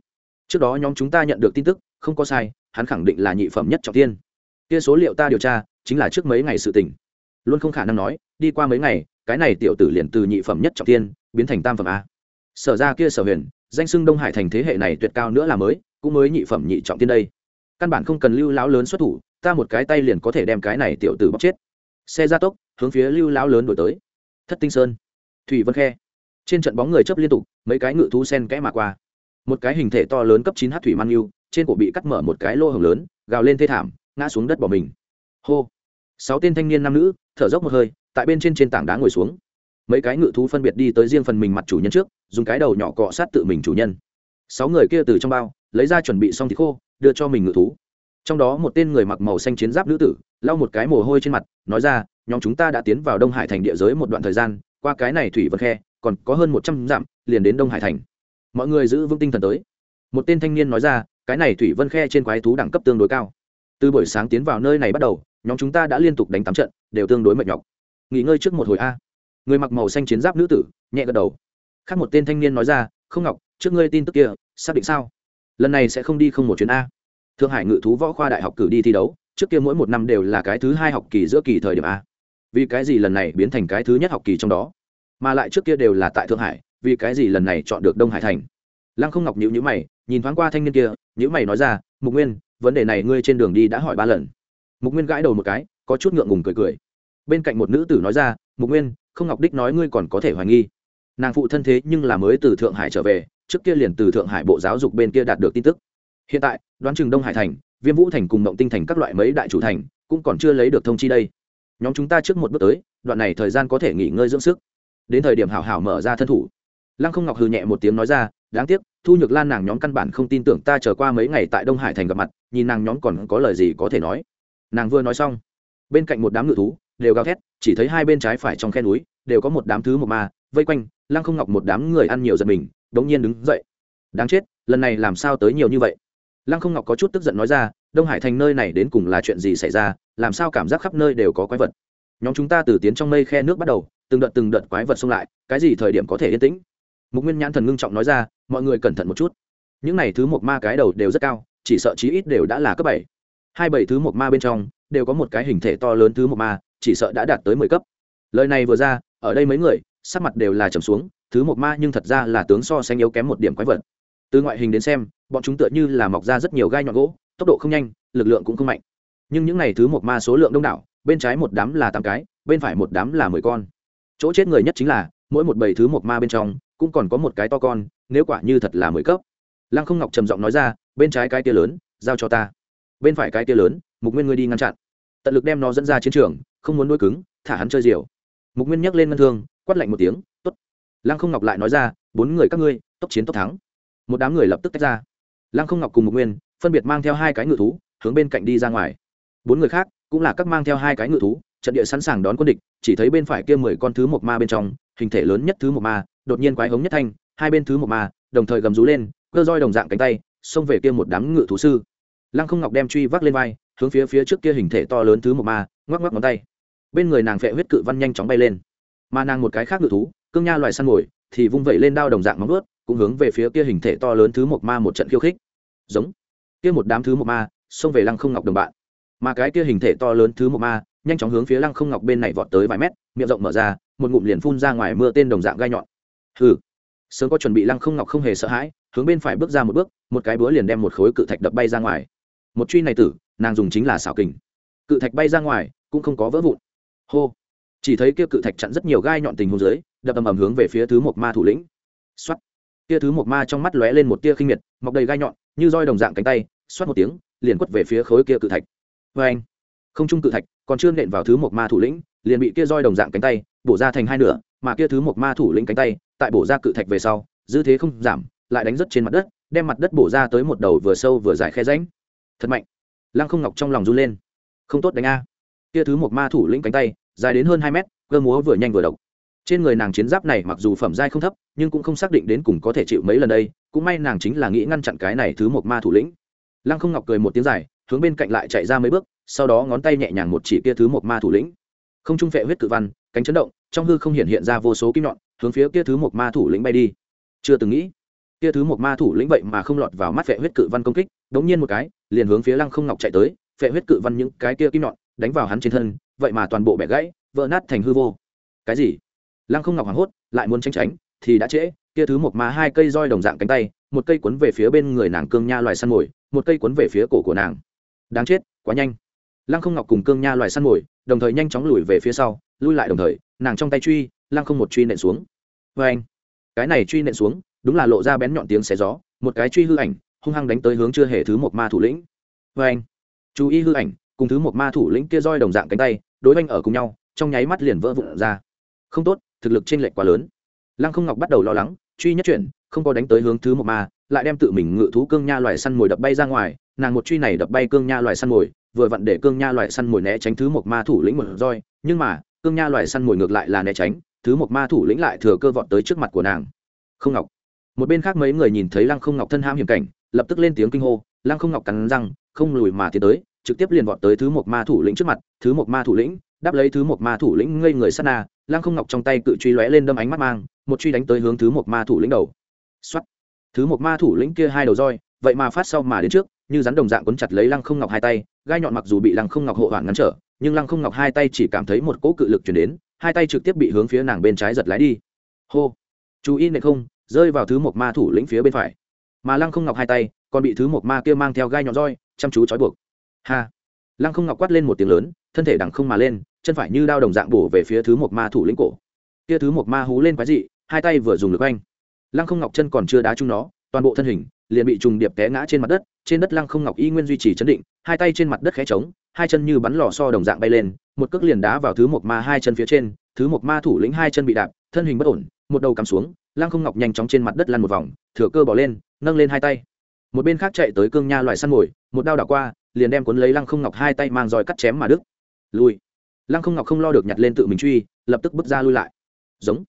Trước đó nhóm chúng ta nhận được tin tức, không có sai, hắn khẳng định là nhị phẩm nhất trọng tiên. Kia số liệu ta điều tra, chính là trước mấy ngày sự tình. Luôn không khả năng nói, đi qua mấy ngày, cái này tiểu tử liền từ nhị phẩm nhất trọng tiên biến thành tam phẩm a sở ra kia sở huyền, danh xưng đông hải thành thế hệ này tuyệt cao nữa là mới cũng mới nhị phẩm nhị trọng tiên đây. Căn bản không cần lưu lão lớn xuất thủ, ta một cái tay liền có thể đem cái này tiểu tử bóc chết. Xe ra tốc, hướng phía lưu lão lớn đổi tới. Thất tinh sơn, thủy vân khe. Trên trận bóng người chấp liên tục, mấy cái ngự thú sen kẽ mà qua. Một cái hình thể to lớn cấp chín h thủy mang yêu trên cổ bị cắt mở một cái lô hồng lớn, gào lên thê thảm, ngã xuống đất bỏ mình. Hô. Sáu tên thanh niên nam nữ, thở dốc một hơi, tại bên trên trên tảng đá ngồi xuống. Mấy cái ngự thú phân biệt đi tới riêng phần mình mặt chủ nhân trước, dùng cái đầu nhỏ cọ sát tự mình chủ nhân. Sáu người kia từ trong bao lấy ra chuẩn bị xong thịt khô, đưa cho mình ngự thú. Trong đó một tên người mặc màu xanh chiến giáp nữ tử, lau một cái mồ hôi trên mặt, nói ra, nhóm chúng ta đã tiến vào đông hải thành địa giới một đoạn thời gian, qua cái này thủy vân khe, còn có hơn một trăm dặm, liền đến đông hải thành. Mọi người giữ vững tinh thần tới. Một tên thanh niên nói ra, cái này thủy vân khe trên quái thú đẳng cấp tương đối cao. Từ buổi sáng tiến vào nơi này bắt đầu, nhóm chúng ta đã liên tục đánh tám trận, đều tương đối mệt nhọc. Nghỉ ngơi trước một hồi a. Người mặc màu xanh chiến giáp nữ tử nhẹ gật đầu. Khác một tên thanh niên nói ra, không ngọc, trước ngươi tin tức kia, xác định sao? Lần này sẽ không đi không một chuyến a. Thượng hải ngự thú võ khoa đại học cử đi thi đấu, trước kia mỗi một năm đều là cái thứ hai học kỳ giữa kỳ thời điểm a. Vì cái gì lần này biến thành cái thứ nhất học kỳ trong đó? Mà lại trước kia đều là tại thượng hải, vì cái gì lần này chọn được đông hải thành? Lăng không ngọc nhữ nhữ mày, nhìn thoáng qua thanh niên kia nhữ mày nói ra, mục nguyên, vấn đề này ngươi trên đường đi đã hỏi ba lần. Mục nguyên gãi đầu một cái, có chút ngượng ngùng cười cười. Bên cạnh một nữ tử nói ra, mục nguyên, không ngọc đích nói ngươi còn có thể hoài nghi. Nàng phụ thân thế nhưng là mới từ thượng hải trở về trước kia liền từ thượng hải bộ giáo dục bên kia đạt được tin tức. Hiện tại, đoán chừng đông hải thành, viêm vũ thành cùng mộng tinh thành các loại mấy đại chủ thành cũng còn chưa lấy được thông chi đây. Nhóm chúng ta trước một bước tới, đoạn này thời gian có thể nghỉ ngơi dưỡng sức. Đến thời điểm hảo hảo mở ra thân thủ. Lăng không ngọc hừ nhẹ một tiếng nói ra, đáng tiếc, thu nhược lan nàng nhóm căn bản không tin tưởng ta trở qua mấy ngày tại đông hải thành gặp mặt, nhìn nàng nhóm còn có lời gì có thể nói. Nàng vừa nói xong, bên cạnh một đám ngự thú đều gào thét, chỉ thấy hai bên trái phải trong khe núi đều có một đám thứ một ma vây quanh. Lăng không ngọc một đám người ăn nhiều giật mình đống nhiên đứng dậy. Đáng chết, lần này làm sao tới nhiều như vậy? Lăng không ngọc có chút tức giận nói ra, đông hải thành nơi này đến cùng là chuyện gì xảy ra, làm sao cảm giác khắp nơi đều có quái vật? Nhóm chúng ta từ tiến trong mây khe nước bắt đầu, từng đợt từng đợt quái vật xông lại, cái gì thời điểm có thể yên tĩnh? Mục nguyên nhãn thần ngưng trọng nói ra, mọi người cẩn thận một chút. Những này thứ một ma cái đầu đều rất cao, chỉ sợ chí ít đều đã là cấp bảy. Hai bảy thứ một ma bên trong, đều có một cái hình thể to lớn thứ một ma, chỉ sợ đã đạt tới mười cấp. Lời này vừa ra, ở đây mấy người, sắc mặt đều là trầm xuống thứ một ma nhưng thật ra là tướng so sánh yếu kém một điểm quái vật. Từ ngoại hình đến xem, bọn chúng tựa như là mọc ra rất nhiều gai nhọn gỗ, tốc độ không nhanh, lực lượng cũng không mạnh. Nhưng những n à y thứ một ma số lượng đông đảo, bên trái một đám là tám cái, bên phải một đám là mười con. Chỗ chết người nhất chính là, mỗi một bầy thứ một ma bên trong, cũng còn có một cái to con, nếu quả như thật là mười cấp. Lăng không ngọc trầm giọng nói ra, bên trái cái tia lớn, giao cho ta. Bên phải cái tia lớn, mục nguyên ngươi đi ngăn chặn. Tận lực đem nó dẫn ra chiến trường, không muốn nuôi cứng, thả hắn chơi diều. Mục nguyên nhắc lên ngân thương, quát lạnh một tiếng t ố t lăng không ngọc lại nói ra, bốn người các ngươi, tốc chiến tốc thắng. Một đám người lập tức tách ra. Lăng không ngọc cùng một nguyên phân biệt mang theo hai cái ngự thú, hướng bên cạnh đi ra ngoài. Bốn người khác cũng là các mang theo hai cái ngự thú, trận địa sẵn sàng đón quân địch, chỉ thấy bên phải kia mười con thứ một ma bên trong, hình thể lớn nhất thứ một ma, đột nhiên quái hống nhất thanh, hai bên thứ một ma, đồng thời gầm rú lên, cơ roi đồng dạng cánh tay, xông về kia một đám ngự thú sư. Lăng không ngọc đem truy vác lên vai, hướng phía phía trước kia hình thể to lớn thứ một ma, ngoắc ngoắc ngón tay. Bên người nàng phệ huyết cự văn nhanh chóng bay lên. Mà nàng một cái khác ngự thú cương nha loài săn mồi, thì vung vẩy lên đao đồng dạng móng ướt cũng hướng về phía kia hình thể to lớn thứ một ma một trận khiêu khích. Giống. Kia một đám thứ một ma, xông về lăng không ngọc đồng bạn. Mà cái kia hình thể to lớn thứ một ma, nhanh chóng hướng phía lăng không ngọc bên này vọt tới vài mét, miệng rộng mở ra, một ngụm liền phun ra ngoài mưa tên đồng dạng gai nhọn. Hừ. Sớm có chuẩn bị lăng không ngọc không hề sợ hãi, hướng bên phải bước ra một bước, một cái búa liền đem một khối cự thạch đập bay ra ngoài. Một truy này tử, nàng dùng chính là xảo kình. Cự thạch bay ra ngoài, cũng không có vỡ vụn. Hô. Chỉ thấy kia cự thạch chặn rất nhiều gai nhọn tình hồ dưới đập ầm ầm hướng về phía thứ một ma thủ lĩnh. Xoắt kia thứ một ma trong mắt lóe lên một tia khinh miệt, mọc đầy gai nhọn, như roi đồng dạng cánh tay, xoát một tiếng, liền quất về phía khối kia cự thạch. Vê anh, không trung cự thạch, còn chưa nện vào thứ một ma thủ lĩnh, liền bị kia roi đồng dạng cánh tay bổ ra thành hai nửa, mà kia thứ một ma thủ lĩnh cánh tay tại bổ ra cự thạch về sau, dư thế không giảm, lại đánh rất trên mặt đất, đem mặt đất bổ ra tới một đầu vừa sâu vừa dài khe ránh thật mạnh. Lăng không ngọc trong lòng run lên. Không tốt đánh a. Kia thứ một ma thủ lĩnh cánh tay, dài đến hơn hai mét, cơ múa vừa nhanh vừa độc trên người nàng chiến giáp này mặc dù phẩm giai không thấp, nhưng cũng không xác định đến cùng có thể chịu mấy lần đây, cũng may nàng chính là nghĩ ngăn chặn cái này thứ một ma thủ lĩnh. Lăng không ngọc cười một tiếng dài, hướng bên cạnh lại chạy ra mấy bước, sau đó ngón tay nhẹ nhàng một chỉ kia thứ một ma thủ lĩnh. Không trung phệ huyết cự văn, cánh chấn động, trong hư không hiện hiện ra vô số kim nhọn, hướng phía kia thứ một ma thủ lĩnh bay đi. Chưa từng nghĩ, kia thứ một ma thủ lĩnh vậy mà không lọt vào mắt phệ huyết cự văn công kích, đống nhiên một cái, liền hướng phía lăng không ngọc chạy tới, phệ huyết cự văn những cái kia kim nhọn, đánh vào hắn trên thân, vậy mà toàn bộ bẻ gãy, vỡ nát thành hư vô. Cái gì? Lăng không ngọc hoảng hốt, lại muốn tránh tránh, thì đã trễ, kia thứ một ma hai cây roi đồng dạng cánh tay, một cây quấn về phía bên người nàng cương nha loài săn mồi, một cây quấn về phía cổ của nàng. Đáng chết, quá nhanh. Lăng không ngọc cùng cương nha loài săn mồi, đồng thời nhanh chóng lùi về phía sau, lui lại đồng thời, nàng trong tay truy, lăng không một truy nện xuống. Vê anh, cái này truy nện xuống, đúng là lộ ra bén nhọn tiếng xé gió, một cái truy hư ảnh, hung hăng đánh tới hướng chưa hề thứ một ma thủ lĩnh. Vê anh, chú ý hư ảnh, cùng thứ một ma thủ lĩnh kia roi đồng dạng cánh tay, đối oanh ở cùng nhau, trong nháy mắt liền vỡ vụn ra. Không tốt thực lực trên lệch quá lớn. Lăng không ngọc bắt đầu lo lắng, truy nhất chuyển, không có đánh tới hướng thứ một ma lại đem tự mình ngự thú cương nha loài săn mồi đập bay ra ngoài. Nàng một truy này đập bay cương nha loài săn mồi, vừa vặn để cương nha loài săn mồi né tránh thứ một ma thủ lĩnh một roi. Nhưng mà, cương nha loài săn mồi ngược lại là né tránh, thứ một ma thủ lĩnh lại thừa cơ vọt tới trước mặt của nàng. Không ngọc. Một bên khác mấy người nhìn thấy lăng không ngọc thân ham hiểm cảnh, lập tức lên tiếng kinh hô. Lăng không ngọc cắn răng, không lùi mà tiến tới, trực tiếp liền vọt tới thứ một ma thủ lĩnh trước mặt. Thứ một ma thủ lĩnh, đáp lấy thứ một ma thủ lĩnh ngây người sát na lăng không ngọc trong tay cự truy lóe lên đâm ánh mắt mang, một truy đánh tới hướng thứ một ma thủ lĩnh đầu. Xuất thứ một ma thủ lĩnh kia hai đầu roi, vậy mà phát sau mà đến trước, như rắn đồng dạng quấn chặt lấy lăng không ngọc hai tay, gai nhọn mặc dù bị lăng không ngọc hộ hoạn ngăn trở, nhưng lăng không ngọc hai tay chỉ cảm thấy một cỗ cự lực chuyển đến, hai tay trực tiếp bị hướng phía nàng bên trái giật lái đi. Hô. Chú ý nệ không, rơi vào thứ một ma thủ lĩnh phía bên phải. Mà lăng không ngọc hai tay còn bị thứ một ma kia mang theo gai nhọn roi, chăm chú trói buộc. Ha. Lăng không ngọc quát lên một tiếng lớn, thân thể đằng không mà lên chân phải như đao đồng dạng bổ về phía thứ một ma thủ lĩnh cổ. Kia thứ một ma hú lên quái dị, hai tay vừa dùng lực anh lăng không ngọc chân còn chưa đá chung nó, toàn bộ thân hình liền bị trùng điệp té ngã trên mặt đất, trên đất lăng không ngọc y nguyên duy trì chấn định, hai tay trên mặt đất khẽ trống, hai chân như bắn lò so đồng dạng bay lên, một cước liền đá vào thứ một ma hai chân phía trên, thứ một ma thủ lĩnh hai chân bị đạp, thân hình bất ổn, một đầu cắm xuống, lăng không ngọc nhanh chóng trên mặt đất lăn một vòng, thừa cơ bỏ lên, nâng lên hai tay. Một bên khác chạy tới cương nha loài săn mồi, một đao đảo qua, liền đem cuốn lấy lăng không ngọc hai tay mang roi cắt chém mà đứt. Lùi lăng không ngọc không lo được nhặt lên tự mình truy, lập tức bước ra lui lại. Giống.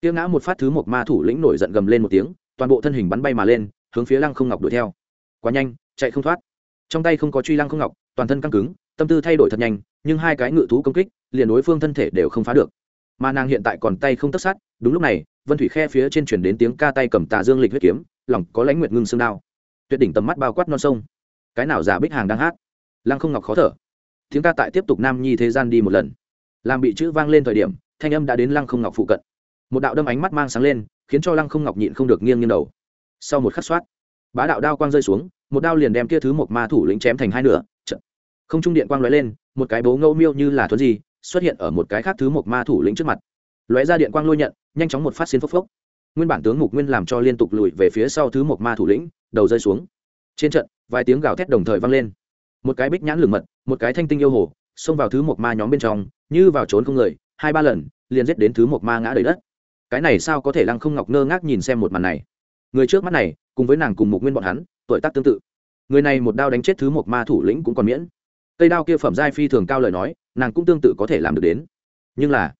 Tiêu ngã một phát thứ một ma thủ lĩnh nổi giận gầm lên một tiếng, toàn bộ thân hình bắn bay mà lên, hướng phía lăng không ngọc đuổi theo. Quá nhanh, chạy không thoát. Trong tay không có truy lăng không ngọc, toàn thân căng cứng, tâm tư thay đổi thật nhanh, nhưng hai cái ngự thú công kích, liền đối phương thân thể đều không phá được. Mà nàng hiện tại còn tay không tất sát, đúng lúc này, vân thủy khe phía trên chuyển đến tiếng ca tay cầm tà dương lịch huyết kiếm, lòng có lãnh nguyệt ngưng xương đao. Tuyệt đỉnh tầm mắt bao quát non sông. Cái nào giả bích hàng đang hát? Lăng không ngọc khó thở tiếng ca tại tiếp tục nam nhi thế gian đi một lần. Làm bị chữ vang lên thời điểm, thanh âm đã đến lăng không ngọc phụ cận. Một đạo đâm ánh mắt mang sáng lên, khiến cho lăng không ngọc nhịn không được nghiêng nghiêng đầu. Sau một khắc soát bá đạo đao quang rơi xuống, một đao liền đem kia thứ một ma thủ lĩnh chém thành hai nửa. Trận. không trung điện quang lóe lên, một cái bố ngâu miêu như là thuấn gì, xuất hiện ở một cái khác thứ một ma thủ lĩnh trước mặt. Lóe ra điện quang lôi nhận, nhanh chóng một phát xin phốc phốc. Nguyên bản tướng mục nguyên làm cho liên tục lùi về phía sau thứ một ma thủ lĩnh, đầu rơi xuống. Trên trận, vài tiếng gào thét đồng thời vang lên một cái bích nhãn lửng mật, một cái thanh tinh yêu hồ, xông vào thứ một ma nhóm bên trong, như vào trốn không người, hai ba lần, liền giết đến thứ một ma ngã đầy đất. Cái này sao có thể lăng không ngọc ngơ ngác nhìn xem một màn này? Người trước mắt này, cùng với nàng cùng mục nguyên bọn hắn, tuổi tác tương tự. Người này một đao đánh chết thứ một ma thủ lĩnh cũng còn miễn. Cây đao kia phẩm giai phi thường cao lời nói, nàng cũng tương tự có thể làm được đến. Nhưng là,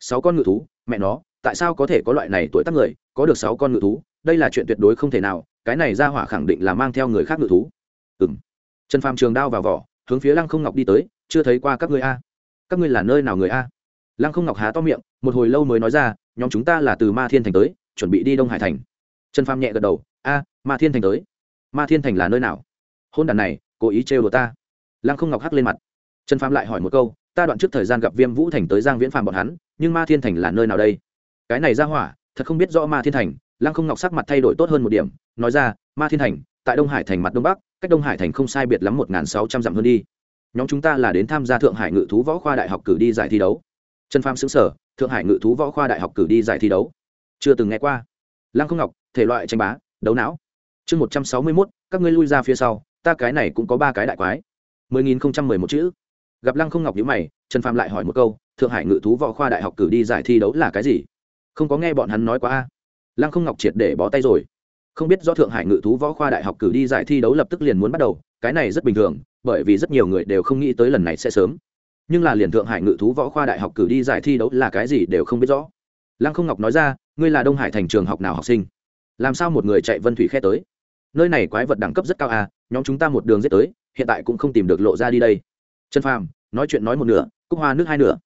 sáu con ngự thú, mẹ nó, tại sao có thể có loại này tuổi tác người, có được sáu con ngự thú, đây là chuyện tuyệt đối không thể nào, cái này ra hỏa khẳng định là mang theo người khác ngự thú. Ừ m trần phàm trường đao vào vỏ, hướng phía lăng không ngọc đi tới, chưa thấy qua các ngươi a. Các ngươi là nơi nào người a? Lăng không ngọc há to miệng, một hồi lâu mới nói ra, nhóm chúng ta là từ ma thiên thành tới, chuẩn bị đi đông hải thành. Trần phàm nhẹ gật đầu, a, ma thiên thành tới. Ma thiên thành là nơi nào? Hôn đàn này, cố ý trêu đồ ta. Lăng không ngọc hắc lên mặt. Trần phàm lại hỏi một câu, ta đoạn trước thời gian gặp viêm vũ thành tới giang viễn phàm bọn hắn, nhưng ma thiên thành là nơi nào đây? Cái này ra hỏa, thật không biết rõ ma thiên thành. Lăng không ngọc sắc mặt thay đổi tốt hơn một điểm, nói ra, ma thiên thành, tại đông hải thành mặt đông bắc cách đông hải thành không sai biệt lắm một sáu trăm dặm hơn đi. Nhóm chúng ta là đến tham gia thượng hải ngự thú võ khoa đại học cử đi giải thi đấu. Trần pham xứng sở thượng hải ngự thú võ khoa đại học cử đi giải thi đấu. Chưa từng nghe qua. Lăng không ngọc, thể loại tranh bá, đấu não. Chương một trăm sáu mươi mốt, các ngươi lui ra phía sau, ta cái này cũng có ba cái đại quái. Mười nghìn không trăm mười một chữ. Gặp lăng không ngọc nhữ mày, trần pham lại hỏi một câu, thượng hải ngự thú võ khoa đại học cử đi giải thi đấu là cái gì? Không có nghe bọn hắn nói quá a. Lăng không ngọc triệt để bó tay rồi không biết do thượng hải ngự thú võ khoa đại học cử đi giải thi đấu lập tức liền muốn bắt đầu, cái này rất bình thường, bởi vì rất nhiều người đều không nghĩ tới lần này sẽ sớm. Nhưng là liền thượng hải ngự thú võ khoa đại học cử đi giải thi đấu là cái gì đều không biết rõ. Lăng không ngọc nói ra, ngươi là đông hải thành trường học nào học sinh? Làm sao một người chạy vân thủy khe tới? Nơi này quái vật đẳng cấp rất cao à nhóm chúng ta một đường giết tới, hiện tại cũng không tìm được lộ ra đi đây. Trần phàm, nói chuyện nói một nửa, cúc hoa nước hai nửa.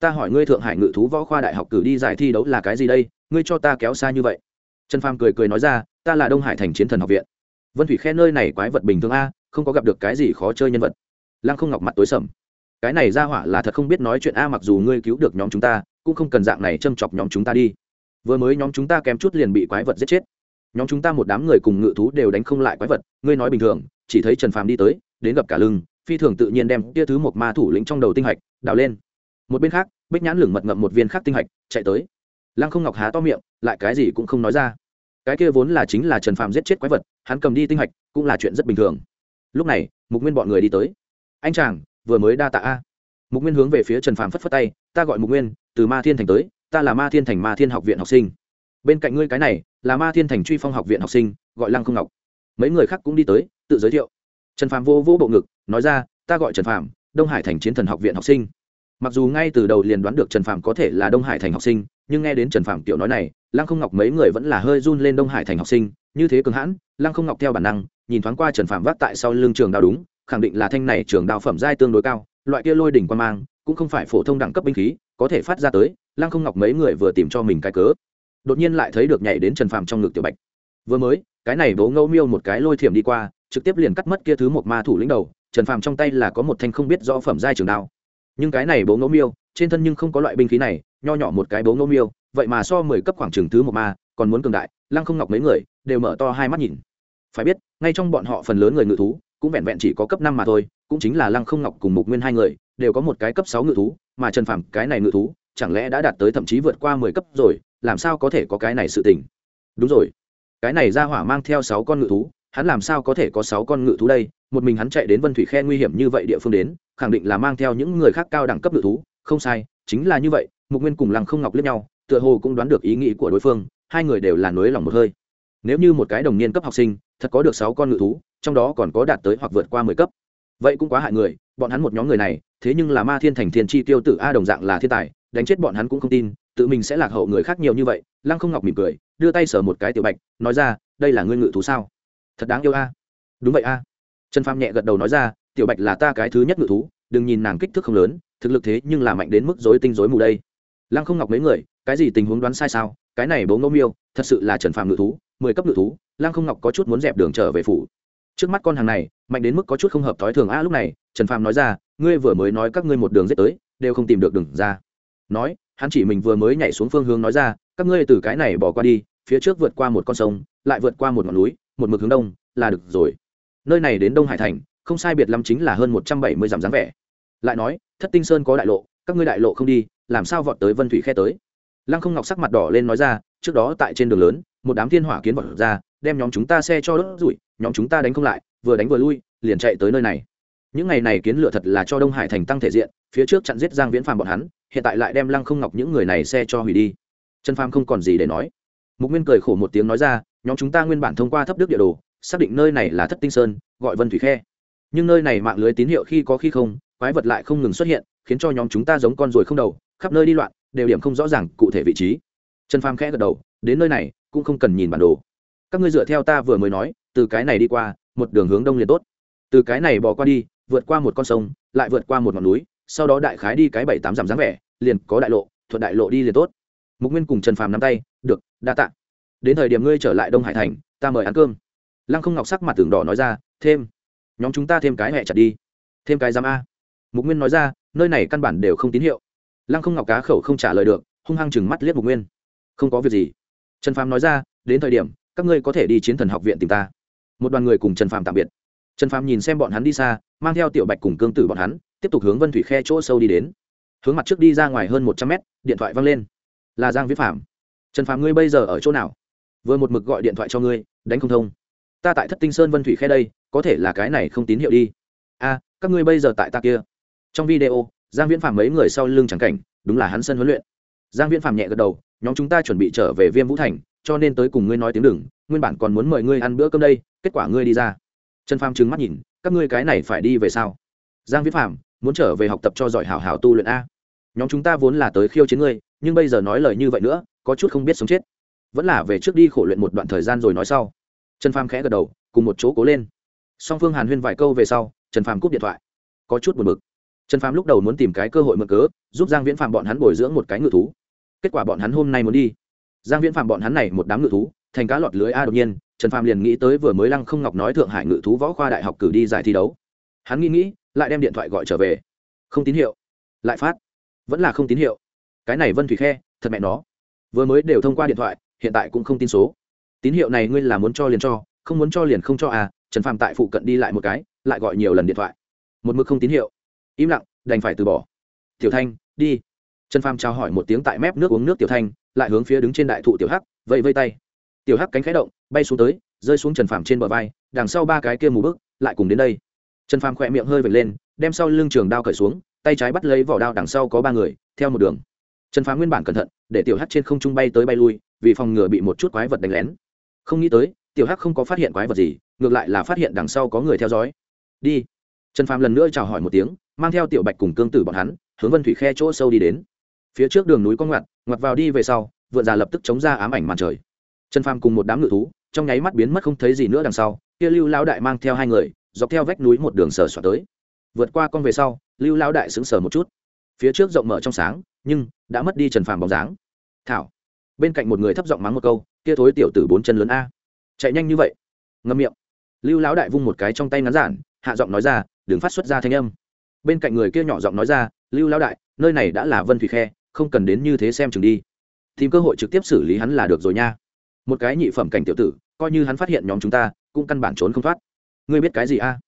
Ta hỏi ngươi thượng hải ngự thú võ khoa đại học cử đi giải thi đấu là cái gì đây? Ngươi cho ta kéo xa như vậy trần phàm cười cười nói ra, ta là đông hải thành chiến thần học viện. Vân thủy khe nơi này quái vật bình thường a, không có gặp được cái gì khó chơi nhân vật. Lăng không ngọc mặt tối sầm. Cái này ra hỏa là thật không biết nói chuyện a, mặc dù ngươi cứu được nhóm chúng ta, cũng không cần dạng này châm chọc nhóm chúng ta đi. Vừa mới nhóm chúng ta kém chút liền bị quái vật giết chết. Nhóm chúng ta một đám người cùng ngự thú đều đánh không lại quái vật, ngươi nói bình thường, chỉ thấy trần phàm đi tới, đến gặp cả lưng, phi thường tự nhiên đem tia thứ một ma thủ lĩnh trong đầu tinh hạch, đào lên. Một bên khác, bích nhãn lửng mật ngậm một viên khác tinh hạch, chạy tới lăng không ngọc há to miệng, lại cái gì cũng không nói ra. Cái kia vốn là chính là trần phàm giết chết quái vật, hắn cầm đi tinh hạch, cũng là chuyện rất bình thường. Lúc này, mục nguyên bọn người đi tới. Anh chàng, vừa mới đa tạ a. Mục nguyên hướng về phía trần phàm phất phất tay, ta gọi mục nguyên, từ ma thiên thành tới, ta là ma thiên thành ma thiên học viện học sinh. Bên cạnh ngươi cái này, là ma thiên thành truy phong học viện học sinh, gọi lăng không ngọc. Mấy người khác cũng đi tới, tự giới thiệu. Trần phàm vô vô bộ ngực, nói ra, ta gọi trần phàm, đông hải thành chiến thần học viện học sinh mặc dù ngay từ đầu liền đoán được trần Phạm có thể là đông hải thành học sinh, nhưng nghe đến trần Phạm tiểu nói này, lăng không ngọc mấy người vẫn là hơi run lên đông hải thành học sinh, như thế cường hãn, lăng không ngọc theo bản năng, nhìn thoáng qua trần Phạm vác tại sau lưng trường đao đúng, khẳng định là thanh này trường đao phẩm giai tương đối cao, loại kia lôi đỉnh quan mang, cũng không phải phổ thông đẳng cấp binh khí, có thể phát ra tới, lăng không ngọc mấy người vừa tìm cho mình cái cớ. Đột nhiên lại thấy được nhảy đến trần Phạm trong ngực tiểu bạch. Vừa mới, cái này bố ngẫu miêu một cái lôi thiểm đi qua, trực tiếp liền cắt mất kia thứ một ma thủ lĩnh đầu, trần Phạm trong tay là có một thanh không biết rõ phẩm giai trường đao nhưng cái này bố ngẫu miêu, trên thân nhưng không có loại binh khí này, nho nhỏ một cái bố ngẫu miêu, vậy mà so mười cấp khoảng trường thứ một ma, còn muốn cường đại, lăng không ngọc mấy người, đều mở to hai mắt nhìn. Phải biết, ngay trong bọn họ phần lớn người ngự thú, cũng vẹn vẹn chỉ có cấp năm mà thôi, cũng chính là lăng không ngọc cùng mục nguyên hai người, đều có một cái cấp sáu ngự thú, mà trần phàm cái này ngự thú, chẳng lẽ đã đạt tới thậm chí vượt qua mười cấp rồi, làm sao có thể có cái này sự tình? Đúng rồi. Cái này ra hỏa mang theo sáu con ngự thú, hắn làm sao có thể có sáu con ngự thú đây? Một mình hắn chạy đến vân thủy khe nguy hiểm như vậy địa phương đến khẳng định là mang theo những người khác cao đẳng cấp ngự thú, không sai, chính là như vậy, mục nguyên cùng lăng không ngọc lướt nhau, tựa hồ cũng đoán được ý nghĩ của đối phương, hai người đều là nối lòng một hơi. Nếu như một cái đồng niên cấp học sinh, thật có được sáu con ngự thú, trong đó còn có đạt tới hoặc vượt qua mười cấp. Vậy cũng quá hại người, bọn hắn một nhóm người này, thế nhưng là ma thiên thành thiên chi tiêu tử a đồng dạng là thiên tài, đánh chết bọn hắn cũng không tin, tự mình sẽ lạc hậu người khác nhiều như vậy, lăng không ngọc mỉm cười, đưa tay sờ một cái tiểu bạch, nói ra, đây là ngươi ngự thú sao? Thật đáng yêu a. Đúng vậy a. Trần pham nhẹ gật đầu nói ra tiểu bạch là ta cái thứ nhất ngự thú, đừng nhìn nàng kích thước không lớn, thực lực thế nhưng là mạnh đến mức dối tinh dối mù đây. Lăng không ngọc mấy người, cái gì tình huống đoán sai sao? Cái này bố ngô miêu, thật sự là trần phàm ngự thú, mười cấp ngự thú, lăng không ngọc có chút muốn dẹp đường trở về phủ. Trước mắt con hàng này, mạnh đến mức có chút không hợp thói thường a, lúc này, trần phàm nói ra, ngươi vừa mới nói các ngươi một đường giết tới, đều không tìm được đường ra. Nói, hắn chỉ mình vừa mới nhảy xuống phương hướng nói ra, các ngươi từ cái này bỏ qua đi, phía trước vượt qua một con sông, lại vượt qua một ngọn núi, một mực hướng đông, là được rồi. Nơi này đến đông hải thành không sai biệt lắm chính là hơn một trăm bảy mươi dặm dáng vẻ. Lại nói, thất tinh sơn có đại lộ, các ngươi đại lộ không đi, làm sao vọt tới vân thủy khe tới? Lăng không ngọc sắc mặt đỏ lên nói ra, trước đó tại trên đường lớn, một đám thiên hỏa kiến vọt ra, đem nhóm chúng ta xe cho đốt rủi, nhóm chúng ta đánh không lại, vừa đánh vừa lui, liền chạy tới nơi này. Những ngày này kiến lửa thật là cho đông hải thành tăng thể diện, phía trước chặn giết giang viễn phàm bọn hắn, hiện tại lại đem lăng không ngọc những người này xe cho hủy đi. Trần phàm không còn gì để nói. Mục nguyên cười khổ một tiếng nói ra, nhóm chúng ta nguyên bản thông qua thấp đức địa đồ, xác định nơi này là thất tinh sơn, gọi vân thủy khe nhưng nơi này mạng lưới tín hiệu khi có khi không, quái vật lại không ngừng xuất hiện, khiến cho nhóm chúng ta giống con ruồi không đầu, khắp nơi đi loạn, đều điểm không rõ ràng cụ thể vị trí. Trần phàm khẽ gật đầu, đến nơi này, cũng không cần nhìn bản đồ. Các ngươi dựa theo ta vừa mới nói, từ cái này đi qua, một đường hướng đông liền tốt. Từ cái này bỏ qua đi, vượt qua một con sông, lại vượt qua một ngọn núi, sau đó đại khái đi cái bảy tám dặm dáng vẻ, liền có đại lộ, thuận đại lộ đi liền tốt. Mục nguyên cùng trần phàm nắm tay, được, đa tạ. Đến thời điểm ngươi trở lại đông hải thành, ta mời ăn cơm. Lăng không ngọc sắc mặt tường đỏ nói ra, thêm nhóm chúng ta thêm cái hẹ chặt đi. Thêm cái giám a. Mục nguyên nói ra, nơi này căn bản đều không tín hiệu. Lăng không ngọc cá khẩu không trả lời được, hung hăng chừng mắt liếc mục nguyên. Không có việc gì. Trần phàm nói ra, đến thời điểm, các ngươi có thể đi chiến thần học viện tìm ta. Một đoàn người cùng trần phàm tạm biệt. Trần phàm nhìn xem bọn hắn đi xa, mang theo tiểu bạch cùng cương tử bọn hắn, tiếp tục hướng vân thủy khe chỗ sâu đi đến. Hướng mặt trước đi ra ngoài hơn một trăm mét, điện thoại văng lên. Là giang viết phạm trần phàm, ngươi bây giờ ở chỗ nào? Vừa một mực gọi điện thoại cho ngươi, đánh không thông ta tại thất tinh sơn vân thủy khe đây, có thể là cái này không tín hiệu đi. A, các ngươi bây giờ tại ta kia. Trong video, giang viễn phạm mấy người sau lưng trắng cảnh, đúng là hắn sân huấn luyện. Giang viễn phạm nhẹ gật đầu, nhóm chúng ta chuẩn bị trở về viêm vũ thành, cho nên tới cùng ngươi nói tiếng đừng, nguyên bản còn muốn mời ngươi ăn bữa cơm đây, kết quả ngươi đi ra. Trần phàm trừng mắt nhìn, các ngươi cái này phải đi về sao? Giang viễn phạm muốn trở về học tập cho giỏi hảo hảo tu luyện a. Nhóm chúng ta vốn là tới khiêu chiến ngươi, nhưng bây giờ nói lời như vậy nữa, có chút không biết sống chết. Vẫn là về trước đi khổ luyện một đoạn thời gian rồi nói sau trần phàm khẽ gật đầu, cùng một chỗ cố lên. Song phương hàn huyên vài câu về sau, trần phàm cúp điện thoại. Có chút buồn bực. Trần phàm lúc đầu muốn tìm cái cơ hội mượn cớ, giúp giang viễn phạm bọn hắn bồi dưỡng một cái ngự thú. Kết quả bọn hắn hôm nay muốn đi. Giang viễn phạm bọn hắn này một đám ngự thú, thành cá lọt lưới a đột nhiên, trần phàm liền nghĩ tới vừa mới lăng không ngọc nói thượng hải ngự thú võ khoa đại học cử đi giải thi đấu. Hắn nghĩ nghĩ, lại đem điện thoại gọi trở về. Không tín hiệu. Lại phát. Vẫn là không tín hiệu. Cái này vân thủy khe, thật mẹ nó. Vừa mới đều thông qua điện thoại, hiện tại cũng không tin số tín hiệu này ngươi là muốn cho liền cho, không muốn cho liền không cho à trần phàm tại phụ cận đi lại một cái, lại gọi nhiều lần điện thoại. Một mực không tín hiệu. Im lặng, đành phải từ bỏ. Tiểu thanh, đi. Trần phàm trao hỏi một tiếng tại mép nước uống nước tiểu thanh, lại hướng phía đứng trên đại thụ tiểu hắc, vẫy vây tay. Tiểu hắc cánh khẽ động, bay xuống tới, rơi xuống trần phàm trên bờ vai, đằng sau ba cái kia mù bước lại cùng đến đây. Trần phàm khỏe miệng hơi vệt lên, đem sau lưng trường đao cởi xuống, tay trái bắt lấy vỏ đao đằng sau có ba người, theo một đường. Trần phàm nguyên bản cẩn thận, để tiểu hắc trên không trung bay tới bay lui, vì phòng ngừa bị một chút quái vật đánh lén không nghĩ tới, tiểu hắc không có phát hiện quái vật gì, ngược lại là phát hiện đằng sau có người theo dõi. Đi. Trần phàm lần nữa chào hỏi một tiếng, mang theo tiểu bạch cùng cương tử bọn hắn, hướng vân thủy khe chỗ sâu đi đến. Phía trước đường núi có ngoặt ngoặt vào đi về sau, vượn già lập tức chống ra ám ảnh màn trời. Trần phàm cùng một đám ngự thú, trong nháy mắt biến mất không thấy gì nữa đằng sau, kia lưu lão đại mang theo hai người, dọc theo vách núi một đường sờ xoạt tới. Vượt qua con về sau, lưu lão đại sững sờ một chút. Phía trước rộng mở trong sáng, nhưng đã mất đi trần phàm bóng dáng. Thảo. Bên cạnh một người thấp giọng mắng một câu kia thối tiểu tử bốn chân lớn a. Chạy nhanh như vậy. Ngâm miệng. Lưu lão đại vung một cái trong tay ngắn giản, hạ giọng nói ra, đừng phát xuất ra thanh âm. Bên cạnh người kia nhỏ giọng nói ra, lưu lão đại, nơi này đã là vân thủy khe, không cần đến như thế xem chừng đi. Tìm cơ hội trực tiếp xử lý hắn là được rồi nha. Một cái nhị phẩm cảnh tiểu tử, coi như hắn phát hiện nhóm chúng ta, cũng căn bản trốn không thoát. Ngươi biết cái gì a?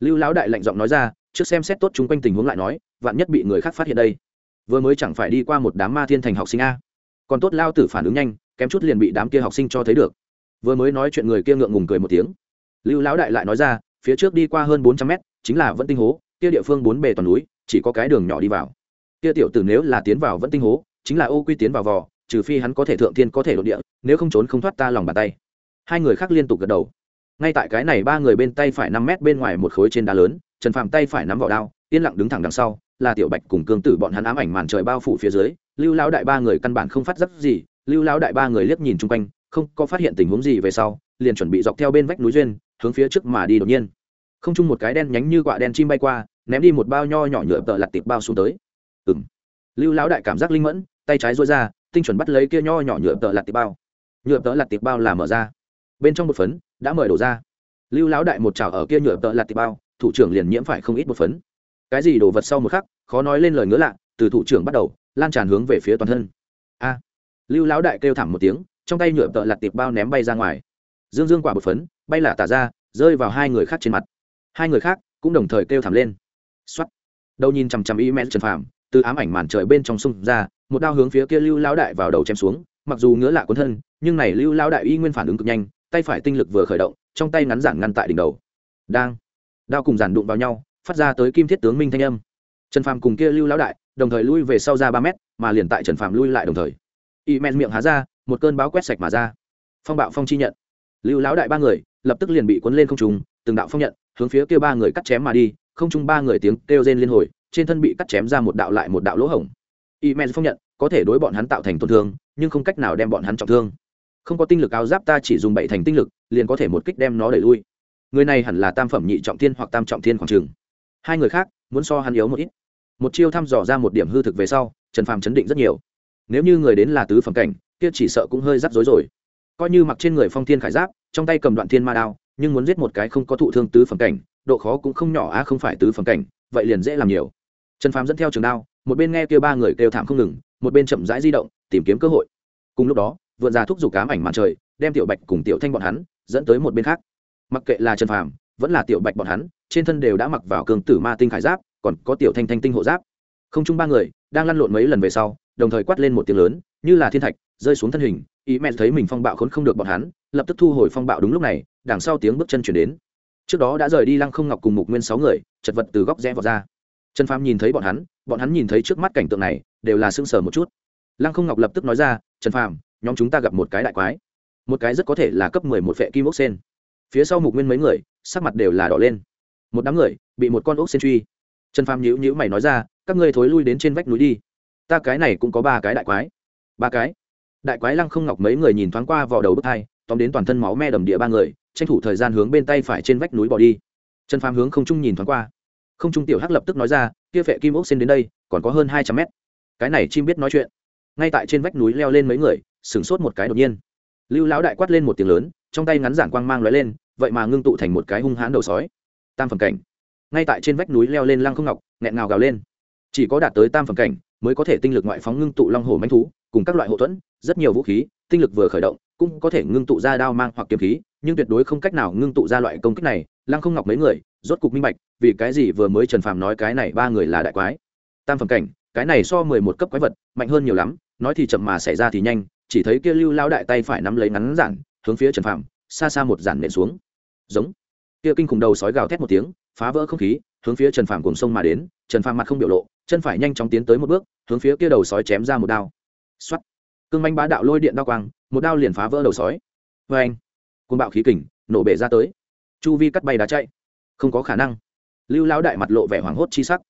Lưu lão đại lạnh giọng nói ra, trước xem xét tốt chung quanh tình huống lại nói, vạn nhất bị người khác phát hiện đây. Vừa mới chẳng phải đi qua một đám ma thiên thành học sinh a còn tốt lao tử phản ứng nhanh, kém chút liền bị đám kia học sinh cho thấy được. Vừa mới nói chuyện người kia ngượng ngùng cười một tiếng. Lưu lão đại lại nói ra, phía trước đi qua hơn bốn trăm mét, chính là vẫn tinh hố, kia địa phương bốn bề toàn núi, chỉ có cái đường nhỏ đi vào. Kia tiểu tử nếu là tiến vào vẫn tinh hố, chính là ô quy tiến vào vò, trừ phi hắn có thể thượng thiên, có thể đ địa, nếu không trốn không thoát ta lòng bàn tay. Hai người khác liên tục gật đầu. Ngay tại cái này ba người bên tay phải năm mét bên ngoài một khối trên đá lớn, trần phạm tay phải nắm vào đao, yên lặng đứng thẳng đằng sau, là tiểu bạch cùng cương tử bọn hắn ám ảnh màn trời bao phủ phía dưới lưu lão đại ba người căn bản không phát giác gì, lưu lão đại ba người liếc nhìn chung quanh, không có phát hiện tình huống gì về sau, liền chuẩn bị dọc theo bên vách núi duyên, hướng phía trước mà đi đột nhiên. Không chung một cái đen nhánh như quạ đen chim bay qua, ném đi một bao nho nhỏ nhựa tợ lặt tiệp bao xuống tới. Ừ m lưu lão đại cảm giác linh mẫn, tay trái dối ra, tinh chuẩn bắt lấy kia nho nhỏ nhựa tợ lặt tiệp bao. Nhựa tợ lặt tiệp bao là mở ra. Bên trong một phấn đã mời đổ ra. Lưu lão đại một chảo ở kia nhựa tợ lặt tiệp bao, thủ trưởng liền nhiễm phải không ít một phấn. Cái gì đổ vật sau một khắc, khó nói lên lời ngứa lạ, từ thủ trưởng bắt đầu lan tràn hướng về phía toàn thân. A. Lưu lão đại kêu thảm một tiếng, trong tay nhựa tợ lặt tiệp bao ném bay ra ngoài. Dương dương quả bột phấn, bay lả tả ra, rơi vào hai người khác trên mặt. Hai người khác cũng đồng thời kêu thảm lên. X o á t đầu nhìn chằm chằm y mẹ trần phàm, từ ám ảnh màn trời bên trong sông ra, một đao hướng phía kia lưu lão đại vào đầu chém xuống, mặc dù ngứa lạ cuốn thân, nhưng này lưu lão đại y nguyên phản ứng cực nhanh, tay phải tinh lực vừa khởi động, trong tay ngắn giản ngăn tại đỉnh đầu. Đang. Đao cùng giản đụng vào nhau, phát ra tới kim thiết tướng minh thanh âm. Trần phàm cùng kia lưu lão đại đồng thời lui về sau ra ba mét, mà liền tại trần phàm lui lại đồng thời. Y men miệng há ra, một cơn báo quét sạch mà ra. Phong bạo phong chi nhận. Lưu lão đại ba người, lập tức liền bị cuốn lên không trung, từng đạo phong nhận, hướng phía kia ba người cắt chém mà đi, không trung ba người tiếng kêu rên liên hồi, trên thân bị cắt chém ra một đạo lại một đạo lỗ hổng. Y men phong nhận, có thể đối bọn hắn tạo thành tổn thương, nhưng không cách nào đem bọn hắn trọng thương. Không có tinh lực áo giáp ta chỉ dùng bảy thành tinh lực, liền có thể một kích đem nó đẩy lui. Người này hẳn là tam phẩm nhị trọng thiên hoặc tam trọng thiên khoảng trường. Hai người khác, muốn so hắn yếu một ít một chiêu thăm dò ra một điểm hư thực về sau, trần phàm chấn định rất nhiều. Nếu như người đến là tứ phẩm cảnh, kia chỉ sợ cũng hơi rắc rối rồi. Coi như mặc trên người phong thiên khải giáp, trong tay cầm đoạn thiên ma đao, nhưng muốn giết một cái không có thụ thương tứ phẩm cảnh, độ khó cũng không nhỏ á, không phải tứ phẩm cảnh, vậy liền dễ làm nhiều. Trần phàm dẫn theo trường đao, một bên nghe kêu ba người kêu thảm không ngừng, một bên chậm rãi di động, tìm kiếm cơ hội. Cùng lúc đó, vượn ra thúc giục cám ảnh màn trời, đem tiểu bạch cùng tiểu thanh bọn hắn dẫn tới một bên khác. Mặc kệ là trần phàm, vẫn là tiểu bạch bọn hắn, trên thân đều đã mặc vào cường tử ma tinh khải giáp còn có tiểu thanh thanh tinh hộ giáp. Không chung ba người, đang lăn lộn mấy lần về sau, đồng thời quát lên một tiếng lớn, như là thiên thạch, rơi xuống thân hình, ý mẹ thấy mình phong bạo khốn không được bọn hắn, lập tức thu hồi phong bạo đúng lúc này, đằng sau tiếng bước chân chuyển đến. Trước đó đã rời đi lăng không ngọc cùng mục nguyên sáu người, chật vật từ góc rẽ vào ra. Trần phàm nhìn thấy bọn hắn bọn hắn nhìn thấy trước mắt cảnh tượng này, đều là sưng sờ một chút. Lăng không ngọc lập tức nói ra, trần phàm, nhóm chúng ta gặp một cái đại quái. Một cái rất có thể là cấp mười một vệ kim ốc sen. Phía sau mục nguyên mấy người, sắc mặt đều là đỏ lên. Một đám người, bị một con ốc sen truy trần phàm nhữ nhữ mày nói ra, các ngươi thối lui đến trên vách núi đi. Ta cái này cũng có ba cái đại quái. Ba cái? Đại quái lăng không ngọc mấy người nhìn thoáng qua vào đầu bức thai, tóm đến toàn thân máu me đầm địa ba người, tranh thủ thời gian hướng bên tay phải trên vách núi bỏ đi. Trần phàm hướng không trung nhìn thoáng qua. Không trung tiểu hắc lập tức nói ra, kia phệ kim ốc xin đến đây, còn có hơn hai trăm mét. Cái này chim biết nói chuyện. Ngay tại trên vách núi leo lên mấy người, sửng sốt một cái đột nhiên. Lưu lão đại quát lên một tiếng lớn, trong tay ngắn giản quang mang lóe lên, vậy mà ngưng tụ thành một cái hung hãn đầu sói. Tam phẩm cảnh ngay tại trên vách núi leo lên lăng không ngọc, nghẹn ngào gào lên. Chỉ có đạt tới tam phẩm cảnh mới có thể tinh lực ngoại phóng ngưng tụ long hồ manh thú, cùng các loại hậu thuẫn, rất nhiều vũ khí, tinh lực vừa khởi động, cũng có thể ngưng tụ ra đao mang hoặc kiếm khí, nhưng tuyệt đối không cách nào ngưng tụ ra loại công kích này. Lăng không ngọc mấy người, rốt cục minh bạch, vì cái gì vừa mới trần phàm nói cái này ba người là đại quái. Tam phẩm cảnh, cái này so mười một cấp quái vật, mạnh hơn nhiều lắm, nói thì chậm mà xảy ra thì nhanh, chỉ thấy kia lưu lao đại tay phải nắm lấy ngắn giản, hướng phía trần phàm, xa xa một giản nện xuống. Giống. Kia kinh khủng đầu sói gào thét một tiếng phá vỡ không khí, hướng phía trần phàm cùng sông mà đến, trần phàm mặt không biểu lộ, chân phải nhanh chóng tiến tới một bước, hướng phía kia đầu sói chém ra một đao. Xuất cương manh bá đạo lôi điện đao quang, một đao liền phá vỡ đầu sói. Vê anh côn bạo khí kình, nổ bể ra tới. Chu vi cắt bay đá chạy. Không có khả năng. Lưu lão đại mặt lộ vẻ hoảng hốt chi sắc.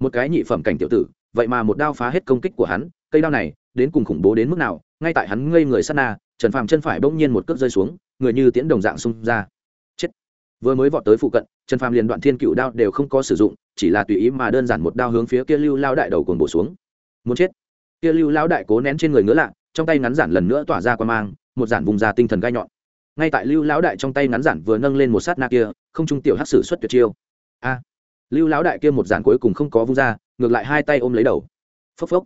Một cái nhị phẩm cảnh tiểu tử, vậy mà một đao phá hết công kích của hắn, cây đao này, đến cùng khủng bố đến mức nào, ngay tại hắn ngây người sát na, trần phàm chân phải bỗng nhiên một cước rơi xuống, người như tiễn đồng dạng xung ra vừa mới vọt tới phụ cận, trần phàm liền đoạn thiên cựu đao đều không có sử dụng, chỉ là tùy ý mà đơn giản một đao hướng phía kia lưu lao đại đầu cồn bổ xuống. Muốn chết. Kia lưu lao đại cố nén trên người ngứa lạ, trong tay ngắn giản lần nữa tỏa ra qua mang, một giản vùng ra tinh thần gai nhọn. Ngay tại lưu lão đại trong tay ngắn giản vừa nâng lên một sát na kia, không trung tiểu hắc sử xuất tuyệt chiêu. A. Lưu lão đại kia một giản cuối cùng không có vung ra, ngược lại hai tay ôm lấy đầu. Phốc phốc.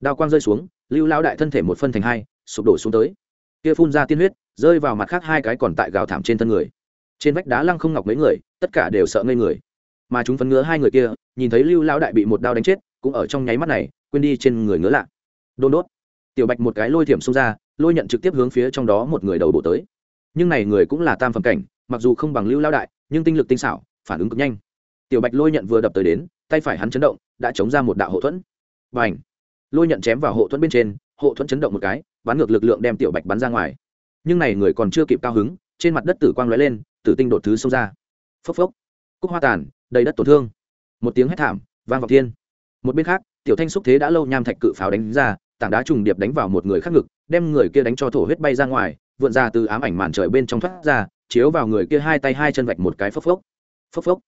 Đao quang rơi xuống, lưu lão đại thân thể một phân thành hai, sụp đổ xuống tới. Kia phun ra tiên huyết, rơi vào mặt khác hai cái còn tại gào thảm trên thân người trên vách đá lăng không ngọc mấy người, tất cả đều sợ ngây người. Mà chúng phấn ngứa hai người kia, nhìn thấy lưu lão đại bị một đao đánh chết, cũng ở trong nháy mắt này, quên đi trên người ngứa lạ. Đôn đốt. Tiểu bạch một cái lôi thiểm xông ra, lôi nhận trực tiếp hướng phía trong đó một người đầu bộ tới. Nhưng này người cũng là tam phẩm cảnh, mặc dù không bằng lưu lao đại, nhưng tinh lực tinh xảo, phản ứng cực nhanh. Tiểu bạch lôi nhận vừa đập tới đến, tay phải hắn chấn động, đã chống ra một đạo hộ thuẫn. Và ảnh lôi nhận chém vào hộ thuẫn bên trên, hộ thuẫn chấn động một cái, bắn ngược lực lượng đem tiểu bạch bắn ra ngoài. Nhưng này người còn chưa kịp cao hứng, trên mặt đất tử quang lóe lên tử tinh đột thứ xông ra. Phốc phốc. Cúc hoa tàn, đầy đất tổn thương. Một tiếng hét thảm, vang vọng thiên. Một bên khác, tiểu thanh xúc thế đã lâu nham thạch cự pháo đánh ra, tảng đá trùng điệp đánh vào một người khác ngực, đem người kia đánh cho thổ huyết bay ra ngoài, vượn ra từ ám ảnh màn trời bên trong thoát ra, chiếu vào người kia hai tay hai chân vạch một cái phốc phốc. Phốc phốc.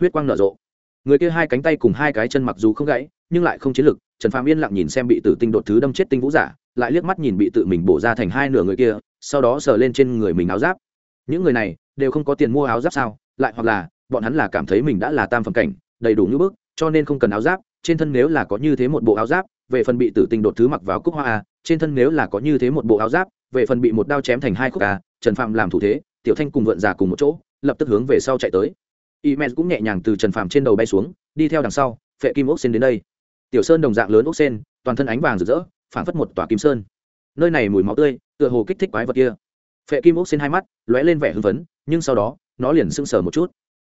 Huyết quang nở rộ. Người kia hai cánh tay cùng hai cái chân mặc dù không gãy, nhưng lại không chiến lực, trần phạm yên lặng nhìn xem bị tử tinh đột thứ đâm chết tinh vũ giả, lại liếc mắt nhìn bị tự mình bổ ra thành hai nửa người kia, sau đó sờ lên trên người mình áo giáp. Những người này đều không có tiền mua áo giáp sao lại hoặc là bọn hắn là cảm thấy mình đã là tam phẩm cảnh đầy đủ như bước cho nên không cần áo giáp trên thân nếu là có như thế một bộ áo giáp về phần bị tử tình đột thứ mặc vào cúc hoa a trên thân nếu là có như thế một bộ áo giáp về phần bị một đao chém thành hai khúc a trần phạm làm thủ thế tiểu thanh cùng vượn già cùng một chỗ lập tức hướng về sau chạy tới Y Imen cũng nhẹ nhàng từ Trần Phạm trên đầu bay xuống, đi theo đằng sau, Phệ Kim ốc sen đến đây. Tiểu Sơn đồng dạng lớn ốc sen, toàn thân ánh vàng rực rỡ, phảng phất một tòa kim sơn. Nơi này mùi máu tươi, tựa hồ kích thích quái vật kia. Phệ Kim ốc xin hai mắt lóe lên vẻ hưng phấn, nhưng sau đó, nó liền sững sờ một chút.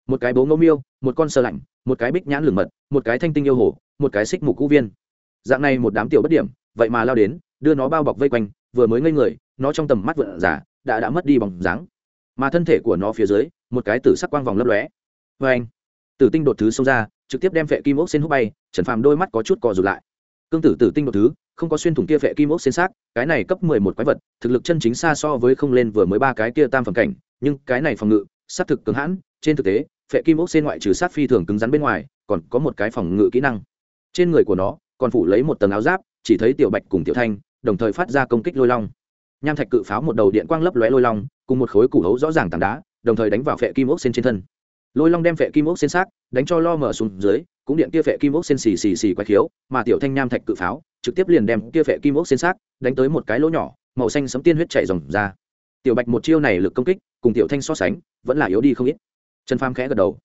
Một cái bố ngô miêu, một con sơ lạnh, một cái bích nhãn lửng mật, một cái thanh tinh yêu hồ, một cái xích mục cũ viên. Dạng này một đám tiểu bất điểm, vậy mà lao đến, đưa nó bao bọc vây quanh, vừa mới ngây người, nó trong tầm mắt vượn giả, đã đã mất đi bóng dáng. Mà thân thể của nó phía dưới, một cái tử sắc quang vòng lấp lóe vê anh tử tinh đột thứ xông ra trực tiếp đem vệ kim ốc xin hút bay trần phàm đôi mắt có chút cò rụt lại cương tử tử tinh một thứ, không có xuyên thủng kia vệ kim ốc xên xác, cái này cấp mười một quái vật, thực lực chân chính xa so với không lên vừa mới ba cái kia tam phẩm cảnh, nhưng cái này phòng ngự xác thực cứng hãn, trên thực tế, vệ kim ốc xên ngoại trừ sát phi thường cứng rắn bên ngoài, còn có một cái phòng ngự kỹ năng. Trên người của nó, còn phủ lấy một tầng áo giáp, chỉ thấy tiểu bạch cùng tiểu thanh, đồng thời phát ra công kích lôi long. Nham thạch cự pháo một đầu điện quang lấp lóe lôi long, cùng một khối củ hấu rõ ràng tảng đá, đồng thời đánh vào vệ kim ốc xên trên thân. Lôi long đem vệ kim ốc xên xác, đánh cho lo mở xuống dưới cũng điện kia phệ kim ốc xên xì xì xì quay khiếu mà tiểu thanh nham thạch cự pháo trực tiếp liền đem kia phệ kim ốc xên xác đánh tới một cái lỗ nhỏ màu xanh sấm tiên huyết chảy ròng ra. Tiểu bạch một chiêu này lực công kích cùng tiểu thanh so sánh vẫn là yếu đi không ít. Trần pham khẽ gật đầu.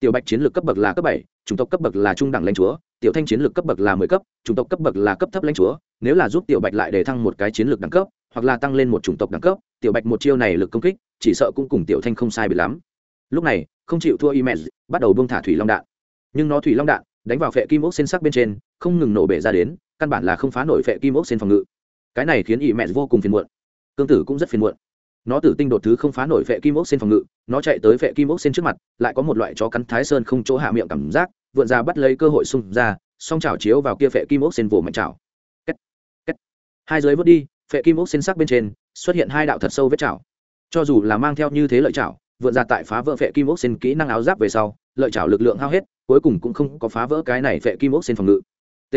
Tiểu bạch chiến lược cấp bậc là cấp bảy chủng tộc cấp bậc là trung đẳng lãnh chúa tiểu thanh chiến lược cấp bậc là mười cấp chủng tộc cấp bậc là cấp thấp lãnh chúa. Nếu là giúp tiểu bạch lại để thăng một cái chiến lược đẳng cấp hoặc là tăng lên một chủng tộc đẳng cấp tiểu bạch một chiêu này lực công kích chỉ sợ cũng cùng tiểu thanh không sai bị lắm. Lúc này không chịu thua Imes, bắt đầu bông thả thủy long đạn. Nhưng nó thủy long đạn đánh vào phệ kim ốc xen sắc bên trên, không ngừng nổ bể ra đến, căn bản là không phá nổi phệ kim ốc xen phòng ngự. Cái này khiến Imes vô cùng phiền muộn. Cương tử cũng rất phiền muộn. Nó tử tinh đột thứ không phá nổi phệ kim ốc xen phòng ngự, nó chạy tới phệ kim ốc xen trước mặt, lại có một loại chó cắn thái sơn không chỗ hạ miệng cảm giác, vượn ra bắt lấy cơ hội xung ra, song chảo chiếu vào kia phệ kim ốc xen vồ mạnh chảo. Kết. Kết. hai giới vớt đi phệ kim ốc xen sắc bên trên xuất hiện hai đạo thật sâu vết chảo cho dù là mang theo như thế lợi chảo vượn ra tại phá vỡ phệ kim ốc xen kỹ năng áo giáp về sau lợi chảo lực lượng hao hết, cuối cùng cũng không có phá vỡ cái này phệ kim ốc sen phòng ngự. T.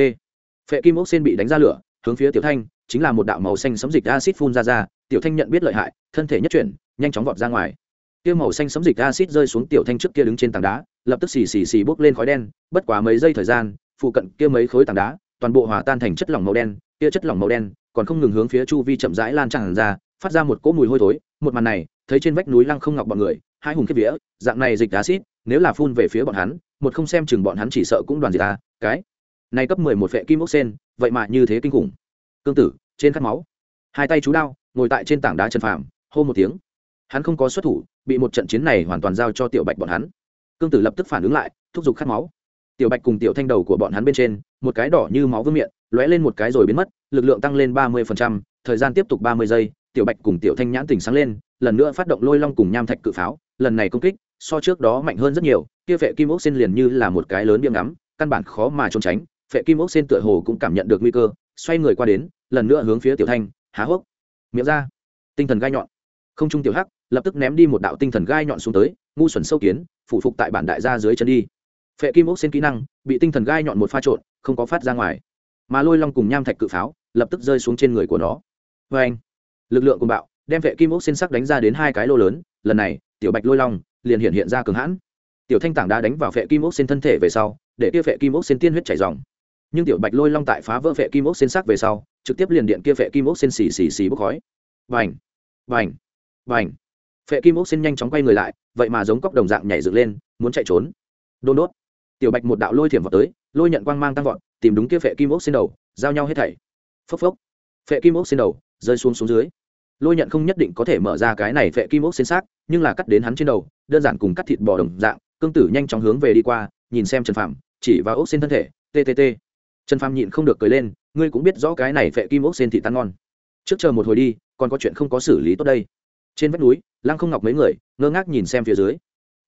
Phệ kim ốc sen bị đánh ra lửa, hướng phía tiểu thanh, chính là một đạo màu xanh sấm dịch acid phun ra ra, tiểu thanh nhận biết lợi hại, thân thể nhất chuyển, nhanh chóng vọt ra ngoài. Tiêu màu xanh sấm dịch acid rơi xuống tiểu thanh trước kia đứng trên tảng đá, lập tức xì xì xì bốc lên khói đen, bất quá mấy giây thời gian, phụ cận kia mấy khối tảng đá, toàn bộ hòa tan thành chất lỏng màu đen, kia chất lỏng màu đen còn không ngừng hướng phía chu vi chậm rãi lan tràn ra, phát ra một cỗ mùi hôi thối, một màn này thấy trên vách núi lăng không ngọc bọn người, hai hùng kiếp vía, dạng này dịch acid, nếu là phun về phía bọn hắn, một không xem chừng bọn hắn chỉ sợ cũng đoàn gì ta, cái. Này cấp mười một vệ kim ốc sen, vậy mà như thế kinh khủng. Cương tử, trên khát máu. Hai tay chú đao, ngồi tại trên tảng đá trần phàm, hô một tiếng. Hắn không có xuất thủ, bị một trận chiến này hoàn toàn giao cho tiểu bạch bọn hắn. Cương tử lập tức phản ứng lại, thúc giục khát máu. Tiểu bạch cùng tiểu thanh đầu của bọn hắn bên trên, một cái đỏ như máu vương miệng lóe lên một cái rồi biến mất, lực lượng tăng lên ba mươi thời gian tiếp tục ba mươi giây, tiểu bạch cùng tiểu thanh nhãn tỉnh sáng lên lần nữa phát động lôi long cùng nham thạch cự pháo, lần này công kích, so trước đó mạnh hơn rất nhiều, kia vệ kim ốc xin liền như là một cái lớn biếng ngắm, căn bản khó mà trốn tránh vệ kim ốc xin tựa hồ cũng cảm nhận được nguy cơ, xoay người qua đến, lần nữa hướng phía tiểu thanh, há hốc, miệng ra, tinh thần gai nhọn. Không trung tiểu hắc, lập tức ném đi một đạo tinh thần gai nhọn xuống tới, ngu xuẩn sâu kiến, phủ phục tại bản đại gia dưới chân đi. Phệ kim ốc xin kỹ năng, bị tinh thần gai nhọn một pha trộn, không có phát ra ngoài. Mà lôi long cùng nham thạch cự pháo, lập tức rơi xuống trên người của nó. Vê anh lực lượng cùng bạo đem vệ kim ốc xin sắc đánh ra đến hai cái lô lớn, lần này, tiểu bạch lôi long liền hiện hiện ra cường hãn. Tiểu thanh tảng đã đánh vào vệ kim ốc xin thân thể về sau, để kia vệ kim ốc xin tiên huyết chảy dòng. Nhưng tiểu bạch lôi long tại phá vỡ vệ kim ốc xin sắc về sau, trực tiếp liền điện kia vệ kim ốc xin xì xì xì bốc khói. Vành vành vành vệ kim ốc xin nhanh chóng quay người lại, vậy mà giống cóc đồng dạng nhảy dựng lên, muốn chạy trốn. Đôn đốt! Tiểu bạch một đạo lôi thiểm vào tới, lôi nhận quang mang tăng vọt, tìm đúng kia phệ kim ốc xin đầu, giao nhau hết thảy. Phốc phốc! Phệ kim ốc xin đầu, rơi xuống xuống dưới lôi nhận không nhất định có thể mở ra cái này phệ kim ốc xin xác, nhưng là cắt đến hắn trên đầu, đơn giản cùng cắt thịt bò đồng dạng, cương tử nhanh chóng hướng về đi qua, nhìn xem trần phạm chỉ vào ốc xin thân thể ttt trần phạm nhịn không được cười lên, ngươi cũng biết rõ cái này phệ kim ốc xin thịt tan ngon. Trước chờ một hồi đi, còn có chuyện không có xử lý tốt đây. Trên vách núi, lăng không ngọc mấy người, ngơ ngác nhìn xem phía dưới.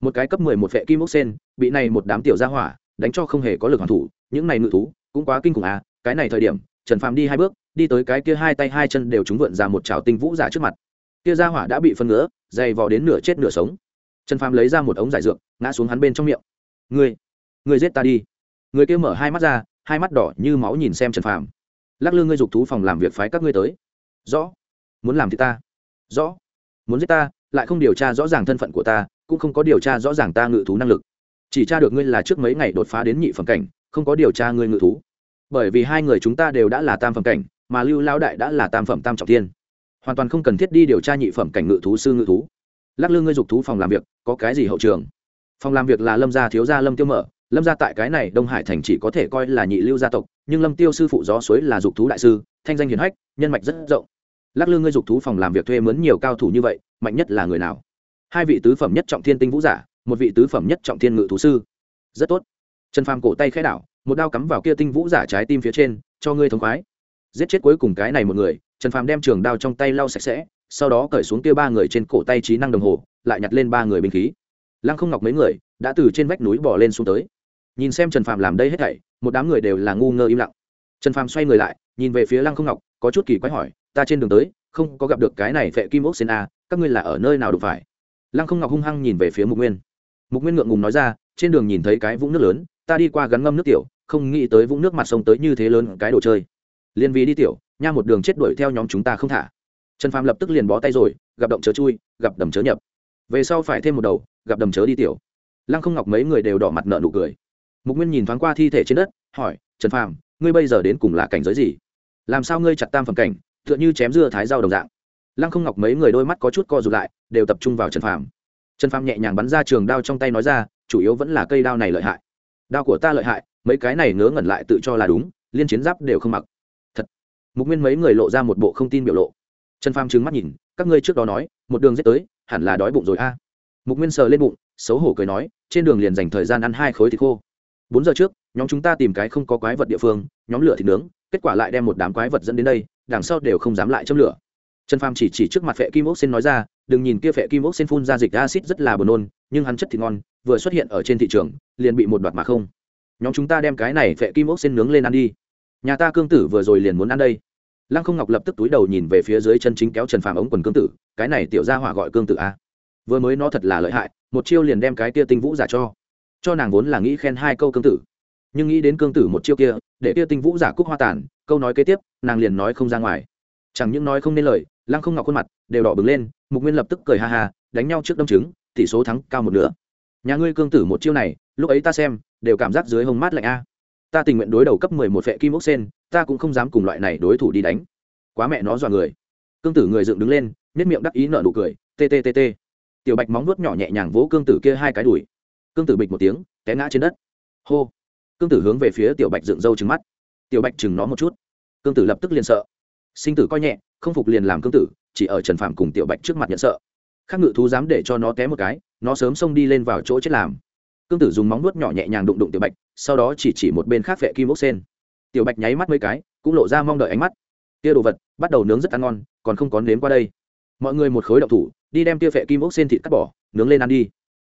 Một cái cấp mười một vệ kim ốc sen bị này một đám tiểu gia hỏa, đánh cho không hề có lực hoàn thủ, những này ngự thú, cũng quá kinh khủng à cái này thời điểm trần phàm đi hai bước, đi tới cái kia hai tay hai chân đều trúng vượn ra một trào tinh vũ giả trước mặt. Kia gia hỏa đã bị phân ngứa, dày vò đến nửa chết nửa sống. Trần phàm lấy ra một ống giải dược, ngã xuống hắn bên trong miệng. Người người giết ta đi. Người kia mở hai mắt ra, hai mắt đỏ như máu nhìn xem trần phàm. Lắc lư ngươi dục thú phòng làm việc phái các ngươi tới. Rõ. Muốn làm thì ta. Rõ. Muốn giết ta, lại không điều tra rõ ràng thân phận của ta, cũng không có điều tra rõ ràng ta ngự thú năng lực. Chỉ tra được ngươi là trước mấy ngày đột phá đến nhị phẩm cảnh, không có điều tra ngươi ngự thú bởi vì hai người chúng ta đều đã là tam phẩm cảnh, mà lưu lao đại đã là tam phẩm tam trọng thiên. Hoàn toàn không cần thiết đi điều tra nhị phẩm cảnh ngự thú, sư ngự thú. Lắc lư ngươi dục thú phòng làm việc, có cái gì hậu trường? Phòng làm việc là lâm gia thiếu gia lâm tiêu mở. Lâm gia tại cái này đông hải thành chỉ có thể coi là nhị lưu gia tộc, nhưng lâm tiêu sư phụ gió suối là dục thú đại sư, thanh danh hiền hách, nhân mạch rất rộng. Lắc lư ngươi dục thú phòng làm việc thuê mướn nhiều cao thủ như vậy, mạnh nhất là người nào? Hai vị tứ phẩm nhất trọng thiên tinh vũ giả, một vị tứ phẩm nhất trọng thiên ngự thú sư. Rất tốt. Trần phàm cổ tay khẽ đảo một đao cắm vào kia tinh vũ giả trái tim phía trên, cho ngươi thống khoái. Giết chết cuối cùng cái này một người, trần phàm đem trường đao trong tay lau sạch sẽ, sau đó cởi xuống kia ba người trên cổ tay trí năng đồng hồ, lại nhặt lên ba người binh khí. Lăng không ngọc mấy người đã từ trên vách núi bỏ lên xuống tới. Nhìn xem trần phàm làm đây hết thảy, một đám người đều là ngu ngơ im lặng. Trần phàm xoay người lại, nhìn về phía lăng không ngọc, có chút kỳ quái hỏi, ta trên đường tới, không có gặp được cái này vệ kim ốc sen a, các ngươi là ở nơi nào đụng phải? Lăng không ngọc hung hăng nhìn về phía mục nguyên. Mục nguyên ngượng ngùng nói ra, trên đường nhìn thấy cái vũng nước lớn, ta đi qua gắn ngâm nước tiểu không nghĩ tới vũng nước mặt sông tới như thế lớn cái đồ chơi. Liên vì đi tiểu, nha một đường chết đuổi theo nhóm chúng ta không thả. Trần phàm lập tức liền bó tay rồi, gặp động chớ chui, gặp đầm chớ nhập. Về sau phải thêm một đầu, gặp đầm chớ đi tiểu. Lăng không ngọc mấy người đều đỏ mặt nợ nụ cười. Mục nguyên nhìn thoáng qua thi thể trên đất, hỏi, trần phàm, ngươi bây giờ đến cùng là cảnh giới gì? Làm sao ngươi chặt tam phẩm cảnh, tựa như chém dưa thái rau đồng dạng? Lăng không ngọc mấy người đôi mắt có chút co rụt lại, đều tập trung vào trần phàm. Trần phàm nhẹ nhàng bắn ra trường đao trong tay nói ra, chủ yếu vẫn là cây đao này lợi hại. Đao của ta lợi hại mấy cái này ngớ ngẩn lại tự cho là đúng, liên chiến giáp đều không mặc. Thật. Mục nguyên mấy người lộ ra một bộ không tin biểu lộ. Trần pham trừng mắt nhìn, các ngươi trước đó nói, một đường giết tới, hẳn là đói bụng rồi a. Mục nguyên sờ lên bụng, xấu hổ cười nói, trên đường liền dành thời gian ăn hai khối thịt khô. Bốn giờ trước, nhóm chúng ta tìm cái không có quái vật địa phương, nhóm lửa thịt nướng, kết quả lại đem một đám quái vật dẫn đến đây, đằng sau đều không dám lại châm lửa. Trần pham chỉ chỉ trước mặt phệ kim ốc xin nói ra, đừng nhìn kia phệ kim ốc xin phun ra dịch acid rất là buồn nôn, nhưng hắn chất thì ngon, vừa xuất hiện ở trên thị trường, liền bị một đoạt mà không nhóm chúng ta đem cái này phệ kim ốc xin nướng lên ăn đi. Nhà ta cương tử vừa rồi liền muốn ăn đây. Lăng không ngọc lập tức túi đầu nhìn về phía dưới chân chính kéo trần phàm ống quần cương tử, cái này tiểu ra hỏa gọi cương tử a. Vừa mới nó thật là lợi hại, một chiêu liền đem cái kia tinh vũ giả cho. Cho nàng vốn là nghĩ khen hai câu cương tử, nhưng nghĩ đến cương tử một chiêu kia, để kia tinh vũ giả cúc hoa tàn, câu nói kế tiếp, nàng liền nói không ra ngoài. Chẳng những nói không nên lời, lăng không ngọc khuôn mặt đều đỏ bừng lên, mục nguyên lập tức cười ha ha, đánh nhau trước đâm chứng tỷ số thắng cao một nửa. Nhà ngươi cương tử một chiêu này, lúc ấy ta xem đều cảm giác dưới hông mát lạnh a. Ta tình nguyện đối đầu cấp mười một vệ kim ốc sen, ta cũng không dám cùng loại này đối thủ đi đánh. Quá mẹ nó dọa người. Cương tử người dựng đứng lên nếp miệng đắc ý nở nụ cười tttt tiểu bạch móng vuốt nhỏ nhẹ nhàng vỗ cương tử kia hai cái đùi. Cương tử bịch một tiếng, té ngã trên đất. Hô. Cương tử hướng về phía tiểu bạch dựng râu trứng mắt. Tiểu bạch chừng nó một chút. Cương tử lập tức liền sợ. Sinh tử coi nhẹ, không phục liền làm cương tử, chỉ ở trần phạm cùng tiểu bạch trước mặt nhận sợ. Khác ngự thú dám để cho nó té một cái, nó sớm xông đi lên vào chỗ chết làm cương tử dùng móng nuốt nhỏ nhẹ nhàng đụng đụng tiểu bạch, sau đó chỉ chỉ một bên khác vệ kim ốc sen. Tiểu bạch nháy mắt mấy cái, cũng lộ ra mong đợi ánh mắt. Tia đồ vật, bắt đầu nướng rất ăn ngon, còn không có nếm qua đây. Mọi người một khối đậu thủ, đi đem tia vệ kim ốc sen thịt cắt bỏ, nướng lên ăn đi.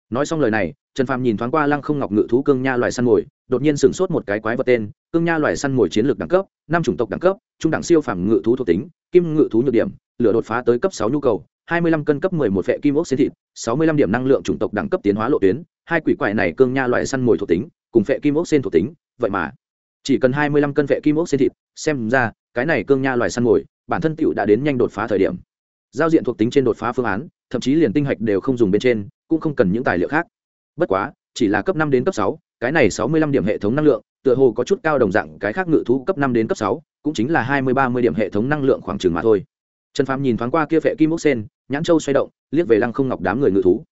Nói xong lời này, trần phàm nhìn thoáng qua lăng không ngọc ngự thú cương nha loài săn mồi, đột nhiên sửng sốt một cái quái vật tên, cương nha loài săn mồi chiến lược đẳng cấp, năm chủng tộc đẳng cấp, trung đẳng siêu phàm ngự thú thuộc tính, kim ngự thú nhược điểm, lửa đột phá tới cấp sáu nhu cầu hai mươi lăm cân cấp mười một kim ốc xiên thịt, sáu mươi lăm điểm năng lượng chủng tộc đẳng cấp tiến hóa lộ tuyến, hai quỷ quại này cương nha loại săn mồi thuộc tính, cùng phệ kim ốc xiên thuộc tính, vậy mà chỉ cần hai mươi lăm cân phệ kim ốc xiên thịt, xem ra, cái này cương nha loài săn mồi, bản thân tiểu đã đến nhanh đột phá thời điểm. Giao diện thuộc tính trên đột phá phương án, thậm chí liền tinh hạch đều không dùng bên trên, cũng không cần những tài liệu khác. Bất quá, chỉ là cấp năm đến cấp sáu, cái này sáu mươi lăm điểm hệ thống năng lượng, tựa hồ có chút cao đồng dạng, cái khác ngự thú cấp năm đến cấp sáu, cũng chính là hai mươi ba mươi điểm hệ thống năng lượng khoảng chừng mà thôi trần phàm nhìn thoáng qua kia vệ kim ốc sen, nhãn châu xoay động, liếc về lăng không ngọc đám người ngự thú.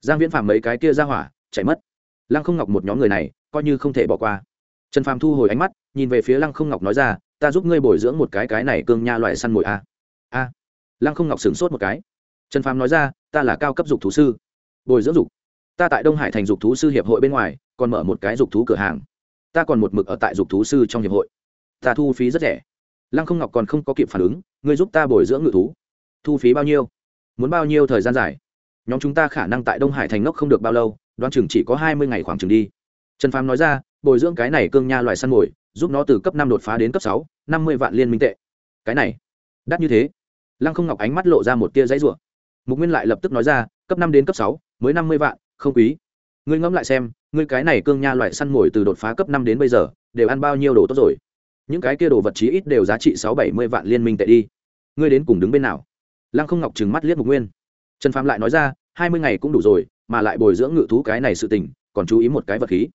Giang viễn phàm mấy cái kia ra hỏa, chạy mất. Lăng không ngọc một nhóm người này, coi như không thể bỏ qua. Trần phàm thu hồi ánh mắt, nhìn về phía lăng không ngọc nói ra, ta giúp ngươi bồi dưỡng một cái cái này cương nha loại săn mồi a. À. A. Lăng không ngọc sửng sốt một cái. Trần phàm nói ra, ta là cao cấp dục thú sư. Bồi dưỡng dục? Ta tại đông hải thành dục thú sư hiệp hội bên ngoài, còn mở một cái dục thú cửa hàng. Ta còn một mực ở tại dục thú sư trong hiệp hội. Ta thu phí rất rẻ lăng không ngọc còn không có kịp phản ứng, ngươi giúp ta bồi dưỡng ngự thú. Thu phí bao nhiêu? Muốn bao nhiêu thời gian dài? Nhóm chúng ta khả năng tại đông hải thành ngốc không được bao lâu đoan chừng chỉ có hai mươi ngày khoảng chừng đi. Trần phàm nói ra, bồi dưỡng cái này cương nha loài săn mồi, giúp nó từ cấp năm đột phá đến cấp sáu, năm mươi vạn liên minh tệ. Cái này, đắt như thế. Lăng không ngọc ánh mắt lộ ra một tia giấy rủa. Mục nguyên lại lập tức nói ra, cấp năm đến cấp sáu, mới năm mươi vạn, không quý. Ngươi ngẫm lại xem, ngươi cái này cương nha loại săn mồi từ đột phá cấp năm đến bây giờ, đều ăn bao nhiêu đồ tốt rồi? Những cái kia đồ vật chí ít đều giá trị sáu bảy mươi vạn liên minh tệ đi. Ngươi đến cùng đứng bên nào? Lăng không ngọc trừng mắt liếc mục nguyên. Trần phạm lại nói ra, hai mươi ngày cũng đủ rồi, mà lại bồi dưỡng ngự thú cái này sự tình, còn chú ý một cái vật khí.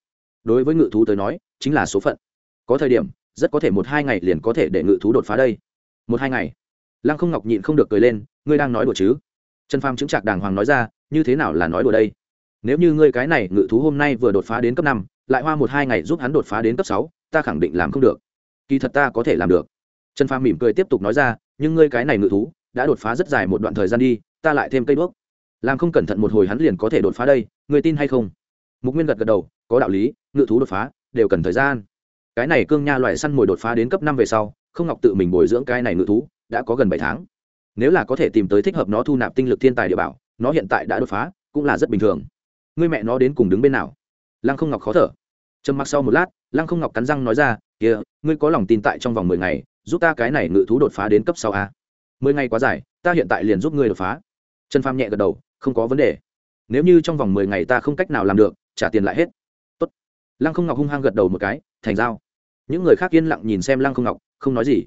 Đối với ngự thú tới nói, chính là số phận. Có thời điểm, rất có thể một hai ngày liền có thể để ngự thú đột phá đây. Một hai ngày. Lăng không ngọc nhịn không được cười lên, ngươi đang nói đùa chứ? Trần phàm chứng trạc đàng hoàng nói ra, như thế nào là nói đùa đây? Nếu như ngươi cái này ngự thú hôm nay vừa đột phá đến cấp năm, lại hoa một hai ngày giúp hắn đột phá đến cấp sáu, ta khẳng định làm không được kỳ thật ta có thể làm được. Trần phàm mỉm cười tiếp tục nói ra, nhưng ngươi cái này ngự thú, đã đột phá rất dài một đoạn thời gian đi, ta lại thêm cây đuốc. Làm không cẩn thận một hồi hắn liền có thể đột phá đây, ngươi tin hay không? Mục nguyên gật gật đầu, có đạo lý, ngự thú đột phá, đều cần thời gian. Cái này cương nha loại săn mồi đột phá đến cấp năm về sau, không ngọc tự mình bồi dưỡng cái này ngự thú, đã có gần bảy tháng. Nếu là có thể tìm tới thích hợp nó thu nạp tinh lực thiên tài địa bảo, nó hiện tại đã đột phá, cũng là rất bình thường. Ngươi mẹ nó đến cùng đứng bên nào? Lăng không ngọc khó thở. Trầm mặc sau một lát, lăng không ngọc cắn răng nói ra kia, ngươi có lòng tin tại trong vòng mười ngày, giúp ta cái này ngự thú đột phá đến cấp sáu a. Mười ngày quá dài, ta hiện tại liền giúp ngươi đột phá. Trần pham nhẹ gật đầu, không có vấn đề. Nếu như trong vòng mười ngày ta không cách nào làm được, trả tiền lại hết. Tốt. lăng không ngọc hung hăng gật đầu một cái, thành giao. Những người khác yên lặng nhìn xem lăng không ngọc, không nói gì.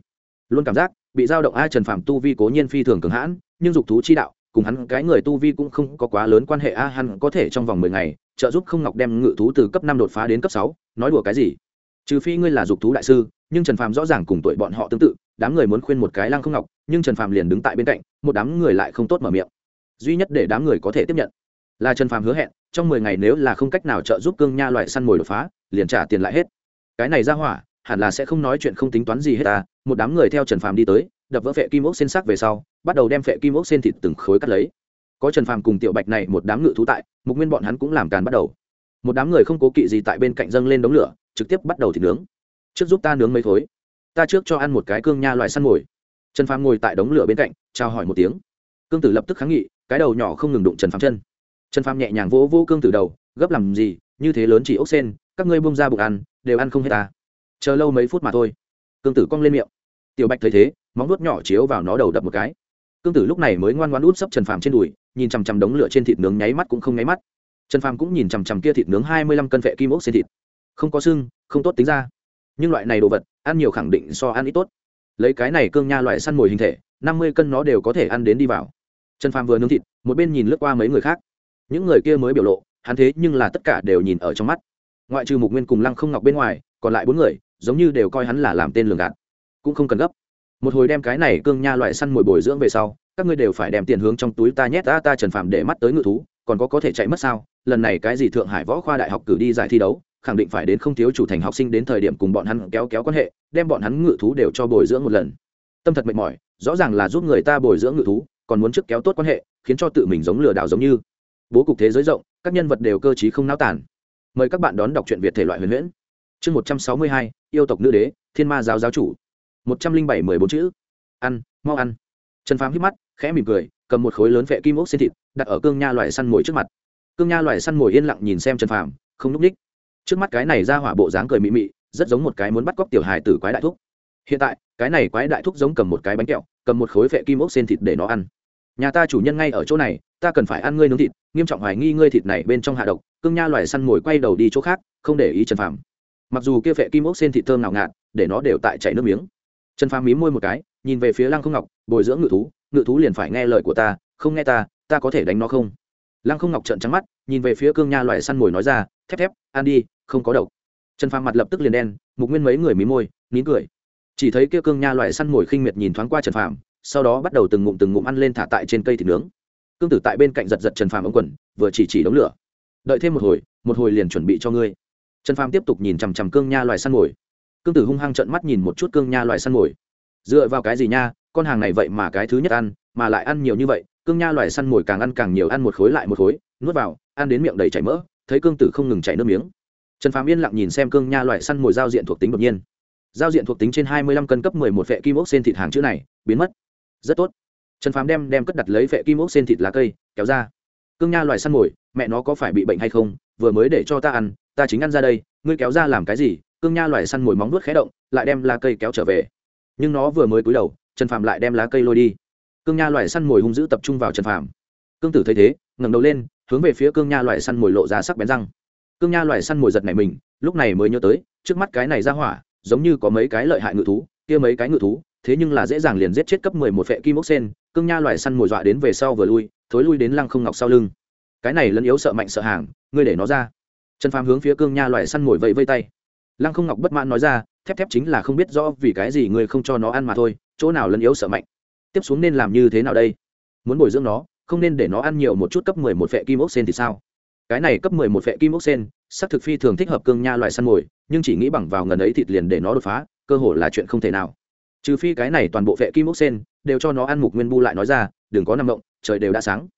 Luôn cảm giác, bị dao động ai trần Phàm tu vi cố nhiên phi thường cường hãn, nhưng dục thú chi đạo, cùng hắn cái người tu vi cũng không có quá lớn quan hệ a, hắn có thể trong vòng mười ngày, trợ giúp không ngọc đem ngự thú từ cấp năm đột phá đến cấp sáu, nói đùa cái gì? Trừ phi ngươi là dục thú đại sư, nhưng trần phàm rõ ràng cùng tuổi bọn họ tương tự, đám người muốn khuyên một cái lăng không ngọc, nhưng trần phàm liền đứng tại bên cạnh, một đám người lại không tốt mở miệng. Duy nhất để đám người có thể tiếp nhận là trần phàm hứa hẹn, trong mười ngày nếu là không cách nào trợ giúp cương nha loại săn mồi đột phá, liền trả tiền lại hết. Cái này ra hỏa, hẳn là sẽ không nói chuyện không tính toán gì hết ta. Một đám người theo trần phàm đi tới, đập vỡ phệ kim ốc xên sắc về sau, bắt đầu đem phệ kim ốc xên thịt từng khối cắt lấy. Có trần phàm cùng tiểu bạch này một đám ngự thú tại, mục nguyên bọn hắn cũng làm càn bắt đầu. Một đám người không cố kỵ gì tại bên cạnh dâng lên đống lửa trực tiếp bắt đầu thịt nướng. Trước giúp ta nướng mấy thối ta trước cho ăn một cái cương nha loại săn mồi. Trần phàm ngồi tại đống lửa bên cạnh trao hỏi một tiếng. Cương tử lập tức kháng nghị, cái đầu nhỏ không ngừng đụng trần phàm chân. Trần phàm nhẹ nhàng vỗ vô cương tử đầu, gấp làm gì, như thế lớn chỉ ốc sen, các ngươi bông ra bụng ăn, đều ăn không hết ta. Chờ lâu mấy phút mà thôi. Cương tử cong lên miệng. Tiểu bạch thấy thế, móng nuốt nhỏ chiếu vào nó đầu đập một cái. Cương tử lúc này mới ngoan ngoan út sấp trần phàm trên đùi, nhìn chằm chằm đống lửa trên thịt nướng nháy mắt cũng không nháy mắt. Trần phàm cũng nhìn chằm chằm kia thịt nướng hai mươi lăm cân vệ kim ốc xên thịt không có xương không tốt tính ra. Nhưng loại này đồ vật, ăn nhiều khẳng định so ăn ít tốt. Lấy cái này cương nha loại săn mồi hình thể, năm mươi cân nó đều có thể ăn đến đi vào. Trần phàm vừa nướng thịt, một bên nhìn lướt qua mấy người khác. Những người kia mới biểu lộ, hắn thế nhưng là tất cả đều nhìn ở trong mắt. Ngoại trừ mục nguyên cùng lăng không ngọc bên ngoài, còn lại bốn người, giống như đều coi hắn là làm tên lường gạt. Cũng không cần gấp. Một hồi đem cái này cương nha loại săn mồi bồi dưỡng về sau, các ngươi đều phải đem tiền hướng trong túi ta nhét ta ta trần phàm để mắt tới ngự thú, còn có có thể chạy mất sao? Lần này cái gì thượng hải võ khoa đại học cử đi giải thi đấu? Khẳng định phải đến không thiếu chủ thành học sinh đến thời điểm cùng bọn hắn kéo kéo quan hệ, đem bọn hắn ngự thú đều cho bồi dưỡng một lần. Tâm thật mệt mỏi, rõ ràng là giúp người ta bồi dưỡng ngự thú, còn muốn trước kéo tốt quan hệ, khiến cho tự mình giống lừa đảo giống như. Bố cục thế giới rộng, các nhân vật đều cơ t không náo tản mời các bạn đón đọc truyện việt thể loại huyền huyễn. Chương một trăm sáu mươi hai, yêu tộc nữ đế, thiên ma giáo giáo chủ. Một trăm linh bảy mười bốn chữ. Ăn, mau ăn. Trần phám hít mắt, khẽ mỉm cười, cầm một khối lớn vệ kim ốc xin thịt, đặt ở cương nha loại săn mồi trước mặt. Cương nha loại săn mồi yên lặng nhìn xem trần phàm, không núp ních trước mắt cái này ra hỏa bộ dáng cười mị mị, rất giống một cái muốn bắt cóc tiểu hài từ quái đại thúc. Hiện tại, cái này quái đại thúc giống cầm một cái bánh kẹo, cầm một khối vệ kim ốc xên thịt để nó ăn. Nhà ta chủ nhân ngay ở chỗ này, ta cần phải ăn ngươi nướng thịt, nghiêm trọng hoài nghi ngươi thịt này bên trong hạ độc, cương nha loài săn mồi quay đầu đi chỗ khác, không để ý trần phàm. Mặc dù kia vệ kim ốc xên thịt thơm nào ngạt, để nó đều tại chảy nước miếng. Trần phàm mím môi một cái, nhìn về phía lăng không ngọc, bồi dưỡng ngự thú ngự thú liền phải nghe lời của ta, không nghe ta ta có thể đánh nó không? Lăng không ngọc trợn trắng mắt nhìn về phía cương nha loài săn mồi nói ra, thép thép, ăn đi, không có độc. Trần phàm mặt lập tức liền đen, mục nguyên mấy người mí môi, nín cười. Chỉ thấy kia cương nha loài săn mồi khinh miệt nhìn thoáng qua trần phàm, sau đó bắt đầu từng ngụm từng ngụm ăn lên thả tại trên cây thịt nướng. Cương tử tại bên cạnh giật giật trần phàm ống quần, vừa chỉ chỉ đống lửa. Đợi thêm một hồi một hồi liền chuẩn bị cho ngươi. Trần phàm tiếp tục nhìn chằm chằm cương nha loài săn mồi. Cương tử hung hăng trợn mắt nhìn một chút cương nha loài săn mồi. Dựa vào cái gì nha, con hàng này vậy mà cái thứ nhất ăn, mà lại ăn nhiều như vậy, cương nha loài săn mồi càng ăn càng nhiều, ăn một khối lại một khối nuốt vào, ăn đến miệng đầy chảy mỡ, thấy cương tử không ngừng chảy nước miếng. Trần phàm yên lặng nhìn xem cương nha loài săn mồi giao diện thuộc tính đột nhiên. Giao diện thuộc tính trên hai mươi lăm cân cấp mười một vệ kim ốc xên thịt hàng chữ này, biến mất. Rất tốt. Trần phàm đem đem cất đặt lấy vệ kim ốc xên thịt lá cây, kéo ra. Cương nha loài săn mồi, mẹ nó có phải bị bệnh hay không, vừa mới để cho ta ăn, ta chính ăn ra đây, ngươi kéo ra làm cái gì? Cương nha loài săn mồi móng nuốt khé động, lại đem lá cây kéo trở về. Nhưng nó vừa mới cúi đầu, trần phàm lại đem lá cây lôi đi. Cương nha loài săn mồi hung dữ tập trung vào trần phàm. Cương tử thấy thế, ngẩng đầu lên hướng về phía cương nha loài săn mồi lộ ra sắc bén răng. Cương nha loài săn mồi giật này mình, lúc này mới nhớ tới, trước mắt cái này ra hỏa, giống như có mấy cái lợi hại ngự thú, kia mấy cái ngự thú, thế nhưng là dễ dàng liền giết chết cấp mười một vệ kim ốc sen, cương nha loài săn mồi dọa đến về sau vừa lui, thối lui đến lăng không ngọc sau lưng. Cái này lẫn yếu sợ mạnh sợ hàng, ngươi để nó ra. Trần phàm hướng phía cương nha loài săn mồi vẫy vây tay. Lăng không ngọc bất mãn nói ra, thép thép chính là không biết rõ vì cái gì ngươi không cho nó ăn mà thôi, chỗ nào lẫn yếu sợ mạnh. Tiếp xuống nên làm như thế nào đây? Muốn bồi dưỡng nó không nên để nó ăn nhiều một chút cấp mười một kim ốc sen thì sao? Cái này cấp mười một kim ốc sen sắc thực phi thường thích hợp cương nha loài săn mồi, nhưng chỉ nghĩ bằng vào ngần ấy thịt liền để nó đột phá, cơ hội là chuyện không thể nào. Trừ phi cái này toàn bộ phệ kim ốc sen đều cho nó ăn mục nguyên bu lại nói ra, đừng có nằm động, trời đều đã sáng.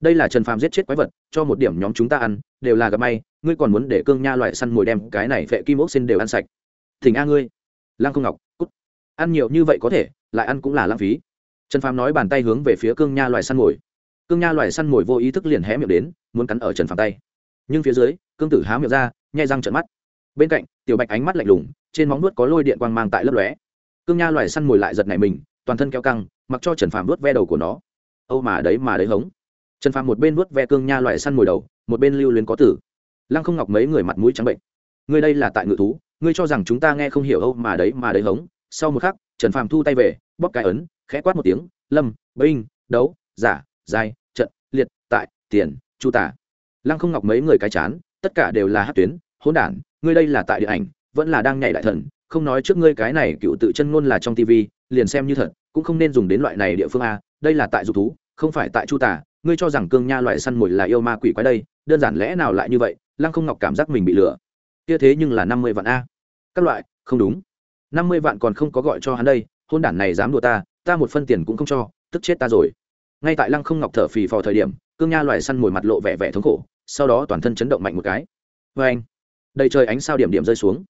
Đây là trần phàm giết chết quái vật, cho một điểm nhóm chúng ta ăn, đều là gặp may, ngươi còn muốn để cương nha loại săn mồi đem cái này phệ kim ốc sen đều ăn sạch. Thỉnh a ngươi. Lăng không ngọc, cút. Ăn nhiều như vậy có thể, lại ăn cũng là lãng phí. Trần phàm nói bàn tay hướng về phía cương nha loại săn mồi cương nha Loài săn mồi vô ý thức liền hé miệng đến, muốn cắn ở trần phàm tay. Nhưng phía dưới, cương tử há miệng ra, nhai răng trợn mắt. Bên cạnh, tiểu bạch ánh mắt lạnh lùng, trên móng nuốt có lôi điện quang mang tại lấp lóe. Cương nha loài săn mồi lại giật này mình, toàn thân kéo căng, mặc cho trần phàm vớt ve đầu của nó. Âu mà đấy mà đấy hống. Trần phàm một bên vớt ve cương nha loài săn mồi đầu, một bên lưu luyến có tử. Lăng không ngọc mấy người mặt mũi trắng bệnh. Ngươi đây là tại ngự thú, ngươi cho rằng chúng ta nghe không hiểu âu mà đấy mà đấy hống. Sau một khắc, trần phàm thu tay về, bóp cái ấn, khẽ quát một tiếng, lâm, binh, đấu, giả giai, trận, liệt, tại, tiền, chu tả. Lăng không ngọc mấy người cái chán, tất cả đều là hát tuyến, hỗn đản, ngươi đây là tại điện ảnh, vẫn là đang nhảy đại thần, không nói trước ngươi cái này cựu tự chân ngôn là trong tv liền xem như thật, cũng không nên dùng đến loại này địa phương a, đây là tại dục thú, không phải tại chu tả, ngươi cho rằng cương nha loại săn mồi là yêu ma quỷ quái đây, đơn giản lẽ nào lại như vậy, lăng không ngọc cảm giác mình bị lừa. Kia thế nhưng là năm mươi vạn a. Các loại, không đúng. năm mươi vạn còn không có gọi cho hắn đây hôn đản này dám đùa ta ta một phân tiền cũng không cho, tức chết ta rồi ngay tại lăng không ngọc thở phì phò thời điểm, cương nha loài săn mồi mặt lộ vẻ vẻ thống khổ, sau đó toàn thân chấn động mạnh một cái. Vê anh, đầy trời ánh sao điểm điểm rơi xuống.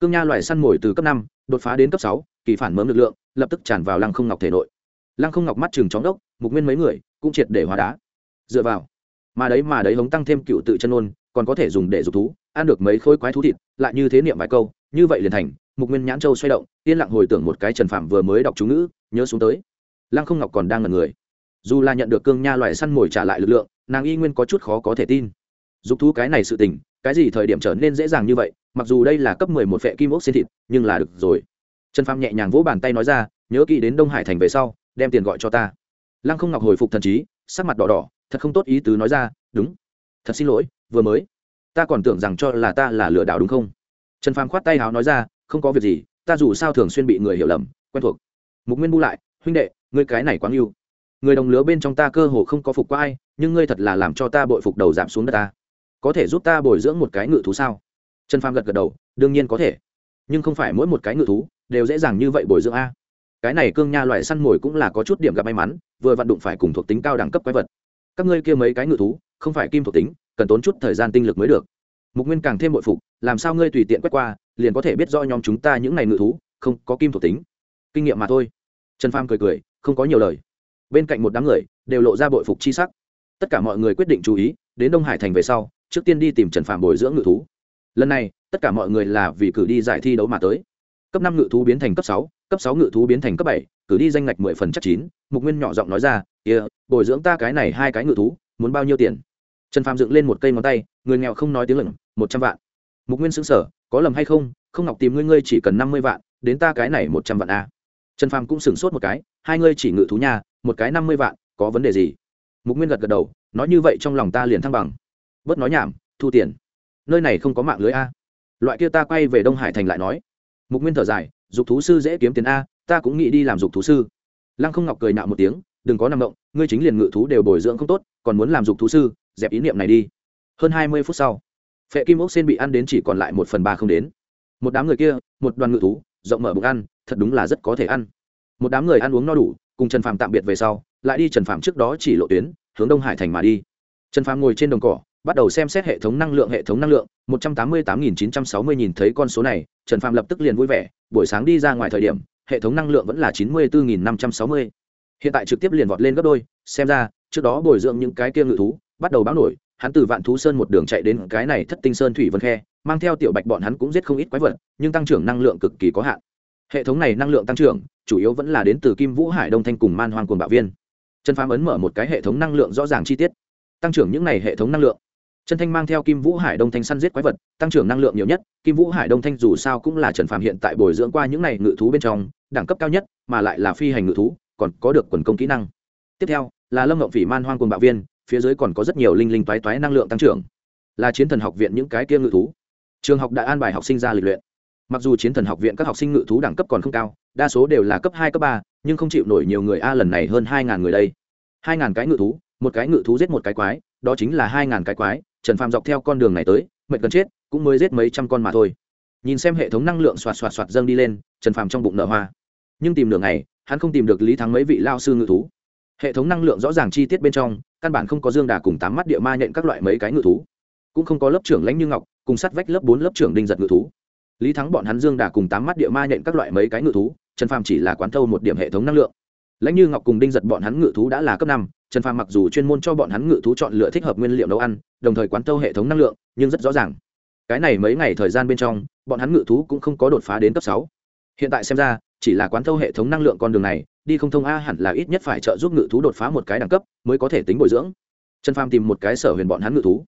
Cương nha loài săn mồi từ cấp năm, đột phá đến cấp sáu, kỳ phản mớm lực lượng, lập tức tràn vào lăng không ngọc thể nội. Lăng không ngọc mắt chừng chóng đốc mục nguyên mấy người, cũng triệt để hóa đá. Dựa vào, mà đấy mà đấy hống tăng thêm cựu tự chân ôn, còn có thể dùng để dục thú, ăn được mấy khối quái thú thịt, lại như thế niệm vài câu, như vậy liền thành, mục nguyên nhãn châu xoay động, yên lặng hồi tưởng một cái trần phạm vừa mới đọc chú ngữ, nhớ xuống tới. Lăng không ngọc còn đang ngần người dù là nhận được cương nha loại săn mồi trả lại lực lượng, nàng y nguyên có chút khó có thể tin. Dục thú cái này sự tình, cái gì thời điểm trở nên dễ dàng như vậy, mặc dù đây là cấp mười một vệ kim ốc xin thịt, nhưng là được rồi. Trần pham nhẹ nhàng vỗ bàn tay nói ra, nhớ kỹ đến đông hải thành về sau, đem tiền gọi cho ta. Lăng không ngọc hồi phục thần trí, sắc mặt đỏ đỏ, thật không tốt ý tứ nói ra, đúng. Thật xin lỗi, vừa mới. Ta còn tưởng rằng cho là ta là lừa đảo đúng không? Trần phàm khoát tay háo nói ra, không có việc gì, ta dù sao thường xuyên bị người hiểu lầm, quen thuộc. Mục nguyên bu lại, huynh đệ, ngươi cái này quá yêu người đồng lứa bên trong ta cơ hồ không có phục qua ai, nhưng ngươi thật là làm cho ta bội phục đầu giảm xuống đất ta. Có thể giúp ta bồi dưỡng một cái ngự thú sao? Trần phàm gật gật đầu, đương nhiên có thể. Nhưng không phải mỗi một cái ngự thú đều dễ dàng như vậy bồi dưỡng a. Cái này cương nha loại săn mồi cũng là có chút điểm gặp may mắn, vừa vặn đụng phải cùng thuộc tính cao đẳng cấp quái vật. Các ngươi kia mấy cái ngự thú, không phải kim thuộc tính, cần tốn chút thời gian tinh lực mới được. Mục nguyên càng thêm bội phục, làm sao ngươi tùy tiện quét qua, liền có thể biết do nhóm chúng ta những ngày ngự thú, không có kim thuộc tính. Kinh nghiệm mà thôi. Trần pham cười cười, không có nhiều lời bên cạnh một đám người đều lộ ra bội phục chi sắc. Tất cả mọi người quyết định chú ý đến đông hải thành về sau trước tiên đi tìm trần phàm bồi dưỡng ngự thú. Lần này tất cả mọi người là vì cử đi giải thi đấu mà tới. Cấp năm ngự thú biến thành cấp sáu cấp sáu ngự thú biến thành cấp bảy cử đi danh ngạch mười phần chắc chín mục nguyên nhỏ giọng nói ra kia、yeah, bồi dưỡng ta cái này hai cái ngự thú muốn bao nhiêu tiền? Trần phàm dựng lên một cây ngón tay người nghèo không nói tiếng lửng một trăm vạn. Mục nguyên xứng sở có lầm hay không? Không ngọc tìm ngươi ngươi chỉ cần năm mươi vạn đến ta cái này một trăm vạn a trần phàm cũng sửng sốt một cái hai ngươi chỉ ngự thú nhà một cái năm mươi vạn, có vấn đề gì? Mục nguyên gật gật đầu, nói như vậy trong lòng ta liền thăng bằng. Bớt nói nhảm, thu tiền. Nơi này không có mạng lưới a. Loại kia ta quay về đông hải thành lại nói. Mục nguyên thở dài, dục thú sư dễ kiếm tiền a, ta cũng nghĩ đi làm dục thú sư. Lăng không ngọc cười nạo một tiếng, đừng có nằm động, ngươi chính liền ngự thú đều bồi dưỡng không tốt, còn muốn làm dục thú sư, dẹp ý niệm này đi. Hơn hai mươi phút sau, phệ kim ốc sen bị ăn đến chỉ còn lại một phần ba không đến. Một đám người kia, một đoàn ngự thú, rộng mở bụng ăn, thật đúng là rất có thể ăn. Một đám người ăn uống no đủ cùng trần phàm tạm biệt về sau, lại đi trần phàm trước đó chỉ lộ tuyến, hướng đông hải thành mà đi. Trần phàm ngồi trên đồng cỏ, bắt đầu xem xét hệ thống năng lượng, hệ thống năng lượng, một trăm tám mươi tám nghìn chín trăm sáu mươi nhìn thấy con số này, trần phàm lập tức liền vui vẻ, buổi sáng đi ra ngoài thời điểm, hệ thống năng lượng vẫn là chín mươi bốn nghìn năm trăm sáu mươi. Hiện tại trực tiếp liền vọt lên gấp đôi, xem ra, trước đó bồi dưỡng những cái kia ngự thú, bắt đầu báo nổi, hắn từ vạn thú sơn một đường chạy đến cái này thất tinh sơn thủy vân khe, mang theo tiểu bạch bọn hắn cũng giết không ít quái vật, nhưng tăng trưởng năng lượng cực kỳ có hạn. Hệ thống này năng lượng tăng trưởng chủ yếu vẫn là đến từ kim vũ hải đông thanh cùng man hoang cuồng bạo viên. Trần phàm ấn mở một cái hệ thống năng lượng rõ ràng chi tiết, tăng trưởng những này hệ thống năng lượng. Trần thanh mang theo kim vũ hải đông thanh săn giết quái vật, tăng trưởng năng lượng nhiều nhất, kim vũ hải đông thanh dù sao cũng là trần phàm hiện tại bồi dưỡng qua những này ngự thú bên trong, đẳng cấp cao nhất, mà lại là phi hành ngự thú, còn có được quần công kỹ năng. Tiếp theo, là lâm ngộng phỉ man hoang cuồng bạo viên, phía dưới còn có rất nhiều linh linh toái toái năng lượng tăng trưởng. Là chiến thần học viện những cái kia ngự thú. Trường học đã an bài học sinh ra lịch luyện mặc dù chiến thần học viện các học sinh ngự thú đẳng cấp còn không cao, đa số đều là cấp hai, cấp ba, nhưng không chịu nổi nhiều người a lần này hơn hai ngàn người đây. hai ngàn cái ngự thú, một cái ngự thú giết một cái quái, đó chính là hai ngàn cái quái, trần phàm dọc theo con đường này tới, mệt gần chết, cũng mới giết mấy trăm con mà thôi. Nhìn xem hệ thống năng lượng xoạt xoạt xoạt dâng đi lên, trần phàm trong bụng nở hoa. Nhưng tìm đường này hắn không tìm được lý thắng mấy vị lao sư ngự thú. Hệ thống năng lượng rõ ràng chi tiết bên trong, căn bản không có dương đà cùng tám mắt địa ma nhện các loại mấy cái ngự thú. Cũng không có lớp trưởng lãnh như ngọc, cùng sát vách lớp bốn lớp trưởng đinh giật ngự thú lý thắng bọn hắn dương đà cùng tám mắt địa ma nhện các loại mấy cái ngự thú, trần phàm chỉ là quán thâu một điểm hệ thống năng lượng. Lãnh như ngọc cùng đinh giật bọn hắn ngự thú đã là cấp năm, trần phàm mặc dù chuyên môn cho bọn hắn ngự thú chọn lựa thích hợp nguyên liệu nấu ăn, đồng thời quán thâu hệ thống năng lượng, nhưng rất rõ ràng. Cái này mấy ngày thời gian bên trong, bọn hắn ngự thú cũng không có đột phá đến cấp sáu. Hiện tại xem ra, chỉ là quán thâu hệ thống năng lượng con đường này, đi không thông a hẳn là ít nhất phải trợ giúp ngự thú đột phá một cái đẳng cấp, mới có thể tính bồi dưỡng. Trần phàm tìm một cái sở huyền bọn hắn ngự thú.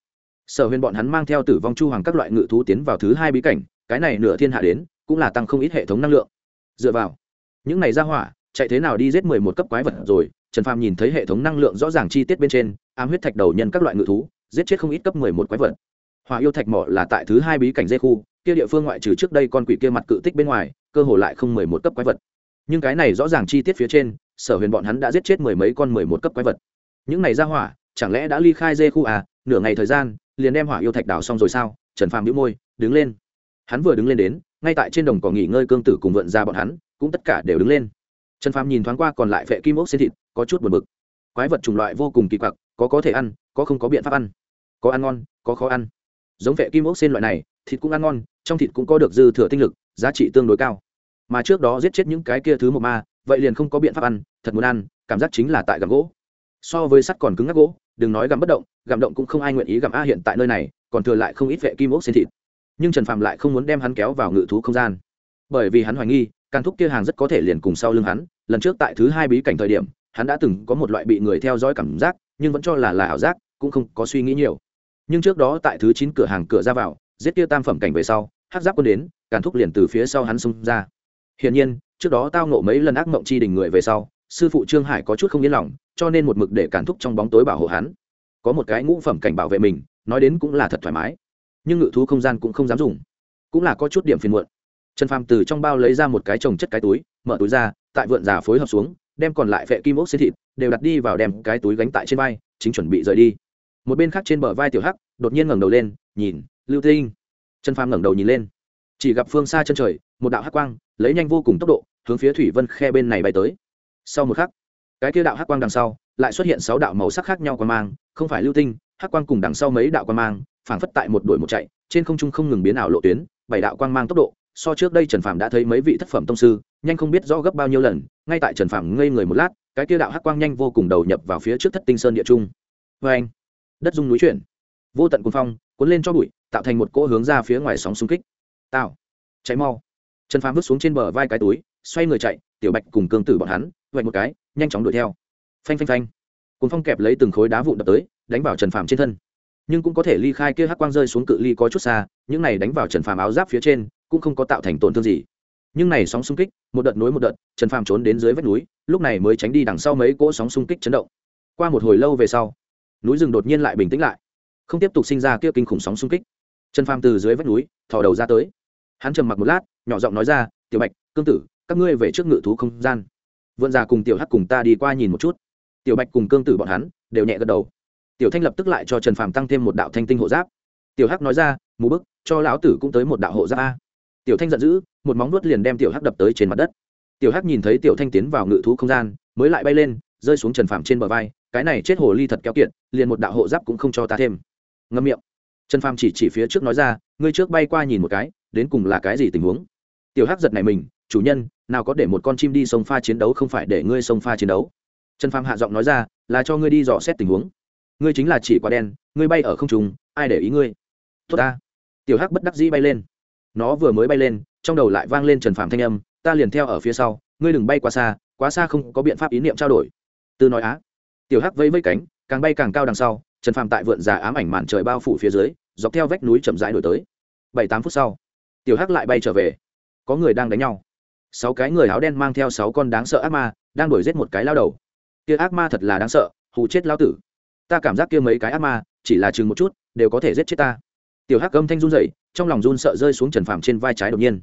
Sở huyền bọn hắn mang theo tử vong chu hoàng các loại ngự thú tiến vào thứ hai bí cảnh cái này nửa thiên hạ đến, cũng là tăng không ít hệ thống năng lượng. Dựa vào, những này ra hỏa, chạy thế nào đi giết mười một cấp quái vật rồi, trần phàm nhìn thấy hệ thống năng lượng rõ ràng chi tiết bên trên, ám huyết thạch đầu nhân các loại ngự thú, giết chết không ít cấp mười một quái vật. Hỏa yêu thạch mỏ là tại thứ hai bí cảnh dây khu, kia địa phương ngoại trừ trước đây con quỷ kia mặt cự tích bên ngoài, cơ hồ lại không mười một cấp quái vật. Nhưng cái này rõ ràng chi tiết phía trên, sở huyền bọn hắn đã giết chết mười mấy con mười một cấp quái vật. Những này ra hỏa, chẳng lẽ đã ly khai dê khu à? Nửa ngày thời gian, liền đem hỏa yêu thạch đào xong rồi sao? Trần phàm đĩu môi, đứng lên hắn vừa đứng lên đến, ngay tại trên đồng cỏ nghỉ ngơi cương tử cùng vượn ra bọn hắn, cũng tất cả đều đứng lên. Trần phàm nhìn thoáng qua còn lại vệ kim ốc xê thịt, có chút buồn bực. Quái vật chủng loại vô cùng kỳ quặc, có có thể ăn, có không có biện pháp ăn. Có ăn ngon, có khó ăn. Giống vệ kim ốc xên loại này, thịt cũng ăn ngon, trong thịt cũng có được dư thừa tinh lực, giá trị tương đối cao. Mà trước đó giết chết những cái kia thứ một ma, vậy liền không có biện pháp ăn, thật muốn ăn, cảm giác chính là tại gặm gỗ. So với sắt còn cứng ngắc gỗ, đừng nói gặm bất động, gặm động cũng không ai nguyện ý gặm a hiện tại nơi này, còn thừa lại không ít vệ kim ốc xên thịt nhưng trần phạm lại không muốn đem hắn kéo vào ngự thú không gian bởi vì hắn hoài nghi càn thúc kia hàng rất có thể liền cùng sau lưng hắn lần trước tại thứ hai bí cảnh thời điểm hắn đã từng có một loại bị người theo dõi cảm giác nhưng vẫn cho là là ảo giác cũng không có suy nghĩ nhiều nhưng trước đó tại thứ chín cửa hàng cửa ra vào giết kia tam phẩm cảnh về sau hát giáp quân đến càn thúc liền từ phía sau hắn xông ra hiển nhiên trước đó tao nộ mấy lần ác mộng chi đình người về sau sư phụ trương hải có chút không yên lòng cho nên một mực để càn thúc trong bóng tối bảo hộ hắn có một cái ngũ phẩm cảnh bảo vệ mình nói đến cũng là thật thoải mái nhưng ngự thú không gian cũng không dám dùng. Cũng là có chút điểm phiền muộn. Trần phàm từ trong bao lấy ra một cái trồng chất cái túi, mở túi ra, tại vượn già phối hợp xuống, đem còn lại phệ kim ốc xế thịt, đều đặt đi vào đem cái túi gánh tại trên vai, chính chuẩn bị rời đi. Một bên khác trên bờ vai tiểu hắc, đột nhiên ngẩng đầu lên, nhìn, lưu tinh. Trần phàm ngẩng đầu nhìn lên. Chỉ gặp phương xa chân trời, một đạo hắc quang, lấy nhanh vô cùng tốc độ, hướng phía thủy vân khe bên này bay tới. Sau một khắc, cái kia đạo hắc quang đằng sau, lại xuất hiện sáu đạo màu sắc khác nhau quan mang, không phải lưu tinh, hắc quang cùng đằng sau mấy đạo quan mang phảng phất tại một đuổi một chạy, trên không trung không ngừng biến ảo lộ tuyến, bảy đạo quang mang tốc độ, so trước đây trần phàm đã thấy mấy vị thất phẩm tông sư, nhanh không biết rõ gấp bao nhiêu lần, ngay tại trần phàm ngây người một lát, cái kia đạo hắc quang nhanh vô cùng đầu nhập vào phía trước thất tinh sơn địa trung. Vê anh, đất dung núi chuyển, vô tận cuồng phong, cuốn lên cho bụi, tạo thành một cỗ hướng ra phía ngoài sóng xung kích. Tạo cháy mau. Trần phàm vứt xuống trên bờ vai cái túi, xoay người chạy, tiểu bạch cùng cương tử bọn hắn, vạch một cái, nhanh chóng đuổi theo. Phanh phanh phanh. Cuốn phong kẹp lấy từng khối đá vụn đập tới, đánh vào trần phàm trên thân nhưng cũng có thể ly khai kia hắc quang rơi xuống cự ly có chút xa, những này đánh vào trần phàm áo giáp phía trên, cũng không có tạo thành tổn thương gì. Nhưng này sóng xung kích, một đợt nối một đợt, trần phàm trốn đến dưới vách núi, lúc này mới tránh đi đằng sau mấy cỗ sóng xung kích chấn động. Qua một hồi lâu về sau, núi rừng đột nhiên lại bình tĩnh lại, không tiếp tục sinh ra kia kinh khủng sóng xung kích. Trần phàm từ dưới vách núi, thò đầu ra tới. Hắn trầm mặc một lát, nhỏ giọng nói ra, tiểu bạch, cương tử, các ngươi về trước ngự thú không gian. Vượn già cùng tiểu hắc cùng ta đi qua nhìn một chút. Tiểu bạch cùng cương tử bọn hắn đều nhẹ gật đầu tiểu thanh lập tức lại cho trần phàm tăng thêm một đạo thanh tinh hộ giáp. Tiểu hắc nói ra, mù bức, cho lão tử cũng tới một đạo hộ giáp a. Tiểu thanh giận dữ, một móng nuốt liền đem tiểu hắc đập tới trên mặt đất. Tiểu hắc nhìn thấy tiểu thanh tiến vào ngự thú không gian, mới lại bay lên, rơi xuống trần phàm trên bờ vai. Cái này chết hồ ly thật kéo kiện liền một đạo hộ giáp cũng không cho ta thêm. Ngâm miệng. Trần phàm chỉ chỉ phía trước nói ra, ngươi trước bay qua nhìn một cái, đến cùng là cái gì tình huống? Tiểu hắc giật này mình, chủ nhân, nào có để một con chim đi sông pha chiến đấu không phải để ngươi sông pha chiến đấu? Trần phàm hạ giọng nói ra, là cho ngươi đi dò xét tình huống ngươi chính là chỉ quả đen, ngươi bay ở không trùng ai để ý ngươi? Tốt ta. Tiểu hắc bất đắc dĩ bay lên. Nó vừa mới bay lên, trong đầu lại vang lên trần Phạm thanh âm, ta liền theo ở phía sau, ngươi đừng bay quá xa quá xa không có biện pháp ý niệm trao đổi. Tư nói á. Tiểu hắc vây vây cánh, càng bay càng cao đằng sau, trần Phạm tại vượn già ám ảnh màn trời bao phủ phía dưới, dọc theo vách núi chậm rãi đổi tới. Bảy tám phút sau, tiểu hắc lại bay trở về. Có người đang đánh nhau. Sáu cái người áo đen mang theo sáu con đáng sợ ác ma, đang đuổi giết một cái lao đầu. Kia ác ma thật là đáng sợ, hù chết lao tử ta cảm giác kia mấy cái ác ma, chỉ là chừng một chút, đều có thể giết chết ta. Tiểu hắc âm thanh run rẩy, trong lòng run sợ rơi xuống trần phàm trên vai trái đột nhiên.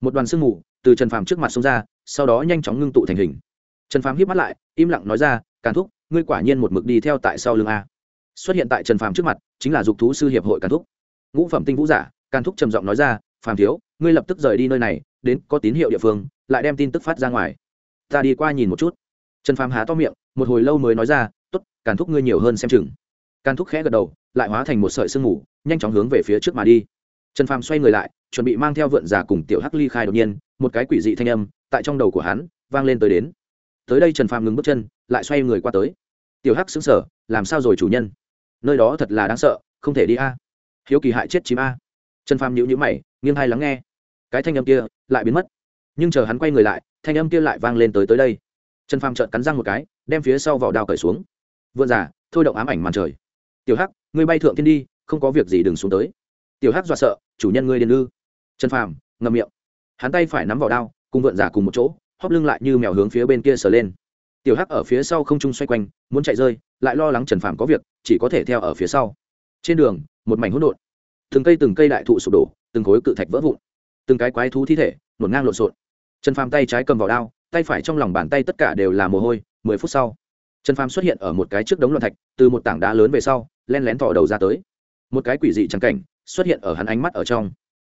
Một đoàn sương mù từ trần phàm trước mặt xông ra, sau đó nhanh chóng ngưng tụ thành hình. Trần phàm hít mắt lại, im lặng nói ra, càn thúc, ngươi quả nhiên một mực đi theo tại sau lưng a. Xuất hiện tại trần phàm trước mặt, chính là dục thú sư hiệp hội càn thúc. Ngũ phẩm tinh vũ giả, càn thúc trầm giọng nói ra, phàm thiếu, ngươi lập tức rời đi nơi này, đến có tín hiệu địa phương, lại đem tin tức phát ra ngoài. Ta đi qua nhìn một chút. Trần phàm há to miệng, một hồi lâu mới nói ra Tốt, càn thúc ngươi nhiều hơn xem chừng. Càn thúc khẽ gật đầu lại hóa thành một sợi sương mù nhanh chóng hướng về phía trước mà đi. Trần phàm xoay người lại chuẩn bị mang theo vượn giả cùng tiểu hắc ly khai đột nhiên một cái quỷ dị thanh âm tại trong đầu của hắn vang lên tới đến. Tới đây trần phàm ngừng bước chân lại xoay người qua tới. Tiểu hắc xứng sở làm sao rồi chủ nhân? Nơi đó thật là đáng sợ không thể đi a. Hiếu kỳ hại chết chìm a. Trần phàm nhữ nhữ mày nghiêng hay lắng nghe. Cái thanh âm kia lại biến mất. Nhưng chờ hắn quay người lại thanh âm kia lại vang lên tới tới đây. Trần phàm trợn cắn răng một cái đem phía sau vỏ đao cởi xuống vượn giả thôi động ám ảnh màn trời. Tiểu hắc, ngươi bay thượng thiên đi, không có việc gì đừng xuống tới. Tiểu hắc dọa sợ, chủ nhân ngươi điền ư. Trần phàm, ngậm miệng. Hắn tay phải nắm vào đao, cùng vượn giả cùng một chỗ, hóp lưng lại như mèo hướng phía bên kia sờ lên. Tiểu hắc ở phía sau không trung xoay quanh, muốn chạy rơi, lại lo lắng trần phàm có việc, chỉ có thể theo ở phía sau. Trên đường, một mảnh hỗn độn. Từng cây từng cây đại thụ sụp đổ, từng khối cự thạch vỡ vụn. Từng cái quái thú thi thể nổn ngang lộn xộn. Trần phàm tay trái cầm vào đao, tay phải trong lòng bàn tay tất cả đều là mồ hôi, mười phút sau trần phàm xuất hiện ở một cái trước đống loạn thạch, từ một tảng đá lớn về sau len lén thò đầu ra tới. Một cái quỷ dị trắng cảnh xuất hiện ở hắn ánh mắt ở trong.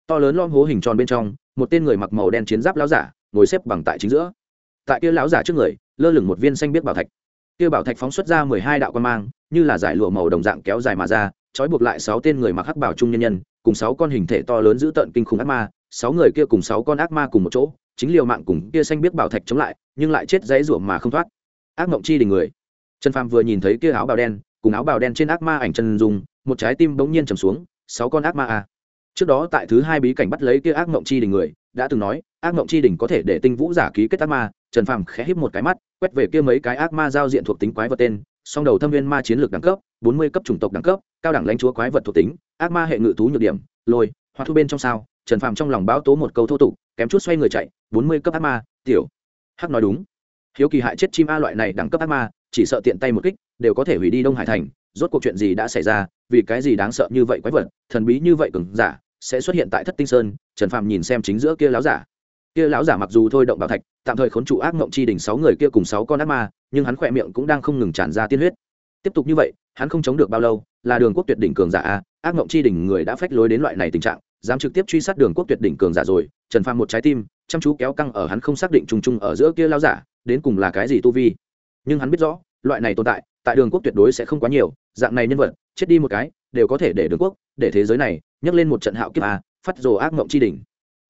To lớn lõm hố hình tròn bên trong, một tên người mặc màu đen chiến giáp lão giả ngồi xếp bằng tại chính giữa. Tại kia lão giả trước người, lơ lửng một viên xanh biết bảo thạch. Kia bảo thạch phóng xuất ra mười hai đạo quan mang, như là giải lụa màu đồng dạng kéo dài mà ra, trói buộc lại sáu tên người mặc hắc bảo trung nhân nhân, cùng sáu con hình thể to lớn giữ tợn kinh khủng ác ma, sáu người kia cùng sáu con ác ma cùng một chỗ, chính liều mạng cùng kia xanh biết bảo thạch chống lại, nhưng lại chết dãy rủa mà không thoát ác mộng chi đình người. Trần phàm vừa nhìn thấy kia áo bào đen, cùng áo bào đen trên ác ma ảnh chân dùng một trái tim bỗng nhiên trầm xuống, sáu con ác ma a trước đó tại thứ hai bí cảnh bắt lấy kia ác mộng chi đình người, đã từng nói, ác mộng chi đình có thể để tinh vũ giả ký kết ác ma, trần phàm khẽ híp một cái mắt, quét về kia mấy cái ác ma giao diện thuộc tính quái vật tên, song đầu thâm viên ma chiến lược đẳng cấp, bốn mươi cấp chủng tộc đẳng cấp, cao đẳng lãnh chúa quái vật thuộc tính, ác ma hệ ngự thú nhược điểm, lôi, hoa thu bên trong sao, trần phàm trong lòng báo tố một câu thô tục, kém chút xoay người chạy, bốn mươi cấp ác ma, tiểu. Hắc nói đúng hiếu kỳ hại chết chim a loại này đẳng cấp ác ma, chỉ sợ tiện tay một kích, đều có thể hủy đi đông hải thành. Rốt cuộc chuyện gì đã xảy ra, vì cái gì đáng sợ như vậy quái vật, thần bí như vậy cứng giả, sẽ xuất hiện tại thất tinh sơn? Trần phàm nhìn xem chính giữa kia láo giả. Kia lão giả mặc dù thôi động bảo thạch, tạm thời khốn trụ ác mộng chi đỉnh sáu người kia cùng sáu con ác ma, nhưng hắn khỏe miệng cũng đang không ngừng tràn ra tiên huyết. Tiếp tục như vậy, hắn không chống được bao lâu, là đường quốc tuyệt đỉnh cường giả a, ác mộng chi đỉnh người đã phách lối đến loại này tình trạng, dám trực tiếp truy sát đường quốc tuyệt đỉnh cường giả rồi, trần phàm một trái tim, chăm chú kéo căng ở hắn không xác định trùng trùng ở giữa kia lão giả đến cùng là cái gì tu vi. Nhưng hắn biết rõ, loại này tồn tại tại đường quốc tuyệt đối sẽ không quá nhiều, dạng này nhân vật, chết đi một cái, đều có thể để đường quốc, để thế giới này, nhấc lên một trận hạo kiếp a phát rồ ác mộng chi đỉnh.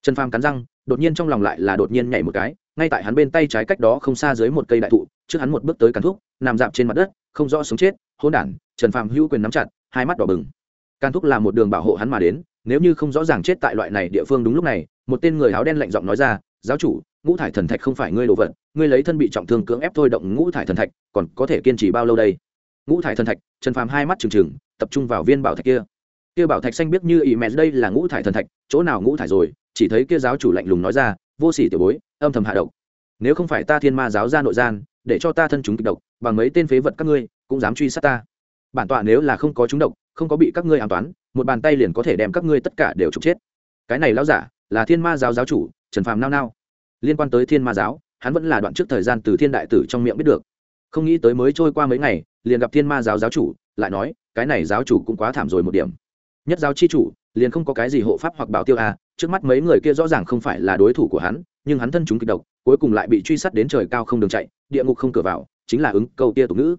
Trần phàm cắn răng, đột nhiên trong lòng lại là đột nhiên nhảy một cái, ngay tại hắn bên tay trái cách đó không xa dưới một cây đại thụ, trước hắn một bước tới cắn thuốc nằm dạp trên mặt đất, không rõ sống chết hôn đản, trần phàm hữu quyền nắm chặt, hai mắt đỏ bừng. Can thúc là một đường bảo hộ hắn mà đến, nếu như không rõ ràng chết tại loại này địa phương đúng lúc này, một tên người áo đen lạnh giọng nói ra giáo chủ, ngũ thải thần thạch không phải ngươi đồ vật, ngươi lấy thân bị trọng thương cưỡng ép thôi động ngũ thải thần thạch, còn có thể kiên trì bao lâu đây? Ngũ thải thần thạch, trần phàm hai mắt trừng trừng, tập trung vào viên bảo thạch kia. Kia bảo thạch xanh biết như ý mẹ, đây là ngũ thải thần thạch, chỗ nào ngũ thải rồi? Chỉ thấy kia giáo chủ lạnh lùng nói ra, vô sỉ tiểu bối, âm thầm hạ độc. Nếu không phải ta thiên ma giáo ra nội gian, để cho ta thân chúng kịch độc, bằng mấy tên phế vật các ngươi, cũng dám truy sát ta. Bản tọa nếu là không có chúng độc, không có bị các ngươi an toán, một bàn tay liền có thể đem các ngươi tất cả đều trục chết. Cái này lão giả là thiên ma giáo giáo chủ trần phàm nao nao. Liên quan tới thiên ma giáo, hắn vẫn là đoạn trước thời gian từ thiên đại tử trong miệng biết được. Không nghĩ tới mới trôi qua mấy ngày, liền gặp thiên ma giáo giáo chủ, lại nói, cái này giáo chủ cũng quá thảm rồi một điểm. Nhất giáo chi chủ, liền không có cái gì hộ pháp hoặc bảo tiêu a trước mắt mấy người kia rõ ràng không phải là đối thủ của hắn, nhưng hắn thân chúng kịch độc, cuối cùng lại bị truy sát đến trời cao không đường chạy, địa ngục không cửa vào, chính là ứng câu tia tục ngữ.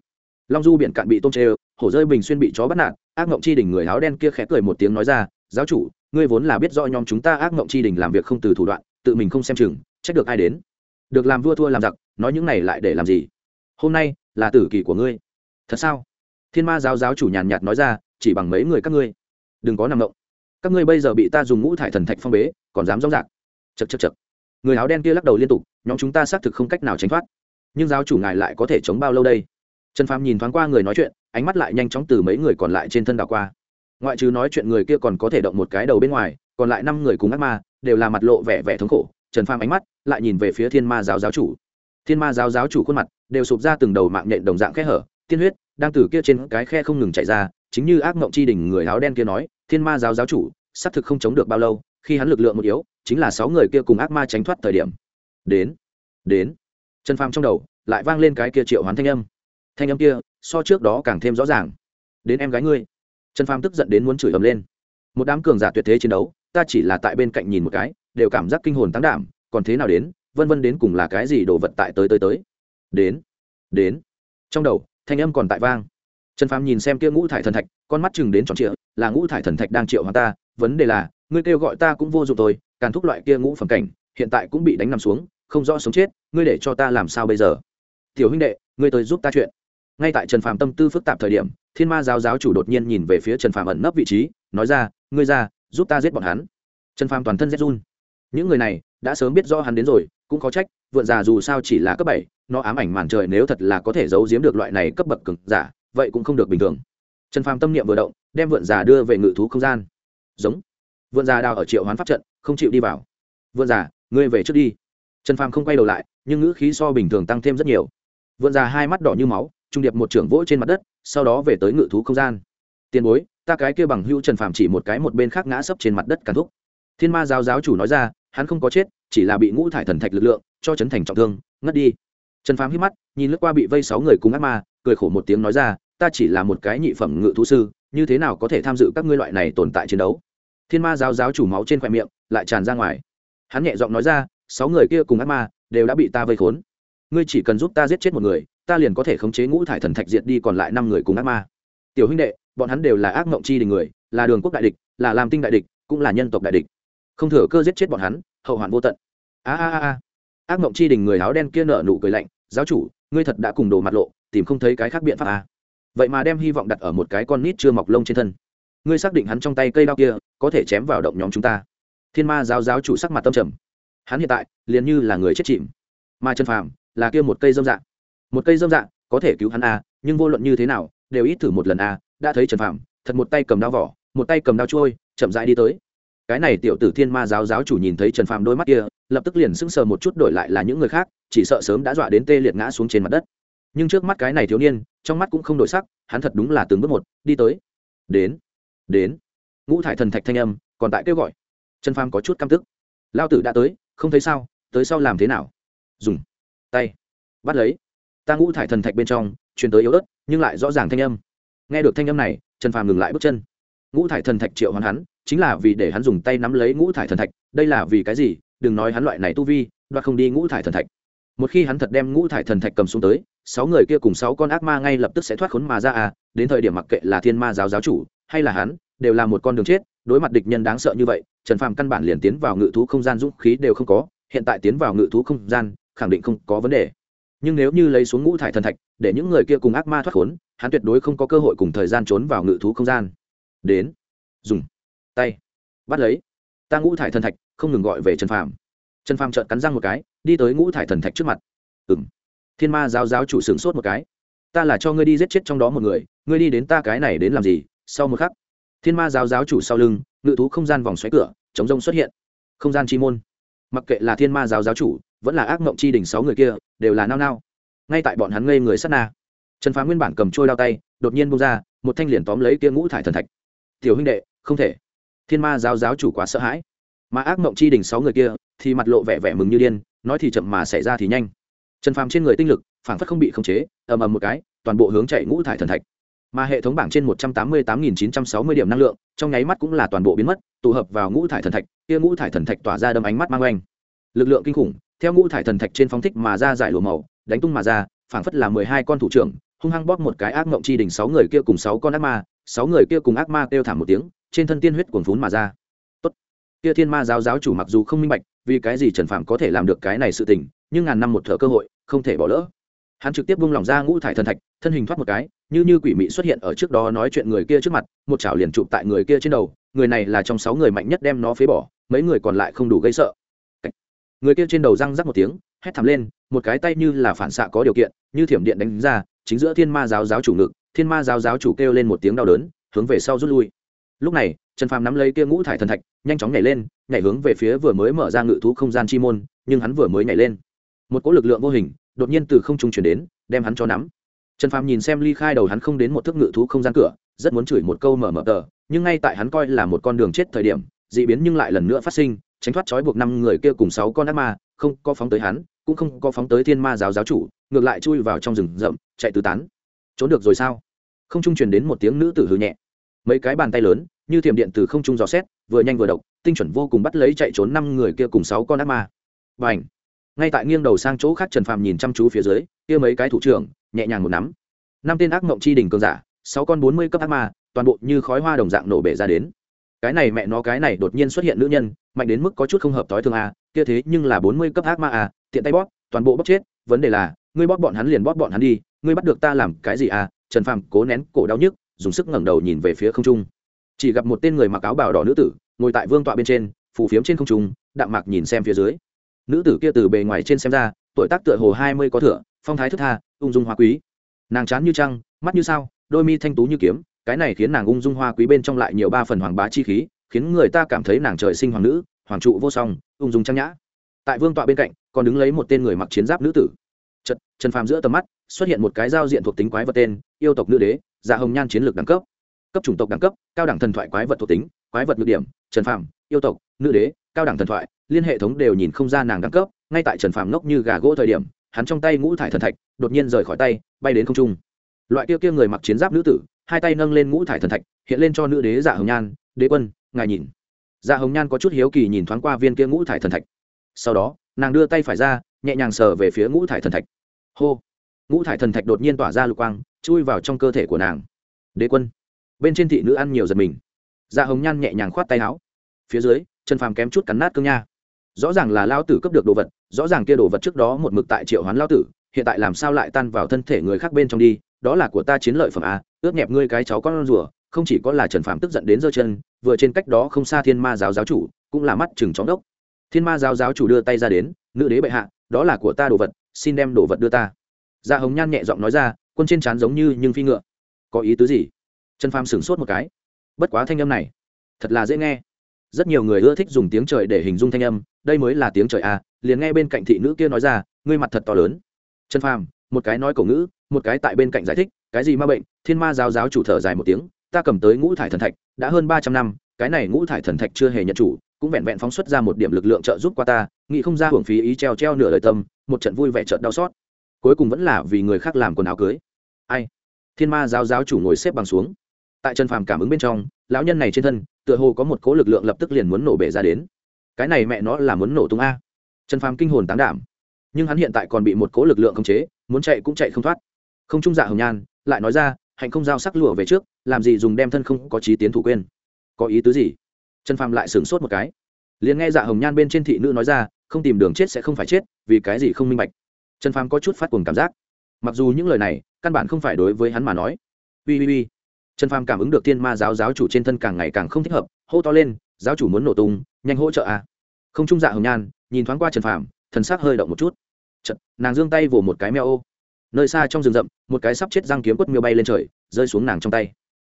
Long du biển cạn bị tôm chê, hổ rơi bình xuyên bị chó bắt nạt, ác mộng chi đỉnh người áo đen kia khẽ cười một tiếng nói ra, giáo chủ, ngươi vốn là biết rõ nhóm chúng ta ác mộng chi đỉnh làm việc không từ thủ đoạn tự mình không xem chừng, trách được ai đến. Được làm vua thua làm giặc, nói những này lại để làm gì? Hôm nay là tử kỳ của ngươi. Thật sao? Thiên ma giáo giáo chủ nhàn nhạt nói ra, chỉ bằng mấy người các ngươi. Đừng có nằm động. Các ngươi bây giờ bị ta dùng ngũ thải thần thạch phong bế, còn dám rong rạc chật chật chật người áo đen kia lắc đầu liên tục, nhóm chúng ta xác thực không cách nào tránh thoát. Nhưng giáo chủ ngài lại có thể chống bao lâu đây? Trần phàm nhìn thoáng qua người nói chuyện, ánh mắt lại nhanh chóng từ mấy người còn lại trên thân đảo qua. Ngoại trừ nói chuyện người kia còn có thể động một cái đầu bên ngoài, còn lại năm người cùng ác ma đều là mặt lộ vẻ vẻ thống khổ, trần phàm ánh mắt lại nhìn về phía thiên ma giáo giáo chủ. Thiên ma giáo giáo chủ khuôn mặt đều sụp ra từng đầu mạng nhện đồng dạng khe hở, tiên huyết đang từ kia trên cái khe không ngừng chạy ra, chính như ác mộng chi đỉnh người áo đen kia nói, thiên ma giáo giáo chủ, xác thực không chống được bao lâu, khi hắn lực lượng một yếu, chính là sáu người kia cùng ác ma tránh thoát thời điểm. Đến đến. Trần phàm trong đầu lại vang lên cái kia triệu hoán thanh âm. Thanh âm kia so trước đó càng thêm rõ ràng. Đến em gái ngươi. Trần phàm tức giận đến muốn chửi ầm lên. Một đám cường giả tuyệt thế chiến đấu ta chỉ là tại bên cạnh nhìn một cái, đều cảm giác kinh hồn tăng đảm, còn thế nào đến, vân vân đến cùng là cái gì đồ vật tại tới tới tới. Đến đến. Trong đầu, thanh âm còn tại vang. Trần phàm nhìn xem kia ngũ thải thần thạch, con mắt chừng đến tròn trịa, là ngũ thải thần thạch đang triệu hoàng ta, vấn đề là, ngươi kêu gọi ta cũng vô dụng tôi càn thúc loại kia ngũ phẩm cảnh, hiện tại cũng bị đánh nằm xuống, không rõ sống chết, ngươi để cho ta làm sao bây giờ? Tiểu huynh đệ, ngươi tới giúp ta chuyện. Ngay tại trần phàm tâm tư phức tạp thời điểm, thiên ma giáo giáo chủ đột nhiên nhìn về phía trần phàm ẩn nấp vị trí, nói ra, ngươi ra giúp ta giết bọn hắn. Trần phàm toàn thân rét run. Những người này đã sớm biết do hắn đến rồi, cũng có trách, vượn già dù sao chỉ là cấp bảy, nó ám ảnh màn trời nếu thật là có thể giấu giếm được loại này cấp bậc cực giả, vậy cũng không được bình thường. Trần phàm tâm niệm vừa động, đem vượn già đưa về ngự thú không gian. Giống. Vượn già đào ở triệu hoán pháp trận, không chịu đi vào. Vượn già, ngươi về trước đi. Trần phàm không quay đầu lại, nhưng ngữ khí so bình thường tăng thêm rất nhiều. Vượn già hai mắt đỏ như máu, trung điệp một trưởng vỗ trên mặt đất, sau đó về tới ngự thú không gian. Tiền bối ta cái kia bằng hữu trần phàm chỉ một cái một bên khác ngã sấp trên mặt đất càn thúc. Thiên ma giáo giáo chủ nói ra, hắn không có chết, chỉ là bị ngũ thải thần thạch lực lượng cho chấn thành trọng thương, ngất đi. Trần phàm hít mắt, nhìn lướt qua bị vây sáu người cùng ác ma, cười khổ một tiếng nói ra, ta chỉ là một cái nhị phẩm ngự thú sư, như thế nào có thể tham dự các ngươi loại này tồn tại chiến đấu? Thiên ma giáo giáo chủ máu trên khoe miệng, lại tràn ra ngoài. Hắn nhẹ giọng nói ra, sáu người kia cùng ác ma đều đã bị ta vây khốn. Ngươi chỉ cần giúp ta giết chết một người, ta liền có thể khống chế ngũ thải thần thạch diệt đi còn lại năm người cùng ác ma tiểu huynh đệ, bọn hắn đều là ác mộng chi đình người, là đường quốc đại địch, là làm tinh đại địch, cũng là nhân tộc đại địch. Không thừa cơ giết chết bọn hắn, hậu hoạn vô tận. A a a ác mộng chi đình người áo đen kia nở nụ cười lạnh, giáo chủ, ngươi thật đã cùng đồ mặt lộ, tìm không thấy cái khác biện pháp a vậy mà đem hy vọng đặt ở một cái con nít chưa mọc lông trên thân. Ngươi xác định hắn trong tay cây đao kia có thể chém vào động nhóm chúng ta? Thiên ma giáo giáo chủ sắc mặt tâm trầm. Hắn hiện tại liền như là người chết chìm. Mà chân phàm, là kia một cây dâm dạng. Một cây dâm dạng có thể cứu hắn a nhưng vô luận như thế nào đều ít thử một lần a đã thấy trần phàm, thật một tay cầm đao vỏ, một tay cầm đao trôi, chậm rãi đi tới. Cái này tiểu tử thiên ma giáo giáo chủ nhìn thấy trần phàm đôi mắt kia, lập tức liền sững sờ một chút đổi lại là những người khác, chỉ sợ sớm đã dọa đến tê liệt ngã xuống trên mặt đất. Nhưng trước mắt cái này thiếu niên, trong mắt cũng không đổi sắc, hắn thật đúng là từng bước một, đi tới. Đến đến. Ngũ thải thần thạch thanh âm, còn tại kêu gọi. Trần phàm có chút căm tức. Lao tử đã tới, không thấy sao, tới sau làm thế nào? Dùng, tay, bắt lấy. Ta ngũ thải thần thạch bên trong truyền tới yếu ớt, nhưng lại rõ ràng thanh âm. Nghe được thanh âm này, trần phàm ngừng lại bước chân. Ngũ thải thần thạch triệu hoán hắn, chính là vì để hắn dùng tay nắm lấy ngũ thải thần thạch, đây là vì cái gì? Đừng nói hắn loại này tu vi, đoạt không đi ngũ thải thần thạch. Một khi hắn thật đem ngũ thải thần thạch cầm xuống tới, sáu người kia cùng sáu con ác ma ngay lập tức sẽ thoát khốn mà ra à đến thời điểm mặc kệ là thiên ma giáo giáo chủ, hay là hắn, đều là một con đường chết. Đối mặt địch nhân đáng sợ như vậy, trần phàm căn bản liền tiến vào ngự thú không gian dũng khí đều không có, hiện tại tiến vào ngự thú không gian, khẳng định không có vấn đề nhưng nếu như lấy xuống ngũ thải thần thạch, để những người kia cùng ác ma thoát khốn, hắn tuyệt đối không có cơ hội cùng thời gian trốn vào ngự thú không gian. Đến. Dùng. Tay. Bắt lấy. Ta ngũ thải thần thạch, không ngừng gọi về trần phàm. Trần phàm trợn cắn răng một cái, đi tới ngũ thải thần thạch trước mặt. Ừng thiên ma giáo giáo chủ sửng sốt một cái. Ta là cho ngươi đi giết chết trong đó một người, ngươi đi đến ta cái này đến làm gì? Sau một khắc, thiên ma giáo giáo chủ sau lưng, ngự thú không gian vòng xoáy cửa chống rông xuất hiện. Không gian chi môn. Mặc kệ là thiên ma giáo giáo chủ vẫn là ác mộng chi đỉnh sáu người kia, đều là nao nao. Ngay tại bọn hắn ngây người sát na, trần phá nguyên bản cầm trôi đao tay, đột nhiên bung ra, một thanh liền tóm lấy kia ngũ thải thần thạch. Tiểu huynh đệ, không thể. Thiên ma giáo giáo chủ quá sợ hãi. Mà ác mộng chi đỉnh sáu người kia, thì mặt lộ vẻ vẻ mừng như điên, nói thì chậm mà xảy ra thì nhanh. Trần phàm trên người tinh lực phản phất không bị khống chế, ầm ầm một cái, toàn bộ hướng chạy ngũ thải thần thạch. Mà hệ thống bảng trên một trăm tám mươi tám nghìn chín trăm sáu mươi điểm năng lượng, trong nháy mắt cũng là toàn bộ biến mất, tụ hợp vào ngũ thải thần thạch, kia ngũ thải thần thạch tỏa ra đâm ánh mắt mang oanh lực lượng kinh khủng theo ngũ thải thần thạch trên phóng thích mà ra giải lụa màu, đánh tung mà ra, phảng phất là mười hai con thủ trưởng, hung hăng bóp một cái ác mộng chi đỉnh sáu người kia cùng sáu con ác ma, sáu người kia cùng ác ma kêu thảm một tiếng, trên thân tiên huyết cuồn phún mà ra. Tốt. Kia thiên ma giáo giáo chủ mặc dù không minh bạch, vì cái gì trần phạm có thể làm được cái này sự tình, nhưng ngàn năm một thở cơ hội, không thể bỏ lỡ. Hắn trực tiếp vung lòng ra ngũ thải thần thạch, thân hình thoát một cái, như như quỷ mị xuất hiện ở trước đó nói chuyện người kia trước mặt, một chảo liền chụp tại người kia trên đầu, người này là trong sáu người mạnh nhất đem nó phế bỏ, mấy người còn lại không đủ gây sợ người kia trên đầu răng rắc một tiếng, hét thảm lên, một cái tay như là phản xạ có điều kiện, như thiểm điện đánh ra, chính giữa thiên ma giáo giáo chủ ngực, thiên ma giáo giáo chủ kêu lên một tiếng đau đớn, hướng về sau rút lui. Lúc này, trần phàm nắm lấy kia ngũ thải thần thạch, nhanh chóng nhảy lên, nhảy hướng về phía vừa mới mở ra ngự thú không gian chi môn, nhưng hắn vừa mới nhảy lên. Một cỗ lực lượng vô hình, đột nhiên từ không trung chuyển đến, đem hắn cho nắm. Trần phàm nhìn xem ly khai đầu hắn không đến một thước ngự thú không gian cửa, rất muốn chửi một câu mở mở tờ, nhưng ngay tại hắn coi là một con đường chết thời điểm d ị biến nhưng lại lần nữa phát sinh tránh thoát trói buộc năm người kia cùng sáu con ác ma, không có phóng tới hắn, cũng không có phóng tới thiên ma giáo giáo chủ, ngược lại chui vào trong rừng rậm, chạy tứ tán. Trốn được rồi sao? Không trung truyền đến một tiếng nữ tử hư nhẹ. Mấy cái bàn tay lớn, như thiểm điện từ không trung dò xét, vừa nhanh vừa độc, tinh chuẩn vô cùng bắt lấy chạy trốn năm người kia cùng sáu con ác ma. B à ngay tại nghiêng đầu sang chỗ khác trần phàm nhìn chăm chú phía dưới, kia mấy cái thủ trưởng, nhẹ nhàng một nắm. Năm tên ác mộng chi đình cường giả, sáu con bốn mươi cấp ác ma, toàn bộ như khói hoa đồng dạng nổ bể ra đến cái này mẹ nó, cái này đột nhiên xuất hiện nữ nhân, mạnh đến mức có chút không hợp thói thường a kia thế nhưng là bốn mươi cấp ác ma a tiện tay bóp, toàn bộ bóp chết, vấn đề là, ngươi bóp bọn hắn liền bóp bọn hắn đi, ngươi bắt được ta làm cái gì à? Trần phàm cố nén cổ đau nhức, dùng sức ngẩng đầu nhìn về phía không trung. Chỉ gặp một tên người mặc áo bào đỏ nữ tử, ngồi tại vương tọa bên trên phủ phiếm trên không trung, đạm mạc nhìn xem phía dưới. Nữ tử kia từ bề ngoài trên xem ra, tuổi tác tựa hồ hai mươi có thửa phong thái thức tha, ung dung hoa quý. Nàng chán như trăng, mắt như sao, đôi mi thanh tú như kiếm cái này khiến nàng ung dung hoa quý bên trong lại nhiều ba phần hoàng bá chi khí khiến người ta cảm thấy nàng trời sinh hoàng nữ hoàng trụ vô song ung dung trang nhã. Tại vương tọa bên cạnh còn đứng lấy một tên người mặc chiến giáp nữ tử. Trần, trần phàm giữa tầm mắt xuất hiện một cái giao diện thuộc tính quái vật tên yêu tộc nữ đế dạ hồng nhan chiến lược đẳng cấp. Cấp chủng tộc đẳng cấp cao đẳng thần thoại quái vật thuộc tính quái vật ngược điểm trần phàm yêu tộc nữ đế cao đẳng thần thoại liên hệ thống đều nhìn không ra nàng đẳng cấp ngay tại trần phàm ngốc như gà gỗ thời điểm hắn trong tay ngũ thải thần thạch đột nhiên rời khỏi tay bay đến không trung. Loại kia kia người mặc chiến giáp nữ tử hai tay nâng lên ngũ thải thần thạch, hiện lên cho nữ đế dạ hồng nhan, đế quân, ngài nhìn. Dạ hồng nhan có chút hiếu kỳ nhìn thoáng qua viên kia ngũ thải thần thạch. Sau đó, nàng đưa tay phải ra, nhẹ nhàng sờ về phía ngũ thải thần thạch. Hô! Ngũ thải thần thạch đột nhiên tỏa ra lục quang, chui vào trong cơ thể của nàng. Đế quân. Bên trên thị nữ ăn nhiều giật mình. Dạ hồng nhan nhẹ nhàng khoát tay áo. Phía dưới, chân phàm kém chút cắn nát cương nha. Rõ ràng là lao tử cấp được đồ vật, rõ ràng kia đồ vật trước đó một mực tại triệu hoán lao tử, hiện tại làm sao lại tan vào thân thể người khác bên trong đi đó là của ta chiến lợi phẩm à, a ướt nhẹp ngươi cái cháu con rùa, không chỉ có là trần phạm tức giận đến giơ chân, vừa trên cách đó không xa thiên ma giáo giáo chủ, cũng là mắt chừng chóng đốc. Thiên ma giáo giáo chủ đưa tay ra đến, nữ đế bệ hạ, đó là của ta đồ vật, xin đem đồ vật đưa ta. Dạ hồng nhan nhẹ giọng nói ra, quân trên trán giống như nhưng phi ngựa. Có ý tứ gì? Trần phàm sửng sốt một cái. Bất quá thanh âm này, thật là dễ nghe. Rất nhiều người ưa thích dùng tiếng trời để hình dung thanh âm, đây mới là tiếng trời à. Liền nghe bên cạnh thị nữ kia nói ra, ngươi mặt thật to lớn. Trần phàm, một cái nói cổ ngữ một cái tại bên cạnh giải thích, cái gì ma bệnh? Thiên ma giáo giáo chủ thở dài một tiếng, ta cầm tới ngũ thải thần thạch, đã hơn ba trăm năm, cái này ngũ thải thần thạch chưa hề nhận chủ, cũng vẹn vẹn phóng xuất ra một điểm lực lượng trợ giúp qua ta, nghĩ không ra hưởng phí ý treo treo nửa lời tâm, một trận vui vẻ trận đau xót. Cuối cùng vẫn là vì người khác làm quần áo cưới. Ai? Thiên ma giáo giáo chủ ngồi xếp bằng xuống. Tại chân phàm cảm ứng bên trong, lão nhân này trên thân, tựa hồ có một cố lực lượng lập tức liền muốn nổ bể ra đến. Cái này mẹ nó là muốn nổ tung a. Chân phàm kinh hồn tán đảm. Nhưng hắn hiện tại còn bị một cố lực lượng khống chế, muốn chạy cũng chạy không thoát không trung dạ hồng nhan lại nói ra hạnh không giao sắc lụa về trước làm gì dùng đem thân không có trí tiến thủ quên. Có ý tứ gì? Trần phàm lại sửng sốt một cái. Liền nghe dạ hồng nhan bên trên thị nữ nói ra không tìm đường chết sẽ không phải chết vì cái gì không minh bạch? Trần phàm có chút phát cuồng cảm giác. Mặc dù những lời này căn bản không phải đối với hắn mà nói. Ui ui ui trần phàm cảm ứng được thiên ma giáo giáo chủ trên thân càng ngày càng không thích hợp hô to lên giáo chủ muốn nổ tung nhanh hỗ trợ à? không trung dạ hồng nhan nhìn thoáng qua trần phàm thần sắc hơi động một chút. Chật, nàng giương tay vồ một cái meo ô nơi xa trong rừng rậm, một cái sắp chết răng kiếm quất miêu bay lên trời, rơi xuống nàng trong tay.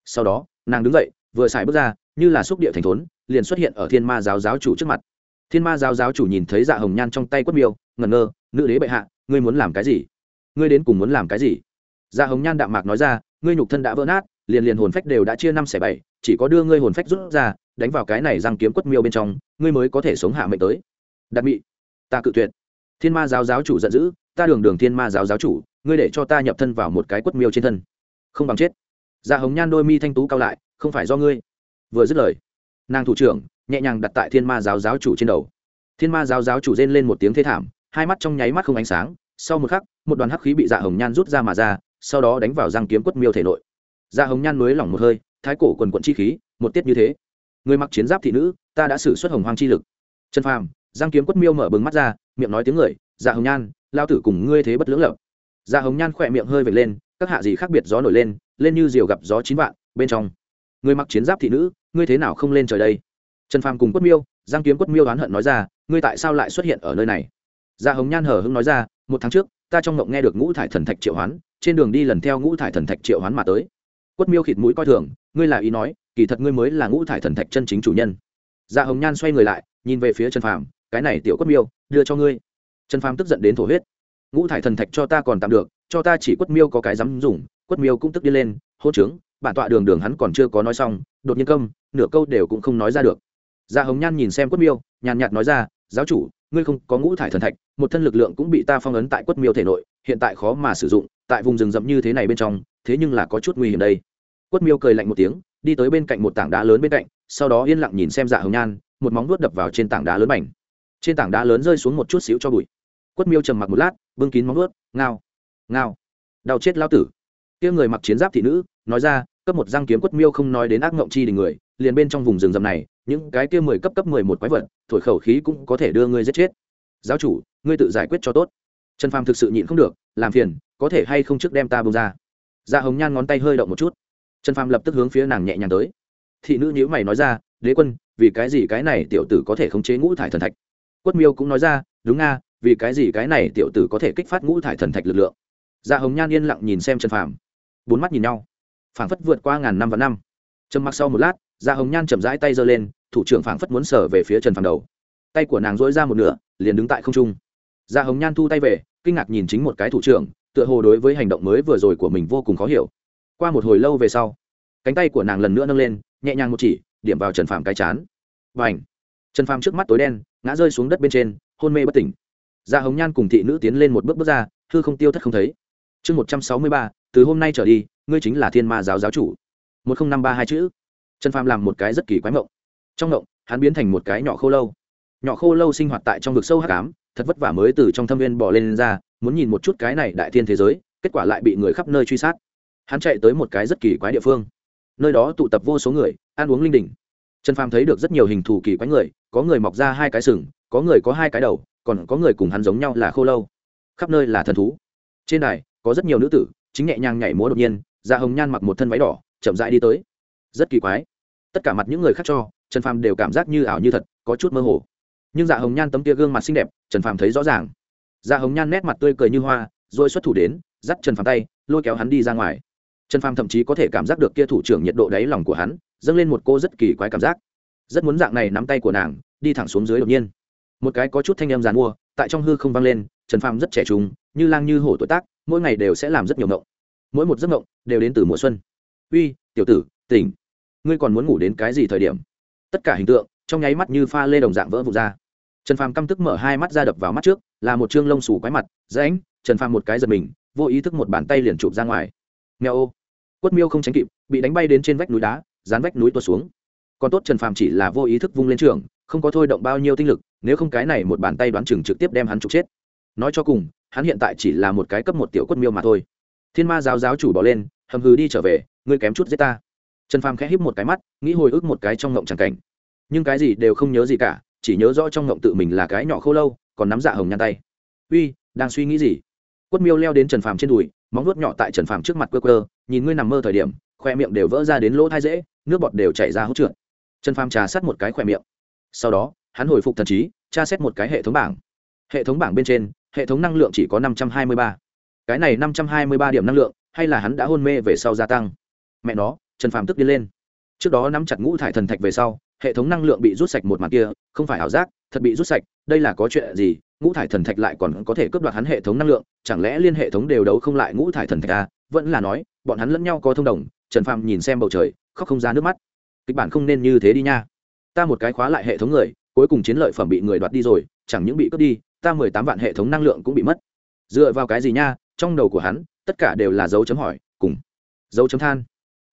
Sau đó, nàng đứng dậy, vừa xài bước ra, như là xúc địa thành thốn, liền xuất hiện ở thiên ma giáo giáo chủ trước mặt. Thiên ma giáo giáo chủ nhìn thấy dạ hồng nhan trong tay quất miêu, ngẩn ngơ, nữ đế bệ hạ, ngươi muốn làm cái gì? Ngươi đến cùng muốn làm cái gì? Dạ hồng nhan đạm mạc nói ra, ngươi nhục thân đã vỡ nát, liền liền hồn phách đều đã chia năm xẻ bảy, chỉ có đưa ngươi hồn phách rút ra, đánh vào cái này răng kiếm quất miêu bên trong, ngươi mới có thể sống hạ mệnh tới. Đặc mị, ta cự tuyệt. Thiên ma giáo giáo chủ giận dữ, ta đường đường thiên ma giáo giáo chủ ngươi để cho ta nhập thân vào một cái quất miêu trên thân. Không bằng chết. Dạ hồng nhan đôi mi thanh tú cao lại, không phải do ngươi. Vừa dứt lời, nàng thủ trưởng nhẹ nhàng đặt tại thiên ma giáo giáo chủ trên đầu. Thiên ma giáo giáo chủ rên lên một tiếng thê thảm, hai mắt trong nháy mắt không ánh sáng, sau một khắc, một đoàn hắc khí bị dạ hồng nhan rút ra mà ra, sau đó đánh vào răng kiếm quất miêu thể nội. Dạ hồng nhan mới lỏng một hơi, thái cổ quần quận chi khí, một tiết như thế. Người mặc chiến giáp thị nữ, ta đã xử suất hồng hoang chi lực. Trần phàm giang kiếm quất miêu mở bừng mắt ra, miệng nói tiếng người dạ hồng nhan, lao tử cùng ngươi thế bất lưỡng lập dạ hồng nhan khỏe miệng hơi vệt lên, các hạ gì khác biệt gió nổi lên lên như diều gặp gió chín vạn, bên trong. Người mặc chiến giáp thị nữ, ngươi thế nào không lên trời đây? Trần phàm cùng quất miêu, giang kiếm quất miêu đoán hận nói ra, ngươi tại sao lại xuất hiện ở nơi này? Dạ hồng nhan hờ hưng nói ra, một tháng trước, ta trong ngộng nghe được ngũ thải thần thạch triệu hoán, trên đường đi lần theo ngũ thải thần thạch triệu hoán mà tới. Quất miêu khịt mũi coi thường, ngươi là ý nói, kỳ thật ngươi mới là ngũ thải thần thạch chân chính chủ nhân. Dạ hồng nhan xoay người lại, nhìn về phía trần phàm, cái này tiểu quất miêu, đưa cho ngươi. Trần phàm tức giận đến thổ huyết ngũ thải thần thạch cho ta còn tạm được, cho ta chỉ quất miêu có cái dám dùng, quất miêu cũng tức đi lên, hô trướng, bản tọa đường đường hắn còn chưa có nói xong, đột nhiên công nửa câu đều cũng không nói ra được. Gia hồng nhan nhìn xem quất miêu, nhàn nhạt nói ra, giáo chủ, ngươi không có ngũ thải thần thạch, một thân lực lượng cũng bị ta phong ấn tại quất miêu thể nội, hiện tại khó mà sử dụng, tại vùng rừng rậm như thế này bên trong, thế nhưng là có chút nguy hiểm đây. Quất miêu cười lạnh một tiếng, đi tới bên cạnh một tảng đá lớn bên cạnh, sau đó yên lặng nhìn xem dạ hồng nhan, một móng vuốt đập vào trên tảng đá lớn mảnh. Trên tảng đá lớn rơi xuống một chút xíu cho bụi. Quất miêu trầm mặc một lát bưng kín móng vuốt ngao ngao. Đau chết lao tử. Kia người mặc chiến giáp thị nữ, nói ra, cấp một răng kiếm quất miêu không nói đến ác ngộng chi đình người, liền bên trong vùng rừng rậm này, những cái kia mười cấp cấp mười một quái vật, thổi khẩu khí cũng có thể đưa ngươi giết chết. Giáo chủ, ngươi tự giải quyết cho tốt. Trần phàm thực sự nhịn không được, làm phiền, có thể hay không trước đem ta bông ra. Dạ hồng nhan ngón tay hơi động một chút. Trần phàm lập tức hướng phía nàng nhẹ nhàng tới. Thị nữ nhữ mày nói ra, đế quân, vì cái gì cái này tiểu tử có thể khống chế ngũ thải thần thạch? Quất miêu cũng nói ra, đúng nga vì cái gì cái này tiểu tử có thể kích phát ngũ thải thần thạch lực lượng? Dạ hồng nhan yên lặng nhìn xem trần phàm. Bốn mắt nhìn nhau. Phảng phất vượt qua ngàn năm và năm. Trầm mặc sau một lát dạ hồng nhan chậm rãi tay giơ lên, thủ trưởng phảng phất muốn sở về phía trần phàm đầu. Tay của nàng dỗi ra một nửa, liền đứng tại không trung. Dạ hồng nhan thu tay về, kinh ngạc nhìn chính một cái thủ trưởng, tựa hồ đối với hành động mới vừa rồi của mình vô cùng khó hiểu. Qua một hồi lâu về sau, cánh tay của nàng lần nữa nâng lên, nhẹ nhàng một chỉ, điểm vào trần phàm cái chán. Và ảnh trần phàm trước mắt tối đen, ngã rơi xuống đất bên trên, hôn mê bất tỉnh dạ hồng nhan cùng thị nữ tiến lên một bước bước ra hư không tiêu thất không thấy. Chương một trăm sáu mươi ba từ hôm nay trở đi ngươi chính là thiên ma giáo giáo chủ. Một nghìn năm ba hai chữ. Trần phàm làm một cái rất kỳ quái mộng. Trong mộng hắn biến thành một cái nhỏ khô lâu. Nhỏ khô lâu sinh hoạt tại trong vực sâu hắc ám, thật vất vả mới từ trong thâm viên bỏ lên, lên ra muốn nhìn một chút cái này đại thiên thế giới kết quả lại bị người khắp nơi truy sát. Hắn chạy tới một cái rất kỳ quái địa phương. Nơi đó tụ tập vô số người ăn uống linh đình. Trần phàm thấy được rất nhiều hình thù kỳ quái người có người mọc ra hai cái sừng có người có hai cái đầu, còn có người cùng hắn giống nhau là khô lâu. Khắp nơi là thần thú. Trên đài, có rất nhiều nữ tử, chính nhẹ nhàng nhảy múa đột nhiên dạ hồng nhan mặc một thân váy đỏ, chậm rãi đi tới. Rất kỳ quái. Tất cả mặt những người khác cho, trần phàm đều cảm giác như ảo như thật, có chút mơ hồ. Nhưng dạ hồng nhan tấm kia gương mặt xinh đẹp, trần phàm thấy rõ ràng. Dạ hồng nhan nét mặt tươi cười như hoa, rồi xuất thủ đến, dắt trần phàm tay, lôi kéo hắn đi ra ngoài. Trần phàm thậm chí có thể cảm giác được kia thủ trưởng nhiệt độ đáy lòng của hắn, dâng lên một cô rất kỳ quái cảm giác. Rất muốn dạng này nắm tay của nàng, đi thẳng xuống dưới đột nhiên một cái có chút thanh em dàn mua, tại trong hư không vang lên, trần phàm rất trẻ trung, như lang như hổ tuổi tác, mỗi ngày đều sẽ làm rất nhiều ngộng. Mỗi một giấc ngộng đều đến từ mùa xuân. Uy, tiểu tử, tỉnh. Ngươi còn muốn ngủ đến cái gì thời điểm? Tất cả hình tượng, trong nháy mắt như pha lê đồng dạng vỡ vụt ra. Trần phàm căm tức mở hai mắt ra đập vào mắt trước, là một chương lông xù quái mặt, rãnh, trần phàm một cái giật mình, vô ý thức một bàn tay liền chụp ra ngoài. Nghèo ô. Quất miêu không tránh kịp, bị đánh bay đến trên vách núi đá, dán vách núi tuột xuống. Còn tốt trần phàm chỉ là vô ý thức vung lên trường, không có thôi động bao nhiêu tinh lực nếu không cái này một bàn tay đoán chừng trực tiếp đem hắn trục chết. Nói cho cùng, hắn hiện tại chỉ là một cái cấp một tiểu quất miêu mà thôi. Thiên ma giáo giáo chủ bỏ lên, hầm hừ đi trở về, ngươi kém chút giết ta. Trần phàm khẽ híp một cái mắt, nghĩ hồi ức một cái trong ngộng tràng cảnh. Nhưng cái gì đều không nhớ gì cả, chỉ nhớ rõ trong ngộng tự mình là cái nhỏ khô lâu, còn nắm dạ hồng nhăn tay. Uy, đang suy nghĩ gì? Quất miêu leo đến trần phàm trên đùi, móng nuốt nhỏ tại trần phàm trước mặt cơ cơ nhìn ngươi nằm mơ thời điểm, khoe miệng đều vỡ ra đến lỗ thai dễ, nước bọt đều chảy ra hốt trượt. Trần phàm trà sát một cái khoe miệng. Sau đó hắn hồi phục thần trí, tra xét một cái hệ thống bảng. Hệ thống bảng bên trên, hệ thống năng lượng chỉ có năm trăm hai mươi ba. Cái này năm trăm hai mươi ba điểm năng lượng, hay là hắn đã hôn mê về sau gia tăng? Mẹ nó, trần phàm tức đi lên. Trước đó nắm chặt ngũ thải thần thạch về sau, hệ thống năng lượng bị rút sạch một mặt kia, không phải ảo giác, thật bị rút sạch, đây là có chuyện gì? Ngũ thải thần thạch lại còn có thể cướp đoạt hắn hệ thống năng lượng, chẳng lẽ liên hệ thống đều đấu không lại ngũ thải thần thạch à? vẫn là nói, bọn hắn lẫn nhau có thông đồng, trần phàm nhìn xem bầu trời, khóc không ra nước mắt. Kịch bản không nên như thế đi nha. Ta một cái khóa lại hệ thống người cuối cùng chiến lợi phẩm bị người đoạt đi rồi, chẳng những bị cướp đi, ta mười tám vạn hệ thống năng lượng cũng bị mất. Dựa vào cái gì nha? Trong đầu của hắn, tất cả đều là dấu chấm hỏi, cùng dấu chấm than.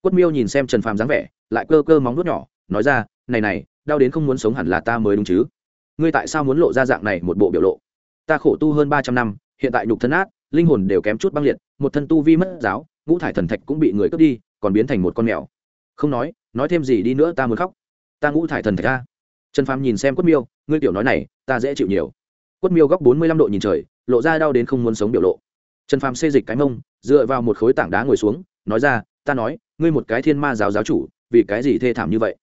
Quất miêu nhìn xem trần phàm dáng vẻ, lại cơ cơ móng nuốt nhỏ, nói ra, này này, đau đến không muốn sống hẳn là ta mới đúng chứ? Ngươi tại sao muốn lộ ra dạng này một bộ biểu lộ? Ta khổ tu hơn ba trăm năm, hiện tại nhục thân át linh hồn đều kém chút băng liệt, một thân tu vi mất giáo, ngũ thải thần thạch cũng bị người cướp đi, còn biến thành một con mèo. Không nói nói thêm gì đi nữa ta muốn khóc. Ta ngũ thải thần thạch ta trần phàm nhìn xem quất miêu, ngươi tiểu nói này, ta dễ chịu nhiều. Quất miêu góc bốn mươi lăm độ nhìn trời, lộ ra đau đến không muốn sống biểu lộ. Trần phàm xê dịch cái mông, dựa vào một khối tảng đá ngồi xuống, nói ra, ta nói, ngươi một cái thiên ma giáo giáo chủ, vì cái gì thê thảm như vậy?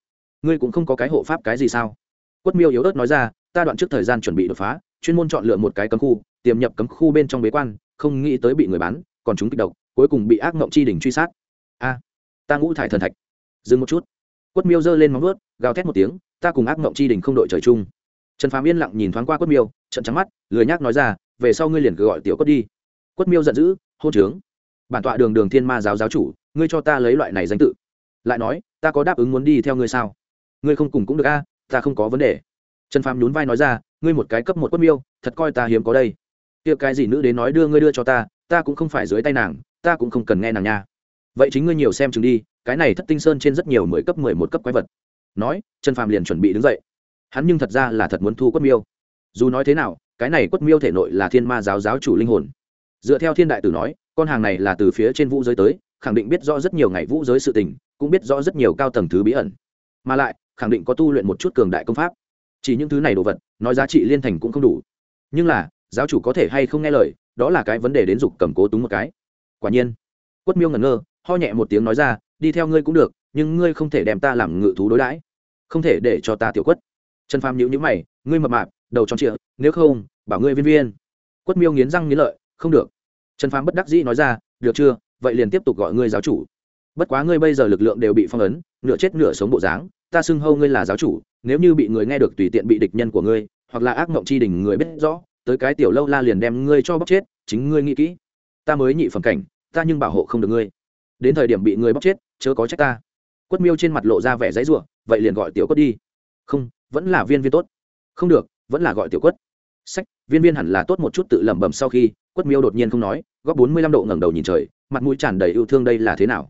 Ngươi cũng không có cái hộ pháp cái gì sao? Quất miêu yếu ớt nói ra, ta đoạn trước thời gian chuẩn bị đột phá, chuyên môn chọn lựa một cái cấm khu, tiềm nhập cấm khu bên trong bế quan, không nghĩ tới bị người bán, còn chúng kích độc, cuối cùng bị ác mộng chi đỉnh truy sát. A, ta ngũ thải thần thạch. Dừng một chút. Quất miêu giơ lên móng ướt gào thét một tiếng, ta cùng ác mộng chi đỉnh không đội trời chung. Trần phàm yên lặng nhìn thoáng qua quất miêu trận trắng mắt, lười nhác nói ra, về sau ngươi liền cứ gọi tiểu quất đi. Quất miêu giận dữ, hôn trướng. Bản tọa đường đường thiên ma giáo giáo chủ, ngươi cho ta lấy loại này danh tự. Lại nói, ta có đáp ứng muốn đi theo ngươi sao? Ngươi không cùng cũng được a, ta không có vấn đề. Trần phàm nhún vai nói ra, ngươi một cái cấp một quất miêu, thật coi ta hiếm có đây. Tiệc cái gì nữ đến nói đưa ngươi đưa cho ta ta cũng không phải dưới tay nàng, ta cũng không cần nghe nàng nha. Vậy chính ngươi nhiều xem chừng đi, cái này thất tinh sơn trên rất nhiều mười cấp mười một cấp quái vật nói, trần phàm liền chuẩn bị đứng dậy. Hắn nhưng thật ra là thật muốn thu quất miêu. Dù nói thế nào, cái này quất miêu thể nội là thiên ma giáo giáo chủ linh hồn. Dựa theo thiên đại tử nói, con hàng này là từ phía trên vũ giới tới, khẳng định biết rõ rất nhiều ngày vũ giới sự tình, cũng biết rõ rất nhiều cao tầng thứ bí ẩn. Mà lại, khẳng định có tu luyện một chút cường đại công pháp. Chỉ những thứ này đồ vật, nói giá trị liên thành cũng không đủ. Nhưng là, giáo chủ có thể hay không nghe lời, đó là cái vấn đề đến dục cầm cố túng một cái. Quả nhiên, quất miêu ngẩn ngơ, ho nhẹ một tiếng nói ra, đi theo ngươi cũng được nhưng ngươi không thể đem ta làm ngự thú đối đãi, không thể để cho ta tiểu quất. Trần phàm nhữ nhữ mày, ngươi mập mạp, đầu tròn trịa, nếu không, bảo ngươi viên viên. Quất miêu nghiến răng nghiến lợi, không được. Trần phàm bất đắc dĩ nói ra, được chưa, vậy liền tiếp tục gọi ngươi giáo chủ. Bất quá ngươi bây giờ lực lượng đều bị phong ấn, nửa chết nửa sống bộ dáng, ta xưng hâu ngươi là giáo chủ, nếu như bị người nghe được tùy tiện bị địch nhân của ngươi, hoặc là ác mộng chi đình người biết rõ, tới cái tiểu lâu la liền đem ngươi cho bóc chết, chính ngươi nghĩ kỹ. Ta mới nhị phẩm cảnh, ta nhưng bảo hộ không được ngươi. Đến thời điểm bị ngươi bóc chết, chớ có trách ta quất miêu trên mặt lộ ra vẻ dãy ruộng vậy liền gọi tiểu quất đi. Không, vẫn là viên viên tốt. Không được, vẫn là gọi tiểu quất. Sách, viên viên hẳn là tốt một chút tự lẩm bẩm sau khi, quất miêu đột nhiên không nói góp bốn mươi lăm độ ngẩng đầu nhìn trời, mặt mũi tràn đầy yêu thương đây là thế nào?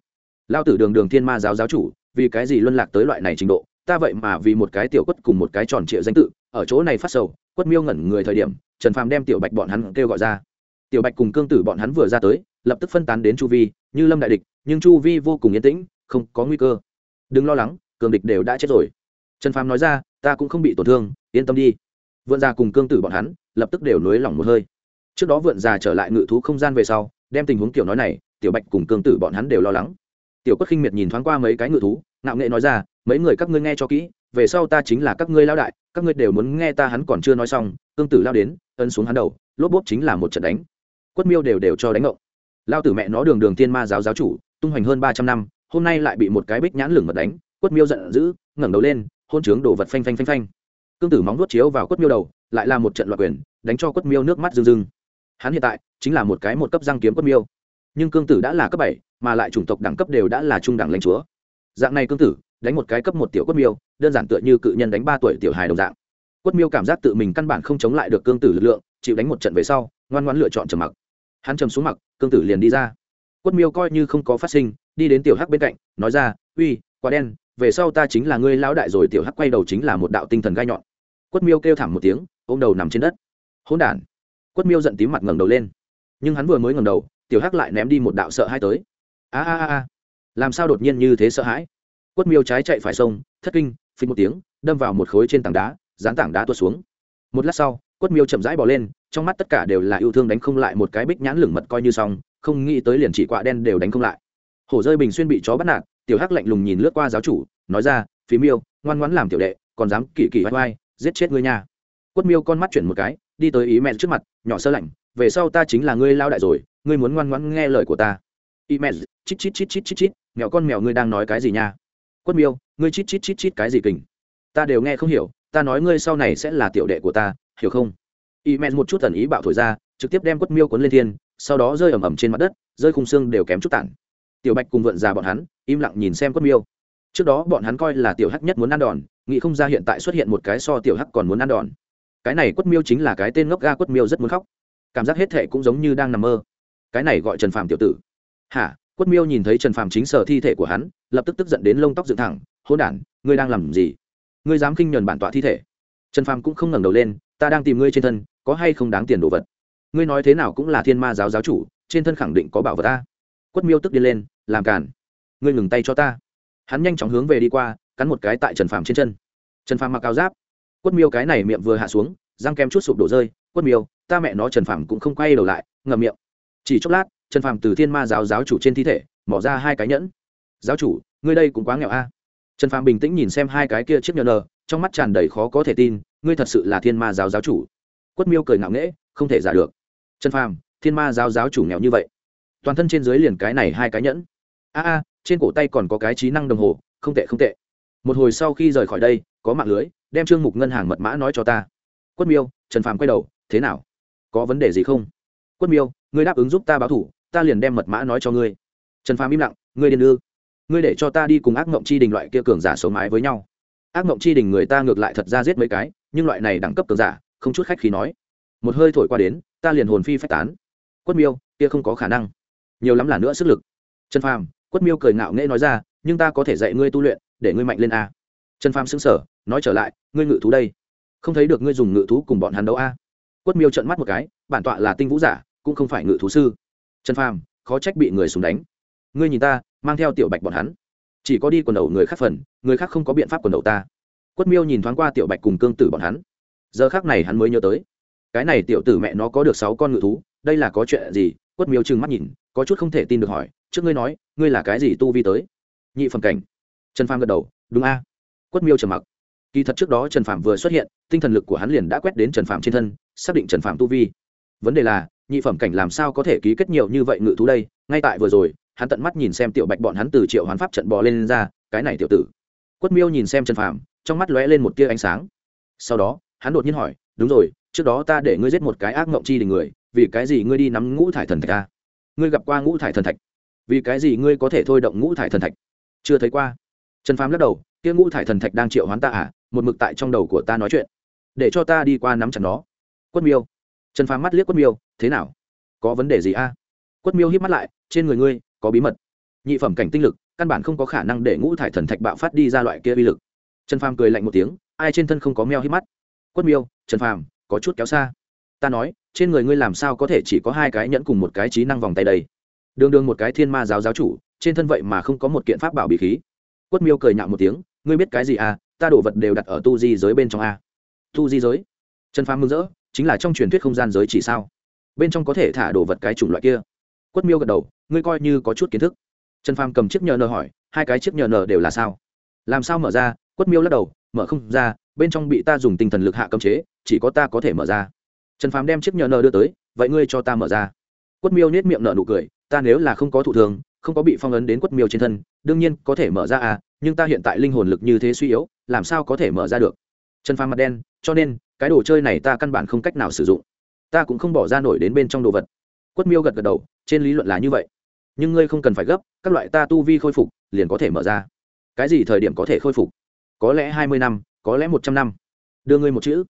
Lao tử đường đường thiên ma giáo giáo chủ, vì cái gì luân lạc tới loại này trình độ? Ta vậy mà vì một cái tiểu quất cùng một cái tròn trịa danh tự, ở chỗ này phát sầu, quất miêu ngẩn người thời điểm, trần phàm đem tiểu bạch bọn hắn kêu gọi ra. Tiểu bạch cùng cương tử bọn hắn vừa ra tới, lập tức phân tán đến chu vi, như lâm đại địch, nhưng chu vi vô cùng yên tĩnh, không có nguy cơ đừng lo lắng, cường địch đều đã chết rồi. Trần phàm nói ra, ta cũng không bị tổn thương, yên tâm đi. Vượn già cùng cương tử bọn hắn, lập tức đều nới lỏng một hơi. Trước đó vượn già trở lại ngự thú không gian về sau, đem tình huống kiểu nói này, tiểu bạch cùng cương tử bọn hắn đều lo lắng. Tiểu quất khinh miệt nhìn thoáng qua mấy cái ngự thú nạo nghệ nói ra, mấy người các ngươi nghe cho kỹ, về sau ta chính là các ngươi lao đại, các ngươi đều muốn nghe ta hắn còn chưa nói xong, cương tử lao đến ân xuống hắn đầu, lốp bốp chính là một trận đánh. Quất miêu đều đều cho đánh ngộng. Lao tử mẹ nó đường đường tiên ma giáo giáo chủ, tung hoành hơn ba trăm năm hôm nay lại bị một cái bích nhãn lửng mật đánh, quất miêu giận dữ, ngẩng đầu lên, hôn trướng đổ vật phanh phanh phanh phanh. Cương tử móng nuốt chiếu vào quất miêu đầu, lại là một trận loạt quyền, đánh cho quất miêu nước mắt rưng rưng. Hắn hiện tại chính là một cái một cấp răng kiếm quất miêu. Nhưng cương tử đã là cấp bảy, mà lại chủng tộc đẳng cấp đều đã là trung đẳng lãnh chúa. Dạng này cương tử, đánh một cái cấp một tiểu quất miêu, đơn giản tựa như cự nhân đánh ba tuổi tiểu hài đồng dạng. Quất miêu cảm giác tự mình căn bản không chống lại được cương tử lực lượng, chịu đánh một trận về sau, ngoan ngoãn lựa chọn trầm mặc. Hắn trầm xuống mặc, cương tử liền đi ra. Quất miêu coi như không có phát sinh đi đến tiểu hắc bên cạnh, nói ra, uy quá đen, về sau ta chính là ngươi lão đại rồi. Tiểu hắc quay đầu chính là một đạo tinh thần gai nhọn. Quất miêu kêu thảm một tiếng, ôm đầu nằm trên đất. Hỗn đản. Quất miêu giận tím mặt ngẩng đầu lên. Nhưng hắn vừa mới ngẩng đầu, tiểu hắc lại ném đi một đạo sợ hãi tới. A a a làm sao đột nhiên như thế sợ hãi? Quất miêu trái chạy phải sông, thất kinh phình một tiếng, đâm vào một khối trên tảng đá, dán tảng đá tuột xuống. Một lát sau, quất miêu chậm rãi bỏ lên, trong mắt tất cả đều là yêu thương đánh không lại một cái bích nhãn lửng mật coi như xong, không nghĩ tới liền chỉ quạ đen đều đánh không lại hổ rơi bình xuyên bị chó bắt nạt, tiểu hắc lạnh lùng nhìn lướt qua giáo chủ, nói ra, phí miêu, ngoan ngoãn làm tiểu đệ, còn dám kỳ kỳ vai vai giết chết ngươi nha. Quất miêu con mắt chuyển một cái, đi tới ý mẹ trước mặt, nhỏ sơ lạnh, về sau ta chính là ngươi lao đại rồi, ngươi muốn ngoan ngoãn nghe lời của ta. Ý mẹ chít chít chít chít chít chít, mèo con mèo ngươi đang nói cái gì nha? Quất miêu, ngươi chít chít chít chít cái gì kình? Ta đều nghe không hiểu, ta nói ngươi sau này sẽ là tiểu đệ của ta, hiểu không? Ý mẹ một chút tần ý bạo thổi ra, trực tiếp đem quất miêu cuốn lên thiên, sau đó rơi ầm ầm trên mặt đất, rơi khung xương đều kém chút tản tiểu bạch cùng vượn già bọn hắn, im lặng nhìn xem quất miêu. Trước đó bọn hắn coi là tiểu hắc nhất muốn ăn đòn, nghĩ không ra hiện tại xuất hiện một cái so tiểu hắc còn muốn ăn đòn. Cái này quất miêu chính là cái tên ngốc ga quất miêu rất muốn khóc. Cảm giác hết thệ cũng giống như đang nằm mơ. Cái này gọi trần phàm tiểu tử. Hả? Quất miêu nhìn thấy trần phàm chính sở thi thể của hắn, lập tức tức giận đến lông tóc dựng thẳng. Hôn đản, ngươi đang làm gì? Ngươi dám khinh nhuần bản tọa thi thể. Trần phàm cũng không ngẩng đầu lên, ta đang tìm ngươi trên thân, có hay không đáng tiền đồ vật? Ngươi nói thế nào cũng là thiên ma giáo giáo chủ, trên thân khẳng định có bảo vật ta. Quất miêu tức đi lên làm cản ngươi ngừng tay cho ta. Hắn nhanh chóng hướng về đi qua, cắn một cái tại trần phàm trên chân. Trần phàm mặc áo giáp. Quất miêu cái này miệng vừa hạ xuống, răng kem chút sụp đổ rơi. Quất miêu, ta mẹ nó trần phàm cũng không quay đầu lại, ngậm miệng. Chỉ chốc lát, trần phàm từ thiên ma giáo giáo chủ trên thi thể mỏ ra hai cái nhẫn. Giáo chủ, ngươi đây cũng quá nghèo a. Trần phàm bình tĩnh nhìn xem hai cái kia chiếc nhờ nờ, trong mắt tràn đầy khó có thể tin, ngươi thật sự là thiên ma giáo giáo chủ. Quất miêu cười ngạo nghễ, không thể giả được. Trần phàm, thiên ma giáo giáo chủ nghèo như vậy. Toàn thân trên dưới liền cái này hai cái nhẫn a a, trên cổ tay còn có cái trí năng đồng hồ, không tệ không tệ. Một hồi sau khi rời khỏi đây, có mạng lưới, đem trương mục ngân hàng mật mã nói cho ta. Quất miêu, trần phàm quay đầu, thế nào? Có vấn đề gì không? Quất miêu, ngươi đáp ứng giúp ta báo thủ, ta liền đem mật mã nói cho ngươi. Trần phàm im lặng, ngươi điên ư? Ngươi để cho ta đi cùng ác mộng chi đình loại kia cường giả số mái với nhau. Ác mộng chi đình người ta ngược lại thật ra giết mấy cái, nhưng loại này đẳng cấp cường giả, không chút khách khí nói. Một hơi thổi qua đến, ta liền hồn phi phách tán. Quất miêu, kia không có khả năng. Nhiều lắm là nữa sức lực. Trần phàm quất miêu cười ngạo nghễ nói ra, nhưng ta có thể dạy ngươi tu luyện, để ngươi mạnh lên a. Trần phàm xứng sở nói trở lại, ngươi ngự thú đây, không thấy được ngươi dùng ngự thú cùng bọn hắn đấu a? Quất miêu trận mắt một cái, bản tọa là tinh vũ giả, cũng không phải ngự thú sư. Trần phàm, khó trách bị người súng đánh. Ngươi nhìn ta, mang theo tiểu bạch bọn hắn. Chỉ có đi quần đầu người khác phần, người khác không có biện pháp quần đầu ta. Quất miêu nhìn thoáng qua tiểu bạch cùng cương tử bọn hắn. Giờ khác này hắn mới nhớ tới, cái này tiểu tử mẹ nó có được sáu con ngự thú, đây là có chuyện gì? Quất miêu trừng mắt nhìn, có chút không thể tin được hỏi trước ngươi nói ngươi là cái gì tu vi tới? Nhị phẩm cảnh. Trần phàm gật đầu đúng a. Quất miêu trầm mặc. Kỳ thật trước đó trần phạm vừa xuất hiện tinh thần lực của hắn liền đã quét đến trần phạm trên thân xác định trần phạm tu vi. Vấn đề là nhị phẩm cảnh làm sao có thể ký kết nhiều như vậy ngự thú đây? Ngay tại vừa rồi hắn tận mắt nhìn xem tiểu bạch bọn hắn từ triệu hoán pháp trận bò lên, lên ra cái này tiểu tử. Quất miêu nhìn xem trần phạm trong mắt lóe lên một tia ánh sáng. Sau đó hắn đột nhiên hỏi đúng rồi trước đó ta để ngươi giết một cái ác mộng chi đình người vì cái gì ngươi đi nắm ngũ thải thần thạch ta ngươi gặp qua ngũ thải thần thạch? Vì cái gì ngươi có thể thôi động ngũ thải thần thạch? Chưa thấy qua. Trần phàm lắc đầu, kia ngũ thải thần thạch đang triệu hoán ta à? Một mực tại trong đầu của ta nói chuyện. Để cho ta đi qua nắm chặt nó. Quất miêu. Trần phàm mắt liếc quất miêu, thế nào? Có vấn đề gì a quất miêu hít mắt lại, trên người ngươi, có bí mật. Nhị phẩm cảnh tinh lực, căn bản không có khả năng để ngũ thải thần thạch bạo phát đi ra loại kia uy lực. Trần phàm cười lạnh một tiếng, ai trên thân không có meo hít mắt? Quất miêu, trần phàm, có chút kéo xa. Ta nói, trên người ngươi làm sao có thể chỉ có hai cái nhẫn cùng một cái trí năng vòng tay đây? Đường đường một cái thiên ma giáo giáo chủ, trên thân vậy mà không có một kiện pháp bảo bị khí. Quất miêu cười nhạo một tiếng, ngươi biết cái gì à? Ta đổ vật đều đặt ở tu di giới bên trong a. Tu di giới? Trần phàm mừng rỡ, chính là trong truyền thuyết không gian giới chỉ sao? Bên trong có thể thả đồ vật cái chủng loại kia? Quất miêu gật đầu, ngươi coi như có chút kiến thức. Trần phàm cầm chiếc nhờ nờ hỏi, hai cái chiếc nhờ nờ đều là sao? Làm sao mở ra? Quất miêu lắc đầu, mở không ra, bên trong bị ta dùng tinh thần lực hạ cấm chế, chỉ có ta có thể mở ra. Trần phàm đem chiếc nhờ nờ đưa tới, vậy ngươi cho ta mở ra. Quất miêu nhét miệng nở nụ cười ta nếu là không có thụ thường không có bị phong ấn đến quất miêu trên thân, đương nhiên có thể mở ra à nhưng ta hiện tại linh hồn lực như thế suy yếu, làm sao có thể mở ra được? Trần phàm mặt đen, cho nên, cái đồ chơi này ta căn bản không cách nào sử dụng. Ta cũng không bỏ ra nổi đến bên trong đồ vật. Quất miêu gật gật đầu, trên lý luận là như vậy. Nhưng ngươi không cần phải gấp, các loại ta tu vi khôi phục, liền có thể mở ra. Cái gì thời điểm có thể khôi phục? Có lẽ hai mươi năm, có lẽ một trăm năm. Đưa ngươi một chữ.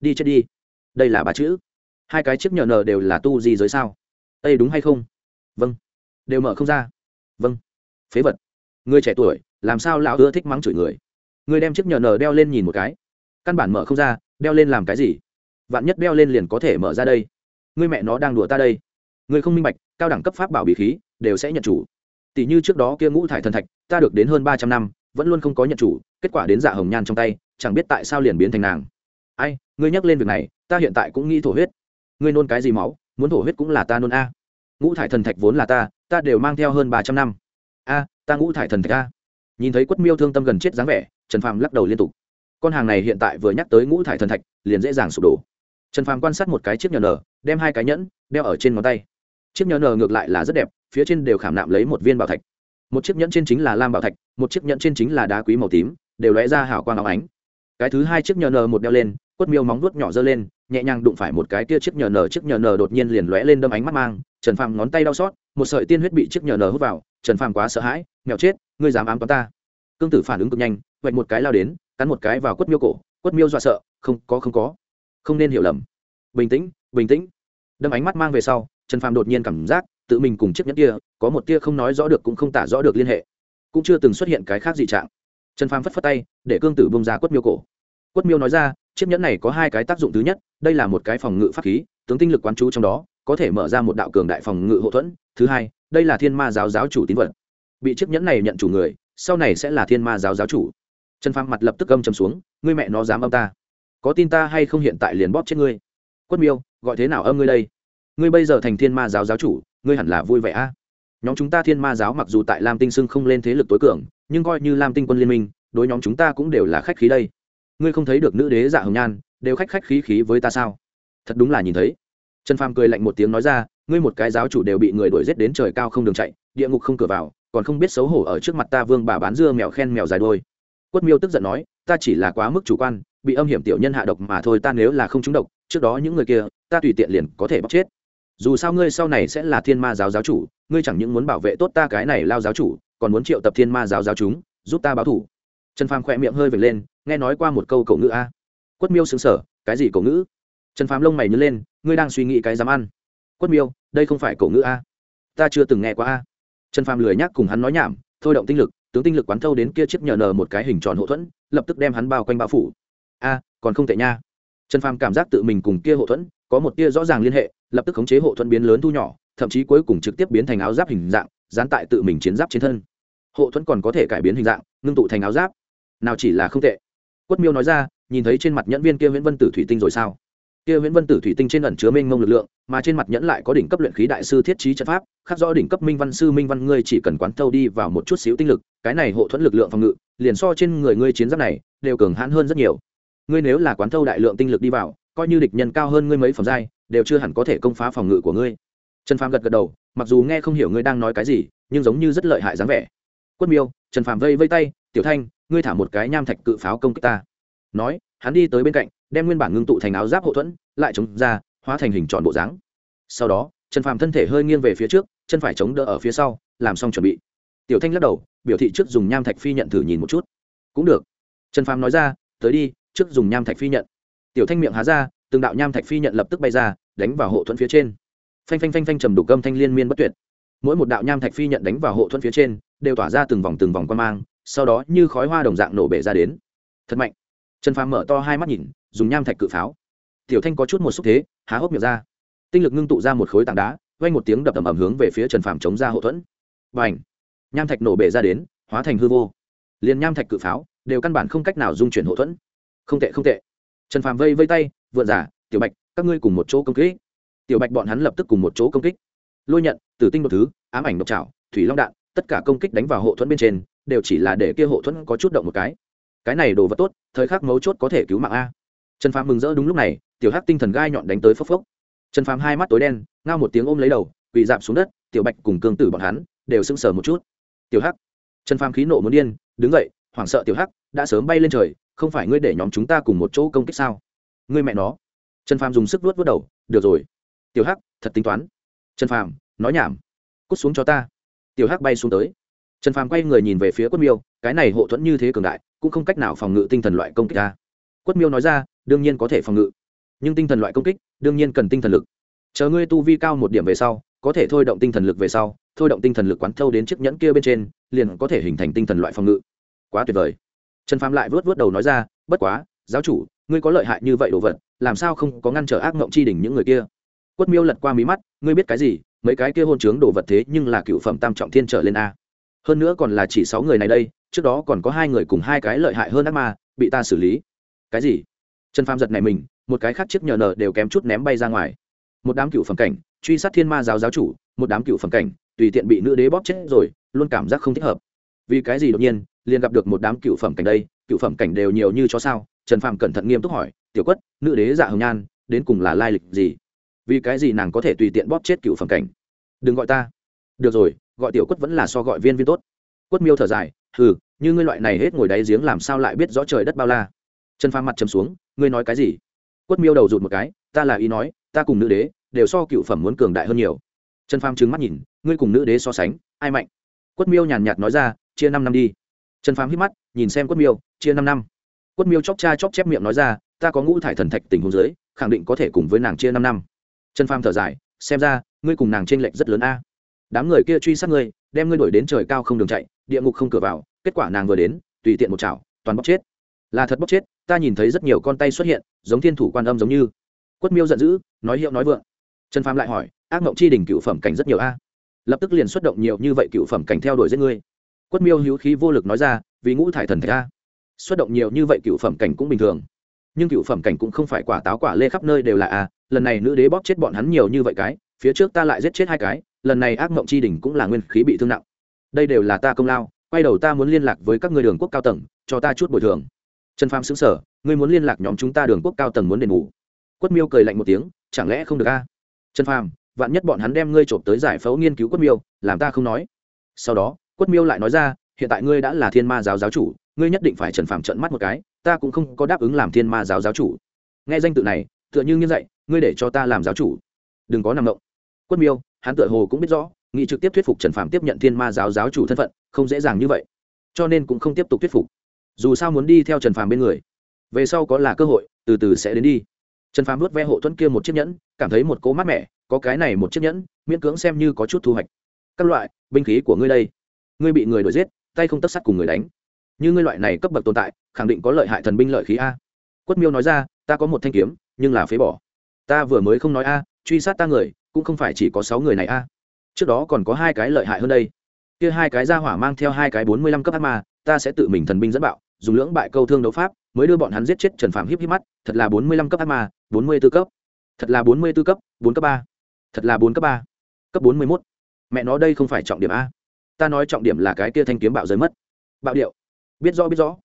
Đi chết đi. Đây là ba chữ. Hai cái chiếc nhờ nờ đều là tu gì giới sao? Ây đúng hay không? Vâng. Đều mở không ra. Vâng. Phế vật. Người trẻ tuổi, làm sao lão ưa thích mắng chửi người? Người đem chiếc nhờ nờ đeo lên nhìn một cái. Căn bản mở không ra, đeo lên làm cái gì? Vạn nhất đeo lên liền có thể mở ra đây. Người mẹ nó đang đùa ta đây. Người không minh bạch, cao đẳng cấp pháp bảo bị khí, đều sẽ nhận chủ. Tỷ như trước đó kia ngũ thải thần thạch, ta được đến hơn ba trăm năm, vẫn luôn không có nhận chủ, kết quả đến dạ hồng nhan trong tay, chẳng biết tại sao liền biến thành nàng. Ai, ngươi nhắc lên việc này, ta hiện tại cũng nghĩ thổ huyết. Ngươi nôn cái gì máu, muốn thổ huyết cũng là ta nôn a ngũ thải thần thạch vốn là ta ta đều mang theo hơn ba trăm năm. A, ta ngũ thải thần thạch a. Nhìn thấy quất miêu thương tâm gần chết dáng vẻ, trần phàm lắc đầu liên tục. Con hàng này hiện tại vừa nhắc tới ngũ thải thần thạch, liền dễ dàng sụp đổ. Trần phàm quan sát một cái chiếc nhờ nở, đem hai cái nhẫn đeo ở trên ngón tay. Chiếc nhẫn nở ngược lại là rất đẹp, phía trên đều khảm nạm lấy một viên bảo thạch. Một chiếc nhẫn trên chính là lam bảo thạch, một chiếc nhẫn trên chính là đá quý màu tím, đều lóe ra hảo quang áo ánh. Cái thứ hai chiếc nhờ nở một đeo lên, quất miêu móng vuốt nhỏ giơ lên, nhẹ nhàng đụng phải một cái kia chiếc nhờ nở, chiếc nhờ nở đột nhiên liền lóe lên đâm ánh mắt mang trần phàm ngón tay đau xót, một sợi tiên huyết bị chiếc nhờ nở hút vào, trần phàm quá sợ hãi nghèo chết, ngươi dám ám toán ta? Cương tử phản ứng cực nhanh, vạch một cái lao đến, cắn một cái vào quất miêu cổ, quất miêu dọa sợ, không có không có. Không nên hiểu lầm. Bình tĩnh bình tĩnh. Đâm ánh mắt mang về sau, trần phàm đột nhiên cảm giác tự mình cùng chiếc nhẫn kia, có một tia không nói rõ được cũng không tả rõ được liên hệ. Cũng chưa từng xuất hiện cái khác gì trạng. Trần phàm phất phất tay, để cương tử bông ra quất miêu cổ. Quất miêu nói ra, chiếc nhẫn này có hai cái tác dụng thứ nhất, đây là một cái phòng ngự pháp khí, tướng tinh lực quán chú trong đó có thể mở ra một đạo cường đại phòng ngự hậu thuẫn. Thứ hai, đây là thiên ma giáo giáo chủ tín vật. Bị chiếc nhẫn này nhận chủ người, sau này sẽ là thiên ma giáo giáo chủ. Trần phàm mặt lập tức âm chầm xuống, ngươi mẹ nó dám âm ta? Có tin ta hay không hiện tại liền bóp chết ngươi? Quất miêu, gọi thế nào âm ngươi đây? Ngươi bây giờ thành thiên ma giáo giáo chủ, ngươi hẳn là vui vẻ a. Nhóm chúng ta thiên ma giáo mặc dù tại lam tinh sưng không lên thế lực tối cường, nhưng coi như lam tinh quân liên minh, đối nhóm chúng ta cũng đều là khách khí đây. Ngươi không thấy được nữ đế dạ hồng nhan, đều khách khách khí khí với ta sao? Thật đúng là nhìn thấy trần phàm cười lạnh một tiếng nói ra, ngươi một cái giáo chủ đều bị người đuổi g đến trời cao không đường chạy, địa ngục không cửa vào, còn không biết xấu hổ ở trước mặt ta vương bà bán dưa mèo khen mèo dài đôi. Quất miêu tức giận nói, ta chỉ là quá mức chủ quan, bị âm hiểm tiểu nhân hạ độc mà thôi, ta nếu là không trúng độc, trước đó những người kia, ta tùy tiện liền có thể bóc chết. Dù sao ngươi sau này sẽ là thiên ma giáo giáo chủ, ngươi chẳng những muốn bảo vệ tốt ta cái này lao giáo chủ, còn muốn triệu tập thiên ma giáo giáo chúng, giúp ta báo thủ. Trần phàm khỏe miệng hơi vệt lên, nghe nói qua một câu cậu ngữ a. Quất miêu xứng sở cái gì cậu ngữ? Trần phàm lông mày nhớ lên, ngươi đang suy nghĩ cái dám ăn. Quất miêu, đây không phải cổ ngữ a. Ta chưa từng nghe qua a. Trần phàm lười nhắc cùng hắn nói nhảm, thôi động tinh lực, tướng tinh lực quán thâu đến kia chiếc nhờ nờ một cái hình tròn hậu thuẫn, lập tức đem hắn bao quanh bao phủ. A, còn không tệ nha. Trần phàm cảm giác tự mình cùng kia hậu thuẫn có một tia rõ ràng liên hệ, lập tức khống chế hộ thuẫn biến lớn thu nhỏ, thậm chí cuối cùng trực tiếp biến thành áo giáp hình dạng, dán tại tự mình chiến giáp trên thân. Hộ thuẫn còn có thể cải biến hình dạng, ngưng tụ thành áo giáp. Nào chỉ là không tệ. Quất miêu nói ra, nhìn thấy trên mặt nhẫn viên kia nguyễn vân tử thủy tinh rồi sao? Kia nguyễn vân tử thủy tinh trên ẩn chứa mênh mông lực lượng, mà trên mặt nhẫn lại có đỉnh cấp luyện khí đại sư thiết trí trận pháp, khắc rõ đỉnh cấp minh văn sư, minh văn ngươi chỉ cần quán thâu đi vào một chút xíu tinh lực, cái này hộ thuẫn lực lượng phòng ngự, liền so trên người ngươi chiến giáp này, đều cường hãn hơn rất nhiều. Ngươi nếu là quán thâu đại lượng tinh lực đi vào, coi như địch nhân cao hơn ngươi mấy phẩm giai, đều chưa hẳn có thể công phá phòng ngự của ngươi. Trần phàm gật gật đầu, mặc dù nghe không hiểu ngươi đang nói cái gì, nhưng giống như rất lợi hại dáng vẻ. Quất miêu, trần phàm vây vây tay, tiểu thanh, ngươi thả một cái nham thạch cự pháo công kích ta. Nói, hắn đi tới bên cạnh đem nguyên bản ngưng tụ thành áo giáp hộ thuẫn, lại chống ra, hóa thành hình tròn bộ dáng. Sau đó, trần phàm thân thể hơi nghiêng về phía trước, chân phải chống đỡ ở phía sau, làm xong chuẩn bị. Tiểu thanh lắc đầu, biểu thị trước dùng nham thạch phi nhận thử nhìn một chút. Cũng được. Trần phàm nói ra, tới đi, trước dùng nham thạch phi nhận. Tiểu thanh miệng há ra, từng đạo nham thạch phi nhận lập tức bay ra, đánh vào hộ thuẫn phía trên. Phanh phanh phanh phanh trầm đủ cơm thanh liên miên bất tuyệt. Mỗi một đạo nham thạch phi nhận đánh vào hộ thuẫn phía trên, đều tỏa ra từng vòng từng vòng quan mang, sau đó như khói hoa đồng dạng nổ bể ra đến. Thật mạnh. Trần phàm mở to hai mắt nhìn dùng nham thạch cự pháo. Tiểu thanh có chút một xúc thế, há hốc miệng ra. Tinh lực ngưng tụ ra một khối tảng đá vay một tiếng đập tầm ầm hướng về phía trần phàm chống ra hậu thuẫn. Và ảnh nham thạch nổ bể ra đến, hóa thành hư vô. Liền nham thạch cự pháo đều căn bản không cách nào dung chuyển hậu thuẫn. Không tệ không tệ. Trần phàm vây vây tay, vượn giả, tiểu bạch, các ngươi cùng một chỗ công kích. Tiểu bạch bọn hắn lập tức cùng một chỗ công kích. Lôi nhận, tử tinh độc thứ, ám ảnh độc trảo, thủy long đạn, tất cả công kích đánh vào hộ thuẫn bên trên, đều chỉ là để kia hộ thuẫn có chút động một cái. Cái này đồ vật tốt, thời khắc mấu chốt có thể cứu mạng a trần phàm mừng rỡ đúng lúc này, tiểu hắc tinh thần gai nhọn đánh tới phốc phốc. Trần phàm hai mắt tối đen, ngao một tiếng ôm lấy đầu, quỳ dạp xuống đất, tiểu bạch cùng cương tử bọn hắn đều sững sờ một chút. Tiểu hắc, trần phàm khí nộ muốn điên, đứng dậy, hoảng sợ tiểu hắc, đã sớm bay lên trời, không phải ngươi để nhóm chúng ta cùng một chỗ công kích sao? Ngươi mẹ nó. Trần phàm dùng sức vuốt vớt đầu, được rồi. Tiểu hắc, thật tính toán. Trần phàm, nói nhảm. Cút xuống cho ta. Tiểu hắc bay xuống tới. Trần phàm quay người nhìn về phía quất miêu, cái này hộ thuẫn như thế cường đại, cũng không cách nào phòng ngự tinh thần loại công kích ta. Quất miêu nói ra đương nhiên có thể phòng ngự. Nhưng tinh thần loại công kích, đương nhiên cần tinh thần lực. Chờ ngươi tu vi cao một điểm về sau, có thể thôi động tinh thần lực về sau, thôi động tinh thần lực quán thâu đến chiếc nhẫn kia bên trên, liền có thể hình thành tinh thần loại phòng ngự. Quá tuyệt vời. Trần phàm lại vớt vớt đầu nói ra, bất quá, giáo chủ, ngươi có lợi hại như vậy đồ vật, làm sao không có ngăn trở ác mộng chi đỉnh những người kia? Quất miêu lật qua mí mắt, ngươi biết cái gì? Mấy cái kia hôn chướng đồ vật thế nhưng là cựu phẩm tam trọng thiên trở lên a. Hơn nữa còn là chỉ sáu người này đây, trước đó còn có hai người cùng hai cái lợi hại hơn ác ma, bị ta xử lý. Cái gì? Trần phàm giật này mình, một cái khác chiếc nhờ nở đều kém chút ném bay ra ngoài. Một đám cựu phẩm cảnh, truy sát thiên ma giáo giáo chủ, một đám cựu phẩm cảnh, tùy tiện bị nữ đế bóp chết rồi, luôn cảm giác không thích hợp. Vì cái gì đột nhiên, liền gặp được một đám cựu phẩm cảnh đây, cựu phẩm cảnh đều nhiều như chó sao? Trần phàm cẩn thận nghiêm túc hỏi, tiểu quất, nữ đế dạ hồng nhan, đến cùng là lai lịch gì? Vì cái gì nàng có thể tùy tiện bóp chết cựu phẩm cảnh? Đừng gọi ta. Được rồi, gọi tiểu quất vẫn là so gọi viên viên tốt. Quất miêu thở dài ừ như ngươi loại này hết ngồi đáy giếng làm sao lại biết rõ trời đất bao la? Trần phàm mặt trầm xuống ngươi nói cái gì? Quất miêu đầu rụt một cái, ta là ý nói, ta cùng nữ đế đều so cựu phẩm muốn cường đại hơn nhiều. Trần phàm trừng mắt nhìn, ngươi cùng nữ đế so sánh, ai mạnh? Quất miêu nhàn nhạt nói ra, chia năm năm đi. Trần phàm hít mắt, nhìn xem quất miêu, chia năm năm. Quất miêu chóc cha chóc chép miệng nói ra, ta có ngũ thải thần thạch tình huống dưới, khẳng định có thể cùng với nàng chia năm năm. Trần phàm thở dài, xem ra, ngươi cùng nàng t r ê n lệch rất lớn a. Đám người kia truy sát ngươi, đem ngươi đuổi đến trời cao không đường chạy, địa ngục không cửa vào, kết quả nàng vừa đến, tùy tiện một chảo, toàn bóc chết. Là thật bóc chết ta nhìn thấy rất nhiều con tay xuất hiện, giống thiên thủ quan âm giống như. Quất miêu giận dữ, nói hiệu nói vượng. Trần phàm lại hỏi, ác mộng chi đỉnh cựu phẩm cảnh rất nhiều a? Lập tức liền xuất động nhiều như vậy cựu phẩm cảnh theo đuổi giết ngươi. Quất miêu hữu khí vô lực nói ra, vì ngũ thải thần thạch a. Xuất động nhiều như vậy cựu phẩm cảnh cũng bình thường. Nhưng cựu phẩm cảnh cũng không phải quả táo quả lê khắp nơi đều là a, lần này nữ đế bóp chết bọn hắn nhiều như vậy cái, phía trước ta lại giết chết hai cái, lần này ác mộng chi đỉnh cũng là nguyên khí bị thương nặng. Đây đều là ta công lao, quay đầu ta muốn liên lạc với các người đường quốc cao tầng, cho ta chút bồi thường trần phàm xứng sở ngươi muốn liên lạc nhóm chúng ta đường quốc cao tầng muốn đền bù. Quất miêu cười lạnh một tiếng, chẳng lẽ không được a? Trần phàm, vạn nhất bọn hắn đem ngươi trộm tới giải phẫu nghiên cứu quất miêu, làm ta không nói. Sau đó, quất miêu lại nói ra, hiện tại ngươi đã là thiên ma giáo giáo chủ, ngươi nhất định phải trần phàm trận mắt một cái, ta cũng không có đáp ứng làm thiên ma giáo giáo chủ. Nghe danh tự này, tựa như như vậy ngươi để cho ta làm giáo chủ. Đừng có nằm động. Quất miêu, hắn tựa hồ cũng biết rõ, nghị trực tiếp thuyết phục trần phàm tiếp nhận thiên ma giáo giáo chủ thân phận, không dễ dàng như vậy, cho nên cũng không tiếp tục thuyết phục dù sao muốn đi theo trần phàm bên người, về sau có là cơ hội, từ từ sẽ đến đi. Trần phàm nuốt ve hộ thuẫn kia một chiếc nhẫn, cảm thấy một cỗ mát mẻ, có cái này một chiếc nhẫn, miễn cưỡng xem như có chút thu hoạch. Các loại, binh khí của ngươi đây. Ngươi bị người đuổi giết, tay không tất sắt cùng người đánh. Như ngươi loại này cấp bậc tồn tại, khẳng định có lợi hại thần binh lợi khí a. Quất miêu nói ra, ta có một thanh kiếm, nhưng là phế bỏ. Ta vừa mới không nói a, truy sát ta người, cũng không phải chỉ có sáu người này a. Trước đó còn có hai cái lợi hại hơn đây. Kia hai cái ra hỏa mang theo hai cái bốn mươi lăm cấp ác ma, ta sẽ tự mình thần binh dẫn bạo dùng lưỡng bại câu thương đấu pháp, mới đưa bọn hắn giết chết trần phạm híp híp mắt, thật là bốn mươi lăm cấp ác ma, bốn mươi b ố cấp. Thật là bốn mươi b ố cấp, bốn cấp ba. Thật là bốn cấp ba. Cấp bốn mươi mốt. Mẹ nó đây không phải trọng điểm a. Ta nói trọng điểm là cái kia thanh kiếm bạo rơi mất. Bạo điệu. Biết rõ biết rõ.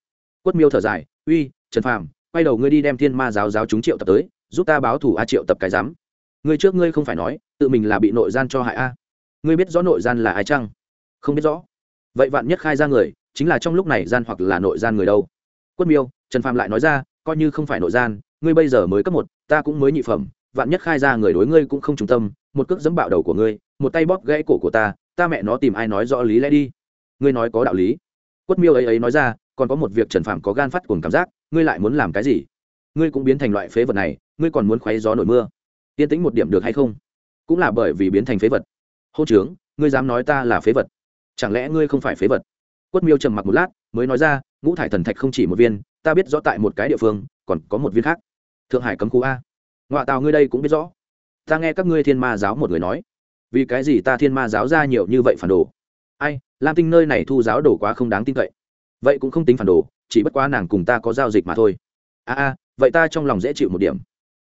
Quất miêu thở dài, uy, trần phàm, quay đầu ngươi đi đem thiên ma giáo giáo chúng triệu tập tới, giúp ta báo thủ a triệu tập cái giám. Ngươi trước ngươi không phải nói, tự mình là bị nội gian cho hại a. Ngươi biết rõ nội gian là ai chăng? Không biết rõ. Vậy vạn nhất khai ra người chính là trong lúc này gian hoặc là nội gian người đâu. Quất miêu, trần phạm lại nói ra, coi như không phải nội gian, ngươi bây giờ mới cấp một, ta cũng mới nhị phẩm, vạn nhất khai ra người đối ngươi cũng không trung tâm, một cước dẫm bạo đầu của ngươi, một tay bóp gãy cổ của ta ta mẹ nó tìm ai nói rõ lý lẽ đi. Ngươi nói có đạo lý. Quất miêu ấy ấy nói ra, còn có một việc trần phạm có gan phát cùng cảm giác, ngươi lại muốn làm cái gì? Ngươi cũng biến thành loại phế vật này, ngươi còn muốn khoáy gió nổi mưa. Yên tĩnh một điểm được hay không? Cũng là bởi vì biến thành phế vật. Hô trướng ngươi dám nói ta là phế vật. Chẳng lẽ ngươi không phải phế vật? Quất miêu trầm mặc một lát, mới nói ra, ngũ thải thần thạch không chỉ một viên, ta biết rõ tại một cái địa phương, còn có một viên khác. Thượng hải cấm khu a. Ngoại tào ngươi đây cũng biết rõ. Ta nghe các ngươi thiên ma giáo một người nói. Vì cái gì ta thiên ma giáo ra nhiều như vậy phản đồ? Ai, lam tinh nơi này thu giáo đồ quá không đáng tin cậy. Vậy cũng không tính phản đồ, chỉ bất quá nàng cùng ta có giao dịch mà thôi. A a, vậy ta trong lòng dễ chịu một điểm.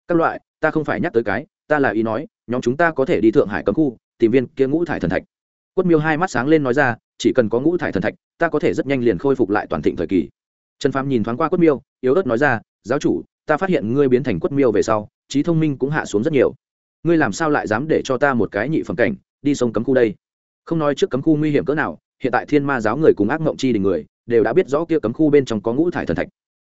Các loại, ta không phải nhắc tới cái, ta là ý nói, nhóm chúng ta có thể đi thượng hải cấm khu, tìm viên kia ngũ thải thần thạch. Quất miêu hai mắt sáng lên nói ra chỉ cần có ngũ thải thần thạch, ta có thể rất nhanh liền khôi phục lại toàn thịnh thời kỳ. Trần phàm nhìn thoáng qua quất miêu, yếu ớt nói ra, giáo chủ, ta phát hiện ngươi biến thành quất miêu về sau, trí thông minh cũng hạ xuống rất nhiều. Ngươi làm sao lại dám để cho ta một cái nhị phẩm cảnh, đi sông cấm khu đây? Không nói trước cấm khu nguy hiểm cỡ nào, hiện tại thiên ma giáo người cùng ác mộng chi đình người, đều đã biết rõ kia cấm khu bên trong có ngũ thải thần thạch.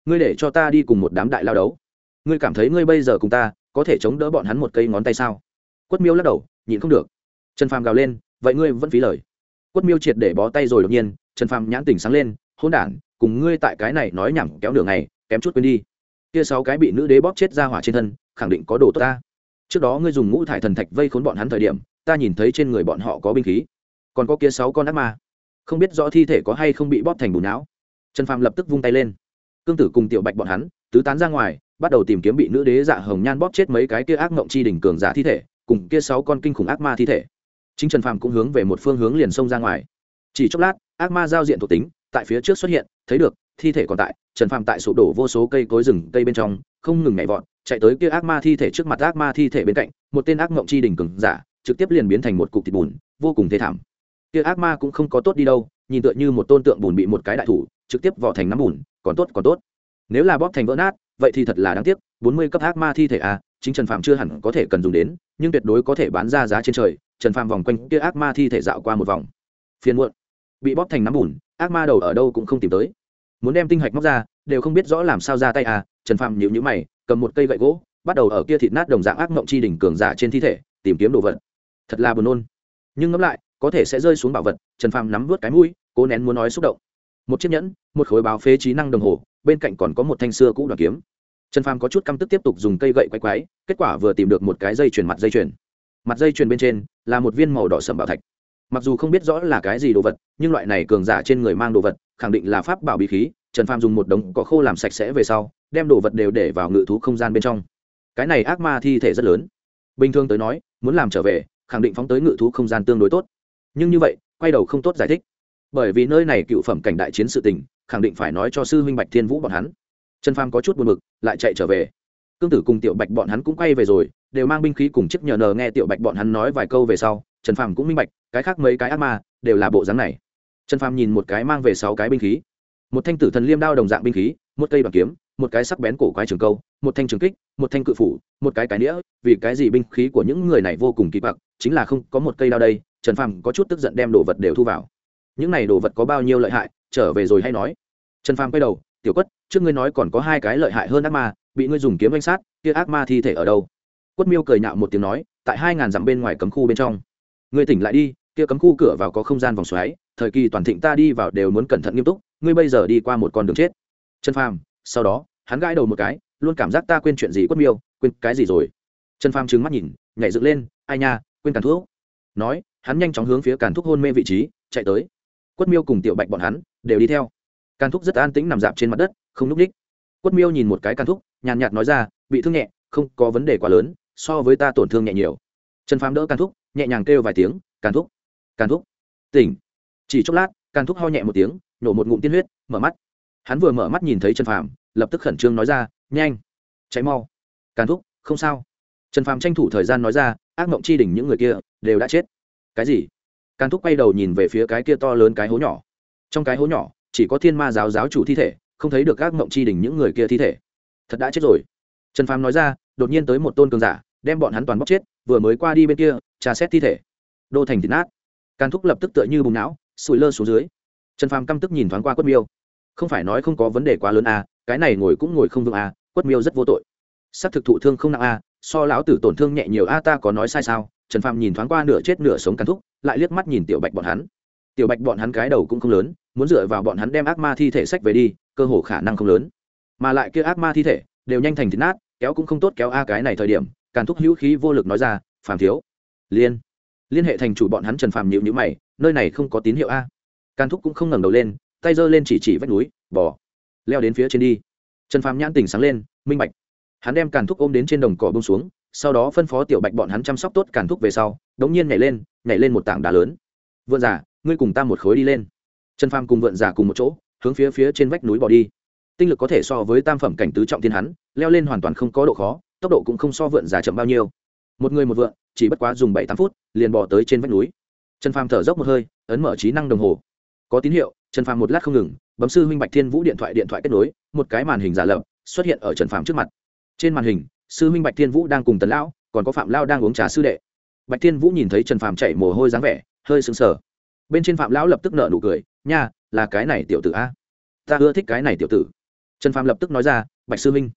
Ngươi để cho ta đi cùng một đám đại lao đấu. Ngươi cảm thấy ngươi bây giờ cùng ta, có thể chống đỡ bọn hắn một cây ngón tay sao? Quất miêu lắc đầu, nhịn không được. Trần phàm gào lên, vậy ngươi vẫn phí lời quất miêu triệt để bó tay rồi đột nhiên, trần phàm nhãn tỉnh sáng lên hôn đản, cùng ngươi tại cái này nói nhảm kéo đường này kém chút quên đi. Kia sáu cái bị nữ đế bóp chết ra hỏa trên thân, khẳng định có đồ tốt ta. Trước đó ngươi dùng ngũ thải thần thạch vây khốn bọn hắn thời điểm, ta nhìn thấy trên người bọn họ có binh khí. Còn có kia sáu con ác ma. Không biết rõ thi thể có hay không bị bóp thành bùn não. Trần phàm lập tức vung tay lên. Cương tử cùng tiểu bạch bọn hắn, tứ tán ra ngoài, bắt đầu tìm kiếm bị nữ đế dạ hồng nhan bóp chết mấy cái kia ác ngộng chi đỉnh cường giả thi thể, cùng kia sáu con kinh khủng ác ma thi thể chính trần phàm cũng hướng về một phương hướng liền xông ra ngoài. Chỉ chốc lát, ác ma giao diện thuộc tính tại phía trước xuất hiện, thấy được, thi thể còn tại, trần phàm tại sụp đổ vô số cây cối rừng cây bên trong, không ngừng nhảy vọt, chạy tới kia ác ma thi thể trước mặt ác ma thi thể bên cạnh, một tên ác mộng chi đỉnh cường giả, trực tiếp liền biến thành một cục thịt bùn, vô cùng thê thảm. Kia ác ma cũng không có tốt đi đâu, nhìn tựa như một tôn tượng bùn bị một cái đại thủ, trực tiếp vỏ thành nắm bùn, còn tốt còn tốt. Nếu là bóp thành vỡ nát vậy thì thật là đáng tiếc bốn mươi cấp ác ma thi thể a à, chính trần phạm chưa hẳn có thể cần dùng đến nhưng tuyệt đối có thể bán ra giá trên trời. Trần phạm vòng quanh kia ác ma thi thể dạo qua một vòng. Phiền muộn. Bị bóp thành nắm bùn ác ma đầu ở đâu cũng không tìm tới. Muốn đem tinh hạch móc ra đều không biết rõ làm sao ra tay à trần phạm nhịu nhữ mày cầm một cây gậy gỗ bắt đầu ở kia thịt nát đồng dạng ác mộng chi đỉnh cường giả trên thi thể tìm kiếm đồ vật. Thật là buồn nôn. Nhưng ngẫm lại có thể sẽ rơi xuống bảo vật trần phàm nắm vớt cái mũi cố nén muốn nói xúc động một chiếc nhẫn, một khối báo phế trí năng đồng hồ, bên cạnh còn có một thanh xưa cũ đoàn kiếm. Trần phàm có chút căm tức tiếp tục dùng cây gậy quay quái, kết quả vừa tìm được một cái dây chuyền mặt dây chuyền. Mặt dây chuyền bên trên là một viên màu đỏ sầm bảo thạch. Mặc dù không biết rõ là cái gì đồ vật, nhưng loại này cường giả trên người mang đồ vật, khẳng định là pháp bảo bí khí, trần phàm dùng một đống có khô làm sạch sẽ về sau, đem đồ vật đều để vào ngự thú không gian bên trong. Cái này ác ma thi thể rất lớn. Bình thường tới nói, muốn làm trở về, khẳng định phóng tới ngự thú không gian tương đối tốt. Nhưng như vậy, quay đầu không tốt giải thích bởi vì nơi này cựu phẩm cảnh đại chiến sự tình, khẳng định phải nói cho sư huynh bạch thiên vũ bọn hắn. Trần phàm có chút buồn mực lại chạy trở về. Cương tử cùng tiểu bạch bọn hắn cũng quay về rồi, đều mang binh khí cùng chiếc nhờ nờ nghe tiểu bạch bọn hắn nói vài câu về sau, trần phàm cũng minh bạch, cái khác mấy cái ác ma, đều là bộ dáng này. Trần phàm nhìn một cái mang về sáu cái binh khí. Một thanh tử thần liêm đao đồng dạng binh khí, một cây bằng kiếm, một cái sắc bén cổ quái trường câu, một thanh trường kích, một thanh cự phủ, một cái cái nĩa, vì cái gì binh khí của những người này vô cùng kỳ bạc chính là không có một cây đao đây, trần phàm có chút tức giận đem đồ vật đều thu vào những này đồ vật có bao nhiêu lợi hại, trở về rồi hay nói. Trần phàm quay đầu, tiểu quất, trước ngươi nói còn có hai cái lợi hại hơn ác ma, bị ngươi dùng kiếm danh sát, kia ác ma thi thể ở đâu? Quất miêu cười nhạo một tiếng nói, tại hai ngàn dặm bên ngoài cấm khu bên trong. Ngươi tỉnh lại đi, kia cấm khu cửa vào có không gian vòng xoáy, thời kỳ toàn thịnh ta đi vào đều muốn cẩn thận nghiêm túc, ngươi bây giờ đi qua một con đường chết. Trần phàm, sau đó, hắn gãi đầu một cái, luôn cảm giác ta quên chuyện gì quất miêu, quên cái gì rồi? Trần phàm trừng mắt nhìn, nhảy dựng lên, ai nha, quên càn thuốc. Nói, hắn nhanh chóng hướng phía càn thuốc hôn mê vị trí, chạy tới quất miêu cùng tiểu bạch bọn hắn đều đi theo. Can thúc rất an tĩnh nằm dạp trên mặt đất, không núp đích quất miêu nhìn một cái Can thúc, nhàn nhạt nói ra, bị thương nhẹ, không có vấn đề quá lớn, so với ta tổn thương nhẹ nhiều. Trần phàm đỡ Can thúc, nhẹ nhàng kêu vài tiếng Can thúc Can thúc, tỉnh. Chỉ chốc lát Can thúc ho nhẹ một tiếng, nổ một ngụm tiên huyết, mở mắt. Hắn vừa mở mắt nhìn thấy trần phàm, lập tức khẩn trương nói ra, nhanh cháy mau. Can thúc, không sao. Trần phàm tranh thủ thời gian nói ra, ác mộng chi đỉnh những người kia đều đã chết. Cái gì? Càn thúc quay đầu nhìn về phía cái kia to lớn cái hố nhỏ. Trong cái hố nhỏ chỉ có thiên ma giáo giáo chủ thi thể không thấy được các mộng chi đỉnh những người kia thi thể. Thật đã chết rồi. Trần phàm nói ra đột nhiên tới một tôn cường giả đem bọn hắn toàn bóc chết vừa mới qua đi bên kia trà xét thi thể. Đô thành thịt nát. Càn thúc lập tức tựa như bùng não sụi lơ xuống dưới. Trần phàm căm tức nhìn thoáng qua quất miêu. Không phải nói không có vấn đề quá lớn à, cái này ngồi cũng ngồi không vững à, quất miêu rất vô tội. S ắ c thực thụ thương không nặng à, so lão tử tổn thương nhẹ nhiều a ta có nói sai sao? Trần phàm nhìn thoáng qua nửa chết nửa sống cắn thúc, lại liếc mắt nhìn tiểu bạch bọn hắn. Tiểu bạch bọn hắn cái đầu cũng không lớn, muốn dựa vào bọn hắn đem ác ma thi thể sách về đi, cơ hồ khả năng không lớn. Mà lại kia ác ma thi thể đều nhanh thành thịt nát, kéo cũng không tốt kéo a cái này thời điểm, càn thúc hữu khí vô lực nói ra, phàm thiếu, liên liên hệ thành chủ bọn hắn trần phàm nhịu nhữ mày, nơi này không có tín hiệu a. Càn thúc cũng không ngẩng đầu lên, tay giơ lên chỉ chỉ vách núi bỏ leo đến phía trên đi. Trần phàm nhãn tỉnh sáng lên, minh bạch. Hắn đem càn thúc ôm đến trên đồng cỏ bông xuống sau đó phân phó tiểu bạch bọn hắn chăm sóc tốt càn thúc về sau, đống nhiên nhảy lên nhảy lên một tảng đá lớn. Vượn giả, ngươi cùng ta một khối đi lên. Trần phàm cùng vượn giả cùng một chỗ, hướng phía phía trên vách núi bỏ đi. Tinh lực có thể so với tam phẩm cảnh tứ trọng thiên hắn, leo lên hoàn toàn không có độ khó, tốc độ cũng không so vượn giả chậm bao nhiêu. Một người một vượn chỉ bất quá dùng bảy tám phút, liền bỏ tới trên vách núi. Trần phàm thở dốc một hơi, ấn mở trí năng đồng hồ. Có tín hiệu, trần phàm một lát không ngừng, bấm sư huynh bạch thiên vũ điện thoại điện thoại kết nối, một cái màn hình giả lập, xuất hiện ở trần phàm trước mặt. Trên màn hình sư huynh bạch thiên vũ đang cùng tần lão, còn có phạm lao đang uống trà sư đệ. bạch thiên vũ nhìn thấy trần phàm chạy mồ hôi dáng vẻ, hơi sững sờ. bên trên phạm lão lập tức nở nụ cười, nha, là cái này tiểu tử a. Ta ưa thích cái này tiểu tử. trần phàm lập tức nói ra, bạch sư huynh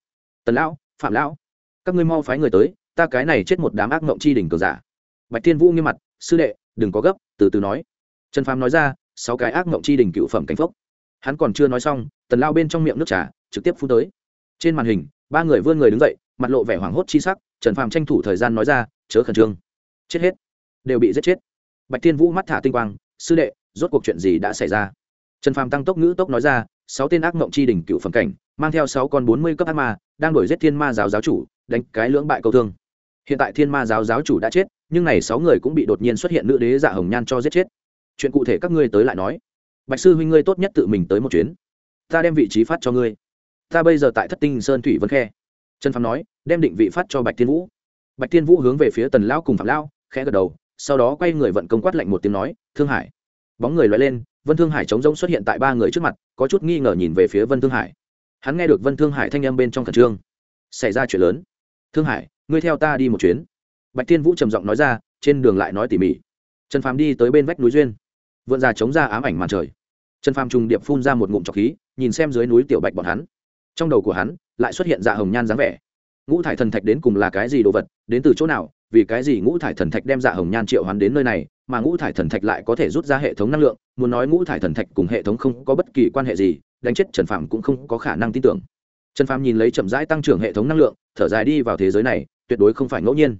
tần lão, phạm lão, các ngươi mau phái người tới, ta cái này chết một đám ác mộng chi đỉnh cờ giả. bạch thiên vũ nghiêm mặt, sư đệ, đừng có gấp, từ từ nói. trần phàm nói ra, sáu cái ác mộng chi đỉnh cựu phẩm cánh phốc hắn còn chưa nói xong, tần lao bên trong miệng nước trà trực tiếp phun tới. trên màn hình ba người vươn người đứng dậy, mặt lộ vẻ hoảng hốt chi sắc, trần phàm tranh thủ thời gian nói ra, chớ khẩn trương. Chết hết. Đều bị giết chết. Bạch thiên vũ mắt thả tinh quang, sư đệ, rốt cuộc chuyện gì đã xảy ra? Trần phàm tăng tốc ngữ tốc nói ra, sáu tên ác mộng chi đỉnh cựu phẩm cảnh, mang theo sáu con bốn mươi cấp ác ma, đang đuổi giết thiên ma giáo giáo chủ, đánh cái lưỡng bại câu thương. Hiện tại thiên ma giáo giáo chủ đã chết, nhưng này sáu người cũng bị đột nhiên xuất hiện nữ đế dạ hồng nhan cho giết chết. Chuyện cụ thể các ngươi tới lại nói. Bạch sư huynh ngươi tốt nhất tự mình tới một chuyến. Ta đem vị trí phát cho ngươi ta bây giờ tại thất tinh sơn thủy vân khe. Trần phàm nói, đem định vị phát cho bạch thiên vũ. Bạch thiên vũ hướng về phía tần lão cùng phạm lão, khẽ gật đầu, sau đó quay người vận công quát lạnh một tiếng nói, thương hải. Bóng người loại lên, vân thương hải trống rỗng xuất hiện tại ba người trước mặt, có chút nghi ngờ nhìn về phía vân thương hải. Hắn nghe được vân thương hải thanh â m bên trong khẩn trương. Xảy ra chuyện lớn. Thương hải, ngươi theo ta đi một chuyến. Bạch thiên vũ trầm giọng nói ra, trên đường lại nói tỉ mỉ. Trần phàm đi tới bên vách núi duyên. Vượn ra chống ra ám ảnh màn trời. Trần phàm trùng điệp phun ra một ngụm trọc khí, nhìn xem dưới núi tiểu bạch bọn hắn trong đầu của hắn lại xuất hiện dạ hồng nhan dáng vẻ. Ngũ thải thần thạch đến cùng là cái gì đồ vật, đến từ chỗ nào, vì cái gì ngũ thải thần thạch đem dạ hồng nhan triệu hắn đến nơi này, mà ngũ thải thần thạch lại có thể rút ra hệ thống năng lượng, muốn nói ngũ thải thần thạch cùng hệ thống không có bất kỳ quan hệ gì, đánh chết trần phạm cũng không có khả năng tin tưởng. Trần phạm nhìn lấy chậm rãi tăng trưởng hệ thống năng lượng, thở dài đi vào thế giới này, tuyệt đối không phải ngẫu nhiên.